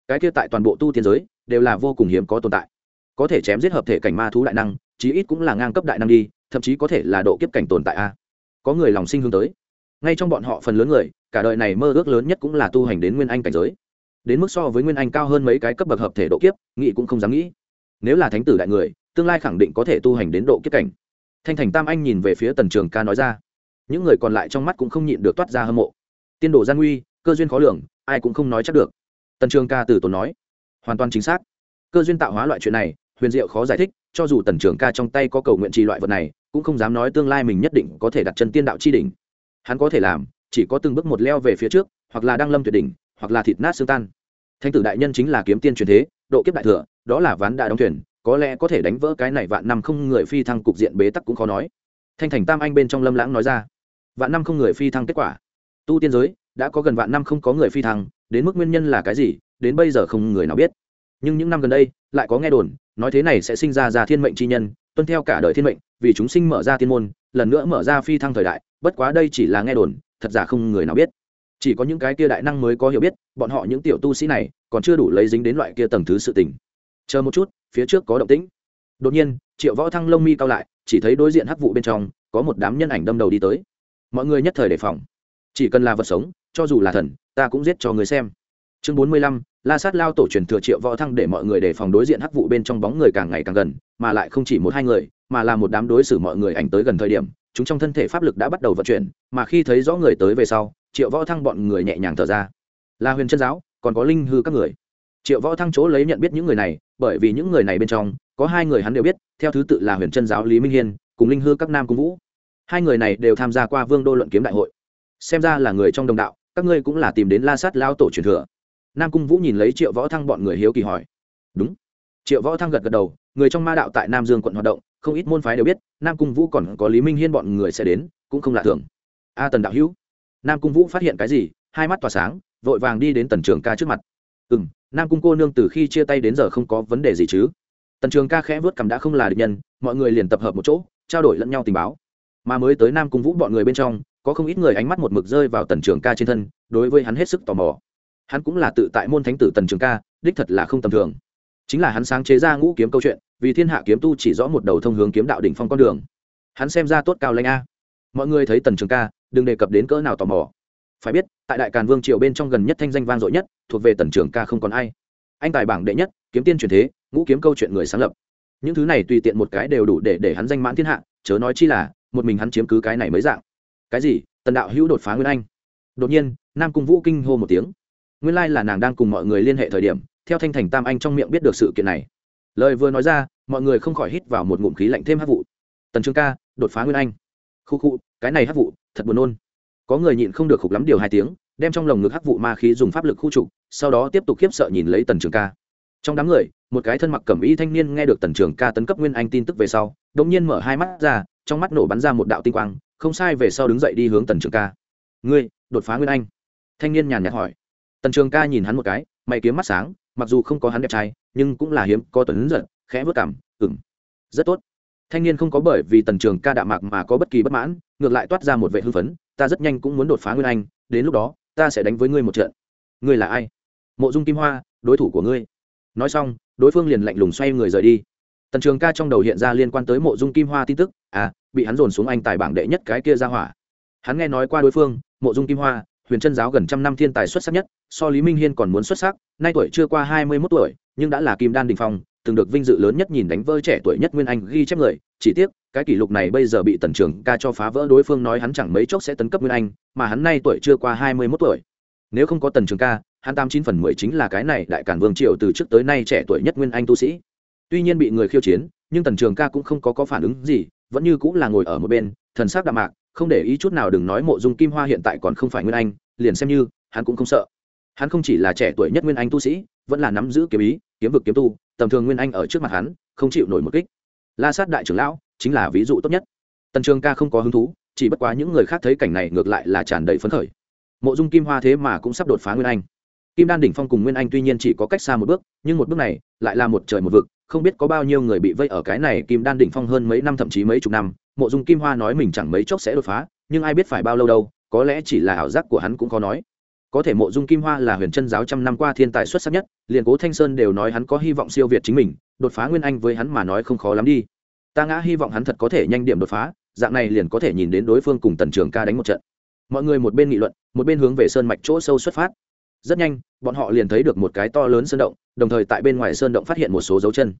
Cái kia tại toàn bộ tu tiên giới, đều là vô cùng hiếm có tồn tại. Có thể chém giết hợp thể cảnh ma thú đại năng, chí ít cũng là ngang cấp đại năng đi, thậm chí có thể là độ kiếp cảnh tồn tại a. Có người lòng sinh hướng tới. Ngay trong bọn họ phần lớn người, cả đời này mơ ước lớn nhất cũng là tu hành đến nguyên anh cảnh giới. Đến mức so với nguyên anh cao hơn mấy cái cấp bậc hợp thể độ kiếp nghị cũng không dám nghĩ. Nếu là thánh tử đại người, tương lai khẳng định có thể tu hành đến độ kiếp cảnh. Thanh thành tam anh nhìn về phía tần trường ca nói ra. Những người còn lại trong mắt cũng không nhịn được toát ra hâm mộ. Tiên đồ gian nguy, cơ duyên khó lường ai cũng không nói chắc được. Tần trường ca từ tốn nói, hoàn toàn chính xác. Cơ duyên tạo hóa loại chuyện này, huyền diệu khó giải thích, cho dù tần trường ca trong tay có cầu nguyện trì loại vật này, cũng không dám nói tương lai mình nhất định có thể đặt chân tiên đạo chi đỉnh. Hắn có thể làm, chỉ có từng bước một leo về phía trước, hoặc là đang lâm tuyệt đỉnh, hoặc là thịt nát xương tan. Thanh tử đại nhân chính là kiếm tiên truyền thế, độ kiếp đại thừa, đó là ván đại đóng thuyền, có lẽ có thể đánh vỡ cái này vạn năm không người phi thăng cục diện bế tắc cũng khó nói. Thanh thành tam anh bên trong lâm lãng nói ra, vạn năm không người phi thăng kết quả. Tu tiên giới đã có gần vạn năm không có người phi thăng, đến mức nguyên nhân là cái gì, đến bây giờ không người nào biết. Nhưng những năm gần đây, lại có nghe đồn, nói thế này sẽ sinh ra ra thiên mệnh chi nhân, tuân theo cả đời thiên mệnh, vì chúng sinh mở ra thiên môn, lần nữa mở ra phi thăng thời đại, bất quá đây chỉ là nghe đồn, thật giả không người nào biết. Chỉ có những cái kia đại năng mới có hiểu biết, bọn họ những tiểu tu sĩ này, còn chưa đủ lấy dính đến loại kia tầng thứ sự tình. Chờ một chút, phía trước có động tĩnh. Đột nhiên, triệu võ thăng lông mi cao lại, chỉ thấy đối diện hắc vụ bên trong, có một đám nhân ảnh đâm đầu đi tới. Mọi người nhất thời đề phòng. Chỉ cần là vật sống cho dù là thần, ta cũng giết cho người xem. Chương bốn mươi lăm, la sát lao tổ truyền thừa triệu võ thăng để mọi người đề phòng đối diện hắc vụ bên trong bóng người càng ngày càng gần, mà lại không chỉ một hai người, mà là một đám đối xử mọi người ảnh tới gần thời điểm, chúng trong thân thể pháp lực đã bắt đầu vận chuyển, mà khi thấy rõ người tới về sau, triệu võ thăng bọn người nhẹ nhàng thở ra. Là huyền chân giáo, còn có linh hư các người. Triệu võ thăng chỗ lấy nhận biết những người này, bởi vì những người này bên trong, có hai người hắn đều biết, theo thứ tự là huyền chân giáo lý minh hiên, cùng linh hư các nam cung vũ. Hai người này đều tham gia qua vương đô luận kiếm đại hội. Xem ra là người trong đồng đạo các ngươi cũng là tìm đến la sát lao tổ truyền thừa. Nam cung vũ nhìn lấy triệu võ thăng bọn người hiếu kỳ hỏi. Đúng. Triệu võ thăng gật gật đầu, người trong ma đạo tại nam dương quận hoạt động, không ít môn phái đều biết, nam cung vũ còn có lý minh hiên bọn người sẽ đến, cũng không lạ thường. A tần đạo hữu. Nam cung vũ phát hiện cái gì, hai mắt tỏa sáng, vội vàng đi đến tần trường ca trước mặt. Ừ m nam cung cô nương từ khi chia tay đến giờ không có vấn đề gì chứ? Tần trường ca khẽ vớt cằm đã không là địch nhân, mọi người liền tập hợp một chỗ, trao đổi lẫn nhau tình báo. Mà mới tới nam cung vũ bọn người bên trong có không ít người ánh mắt một mực rơi vào tần trường ca trên thân, đối với hắn hết sức tò mò. Hắn cũng là tự tại môn thánh tử tần trường ca, đích thật là không tầm thường. Chính là hắn sáng chế ra ngũ kiếm câu chuyện, vì thiên hạ kiếm tu chỉ rõ một đầu thông hướng kiếm đạo đỉnh phong con đường. Hắn xem ra tốt cao lanh a. Mọi người thấy tần trường ca, đừng đề cập đến cỡ nào tò mò. Phải biết, tại đại càn vương triều bên trong gần nhất thanh danh vang dội nhất, thuộc về tần trường ca không còn ai. Anh tài bảng đệ nhất, kiếm tiên truyền thế, ngũ kiếm câu chuyện người sáng lập. Những thứ này tùy tiện một cái đều đủ để để hắn danh mãn thiên hạ, chớ nói chi là, một mình hắn chiếm cứ cái này mới dạng cái gì? Tần đạo hữu đột phá nguyên anh. Đột nhiên, nam cung vũ kinh hô một tiếng. Nguyên lai là nàng đang cùng mọi người liên hệ thời điểm, theo thanh thành tam anh trong miệng biết được sự kiện này. Lời vừa nói ra, mọi người không khỏi hít vào một ngụm khí lạnh thêm hát vụ. Tần trương ca, đột phá nguyên anh. Khu khu, cái này hát vụ, thật buồn nôn. Có người nhịn không được khục lắm điều hai tiếng, đem trong lồng ngực hắc vụ ma khí dùng pháp lực khu trục, sau đó tiếp tục khiếp sợ nhìn lấy tần trường ca. Trong đám người, một cái thân mặc cẩm y thanh niên nghe được tần trường ca tấn cấp nguyên anh tin tức về sau đ ỗ n g nhiên mở hai mắt ra, trong mắt nổ bắn ra một đạo tinh quang không sai về sau đứng dậy đi hướng tần trường ca. Ngươi, đột phá nguyên anh. Thanh niên nhàn nhạt hỏi. Tần trường ca nhìn hắn một cái, mày kiếm mắt sáng, mặc dù không có hắn đẹp trai, nhưng cũng là hiếm, có tuấn giận khẽ vớt cảm ừng rất tốt. Thanh niên không có bởi vì tần trường ca đạ mạc mà có bất kỳ bất mãn, ngược lại toát ra một vệ hưng phấn, ta rất nhanh cũng muốn đột phá nguyên anh, đến lúc đó, ta sẽ đánh với ngươi một trận. Ngươi là ai? Mộ dung kim hoa, đối thủ của ngươi. Nói xong, đối phương liền lạnh lùng xoay người rời đi. Tần trường ca trong đầu hiện ra liên quan tới mộ dung kim hoa tin tức à bị hắn dồn xuống anh tài bảng đệ nhất cái kia ra hỏa. Hắn nghe nói qua đối phương mộ dung kim hoa huyền chân giáo gần trăm năm thiên tài xuất sắc nhất so lý minh hiên còn muốn xuất sắc nay tuổi chưa qua hai mươi mốt tuổi nhưng đã là kim đan đình phong từng được vinh dự lớn nhất nhìn đánh vỡ trẻ tuổi nhất nguyên anh ghi chép người. Chỉ tiếc cái kỷ lục này bây giờ bị tần trường ca cho phá vỡ đối phương nói hắn chẳng mấy chốc sẽ tấn cấp nguyên anh mà hắn nay tuổi chưa qua hai mươi mốt tuổi. Nếu không có tần trường ca hắn tám chín phần mười chính là cái này đại cản vương triều từ trước tới nay trẻ tuổi nhất nguyên anh tu sĩ. Tuy nhiên bị người khiêu chiến nhưng tần trường ca cũng không có, có phản ứng gì vẫn như cũng là ngồi ở một bên, thần sắc đạm mạc, không để ý chút nào đừng nói mộ dung kim hoa hiện tại còn không phải nguyên anh, liền xem như, hắn cũng không sợ. Hắn không chỉ là trẻ tuổi nhất nguyên anh tu sĩ, vẫn là nắm giữ kiếm ý, kiếm vực kiếm tu, tầm thường nguyên anh ở trước mặt hắn, không chịu nổi một kích. La sát đại trưởng lão, chính là ví dụ tốt nhất. Tần trường ca không có hứng thú, chỉ bất quá những người khác thấy cảnh này ngược lại là tràn đầy phấn khởi. Mộ dung kim hoa thế mà cũng sắp đột phá nguyên anh. Kim đan đỉnh phong cùng nguyên anh tuy nhiên chỉ có cách xa một bước, nhưng một bước này lại là một trời một vực không biết có bao nhiêu người bị vây ở cái này kim đan đỉnh phong hơn mấy năm, thậm chí mấy chục năm. Mộ dung kim hoa nói mình chẳng mấy chốc sẽ đột phá, nhưng ai biết phải bao lâu đâu, có lẽ chỉ là ảo giác của hắn cũng có nói. Có thể mộ dung kim hoa là huyền chân giáo trăm năm qua thiên tài xuất sắc nhất, liền cố thanh sơn đều nói hắn có hy vọng siêu việt chính mình, đột phá nguyên anh với hắn mà nói không khó lắm đi. Ta ngã hy vọng hắn thật có thể nhanh điểm đột phá, dạng này liền có thể nhìn đến đối phương cùng tần trường ca đánh một trận. Mọi người một bên nghị luận, một bên hướng về sơn mạch chỗ sâu xuất phát rất nhanh, bọn họ liền thấy được một cái to lớn sơn động, đồng thời tại bên ngoài sơn động phát hiện một số dấu chân.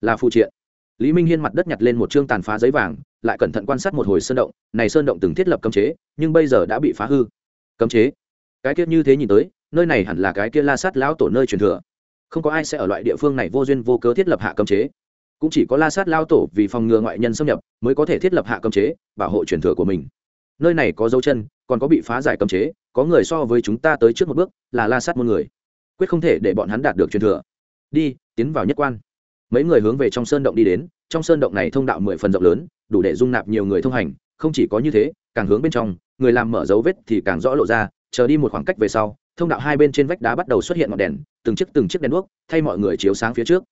Là phụ triện. Lý minh hiên mặt đất nhặt lên một chương tàn phá giấy vàng, lại cẩn thận quan sát một hồi sơn động. Này sơn động từng thiết lập cấm chế, nhưng bây giờ đã bị phá hư. Cấm chế? Cái kia như thế nhìn tới, nơi này hẳn là cái kia la sát lão tổ nơi truyền thừa. Không có ai sẽ ở loại địa phương này vô duyên vô cớ thiết lập hạ cấm chế. Cũng chỉ có la sát lao tổ vì phòng ngừa ngoại nhân xâm nhập mới có thể thiết lập hạ cấm chế, bảo hộ truyền thừa của mình. Nơi này có dấu chân còn có bị phá giải cấm chế, có người so với chúng ta tới trước một bước, là la sát một người. Quyết không thể để bọn hắn đạt được truyền thừa. Đi, tiến vào nhất quan. Mấy người hướng về trong sơn động đi đến, trong sơn động này thông đạo mười phần rộng lớn, đủ để dung nạp nhiều người thông hành, không chỉ có như thế, càng hướng bên trong, người làm mở dấu vết thì càng rõ lộ ra, chờ đi một khoảng cách về sau, thông đạo hai bên trên vách đá bắt đầu xuất hiện ngọn đèn, từng chiếc từng chiếc đèn đuốc, thay mọi người chiếu sáng phía trước.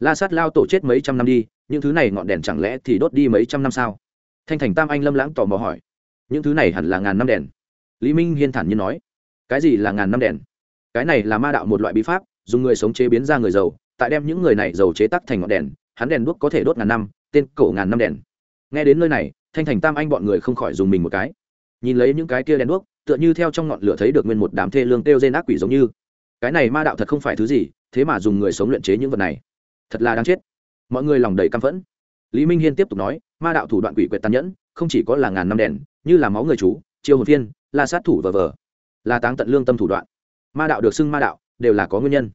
La sát lao tổ chết mấy trăm năm đi, những thứ này ngọn đèn chẳng lẽ thì đốt đi mấy trăm năm sao? Thanh thành tam anh lâm lãng tò mò hỏi những thứ này hẳn là ngàn năm đèn. Lý minh hiên thản nhiên nói. Cái gì là ngàn năm đèn? Cái này là ma đạo một loại bí pháp, dùng người sống chế biến ra người giàu, tại đem những người này giàu chế tắc thành ngọn đèn, hắn đèn đuốc có thể đốt ngàn năm, tên cổ ngàn năm đèn. Nghe đến nơi này, thanh thành tam anh bọn người không khỏi dùng mình một cái. Nhìn lấy những cái kia đèn đuốc, tựa như theo trong ngọn lửa thấy được nguyên một đám thê lương kêu dên ác quỷ giống như. Cái này ma đạo thật không phải thứ gì, thế mà dùng người sống luyện chế những vật này. Thật là đáng chết. Mọi người lòng đầy căm phẫn. Lý minh hiên tiếp tục nói, ma đạo thủ đoạn quỷ quyệt tàn nhẫn, không chỉ có là ngàn năm đèn như là máu người chú, chiêu hồn viên là sát thủ vờ vờ. Là táng tận lương tâm thủ đoạn. Ma đạo được xưng ma đạo, đều là có nguyên nhân.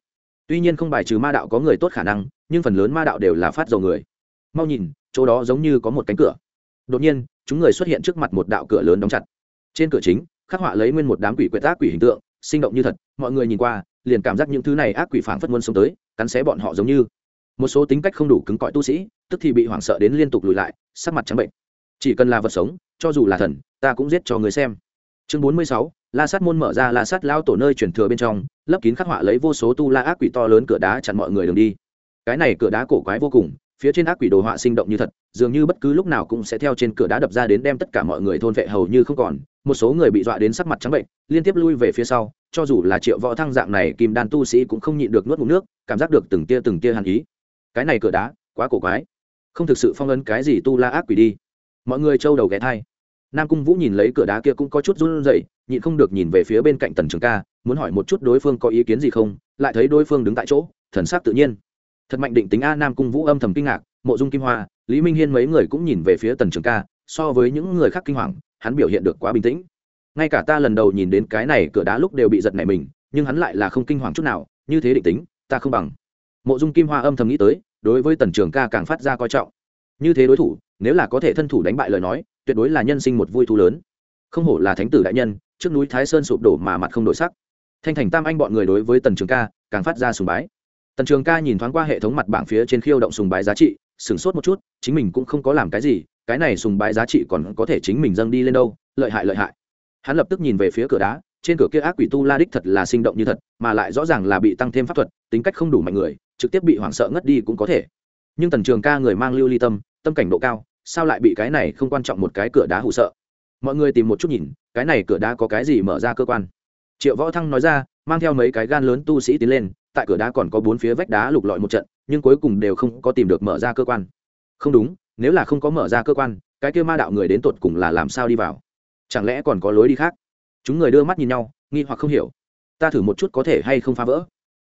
Tuy nhiên không bài trừ ma đạo có người tốt khả năng, nhưng phần lớn ma đạo đều là phát dầu người. Mau nhìn, chỗ đó giống như có một cánh cửa. Đột nhiên, chúng người xuất hiện trước mặt một đạo cửa lớn đóng chặt. Trên cửa chính, khắc họa lấy nguyên một đám quỷ quyệt ác quỷ hình tượng, sinh động như thật, mọi người nhìn qua, liền cảm giác những thứ này ác quỷ phản phất muôn sống tới, cắn xé bọn họ giống như. Một số tính cách không đủ cứng cỏi tu sĩ, tức thì bị hoảng sợ đến liên tục lùi lại, sắc mặt trắng bệnh chỉ cần là vật sống, cho dù là thần, ta cũng giết cho người xem. Chương bốn mươi sáu, la sát môn mở ra la sát lao tổ nơi chuyển thừa bên trong, lấp kín khắc họa lấy vô số tu la ác quỷ to lớn cửa đá chặn mọi người đường đi. Cái này cửa đá cổ quái vô cùng, phía trên ác quỷ đồ họa sinh động như thật, dường như bất cứ lúc nào cũng sẽ theo trên cửa đá đập ra đến đem tất cả mọi người thôn vệ hầu như không còn. Một số người bị dọa đến sắc mặt trắng bệnh, liên tiếp lui về phía sau, cho dù là triệu võ thăng dạng này, kim đan tu sĩ cũng không nhịn được nuốt ngụm nước, cảm giác được từng tia từng tia hàn ý. Cái này cửa đá, quá cổ quái. Không thực sự phong ấn cái gì tu la ác quỷ đi mọi người trâu đầu ghé thai. Nam cung vũ nhìn lấy cửa đá kia cũng có chút run rẩy, nhịn không được nhìn về phía bên cạnh tần trường ca, muốn hỏi một chút đối phương có ý kiến gì không, lại thấy đối phương đứng tại chỗ, thần sắc tự nhiên. Thật mạnh định tính a nam cung vũ âm thầm kinh ngạc, mộ dung kim hoa, lý minh hiên mấy người cũng nhìn về phía tần trường ca, so với những người khác kinh hoàng, hắn biểu hiện được quá bình tĩnh. Ngay cả ta lần đầu nhìn đến cái này cửa đá lúc đều bị giật nảy mình, nhưng hắn lại là không kinh hoàng chút nào, như thế định tính, ta không bằng. Mộ dung kim hoa âm thầm nghĩ tới, đối với tần trường ca càng phát ra coi trọng. Như thế đối thủ nếu là có thể thân thủ đánh bại lời nói, tuyệt đối là nhân sinh một vui thú lớn. Không hổ là thánh tử đại nhân, trước núi thái sơn sụp đổ mà mặt không đổi sắc. Thanh thành tam anh bọn người đối với tần trường ca, càng phát ra sùng bái. Tần trường ca nhìn thoáng qua hệ thống mặt bảng phía trên khiêu động sùng bái giá trị, sửng sốt một chút, chính mình cũng không có làm cái gì, cái này sùng bái giá trị còn có thể chính mình dâng đi lên đâu, lợi hại lợi hại. Hắn lập tức nhìn về phía cửa đá, trên cửa kia ác quỷ tu la đích thật là sinh động như thật, mà lại rõ ràng là bị tăng thêm pháp thuật, tính cách không đủ mạnh người, trực tiếp bị hoảng sợ ngất đi cũng có thể. Nhưng tần trường ca người mang lưu ly tâm tâm cảnh độ cao, sao lại bị cái này không quan trọng một cái cửa đá hụ sợ? Mọi người tìm một chút nhìn, cái này cửa đá có cái gì mở ra cơ quan? Triệu võ thăng nói ra, mang theo mấy cái gan lớn tu sĩ tiến lên, tại cửa đá còn có bốn phía vách đá lục lọi một trận, nhưng cuối cùng đều không có tìm được mở ra cơ quan. Không đúng, nếu là không có mở ra cơ quan, cái kia ma đạo người đến tột cùng là làm sao đi vào? Chẳng lẽ còn có lối đi khác? Chúng người đưa mắt nhìn nhau, nghi hoặc không hiểu. Ta thử một chút có thể hay không phá vỡ.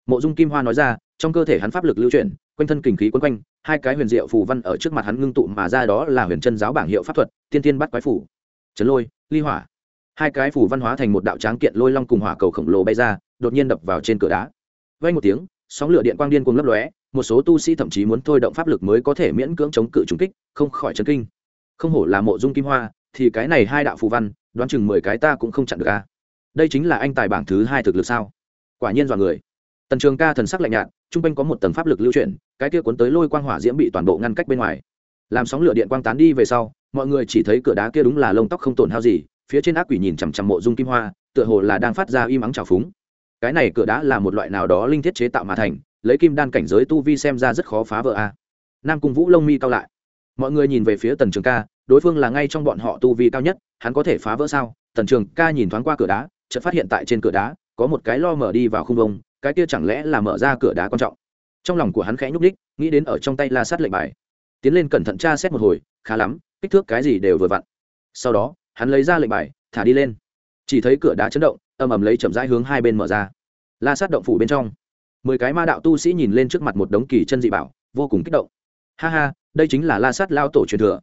Mộ dung kim hoa nói ra, trong cơ thể hắn pháp lực lưu chuyển quanh thân kình khí quấn quanh, hai cái huyền diệu phù văn ở trước mặt hắn ngưng tụ mà ra đó là huyền chân giáo bảng hiệu pháp thuật, tiên tiên bắt quái phủ. Trấn lôi, ly hỏa. Hai cái phủ văn hóa thành một đạo tráng kiện lôi long cùng hỏa cầu khổng lồ bay ra, đột nhiên đập vào trên cửa đá. Vay một tiếng, sóng lửa điện quang điên cuồng lấp lóe, một số tu sĩ thậm chí muốn thôi động pháp lực mới có thể miễn cưỡng chống cự trùng kích, không khỏi chấn kinh. Không hổ là mộ dung kim hoa, thì cái này hai đạo phù văn, đoán chừng mười cái ta cũng không chặn được a đây chính là anh tài bảng thứ hai thực lực sao? Quả nhiên dọa người. Tần trường ca thần sắc lạnh nhạt t r u n g quanh có một tầng pháp lực lưu chuyển cái kia cuốn tới lôi quang hỏa diễm bị toàn bộ ngăn cách bên ngoài. Làm sóng lửa điện quang tán đi về sau, mọi người chỉ thấy cửa đá kia đúng là lông tóc không tổn hao gì, phía trên ác quỷ nhìn chằm chằm mộ dung kim hoa, tựa hồ là đang phát ra im ắng trào phúng. Cái này cửa đá là một loại nào đó linh thiết chế tạo mà thành, lấy kim đan cảnh giới tu vi xem ra rất khó phá vỡ a. Nam cung vũ lông mi cao lại. Mọi người nhìn về phía tần trường ca, đối phương là ngay trong bọn họ tu vi cao nhất, hắn có thể phá vỡ sao? Tần trường ca nhìn thoáng qua cửa đá, chợt phát hiện tại trên cửa đá, có một cái lo mở đi vào khung vông, cái kia chẳng lẽ là mở ra cửa đá quan trọng? Trong lòng của hắn khẽ nhúc đích nghĩ đến ở trong tay la sát lệnh bài. Tiến lên cẩn thận tra xét một hồi, khá lắm, kích thước cái gì đều vừa vặn. Sau đó, hắn lấy ra lệnh bài, thả đi lên. Chỉ thấy cửa đá chấn động, ầm ầm lấy chậm rãi hướng hai bên mở ra. La sát động phủ bên trong. Mười cái ma đạo tu sĩ nhìn lên trước mặt một đống kỳ chân dị bảo, vô cùng kích động. Ha ha, đây chính là la sát lao tổ truyền thừa.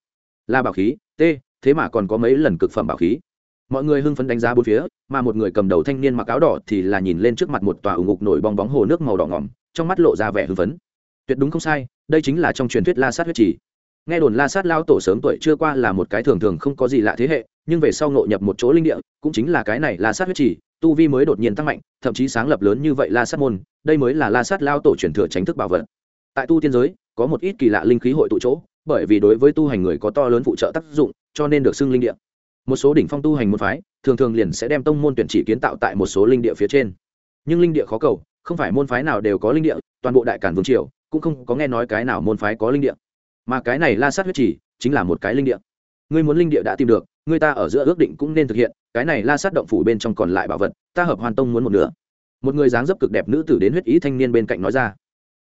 La bảo khí t thế mà còn có mấy lần cực phẩm bảo khí. Mọi người hưng phấn đánh giá bốn phía, mà một người cầm đầu thanh niên mặc áo đỏ thì là nhìn lên trước mặt một tòa ủng ngục nổi bong bóng hồ nước màu đỏ ngỏm trong mắt lộ ra vẻ hưng phấn. Tuyệt đúng không sai, đây chính là trong truyền thuyết la sát huyết trì. Nghe đồn la sát lao tổ sớm tuổi chưa qua là một cái thường thường không có gì lạ thế hệ, nhưng về sau ngộ nhập một chỗ linh địa, cũng chính là cái này la sát huyết trì, tu vi mới đột nhiên tăng mạnh, thậm chí sáng lập lớn như vậy la sát môn, đây mới là la sát lao tổ truyền thừa tránh thức bảo vật. Tại tu tiên giới, có một ít kỳ lạ linh khí hội tụ chỗ, bởi vì đối với tu hành người có to lớn phụ trợ tác dụng, cho nên được xưng linh địa. Một số đỉnh phong tu hành môn phái, thường thường liền sẽ đem tông môn tuyển chỉ kiến tạo tại một số linh địa phía trên. Nhưng linh địa khó cầu không phải môn phái nào đều có linh địa, toàn bộ đại cản vương triều cũng không có nghe nói cái nào môn phái có linh địa. Mà cái này la sát huyết chỉ chính là một cái linh địa. Ngươi muốn linh địa đã tìm được, ngươi ta ở giữa ước định cũng nên thực hiện, cái này la sát động phủ bên trong còn lại bảo vật, ta hợp hoàn tông muốn một nửa. Một người dáng dấp cực đẹp nữ tử đến huyết ý thanh niên bên cạnh nói ra.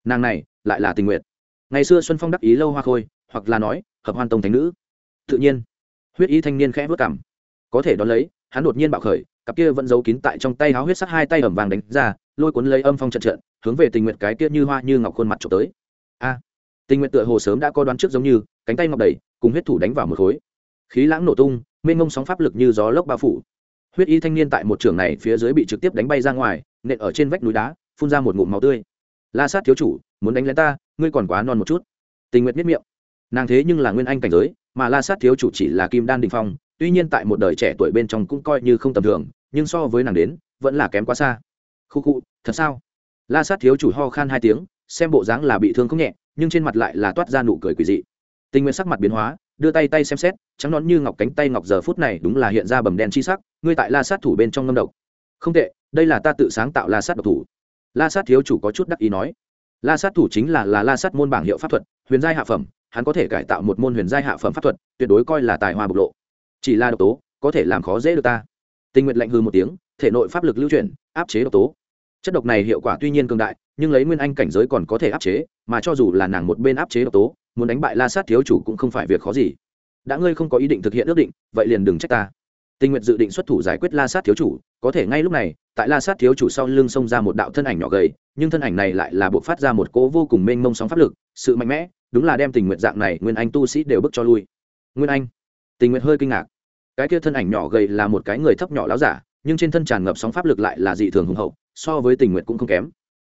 Nàng này, lại là tình nguyện. Ngày xưa xuân phong đắc ý lâu hoa khôi, hoặc là nói, hợp hoàn tông thánh nữ. Tự nhiên, huyết ý thanh niên khẽ vất cảm có thể đón lấy, hắn đột nhiên bạo khởi cặp kia vẫn giấu kín tại trong tay háo huyết sắc hai tay ẩm vàng đánh ra, lôi cuốn lấy âm phong trận trận, hướng về tình nguyện cái kia như hoa như ngọc khuôn mặt trộm tới. A! Tình nguyện tựa hồ sớm đã có đoán trước giống như, cánh tay ngọc đầy, cùng huyết thủ đánh vào một khối. Khí lãng nổ tung, mênh ngông sóng pháp lực như gió lốc bao phủ. Huyết y thanh niên tại một trường này phía dưới bị trực tiếp đánh bay ra ngoài, nện ở trên vách núi đá, phun ra một ngụm máu tươi. La sát thiếu chủ, muốn đánh lén ta, ngươi còn quá non một chút. Tình nguyện biết miệng. Nàng thế nhưng là nguyên anh cảnh giới, mà la sát thiếu chủ chỉ là kim đan đình phong, tuy nhiên tại một đời trẻ tuổi bên trong cũng coi như không tầm thường nhưng so với nàng đến, vẫn là kém quá xa. Khu khu, thật sao? La sát thiếu chủ ho khan hai tiếng, xem bộ dáng là bị thương không nhẹ, nhưng trên mặt lại là toát ra nụ cười quỳ dị. Tình nguyện sắc mặt biến hóa, đưa tay tay xem xét, trắng nón như ngọc cánh tay ngọc giờ phút này đúng là hiện ra bầm đen chi sắc, ngươi tại la sát thủ bên trong ngâm độc. Không tệ, đây là ta tự sáng tạo la sát độc thủ. La sát thiếu chủ có chút đắc ý nói. La sát thủ chính là là la sát môn bảng hiệu pháp thuật, huyền giai hạ phẩm, hắn có thể cải tạo một môn huyền giai hạ phẩm pháp thuật, tuyệt đối coi là tài hoa bộc lộ. Chỉ là độc tố, có thể làm khó dễ được ta tình nguyện lạnh hư một tiếng, thể nội pháp lực lưu chuyển, áp chế độc tố. Chất độc này hiệu quả tuy nhiên cường đại, nhưng lấy nguyên anh cảnh giới còn có thể áp chế, mà cho dù là nàng một bên áp chế độc tố, muốn đánh bại la sát thiếu chủ cũng không phải việc khó gì. Đã ngươi không có ý định thực hiện ước định, vậy liền đừng trách ta. Tình nguyện dự định xuất thủ giải quyết la sát thiếu chủ, có thể ngay lúc này, tại la sát thiếu chủ sau lưng xông ra một đạo thân ảnh nhỏ gầy, nhưng thân ảnh này lại là bộ phát ra một cố vô cùng mênh mông sóng pháp lực, sự mạnh mẽ, đúng là đem tình nguyện dạng này nguyên anh tu sĩ đều bước cho lui. Nguyên anh. Tình nguyện hơi kinh ngạc cái kia thân ảnh nhỏ gầy là một cái người thấp nhỏ láo giả, nhưng trên thân tràn ngập sóng pháp lực lại là dị thường hùng hậu, so với tình nguyện cũng không kém.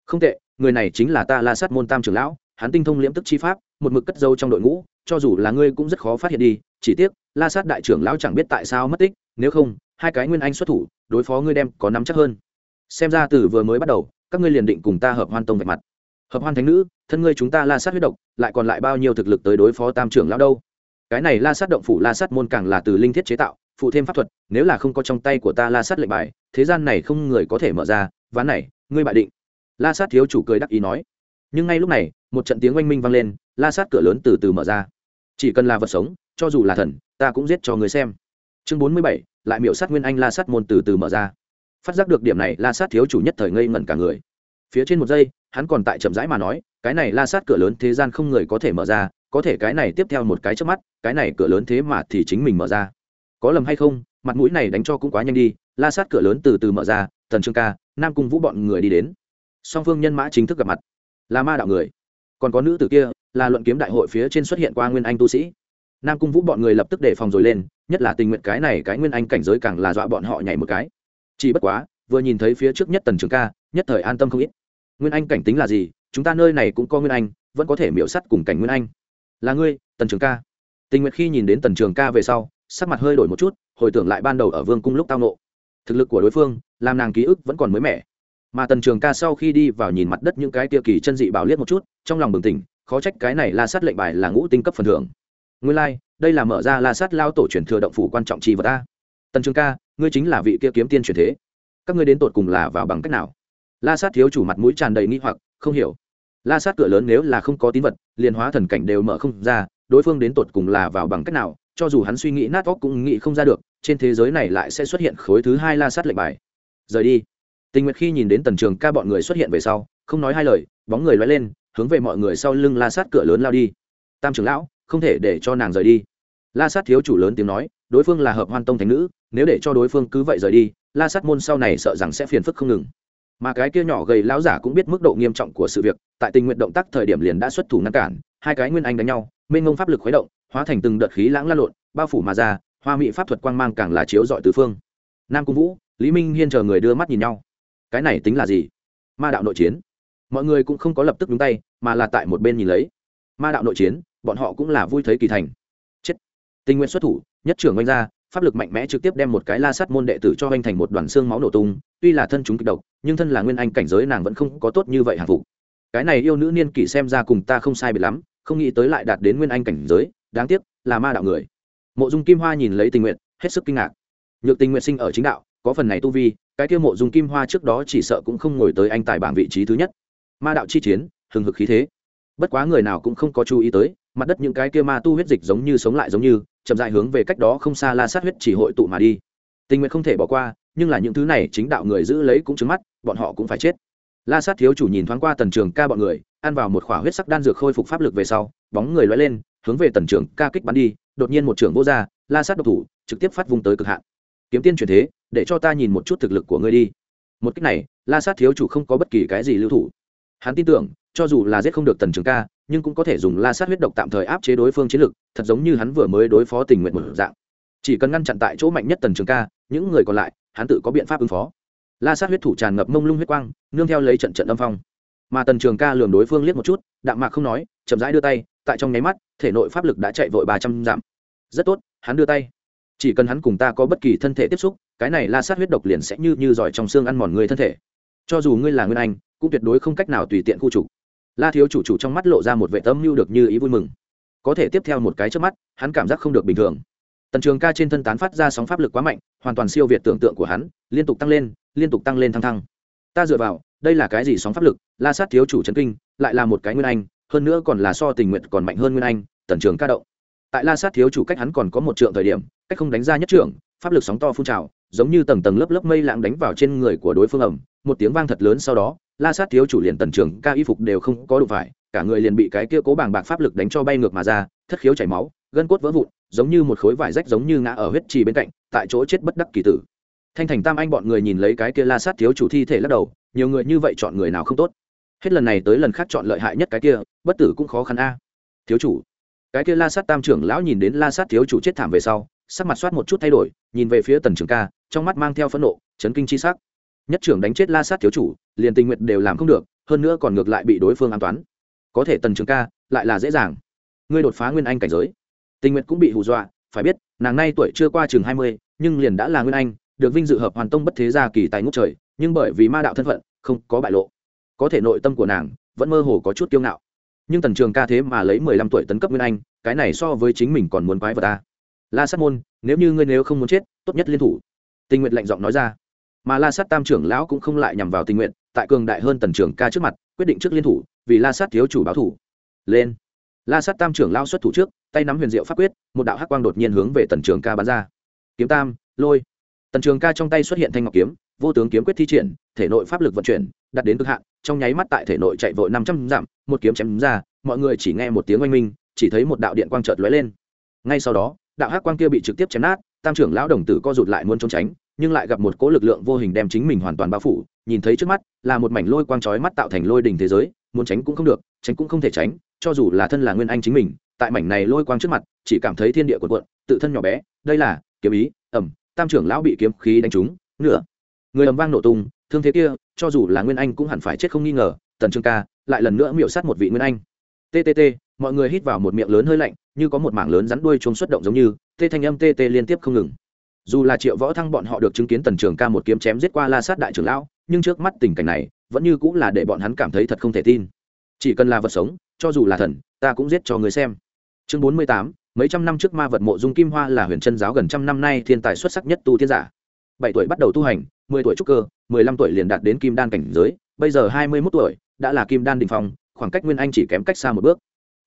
Không tệ, người này chính là ta la sát môn tam trưởng lão, hắn tinh thông liễm tức chi pháp, một mực cất dâu trong đội ngũ, cho dù là ngươi cũng rất khó phát hiện đi, chỉ tiếc, la sát đại trưởng lão chẳng biết tại sao mất tích, nếu không, hai cái nguyên anh xuất thủ, đối phó ngươi đem có nắm chắc hơn. Xem ra từ vừa mới bắt đầu, các ngươi liền định cùng ta hợp hoan tông vạch mặt. Hợp hoan thánh nữ, thân ngươi chúng ta la sát huyết độc, lại còn lại bao nhiêu thực lực tới đối phó tam trưởng lão đâu? Cái này la sát động phủ la sát môn càng là từ linh thiết chế tạo, phụ thêm pháp thuật, nếu là không có trong tay của ta la sát lệnh bài, thế gian này không người có thể mở ra ván này, ngươi bại định. La sát thiếu chủ cười đắc ý nói. Nhưng ngay lúc này, một trận tiếng oanh minh vang lên, la sát cửa lớn từ từ mở ra. Chỉ cần là vật sống, cho dù là thần, ta cũng giết cho người xem. Chương bốn mươi bảy, lại miệu sát nguyên anh la sát môn từ từ mở ra. Phát giác được điểm này, la sát thiếu chủ nhất thời ngây ngẩn cả người. Phía trên một giây, hắn còn tại chậm rãi mà nói, cái này la sát cửa lớn thế gian không người có thể mở ra có thể cái này tiếp theo một cái trước mắt, cái này cửa lớn thế mà thì chính mình mở ra. Có lầm hay không, mặt mũi này đánh cho cũng quá nhanh đi, la sát cửa lớn từ từ mở ra, tần trương ca, nam cung vũ bọn người đi đến. Song phương nhân mã chính thức gặp mặt. Là ma đạo người. Còn có nữ tử kia, là luận kiếm đại hội phía trên xuất hiện qua nguyên anh tu sĩ. Nam cung vũ bọn người lập tức đề phòng rồi lên, nhất là tình nguyện cái này cái nguyên anh cảnh giới càng là dọa bọn họ nhảy một cái. Chỉ bất quá, vừa nhìn thấy phía trước nhất tần trường ca, nhất thời an tâm không ít. Nguyên anh cảnh tính là gì, chúng ta nơi này cũng có nguyên anh, vẫn có thể miễu sắt cùng cảnh nguyên anh là ngươi tần trường ca. Tình nguyện khi nhìn đến tần trường ca về sau sắc mặt hơi đổi một chút hồi tưởng lại ban đầu ở vương cung lúc tao nộ. Thực lực của đối phương làm nàng ký ức vẫn còn mới mẻ. Mà tần trường ca sau khi đi vào nhìn mặt đất những cái tia kỳ chân dị bảo liếc một chút trong lòng bừng tỉnh khó trách cái này la sát lệnh bài là ngũ tinh cấp phần thưởng. Nguyên lai、like, đây là mở ra la sát lao tổ truyền thừa động phủ quan trọng trì vật ta tần trường ca ngươi chính là vị kia kiếm tiên truyền thế. Các ngươi đến tột cùng là vào bằng cách nào? La sát thiếu chủ mặt mũi tràn đầy nghi hoặc không hiểu la sát cửa lớn nếu là không có tín vật, liền hóa thần cảnh đều mở không ra, đối phương đến tột cùng là vào bằng cách nào, cho dù hắn suy nghĩ nát óc cũng nghĩ không ra được, trên thế giới này lại sẽ xuất hiện khối thứ hai la sát lệnh bài. Rời đi. Tình nguyệt khi nhìn đến tần trường ca bọn người xuất hiện về sau, không nói hai lời, bóng người loay lên, hướng về mọi người sau lưng la sát cửa lớn lao đi. Tam trưởng lão, không thể để cho nàng rời đi. La sát thiếu chủ lớn tiếng nói, đối phương là hợp hoan tông thánh nữ, nếu để cho đối phương cứ vậy rời đi, la sát môn sau này sợ rằng sẽ phiền phức không ngừng mà cái kia nhỏ gầy lão giả cũng biết mức độ nghiêm trọng của sự việc, tại tình nguyện động tác thời điểm liền đã xuất thủ ngăn cản, hai cái nguyên anh đánh nhau, mênh ngông pháp lực khuấy động, hóa thành từng đợt khí lãng lan lộn, bao phủ mà ra, hoa mỹ pháp thuật quang mang càng là chiếu dọi tứ phương. Nam cung vũ, lý minh hiên chờ người đưa mắt nhìn nhau. Cái này tính là gì? Ma đạo nội chiến. Mọi người cũng không có lập tức đúng tay, mà là tại một bên nhìn lấy. Ma đạo nội chiến, bọn họ cũng là vui thấy kỳ thành. Chết. Tình nguyện xuất thủ, nhất trưởng oanh ra pháp lực mạnh mẽ trực tiếp đem một cái la sắt môn đệ tử cho anh thành một đoàn xương máu nổ tung, tuy là thân chúng kịch độc, nhưng thân là nguyên anh cảnh giới nàng vẫn không có tốt như vậy hạng phục. Cái này yêu nữ niên kỷ xem ra cùng ta không sai biệt lắm, không nghĩ tới lại đạt đến nguyên anh cảnh giới, đáng tiếc, là ma đạo người. Mộ dung kim hoa nhìn lấy tình nguyện hết sức kinh ngạc. Nhược tình nguyện sinh ở chính đạo, có phần này tu vi, cái kia mộ dung kim hoa trước đó chỉ sợ cũng không ngồi tới anh tài bảng vị trí thứ nhất. Ma đạo chi chiến, hừng hực khí thế. Bất quá người nào cũng không có chú ý tới mặt đất những cái kia ma tu huyết dịch giống như sống lại giống như, chậm dại hướng về cách đó không xa la sát huyết chỉ hội tụ mà đi. Tình nguyện không thể bỏ qua, nhưng là những thứ này chính đạo người giữ lấy cũng trứng mắt, bọn họ cũng phải chết. La sát thiếu chủ nhìn thoáng qua tần trường ca bọn người, ăn vào một khỏa huyết sắc đan dược khôi phục pháp lực về sau, bóng người loay lên, hướng về tần trường ca kích bắn đi, đột nhiên một trưởng vô r la sát độc thủ, trực tiếp phát vùng tới cực hạn. Kiếm tiên truyền thế, để cho ta nhìn một chút thực lực của ngươi đi. Một cách này, la sát thiếu chủ không có bất kỳ cái gì lưu thủ. Hắn tin tưởng, cho dù là giết không được tần trường ca nhưng cũng có thể dùng la sát huyết độc tạm thời áp chế đối phương chiến lực, thật giống như hắn vừa mới đối phó tình nguyện một dạng. Chỉ cần ngăn chặn tại chỗ mạnh nhất tần trường ca, những người còn lại, hắn tự có biện pháp ứng phó. La sát huyết thủ tràn ngập mông lung huyết quang, nương theo lấy trận trận âm phong. Mà tần trường ca lường đối phương liếc một chút, đạm mạc không nói, chậm rãi đưa tay, tại trong nháy mắt, thể nội pháp lực đã chạy vội ba trăm dặm. Rất tốt, hắn đưa tay. Chỉ cần hắn cùng ta có bất kỳ thân thể tiếp xúc, cái này la sát huyết độc liền sẽ như như giỏi trong xương ăn mòn người thân thể. Cho dù ngươi là nguyên anh, cũng tuyệt đối không cách nào tùy tiện khu trục la thiếu chủ chủ trong mắt lộ ra một vệ tâm mưu được như ý vui mừng. Có thể tiếp theo một cái trước mắt, hắn cảm giác không được bình thường. Tần trường ca trên thân tán phát ra sóng pháp lực quá mạnh, hoàn toàn siêu việt tưởng tượng của hắn, liên tục tăng lên, liên tục tăng lên thăng thăng. Ta dựa vào, đây là cái gì sóng pháp lực? La sát thiếu chủ trấn kinh, lại là một cái nguyên anh, hơn nữa còn là so tình nguyện còn mạnh hơn nguyên anh, tần trường ca động. Tại la sát thiếu chủ cách hắn còn có một trượng thời điểm, cách không đánh ra nhất trượng, pháp lực sóng to phun trào, giống như tầng tầng lớp lớp mây lãng đánh vào trên người của đối phương ẩm một tiếng vang thật lớn sau đó la sát thiếu chủ liền tần trường, ca y phục đều không có đủ phải, cả người liền bị cái kia cố bàng bạc pháp lực đánh cho bay ngược mà ra, thất khiếu chảy máu, gân cốt vỡ vụn, giống như một khối vải rách giống như ngã ở huyết trì bên cạnh, tại chỗ chết bất đắc kỳ tử. Thanh thành tam anh bọn người nhìn lấy cái kia la sát thiếu chủ thi thể lắc đầu, nhiều người như vậy chọn người nào không tốt? Hết lần này tới lần khác chọn lợi hại nhất cái kia, bất tử cũng khó khăn a. Thiếu chủ. Cái kia la sát tam trưởng lão nhìn đến la sát thiếu chủ chết thảm về sau, sắc mặt soát một chút thay đổi, nhìn về phía tần trường ca, trong mắt mang theo phẫn nộ, chấn kinh chi sắc. Nhất trưởng đánh chết la sát thiếu chủ liền tình nguyện đều làm không được, hơn nữa còn ngược lại bị đối phương an toán. Có thể tần trường ca, lại là dễ dàng. Ngươi đột phá nguyên anh cảnh giới. Tình nguyện cũng bị hù dọa, phải biết, nàng nay tuổi chưa qua chừng hai mươi, nhưng liền đã là nguyên anh, được vinh dự hợp hoàn tông bất thế gia kỳ tài ngũ trời, nhưng bởi vì ma đạo thân phận, không có bại lộ. Có thể nội tâm của nàng, vẫn mơ hồ có chút kiêu ngạo. Nhưng tần trường ca thế mà lấy mười lăm tuổi tấn cấp nguyên anh, cái này so với chính mình còn muốn quái vật ta. La sát môn, nếu như ngươi nếu không muốn chết, tốt nhất liên thủ. Tình nguyện lạnh giọng nói ra. Mà la sát tam trưởng lão cũng không lại nhằm vào tình nguyện tại cường đại hơn tần trưởng ca trước mặt, quyết định trước liên thủ, vì la sát thiếu chủ báo thủ. Lên. La sát tam trưởng lao xuất thủ trước, tay nắm huyền diệu pháp quyết, một đạo hắc quang đột nhiên hướng về tần trường ca bắn ra. Kiếm tam, lôi. Tần trường ca trong tay xuất hiện thanh ngọc kiếm, vô tướng kiếm quyết thi triển, thể nội pháp lực vận chuyển đặt đến cực hạn, trong nháy mắt tại thể nội chạy vội năm trăm dặm, một kiếm chém ra, mọi người chỉ nghe một tiếng oanh minh, chỉ thấy một đạo điện quang chợt lóe lên. Ngay sau đó, đạo hắc quang kia bị trực tiếp chém nát, tam trưởng lão đồng tử co rụt lại muốn trốn tránh nhưng lại gặp một cỗ lực lượng vô hình đem chính mình hoàn toàn bao phủ, nhìn thấy trước mắt là một mảnh lôi quang chói mắt tạo thành lôi đỉnh thế giới, muốn tránh cũng không được, tránh cũng không thể tránh, cho dù là thân là nguyên anh chính mình, tại mảnh này lôi quang trước mặt, chỉ cảm thấy thiên địa cuộn cuộn, tự thân nhỏ bé, đây là kiếm ý, ẩm, tam trưởng lão bị kiếm khí đánh trúng, nửa. Người ầm vang nổ tung, thương thế kia, cho dù là nguyên anh cũng hẳn phải chết không nghi ngờ, tần trương ca lại lần nữa miệu sát một vị nguyên anh. Ttt mọi người hít vào một miệng lớn hơi lạnh, như có một mảng lớn rắn đuôi chuông xuất động giống như, tê thanh âm tê tê liên tiếp không ngừng dù là triệu võ thăng bọn họ được chứng kiến tần trường ca một kiếm chém giết qua la sát đại trưởng lão, nhưng trước mắt tình cảnh này, vẫn như cũng là để bọn hắn cảm thấy thật không thể tin. Chỉ cần là vật sống, cho dù là thần, ta cũng giết cho người xem. Chương bốn mươi tám, mấy trăm năm trước ma vật mộ dung kim hoa là huyền chân giáo gần trăm năm nay thiên tài xuất sắc nhất tu tiên giả. Bảy tuổi bắt đầu tu hành, mười tuổi trúc cơ, mười lăm tuổi liền đạt đến kim đan cảnh giới, bây giờ hai mươi mốt tuổi, đã là kim đan đình phong, khoảng cách nguyên anh chỉ kém cách xa một bước.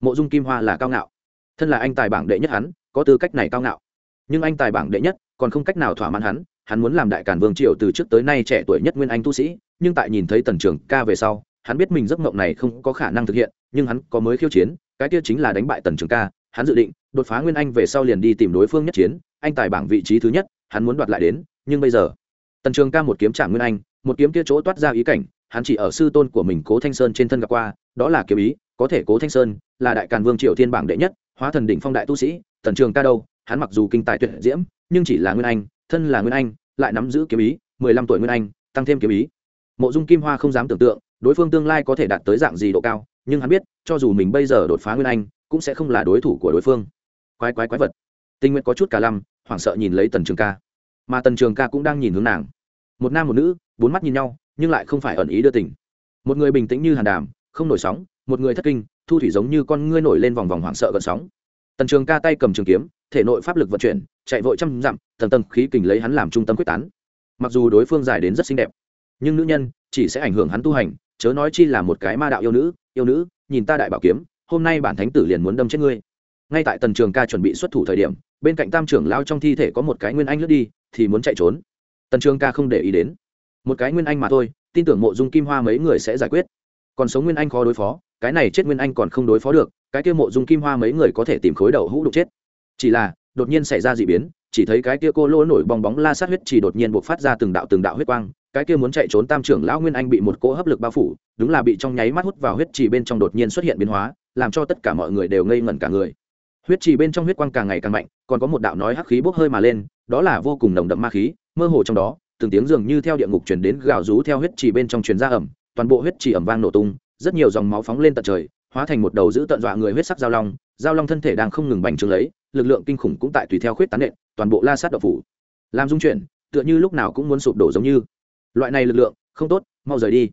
Mộ dung kim hoa là cao ngạo. Thân là anh tài bảng đệ nhất hắn, có tư cách này cao ngạo nhưng anh tài bảng đệ nhất, còn không cách nào thỏa mãn hắn hắn muốn làm đại cản vương triều từ trước tới nay trẻ tuổi nhất nguyên anh tu sĩ, nhưng tại nhìn thấy tần trường ca về sau, hắn biết mình giấc mộng này không có khả năng thực hiện, nhưng hắn có mới khiêu chiến, cái kia chính là đánh bại tần trường ca, hắn dự định đột phá nguyên anh về sau liền đi tìm đối phương nhất chiến, anh tài bảng vị trí thứ nhất, hắn muốn đoạt lại đến, nhưng bây giờ, tần trường ca một kiếm trả nguyên anh, một kiếm kia chỗ toát ra ý cảnh, hắn chỉ ở sư tôn của mình cố thanh sơn trên thân gặp qua, đó là kiếm ý, có thể cố thanh sơn là đại càn vương triều thiên bảng đệ nhất, hóa thần đỉnh phong đại tu sĩ, tần trường ca đâu hắn mặc dù kinh tài tuyệt diễm, nhưng chỉ là nguyên anh, thân là nguyên anh, lại nắm giữ kiếm ý, mười lăm tuổi nguyên anh, tăng thêm kiếm ý. Mộ dung kim hoa không dám tưởng tượng, đối phương tương lai có thể đạt tới dạng gì độ cao, nhưng hắn biết, cho dù mình bây giờ đột phá nguyên anh, cũng sẽ không là đối thủ của đối phương. Quái quái quái vật. Tinh nguyện có chút cả lăm, hoảng sợ nhìn lấy tần trường ca. Mà tần trường ca cũng đang nhìn hướng nàng. Một nam một nữ, bốn mắt nhìn nhau, nhưng lại không phải ẩn ý đưa tình. Một người bình tĩnh như hàn đàm, không nổi sóng, một người thất kinh, thu thủy giống như con ngươi nổi lên vòng vòng hoảng sợ gần sóng. Tần trường ca tay cầm trường kiếm thể nội pháp lực vận chuyển, chạy vội trăm dặm, tầng tầng khí kình lấy hắn làm trung tâm quyết tán. Mặc dù đối phương dài đến rất xinh đẹp, nhưng nữ nhân chỉ sẽ ảnh hưởng hắn tu hành, chớ nói chi là một cái ma đạo yêu nữ yêu nữ, nhìn ta đại bảo kiếm, hôm nay bản thánh tử liền muốn đâm chết ngươi. Ngay tại tần trường ca chuẩn bị xuất thủ thời điểm, bên cạnh tam trưởng lao trong thi thể có một cái nguyên anh lướt đi, thì muốn chạy trốn. Tần trường ca không để ý đến. Một cái nguyên anh mà thôi, tin tưởng mộ dung kim hoa mấy người sẽ giải quyết. Còn sống nguyên anh khó đối phó, cái này chết nguyên anh còn không đối phó được, cái kia mộ dung kim hoa mấy người có thể tìm khối đầu hũ đục chết chỉ là, đột nhiên xảy ra d ị biến, chỉ thấy cái kia cô lỗ nổi bong bóng la sát huyết chỉ đột nhiên buộc phát ra từng đạo từng đạo huyết quang, cái kia muốn chạy trốn tam trưởng lão nguyên anh bị một cỗ hấp lực bao phủ, đúng là bị trong nháy mắt hút vào huyết trì bên trong đột nhiên xuất hiện biến hóa, làm cho tất cả mọi người đều ngây ngẩn cả người. Huyết trì bên trong huyết quang càng ngày càng mạnh, còn có một đạo nói hắc khí bốc hơi mà lên, đó là vô cùng nồng đậm ma khí, mơ hồ trong đó, từng tiếng dường như theo địa ngục chuyển đến gào rú theo huyết trì bên trong truyền ra ẩm toàn bộ huyết trì ẩm vang nổ tung, rất nhiều dòng máu phóng lên tận trời hóa thành một đầu giữ tận dọa người huyết sắc giao long giao long thân thể đang không ngừng bành trướng lấy, lực lượng kinh khủng cũng tại tùy theo khuyết tán nện, toàn bộ la sát độc phủ. Làm dung chuyển, tựa như lúc nào cũng muốn sụp đổ giống như. Loại này lực lượng, không tốt, mau rời đi.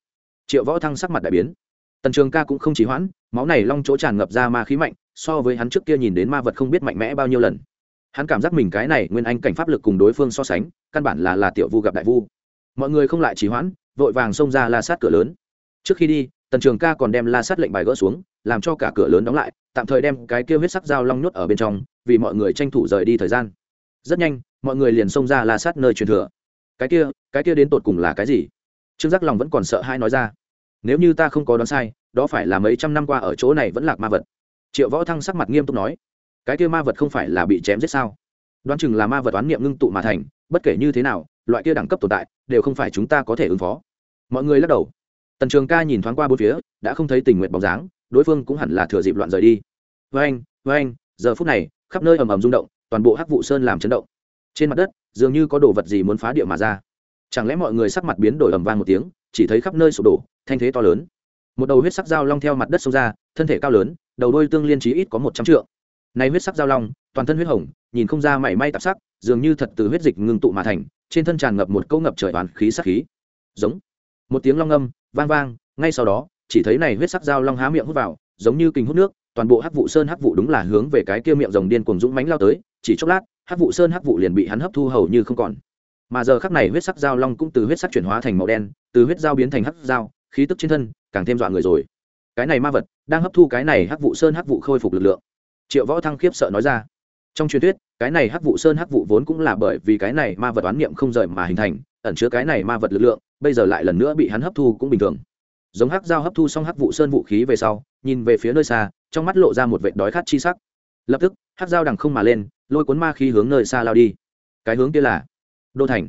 Triệu võ thăng sắc mặt đại biến. Tần trường ca cũng không chỉ hoãn, máu này long chỗ tràn ngập ra ma khí mạnh, so với hắn trước kia nhìn đến ma vật không biết mạnh mẽ bao nhiêu lần. Hắn cảm giác mình cái này nguyên anh cảnh pháp lực cùng đối phương so sánh, căn bản là là tiểu vu gặp đại vu. Mọi người không lại chỉ hoãn, vội vàng xông ra la sát cửa lớn. Trước khi đi tần trường ca còn đem la sát lệnh bài gỡ xuống, làm cho cả cửa lớn đóng lại, tạm thời đem cái kêu huyết sắc dao long nhốt ở bên trong, vì mọi người tranh thủ rời đi thời gian. Rất nhanh, mọi người liền xông ra la sát nơi truyền thừa. Cái kia cái kia đến tột cùng là cái gì? Trương giác lòng vẫn còn sợ hai nói ra. Nếu như ta không có đoán sai, đó phải là mấy trăm năm qua ở chỗ này vẫn lạc ma vật. Triệu võ thăng sắc mặt nghiêm túc nói, cái kia ma vật không phải là bị chém giết sao? Đoán chừng là ma vật oán niệm ngưng tụ mà thành, bất kể như thế nào, loại kia đẳng cấp tồn tại, đều không phải chúng ta có thể ứng phó. Mọi người lắc đầu tần trường ca nhìn thoáng qua bốn phía, đã không thấy tình nguyện bóng dáng, đối phương cũng hẳn là thừa dịp loạn rời đi. Với anh với anh giờ phút này, khắp nơi ầm ầm rung động, toàn bộ hắc vụ sơn làm chấn động. Trên mặt đất, dường như có đồ vật gì muốn phá địa mà ra. Chẳng lẽ mọi người sắc mặt biến đổi ầm vang một tiếng, chỉ thấy khắp nơi sụp đổ, thanh thế to lớn. Một đầu huyết sắc dao long theo mặt đất xông ra, thân thể cao lớn, đầu đôi tương liên trí ít có một trăm trượng. Này huyết sắc dao long, toàn thân huyết hồng, nhìn không ra mảy may tạp sắc, dường như thật từ huyết dịch ngưng tụ mà thành, trên thân tràn ngập một câu ngập trời toàn khí sắc khí. Giống một tiếng long âm vang vang, ngay sau đó, chỉ thấy này huyết sắc dao long há miệng hút vào, giống như kinh hút nước, toàn bộ hắc vụ sơn hắc vụ đúng là hướng về cái kia miệng rồng điên cuồng dũng mãnh lao tới, chỉ chốc lát, hắc vụ sơn hắc vụ liền bị hắn hấp thu hầu như không còn. Mà giờ khắc này huyết sắc dao long cũng từ huyết sắc chuyển hóa thành màu đen, từ huyết dao biến thành hắc dao, khí tức trên thân càng thêm dọa người rồi. Cái này ma vật đang hấp thu cái này hắc vụ sơn hắc vụ khôi phục lực lượng. Triệu võ thăng khiếp sợ nói ra. Trong truyền thuyết cái này hắc vụ sơn hắc vụ vốn cũng là bởi vì cái này ma vật oán niệm không rời mà hình thành, ẩn chứa cái này ma vật lực lượng, bây giờ lại lần nữa bị hắn hấp thu cũng bình thường. Giống hắc dao hấp thu xong hắc vụ sơn vũ khí về sau, nhìn về phía nơi xa, trong mắt lộ ra một vệt đói khát chi sắc. Lập tức, hắc dao đằng không mà lên, lôi cuốn ma khí hướng nơi xa lao đi. Cái hướng kia là đô thành.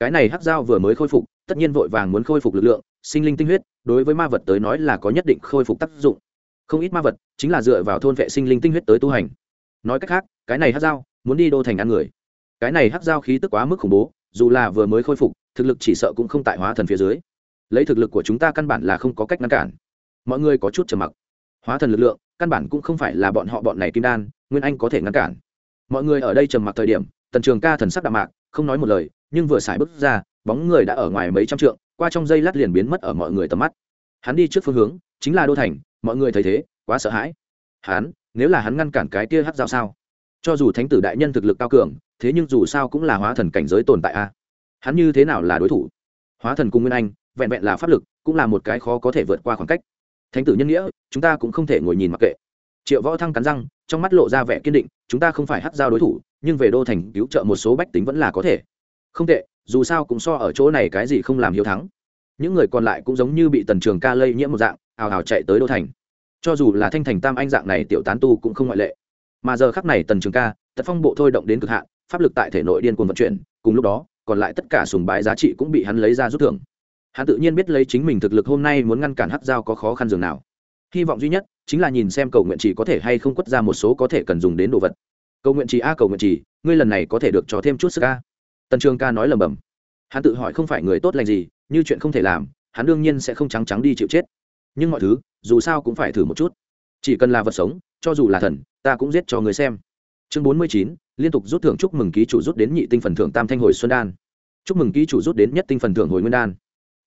Cái này hắc dao vừa mới khôi phục, tất nhiên vội vàng muốn khôi phục lực lượng, sinh linh tinh huyết, đối với ma vật tới nói là có nhất định khôi phục tác dụng. Không ít ma vật chính là dựa vào thôn vệ sinh linh tinh huyết tới tu hành. Nói cách khác, cái này hát dao muốn đi đô thành ăn người. Cái này hắc giao khí tức quá mức khủng bố, dù là vừa mới khôi phục, thực lực chỉ sợ cũng không tại hóa thần phía dưới. Lấy thực lực của chúng ta căn bản là không có cách ngăn cản. Mọi người có chút trầm mặc. Hóa thần lực lượng, căn bản cũng không phải là bọn họ bọn này kim đan, nguyên anh có thể ngăn cản. Mọi người ở đây trầm mặc thời điểm, tần trường ca thần sắc đạm mạc, không nói một lời, nhưng vừa xài bước ra, bóng người đã ở ngoài mấy trăm trượng, qua trong dây lát liền biến mất ở mọi người tầm mắt. Hắn đi trước phương hướng, chính là đô thành, mọi người thấy thế, quá sợ hãi. Hắn, nếu là hắn ngăn cản cái kia hát dao sao? Cho dù thánh tử đại nhân thực lực cao cường, thế nhưng dù sao cũng là hóa thần cảnh giới tồn tại a. Hắn như thế nào là đối thủ? Hóa thần cùng nguyên anh, vẹn vẹn là pháp lực, cũng là một cái khó có thể vượt qua khoảng cách. Thánh tử nhân nghĩa, chúng ta cũng không thể ngồi nhìn mặc kệ. Triệu võ thăng cắn răng, trong mắt lộ ra vẻ kiên định, chúng ta không phải hát giao đối thủ, nhưng về đô thành cứu trợ một số bách tính vẫn là có thể. Không tệ, dù sao cũng so ở chỗ này cái gì không làm hiếu thắng. Những người còn lại cũng giống như bị tần trường ca lây nhiễm một dạng, ào ào chạy tới đô thành. Cho dù là thanh thành tam anh dạng này tiểu tán tu cũng không ngoại lệ mà giờ khắc này tần trường ca, tật phong bộ thôi động đến cực hạn, pháp lực tại thể nội điên cuồng vận chuyển, cùng lúc đó, còn lại tất cả sùng bái giá trị cũng bị hắn lấy ra rút thưởng. Hắn tự nhiên biết lấy chính mình thực lực hôm nay muốn ngăn cản hắc giao có khó khăn dường nào. Hy vọng duy nhất chính là nhìn xem cầu nguyện trì có thể hay không quất ra một số có thể cần dùng đến đồ vật. Cầu nguyện trì a, cầu nguyện trì ngươi lần này có thể được cho thêm chút sức ca tần trường ca nói lầm bầm hắn tự hỏi không phải người tốt lành gì, như chuyện không thể làm, hắn đương nhiên sẽ không trắng trắng đi chịu chết. Nhưng mọi thứ, dù sao cũng phải thử một chút. Chỉ cần là vật sống, cho dù là thần ta cũng giết cho người xem. Chương bốn mươi chín, liên tục rút thưởng chúc mừng ký chủ rút đến nhị tinh phần thưởng tam thanh hồi xuân đan. Chúc mừng ký chủ rút đến nhất tinh phần thưởng hồi nguyên đan.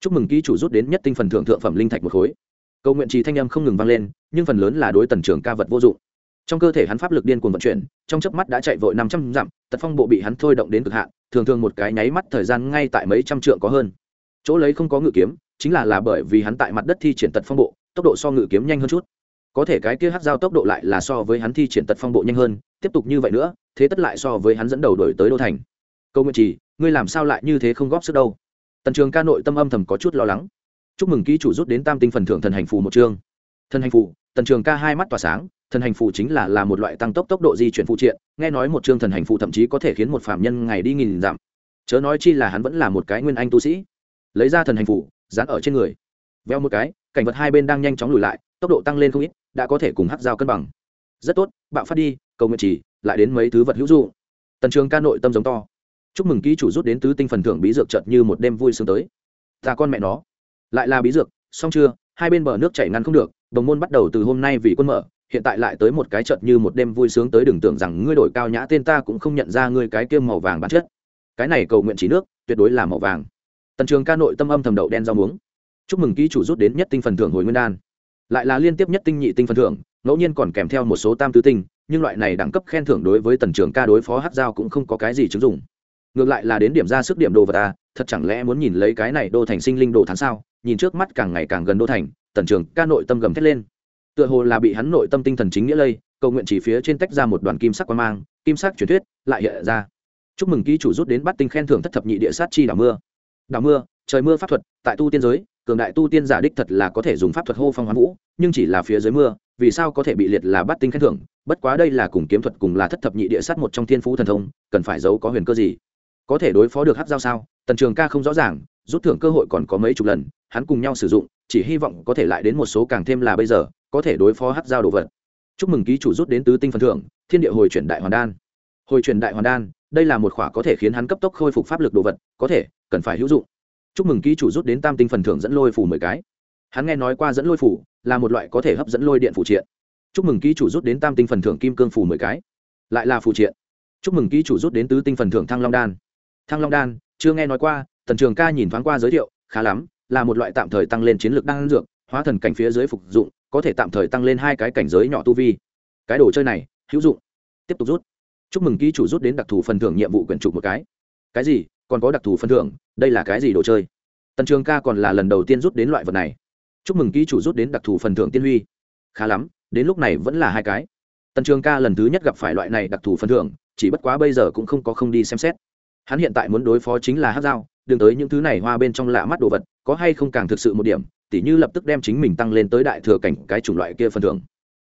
Chúc mừng ký chủ rút đến nhất tinh phần thưởng thượng phẩm linh thạch một khối. Cầu nguyện trì thanh âm không ngừng vang lên, nhưng phần lớn là đối tần trưởng ca vật vô dụng. Trong cơ thể hắn pháp lực điên cuồng vận chuyển, trong chớp mắt đã chạy vội năm trăm dặm, tật phong bộ bị hắn thôi động đến cực hạn, thường thường một cái nháy mắt thời gian ngay tại mấy trăm trượng có hơn. Chỗ lấy không có ngự kiếm, chính là là bởi vì hắn tại mặt đất thi triển tật phong bộ, tốc độ so ngự kiếm nhanh hơn chút có thể cái kia hát giao tốc độ lại là so với hắn thi triển tật phong bộ nhanh hơn, tiếp tục như vậy nữa, thế tất lại so với hắn dẫn đầu đổi tới đô thành. Câu nguyện trì, ngươi làm sao lại như thế không góp sức đâu? Tần trường ca nội tâm âm thầm có chút lo lắng. Chúc mừng ký chủ rút đến tam tinh phần thưởng thần hành phù một chương. Thần hành phù, tần trường ca hai mắt tỏa sáng, thần hành phù chính là là một loại tăng tốc tốc độ di chuyển phụ triện, nghe nói một chương thần hành phù thậm chí có thể khiến một phạm nhân ngày đi nghìn dặm. Chớ nói chi là hắn vẫn là một cái nguyên anh tu sĩ. Lấy ra thần hành phù, dán ở trên người. Veo một cái, cảnh vật hai bên đang nhanh chóng lùi lại, tốc độ tăng lên không ít đã có thể cùng hắc giao cân bằng. Rất tốt bạo phát đi cầu nguyện chỉ lại đến mấy thứ vật hữu dụng, tần trường ca nội tâm giống to. Chúc mừng ký chủ rút đến tứ tinh phần thưởng bí dược chợt như một đêm vui sướng tới. Ta con mẹ nó. Lại là bí dược xong chưa? Hai bên bờ nước chảy ngăn không được đồng môn bắt đầu từ hôm nay vì quân mở hiện tại lại tới một cái chợt như một đêm vui sướng tới đừng tưởng rằng ngươi đổi cao nhã tên ta cũng không nhận ra ngươi cái kiêm màu vàng bản chất. Cái này cầu nguyện chỉ nước tuyệt đối là màu vàng. Tần trường ca nội tâm âm thầm đậu đen rau muống. Chúc mừng ký chủ rút đến nhất tinh phần thưởng hồi nguyên đan lại là liên tiếp nhất tinh nhị tinh phần thưởng, ngẫu nhiên còn kèm theo một số tam tứ tinh, nhưng loại này đẳng cấp khen thưởng đối với tần trường ca đối phó hát dao cũng không có cái gì chứng dụng. Ngược lại là đến điểm ra sức điểm đồ vật ta thật chẳng lẽ muốn nhìn lấy cái này đô thành sinh linh đồ tháng sao? Nhìn trước mắt càng ngày càng gần đô thành, tần trường ca nội tâm gầm thét lên. Tựa hồ là bị hắn nội tâm tinh thần chính nghĩa lây, cầu nguyện chỉ phía trên tách ra một đoàn kim sắc quan mang, kim sắc truyền thuyết lại hiện ra. Chúc mừng ký chủ rút đến bắt tinh khen thưởng thất thập nhị địa sát chi đảo mưa. Đảo mưa, trời mưa pháp thuật, tại tu tiên giới cường đại tu tiên giả đích thật là có thể dùng pháp thuật hô phong hoán vũ, nhưng chỉ là phía dưới mưa, vì sao có thể bị liệt là bắt tinh khen thưởng? Bất quá đây là cùng kiếm thuật cùng là thất thập nhị địa sát một trong thiên phú thần thông, cần phải giấu có huyền cơ gì? Có thể đối phó được hát giao sao? Tần trường ca không rõ ràng, rút thưởng cơ hội còn có mấy chục lần, hắn cùng nhau sử dụng, chỉ hy vọng có thể lại đến một số càng thêm là bây giờ, có thể đối phó hát giao đồ vật. Chúc mừng ký chủ rút đến tứ tinh phần thưởng, thiên địa hồi chuyển đại hoàn đan. Hồi chuyển đại hoàn đan, đây là một khỏa có thể khiến hắn cấp tốc khôi phục pháp lực đồ vật, có thể, cần phải hữu dụng chúc mừng ký chủ rút đến tam tinh phần thưởng dẫn lôi phủ mười cái. Hắn nghe nói qua dẫn lôi phủ là một loại có thể hấp dẫn lôi điện phụ triện. Chúc mừng ký chủ rút đến tam tinh phần thưởng kim cương phủ mười cái. Lại là phụ triện. Chúc mừng ký chủ rút đến tứ tinh phần thưởng thăng long đan. Thăng long đan, chưa nghe nói qua, tần trường ca nhìn thoáng qua giới thiệu, khá lắm, là một loại tạm thời tăng lên chiến lược đan dược, hóa thần cảnh phía dưới phục dụng, có thể tạm thời tăng lên hai cái cảnh giới nhỏ tu vi. Cái đồ chơi này, hữu dụng. Tiếp tục rút. Chúc mừng ký chủ rút đến đặc thù phần thưởng nhiệm vụ quyển trục một cái. Cái gì? Còn có đặc thù phần thưởng đây là cái gì đồ chơi? Tần trường ca còn là lần đầu tiên rút đến loại vật này. Chúc mừng ký chủ rút đến đặc thù phần thưởng tiên huy. Khá lắm, đến lúc này vẫn là hai cái. Tần trường ca lần thứ nhất gặp phải loại này đặc thù phần thưởng, chỉ bất quá bây giờ cũng không có không đi xem xét. Hắn hiện tại muốn đối phó chính là hát dao đừng tới những thứ này hoa bên trong lạ mắt đồ vật, có hay không càng thực sự một điểm, tỉ như lập tức đem chính mình tăng lên tới đại thừa cảnh cái chủng loại kia phần thưởng.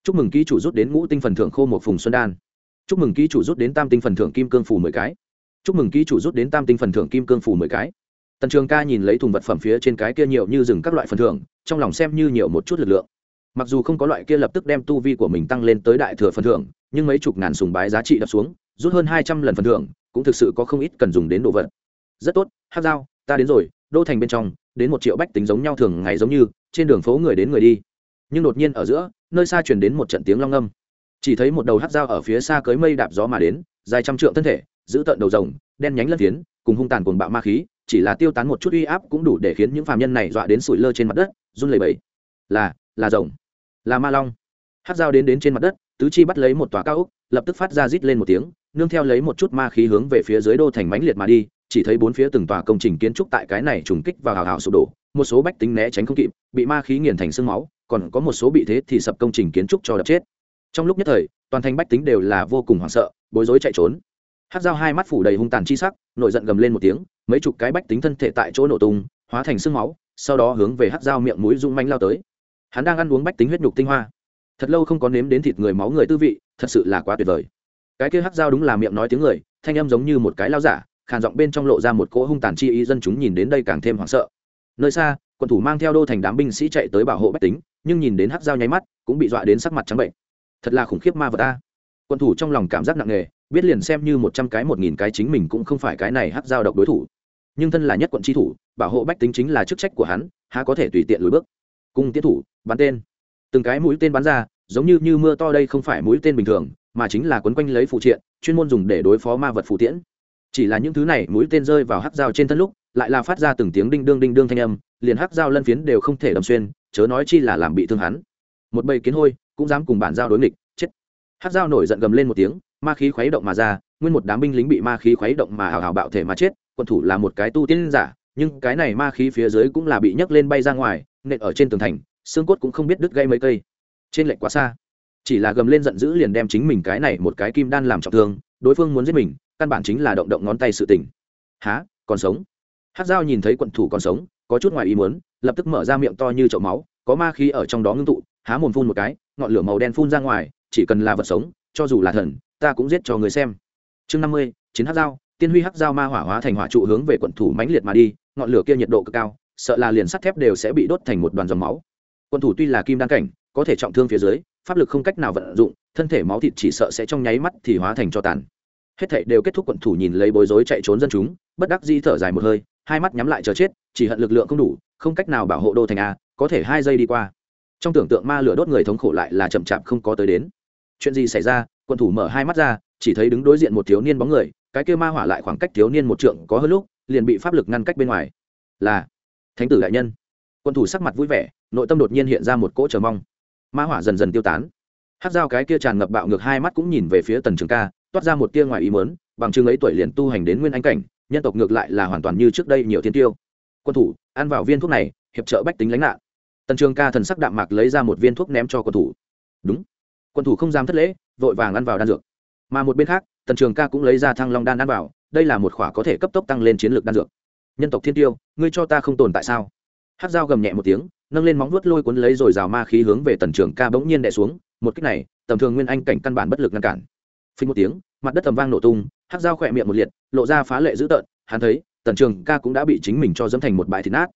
Chúc mừng ký chủ rút đến ngũ tinh phần thưởng khô một phùng xuân đan. Chúc mừng ký chủ rút đến tam tinh phần thưởng kim cương phủ mười cái chúc mừng ký chủ rút đến tam tinh phần thưởng kim cương phủ mười cái. Tần trường ca nhìn lấy thùng vật phẩm phía trên cái kia nhiều như rừng các loại phần thưởng, trong lòng xem như nhiều một chút lực lượng. Mặc dù không có loại kia lập tức đem tu vi của mình tăng lên tới đại thừa phần thưởng, nhưng mấy chục ngàn sùng bái giá trị đập xuống, rút hơn hai trăm lần phần thưởng, cũng thực sự có không ít cần dùng đến đồ vật. Rất tốt, hát dao, ta đến rồi, đô thành bên trong, đến một triệu bách tính giống nhau thường ngày giống như, trên đường phố người đến người đi. Nhưng đột nhiên ở giữa, nơi xa truyền đến một trận tiếng long âm. Chỉ thấy một đầu hát dao ở phía xa cưới mây đạp gió mà đến, dài trăm trượng thân thể giữ tận đầu rồng, đen nhánh lân phiến, cùng hung tàn cuồng bạo ma khí, chỉ là tiêu tán một chút uy áp cũng đủ để khiến những phàm nhân này dọa đến sủi lơ trên mặt đất, run lẩy bẩy. Là là rồng. Là ma long. Hát dao đến đến trên mặt đất, tứ chi bắt lấy một tòa cao ốc, lập tức phát ra rít lên một tiếng, nương theo lấy một chút ma khí hướng về phía dưới đô thành mãnh liệt mà đi, chỉ thấy bốn phía từng tòa công trình kiến trúc tại cái này trùng kích vào hào hào sụp đổ, một số bách tính né tránh không kịp, bị ma khí nghiền thành sương máu, còn có một số bị thế thì sập công trình kiến trúc cho đập chết. Trong lúc nhất thời, toàn thành bách tính đều là vô cùng hoảng sợ, bối rối chạy trốn hát dao hai mắt phủ đầy hung tàn chi sắc nội giận gầm lên một tiếng, mấy chục cái bách tính thân thể tại chỗ nổ tung, hóa thành sương máu, sau đó hướng về hát dao miệng mũi rung manh lao tới. Hắn đang ăn uống bách tính huyết nhục tinh hoa. Thật lâu không có nếm đến thịt người máu người tư vị, thật sự là quá tuyệt vời. Cái kia hát dao đúng là miệng nói tiếng người, thanh âm giống như một cái lao giả, khàn giọng bên trong lộ ra một cỗ hung tàn chi ý dân chúng nhìn đến đây càng thêm hoảng sợ. Nơi xa quân thủ mang theo đô thành đám binh sĩ chạy tới bảo hộ bách tính, nhưng nhìn đến hát dao nháy mắt, cũng bị dọa đến sắc mặt trắng bệnh. Thật là khủng khiếp ma vật ta. Quân thủ trong lòng cảm giác nặng nề biết liền xem như một trăm cái một nghìn cái chính mình cũng không phải cái này hát giao độc đối thủ. Nhưng thân là nhất quận tri thủ, bảo hộ bách tính chính là chức trách của hắn, há có thể tùy tiện lùi bước. Cung tiến thủ, bắn tên. Từng cái mũi tên bắn ra, giống như như mưa to đây không phải mũi tên bình thường, mà chính là quấn quanh lấy phụ triện, chuyên môn dùng để đối phó ma vật phụ tiễn. Chỉ là những thứ này, mũi tên rơi vào hắc dao trên thân lúc, lại là phát ra từng tiếng đinh đương đinh đương thanh âm, liền hắc dao lân phiến đều không thể đâm xuyên, chớ nói chi là làm bị thương hắn. Một bầy kiến hôi, cũng dám cùng bản dao đối nghịch, chết. Hắc dao nổi giận gầm lên một tiếng ma khí khuấy động mà ra, nguyên một đám binh lính bị ma khí khuấy động mà hào hào bạo thể mà chết, quân thủ là một cái tu tiên giả, nhưng cái này ma khí phía dưới cũng là bị nhấc lên bay ra ngoài, nện ở trên tường thành, xương cốt cũng không biết đứt gây mấy cây. Trên lệnh quá xa. Chỉ là gầm lên giận dữ liền đem chính mình cái này một cái kim đan làm trọng thương, đối phương muốn giết mình, căn bản chính là động động ngón tay sự tình. Há, còn sống? Hát dao nhìn thấy quận thủ còn sống, có chút ngoài ý muốn, lập tức mở ra miệng to như chậu máu, có ma khí ở trong đó ngưng tụ, há mồm phun một cái, ngọn lửa màu đen phun ra ngoài, chỉ cần là vật sống, cho dù là thần ta cũng giết cho người xem. Chương năm mươi, chiến hát dao, tiên huy hắc dao ma hỏa hóa thành hỏa trụ hướng về quận thủ mãnh liệt mà đi, ngọn lửa kia nhiệt độ cực cao, sợ là liền sắt thép đều sẽ bị đốt thành một đoàn dòng máu. Quận thủ tuy là kim đan cảnh, có thể trọng thương phía dưới, pháp lực không cách nào vận dụng, thân thể máu thịt chỉ sợ sẽ trong nháy mắt thì hóa thành cho tàn. Hết thảy đều kết thúc quận thủ nhìn lấy bối rối chạy trốn dân chúng, bất đắc di thở dài một hơi, hai mắt nhắm lại chờ chết, chỉ hận lực lượng không đủ, không cách nào bảo hộ đô thành a, có thể hai giây đi qua. Trong tưởng tượng ma lửa đốt người thống khổ lại là chậm chạp không có tới đến. Chuyện gì xảy ra quận thủ mở hai mắt ra, chỉ thấy đứng đối diện một thiếu niên bóng người, cái kia ma hỏa lại khoảng cách thiếu niên một trượng có hơn lúc, liền bị pháp lực ngăn cách bên ngoài. Là thánh tử đại nhân. Quân thủ sắc mặt vui vẻ, nội tâm đột nhiên hiện ra một cỗ chờ mong. Ma hỏa dần dần tiêu tán. Hát dao cái kia tràn ngập bạo ngược hai mắt cũng nhìn về phía tần trường ca, toát ra một tia ngoài ý mớn bằng chứng ấy tuổi liền tu hành đến nguyên anh cảnh, nhân tộc ngược lại là hoàn toàn như trước đây nhiều thiên tiêu. Quân thủ, ăn vào viên thuốc này, hiệp trợ bách tính lánh nạn. Tần trường ca thần sắc đạm mạc lấy ra một viên thuốc ném cho quân thủ. Đúng. Quân thủ không dám thất lễ vội vàng ăn vào đan dược. Mà một bên khác, tần trường ca cũng lấy ra thăng long đan ăn vào, đây là một khỏa có thể cấp tốc tăng lên chiến lược đan dược. Nhân tộc thiên tiêu, ngươi cho ta không tồn tại sao? Hát dao gầm nhẹ một tiếng, nâng lên móng vuốt lôi cuốn lấy rồi rào ma khí hướng về tần trường ca bỗng nhiên đè xuống, một cách này, tầm thường nguyên anh cảnh căn bản bất lực ngăn cản. Phình một tiếng, mặt đất tầm vang nổ tung hát dao khỏe miệng một liệt, lộ ra phá lệ dữ tợn, hắn thấy, tần trường ca cũng đã bị chính mình cho dẫm thành một bãi thịt nát.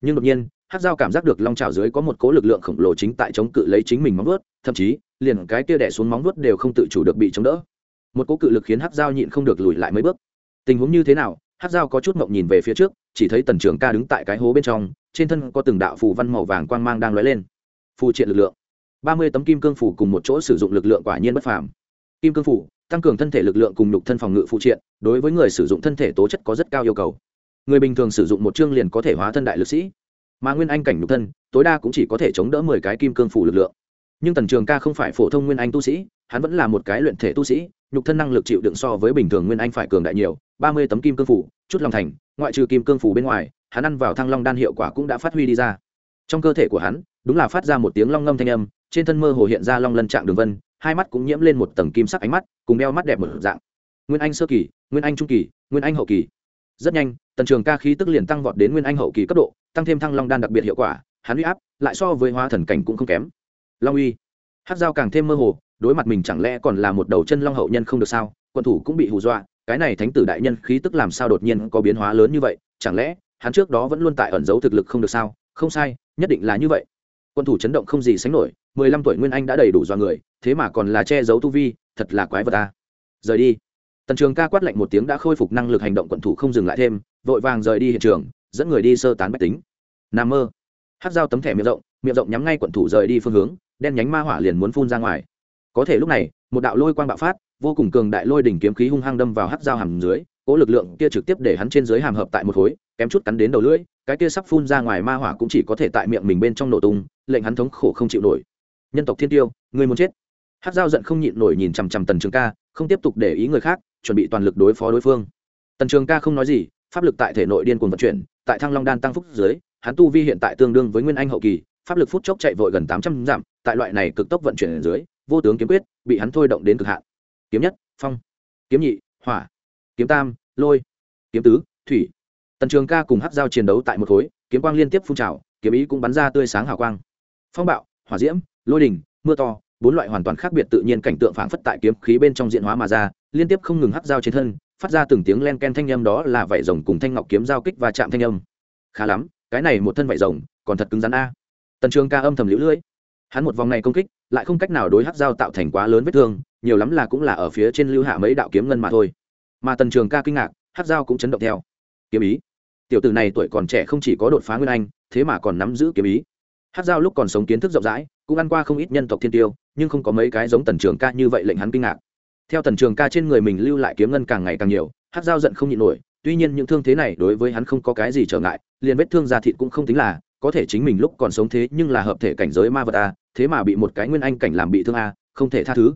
Nhưng đột nhiên hát dao cảm giác được long trào dưới có một cố lực lượng khổng lồ chính tại chống cự lấy chính mình móng vuốt, thậm chí liền cái kia đẻ xuống móng vuốt đều không tự chủ được bị chống đỡ. Một cú cự lực khiến hát dao nhịn không được lùi lại mấy bước. Tình huống như thế nào hát dao có chút mộng nhìn về phía trước, chỉ thấy tần trường ca đứng tại cái hố bên trong, trên thân có từng đạo phù văn màu vàng quang mang đang lóe lên. Phù triện lực lượng. Ba mươi tấm kim cương phủ cùng một chỗ sử dụng lực lượng quả nhiên bất phàm. Kim cương phủ, tăng cường thân thể lực lượng cùng nhục thân phòng ngự phụ triện, đối với người sử dụng thân thể tố chất có rất cao yêu cầu. Người bình thường sử dụng một chương liền có thể hóa thân đại lực sĩ. Mà nguyên anh cảnh nhục thân, tối đa cũng chỉ có thể chống đỡ mười cái kim cương phủ lực lượng nhưng tần trường ca không phải phổ thông nguyên anh tu sĩ, hắn vẫn là một cái luyện thể tu sĩ, nhục thân năng lực chịu đựng so với bình thường nguyên anh phải cường đại nhiều, ba mươi tấm kim cương phủ, chút lòng thành, ngoại trừ kim cương phủ bên ngoài, hắn ăn vào thăng long đan hiệu quả cũng đã phát huy đi ra. Trong cơ thể của hắn, đúng là phát ra một tiếng long ngâm thanh âm, trên thân mơ hồ hiện ra long lân trạng đường vân, hai mắt cũng nhiễm lên một tầng kim sắc ánh mắt, cùng đeo mắt đẹp một dạng. Nguyên anh sơ kỳ, nguyên anh trung kỳ, nguyên anh hậu kỳ. Rất nhanh, tần trường ca khí tức liền tăng vọt đến nguyên anh hậu kỳ cấp độ, tăng thêm thăng long đan đặc biệt hiệu quả, hắn uy áp lại so với hóa thần cảnh cũng không kém long uy. Hát dao càng thêm mơ hồ, đối mặt mình chẳng lẽ còn là một đầu chân long hậu nhân không được sao? Quân thủ cũng bị hù dọa, cái này thánh tử đại nhân khí tức làm sao đột nhiên có biến hóa lớn như vậy? Chẳng lẽ hắn trước đó vẫn luôn tại ẩn giấu thực lực không được sao? Không sai, nhất định là như vậy. Quân thủ chấn động không gì sánh nổi, mười lăm tuổi nguyên anh đã đầy đủ do người, thế mà còn là che giấu tu vi, thật là quái vật ta rời đi. Tần trường ca quát lạnh một tiếng đã khôi phục năng lực hành động quận thủ không dừng lại thêm, vội vàng rời đi hiện trường, dẫn người đi sơ tán bách tính. N mơ. Hát dao tấm thẻ miệng rộng miệng rộng nhắm ngay quận thủ rời đi phương hướng, đen nhánh ma hỏa liền muốn phun ra ngoài. Có thể lúc này, một đạo lôi quang bạo phát, vô cùng cường đại lôi đỉnh kiếm khí hung hăng đâm vào hát dao hàm dưới cỗ lực lượng kia trực tiếp để hắn trên dưới hàm hợp tại một khối, kém chút cắn đến đầu lưỡi, cái kia sắp phun ra ngoài ma hỏa cũng chỉ có thể tại miệng mình bên trong nổ tung, lệnh hắn thống khổ không chịu nổi. Nhân tộc thiên tiêu người muốn chết. Hát dao giận không nhịn nổi nhìn chằm chằm tần trường ca, không tiếp tục để ý người khác, chuẩn bị toàn lực đối phó đối phương. Tần trường ca không nói gì, pháp lực tại thể nội điên cuồng vận chuyển, tại thăng long đan tăng phúc dưới, hắn tu vi hiện tại tương đương với nguyên anh hậu kỳ pháp lực phút chốc chạy vội gần tám trăm dặm, tại loại này cực tốc vận chuyển ở dưới, vô tướng kiếm quyết bị hắn thôi động đến cực hạn. Kiếm nhất, phong. Kiếm nhị, hỏa. Kiếm tam, lôi. Kiếm tứ, thủy. Tần trường ca cùng hát dao chiến đấu tại một khối, kiếm quang liên tiếp phun trào, kiếm ý cũng bắn ra tươi sáng hào quang. Phong bạo, hỏa diễm, lôi đình mưa to, bốn loại hoàn toàn khác biệt tự nhiên cảnh tượng phảng phất tại kiếm khí bên trong diện hóa mà ra, liên tiếp không ngừng hắt dao trên thân, phát ra từng tiếng len ken thanh âm đó là vảy rồng cùng thanh ngọc kiếm giao kích và chạm thanh âm. Khá lắm, cái này một thân vảy rồng còn thật cứng rắn a tần trường ca âm thầm lũ lưỡi. Hắn một vòng này công kích, lại không cách nào đối hát dao tạo thành quá lớn vết thương, nhiều lắm là cũng là ở phía trên lưu hạ mấy đạo kiếm ngân mà thôi. Mà tần trường ca kinh ngạc hát dao cũng chấn động theo. Kiếm ý. Tiểu tử này tuổi còn trẻ không chỉ có đột phá nguyên anh, thế mà còn nắm giữ kiếm ý. Hát dao lúc còn sống kiến thức rộng rãi, cũng ăn qua không ít nhân tộc thiên tiêu, nhưng không có mấy cái giống tần trường ca như vậy lệnh hắn kinh ngạc. Theo tần trường ca trên người mình lưu lại kiếm ngân càng ngày càng nhiều hát dao giận không nhịn nổi, tuy nhiên những thương thế này đối với hắn không có cái gì trở ngại, liền vết thương da thịt cũng không tính là có thể chính mình lúc còn sống thế nhưng là hợp thể cảnh giới ma vật a thế mà bị một cái nguyên anh cảnh làm bị thương a không thể tha thứ.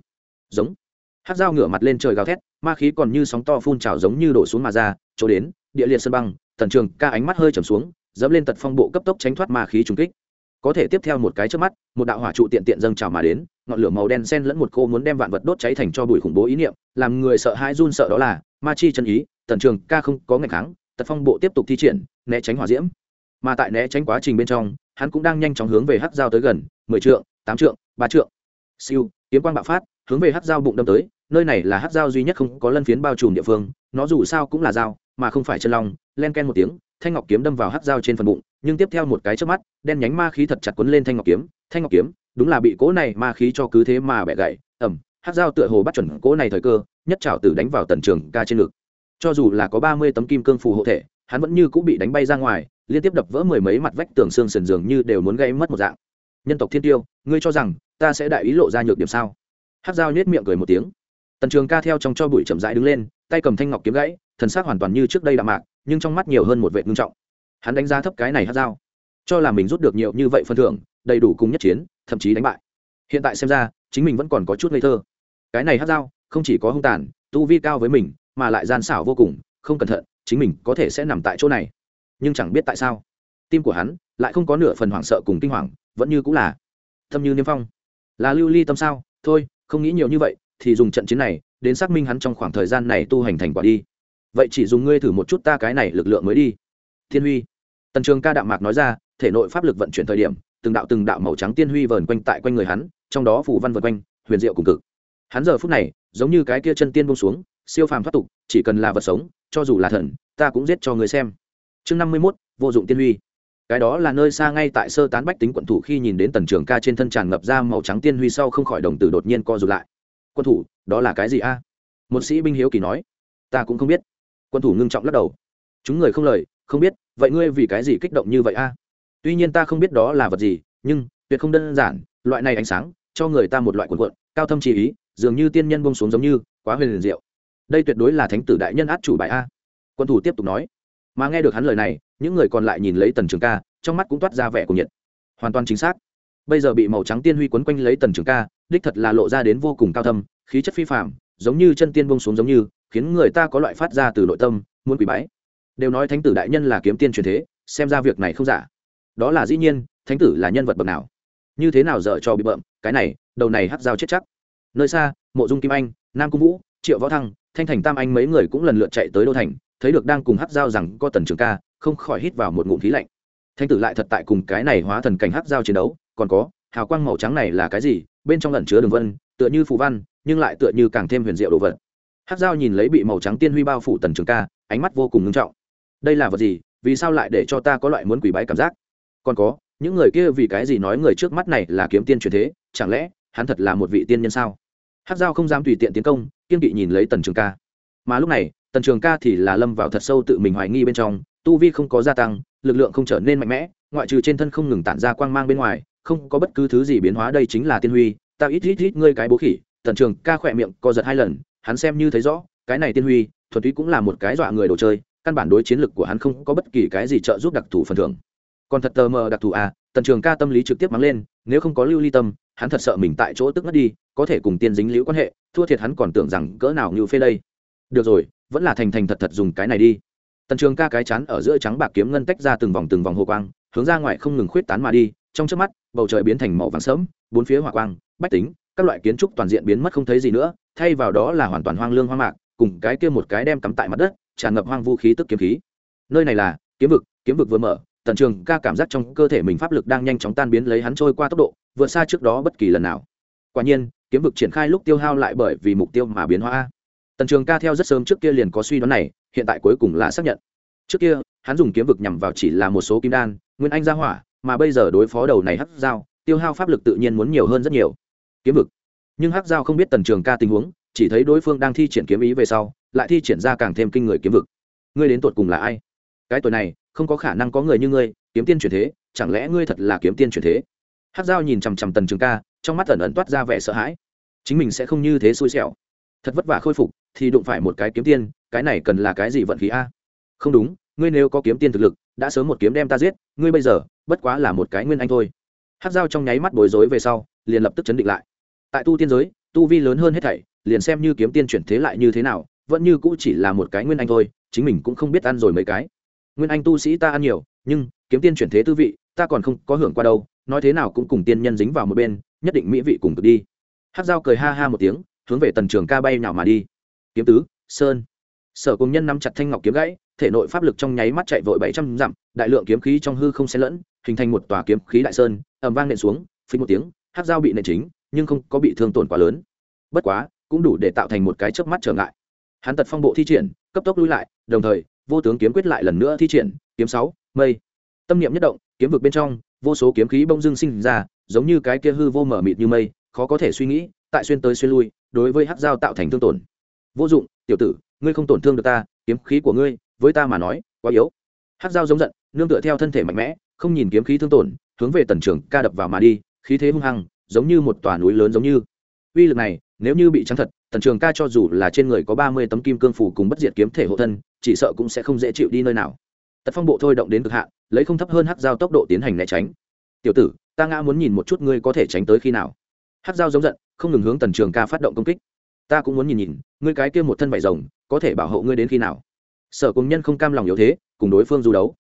Giống. Hát dao ngửa mặt lên trời gào thét, ma khí còn như sóng to phun trào giống như đổ xuống mà ra, chỗ đến, địa liệt sân băng tần trường, ca ánh mắt hơi trầm xuống, dẫm lên tật phong bộ cấp tốc tránh thoát ma khí trùng kích. Có thể tiếp theo một cái trước mắt, một đạo hỏa trụ tiện tiện dâng trào mà đến, ngọn lửa màu đen xen lẫn một cô muốn đem vạn vật đốt cháy thành cho bụi khủng bố ý niệm, làm người sợ hãi run sợ đó là, ma chi chân ý tần trường, ca không có ngày kháng, tật phong bộ tiếp tục thi triển, né tránh hỏa diễm mà tại né tránh quá trình bên trong, hắn cũng đang nhanh chóng hướng về hát dao tới gần, mười trượng, tám trượng, ba trượng. Siêu, kiếm quang bạo phát, hướng về hát dao bụng đâm tới, nơi này là hát dao duy nhất không có lân phiến bao trùm địa phương, nó dù sao cũng là dao, mà không phải chân long, len ken một tiếng, thanh ngọc kiếm đâm vào hát dao trên phần bụng, nhưng tiếp theo một cái trước mắt, đen nhánh ma khí thật chặt quấn lên thanh ngọc kiếm, thanh ngọc kiếm, đúng là bị cỗ này ma khí cho cứ thế mà bẻ gãy ẩm hát dao tựa hồ bắt chuẩn cỗ này thời cơ, nhất trảo tử đánh vào tần trường ca trên ngực. Cho dù là có ba mươi tấm kim cương phù hộ thể hắn vẫn như cũng bị đánh bay ra ngoài, liên tiếp đập vỡ mười mấy mặt vách tường xương sườn dường như đều muốn gây mất một dạng. Nhân tộc thiên tiêu, ngươi cho rằng ta sẽ đại ý lộ ra nhược điểm sao? Hát dao nhét miệng cười một tiếng. Tần trường ca theo trong cho bụi chậm rãi đứng lên, tay cầm thanh ngọc kiếm gãy, thần sắc hoàn toàn như trước đây đạm mạc, nhưng trong mắt nhiều hơn một vệ ngưng trọng. Hắn đánh giá thấp cái này hát dao cho là mình rút được nhiều như vậy phân thưởng, đầy đủ cùng nhất chiến, thậm chí đánh bại. Hiện tại xem ra, chính mình vẫn còn có chút ngây thơ. Cái này hát dao không chỉ có hung tàn, tu vi cao với mình, mà lại gian xảo vô cùng, không cẩn thận chính mình có thể sẽ nằm tại chỗ này. Nhưng chẳng biết tại sao, tim của hắn lại không có nửa phần hoảng sợ cùng kinh hoàng, vẫn như cũng là thâm như niêm phong. Là lưu ly tâm sao? Thôi, không nghĩ nhiều như vậy, thì dùng trận chiến này đến xác minh hắn trong khoảng thời gian này tu hành thành quả đi. Vậy chỉ dùng ngươi thử một chút ta cái này lực lượng mới đi. Thiên huy, tần trường ca đạm mạc nói ra, thể nội pháp lực vận chuyển thời điểm, từng đạo từng đạo màu trắng tiên huy vờn quanh tại quanh người hắn, trong đó phủ văn vờn quanh, huyền diệu cùng cực. Hắn giờ phút này, giống như cái kia chân tiên bông xuống, siêu phàm thoát tục, chỉ cần là vật sống cho dù là thần, ta cũng giết cho người xem. Chương năm mươi mốt, vô dụng tiên huy. Cái đó là nơi xa ngay tại sơ tán bách tính quận thủ khi nhìn đến tần trường ca trên thân tràn ngập ra màu trắng tiên huy sau không khỏi đồng tử đột nhiên co rụt lại. Quân thủ, đó là cái gì a? Một sĩ binh hiếu kỳ nói. Ta cũng không biết. Quân thủ ngưng trọng lắc đầu. Chúng người không lời, không biết, vậy ngươi vì cái gì kích động như vậy a? Tuy nhiên ta không biết đó là vật gì, nhưng, tuyệt không đơn giản, loại này ánh sáng, cho người ta một loại cuộn cuộn, cao thâm chỉ ý, dường như tiên nhân bông xuống giống như, quá huyền liền diệu đây tuyệt đối là thánh tử đại nhân át chủ bài a. Quân thủ tiếp tục nói. Mà nghe được hắn lời này, những người còn lại nhìn lấy tần trường ca, trong mắt cũng toát ra vẻ của nhiệt. Hoàn toàn chính xác. Bây giờ bị màu trắng tiên huy quấn quanh lấy tần trường ca, đích thật là lộ ra đến vô cùng cao thâm, khí chất phi phạm giống như chân tiên bông xuống giống như, khiến người ta có loại phát ra từ nội tâm, muốn quỷ bái. Đều nói thánh tử đại nhân là kiếm tiên truyền thế, xem ra việc này không giả. Đó là dĩ nhiên, thánh tử là nhân vật bậc nào? Như thế nào dở cho bị bợm, cái này, đầu này hắt dao chết chắc. Nơi xa, mộ dung kim anh, nam cung vũ, triệu võ thăng thanh thành tam anh mấy người cũng lần lượt chạy tới đô thành, thấy được đang cùng hát dao rằng có tần trường ca, không khỏi hít vào một ngụm khí lạnh. Thanh tử lại thật tại cùng cái này hóa thần cảnh hát dao chiến đấu, còn có, hào quang màu trắng này là cái gì? Bên trong lẩn chứa đường vân, tựa như phù văn, nhưng lại tựa như càng thêm huyền diệu đồ vật. Hát dao nhìn lấy bị màu trắng tiên huy bao phủ tần trường ca, ánh mắt vô cùng ngưng trọng. Đây là vật gì? Vì sao lại để cho ta có loại muốn quỷ bái cảm giác? Còn có, những người kia vì cái gì nói người trước mắt này là kiếm tiên truyền thế? Chẳng lẽ, hắn thật là một vị tiên nhân sao? Hát dao không dám tùy tiện tiến công, kiên kỵ nhìn lấy tần trường ca. Mà lúc này, tần trường ca thì là lâm vào thật sâu tự mình hoài nghi bên trong, tu vi không có gia tăng, lực lượng không trở nên mạnh mẽ, ngoại trừ trên thân không ngừng tản ra quang mang bên ngoài, không có bất cứ thứ gì biến hóa, đây chính là tiên huy. Ta ít ít ít ngươi cái bố khỉ, tần trường ca khỏe miệng co giật hai lần, hắn xem như thấy rõ, cái này tiên huy, thuần túy cũng là một cái dọa người đồ chơi, căn bản đối chiến lực của hắn không có bất kỳ cái gì trợ giúp đặc thù phần thưởng. Còn thật tờ mờ đặc thù à tần trường ca tâm lý trực tiếp mắng lên, nếu không có lưu ly tâm hắn thật sợ mình tại chỗ tức mất đi, có thể cùng tiên dính liễu quan hệ, thua thiệt hắn còn tưởng rằng cỡ nào như phê đây. Được rồi, vẫn là thành thành thật thật dùng cái này đi. Tần trường ca cái chắn ở giữa trắng bạc kiếm ngân tách ra từng vòng từng vòng hồ quang, hướng ra ngoài không ngừng khuyết tán mà đi, trong trước mắt, bầu trời biến thành màu vàng sớm bốn phía hỏa quang, bách tính, các loại kiến trúc toàn diện biến mất không thấy gì nữa, thay vào đó là hoàn toàn hoang lương hoang mạc, cùng cái kia một cái đem cắm tại mặt đất, tràn ngập hoang vũ khí tức kiếm khí. Nơi này là kiếm vực kiếm vực vừa mở tần trường ca cảm giác trong cơ thể mình pháp lực đang nhanh chóng tan biến lấy hắn trôi qua tốc độ, vượt xa trước đó bất kỳ lần nào. Quả nhiên, kiếm vực triển khai lúc tiêu hao lại bởi vì mục tiêu mà biến hóa. Tần trường ca theo rất sớm trước kia liền có suy đoán này, hiện tại cuối cùng là xác nhận. Trước kia, hắn dùng kiếm vực nhằm vào chỉ là một số kim đan, nguyên anh gia hỏa, mà bây giờ đối phó đầu này hắc dao tiêu hao pháp lực tự nhiên muốn nhiều hơn rất nhiều. Kiếm vực. Nhưng hắc dao không biết tần trường ca tình huống, chỉ thấy đối phương đang thi triển kiếm ý về sau, lại thi triển ra càng thêm kinh người kiếm vực. Ngươi đến tột cùng là ai? Cái tuổi này, không có khả năng có người như ngươi, kiếm tiên chuyển thế, chẳng lẽ ngươi thật là kiếm tiên chuyển thế? Hát dao nhìn chằm chằm tần trường ca, trong mắt ẩn ẩn toát ra vẻ sợ hãi. Chính mình sẽ không như thế xui xẻo. Thật vất vả khôi phục, thì đụng phải một cái kiếm tiên, cái này cần là cái gì vận khí a? Không đúng, ngươi nếu có kiếm tiên thực lực, đã sớm một kiếm đem ta giết, ngươi bây giờ, bất quá là một cái nguyên anh thôi. Hát dao trong nháy mắt bối rối về sau, liền lập tức chấn định lại. Tại tu tiên giới, tu vi lớn hơn hết thảy, liền xem như kiếm tiên chuyển thế lại như thế nào, vẫn như cũ chỉ là một cái nguyên anh thôi, chính mình cũng không biết ăn rồi mấy cái nguyên anh tu sĩ ta ăn nhiều, nhưng kiếm tiên chuyển thế tư vị, ta còn không có hưởng qua đâu, nói thế nào cũng cùng tiên nhân dính vào một bên, nhất định mỹ vị cùng cực đi. Hát dao cười ha ha một tiếng, hướng về tần trường ca bay nào mà đi. Kiếm tứ, sơn. Sở cùng nhân nắm chặt thanh ngọc kiếm gãy, thể nội pháp lực trong nháy mắt chạy vội bảy trăm dặm, đại lượng kiếm khí trong hư không xen lẫn, hình thành một tòa kiếm khí đại sơn ẩm vang nện xuống, phí một tiếng hát dao bị nện chính, nhưng không có bị thương tổn quá lớn. Bất quá, cũng đủ để tạo thành một cái chớp mắt trở ngại. Hắn tật phong bộ thi triển, cấp tốc lui lại, đồng thời vô tướng kiếm quyết lại lần nữa thi triển, kiếm sáu, mây. Tâm niệm nhất động, kiếm vực bên trong, vô số kiếm khí bông dưng sinh ra, giống như cái kia hư vô mở mịt như mây, khó có thể suy nghĩ, tại xuyên tới xuyên lui, đối với hát dao tạo thành thương tổn. Vô dụng, tiểu tử, ngươi không tổn thương được ta, kiếm khí của ngươi, với ta mà nói, quá yếu. Hát dao giống giận, nương tựa theo thân thể mạnh mẽ, không nhìn kiếm khí thương tổn, hướng về tần trường ca đập vào mà đi, khí thế hung hăng, giống như một tòa núi lớn giống như uy lực này, nếu như bị trắng thật, tần trường ca cho dù là trên người có ba mươi tấm kim cương phủ cùng bất diệt kiếm thể hộ thân, chỉ sợ cũng sẽ không dễ chịu đi nơi nào. Tật phong bộ thôi động đến cực hạn, lấy không thấp hơn hắc dao tốc độ tiến hành né tránh. Tiểu tử, ta ngã muốn nhìn một chút ngươi có thể tránh tới khi nào. Hắc dao giống giận, không ngừng hướng tần trường ca phát động công kích. Ta cũng muốn nhìn nhìn, ngươi cái kia một thân vải rồng, có thể bảo hộ ngươi đến khi nào? Sở cùng nhân không cam lòng yếu thế, cùng đối phương du đấu.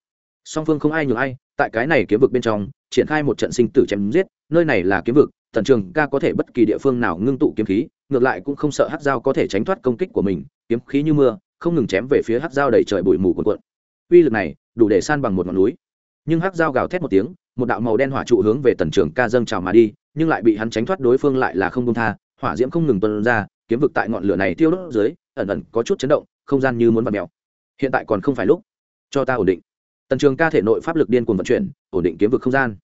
Song phương không ai nhường ai, tại cái này kiếm vực bên trong, triển khai một trận sinh tử chém giết, nơi này là kiếm vực tần trường ca có thể bất kỳ địa phương nào ngưng tụ kiếm khí, ngược lại cũng không sợ hát dao có thể tránh thoát công kích của mình, kiếm khí như mưa, không ngừng chém về phía hát dao đầy trời bụi mù cuộn cuộn. Uy lực này đủ để san bằng một ngọn núi. Nhưng hát dao gào thét một tiếng, một đạo màu đen hỏa trụ hướng về tần trường ca dâng trào mà đi, nhưng lại bị hắn tránh thoát đối phương lại là không công tha, hỏa diễm không ngừng tuân ra, kiếm vực tại ngọn lửa này tiêu đốt dưới, ẩn ẩn có chút chấn động, không gian như muốn vặt mèo. Hiện tại còn không phải lúc. Cho ta ổn định. Tần trường ca thể nội pháp lực điên cuồng vận chuyển, ổn định kiếm vực không gian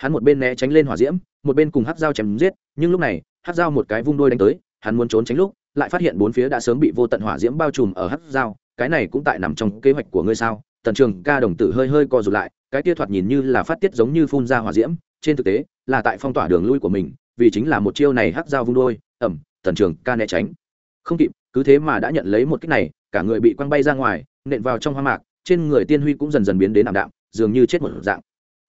hắn một bên né tránh lên hỏa diễm, một bên cùng hát dao chém giết, nhưng lúc này hát dao một cái vung đôi đánh tới, hắn muốn trốn tránh lúc, lại phát hiện bốn phía đã sớm bị vô tận hỏa diễm bao trùm ở hát dao cái này cũng tại nằm trong kế hoạch của ngươi sao? Tần trường ca đồng tử hơi hơi co rụt lại, cái tia thoạt nhìn như là phát tiết giống như phun ra hỏa diễm, trên thực tế, là tại phong tỏa đường lui của mình, vì chính là một chiêu này hát dao vung đôi ẩm tần trường ca né tránh. Không kịp, cứ thế mà đã nhận lấy một cách này, cả người bị quăng bay ra ngoài, nện vào trong hoa mạc, trên người tiên huy cũng dần dần biến đến ảm đạm, dường như chết một dạng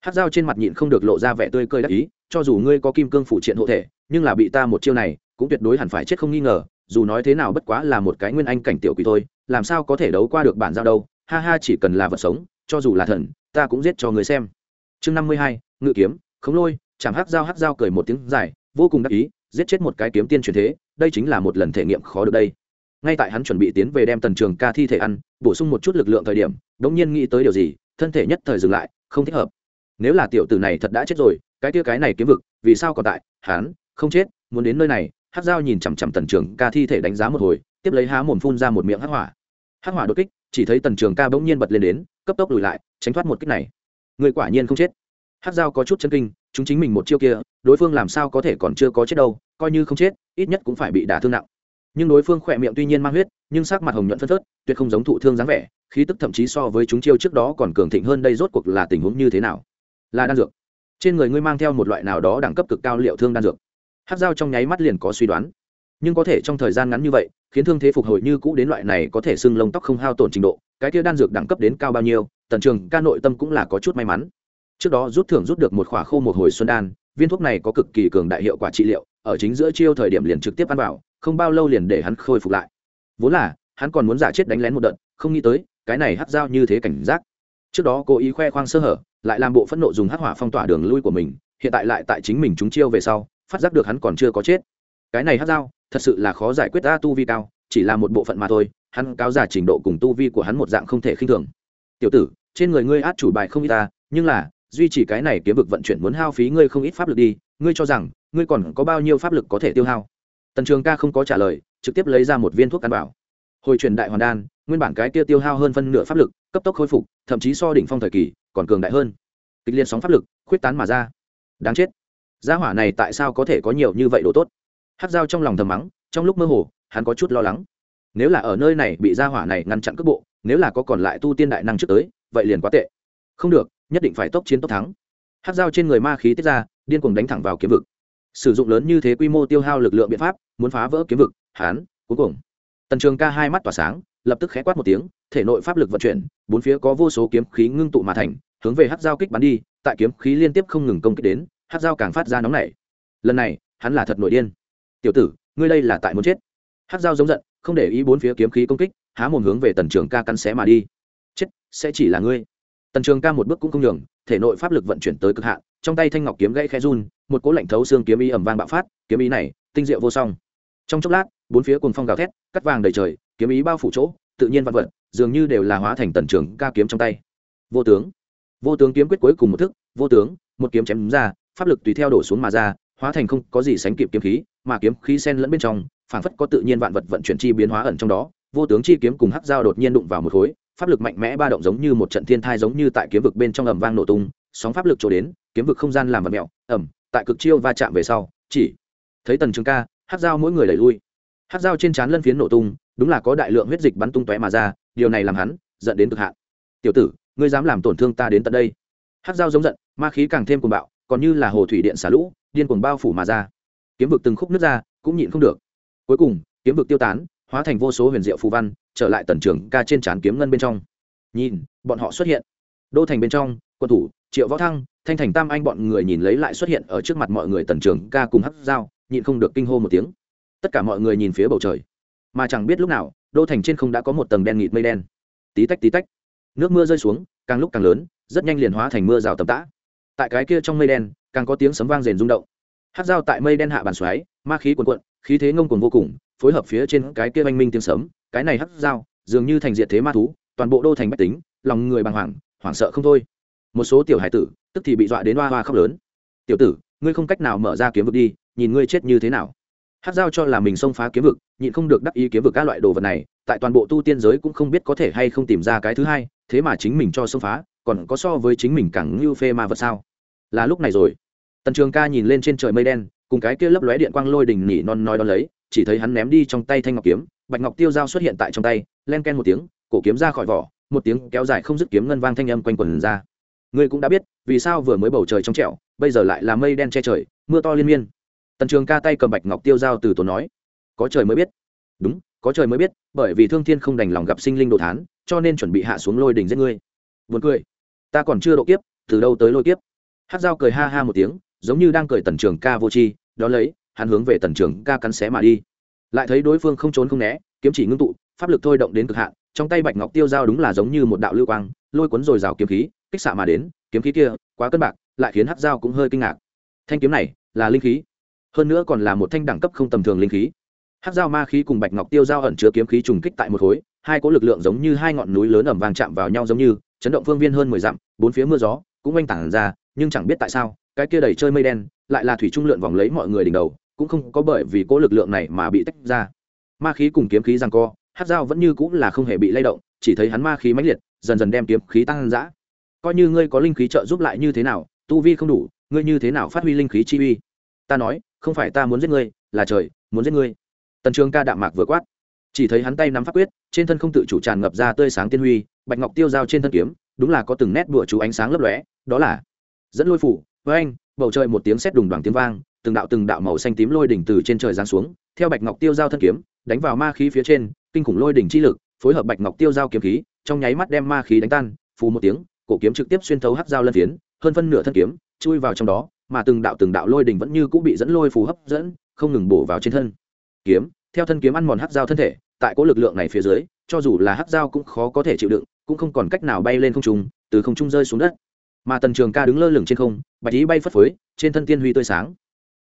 hát dao trên mặt nhịn không được lộ ra vẻ tươi cơi đắc ý, cho dù ngươi có kim cương phụ triện hộ thể, nhưng là bị ta một chiêu này, cũng tuyệt đối hẳn phải chết không nghi ngờ, dù nói thế nào bất quá là một cái nguyên anh cảnh tiểu quỷ thôi, làm sao có thể đấu qua được bản giao đâu, ha ha chỉ cần là vật sống, cho dù là thần, ta cũng giết cho người xem. Chương năm mươi hai, ngự kiếm, khống lôi chẳng hát dao hát dao cười một tiếng dài, vô cùng đắc ý, giết chết một cái kiếm tiên truyền thế, đây chính là một lần thể nghiệm khó được đây. Ngay tại hắn chuẩn bị tiến về đem tần trường ca thi thể ăn, bổ sung một chút lực lượng thời điểm đ ỗ n g nhiên nghĩ tới điều gì, thân thể nhất thời dừng lại, không thích hợp nếu là tiểu tử này thật đã chết rồi, cái kia cái này kiếm vực, vì sao còn tại? Hắn, không chết, muốn đến nơi này hát dao nhìn chằm chằm tần trường ca thi thể đánh giá một hồi, tiếp lấy há mồm phun ra một miệng hắc hỏa. Hắc hỏa đột kích, chỉ thấy tần trường ca bỗng nhiên bật lên đến, cấp tốc lùi lại, tránh thoát một kích này. Người quả nhiên không chết. Hát dao có chút chân kinh, chúng chính mình một chiêu kia, đối phương làm sao có thể còn chưa có chết đâu, coi như không chết, ít nhất cũng phải bị đả thương nặng. Nhưng đối phương khỏe miệng tuy nhiên mang huyết, nhưng sắc mặt hồng nhuận phân phớt, tuyệt không giống thụ thương dáng vẻ, khí tức thậm chí so với chúng chiêu trước đó còn cường thịnh hơn đây rốt cuộc là tình huống như thế nào là đan dược. Trên người ngươi mang theo một loại nào đó đẳng cấp cực cao liệu thương đan dược. Hát dao trong nháy mắt liền có suy đoán. Nhưng có thể trong thời gian ngắn như vậy, khiến thương thế phục hồi như cũ đến loại này có thể sưng lông tóc không hao tổn trình độ, cái kia đan dược đẳng cấp đến cao bao nhiêu, tần trường ca nội tâm cũng là có chút may mắn. Trước đó rút thưởng rút được một khỏa khô một hồi xuân đan, viên thuốc này có cực kỳ cường đại hiệu quả trị liệu, ở chính giữa chiêu thời điểm liền trực tiếp ăn vào, không bao lâu liền để hắn khôi phục lại. Vốn là, hắn còn muốn giả chết đánh lén một đợt, không nghĩ tới, cái này hắc dao như thế cảnh giác. Trước đó cố ý khoe khoang sơ hở lại làm bộ phẫn nộ dùng hắc hỏa phong tỏa đường lui của mình, hiện tại lại tại chính mình chúng chiêu về sau, phát giác được hắn còn chưa có chết. Cái này hắc dao, thật sự là khó giải quyết ta tu vi cao, chỉ là một bộ phận mà thôi, hắn cáo giả trình độ cùng tu vi của hắn một dạng không thể khinh thường. Tiểu tử, trên người ngươi át chủ bài không ít ta, nhưng là, duy trì cái này kiếm vực vận chuyển muốn hao phí ngươi không ít pháp lực đi, ngươi cho rằng, ngươi còn có bao nhiêu pháp lực có thể tiêu hao? Tần trường ca không có trả lời, trực tiếp lấy ra một viên thuốc ăn bảo hồi truyền đại hoàn đan, nguyên bản cái kia tiêu hao hơn phân nửa pháp lực, cấp tốc khôi phục, thậm chí so đỉnh phong thời kỳ còn cường đại hơn. Kịch liên sóng pháp lực, khuyết tán mà ra. Đáng chết. Gia hỏa này tại sao có thể có nhiều như vậy đồ tốt? Hát dao trong lòng thầm mắng, trong lúc mơ hồ, hắn có chút lo lắng. Nếu là ở nơi này bị gia hỏa này ngăn chặn cước bộ, nếu là có còn lại tu tiên đại năng trước tới, vậy liền quá tệ. Không được, nhất định phải tốc chiến tốc thắng. Hát dao trên người ma khí tiết ra, điên cuồng đánh thẳng vào kiếm vực. Sử dụng lớn như thế quy mô tiêu hao lực lượng biện pháp, muốn phá vỡ kiếm vực hán cuối cùng. Tần trường ca hai mắt tỏa sáng, lập tức khẽ quát một tiếng thể nội pháp lực vận chuyển, bốn phía có vô số kiếm khí ngưng tụ mà thành, hướng về hát dao kích bắn đi, tại kiếm khí liên tiếp không ngừng công kích đến hát dao càng phát ra nóng nảy. Lần này, hắn là thật nội điên. Tiểu tử, ngươi đây là tại muốn chết. Hát dao giống giận, không để ý bốn phía kiếm khí công kích, há mồm hướng về tần trường ca cắn xé mà đi. Chết, sẽ chỉ là ngươi. Tần trường ca một bước cũng không nhường, thể nội pháp lực vận chuyển tới cực hạn, trong tay thanh ngọc kiếm gãy khe run, một cỗ lạnh thấu xương kiếm ý ẩm vang bạo phát, kiếm ý này, tinh diệu vô song. Trong chốc lát, bốn phía cùng phong gào thét, cắt vàng đầy trời, kiếm ý bao phủ chỗ, tự nhiên vạn vật dường như đều là hóa thành tần trường ca kiếm trong tay. Vô tướng. Vô tướng kiếm quyết cuối cùng một thức, vô tướng, một kiếm chém ra, pháp lực tùy theo đổ xuống mà ra, hóa thành không có gì sánh kịp kiếm khí, mà kiếm khí sen lẫn bên trong, phảng phất có tự nhiên vạn vật vận chuyển chi biến hóa ẩn trong đó, vô tướng chi kiếm cùng hắc dao đột nhiên đụng vào một khối, pháp lực mạnh mẽ ba động giống như một trận thiên thai giống như tại kiếm vực bên trong ầm vang nổ tung, sóng pháp lực trổ đến, kiếm vực không gian làm vật mẹo ẩm tại cực chiêu va chạm về sau, chỉ thấy tần trường ca, hắc dao mỗi người đẩy lui. Hắc dao trên trán lân phiến nổ tung, đúng là có đại lượng huyết dịch bắn tung tóe mà ra điều này làm hắn giận đến cực hạn. Tiểu tử, ngươi dám làm tổn thương ta đến tận đây. Hắc dao giống giận, ma khí càng thêm cuồng bạo, còn như là hồ thủy điện xả lũ, điên cuồng bao phủ mà ra. Kiếm vực từng khúc nước ra, cũng nhịn không được. Cuối cùng, kiếm vực tiêu tán, hóa thành vô số huyền diệu phù văn, trở lại tần trường ca trên trán kiếm ngân bên trong. Nhìn, bọn họ xuất hiện. Đô thành bên trong, quân thủ, triệu võ thăng, thanh thành tam anh bọn người nhìn lấy lại xuất hiện ở trước mặt mọi người tần trường ca cùng hắc dao nhịn không được kinh hô một tiếng. Tất cả mọi người nhìn phía bầu trời. Mà chẳng biết lúc nào đô thành trên không đã có một tầng đen nghịt mây đen. Tí tách tí tách. Nước mưa rơi xuống, càng lúc càng lớn, rất nhanh liền hóa thành mưa rào tầm tã. Tại cái kia trong mây đen, càng có tiếng sấm vang rền rung động. Hát dao tại mây đen hạ bàn xoáy, ma khí quần quận khí thế ngông cuồng vô cùng, phối hợp phía trên cái kia oanh minh tiếng sấm, cái này hát dao, dường như thành diệt thế ma thú, toàn bộ đô thành bách tính, lòng người bàng hoàng, hoảng sợ không thôi. Một số tiểu hải tử, tức thì bị dọa đến hoa hoa khóc lớn. Tiểu tử, ngươi không cách nào mở ra kiếm vực đi, nhìn ngươi chết như thế nào hát giao cho là mình xông phá kiếm vực, nhịn không được đắc ý kiếm vực các loại đồ vật này, tại toàn bộ tu tiên giới cũng không biết có thể hay không tìm ra cái thứ hai, thế mà chính mình cho xông phá, còn có so với chính mình càng như phê ma vật sao? Là lúc này rồi. Tần trường ca nhìn lên trên trời mây đen, cùng cái kia lấp lóe điện quang lôi đình nỉ non nói đón lấy, chỉ thấy hắn ném đi trong tay thanh ngọc kiếm, bạch ngọc tiêu dao xuất hiện tại trong tay, len ken một tiếng, cổ kiếm ra khỏi vỏ, một tiếng kéo dài không dứt kiếm ngân vang thanh âm quanh quần ra. Ngươi cũng đã biết, vì sao vừa mới bầu trời trong trẻo, bây giờ lại là mây đen che trời, mưa to liên miên tần trường ca tay cầm bạch ngọc tiêu dao từ tốn nói, có trời mới biết. Đúng, có trời mới biết, bởi vì thương thiên không đành lòng gặp sinh linh đồ thán, cho nên chuẩn bị hạ xuống lôi đỉnh giết ngươi. Buồn cười. Ta còn chưa độ kiếp, từ đâu tới lôi kiếp? Hát dao cười ha ha một tiếng, giống như đang cười tần trường ca vô tri đó lấy, hắn hướng về tần trường ca cắn xé mà đi. Lại thấy đối phương không trốn không né, kiếm chỉ ngưng tụ, pháp lực thôi động đến cực hạn, trong tay bạch ngọc tiêu dao đúng là giống như một đạo lưu quang, lôi cuốn rồi rào kiếm khí, kích xạ mà đến, kiếm khí kia quá cân bạc, lại khiến hát dao cũng hơi kinh ngạc. Thanh kiếm này là linh khí hơn nữa còn là một thanh đẳng cấp không tầm thường linh khí. Hát dao ma khí cùng bạch ngọc tiêu dao ẩn chứa kiếm khí trùng kích tại một khối, hai có lực lượng giống như hai ngọn núi lớn ẩm vàng chạm vào nhau giống như, chấn động phương viên hơn mười dặm, bốn phía mưa gió cũng oanh tản ra, nhưng chẳng biết tại sao, cái kia đầy chơi mây đen lại là thủy trung lượn vòng lấy mọi người đỉnh đầu, cũng không có bởi vì cỗ lực lượng này mà bị tách ra. Ma khí cùng kiếm khí rằng co hát dao vẫn như cũng là không hề bị lay động, chỉ thấy hắn ma khí mãnh liệt, dần dần đem kiếm khí tăng dã. Coi như ngươi có linh khí trợ giúp lại như thế nào, tu vi không đủ, ngươi như thế nào phát huy linh khí chi uy? Ta nói không phải ta muốn giết ngươi, là trời, muốn giết ngươi. Tần trường ca đạm mạc vừa quát. Chỉ thấy hắn tay nắm pháp quyết, trên thân không tự chủ tràn ngập ra tươi sáng tiên huy, bạch ngọc tiêu dao trên thân kiếm, đúng là có từng nét đùa chú ánh sáng lấp lóe, đó là dẫn lôi phủ với anh bầu trời một tiếng sét đùng đoàn tiếng vang, từng đạo từng đạo màu xanh tím lôi đỉnh từ trên trời giáng xuống, theo bạch ngọc tiêu dao thân kiếm, đánh vào ma khí phía trên, kinh khủng lôi đỉnh chi lực, phối hợp bạch ngọc tiêu dao kiếm khí, trong nháy mắt đem ma khí đánh tan, phù một tiếng, cổ kiếm trực tiếp xuyên thấu hắc dao lân phiến, hơn phân nửa thân kiếm, chui vào trong đó mà từng đạo từng đạo lôi đình vẫn như cũng bị dẫn lôi phù hấp dẫn, không ngừng bổ vào trên thân. Kiếm, theo thân kiếm ăn mòn hắc dao thân thể, tại có lực lượng này phía dưới, cho dù là hắc dao cũng khó có thể chịu đựng, cũng không còn cách nào bay lên không trung, từ không trung rơi xuống đất. Mà tần trường ca đứng lơ lửng trên không, bạch ý bay phất phới, trên thân tiên huy tươi sáng.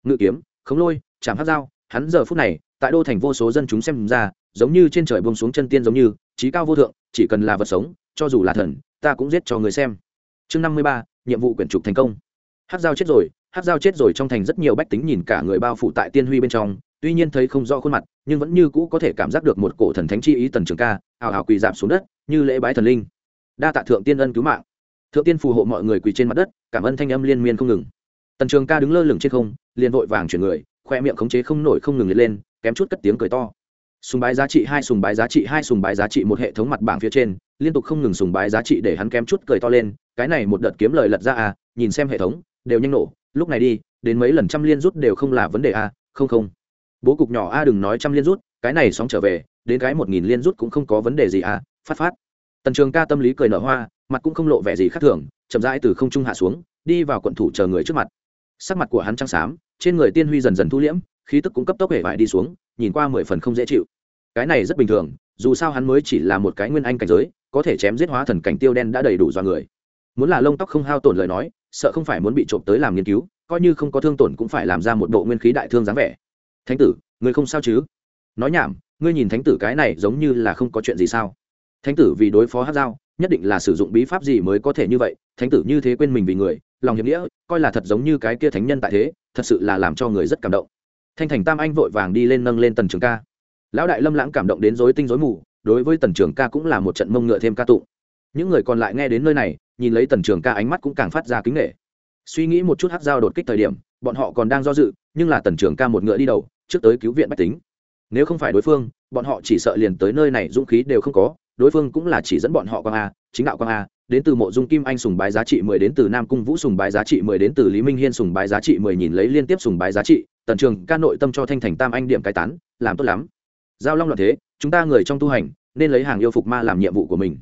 Ngự kiếm, khống lôi, chạm hắc dao, hắn giờ phút này, tại đô thành vô số dân chúng xem ra, giống như trên trời bông xuống chân tiên giống như, trí cao vô thượng, chỉ cần là vật sống, cho dù là thần, ta cũng giết cho người xem. Chương năm mươi ba, nhiệm vụ quyển trục thành công. Hát dao chết rồi hát dao chết rồi trong thành rất nhiều bách tính nhìn cả người bao phủ tại tiên huy bên trong, tuy nhiên thấy không rõ khuôn mặt, nhưng vẫn như cũ có thể cảm giác được một cổ thần thánh chi ý tần trường ca ảo ảo quỳ giảm xuống đất, như lễ bái thần linh. Đa tạ thượng tiên ân cứu mạng. Thượng tiên phù hộ mọi người quỳ trên mặt đất, cảm ơn thanh âm liên miên không ngừng. Tần trường ca đứng lơ lửng trên không, liền vội vàng chuyển người, khoe miệng khống chế không nổi không ngừng liệt lên, kém chút cất tiếng cười to. Sùng bái giá trị hai, sùng bái giá trị hai, sùng bái giá trị một hệ thống mặt bảng phía trên, liên tục không ngừng sùng bái giá trị để hắn kém chút cười to lên, cái này một đợt kiếm lời lật ra à nhìn xem hệ thống, đều nhanh nổ lúc này đi, đến mấy lần trăm liên rút đều không là vấn đề a, không không. Bố cục nhỏ a đừng nói trăm liên rút, cái này sóng trở về, đến cái một nghìn liên rút cũng không có vấn đề gì a, phát phát. Tần trường ca tâm lý cười nở hoa, mặt cũng không lộ vẻ gì khác thường, chậm rãi từ không trung hạ xuống, đi vào quận thủ chờ người trước mặt. Sắc mặt của hắn trắng xám, trên người tiên huy dần dần thu liễm, khí tức cũng cấp tốc hể vải đi xuống, nhìn qua mười phần không dễ chịu. Cái này rất bình thường, dù sao hắn mới chỉ là một cái nguyên anh cảnh giới, có thể chém giết hóa thần cảnh tiêu đen đã đầy đủ do người. Muốn là lông tóc không hao tổn lời nói sợ không phải muốn bị trộm tới làm nghiên cứu, coi như không có thương tổn cũng phải làm ra một bộ nguyên khí đại thương dáng vẻ. Thánh tử ngươi không sao chứ? Nói nhảm, ngươi nhìn thánh tử cái này giống như là không có chuyện gì sao? Thánh tử vì đối phó hát dao nhất định là sử dụng bí pháp gì mới có thể như vậy? Thánh tử như thế quên mình vì người, lòng hiệp nghĩa, coi là thật giống như cái kia thánh nhân tại thế, thật sự là làm cho người rất cảm động. Thanh thành tam anh vội vàng đi lên nâng lên tần trường ca. Lão đại lâm lãng cảm động đến dối tinh dối mù, đối với tần trường ca cũng là một trận mông ngựa thêm ca tụng. Những người còn lại nghe đến nơi này nhìn lấy tần trường ca ánh mắt cũng càng phát ra kính nghệ. Suy nghĩ một chút hát dao đột kích thời điểm, bọn họ còn đang do dự, nhưng là tần trường ca một ngựa đi đầu, trước tới cứu viện bách tính. Nếu không phải đối phương, bọn họ chỉ sợ liền tới nơi này dũng khí đều không có, đối phương cũng là chỉ dẫn bọn họ quang a, chính đạo quang a, đến từ mộ dung kim anh sùng bái giá trị mười đến từ nam cung vũ sùng bái giá trị mười đến từ lý minh hiên sùng bái giá trị mười nhìn lấy liên tiếp sùng bái giá trị, tần trường ca nội tâm cho thanh thành tam anh điểm cai tán, làm tốt lắm. Giao long loạn thế, chúng ta người trong tu hành, nên lấy hàng yêu phục ma làm nhiệm vụ của mình.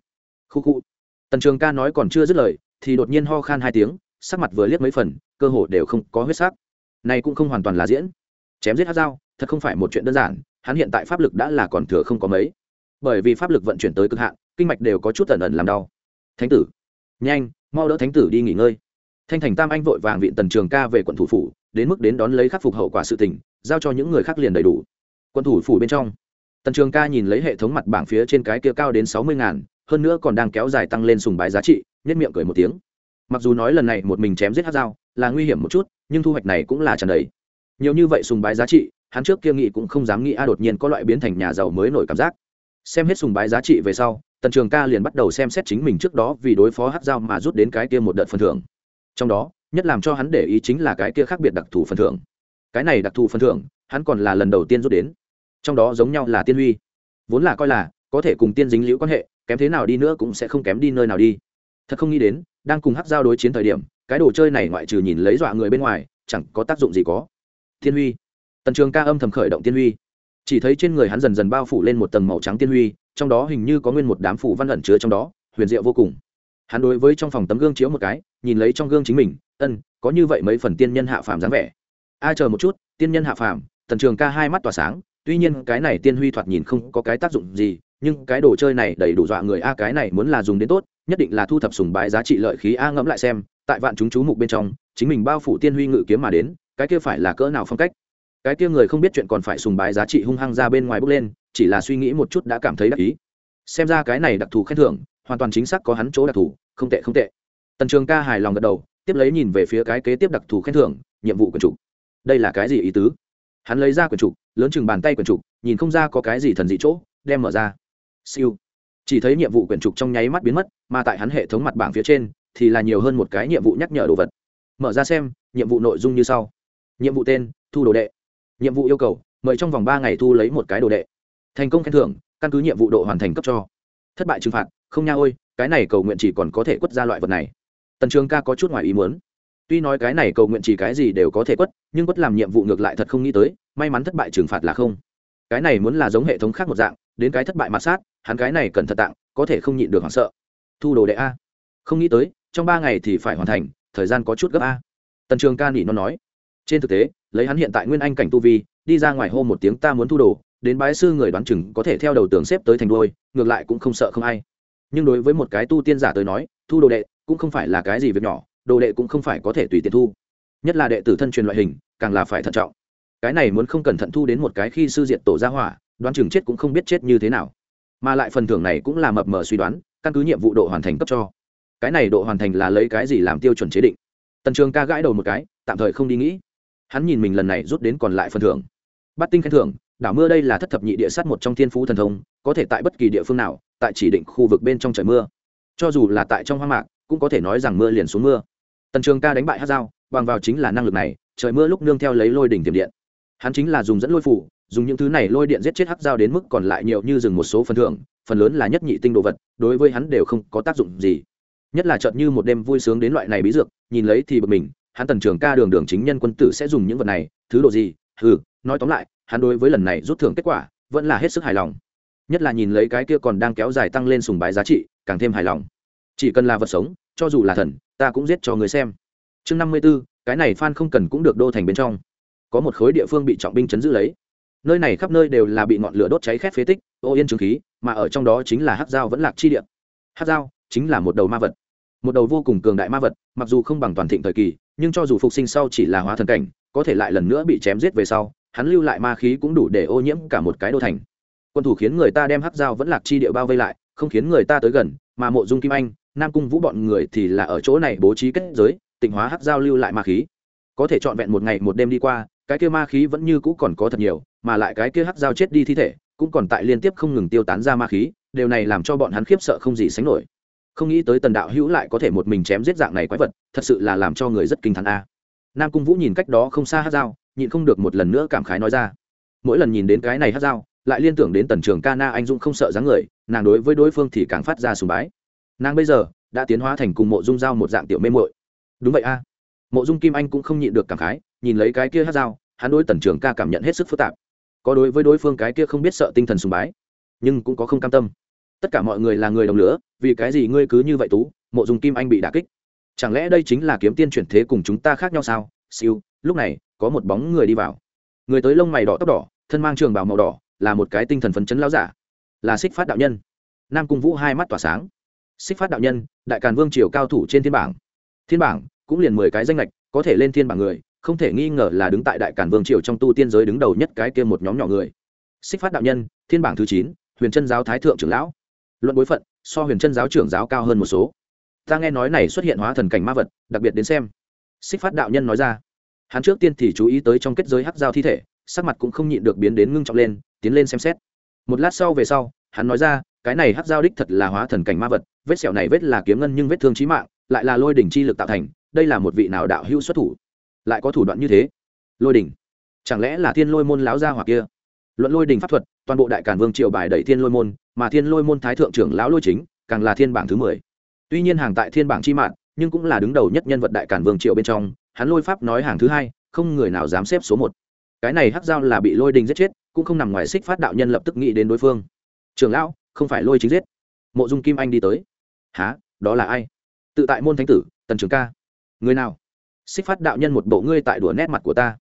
Khu khu tần trường ca nói còn chưa dứt lời, thì đột nhiên ho khan hai tiếng, sắc mặt vừa liếc mấy phần, cơ hồ đều không có huyết sắc. Này cũng không hoàn toàn là diễn. Chém giết hát dao, thật không phải một chuyện đơn giản, hắn hiện tại pháp lực đã là còn thừa không có mấy. Bởi vì pháp lực vận chuyển tới cực hạn, kinh mạch đều có chút tần ẩn làm đau. Thánh tử. Nhanh, mau đỡ thánh tử đi nghỉ ngơi. Thanh thành tam anh vội vàng viện tần trường ca về quận thủ phủ, đến mức đến đón lấy khắc phục hậu quả sự tình, giao cho những người khác liền đầy đủ. Quận thủ phủ bên trong. Tần trường ca nhìn lấy hệ thống mặt bảng phía trên cái kia cao đến sáu mươi ngàn hơn nữa còn đang kéo dài tăng lên sùng bái giá trị nhất miệng cười một tiếng. Mặc dù nói lần này một mình chém giết hát dao là nguy hiểm một chút, nhưng thu hoạch này cũng là tràn đầy. Nhiều như vậy sùng bái giá trị, hắn trước kia nghĩ cũng không dám nghĩ a, đột nhiên có loại biến thành nhà giàu mới nổi cảm giác. Xem hết sùng bái giá trị về sau, tần trường ca liền bắt đầu xem xét chính mình trước đó vì đối phó hát dao mà rút đến cái kia một đợt phần thưởng. Trong đó, nhất làm cho hắn để ý chính là cái kia khác biệt đặc thù phần thưởng. Cái này đặc thù phần thưởng, hắn còn là lần đầu tiên rút đến. Trong đó giống nhau là tiên huy. Vốn là coi là có thể cùng tiên dính liễu quan hệ kém thế nào đi nữa cũng sẽ không kém đi nơi nào đi. Thật không nghĩ đến, đang cùng hát giao đối chiến thời điểm, cái đồ chơi này ngoại trừ nhìn lấy dọa người bên ngoài, chẳng có tác dụng gì có. Thiên huy. Tần trường ca âm thầm khởi động tiên huy. Chỉ thấy trên người hắn dần dần bao phủ lên một tầng màu trắng tiên huy, trong đó hình như có nguyên một đám phủ văn ẩn chứa trong đó, huyền diệu vô cùng. Hắn đối với trong phòng tấm gương chiếu một cái, nhìn lấy trong gương chính mình, ân, có như vậy mấy phần tiên nhân hạ phàm dáng vẻ. A, chờ một chút, tiên nhân hạ phàm. Tần trường ca hai mắt tỏa sáng, tuy nhiên cái này tiên huy thoạt nhìn không có cái tác dụng gì nhưng cái đồ chơi này đầy đủ dọa người. A, cái này muốn là dùng đến tốt, nhất định là thu thập sùng bái giá trị lợi khí. A, ngẫm lại xem, tại vạn chúng chú mục bên trong, chính mình bao phủ tiên huy ngự kiếm mà đến, cái kia phải là cỡ nào phong cách? Cái kia người không biết chuyện còn phải sùng bái giá trị hung hăng ra bên ngoài bước lên, chỉ là suy nghĩ một chút đã cảm thấy đắc ý. Xem ra cái này đặc thù khen thưởng, hoàn toàn chính xác có hắn chỗ đặc thù, không tệ không tệ. Tần trường ca hài lòng gật đầu, tiếp lấy nhìn về phía cái kế tiếp đặc thù khen thưởng, nhiệm vụ quần chủ. Đây là cái gì ý tứ? Hắn lấy ra quyển trục lớn chừng bàn tay quyển trục nhìn không ra có cái gì thần dị chỗ, đem mở ra siêu. Chỉ thấy nhiệm vụ quyển trục trong nháy mắt biến mất, mà tại hắn hệ thống mặt bảng phía trên thì là nhiều hơn một cái nhiệm vụ nhắc nhở đồ vật. Mở ra xem, nhiệm vụ nội dung như sau. Nhiệm vụ tên, thu đồ đệ. Nhiệm vụ yêu cầu, mời trong vòng ba ngày thu lấy một cái đồ đệ. Thành công khen thưởng, căn cứ nhiệm vụ độ hoàn thành cấp cho. Thất bại trừng phạt, không nha ôi, cái này cầu nguyện chỉ còn có thể quất ra loại vật này. Tần trường ca có chút ngoài ý muốn. Tuy nói cái này cầu nguyện chỉ cái gì đều có thể quất, nhưng quất làm nhiệm vụ ngược lại thật không nghĩ tới, may mắn thất bại trừng phạt là không. Cái này muốn là giống hệ thống khác một dạng đến cái thất bại mặt sát, hắn cái này cần thật tạng có thể không nhịn được hoảng sợ. Thu đồ đệ a. Không nghĩ tới, trong ba ngày thì phải hoàn thành, thời gian có chút gấp a. Tần trường ca nỉ nó nói. Trên thực tế, lấy hắn hiện tại nguyên anh cảnh tu vi, đi ra ngoài hô một tiếng ta muốn thu đồ, đến bái sư người đoán chừng có thể theo đầu tường xếp tới thành đôi ngược lại cũng không sợ không ai. Nhưng đối với một cái tu tiên giả tới nói, thu đồ đệ cũng không phải là cái gì việc nhỏ, đồ đệ cũng không phải có thể tùy tiện thu. Nhất là đệ tử thân truyền loại hình, càng là phải thận trọng. Cái này muốn không cẩn thận thu đến một cái khi sư diện tổ ra hỏa đoán chừng chết cũng không biết chết như thế nào. Mà lại phần thưởng này cũng là mập mờ suy đoán, căn cứ nhiệm vụ độ hoàn thành cấp cho. Cái này độ hoàn thành là lấy cái gì làm tiêu chuẩn chế định? Tần trường ca gãi đầu một cái, tạm thời không đi nghĩ. Hắn nhìn mình lần này rút đến còn lại phần thưởng. Bắt tinh khen thưởng, đảo mưa đây là thất thập nhị địa sát một trong thiên phú thần thông, có thể tại bất kỳ địa phương nào, tại chỉ định khu vực bên trong trời mưa. Cho dù là tại trong hoang mạc, cũng có thể nói rằng mưa liền xuống mưa. Tần trường ca đánh bại hát dao, bằng vào chính là năng lực này, trời mưa lúc nương theo lấy lôi đỉnh tiềm điện. Hắn chính là dùng dẫn lôi phủ dùng những thứ này lôi điện giết chết hắc dao đến mức còn lại nhiều như dừng một số phần thưởng, phần lớn là nhất nhị tinh đồ vật, đối với hắn đều không có tác dụng gì. Nhất là chợt như một đêm vui sướng đến loại này bí dược, nhìn lấy thì bực mình, hắn tần trường ca đường đường chính nhân quân tử sẽ dùng những vật này, thứ đồ gì ừ nói tóm lại, hắn đối với lần này rút thưởng kết quả, vẫn là hết sức hài lòng. Nhất là nhìn lấy cái kia còn đang kéo dài tăng lên sùng bái giá trị, càng thêm hài lòng. Chỉ cần là vật sống, cho dù là thần, ta cũng giết cho người xem. Chương năm mươi b ố cái này phan không cần cũng được đô thành bên trong. Có một khối địa phương bị trọng binh chấn giữ lấy nơi này khắp nơi đều là bị ngọn lửa đốt cháy khét phế tích, ô yên trường khí, mà ở trong đó chính là hát dao vẫn lạc chi địa. Hát dao chính là một đầu ma vật, một đầu vô cùng cường đại ma vật, mặc dù không bằng toàn thịnh thời kỳ, nhưng cho dù phục sinh sau chỉ là hóa thần cảnh, có thể lại lần nữa bị chém giết về sau, hắn lưu lại ma khí cũng đủ để ô nhiễm cả một cái đô thành. Quân thủ khiến người ta đem hắc dao vẫn lạc chi địa bao vây lại, không khiến người ta tới gần, mà mộ dung kim anh, nam cung vũ bọn người thì là ở chỗ này bố trí kết giới, tịnh hóa hắc dao lưu lại ma khí. Có thể trọn vẹn một ngày một đêm đi qua, cái kia ma khí vẫn như cũ còn có thật nhiều mà lại cái kia hắc dao chết đi thi thể, cũng còn tại liên tiếp không ngừng tiêu tán ra ma khí, điều này làm cho bọn hắn khiếp sợ không gì sánh nổi. Không nghĩ tới tần đạo hữu lại có thể một mình chém giết dạng này quái vật, thật sự là làm cho người rất kinh t h n a. Nam cung vũ nhìn cách đó không xa hát dao, nhịn không được một lần nữa cảm khái nói ra. Mỗi lần nhìn đến cái này hát dao, lại liên tưởng đến tần trường ca na anh dũng không sợ dáng người, nàng đối với đối phương thì càng phát ra sùng bái. Nàng bây giờ đã tiến hóa thành cùng mộ dung dao một dạng tiểu mê mội đúng vậy a. Mộ dung kim anh cũng không nhịn được cảm khái, nhìn lấy cái kia hát dao, hắn đối tần trường ca cảm nhận hết sức phức tạp có đối với đối phương cái kia không biết sợ tinh thần sùng bái, nhưng cũng có không cam tâm. Tất cả mọi người là người đồng lửa, vì cái gì ngươi cứ như vậy tú, mộ dùng kim anh bị đà kích? Chẳng lẽ đây chính là kiếm tiên chuyển thế cùng chúng ta khác nhau sao? Siêu, lúc này, có một bóng người đi vào. Người tới lông mày đỏ tóc đỏ, thân mang trường bào màu đỏ, là một cái tinh thần phấn chấn lao giả. Là xích phát đạo nhân. Nam cung vũ hai mắt tỏa sáng. Xích phát đạo nhân, đại càn vương triều cao thủ trên thiên bảng. Thiên bảng, cũng liền mười cái danh lệch có thể lên thiên bảng người không thể nghi ngờ là đứng tại đại cản vương triều trong tu tiên giới đứng đầu nhất cái kia một nhóm nhỏ người. Xích phát đạo nhân, thiên bảng thứ chín, huyền chân giáo thái thượng trưởng lão. Luận bối phận, so huyền chân giáo trưởng giáo cao hơn một số. Ta nghe nói này xuất hiện hóa thần cảnh ma vật, đặc biệt đến xem. Xích phát đạo nhân nói ra. Hắn trước tiên thì chú ý tới trong kết giới hắc giao thi thể, sắc mặt cũng không nhịn được biến đến ngưng trọng lên, tiến lên xem xét. Một lát sau về sau, hắn nói ra, cái này hắc giao đích thật là hóa thần cảnh ma vật, vết sẹo này vết là kiếm ngân nhưng vết thương trí mạng, lại là lôi đỉnh chi lực tạo thành, đây là một vị nào đạo hữu xuất thủ lại có thủ đoạn như thế. Lôi đình, chẳng lẽ là thiên lôi môn láo gia hoặc kia? Luận lôi đình pháp thuật toàn bộ đại cản vương triều bài đẩy thiên lôi môn mà thiên lôi môn thái thượng trưởng lão lôi chính càng là thiên bảng thứ mười. Tuy nhiên hàng tại thiên bảng chi mạng nhưng cũng là đứng đầu nhất nhân vật đại cản vương triều bên trong hắn lôi pháp nói hàng thứ hai không người nào dám xếp số một. Cái này hắc giao là bị lôi đình giết chết cũng không nằm ngoài xích phát đạo nhân lập tức nghĩ đến đối phương. Trưởng lão không phải lôi chính giết. Mộ dung kim anh đi tới. Há đó là ai? Tự tại môn thánh tử tần trường ca. Người nào? Xích phát đạo nhân một bộ ngươi tại đùa nét mặt của ta.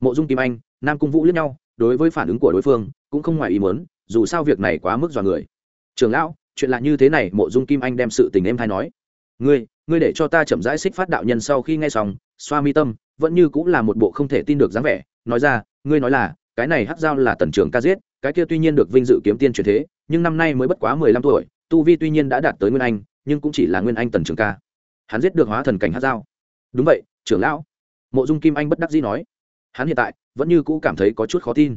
Mộ dung kim anh, nam cung vũ lẫn nhau, đối với phản ứng của đối phương, cũng không ngoài ý muốn, dù sao việc này quá mức dọa người. Trường lão, chuyện lạ như thế này, mộ dung kim anh đem sự tình em thay nói. Ngươi ngươi để cho ta chậm rãi xích phát đạo nhân sau khi nghe xong, xoa mi tâm, vẫn như cũng là một bộ không thể tin được dáng vẻ. Nói ra, ngươi nói là, cái này hắc giao là tần trường ca giết, cái kia tuy nhiên được vinh dự kiếm tiên truyền thế, nhưng năm nay mới bất quá mười lăm tuổi, tu vi tuy nhiên đã đạt tới nguyên anh, nhưng cũng chỉ là nguyên anh tần trường ca. Hắn giết được hóa thần cảnh hắc giao. Đúng vậy trưởng lão. Mộ dung kim anh bất đắc dĩ nói. Hắn hiện tại vẫn như cũ cảm thấy có chút khó tin.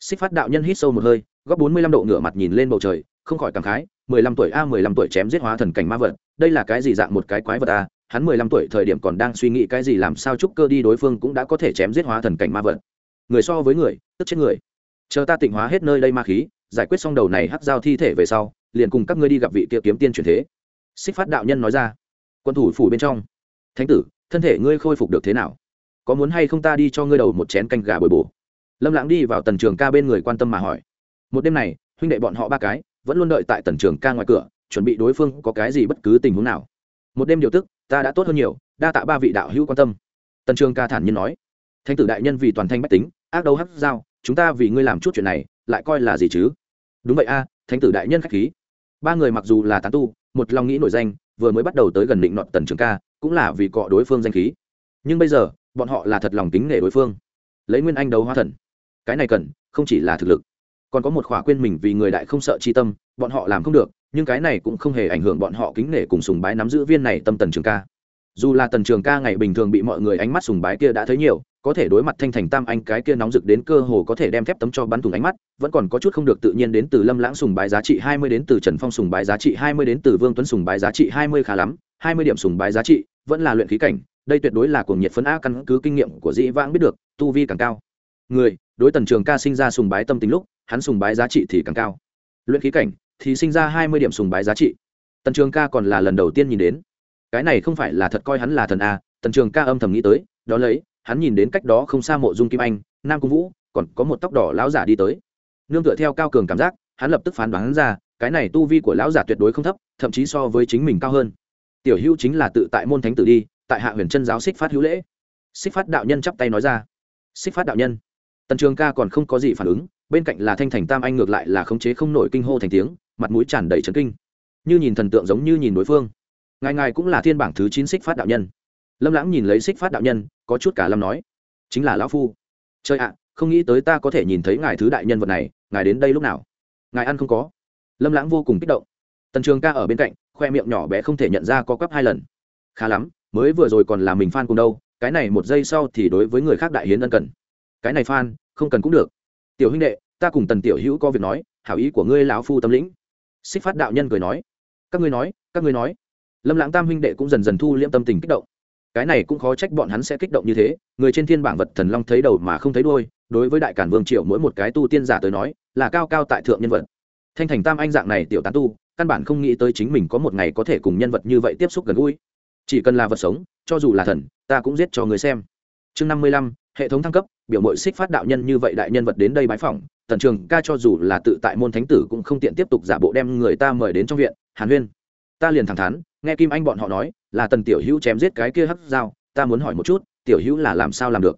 Xích phát đạo nhân hít sâu một hơi, góc bốn mươi lăm độ ngửa mặt nhìn lên bầu trời, không khỏi cảm khái, mười lăm tuổi a, mười lăm tuổi chém giết hóa thần cảnh ma vật, đây là cái gì dạng một cái quái vật a? Hắn mười lăm tuổi thời điểm còn đang suy nghĩ cái gì làm sao trúc cơ đi đối phương cũng đã có thể chém giết hóa thần cảnh ma vật. Người so với người, tức chết người. Chờ ta tịnh hóa hết nơi đây ma khí, giải quyết xong đầu này hắc giao thi thể về sau, liền cùng các ngươi đi gặp vị kia kiếm tiên truyền thế. Xích phát đạo nhân nói ra. Quân thủ phủ bên trong. Thánh tử thân thể ngươi khôi phục được thế nào? Có muốn hay không ta đi cho ngươi đầu một chén canh gà bồi bổ? Lâm lãng đi vào tần trường ca bên người quan tâm mà hỏi. Một đêm này, huynh đệ bọn họ ba cái vẫn luôn đợi tại tần trường ca ngoài cửa, chuẩn bị đối phương có cái gì bất cứ tình huống nào. Một đêm điều tức, ta đã tốt hơn nhiều, đa tạ ba vị đạo hữu quan tâm. Tần trường ca thản nhiên nói. Thanh tử đại nhân vì toàn thanh bách tính, ác đấu hắc giao, chúng ta vì ngươi làm chút chuyện này, lại coi là gì chứ? Đúng vậy a, thánh tử đại nhân k h á c h khí. Ba người mặc dù là tán tu, một lòng nghĩ nổi danh, vừa mới bắt đầu tới gần định nọt tần trường ca cũng là vì cọ đối phương danh khí. Nhưng bây giờ, bọn họ là thật lòng kính nể đối phương. Lấy nguyên anh đấu hóa thần. Cái này cần, không chỉ là thực lực. Còn có một khỏa quên mình vì người đại không sợ chi tâm, bọn họ làm không được, nhưng cái này cũng không hề ảnh hưởng bọn họ kính nể cùng sùng bái nắm giữ viên này tâm tần trường ca. Dù là tần trường ca ngày bình thường bị mọi người ánh mắt sùng bái kia đã thấy nhiều có thể đối mặt thanh thành tam anh cái kia nóng rực đến cơ hồ có thể đem thép tấm cho bắn thủng ánh mắt, vẫn còn có chút không được tự nhiên đến từ lâm lãng sùng bái giá trị hai mươi đến từ trần phong sùng bái giá trị hai mươi đến từ vương tuấn sùng bái giá trị hai mươi khá lắm, hai mươi điểm sùng bái giá trị, vẫn là luyện khí cảnh, đây tuyệt đối là cuồng nhiệt phấn a căn cứ kinh nghiệm của dĩ vãng biết được, tu vi càng cao. Người, đối tần trường ca sinh ra sùng bái tâm tính lúc, hắn sùng bái giá trị thì càng cao. Luyện khí cảnh thì sinh ra hai mươi điểm sùng bái giá trị. Tần trường ca còn là lần đầu tiên nhìn đến. Cái này không phải là thật coi hắn là thần a, tần trường ca âm thầm nghĩ tới đó lấy hắn nhìn đến cách đó không xa mộ dung kim anh, nam cung vũ, còn có một tóc đỏ lão giả đi tới. Nương tựa theo cao cường cảm giác, hắn lập tức phán đoán ra, cái này tu vi của lão giả tuyệt đối không thấp, thậm chí so với chính mình cao hơn. Tiểu hữu chính là tự tại môn thánh tử đi, tại hạ huyền chân giáo xích phát hữu lễ. Xích phát đạo nhân chắp tay nói ra. Xích phát đạo nhân. Tần trường ca còn không có gì phản ứng, bên cạnh là thanh thành tam anh ngược lại là khống chế không nổi kinh hô thành tiếng, mặt mũi tràn đầy trấn kinh. Như nhìn thần tượng giống như nhìn đối phương. Ngài ngài cũng là thiên bảng thứ chín xích phát đạo nhân lâm lãng nhìn lấy xích phát đạo nhân, có chút cả lâm nói, chính là lão phu. Trời ạ, không nghĩ tới ta có thể nhìn thấy ngài thứ đại nhân vật này, ngài đến đây lúc nào? Ngài ăn không có? Lâm lãng vô cùng kích động. Tần trường ca ở bên cạnh, khoe miệng nhỏ bé không thể nhận ra có quắp hai lần. Khá lắm, mới vừa rồi còn là mình phan cùng đâu, cái này một giây sau thì đối với người khác đại hiến ân cần. Cái này phan không cần cũng được. Tiểu huynh đệ, ta cùng tần tiểu hữu có việc nói, hảo ý của ngươi lão phu tâm lĩnh. Xích phát đạo nhân cười nói, các ngươi nói, các ngươi nói. Lâm lãng tam huynh đệ cũng dần dần thu liễm tâm tình kích động cái này cũng khó trách bọn hắn sẽ kích động như thế, người trên thiên bảng vật thần long thấy đầu mà không thấy đôi đối với đại cản vương triệu mỗi một cái tu tiên giả tới nói, là cao cao tại thượng nhân vật. Thanh thành tam anh dạng này tiểu tán tu, căn bản không nghĩ tới chính mình có một ngày có thể cùng nhân vật như vậy tiếp xúc gần gũi. Chỉ cần là vật sống, cho dù là thần, ta cũng giết cho người xem. Chương năm mươi lăm, hệ thống thăng cấp, biểu mội xích phát đạo nhân như vậy đại nhân vật đến đây bái phỏng, tần trường ca cho dù là tự tại môn thánh tử cũng không tiện tiếp tục giả bộ đem người ta mời đến trong viện, hàn huyên. Ta liền thẳng thắn nghe kim anh bọn họ nói, là tần tiểu hữu chém giết cái kia hắc dao, ta muốn hỏi một chút, tiểu hữu là làm sao làm được?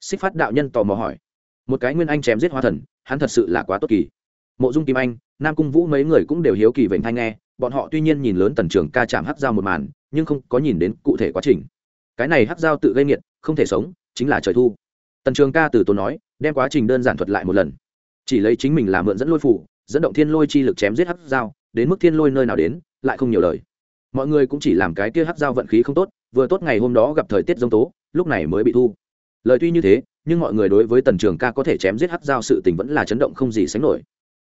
Xích phát đạo nhân tò mò hỏi. Một cái nguyên anh chém giết hoa thần, hắn thật sự là quá tốt kỳ. Mộ dung kim anh, nam cung vũ mấy người cũng đều hiếu kỳ vểnh thanh nghe, bọn họ tuy nhiên nhìn lớn tần trường ca chạm hắc dao một màn, nhưng không có nhìn đến cụ thể quá trình. Cái này hắc dao tự gây nghiệt, không thể sống, chính là trời thu. Tần trường ca từ tốn nói, đem quá trình đơn giản thuật lại một lần. Chỉ lấy chính mình là mượn dẫn lôi phủ, dẫn động thiên lôi chi lực chém giết hắc dao, đến mức thiên lôi nơi nào đến, lại không nhiều lời mọi người cũng chỉ làm cái kia hắc dao vận khí không tốt vừa tốt ngày hôm đó gặp thời tiết giông tố lúc này mới bị thu. Lời tuy như thế nhưng mọi người đối với tần trường ca có thể chém giết hắc dao sự tình vẫn là chấn động không gì sánh nổi.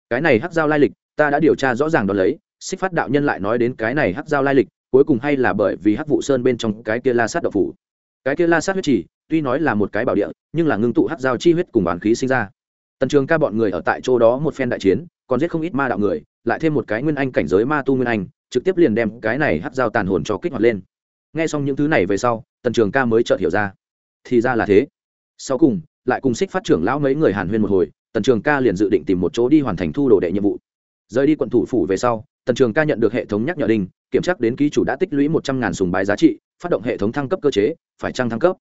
Cái này hắc dao lai lịch ta đã điều tra rõ ràng đón lấy xích phát đạo nhân lại nói đến cái này hắc dao lai lịch cuối cùng hay là bởi vì hắc vụ sơn bên trong cái kia la sát độc phủ. Cái kia la sát huyết trì, tuy nói là một cái bảo địa nhưng là ngưng tụ hắc dao chi huyết cùng bản khí sinh ra. Tần trường ca bọn người ở tại chỗ đó một phen đại chiến còn giết không ít ma đạo người lại thêm một cái nguyên anh cảnh giới ma tu nguyên anh, trực tiếp liền đem cái này hắc dao tàn hồn cho kích hoạt lên. Nghe xong những thứ này về sau, tần trường ca mới chợt hiểu ra. Thì ra là thế. Sau cùng, lại cùng xích phát trưởng lão mấy người hàn huyên một hồi, tần trường ca liền dự định tìm một chỗ đi hoàn thành thu đồ đệ nhiệm vụ. Rời đi quận thủ phủ về sau, tần trường ca nhận được hệ thống nhắc nhở đình kiểm tra đến ký chủ đã tích lũy một trăm ngàn sùng bái giá trị, phát động hệ thống thăng cấp cơ chế, phải trăng thăng cấp?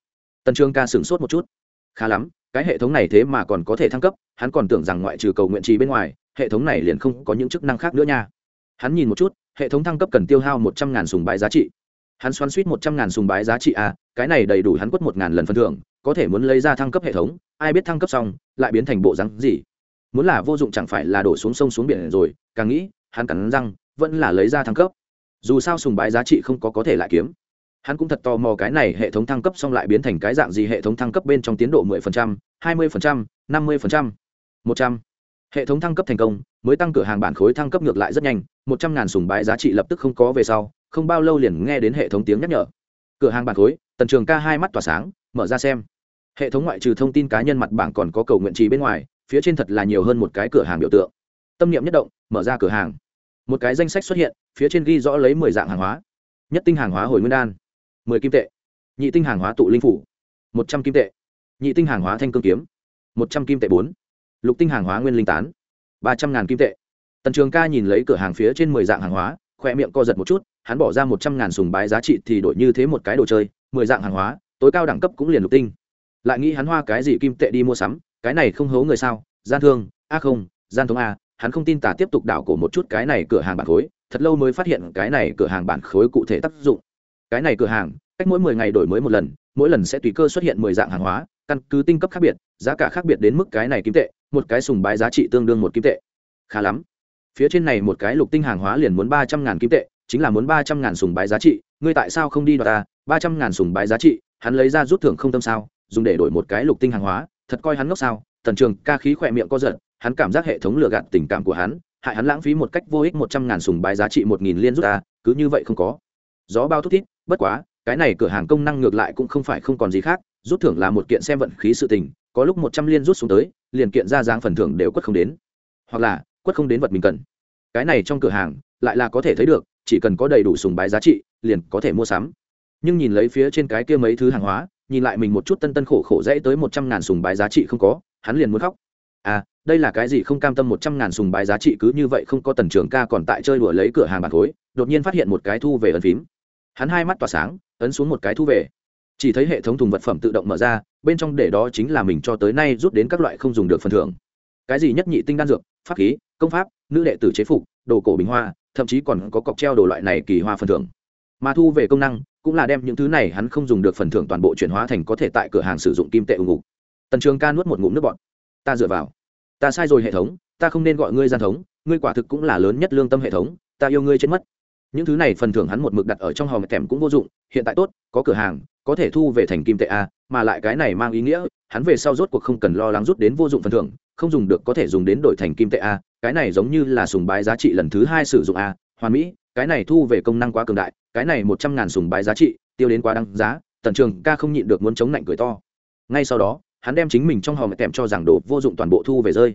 Tần trường ca sửng sốt một chút khá lắm, cái hệ thống này thế mà còn có thể thăng cấp, hắn còn tưởng rằng ngoại trừ cầu nguyện trì bên ngoài, hệ thống này liền không có những chức năng khác nữa nha. Hắn nhìn một chút, hệ thống thăng cấp cần tiêu hao một trăm ngàn sùng bái giá trị. Hắn xoắn suýt một trăm ngàn sùng bái giá trị à cái này đầy đủ hắn quất một ngàn lần phần thưởng, có thể muốn lấy ra thăng cấp hệ thống, ai biết thăng cấp xong, lại biến thành bộ rắn gì. Muốn là vô dụng chẳng phải là đổ xuống sông xuống biển rồi, càng nghĩ, hắn cắn răng, vẫn là lấy ra thăng cấp. Dù sao sùng bái giá trị không có có thể lại kiếm hắn cũng thật tò mò cái này hệ thống thăng cấp xong lại biến thành cái dạng gì hệ thống thăng cấp bên trong tiến độ 10%, 20%, 50%, 100. hệ thống thăng cấp thành công mới tăng cửa hàng bản khối thăng cấp ngược lại rất nhanh một trăm ngàn sùng bái giá trị lập tức không có về sau không bao lâu liền nghe đến hệ thống tiếng nhắc nhở. Cửa hàng bản khối tần trường ca hai mắt tỏa sáng mở ra xem. Hệ thống ngoại trừ thông tin cá nhân mặt bảng còn có cầu nguyện trì bên ngoài phía trên thật là nhiều hơn một cái cửa hàng biểu tượng. Tâm niệm nhất động mở ra cửa hàng. Một cái danh sách xuất hiện phía trên ghi rõ lấy mười dạng hàng hóa. Nhất tinh hàng hóa hồi nguyên đan mười kim tệ. Nhị tinh hàng hóa tụ linh phủ, một trăm kim tệ. Nhị tinh hàng hóa thanh cương kiếm, một trăm kim tệ bốn. Lục tinh hàng hóa nguyên linh tán, ba trăm ngàn kim tệ. Tần trường ca nhìn lấy cửa hàng phía trên mười dạng hàng hóa, khoe miệng co giật một chút, hắn bỏ ra một trăm ngàn sùng bái giá trị thì đổi như thế một cái đồ chơi, mười dạng hàng hóa, tối cao đẳng cấp cũng liền lục tinh. Lại nghĩ hắn hoa cái gì kim tệ đi mua sắm, cái này không hố người sao, gian thương, a không, gian thống a, hắn không tin tả tiếp tục đảo cổ một chút cái này cửa hàng bản khối, thật lâu mới phát hiện cái này cửa hàng bản khối cụ thể tác dụng cái này cửa hàng, cách mỗi mười ngày đổi mới một lần, mỗi lần sẽ tùy cơ xuất hiện mười dạng hàng hóa, căn cứ tinh cấp khác biệt, giá cả khác biệt đến mức cái này kim tệ, một cái sùng bái giá trị tương đương một kim tệ. Khá lắm. Phía trên này một cái lục tinh hàng hóa liền muốn ba trăm ngàn kim tệ, chính là muốn ba trăm ngàn sùng bái giá trị, ngươi tại sao không đi đoạt ta? Ba trăm ngàn sùng bái giá trị, hắn lấy ra rút thưởng không tâm sao, dùng để đổi một cái lục tinh hàng hóa, thật coi hắn ngốc sao? Tần trường ca khí khỏe miệng co giật, hắn cảm giác hệ thống lừa gạt tình cảm của hắn, hại hắn lãng phí một cách vô ích một trăm ngàn sùng bái giá trị một nghìn liên rút ta, cứ như vậy không có. Gió bao thúc thiết bất quá, cái này cửa hàng công năng ngược lại cũng không phải không còn gì khác, rút thưởng là một kiện xem vận khí sự tình, có lúc một trăm liên rút xuống tới, liền kiện ra dáng phần thưởng đều quất không đến. Hoặc là, quất không đến vật mình cần. Cái này trong cửa hàng, lại là có thể thấy được, chỉ cần có đầy đủ sùng bái giá trị, liền có thể mua sắm. Nhưng nhìn lấy phía trên cái kia mấy thứ hàng hóa, nhìn lại mình một chút tân tân khổ khổ dễ tới một trăm ngàn sùng bái giá trị không có, hắn liền muốn khóc. À đây là cái gì không cam tâm một trăm ngàn sùng bái giá trị cứ như vậy không có tần trường ca còn tại chơi đùa lấy cửa hàng bạc khối đột nhiên phát hiện một cái thu về ấn phím hắn hai mắt tỏa sáng, ấn xuống một cái thu về. Chỉ thấy hệ thống thùng vật phẩm tự động mở ra, bên trong để đó chính là mình cho tới nay rút đến các loại không dùng được phần thưởng. Cái gì nhất nhị tinh đan dược, pháp khí, công pháp, nữ đệ tử chế phục, đồ cổ bình hoa, thậm chí còn có cọc treo đồ loại này kỳ hoa phần thưởng. Mà thu về công năng, cũng là đem những thứ này hắn không dùng được phần thưởng toàn bộ chuyển hóa thành có thể tại cửa hàng sử dụng kim tệ ủng ngục tần trường ca nuốt một ngụm nước bọt. Ta dựa vào. Ta sai rồi hệ thống, ta không nên gọi ngươi gian thống, ngươi quả thực cũng là lớn nhất lương tâm hệ thống, ta yêu ngươi chết mất những thứ này phần thưởng hắn một mực đặt ở trong hòm kèm cũng vô dụng, hiện tại tốt, có cửa hàng, có thể thu về thành kim tệ a, mà lại cái này mang ý nghĩa, hắn về sau rốt cuộc không cần lo lắng rút đến vô dụng phần thưởng, không dùng được có thể dùng đến đổi thành kim tệ a, cái này giống như là sùng bái giá trị lần thứ hai sử dụng a, hoàn mỹ, cái này thu về công năng quá cường đại, cái này một trăm ngàn sùng bái giá trị, tiêu đến quá đăng giá, tần trường ca không nhịn được muốn chống lạnh cười to. Ngay sau đó, hắn đem chính mình trong hòm kèm cho rằng đồ vô dụng toàn bộ thu về rơi.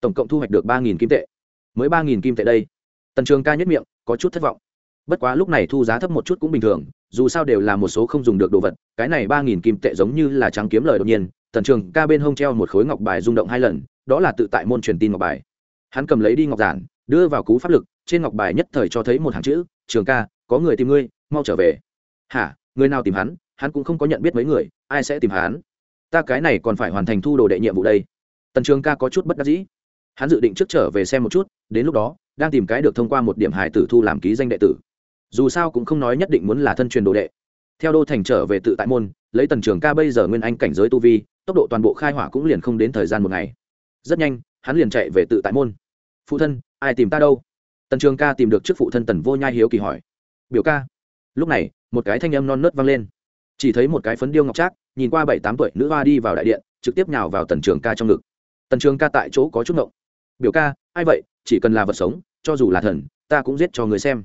Tổng cộng thu hoạch được ba nghìn kim tệ. Mới ba nghìn kim tệ đây. Tần trường ca nhất miệng, có chút thất vọng bất quá lúc này thu giá thấp một chút cũng bình thường, dù sao đều là một số không dùng được đồ vật, cái này ba nghìn kim tệ giống như là trắng kiếm lời đột nhiên, tần trường ca bên hông treo một khối ngọc bài rung động hai lần, đó là tự tại môn truyền tin ngọc bài. Hắn cầm lấy đi ngọc giản, đưa vào cú pháp lực, trên ngọc bài nhất thời cho thấy một hàng chữ, trường ca, có người tìm ngươi, mau trở về. Hả? Người nào tìm hắn? Hắn cũng không có nhận biết mấy người, ai sẽ tìm hắn? Ta cái này còn phải hoàn thành thu đồ đệ nhiệm vụ đây. Tần trường ca có chút bất đắc dĩ. Hắn dự định trước trở về xem một chút, đến lúc đó, đang tìm cái được thông qua một điểm hải tử thu làm ký danh đệ tử dù sao cũng không nói nhất định muốn là thân truyền đồ đệ. Theo đô thành trở về tự tại môn, lấy tần trường ca bây giờ nguyên anh cảnh giới tu vi, tốc độ toàn bộ khai hỏa cũng liền không đến thời gian một ngày. Rất nhanh, hắn liền chạy về tự tại môn. Phụ thân, ai tìm ta đâu? Tần trường ca tìm được trước phụ thân tần vô nhai hiếu kỳ hỏi. Biểu ca. Lúc này, một cái thanh âm non nớt vang lên. Chỉ thấy một cái phấn điêu ngọc trác, nhìn qua bảy tám tuổi nữ hoa đi vào đại điện, trực tiếp nhào vào tần trường ca trong ngực. Tần trường ca tại chỗ có chút ngộng. Biểu ca, ai vậy? Chỉ cần là vật sống, cho dù là thần, ta cũng giết cho người xem.